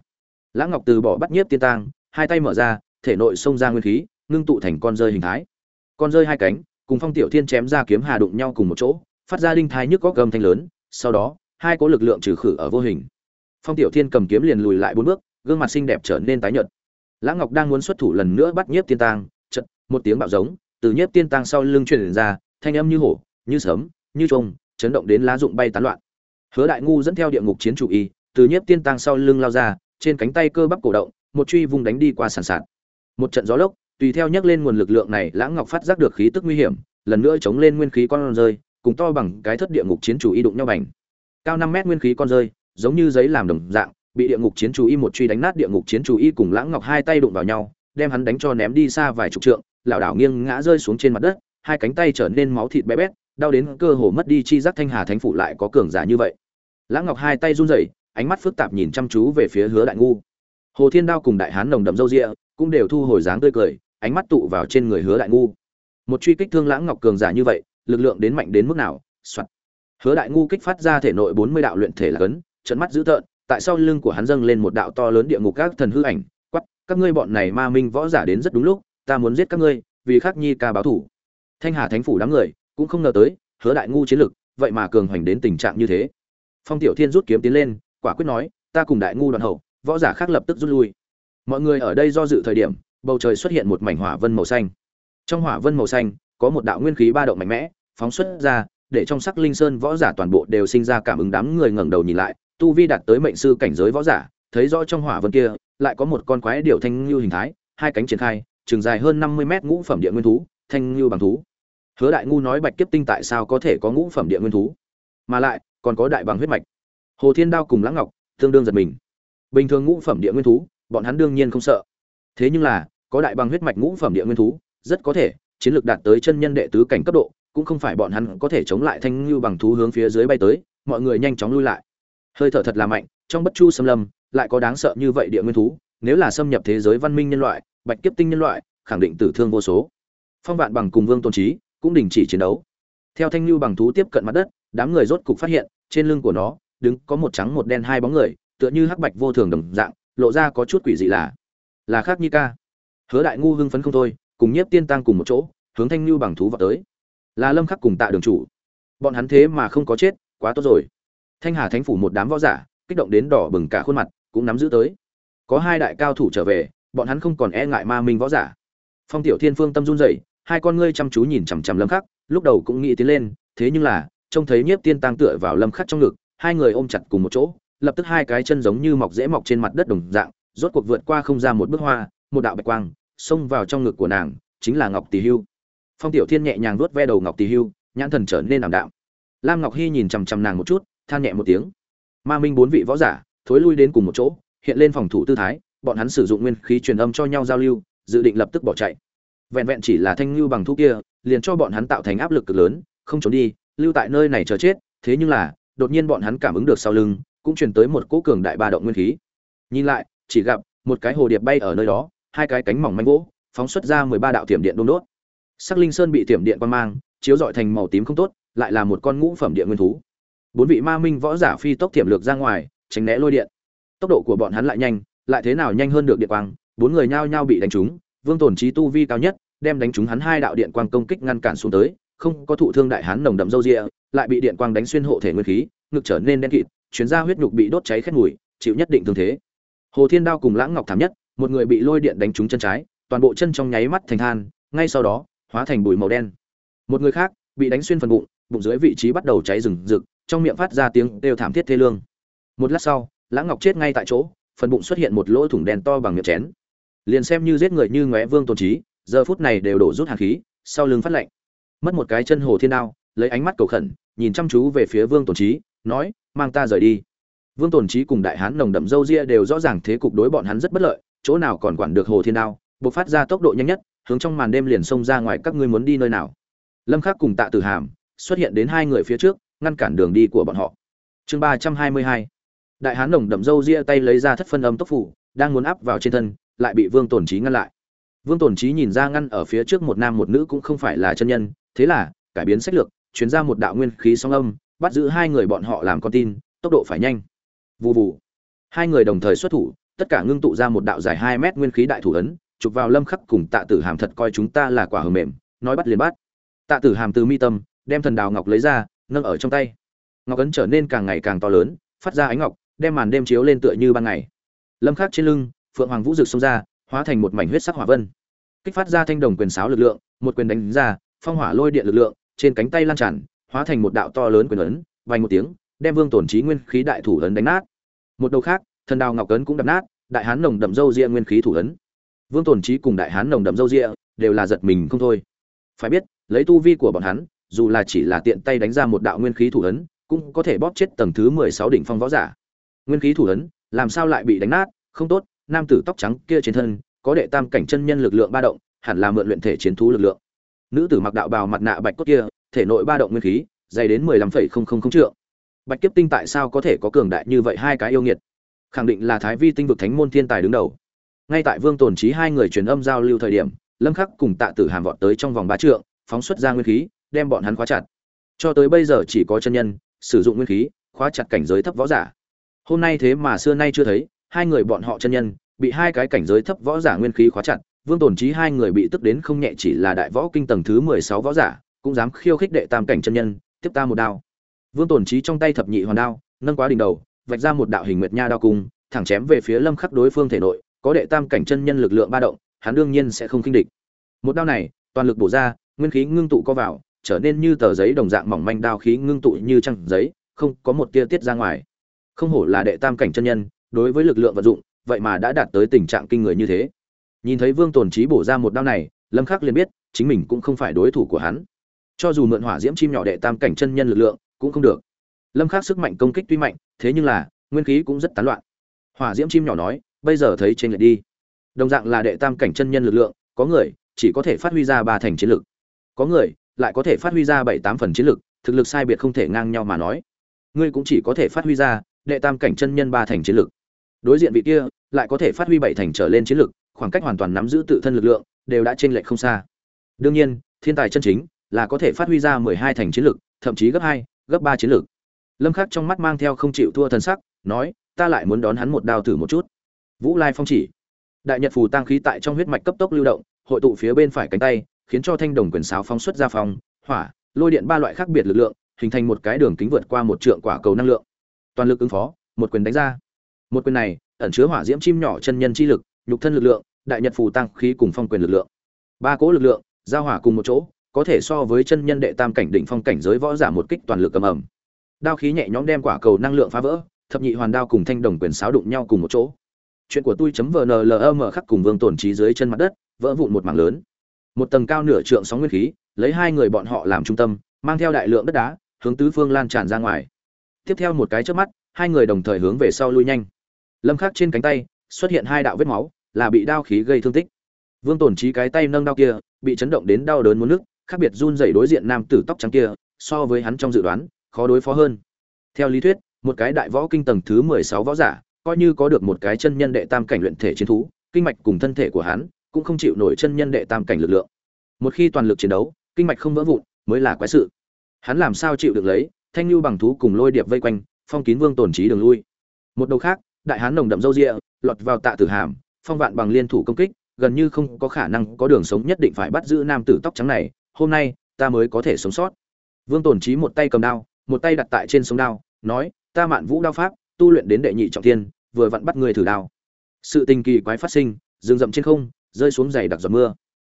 Lãng ngọc từ bỏ bắt nhiếp tiên tang hai tay mở ra, thể nội xông ra nguyên khí, ngưng tụ thành con rơi hình thái con rơi hai cánh, cùng phong tiểu thiên chém ra kiếm hà đụng nhau cùng một chỗ, phát ra đinh thai nhức có gầm thanh lớn, sau đó, hai có lực lượng trừ khử ở vô hình. Phong tiểu thiên cầm kiếm liền lùi lại bốn bước, gương mặt xinh đẹp trở nên tái nhợt. Lãng ngọc đang muốn xuất thủ lần nữa bắt nhiếp tiên tang chật một tiếng bạo giống, từ nhiếp tiên tang sau lưng truyền ra, thanh âm như hổ, như sấm, như trông chấn động đến lá rụng bay tán loạn. Hứa đại ngu dẫn theo địa ngục chiến chủ y, từ nhiếp tiên tang sau lưng lao ra, trên cánh tay cơ bắp cổ động, một truy vùng đánh đi qua sàn sạt. Một trận gió lốc tùy theo nhắc lên nguồn lực lượng này, lãng ngọc phát giác được khí tức nguy hiểm, lần nữa chống lên nguyên khí con rơi, cùng to bằng cái thất địa ngục chiến chủ y đụng nhau bành. Cao năm mét nguyên khí con rơi, giống như giấy làm đồng dạng, bị địa ngục chiến chủ y một truy đánh nát, địa ngục chiến chủ y cùng lãng ngọc hai tay đụng vào nhau, đem hắn đánh cho ném đi xa vài chục trượng, lảo đảo nghiêng ngã rơi xuống trên mặt đất, hai cánh tay trở nên máu thịt bé bét, đau đến cơ hồ mất đi chi giác thanh hà thánh phụ lại có cường giả như vậy. Lãng ngọc hai tay run rẩy, ánh mắt phức tạp nhìn chăm chú về phía hứa đại ngu. Hồ thiên đao cùng đại hán nồng đậm râu rịa cũng đều thu hồi dáng tươi cười ánh mắt tụ vào trên người hứa đại ngu. Một truy kích thương lãng ngọc cường giả như vậy, lực lượng đến mạnh đến mức nào? Soạt. Hứa đại ngu kích phát ra thể nội bốn mươi đạo luyện thể là cấn trận mắt dữ tợn, tại sau lưng của hắn dâng lên một đạo to lớn địa ngục các thần hư ảnh quắp các ngươi bọn này ma minh võ giả đến rất đúng lúc, ta muốn giết các ngươi, vì khắc nhi ca báo thủ. Thanh hà thánh phủ đám người cũng không ngờ tới, hứa đại ngu chiến lực, vậy mà cường hoành đến tình trạng như thế. Phong tiểu thiên rút kiếm tiến lên, quả quyết nói, ta cùng đại ngu đoàn hậu, võ giả khác lập tức rút lui. Mọi người ở đây do dự thời điểm bầu trời xuất hiện một mảnh hỏa vân màu xanh. Trong hỏa vân màu xanh, có một đạo nguyên khí ba động mạnh mẽ, phóng xuất ra, để trong sắc linh sơn võ giả toàn bộ đều sinh ra cảm ứng đám người ngẩng đầu nhìn lại, tu vi đạt tới mệnh sư cảnh giới võ giả, thấy rõ trong hỏa vân kia, lại có một con quái điểu thanh lưu hình thái, hai cánh triển khai, trường dài hơn năm mươi mét ngũ phẩm địa nguyên thú, thanh lưu bằng thú. Hứa đại ngu nói bạch kiếp tinh tại sao có thể có ngũ phẩm địa nguyên thú? Mà lại, còn có đại bằng huyết mạch. Hồ thiên đao cùng lãng ngọc, tương đương giật mình. Bình thường ngũ phẩm địa nguyên thú, bọn hắn đương nhiên không sợ thế nhưng là, có đại bằng huyết mạch ngũ phẩm địa nguyên thú, rất có thể, chiến lược đạt tới chân nhân đệ tứ cảnh cấp độ, cũng không phải bọn hắn có thể chống lại thanh lưu bằng thú hướng phía dưới bay tới, mọi người nhanh chóng lui lại. Hơi thở thật là mạnh, trong bất chu xâm lâm, lại có đáng sợ như vậy địa nguyên thú, nếu là xâm nhập thế giới văn minh nhân loại, bạch kiếp tinh nhân loại, khẳng định tử thương vô số. Phong vạn bằng cùng vương tôn trí cũng đình chỉ chiến đấu. Theo thanh lưu bằng thú tiếp cận mặt đất, đám người rốt cục phát hiện, trên lưng của nó, đứng có một trắng một đen hai bóng người, tựa như hắc bạch vô thường đồng dạng, lộ ra có chút quỷ dị là là khác nhi ca. Hứa đại ngu hưng phấn không thôi, cùng nhiếp tiên tăng cùng một chỗ, hướng thanh lưu bằng thú vào tới. Là lâm khắc cùng tạ đường chủ. Bọn hắn thế mà không có chết, quá tốt rồi. Thanh hà thánh phủ một đám võ giả, kích động đến đỏ bừng cả khuôn mặt, cũng nắm giữ tới. Có hai đại cao thủ trở về, bọn hắn không còn e ngại ma minh võ giả. Phong tiểu thiên phương tâm run rẩy, hai con ngươi chăm chú nhìn chằm chằm lâm khắc, lúc đầu cũng nghĩ tiến lên, thế nhưng là, trông thấy nhiếp tiên tăng tựa vào lâm khắc trong ngực, hai người ôm chặt cùng một chỗ, lập tức hai cái chân giống như mọc dễ mọc trên mặt đất đồng dạng rốt cuộc vượt qua không ra một bước hoa, một đạo bạch quang, xông vào trong ngực của nàng, chính là ngọc tỷ hưu. Phong tiểu thiên nhẹ nhàng vuốt ve đầu ngọc tỷ hưu, nhãn thần trở nên ảm đạm. Lam ngọc hy nhìn chằm chằm nàng một chút, than nhẹ một tiếng. Ma minh bốn vị võ giả, thối lui đến cùng một chỗ, hiện lên phòng thủ tư thái, bọn hắn sử dụng nguyên khí truyền âm cho nhau giao lưu, dự định lập tức bỏ chạy. Vẹn vẹn chỉ là thanh lưu bằng thu kia, liền cho bọn hắn tạo thành áp lực cực lớn, không trốn đi, lưu tại nơi này chờ chết, thế nhưng là, đột nhiên bọn hắn cảm ứng được sau lưng, cũng truyền tới một cỗ cường đại ba động nguyên khí. Nhìn lại chỉ gặp một cái hồ điệp bay ở nơi đó, hai cái cánh mỏng manh gỗ phóng xuất ra mười ba đạo tiềm điện đôn đốt. Sắc linh sơn bị tiềm điện quang mang, chiếu rọi thành màu tím không tốt, lại là một con ngũ phẩm địa nguyên thú. Bốn vị ma minh võ giả phi tốc tiềm lược ra ngoài, tránh né lôi điện. Tốc độ của bọn hắn lại nhanh, lại thế nào nhanh hơn được điện quang, bốn người nhao nhao bị đánh trúng, vương tổn trí tu vi cao nhất, đem đánh trúng hắn hai đạo điện quang công kích ngăn cản xuống tới, không có thụ thương đại hán nồng đậm dâu rịa lại bị điện quang đánh xuyên hộ thể nguyên khí, ngực trở nên đen kịt, chuyến ra huyết nhục bị đốt cháy khét mùi, chịu nhất định thương thế hồ thiên đao cùng lãng ngọc thảm nhất, một người bị lôi điện đánh trúng chân trái, toàn bộ chân trong nháy mắt thành than, ngay sau đó, hóa thành bụi màu đen. Một người khác, bị đánh xuyên phần bụng bụng dưới vị trí bắt đầu cháy rừng rực, trong miệng phát ra tiếng đều thảm thiết thê lương. Một lát sau, lãng ngọc chết ngay tại chỗ, phần bụng xuất hiện một lỗ thủng đen to bằng miệng chén. Liền xem như giết người như ngóe vương tôn trí, giờ phút này đều đổ rút hàn khí, sau lưng phát lạnh. Mất một cái chân hồ thiên đao, lấy ánh mắt cầu khẩn, nhìn chăm chú về phía vương tôn trí, nói, mang ta rời đi vương tồn trí cùng đại hán nồng đậm dâu ria đều rõ ràng thế cục đối bọn hắn rất bất lợi, chỗ nào còn quản được hồ thiên đao buộc phát ra tốc độ nhanh nhất, hướng trong màn đêm liền xông ra ngoài, các ngươi muốn đi nơi nào? Lâm khắc cùng tạ tử hàm xuất hiện đến hai người phía trước, ngăn cản đường đi của bọn họ. Chương ba trăm hai mươi hai. Đại hán nồng đậm Dâu ria tay lấy ra thất phân âm tốc phủ, đang muốn áp vào trên thân, lại bị vương tồn trí ngăn lại. Vương tồn trí nhìn ra ngăn ở phía trước một nam một nữ cũng không phải là chân nhân, thế là cải biến sách lược, chuyển ra một đạo nguyên khí song âm, bắt giữ hai người bọn họ làm con tin, tốc độ phải nhanh vù vù. Hai người đồng thời xuất thủ, tất cả ngưng tụ ra một đạo dài hai mét nguyên khí đại thủ ấn, chụp vào lâm khắc cùng tạ tử hàm thật coi chúng ta là quả hờ mềm, nói bắt liền bắt. Tạ tử hàm từ mi tâm, đem thần đào ngọc lấy ra, nâng ở trong tay. Ngọc ấn trở nên càng ngày càng to lớn, phát ra ánh ngọc, đem màn đêm chiếu lên tựa như ban ngày. Lâm khắc trên lưng, phượng hoàng vũ rực xông ra, hóa thành một mảnh huyết sắc hỏa vân. Kích phát ra thanh đồng quyền sáo lực lượng, một quyền đánh ra, phong hỏa lôi điện lực lượng, trên cánh tay lan tràn, hóa thành một đạo to lớn quyền ấn, vang một tiếng, đem vương tổn trí nguyên khí đại thủ ấn đánh nát một đầu khác, thần đào ngọc ấn cũng đập nát, đại hán nồng đậm dâu ria nguyên khí thủ ấn. Vương tổn trí cùng đại hán nồng đậm dâu ria đều là giật mình không thôi. Phải biết, lấy tu vi của bọn hắn, dù là chỉ là tiện tay đánh ra một đạo nguyên khí thủ ấn, cũng có thể bóp chết tầng thứ mười sáu đỉnh phong võ giả. Nguyên khí thủ ấn, làm sao lại bị đánh nát? Không tốt, nam tử tóc trắng kia trên thân, có đệ tam cảnh chân nhân lực lượng ba động, hẳn là mượn luyện thể chiến thú lực lượng. Nữ tử mặc đạo bào mặt nạ bạch cốt kia, thể nội ba động nguyên khí, dày đến mười lăm phẩy không không không trượng bạch kiếp tinh tại sao có thể có cường đại như vậy hai cái yêu nghiệt? Khẳng định là thái vi tinh vực thánh môn thiên tài đứng đầu. Ngay tại vương tồn trí hai người truyền âm giao lưu thời điểm, lâm khắc cùng tạ tử hàm vọt tới trong vòng ba trượng, phóng xuất ra nguyên khí, đem bọn hắn khóa chặt. Cho tới bây giờ chỉ có chân nhân, sử dụng nguyên khí, khóa chặt cảnh giới thấp võ giả. Hôm nay thế mà xưa nay chưa thấy, hai người bọn họ chân nhân, bị hai cái cảnh giới thấp võ giả nguyên khí khóa chặt, vương tồn trí hai người bị tức đến không nhẹ chỉ là đại võ kinh tầng thứ mười sáu võ giả, cũng dám khiêu khích đệ tam cảnh chân nhân, tiếp ta một đao vương tồn Chí trong tay thập nhị hoàn đao, nâng quá đỉnh đầu, vạch ra một đạo hình nguyệt nha đao cung thẳng chém về phía lâm khắc đối phương thể nội, có đệ tam cảnh chân nhân lực lượng ba động, hắn đương nhiên sẽ không kinh địch. Một đao này, toàn lực bổ ra, nguyên khí ngưng tụ co vào, trở nên như tờ giấy đồng dạng mỏng manh đao khí ngưng tụ như trang giấy, không có một tia tiết ra ngoài. Không hổ là đệ tam cảnh chân nhân, đối với lực lượng vận dụng, vậy mà đã đạt tới tình trạng kinh người như thế. Nhìn thấy vương tồn Chí bổ ra một đao này, lâm khắc liền biết, chính mình cũng không phải đối thủ của hắn. Cho dù mượn hỏa diễm chim nhỏ đệ tam cảnh chân nhân lực lượng cũng không được. Lâm khắc sức mạnh công kích tuy mạnh, thế nhưng là, nguyên khí cũng rất tán loạn. Hỏa diễm chim nhỏ nói, bây giờ thấy trên lệch đi. Đồng dạng là đệ tam cảnh chân nhân lực lượng, có người, chỉ có thể phát huy ra ba thành chiến lực. Có người, lại có thể phát huy ra bảy tám phần chiến lực, thực lực sai biệt không thể ngang nhau mà nói. Ngươi cũng chỉ có thể phát huy ra đệ tam cảnh chân nhân ba thành chiến lực. Đối diện vị kia, lại có thể phát huy bảy thành trở lên chiến lực, khoảng cách hoàn toàn nắm giữ tự thân lực lượng, đều đã trên lệch không xa. Đương nhiên, thiên tài chân chính là có thể phát huy ra mười hai thành chiến lực, thậm chí gấp hai gấp ba chiến lược. lâm khắc trong mắt mang theo không chịu thua thần sắc, nói, ta lại muốn đón hắn một đao thử một chút. Vũ lai phong chỉ. Đại nhật phù tăng khí tại trong huyết mạch cấp tốc lưu động, hội tụ phía bên phải cánh tay, khiến cho thanh đồng quyền sáo phóng xuất ra phong, hỏa, lôi điện ba loại khác biệt lực lượng, hình thành một cái đường kính vượt qua một trượng quả cầu năng lượng. Toàn lực ứng phó, một quyền đánh ra. Một quyền này, ẩn chứa hỏa diễm chim nhỏ chân nhân chi lực, nhục thân lực lượng, đại nhật phù tăng khí cùng phong quyền lực lượng. Ba cỗ lực lượng, giao hỏa cùng một chỗ có thể so với chân nhân đệ tam cảnh đỉnh phong cảnh giới võ giả một kích toàn lực cầm ẩm. Đao khí nhẹ nhõm đem quả cầu năng lượng phá vỡ, thập nhị hoàn đao cùng thanh đồng quyền sáo đụng nhau cùng một chỗ. Chuyện của tôi chấm vnlm khắc cùng vương tổn trí dưới chân mặt đất, vỡ vụn một mảng lớn. Một tầng cao nửa trượng sóng nguyên khí, lấy hai người bọn họ làm trung tâm, mang theo đại lượng đất đá, hướng tứ phương lan tràn ra ngoài. Tiếp theo một cái chớp mắt, hai người đồng thời hướng về sau lui nhanh. Lâm khắc trên cánh tay, xuất hiện hai đạo vết máu, là bị đao khí gây thương tích. Vương tổn trí cái tay nâng đao kia, bị chấn động đến đau đớn muốn nước khác biệt run rẩy đối diện nam tử tóc trắng kia, so với hắn trong dự đoán, khó đối phó hơn. Theo lý thuyết, một cái đại võ kinh tầng thứ 16 võ giả, coi như có được một cái chân nhân đệ tam cảnh luyện thể chiến thú, kinh mạch cùng thân thể của hắn cũng không chịu nổi chân nhân đệ tam cảnh lực lượng. Một khi toàn lực chiến đấu, kinh mạch không vỡ vụn, mới là quái sự. Hắn làm sao chịu được lấy thanh lưu bằng thú cùng lôi điệp vây quanh, phong kín vương tổn trí đường lui. Một đầu khác, đại hán nồng đậm râu ria, lọt vào tạ tử hàm, phong vạn bằng liên thủ công kích, gần như không có khả năng có đường sống nhất định phải bắt giữ nam tử tóc trắng này hôm nay, ta mới có thể sống sót. Vương tổn trí một tay cầm đao, một tay đặt tại trên sống đao, nói, ta mạn vũ đao pháp, tu luyện đến đệ nhị trọng thiên, vừa vặn bắt người thử đao. Sự tình kỳ quái phát sinh, rừng rậm trên không, rơi xuống dày đặc giọt mưa.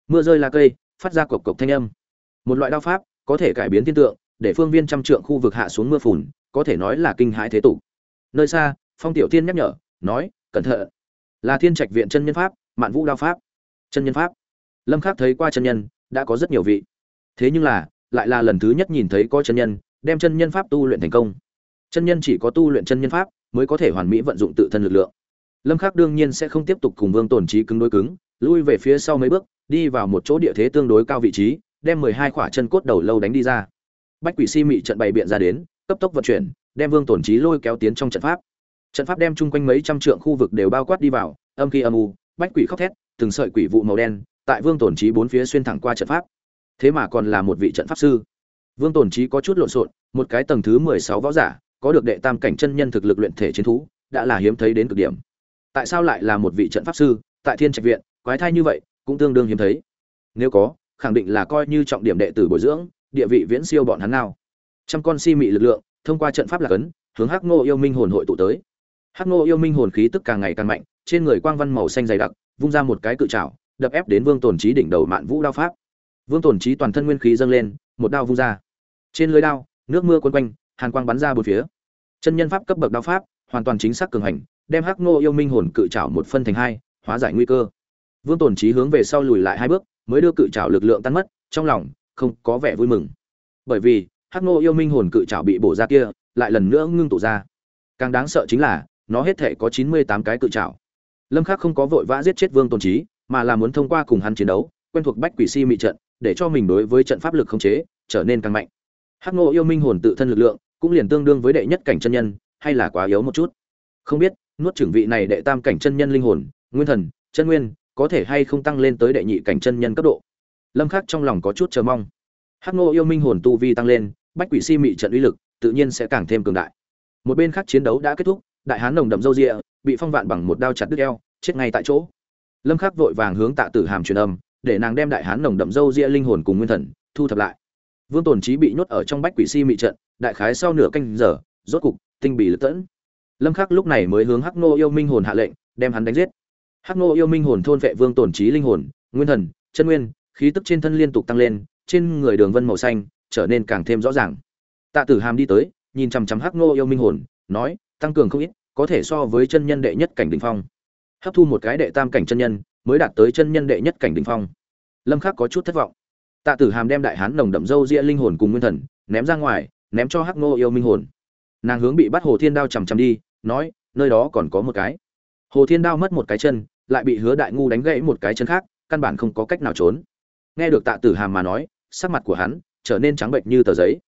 Mưa rơi là cây, phát ra cộc cộc thanh âm. Một loại đao pháp, có thể cải biến thiên tượng, để phương viên trăm trượng khu vực hạ xuống mưa phùn, có thể nói là kinh hãi thế tục. Nơi xa, phong tiểu tiên nhắc nhở, nói, cẩn thận. Là thiên trạch viện chân nhân pháp, mạn vũ đao pháp. Chân nhân pháp. Lâm khắc thấy qua chân nhân đã có rất nhiều vị. Thế nhưng là, lại là lần thứ nhất nhìn thấy có chân nhân, đem chân nhân pháp tu luyện thành công. Chân nhân chỉ có tu luyện chân nhân pháp, mới có thể hoàn mỹ vận dụng tự thân lực lượng. Lâm khắc đương nhiên sẽ không tiếp tục cùng vương tổn trí cứng đối cứng, lui về phía sau mấy bước, đi vào một chỗ địa thế tương đối cao vị trí, đem 12 khỏa chân cốt đầu lâu đánh đi ra. Bách quỷ si mị trận bày biện ra đến, cấp tốc vận chuyển, đem vương tổn trí lôi kéo tiến trong trận pháp. Trận pháp đem chung quanh mấy trăm trượng khu vực đều bao quát đi vào, âm khi âm u, bách quỷ khóc thét, từng sợi quỷ vụ màu đen tại vương tổn trí bốn phía xuyên thẳng qua trận pháp. Thế mà còn là một vị trận pháp sư. Vương tổn trí có chút lộn xộn, một cái tầng thứ mười sáu võ giả, có được đệ tam cảnh chân nhân thực lực luyện thể chiến thú, đã là hiếm thấy đến cực điểm. Tại sao lại là một vị trận pháp sư, tại thiên trạch viện, quái thai như vậy, cũng tương đương hiếm thấy. Nếu có, khẳng định là coi như trọng điểm đệ tử bồi dưỡng, địa vị viễn siêu bọn hắn nào. Trăm con si mị lực lượng, thông qua trận pháp lạc ấn hướng hắc ngô yêu minh hồn hội tụ tới. Hắc ngô yêu minh hồn khí tức càng ngày càng mạnh, trên người quang văn màu xanh dày đặc, vung ra một cái cự trảo đập ép đến vương tồn trí đỉnh đầu mạn vũ đao pháp. Vương tồn trí toàn thân nguyên khí dâng lên, một đao vung ra. Trên lưới đao, nước mưa quấn quanh, hàn quang bắn ra bốn phía. Chân nhân pháp cấp bậc đao pháp, hoàn toàn chính xác cường hành, đem hắc ngô yêu minh hồn cự trảo một phân thành hai, hóa giải nguy cơ. Vương tồn trí hướng về sau lùi lại hai bước, mới đưa cự trảo lực lượng tan mất, trong lòng không có vẻ vui mừng. Bởi vì, hắc ngô yêu minh hồn cự trảo bị bổ ra kia, lại lần nữa ngưng tụ ra. Càng đáng sợ chính là, nó hết thể có chín mươi tám cái cự trảo. Lâm khắc không có vội vã giết chết vương tồn trí mà là muốn thông qua cùng hắn chiến đấu, quen thuộc bách quỷ si mị trận, để cho mình đối với trận pháp lực khống chế trở nên càng mạnh. Hắc ngô yêu minh hồn tự thân lực lượng cũng liền tương đương với đệ nhất cảnh chân nhân, hay là quá yếu một chút. Không biết, nuốt trưởng vị này đệ tam cảnh chân nhân linh hồn, nguyên thần, chân nguyên, có thể hay không tăng lên tới đệ nhị cảnh chân nhân cấp độ? Lâm khắc trong lòng có chút chờ mong. Hắc ngô yêu minh hồn tu vi tăng lên, bách quỷ si mị trận uy lực tự nhiên sẽ càng thêm cường đại. Một bên khác chiến đấu đã kết thúc, đại hán nồng đậm râu rịa, bị phong vạn bằng một đao chặt đứt eo, chết ngay tại chỗ lâm khắc vội vàng hướng tạ tử hàm truyền âm, để nàng đem đại hán nồng đậm dâu ria linh hồn cùng nguyên thần, thu thập lại. Vương tồn trí bị nhốt ở trong bách quỷ si mị trận, đại khái sau nửa canh giờ, rốt cục, tinh bị lật tẫn. Lâm khắc lúc này mới hướng hắc nô yêu minh hồn hạ lệnh, đem hắn đánh giết. Hắc nô yêu minh hồn thôn vệ vương tồn trí linh hồn, nguyên thần, chân nguyên, khí tức trên thân liên tục tăng lên, trên người đường vân màu xanh, trở nên càng thêm rõ ràng. Tạ tử hàm đi tới, nhìn chằm chằm hắc nô yêu minh hồn, nói, tăng cường không ít, có thể so với chân nhân đệ nhất cảnh đỉnh phong hấp thu một cái đệ tam cảnh chân nhân, mới đạt tới chân nhân đệ nhất cảnh đỉnh phong. Lâm khắc có chút thất vọng. Tạ tử hàm đem đại hán nồng đậm dâu ria linh hồn cùng nguyên thần, ném ra ngoài, ném cho hắc nô yêu minh hồn. Nàng hướng bị bắt hồ thiên đao chầm chầm đi, nói, nơi đó còn có một cái. Hồ thiên đao mất một cái chân, lại bị hứa đại ngu đánh gãy một cái chân khác, căn bản không có cách nào trốn. Nghe được tạ tử hàm mà nói, sắc mặt của hắn trở nên trắng bệnh như tờ giấy.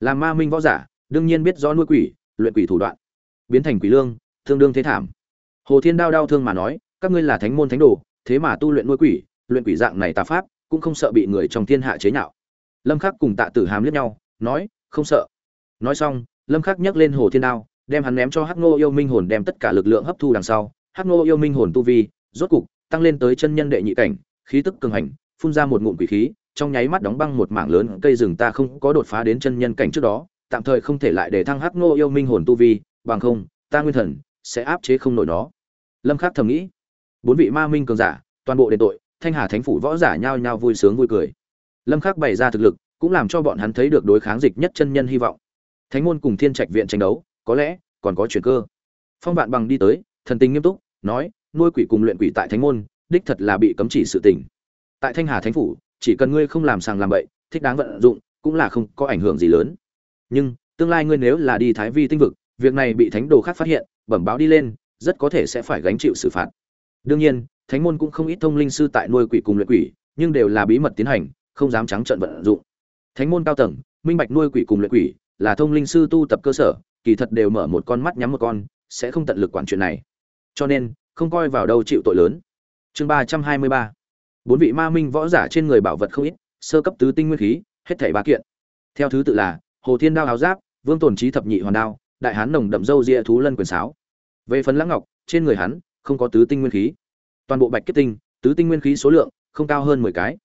Làm ma minh võ giả, đương nhiên biết rõ nuôi quỷ, luyện quỷ thủ đoạn, biến thành quỷ lương, tương đương thế thảm hồ thiên đao đau thương mà nói, các ngươi là thánh môn thánh đồ, thế mà tu luyện nuôi quỷ, luyện quỷ dạng này tà pháp, cũng không sợ bị người trong thiên hạ chế nhạo. Lâm khắc cùng tạ tử hàm liếc nhau, nói, không sợ. Nói xong, lâm khắc nhấc lên hồ thiên đao, đem hắn ném cho hắc ngô yêu minh hồn, đem tất cả lực lượng hấp thu đằng sau. Hắc ngô yêu minh hồn tu vi, rốt cục, tăng lên tới chân nhân đệ nhị cảnh, khí tức cường hành, phun ra một ngụm quỷ khí, trong nháy mắt đóng băng một mảng lớn cây rừng ta không có đột phá đến chân nhân cảnh trước đó, tạm thời không thể lại để thăng hắc ngô yêu minh hồn tu vi, bằng không, ta nguyên thần sẽ áp chế không nổi nó lâm khắc thầm nghĩ, bốn vị ma minh cường giả, toàn bộ đền tội, thanh hà thánh phủ võ giả nhao nhao vui sướng vui cười. Lâm khắc bày ra thực lực, cũng làm cho bọn hắn thấy được đối kháng dịch nhất chân nhân hy vọng. Thánh môn cùng thiên trạch viện tranh đấu, có lẽ còn có chuyển cơ. Phong vạn bằng đi tới, thần tình nghiêm túc, nói, nuôi quỷ cùng luyện quỷ tại thánh môn, đích thật là bị cấm chỉ sự tình. Tại thanh hà thánh phủ, chỉ cần ngươi không làm sàng làm bậy, thích đáng vận dụng, cũng là không có ảnh hưởng gì lớn. Nhưng, tương lai ngươi nếu là đi thái vi tinh vực, việc này bị thánh đồ khác phát hiện, bẩm báo đi lên rất có thể sẽ phải gánh chịu xử phạt. Đương nhiên, thánh môn cũng không ít thông linh sư tại nuôi quỷ cùng luyện quỷ, nhưng đều là bí mật tiến hành, không dám trắng trợn vận dụng. Thánh môn cao tầng, minh bạch nuôi quỷ cùng luyện quỷ, là thông linh sư tu tập cơ sở, kỳ thật đều mở một con mắt nhắm một con, sẽ không tận lực quản chuyện này. Cho nên, không coi vào đâu chịu tội lớn. Chương ba trăm hai mươi ba. Bốn vị ma minh võ giả trên người bảo vật không ít, sơ cấp tứ tinh nguyên khí, hết thảy ba kiện. Theo thứ tự là, hồ thiên đao áo giáp, vương tồn trí thập nhị hoàn đao, đại hán nồng đậm dâu ria thú lân quyền sáo về phần lãng ngọc, trên người hắn, không có tứ tinh nguyên khí. Toàn bộ bạch kết tinh, tứ tinh nguyên khí số lượng, không cao hơn mười cái.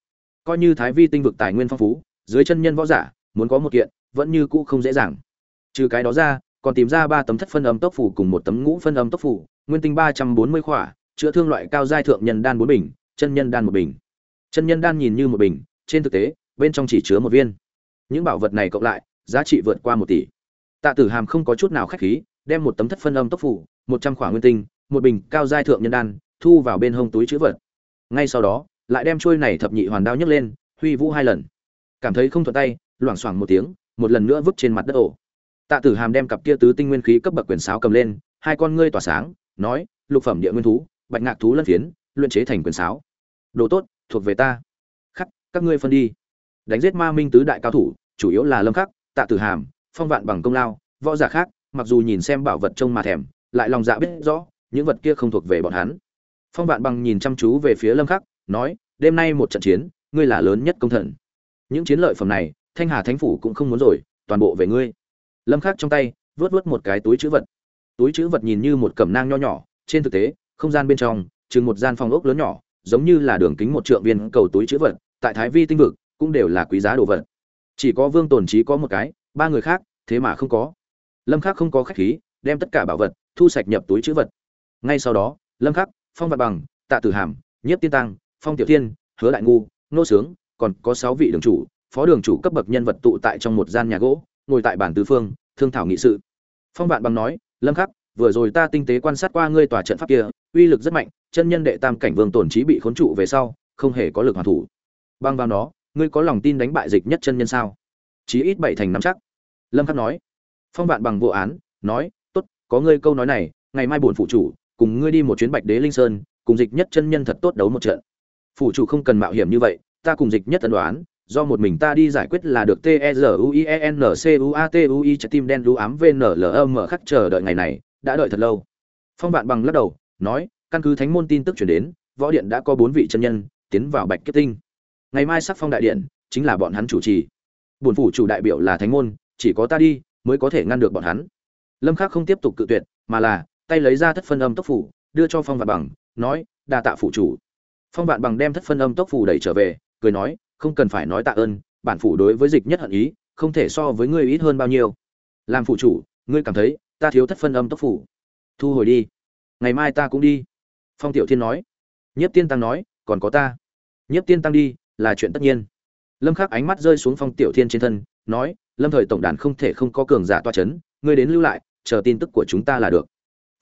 Coi như thái vi tinh vực tài nguyên phong phú, dưới chân nhân võ giả, muốn có một kiện, vẫn như cũ không dễ dàng. Trừ cái đó ra, còn tìm ra ba tấm thất phân âm tốc phủ cùng một tấm ngũ phân âm tốc phủ nguyên tinh ba trăm bốn mươi khỏa, chữa thương loại cao giai thượng nhân đan bốn bình, chân nhân đan một bình. Chân nhân đan nhìn như một bình, trên thực tế, bên trong chỉ chứa một viên. Những bảo vật này cộng lại, giá trị vượt qua một tỷ. Tạ tử hàm không có chút nào khách khí, đem một tấm thất phân âm tốc phủ một trăm khỏa nguyên tinh, một bình cao giai thượng nhân đan, thu vào bên hông túi chữ vật. Ngay sau đó, lại đem trôi này thập nhị hoàn đao nhấc lên, huy vũ hai lần. Cảm thấy không thuận tay, loảng xoảng một tiếng, một lần nữa vứt trên mặt đất ổ. Tạ tử hàm đem cặp kia tứ tinh nguyên khí cấp bậc quyền sáo cầm lên, hai con ngươi tỏa sáng, nói, lục phẩm địa nguyên thú, bạch ngạc thú lân phiến, luyện chế thành quyền sáo. Đồ tốt, thuộc về ta. Khắc, các ngươi phân đi. Đánh giết ma minh tứ đại cao thủ, chủ yếu là lâm khắc, tạ tử hàm, phong vạn bằng công lao, võ giả khác, mặc dù nhìn xem bảo vật trông mà thèm lại lòng dạ biết rõ, những vật kia không thuộc về bọn hắn. Phong vạn bằng nhìn chăm chú về phía lâm khắc, nói, đêm nay một trận chiến, ngươi là lớn nhất công thần. Những chiến lợi phẩm này, thanh hà thánh phủ cũng không muốn rồi, toàn bộ về ngươi. Lâm khắc trong tay vớt vớt một cái túi chữ vật. Túi chữ vật nhìn như một cẩm nang nho nhỏ, trên thực tế, không gian bên trong, chừng một gian phòng ốc lớn nhỏ, giống như là đường kính một trượng viên cầu túi chữ vật, tại thái vi tinh vực, cũng đều là quý giá đồ vật. Chỉ có vương tồn trí có một cái, ba người khác, thế mà không có. Lâm khắc không có khách khí, đem tất cả bảo vật thu sạch nhập túi chữ vật. Ngay sau đó, lâm khắc, phong Vạn bằng, tạ tử hàm, nhiếp tiên tăng phong tiểu thiên, hứa đại ngu, nô sướng, còn có sáu vị đường chủ, phó đường chủ cấp bậc nhân vật tụ tại trong một gian nhà gỗ, ngồi tại bản tứ phương, thương thảo nghị sự. Phong vạn bằng nói, lâm khắc, vừa rồi ta tinh tế quan sát qua ngươi tòa trận pháp kia, uy lực rất mạnh, chân nhân đệ tam cảnh vương tổn trí bị khốn trụ về sau, không hề có lực hoàn thủ. Băng vào nó, ngươi có lòng tin đánh bại dịch nhất chân nhân sao? Chí ít bảy thành năm chắc. Lâm khắc nói. Phong vạn bằng vụ án, nói có ngươi câu nói này, ngày mai buồn phụ chủ, cùng ngươi đi một chuyến bạch đế linh sơn, cùng dịch nhất chân nhân thật tốt đấu một trận. Phụ chủ không cần mạo hiểm như vậy, ta cùng dịch nhất tấn đoán, do một mình ta đi giải quyết là được t e r u i e n c u a t u i, trái tim đen lú ám v n l m khắc chờ đợi ngày này, đã đợi thật lâu. Phong vạn bằng lắc đầu, nói, căn cứ thánh môn tin tức chuyển đến, võ điện đã có bốn vị chân nhân, tiến vào bạch kết tinh. Ngày mai sắc phong đại điện, chính là bọn hắn chủ trì. Bổn phủ chủ đại biểu là thánh môn, chỉ có ta đi, mới có thể ngăn được bọn hắn lâm khắc không tiếp tục cự tuyệt, mà là, tay lấy ra thất phân âm tốc phủ, đưa cho phong vạn bằng, nói, đa tạ phủ chủ. Phong vạn bằng đem thất phân âm tốc phủ đẩy trở về, cười nói, không cần phải nói tạ ơn, bản phủ đối với dịch nhất hận ý, không thể so với ngươi ít hơn bao nhiêu. Làm phủ chủ, ngươi cảm thấy, ta thiếu thất phân âm tốc phủ. Thu hồi đi, ngày mai ta cũng đi. Phong tiểu thiên nói. Nhiếp tiên tăng nói, còn có ta. Nhiếp tiên tăng đi, là chuyện tất nhiên. Lâm khắc ánh mắt rơi xuống phong tiểu thiên trên thân, nói, lâm thời tổng đàn không thể không có cường giả toa chấn, ngươi đến lưu lại chờ tin tức của chúng ta là được.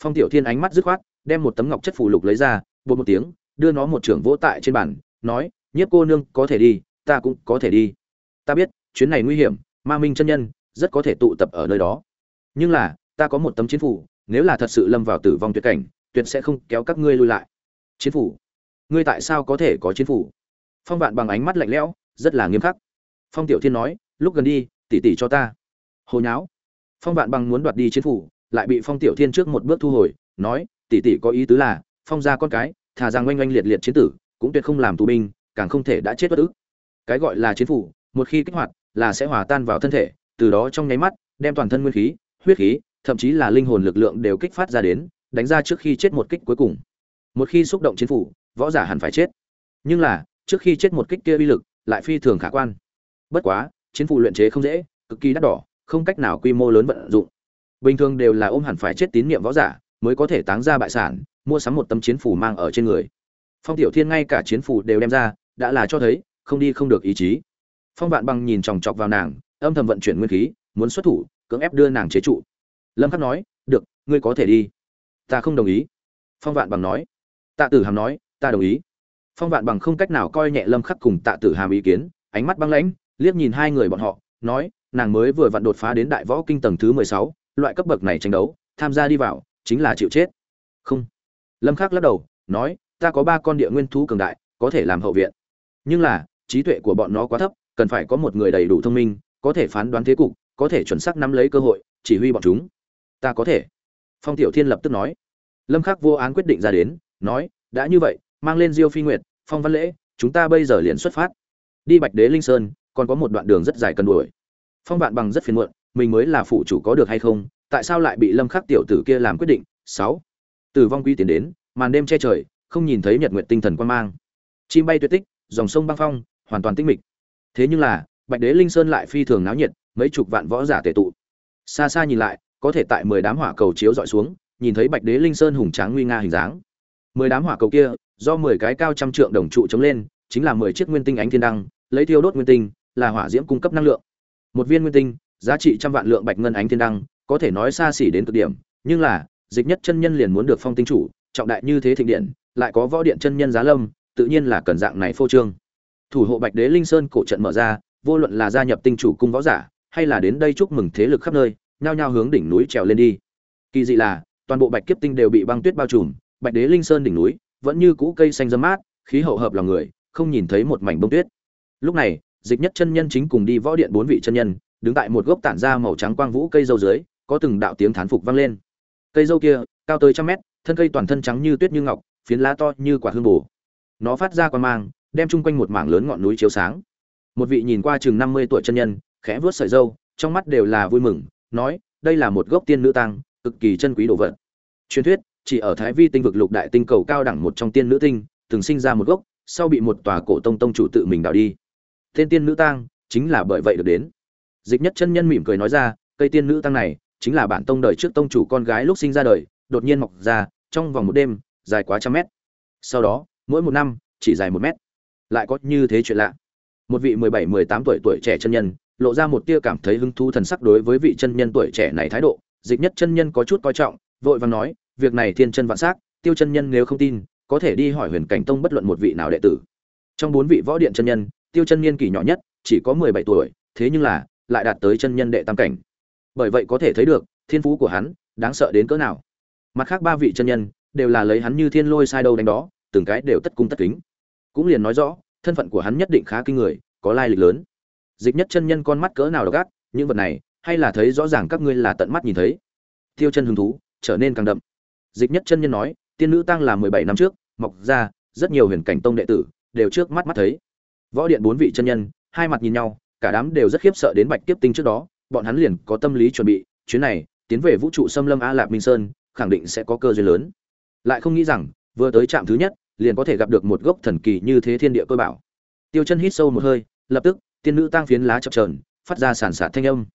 Phong tiểu thiên ánh mắt dứt khoát, đem một tấm ngọc chất phù lục lấy ra bột một tiếng, đưa nó một trưởng vỗ tại trên bàn, nói, nhiếp cô nương, có thể đi, ta cũng có thể đi. Ta biết, chuyến này nguy hiểm, ma minh chân nhân, rất có thể tụ tập ở nơi đó. Nhưng là, ta có một tấm chiến phủ, nếu là thật sự lâm vào tử vong tuyệt cảnh, tuyệt sẽ không kéo các ngươi lui lại. Chiến phủ? Ngươi tại sao có thể có chiến phủ? Phong vạn bằng ánh mắt lạnh lẽo, rất là nghiêm khắc. Phong tiểu thiên nói, lúc gần đi, tỉ tỉ cho ta. Hồ nháo phong vạn bằng muốn đoạt đi chiến phủ, lại bị phong tiểu thiên trước một bước thu hồi, nói tỉ tỉ có ý tứ là, phong ra con cái, thà rằng oanh oanh liệt liệt chiến tử, cũng tuyệt không làm tù binh, càng không thể đã chết bất ức. Cái gọi là chiến phủ, một khi kích hoạt, là sẽ hòa tan vào thân thể, từ đó trong nháy mắt, đem toàn thân nguyên khí, huyết khí, thậm chí là linh hồn lực lượng đều kích phát ra đến, đánh ra trước khi chết một kích cuối cùng. Một khi xúc động chiến phủ, võ giả hẳn phải chết. Nhưng là, trước khi chết một kích kia uy lực, lại phi thường khả quan. Bất quá, chiến phủ luyện chế không dễ, cực kỳ đắt đỏ không cách nào quy mô lớn vận dụng. Bình thường đều là ôm hẳn phải chết tín niệm võ giả, mới có thể táng ra bại sản, mua sắm một tấm chiến phủ mang ở trên người. Phong tiểu thiên ngay cả chiến phủ đều đem ra, đã là cho thấy, không đi không được ý chí. Phong vạn bằng nhìn chòng chọc vào nàng, âm thầm vận chuyển nguyên khí, muốn xuất thủ, cưỡng ép đưa nàng chế trụ. Lâm khắc nói, được, ngươi có thể đi. Ta không đồng ý. Phong vạn bằng nói. Tạ tử hàm nói, ta đồng ý. Phong vạn bằng không cách nào coi nhẹ lâm khắc cùng tạ tử hàm ý kiến, ánh mắt băng lãnh, liếc nhìn hai người bọn họ, nói nàng mới vừa vặn đột phá đến đại võ kinh tầng thứ 16, loại cấp bậc này tranh đấu tham gia đi vào chính là chịu chết. Không. Lâm khắc lắc đầu nói ta có ba con địa nguyên thú cường đại có thể làm hậu viện. Nhưng là trí tuệ của bọn nó quá thấp cần phải có một người đầy đủ thông minh có thể phán đoán thế cục có thể chuẩn xác nắm lấy cơ hội chỉ huy bọn chúng. Ta có thể. Phong tiểu thiên lập tức nói. Lâm khắc vô án quyết định ra đến nói đã như vậy mang lên diêu phi nguyệt phong văn lễ chúng ta bây giờ liền xuất phát. Đi bạch đế linh sơn còn có một đoạn đường rất dài cần đuổi phong vạn bằng rất phiền muộn, mình mới là phụ chủ có được hay không, tại sao lại bị lâm khắc tiểu tử kia làm quyết định? Sáu. Tử vong quy tiến đến, màn đêm che trời, không nhìn thấy nhật nguyện tinh thần quan mang. Chim bay tuyệt tích, dòng sông băng phong, hoàn toàn tĩnh mịch. Thế nhưng là, bạch đế linh sơn lại phi thường náo nhiệt, mấy chục vạn võ giả tề tụ. Xa xa nhìn lại, có thể tại mười đám hỏa cầu chiếu dọi xuống, nhìn thấy bạch đế linh sơn hùng tráng nguy nga hình dáng. Mười đám hỏa cầu kia, do mười cái cao trăm trượng đồng trụ chống lên, chính là mười chiếc nguyên tinh ánh thiên đăng, lấy thiêu đốt nguyên tinh, là hỏa diễm cung cấp năng lượng một viên nguyên tinh, giá trị trăm vạn lượng bạch ngân ánh thiên đăng, có thể nói xa xỉ đến cực điểm, nhưng là, dịch nhất chân nhân liền muốn được phong tinh chủ, trọng đại như thế thịnh điện, lại có võ điện chân nhân giá lâm, tự nhiên là cần dạng này phô trương. Thủ hộ bạch đế linh sơn cổ trận mở ra, vô luận là gia nhập tinh chủ cung võ giả, hay là đến đây chúc mừng thế lực khắp nơi, nhao nhao hướng đỉnh núi trèo lên đi. Kỳ dị là, toàn bộ bạch kiếp tinh đều bị băng tuyết bao trùm, bạch đế linh sơn đỉnh núi vẫn như cũ cây xanh râm mát, khí hậu hợp lòng người, không nhìn thấy một mảnh bông tuyết. Lúc này dịch nhất chân nhân chính cùng đi võ điện bốn vị chân nhân, đứng tại một gốc tản ra màu trắng quang vũ cây dâu dưới, có từng đạo tiếng thán phục vang lên. Cây dâu kia, cao tới trăm mét, thân cây toàn thân trắng như tuyết như ngọc, phiến lá to như quả hương bù nó phát ra quan mang, đem chung quanh một mảng lớn ngọn núi chiếu sáng. Một vị nhìn qua chừng năm mươi tuổi chân nhân, khẽ vuốt sợi dâu, trong mắt đều là vui mừng, nói, đây là một gốc tiên nữ tăng cực kỳ chân quý đồ vật. Truyền thuyết, chỉ ở thái vi tinh vực lục đại tinh cầu cao đẳng một trong tiên nữ tinh, từng sinh ra một gốc, sau bị một tòa cổ tông tông chủ tự mình đào đi tên tiên nữ tăng chính là bởi vậy được đến. Dịch nhất chân nhân mỉm cười nói ra, cây tiên nữ tăng này chính là bản tông đời trước tông chủ con gái lúc sinh ra đời, đột nhiên mọc ra, trong vòng một đêm, dài quá trăm mét. Sau đó, mỗi một năm, chỉ dài một mét. Lại có như thế chuyện lạ. Một vị mười bảy, mười tám tuổi tuổi trẻ chân nhân, lộ ra một tia cảm thấy hứng thú thần sắc đối với vị chân nhân tuổi trẻ này thái độ. Dịch nhất chân nhân có chút coi trọng, vội vàng nói, việc này thiên chân vạn s á c tiêu chân nhân nếu không tin, có thể đi hỏi huyền cảnh tông bất luận một vị nào đệ tử. Trong bốn vị võ điện chân nhân tiêu chân niên kỷ nhỏ nhất, chỉ có mười bảy tuổi, thế nhưng là, lại đạt tới chân nhân đệ tam cảnh. Bởi vậy có thể thấy được, thiên phú của hắn, đáng sợ đến cỡ nào. Mặt khác ba vị chân nhân, đều là lấy hắn như thiên lôi sai đâu đánh đó, từng cái đều tất cung tất kính. Cũng liền nói rõ, thân phận của hắn nhất định khá kinh người, có lai lịch lớn. Dịch nhất chân nhân con mắt cỡ nào đ gác những vật này, hay là thấy rõ ràng các ngươi là tận mắt nhìn thấy. Tiêu chân hứng thú, trở nên càng đậm. Dịch nhất chân nhân nói, tiên nữ tăng là mười bảy năm trước, mọc ra, rất nhiều huyền cảnh tông đệ tử, đều trước mắt mắt thấy võ điện bốn vị chân nhân, hai mặt nhìn nhau, cả đám đều rất khiếp sợ đến bạch kiếp tinh trước đó, bọn hắn liền có tâm lý chuẩn bị, chuyến này, tiến về vũ trụ xâm lâm a lạp minh sơn, khẳng định sẽ có cơ duyên lớn. Lại không nghĩ rằng, vừa tới trạm thứ nhất, liền có thể gặp được một gốc thần kỳ như thế thiên địa cơ bảo. Tiêu chân hít sâu một hơi, lập tức, tiên nữ tăng phiến lá chập trờn phát ra sản sạt thanh âm.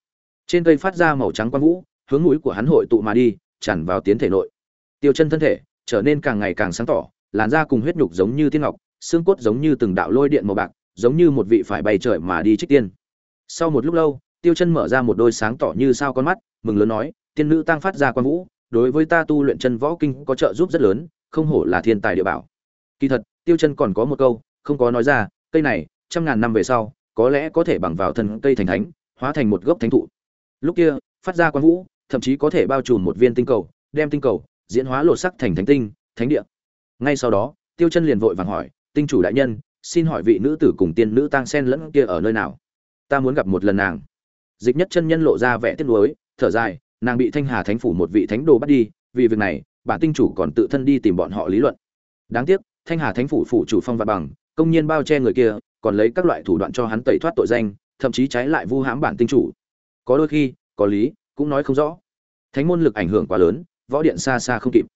Trên cây phát ra màu trắng quang vũ, hướng mũi của hắn hội tụ mà đi, tràn vào tiến thể nội. Tiêu chân thân thể, trở nên càng ngày càng sáng tỏ, làn da cùng huyết nhục giống như tiên ngọc, xương cốt giống như từng đạo lôi điện màu bạc giống như một vị phải bay trời mà đi trích tiên. Sau một lúc lâu, tiêu chân mở ra một đôi sáng tỏ như sao con mắt, mừng lớn nói, tiên nữ tăng phát ra quan vũ, đối với ta tu luyện chân võ kinh có trợ giúp rất lớn, không hổ là thiên tài địa bảo. Kỳ thật, tiêu chân còn có một câu, không có nói ra, cây này, trăm ngàn năm về sau, có lẽ có thể bằng vào thân cây thành thánh, hóa thành một gốc thánh thụ. Lúc kia, phát ra quan vũ, thậm chí có thể bao trùm một viên tinh cầu, đem tinh cầu diễn hóa lột sắc thành thánh tinh, thánh địa. Ngay sau đó, tiêu chân liền vội vàng hỏi, tinh chủ đại nhân xin hỏi vị nữ tử cùng tiên nữ tang sen lẫn kia ở nơi nào? Ta muốn gặp một lần nàng. Dịch nhất chân nhân lộ ra vẻ tiếc nuối, thở dài, nàng bị thanh hà thánh phủ một vị thánh đồ bắt đi, vì việc này, bản tinh chủ còn tự thân đi tìm bọn họ lý luận. Đáng tiếc, thanh hà thánh phủ phủ chủ phong vạn bằng, công nhiên bao che người kia, còn lấy các loại thủ đoạn cho hắn tẩy thoát tội danh, thậm chí trái lại vu hãm bản tinh chủ. Có đôi khi, có lý, cũng nói không rõ. Thánh môn lực ảnh hưởng quá lớn, võ điện xa xa không kịp.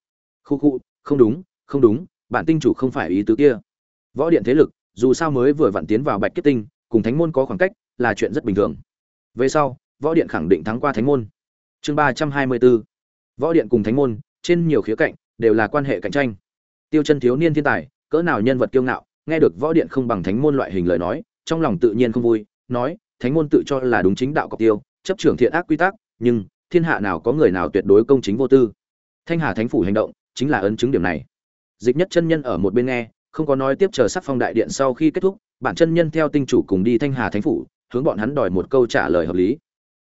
Khu khu, không đúng không đúng, bản tinh chủ không phải ý tứ kia. Võ điện thế lực dù sao mới vừa vặn tiến vào bạch kết tinh, cùng thánh môn có khoảng cách, là chuyện rất bình thường. Về sau, võ điện khẳng định thắng qua thánh môn. Chương ba trăm hai mươi bốn. Võ điện cùng thánh môn, trên nhiều khía cạnh, đều là quan hệ cạnh tranh. Tiêu chân thiếu niên thiên tài, cỡ nào nhân vật kiêu ngạo, nghe được võ điện không bằng thánh môn loại hình lời nói, trong lòng tự nhiên không vui, nói, thánh môn tự cho là đúng chính đạo cọc tiêu, chấp trưởng thiện ác quy tắc, nhưng, thiên hạ nào có người nào tuyệt đối công chính vô tư. Thanh hà thánh phủ hành động, chính là ấn chứng điểm này. Dịch nhất chân nhân ở một bên nghe không có nói tiếp chờ sắc phong đại điện sau khi kết thúc, bản chân nhân theo tinh chủ cùng đi thanh hà thánh phủ, hướng bọn hắn đòi một câu trả lời hợp lý.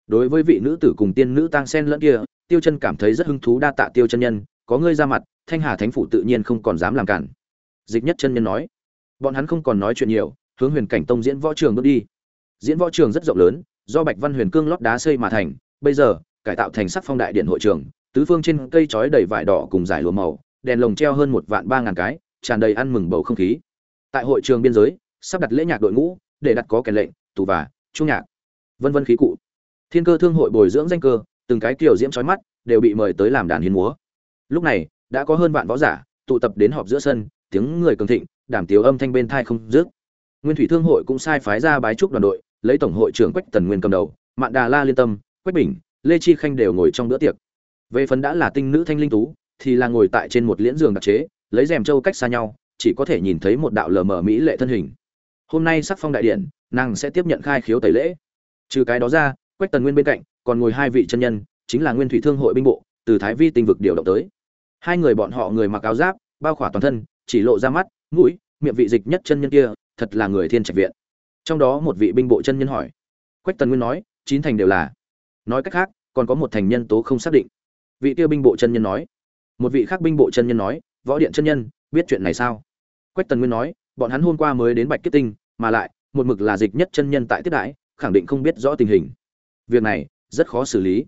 Đối với vị nữ tử cùng tiên nữ tang sen lẫn kia, tiêu chân cảm thấy rất hứng thú đa tạ tiêu chân nhân, có ngươi ra mặt, thanh hà thánh phủ tự nhiên không còn dám làm cản. Dịch nhất chân nhân nói. Bọn hắn không còn nói chuyện nhiều, hướng huyền cảnh tông diễn võ trường bước đi. Diễn võ trường rất rộng lớn, do bạch văn huyền cương lót đá xây mà thành, bây giờ, cải tạo thành sắc phong đại điện hội trường, tứ phương trên cây trói đầy vải đỏ cùng giải lúa màu, đèn lồng treo hơn một vạn ba ngàn cái tràn đầy ăn mừng bầu không khí. Tại hội trường biên giới, sắp đặt lễ nhạc đội ngũ, để đặt có kèn lệnh, tù và trung nhạc. Vân vân khí cụ. Thiên cơ thương hội bồi dưỡng danh cơ, từng cái kiểu diễm trói mắt, đều bị mời tới làm đàn hiến múa. Lúc này, đã có hơn vạn võ giả, tụ tập đến họp giữa sân, tiếng người cường thịnh, đàm tiếu âm thanh bên thai không dứt. Nguyên thủy thương hội cũng sai phái ra bái trúc đoàn đội, lấy tổng hội trưởng quách tần nguyên cầm đầu, mạn đà la liên tâm, quách bình, lê chi khanh đều ngồi trong bữa tiệc. Về phần đã là tinh nữ thanh linh tú, thì là ngồi tại trên một liễn giường đặc chế lấy rèm trâu cách xa nhau, chỉ có thể nhìn thấy một đạo lờ mờ mỹ lệ thân hình. Hôm nay sắc phong đại điện, nàng sẽ tiếp nhận khai khiếu tẩy lễ. Trừ cái đó ra, quách tần nguyên bên cạnh, còn ngồi hai vị chân nhân, chính là nguyên thủy thương hội binh bộ, từ thái vi tinh vực điều động tới. Hai người bọn họ người mặc áo giáp, bao khỏa toàn thân, chỉ lộ ra mắt, mũi, miệng vị dịch nhất chân nhân kia, thật là người thiên trạch viện. Trong đó một vị binh bộ chân nhân hỏi. Quách tần nguyên nói, chín thành đều là. Nói cách khác, còn có một thành nhân tố không xác định. Vị kia binh bộ chân nhân nói. Một vị khác binh bộ chân nhân nói võ điện chân nhân, biết chuyện này sao? Quách tần nguyên nói, bọn hắn hôm qua mới đến bạch kết tinh, mà lại, một mực là dịch nhất chân nhân tại tiếp đãi, khẳng định không biết rõ tình hình. Việc này, rất khó xử lý.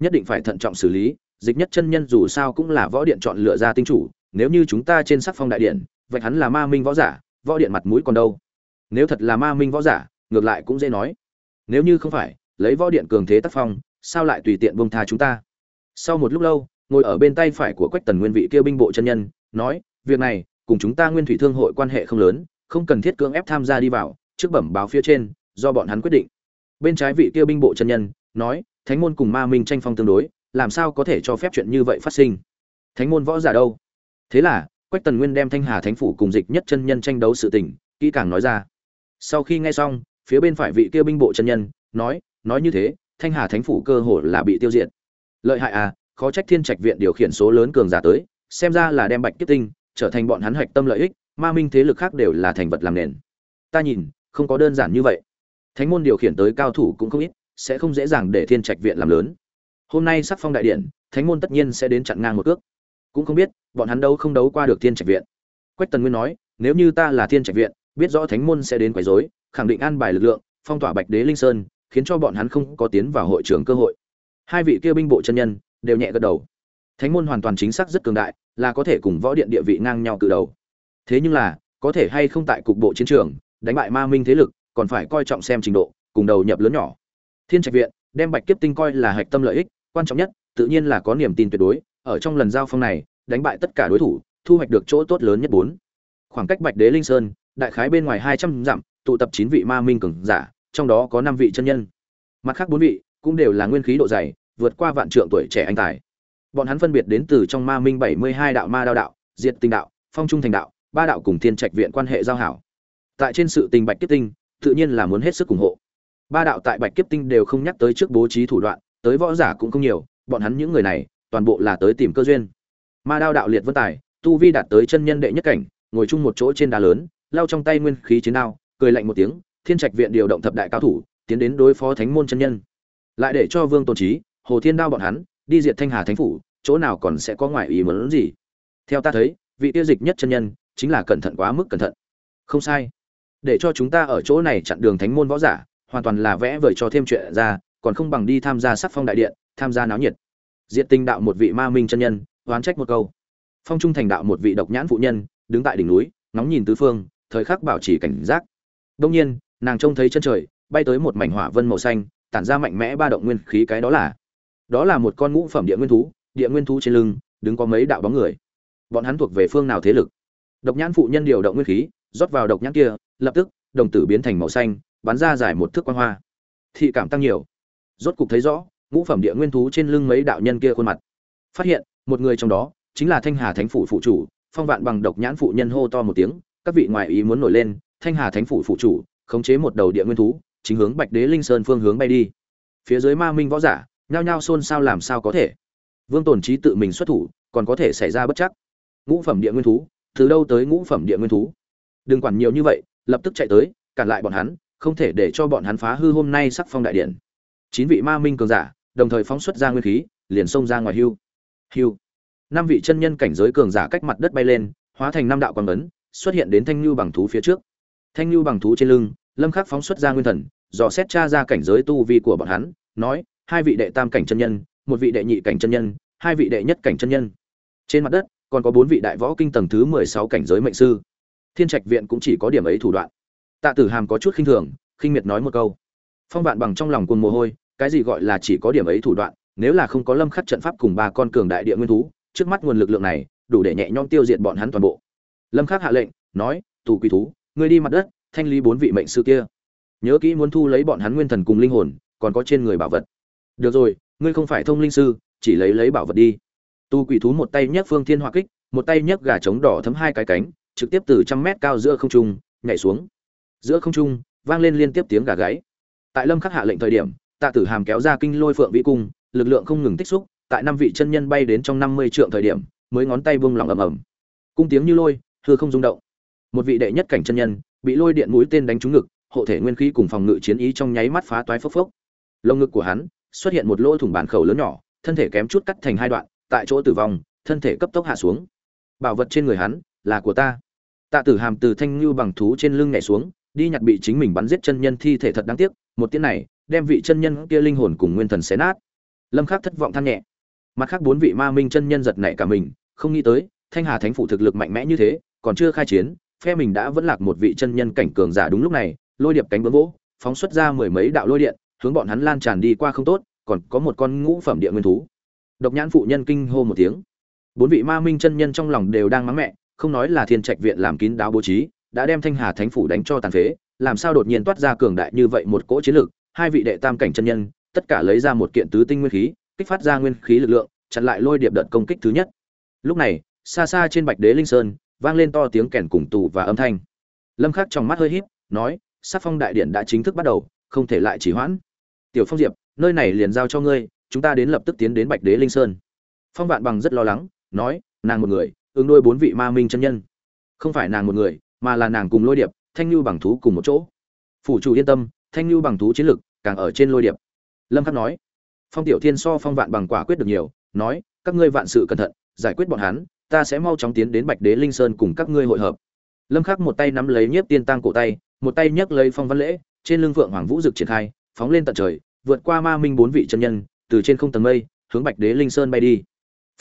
Nhất định phải thận trọng xử lý, dịch nhất chân nhân dù sao cũng là võ điện chọn lựa ra tinh chủ, nếu như chúng ta trên sắc phong đại điện, vậy hắn là ma minh võ giả, võ điện mặt mũi còn đâu? Nếu thật là ma minh võ giả, ngược lại cũng dễ nói. Nếu như không phải, lấy võ điện cường thế tác phong, sao lại tùy tiện bông tha chúng ta? Sau một lúc lâu, ngồi ở bên tay phải của quách tần nguyên vị kia binh bộ chân nhân nói, việc này, cùng chúng ta nguyên thủy thương hội quan hệ không lớn, không cần thiết cưỡng ép tham gia đi vào, trước bẩm báo phía trên, do bọn hắn quyết định. Bên trái vị kia binh bộ chân nhân, nói, thánh môn cùng ma minh tranh phong tương đối, làm sao có thể cho phép chuyện như vậy phát sinh? Thánh môn võ giả đâu? Thế là, quách tần nguyên đem thanh hà thánh phủ cùng dịch nhất chân nhân tranh đấu sự tình, kỹ càng nói ra. Sau khi nghe xong, phía bên phải vị kia binh bộ chân nhân, nói nói như thế, thanh hà thánh phủ cơ hồ là bị tiêu diệt. Lợi hại à khó trách thiên trạch viện điều khiển số lớn cường giả tới xem ra là đem bạch kiếp tinh trở thành bọn hắn hạch tâm lợi ích, ma minh thế lực khác đều là thành vật làm nền. Ta nhìn, không có đơn giản như vậy. Thánh môn điều khiển tới cao thủ cũng không ít, sẽ không dễ dàng để thiên trạch viện làm lớn. Hôm nay sắp phong đại điện, thánh môn tất nhiên sẽ đến chặn ngang một cước. Cũng không biết, bọn hắn đâu không đấu qua được thiên trạch viện. Quách tần nguyên nói, nếu như ta là thiên trạch viện, biết rõ thánh môn sẽ đến quấy rối, khẳng định an bài lực lượng, phong tỏa bạch đế linh sơn, khiến cho bọn hắn không có tiến vào hội trường cơ hội. Hai vị kia binh bộ chân nhân, đều nhẹ gật đầu thánh môn hoàn toàn chính xác rất cường đại, là có thể cùng võ điện địa vị ngang nhau cự đầu. Thế nhưng là, có thể hay không tại cục bộ chiến trường, đánh bại ma minh thế lực, còn phải coi trọng xem trình độ, cùng đầu nhập lớn nhỏ. Thiên trạch viện, đem bạch kiếp tinh coi là hạch tâm lợi ích, quan trọng nhất, tự nhiên là có niềm tin tuyệt đối, ở trong lần giao phong này, đánh bại tất cả đối thủ, thu hoạch được chỗ tốt lớn nhất bốn. Khoảng cách bạch đế linh sơn, đại khái bên ngoài hai trăm dặm, tụ tập chín vị ma minh cường giả, trong đó có năm vị chân nhân. Mặt khác bốn vị, cũng đều là nguyên khí độ dày, vượt qua vạn trượng tuổi trẻ anh tài bọn hắn phân biệt đến từ trong ma minh bảy mươi hai đạo ma đao đạo, diệt tinh đạo, phong trung thành đạo, ba đạo cùng thiên trạch viện quan hệ giao hảo. Tại trên sự tình bạch kiếp tinh, tự nhiên là muốn hết sức ủng hộ. Ba đạo tại bạch kiếp tinh đều không nhắc tới trước bố trí thủ đoạn, tới võ giả cũng không nhiều, bọn hắn những người này, toàn bộ là tới tìm cơ duyên. Ma đao đạo liệt vân tài, tu vi đạt tới chân nhân đệ nhất cảnh, ngồi chung một chỗ trên đá lớn lao trong tay nguyên khí chiến đao, cười lạnh một tiếng, thiên trạch viện điều động thập đại cao thủ, tiến đến đối phó thánh môn chân nhân. Lại để cho vương tôn trí hồ thiên đao bọn hắn đi diệt thanh hà thánh phủ, chỗ nào còn sẽ có ngoại ý muốn gì? Theo ta thấy, vị tiêu dịch nhất chân nhân chính là cẩn thận quá mức cẩn thận. Không sai. Để cho chúng ta ở chỗ này chặn đường thánh môn võ giả, hoàn toàn là vẽ vời cho thêm chuyện ra, còn không bằng đi tham gia sắc phong đại điện, tham gia náo nhiệt. Diện tinh đạo một vị ma minh chân nhân, oán trách một câu. Phong trung thành đạo một vị độc nhãn phụ nhân, đứng tại đỉnh núi, ngóng nhìn tứ phương, thời khắc bảo trì cảnh giác. Đông nhiên, nàng trông thấy chân trời, bay tới một mảnh hỏa vân màu xanh, tản ra mạnh mẽ ba động nguyên khí cái đó là đó là một con ngũ phẩm địa nguyên thú, địa nguyên thú trên lưng, đứng có mấy đạo bóng người. Bọn hắn thuộc về phương nào thế lực? Độc nhãn phụ nhân điều động nguyên khí, rót vào độc nhãn kia, lập tức, đồng tử biến thành màu xanh, bắn ra dài một thước quan hoa. Thị cảm tăng nhiều. Rốt cục thấy rõ, ngũ phẩm địa nguyên thú trên lưng mấy đạo nhân kia khuôn mặt. Phát hiện, một người trong đó, chính là thanh hà thánh phủ phụ chủ, phong vạn bằng độc nhãn phụ nhân hô to một tiếng, các vị ngoại ý muốn nổi lên, thanh hà thánh phủ phụ chủ, khống chế một đầu địa nguyên thú, chính hướng bạch đế linh sơn phương hướng bay đi. Phía dưới ma minh võ giả nhao nhao xôn xao làm sao có thể. Vương tồn trí tự mình xuất thủ, còn có thể xảy ra bất chắc. Ngũ phẩm địa nguyên thú, từ đâu tới ngũ phẩm địa nguyên thú? Đừng quản nhiều như vậy, lập tức chạy tới, cản lại bọn hắn, không thể để cho bọn hắn phá hư hôm nay sắc phong đại điện. Chín vị ma minh cường giả, đồng thời phóng xuất ra nguyên khí, liền xông ra ngoài hưu. Hưu. Năm vị chân nhân cảnh giới cường giả cách mặt đất bay lên, hóa thành năm đạo quang ấn, xuất hiện đến thanh lưu bằng thú phía trước. Thanh lưu bằng thú trên lưng, lâm khắc phóng xuất ra nguyên thần, dò xét tra ra cảnh giới tu vi của bọn hắn, nói hai vị đệ tam cảnh chân nhân, một vị đệ nhị cảnh chân nhân, hai vị đệ nhất cảnh chân nhân. Trên mặt đất, còn có bốn vị đại võ kinh tầng thứ mười sáu cảnh giới mệnh sư. Thiên trạch viện cũng chỉ có điểm ấy thủ đoạn. Tạ tử hàm có chút khinh thường, khinh miệt nói một câu. Phong vạn bằng trong lòng cuồng mồ hôi, cái gì gọi là chỉ có điểm ấy thủ đoạn, nếu là không có lâm khắc trận pháp cùng ba con cường đại địa nguyên thú, trước mắt nguồn lực lượng này, đủ để nhẹ nhõm tiêu diệt bọn hắn toàn bộ. Lâm khắc hạ lệnh, nói, tù quỷ thú, ngươi đi mặt đất, thanh lý bốn vị mệnh sư kia. Nhớ kỹ muốn thu lấy bọn hắn nguyên thần cùng linh hồn, còn có trên người bảo vật được rồi, ngươi không phải thông linh sư, chỉ lấy lấy bảo vật đi. Tu quỷ thú một tay nhấc phương thiên hỏa kích, một tay nhấc gà trống đỏ thấm hai cái cánh, trực tiếp từ trăm mét cao giữa không trung, nhảy xuống. Giữa không trung, vang lên liên tiếp tiếng gà gáy. Tại lâm khắc hạ lệnh thời điểm, tạ tử hàm kéo ra kinh lôi phượng vĩ cung, lực lượng không ngừng tích xúc, tại năm vị chân nhân bay đến trong năm mươi trượng thời điểm, mới ngón tay buông lỏng ầm ầm. Cung tiếng như lôi, hư không rung động. Một vị đệ nhất cảnh chân nhân, bị lôi điện mũi tên đánh trúng ngực, hộ thể nguyên khí cùng phòng ngự chiến ý trong nháy mắt phá toái phốc phốc. Lồng ngực của hắn xuất hiện một lỗ thủng bản khẩu lớn nhỏ, thân thể kém chút cắt thành hai đoạn, tại chỗ tử vong, thân thể cấp tốc hạ xuống. Bảo vật trên người hắn là của ta. Tạ tử hàm từ thanh lưu bằng thú trên lưng nhảy xuống, đi nhặt bị chính mình bắn giết chân nhân thi thể thật đáng tiếc, một tiếng này đem vị chân nhân kia linh hồn cùng nguyên thần xé nát. Lâm khắc thất vọng than nhẹ. Mặt khác bốn vị ma minh chân nhân giật nảy cả mình, không nghĩ tới, thanh hà thánh phủ thực lực mạnh mẽ như thế, còn chưa khai chiến, phe mình đã vẫn lạc một vị chân nhân cảnh cường giả đúng lúc này, lôi điệp cánh bướm vỗ, phóng xuất ra mười mấy đạo lôi điện hướng bọn hắn lan tràn đi qua không tốt, còn có một con ngũ phẩm địa nguyên thú. Độc nhãn phụ nhân kinh hô một tiếng. Bốn vị ma minh chân nhân trong lòng đều đang mắng mẹ, không nói là thiên trạch viện làm kín đáo bố trí, đã đem thanh hà thánh phủ đánh cho tàn phế, làm sao đột nhiên toát ra cường đại như vậy một cỗ chiến lực, hai vị đệ tam cảnh chân nhân, tất cả lấy ra một kiện tứ tinh nguyên khí, kích phát ra nguyên khí lực lượng, chặn lại lôi điệp đợt công kích thứ nhất. Lúc này, xa xa trên bạch đế linh sơn, vang lên to tiếng kèn cùng tù và âm thanh. Lâm khắc trong mắt hơi híp, nói sát phong đại điện đã chính thức bắt đầu, không thể lại chỉ hoãn tiểu phong diệp, nơi này liền giao cho ngươi, chúng ta đến lập tức tiến đến bạch đế linh sơn. Phong vạn bằng rất lo lắng, nói, nàng một người, ứng đôi bốn vị ma minh chân nhân. Không phải nàng một người, mà là nàng cùng lôi điệp, thanh lưu bằng thú cùng một chỗ. Phủ chủ yên tâm, thanh lưu bằng thú chiến lực càng ở trên lôi điệp. Lâm khắc nói, phong tiểu thiên so phong vạn bằng quả quyết được nhiều, nói, các ngươi vạn sự cẩn thận, giải quyết bọn hắn, ta sẽ mau chóng tiến đến bạch đế linh sơn cùng các ngươi hội hợp. Lâm khắc một tay nắm lấy nhiếp tiên tăng cổ tay, một tay nhấc lấy phong văn lễ, trên lưng vượng hoàng vũ dực triển khai, phóng lên tận trời vượt qua ma minh bốn vị chân nhân, từ trên không tầng mây, hướng bạch đế linh sơn bay đi.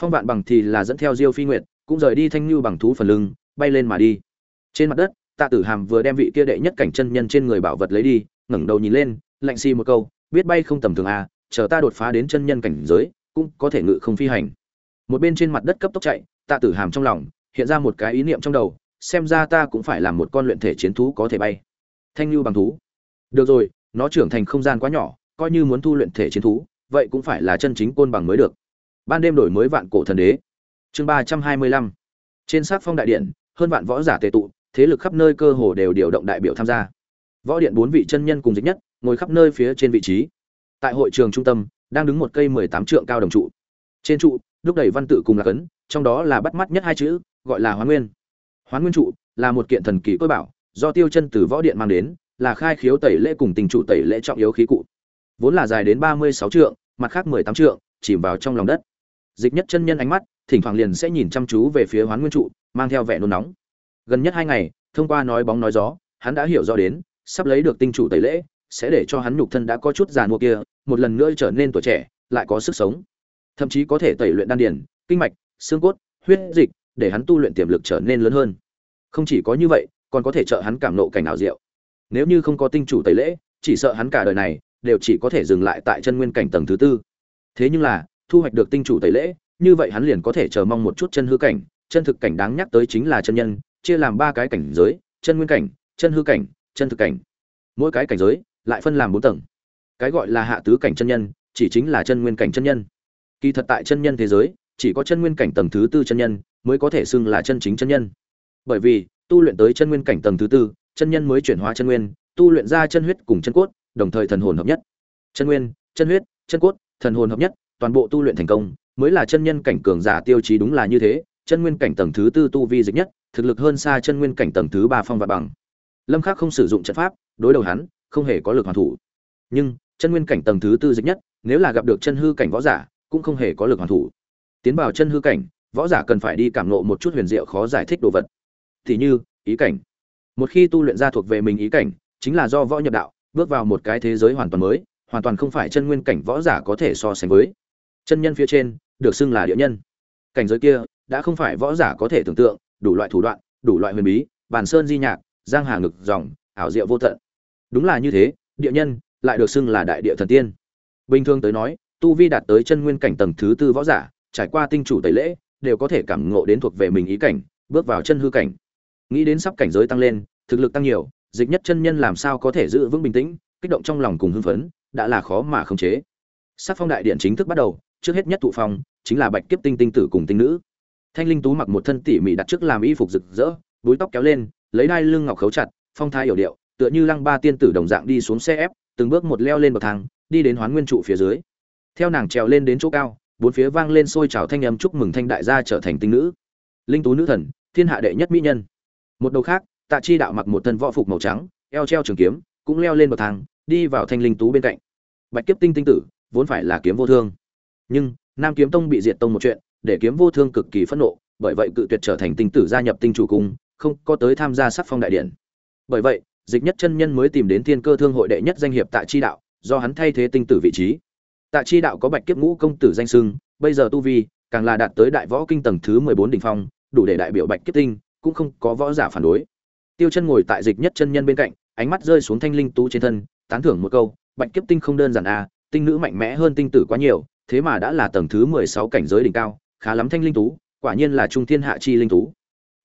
Phong vạn bằng thì là dẫn theo diêu phi nguyệt, cũng rời đi thanh lưu bằng thú phần lưng, bay lên mà đi. Trên mặt đất, tạ tử hàm vừa đem vị kia đệ nhất cảnh chân nhân trên người bảo vật lấy đi, ngẩng đầu nhìn lên, lạnh xì một câu, biết bay không tầm thường à chờ ta đột phá đến chân nhân cảnh giới, cũng có thể ngự không phi hành. Một bên trên mặt đất cấp tốc chạy, tạ tử hàm trong lòng, hiện ra một cái ý niệm trong đầu, xem ra ta cũng phải làm một con luyện thể chiến thú có thể bay. Thanh lưu bằng thú. Được rồi, nó trưởng thành không gian quá nhỏ coi như muốn thu luyện thể chiến thú, vậy cũng phải là chân chính côn bằng mới được. Ban đêm đổi mới vạn cổ thần đế. Chương ba trăm hai mươi lăm. Trên sát phong đại điện, hơn vạn võ giả tề tụ, thế lực khắp nơi cơ hồ đều điều động đại biểu tham gia. Võ điện bốn vị chân nhân cùng dịch nhất, ngồi khắp nơi phía trên vị trí. Tại hội trường trung tâm, đang đứng một cây mười tám trượng cao đồng trụ. Trên trụ lúc đầy văn tự cùng là cấn, trong đó là bắt mắt nhất hai chữ, gọi là hoán nguyên. Hoán nguyên trụ là một kiện thần kỳ cơ bảo, do tiêu chân từ võ điện mang đến, là khai khiếu tẩy lễ cùng tình trụ tẩy lễ trọng yếu khí cụ vốn là dài đến ba mươi sáu trượng, mặt khác mười tám trượng, chìm vào trong lòng đất. Dịch nhất chân nhân ánh mắt, thỉnh thoảng liền sẽ nhìn chăm chú về phía hoán nguyên trụ, mang theo vẻ nôn nóng. Gần nhất hai ngày, thông qua nói bóng nói gió, hắn đã hiểu rõ đến, sắp lấy được tinh chủ tẩy lễ, sẽ để cho hắn nhục thân đã có chút già mua kia, một lần nữa trở nên tuổi trẻ, lại có sức sống. Thậm chí có thể tẩy luyện đan điền, kinh mạch, xương cốt, huyết dịch, để hắn tu luyện tiềm lực trở nên lớn hơn. Không chỉ có như vậy, còn có thể trợ hắn cảm nộ cảnh ảo diệu. Nếu như không có tinh chủ tẩy lễ, chỉ sợ hắn cả đời này đều chỉ có thể dừng lại tại chân nguyên cảnh tầng thứ tư. Thế nhưng là, thu hoạch được tinh chủ tẩy lễ, như vậy hắn liền có thể chờ mong một chút chân hư cảnh. Chân thực cảnh đáng nhắc tới chính là chân nhân, chia làm ba cái cảnh giới, chân nguyên cảnh, chân hư cảnh, chân thực cảnh. Mỗi cái cảnh giới lại phân làm bốn tầng. Cái gọi là hạ tứ cảnh chân nhân, chỉ chính là chân nguyên cảnh chân nhân. Kỳ thật tại chân nhân thế giới, chỉ có chân nguyên cảnh tầng thứ tư chân nhân mới có thể xưng là chân chính chân nhân. Bởi vì, tu luyện tới chân nguyên cảnh tầng thứ tư, chân nhân mới chuyển hóa chân nguyên, tu luyện ra chân huyết cùng chân cốt đồng thời thần hồn hợp nhất. Chân nguyên, chân huyết, chân cốt, thần hồn hợp nhất, toàn bộ tu luyện thành công, mới là chân nhân cảnh cường giả tiêu chí đúng là như thế, chân nguyên cảnh tầng thứ tư tu vi dịch nhất, thực lực hơn xa chân nguyên cảnh tầng thứ ba phong và bằng. Lâm khắc không sử dụng trận pháp, đối đầu hắn, không hề có lực hoàn thủ. Nhưng, chân nguyên cảnh tầng thứ tư dịch nhất, nếu là gặp được chân hư cảnh võ giả, cũng không hề có lực hoàn thủ. Tiến vào chân hư cảnh, võ giả cần phải đi cảm ngộ một chút huyền diệu khó giải thích đồ vật. Thì như, ý cảnh. Một khi tu luyện ra thuộc về mình ý cảnh, chính là do võ nhập đạo bước vào một cái thế giới hoàn toàn mới, hoàn toàn không phải chân nguyên cảnh võ giả có thể so sánh với. Chân nhân phía trên, được xưng là địa nhân. Cảnh giới kia, đã không phải võ giả có thể tưởng tượng, đủ loại thủ đoạn, đủ loại huyền bí, bàn sơn di nhạc, giang hà ngực dòng, ảo diệu vô tận. Đúng là như thế, địa nhân lại được xưng là đại địa thần tiên. Bình thường tới nói, tu vi đạt tới chân nguyên cảnh tầng thứ tư võ giả, trải qua tinh chủ tẩy lễ, đều có thể cảm ngộ đến thuộc về mình ý cảnh, bước vào chân hư cảnh. Nghĩ đến sắp cảnh giới tăng lên, thực lực tăng nhiều dịch nhất chân nhân làm sao có thể giữ vững bình tĩnh, kích động trong lòng cùng hưng phấn, đã là khó mà khống chế. Sắc phong đại điện chính thức bắt đầu, trước hết nhất thụ phong, chính là bạch kiếp tinh tinh tử cùng tinh nữ. Thanh linh tú mặc một thân tỉ mỉ đặt trước làm y phục rực rỡ, búi tóc kéo lên, lấy đai lưng ngọc khấu chặt, phong thái hiểu điệu, tựa như lăng ba tiên tử đồng dạng đi xuống xe ép, từng bước một leo lên bậc thang, đi đến hoán nguyên trụ phía dưới. Theo nàng trèo lên đến chỗ cao, bốn phía vang lên sôi trào thanh âm chúc mừng thanh đại gia trở thành tinh nữ. Linh tú nữ thần, thiên hạ đệ nhất mỹ nhân. Một đầu khác tạ chi đạo mặc một thân võ phục màu trắng, eo treo trường kiếm, cũng leo lên bậc thang, đi vào thanh linh tú bên cạnh. Bạch kiếp tinh tinh tử, vốn phải là kiếm vô thương. Nhưng, nam kiếm tông bị diệt tông một chuyện, để kiếm vô thương cực kỳ phẫn nộ, bởi vậy cự tuyệt trở thành tinh tử gia nhập tinh chủ cung, không có tới tham gia sắc phong đại điện. Bởi vậy, dịch nhất chân nhân mới tìm đến thiên cơ thương hội đệ nhất danh hiệp tạ chi đạo, do hắn thay thế tinh tử vị trí. Tạ chi đạo có bạch kiếp ngũ công tử danh sưng bây giờ tu vi, càng là đạt tới đại võ kinh tầng thứ mười bốn đỉnh phong, đủ để đại biểu bạch kiếp tinh, cũng không có võ giả phản đối tiêu chân ngồi tại dịch nhất chân nhân bên cạnh, ánh mắt rơi xuống thanh linh tú trên thân, tán thưởng một câu, bạch kiếp tinh không đơn giản a tinh nữ mạnh mẽ hơn tinh tử quá nhiều, thế mà đã là tầng thứ mười sáu cảnh giới đỉnh cao, khá lắm thanh linh tú, quả nhiên là trung thiên hạ chi linh tú.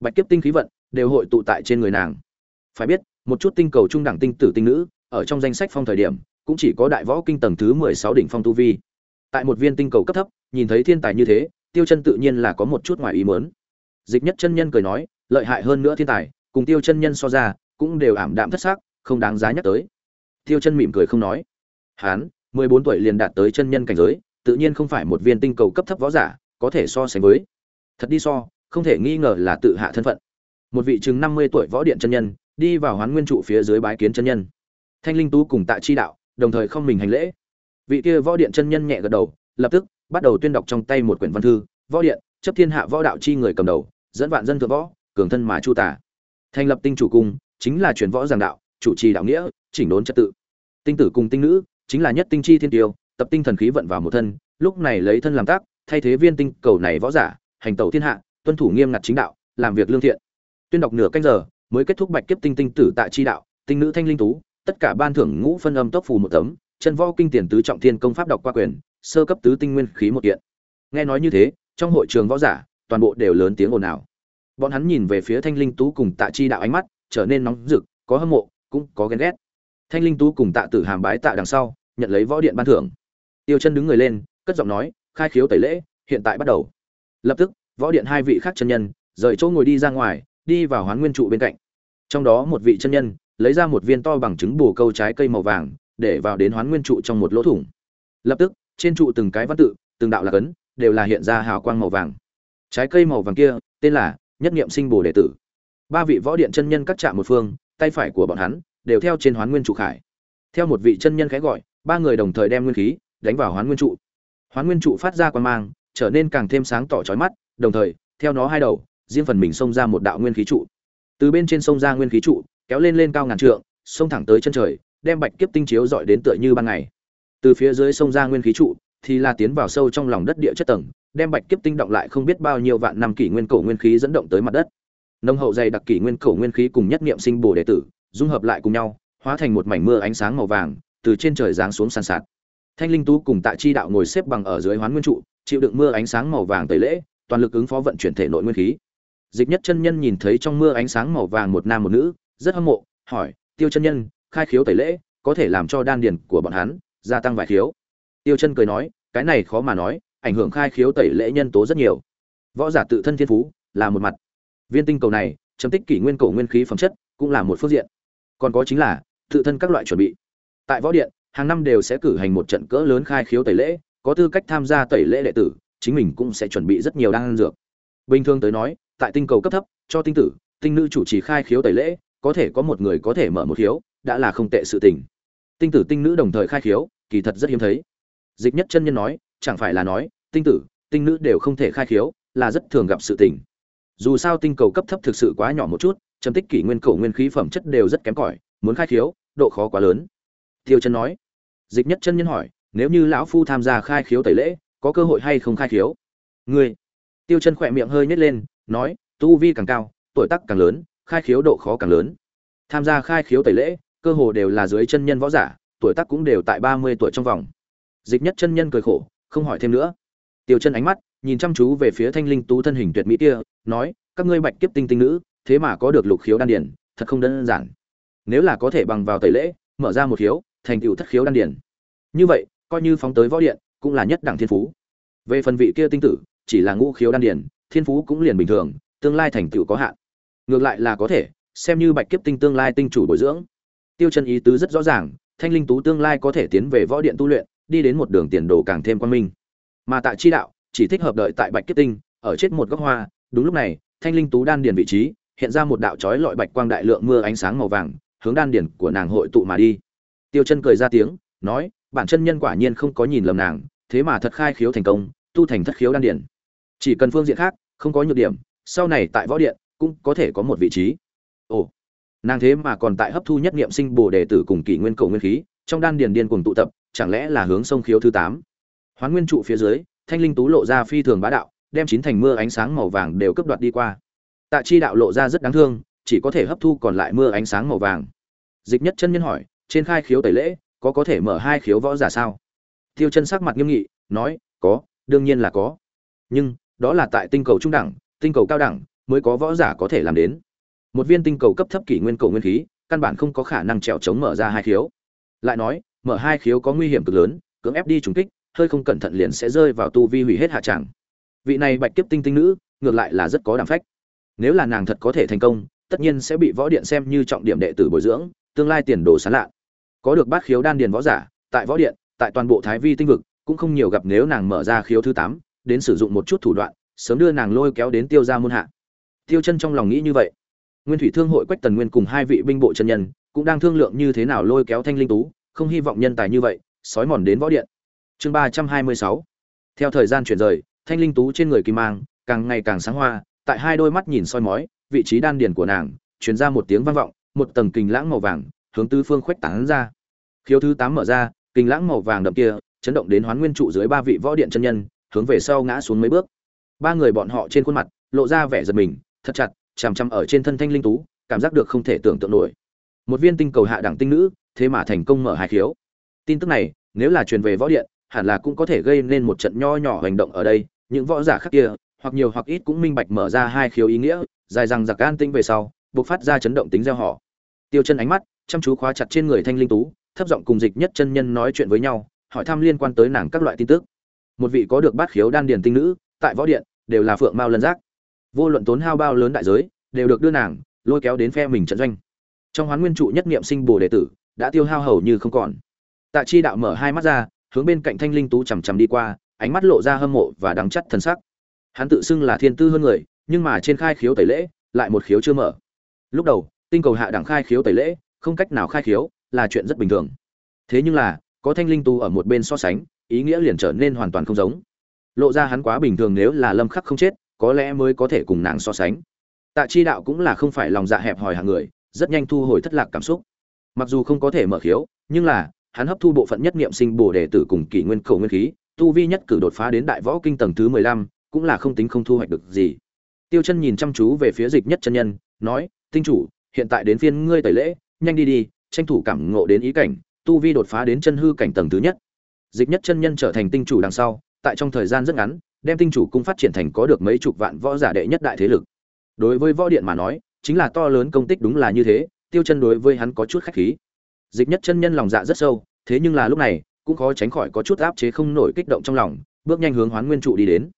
Bạch kiếp tinh khí vận đều hội tụ tại trên người nàng. Phải biết, một chút tinh cầu trung đẳng tinh tử tinh nữ, ở trong danh sách phong thời điểm, cũng chỉ có đại võ kinh tầng thứ mười sáu đỉnh phong tu vi. Tại một viên tinh cầu cấp thấp, nhìn thấy thiên tài như thế, tiêu chân tự nhiên là có một chút ngoài ý muốn. Dịch nhất chân nhân cười nói, lợi hại hơn nữa thiên tài cùng tiêu chân nhân so ra, cũng đều ảm đạm thất xác không đáng giá nhắc tới. Tiêu chân mỉm cười không nói. Hán, mười bốn tuổi liền đạt tới chân nhân cảnh giới, tự nhiên không phải một viên tinh cầu cấp thấp võ giả, có thể so sánh với. Thật đi so, không thể nghi ngờ là tự hạ thân phận. Một vị chừng năm mươi tuổi võ điện chân nhân, đi vào hoán nguyên trụ phía dưới bái kiến chân nhân. Thanh linh tú cùng tạ chi đạo, đồng thời không mình hành lễ. Vị kia võ điện chân nhân nhẹ gật đầu, lập tức bắt đầu tuyên đọc trong tay một quyển văn thư, võ điện, chấp thiên hạ võ đạo chi người cầm đầu, dẫn vạn dân thượng võ, cường thân mà chu tả thành lập tinh chủ cung chính là truyền võ giảng đạo, chủ trì đạo nghĩa, chỉnh đốn trật tự. Tinh tử cùng tinh nữ chính là nhất tinh chi thiên tiêu, tập tinh thần khí vận vào một thân, lúc này lấy thân làm tác, thay thế viên tinh cầu này võ giả, hành tẩu thiên hạ, tuân thủ nghiêm ngặt chính đạo, làm việc lương thiện. Tuyên đọc nửa canh giờ, mới kết thúc bạch kiếp tinh tinh tử tại chi đạo, tinh nữ thanh linh tú, tất cả ban thưởng ngũ phân âm tốc phù một tấm, chân võ kinh tiền tứ trọng thiên công pháp đọc qua quyền, sơ cấp tứ tinh nguyên khí một kiện. Nghe nói như thế, trong hội trường võ giả, toàn bộ đều lớn tiếng ồn ào bọn hắn nhìn về phía thanh linh tú cùng tạ chi đạo ánh mắt trở nên nóng rực, có hâm mộ, cũng có ghen ghét. Thanh linh tú cùng tạ tử hàm bái tạ đằng sau, nhận lấy võ điện ban thưởng. Tiêu chân đứng người lên, cất giọng nói, khai khiếu tẩy lễ, hiện tại bắt đầu. Lập tức, võ điện hai vị khác chân nhân rời chỗ ngồi đi ra ngoài, đi vào hoán nguyên trụ bên cạnh. Trong đó một vị chân nhân lấy ra một viên to bằng trứng bù câu trái cây màu vàng để vào đến hoán nguyên trụ trong một lỗ thủng. Lập tức, trên trụ từng cái văn tự, từng đạo lạc ấn đều là hiện ra hào quang màu vàng. Trái cây màu vàng kia tên là nhất niệm sinh bồ đệ tử. Ba vị võ điện chân nhân cắt chạm một phương, tay phải của bọn hắn đều theo trên hoán nguyên trụ khải. Theo một vị chân nhân khẽ gọi, ba người đồng thời đem nguyên khí đánh vào hoán nguyên trụ. Hoán nguyên trụ phát ra quan mang, trở nên càng thêm sáng tỏ trói mắt, đồng thời, theo nó hai đầu, riêng phần mình xông ra một đạo nguyên khí trụ. Từ bên trên sông ra nguyên khí trụ, kéo lên lên cao ngàn trượng, xông thẳng tới chân trời, đem bạch kiếp tinh chiếu dọi đến tựa như ban ngày. Từ phía dưới sông ra nguyên khí trụ thì là tiến vào sâu trong lòng đất địa chất tầng, đem bạch kiếp tinh động lại không biết bao nhiêu vạn năm kỷ nguyên cổ nguyên khí dẫn động tới mặt đất. Nông hậu dày đặc kỷ nguyên cổ nguyên khí cùng nhất niệm sinh bổ đệ tử, dung hợp lại cùng nhau, hóa thành một mảnh mưa ánh sáng màu vàng, từ trên trời giáng xuống sàn sạt. Thanh linh tú cùng tạ chi đạo ngồi xếp bằng ở dưới hoán nguyên trụ, chịu đựng mưa ánh sáng màu vàng tẩy lễ, toàn lực ứng phó vận chuyển thể nội nguyên khí. Dịch nhất chân nhân nhìn thấy trong mưa ánh sáng màu vàng một nam một nữ, rất hâm mộ, hỏi, tiêu chân nhân, khai khiếu tẩy lễ, có thể làm cho đan điền của bọn hắn gia tăng vài khiếu? Tiêu chân cười nói, cái này khó mà nói, ảnh hưởng khai khiếu tẩy lễ nhân tố rất nhiều. Võ giả tự thân thiên phú là một mặt. Viên tinh cầu này, chấm tích kỷ nguyên cầu nguyên khí phẩm chất cũng là một phương diện. Còn có chính là, tự thân các loại chuẩn bị. Tại võ điện, hàng năm đều sẽ cử hành một trận cỡ lớn khai khiếu tẩy lễ, có tư cách tham gia tẩy lễ đệ tử, chính mình cũng sẽ chuẩn bị rất nhiều đan dược. Bình thường tới nói, tại tinh cầu cấp thấp, cho tinh tử, tinh nữ chủ trì khai khiếu tẩy lễ, có thể có một người có thể mở một khiếu, đã là không tệ sự tình. Tinh tử tinh nữ đồng thời khai khiếu, kỳ thật rất hiếm thấy dịch nhất chân nhân nói, chẳng phải là nói, tinh tử, tinh nữ đều không thể khai khiếu, là rất thường gặp sự tình. Dù sao tinh cầu cấp thấp thực sự quá nhỏ một chút, trầm tích kỷ nguyên cầu nguyên khí phẩm chất đều rất kém cỏi, muốn khai khiếu, độ khó quá lớn. Tiêu chân nói, dịch nhất chân nhân hỏi, nếu như lão phu tham gia khai khiếu tẩy lễ, có cơ hội hay không khai khiếu? Ngươi. Tiêu chân khỏe miệng hơi nhếch lên, nói, tu vi càng cao, tuổi tác càng lớn, khai khiếu độ khó càng lớn. Tham gia khai khiếu tẩy lễ, cơ hồ đều là dưới chân nhân võ giả, tuổi tác cũng đều tại ba mươi tuổi trong vòng dịch nhất chân nhân cười khổ, không hỏi thêm nữa. Tiêu chân ánh mắt, nhìn chăm chú về phía thanh linh tú thân hình tuyệt mỹ kia, nói, các ngươi bạch kiếp tinh tinh nữ, thế mà có được lục khiếu đan điển thật không đơn giản. Nếu là có thể bằng vào tẩy lễ, mở ra một khiếu, thành tựu thất khiếu đan điển như vậy, coi như phóng tới võ điện, cũng là nhất đẳng thiên phú. Về phần vị kia tinh tử, chỉ là ngũ khiếu đan điển thiên phú cũng liền bình thường, tương lai thành tựu có hạn. Ngược lại là có thể, xem như bạch kiếp tinh tương lai tinh chủ bồi dưỡng. Tiêu chân ý tứ rất rõ ràng, thanh linh tú tương lai có thể tiến về võ điện tu luyện đi đến một đường tiền đồ càng thêm quan minh. Mà tại chi đạo chỉ thích hợp đợi tại bạch kết tinh, ở chết một góc hoa, đúng lúc này, thanh linh tú đan điền vị trí, hiện ra một đạo chói lọi bạch quang đại lượng mưa ánh sáng màu vàng, hướng đan điền của nàng hội tụ mà đi. Tiêu chân cười ra tiếng, nói, bản chân nhân quả nhiên không có nhìn lầm nàng, thế mà thật khai khiếu thành công, tu thành thất khiếu đan điền. Chỉ cần phương diện khác, không có nhược điểm, sau này tại võ điện, cũng có thể có một vị trí. Ồ, nàng thế mà còn tại hấp thu nhất niệm sinh bồ đề tử cùng kỷ nguyên cầu nguyên khí, trong đan điền điên cùng tụ tập chẳng lẽ là hướng sông khiếu thứ tám? Hoán nguyên trụ phía dưới, thanh linh tú lộ ra phi thường bá đạo, đem chín thành mưa ánh sáng màu vàng đều cấp đoạt đi qua. Tạ chi đạo lộ ra rất đáng thương, chỉ có thể hấp thu còn lại mưa ánh sáng màu vàng. Dịch nhất chân nhân hỏi, trên khai khiếu tẩy lễ, có có thể mở hai khiếu võ giả sao? Tiêu chân sắc mặt nghiêm nghị, nói, có, đương nhiên là có. Nhưng, đó là tại tinh cầu trung đẳng, tinh cầu cao đẳng, mới có võ giả có thể làm đến. Một viên tinh cầu cấp thấp kỷ nguyên cầu nguyên khí, căn bản không có khả năng trèo chống mở ra hai khiếu. Lại nói mở hai khiếu có nguy hiểm cực lớn, cưỡng ép đi trùng kích, hơi không cẩn thận liền sẽ rơi vào tu vi hủy hết hạ tràng vị này bạch kiếp tinh tinh nữ, ngược lại là rất có đảm phách. Nếu là nàng thật có thể thành công, tất nhiên sẽ bị võ điện xem như trọng điểm đệ tử bồi dưỡng, tương lai tiền đồ sán lạ. Có được bát khiếu đan điền võ giả, tại võ điện, tại toàn bộ thái vi tinh vực, cũng không nhiều gặp nếu nàng mở ra khiếu thứ tám, đến sử dụng một chút thủ đoạn, sớm đưa nàng lôi kéo đến tiêu ra môn hạ. Tiêu chân trong lòng nghĩ như vậy. Nguyên thủy thương hội quách tần nguyên cùng hai vị binh bộ chân nhân, cũng đang thương lượng như thế nào lôi kéo thanh linh tú không hy vọng nhân tài như vậy, sói mòn đến võ điện. Chương ba trăm hai mươi sáu. Theo thời gian chuyển rời, thanh linh tú trên người kim mang, càng ngày càng sáng hoa, tại hai đôi mắt nhìn soi mói, vị trí đan điền của nàng, truyền ra một tiếng vang vọng, một tầng kình lãng màu vàng, hướng tứ phương khuếch tán ra. Khiếu thứ tám mở ra, kình lãng màu vàng đậm kia, chấn động đến hoán nguyên trụ dưới ba vị võ điện chân nhân, hướng về sau ngã xuống mấy bước. Ba người bọn họ trên khuôn mặt, lộ ra vẻ giật mình, thật chặt, chằm chằm ở trên thân thanh linh tú, cảm giác được không thể tưởng tượng nổi. Một viên tinh cầu hạ đẳng tinh nữ thế mà thành công mở hai khiếu. Tin tức này, nếu là truyền về võ điện, hẳn là cũng có thể gây nên một trận nho nhỏ hành động ở đây, những võ giả khác kia, hoặc nhiều hoặc ít cũng minh bạch mở ra hai khiếu ý nghĩa, dài rằng giặc an tinh về sau buộc phát ra chấn động tính gieo họ. Tiêu chân ánh mắt, chăm chú khóa chặt trên người thanh linh tú, thấp giọng cùng dịch nhất chân nhân nói chuyện với nhau, hỏi thăm liên quan tới nàng các loại tin tức. Một vị có được bát khiếu đan điền tinh nữ, tại võ điện, đều là phượng mao lân giác. Vô luận tốn hao bao lớn đại giới, đều được đưa nàng, lôi kéo đến phe mình trận doanh. Trong hoán nguyên trụ nhất niệm sinh bồ đệ tử đã tiêu hao hầu như không còn. Tạ chi đạo mở hai mắt ra, hướng bên cạnh thanh linh tú chằm chằm đi qua, ánh mắt lộ ra hâm mộ và đắng chắt thân sắc. Hắn tự xưng là thiên tư hơn người, nhưng mà trên khai khiếu tẩy lễ, lại một khiếu chưa mở. Lúc đầu, tinh cầu hạ đẳng khai khiếu tẩy lễ, không cách nào khai khiếu, là chuyện rất bình thường. Thế nhưng là, có thanh linh tu ở một bên so sánh, ý nghĩa liền trở nên hoàn toàn không giống. Lộ ra hắn quá bình thường nếu là lâm khắc không chết, có lẽ mới có thể cùng nàng so sánh. Tạ chi đạo cũng là không phải lòng dạ hẹp hòi hàng người, rất nhanh thu hồi thất lạc cảm xúc mặc dù không có thể mở khiếu, nhưng là, hắn hấp thu bộ phận nhất niệm sinh bổ đệ tử cùng kỷ nguyên cầu nguyên khí, tu vi nhất cử đột phá đến đại võ kinh tầng thứ mười lăm, cũng là không tính không thu hoạch được gì. Tiêu chân nhìn chăm chú về phía dịch nhất chân nhân, nói, tinh chủ, hiện tại đến phiên ngươi tẩy lễ, nhanh đi đi, tranh thủ cảm ngộ đến ý cảnh, tu vi đột phá đến chân hư cảnh tầng thứ nhất. Dịch nhất chân nhân trở thành tinh chủ đằng sau, tại trong thời gian rất ngắn, đem tinh chủ cung phát triển thành có được mấy chục vạn võ giả đệ nhất đại thế lực. Đối với võ điện mà nói, chính là to lớn công tích đúng là như thế tiêu chân đối với hắn có chút khách khí. Dịch nhất chân nhân lòng dạ rất sâu, thế nhưng là lúc này, cũng khó tránh khỏi có chút áp chế không nổi kích động trong lòng, bước nhanh hướng hoán nguyên trụ đi đến.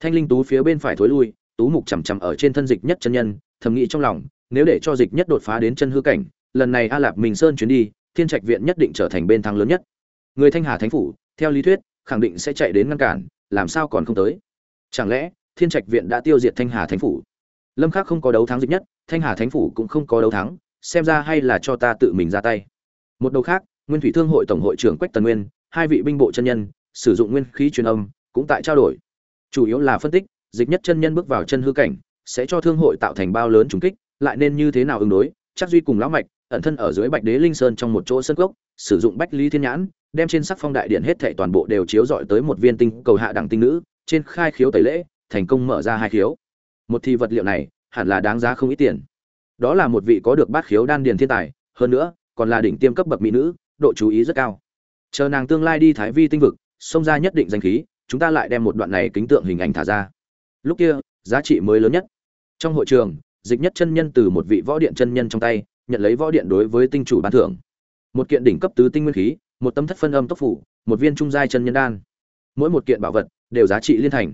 Thanh linh tú phía bên phải thối lui, tú mục chằm chằm ở trên thân dịch nhất chân nhân, thầm nghĩ trong lòng, nếu để cho dịch nhất đột phá đến chân hư cảnh, lần này a lạp minh sơn chuyến đi, thiên trạch viện nhất định trở thành bên thắng lớn nhất. Người thanh hà thánh phủ, theo lý thuyết, khẳng định sẽ chạy đến ngăn cản, làm sao còn không tới? Chẳng lẽ, thiên trạch viện đã tiêu diệt thanh hà thánh phủ? Lâm khắc không có đấu thắng dịch nhất, thanh hà thánh phủ cũng không có đấu thắng xem ra hay là cho ta tự mình ra tay. Một đầu khác, nguyên thủy thương hội tổng hội trưởng quách tần nguyên, hai vị binh bộ chân nhân, sử dụng nguyên khí truyền âm, cũng tại trao đổi. Chủ yếu là phân tích, dịch nhất chân nhân bước vào chân hư cảnh, sẽ cho thương hội tạo thành bao lớn trùng kích, lại nên như thế nào ứng đối, chắc duy cùng lão mạch, ẩn thân ở dưới bạch đế linh sơn trong một chỗ sân gốc sử dụng bách lý thiên nhãn, đem trên sắc phong đại điện hết thảy toàn bộ đều chiếu dọi tới một viên tinh cầu hạ đẳng tinh nữ, trên khai khiếu tẩy lễ, thành công mở ra hai khiếu. Một thi vật liệu này, hẳn là đáng giá không ít tiền đó là một vị có được bát khiếu đan điền thiên tài, hơn nữa, còn là đỉnh tiêm cấp bậc mỹ nữ, độ chú ý rất cao. Chờ nàng tương lai đi thái vi tinh vực, xông ra nhất định danh khí, chúng ta lại đem một đoạn này kính tượng hình ảnh thả ra. Lúc kia, giá trị mới lớn nhất. Trong hội trường, dịch nhất chân nhân từ một vị võ điện chân nhân trong tay, nhận lấy võ điện đối với tinh chủ ban thưởng. Một kiện đỉnh cấp tứ tinh nguyên khí, một tấm thất phân âm tốc phủ, một viên trung giai chân nhân đan. Mỗi một kiện bảo vật đều giá trị liên thành.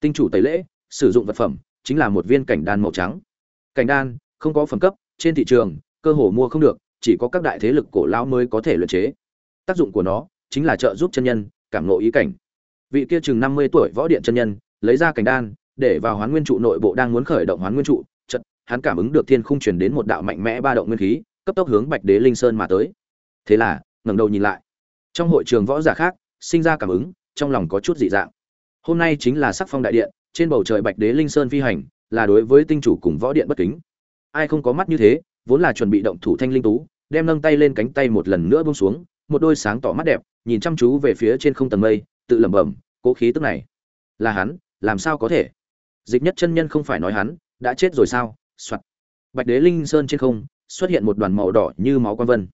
Tinh chủ tẩy lễ, sử dụng vật phẩm chính là một viên cảnh đan màu trắng. Cảnh đan không có phẩm cấp, trên thị trường, cơ hồ mua không được, chỉ có các đại thế lực cổ lão mới có thể luyện chế. Tác dụng của nó chính là trợ giúp chân nhân, cảm ngộ ý cảnh. Vị kia chừng năm mươi tuổi võ điện chân nhân, lấy ra cảnh đan, để vào hoán nguyên trụ nội bộ đang muốn khởi động hoán nguyên trụ, chợt, hắn cảm ứng được thiên khung truyền đến một đạo mạnh mẽ ba động nguyên khí, cấp tốc hướng bạch đế linh sơn mà tới. Thế là, ngẩng đầu nhìn lại. Trong hội trường võ giả khác, sinh ra cảm ứng, trong lòng có chút dị dạng. Hôm nay chính là sắc phong đại điện, trên bầu trời bạch đế linh sơn phi hành, là đối với tinh chủ cùng võ điện bất kính ai không có mắt như thế, vốn là chuẩn bị động thủ thanh linh tú, đem nâng tay lên cánh tay một lần nữa buông xuống, một đôi sáng tỏ mắt đẹp, nhìn chăm chú về phía trên không tầng mây, tự lẩm bẩm, cố khí tức này, là hắn, làm sao có thể? Dịch nhất chân nhân không phải nói hắn, đã chết rồi sao? Soạt. Bạch đế linh sơn trên không, xuất hiện một đoàn màu đỏ như máu quan vân.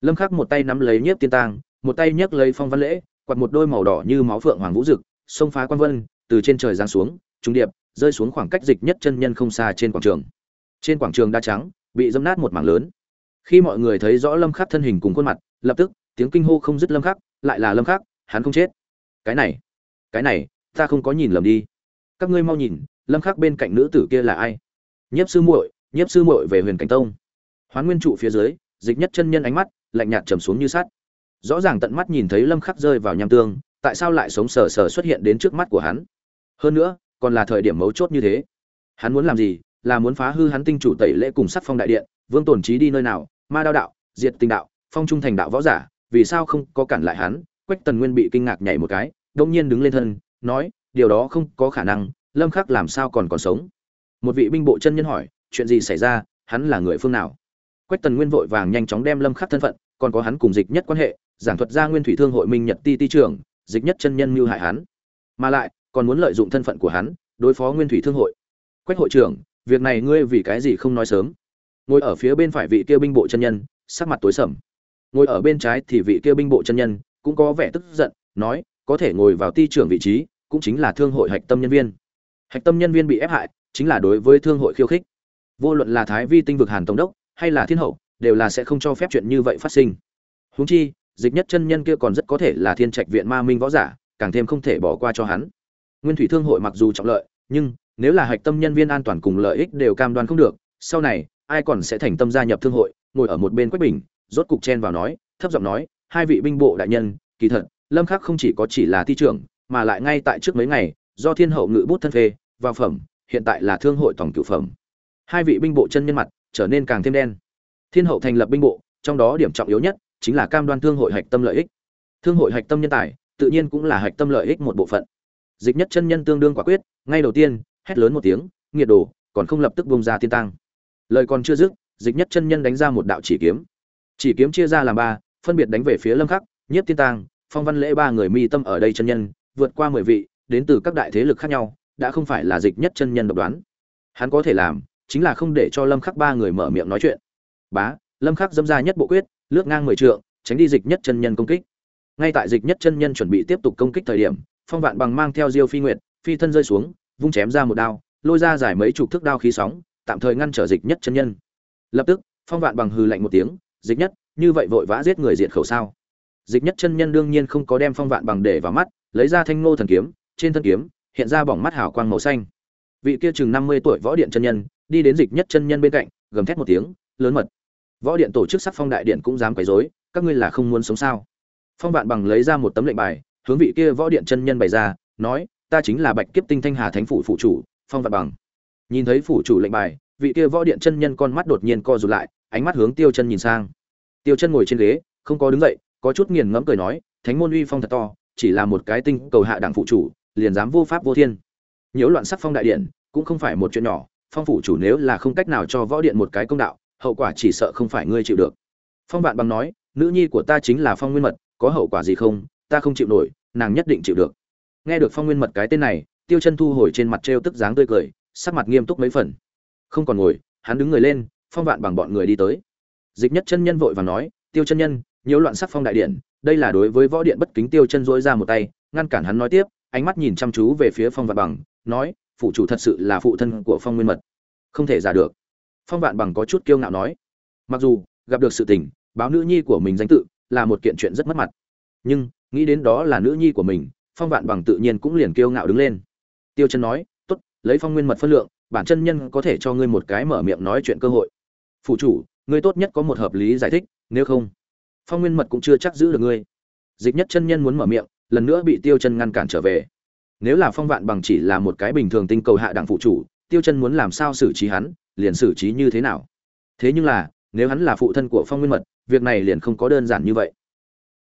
Lâm khắc một tay nắm lấy nhiếp tiên tang, một tay nhấc lấy phong văn lễ, quạt một đôi màu đỏ như máu phượng hoàng vũ dực, xông phá quan vân, từ trên trời giáng xuống trung điệp, rơi xuống khoảng cách dịch nhất chân nhân không xa trên quảng trường trên quảng trường đa trắng, bị dâm nát một mảng lớn. Khi mọi người thấy rõ lâm khắc thân hình cùng khuôn mặt, lập tức, tiếng kinh hô không dứt lâm khắc, lại là lâm khắc, hắn không chết. Cái này cái này, ta không có nhìn lầm đi. Các ngươi mau nhìn, lâm khắc bên cạnh nữ tử kia là ai? Nhiếp sư muội, nhiếp sư muội về huyền cảnh tông. Hoán nguyên trụ phía dưới, dịch nhất chân nhân ánh mắt, lạnh nhạt trầm xuống như sắt. Rõ ràng tận mắt nhìn thấy lâm khắc rơi vào nham tương, tại sao lại sống sờ sờ xuất hiện đến trước mắt của hắn? Hơn nữa, còn là thời điểm mấu chốt như thế. Hắn muốn làm gì là muốn phá hư hắn tinh chủ tẩy lễ cùng sắc phong đại điện, vương tổn trí đi nơi nào, ma đao đạo, diệt tình đạo, phong trung thành đạo võ giả, vì sao không có cản lại hắn? Quách tần nguyên bị kinh ngạc nhảy một cái đông nhiên đứng lên thân, nói, điều đó không có khả năng, lâm khắc làm sao còn còn sống? Một vị binh bộ chân nhân hỏi, chuyện gì xảy ra, hắn là người phương nào? Quách tần nguyên vội vàng nhanh chóng đem lâm khắc thân phận, còn có hắn cùng dịch nhất quan hệ, giảng thuật ra nguyên thủy thương hội minh nhật ti ti trưởng dịch nhất chân nhân mưu hại hắn. Mà lại, còn muốn lợi dụng thân phận của hắn, đối phó nguyên thủy thương hội. Quách hội trưởng việc này ngươi vì cái gì không nói sớm? Ngồi ở phía bên phải vị kia binh bộ chân nhân, sắc mặt tối sầm. Ngồi ở bên trái thì vị kia binh bộ chân nhân cũng có vẻ tức giận, nói, có thể ngồi vào ti trưởng vị trí cũng chính là thương hội hạch tâm nhân viên. Hạch tâm nhân viên bị ép hại chính là đối với thương hội khiêu khích. Vô luận là thái vi tinh vực hàn tổng đốc hay là thiên hậu, đều là sẽ không cho phép chuyện như vậy phát sinh. Huống chi, dịch nhất chân nhân kia còn rất có thể là thiên trạch viện ma minh võ giả, càng thêm không thể bỏ qua cho hắn. Nguyên thủy thương hội mặc dù trọng lợi, nhưng nếu là hạch tâm nhân viên an toàn cùng lợi ích đều cam đoan không được, sau này, ai còn sẽ thành tâm gia nhập thương hội, ngồi ở một bên quách bình, rốt cục chen vào nói, thấp giọng nói, hai vị binh bộ đại nhân, kỳ thật, lâm khắc không chỉ có chỉ là thi trưởng, mà lại ngay tại trước mấy ngày, do thiên hậu ngự bút thân phê, vào phẩm, hiện tại là thương hội tổng cửu phẩm. Hai vị binh bộ chân nhân mặt trở nên càng thêm đen. Thiên hậu thành lập binh bộ, trong đó điểm trọng yếu nhất chính là cam đoan thương hội hạch tâm lợi ích. Thương hội hạch tâm nhân tài, tự nhiên cũng là hạch tâm lợi ích một bộ phận. Dịch nhất chân nhân tương đương quả quyết, ngay đầu tiên hét lớn một tiếng, nghiệt đồ, còn không lập tức bông ra tiên tăng lời còn chưa dứt, dịch nhất chân nhân đánh ra một đạo chỉ kiếm. Chỉ kiếm chia ra làm ba, phân biệt đánh về phía lâm khắc, nhiếp tiên tăng phong văn lễ ba người mi tâm ở đây chân nhân, vượt qua mười vị, đến từ các đại thế lực khác nhau, đã không phải là dịch nhất chân nhân độc đoán. Hắn có thể làm, chính là không để cho lâm khắc ba người mở miệng nói chuyện. Bá, lâm khắc dâm ra nhất bộ quyết, lướt ngang mười trượng, tránh đi dịch nhất chân nhân công kích. Ngay tại dịch nhất chân nhân chuẩn bị tiếp tục công kích thời điểm, phong vạn bằng mang theo diêu phi nguyệt, phi thân rơi xuống vung chém ra một đao, lôi ra giải mấy chục thước đao khí sóng, tạm thời ngăn trở dịch nhất chân nhân. Lập tức, phong vạn bằng hừ lạnh một tiếng, dịch nhất, như vậy vội vã giết người diệt khẩu sao? Dịch nhất chân nhân đương nhiên không có đem phong vạn bằng để vào mắt, lấy ra thanh ngô thần kiếm, trên thân kiếm, hiện ra bỏng mắt hào quang màu xanh. Vị kia chừng năm mươi tuổi võ điện chân nhân, đi đến dịch nhất chân nhân bên cạnh, gầm thét một tiếng, lớn mật! Võ điện tổ chức sắc phong đại điện cũng dám quấy rối, các ngươi là không muốn sống sao? Phong vạn bằng lấy ra một tấm lệnh bài, hướng vị kia võ điện chân nhân bày ra, nói ta chính là bạch kiếp tinh thanh hà thánh phủ phụ chủ, phong vạn bằng. Nhìn thấy phủ chủ lệnh bài, vị kia võ điện chân nhân con mắt đột nhiên co rụt lại, ánh mắt hướng tiêu chân nhìn sang. Tiêu chân ngồi trên ghế, không có đứng dậy, có chút nghiền ngẫm cười nói, thánh môn uy phong thật to, chỉ là một cái tinh cầu hạ đẳng phụ chủ, liền dám vô pháp vô thiên. Nhiễu loạn sắc phong đại điện, cũng không phải một chuyện nhỏ, phong phủ chủ nếu là không cách nào cho võ điện một cái công đạo, hậu quả chỉ sợ không phải ngươi chịu được. Phong vạn bằng nói, nữ nhi của ta chính là phong nguyên mật, có hậu quả gì không? Ta không chịu nổi, nàng nhất định chịu được nghe được phong nguyên mật cái tên này, tiêu chân thu hồi trên mặt trêu tức dáng tươi cười, sắc mặt nghiêm túc mấy phần. Không còn ngồi, hắn đứng người lên, phong vạn bằng bọn người đi tới. Dịch nhất chân nhân vội và nói, tiêu chân nhân nhiễu loạn sắc phong đại điện, đây là đối với võ điện bất kính. Tiêu chân dỗi ra một tay, ngăn cản hắn nói tiếp, ánh mắt nhìn chăm chú về phía phong vạn bằng, nói, phụ chủ thật sự là phụ thân của phong nguyên mật. Không thể giả được. Phong vạn bằng có chút kiêu ngạo nói. Mặc dù, gặp được sự tình, báo nữ nhi của mình danh tự là một kiện chuyện rất mất mặt. Nhưng, nghĩ đến đó là nữ nhi của mình phong vạn bằng tự nhiên cũng liền kiêu ngạo đứng lên. Tiêu chân nói, tốt, lấy phong nguyên mật phân lượng, bản chân nhân có thể cho ngươi một cái mở miệng nói chuyện cơ hội. Phụ chủ, ngươi tốt nhất có một hợp lý giải thích, nếu không. Phong nguyên mật cũng chưa chắc giữ được ngươi. Dịch nhất chân nhân muốn mở miệng, lần nữa bị tiêu chân ngăn cản trở về. Nếu là phong vạn bằng chỉ là một cái bình thường tinh cầu hạ đẳng phụ chủ, tiêu chân muốn làm sao xử trí hắn, liền xử trí như thế nào? Thế nhưng là, nếu hắn là phụ thân của phong nguyên mật, việc này liền không có đơn giản như vậy.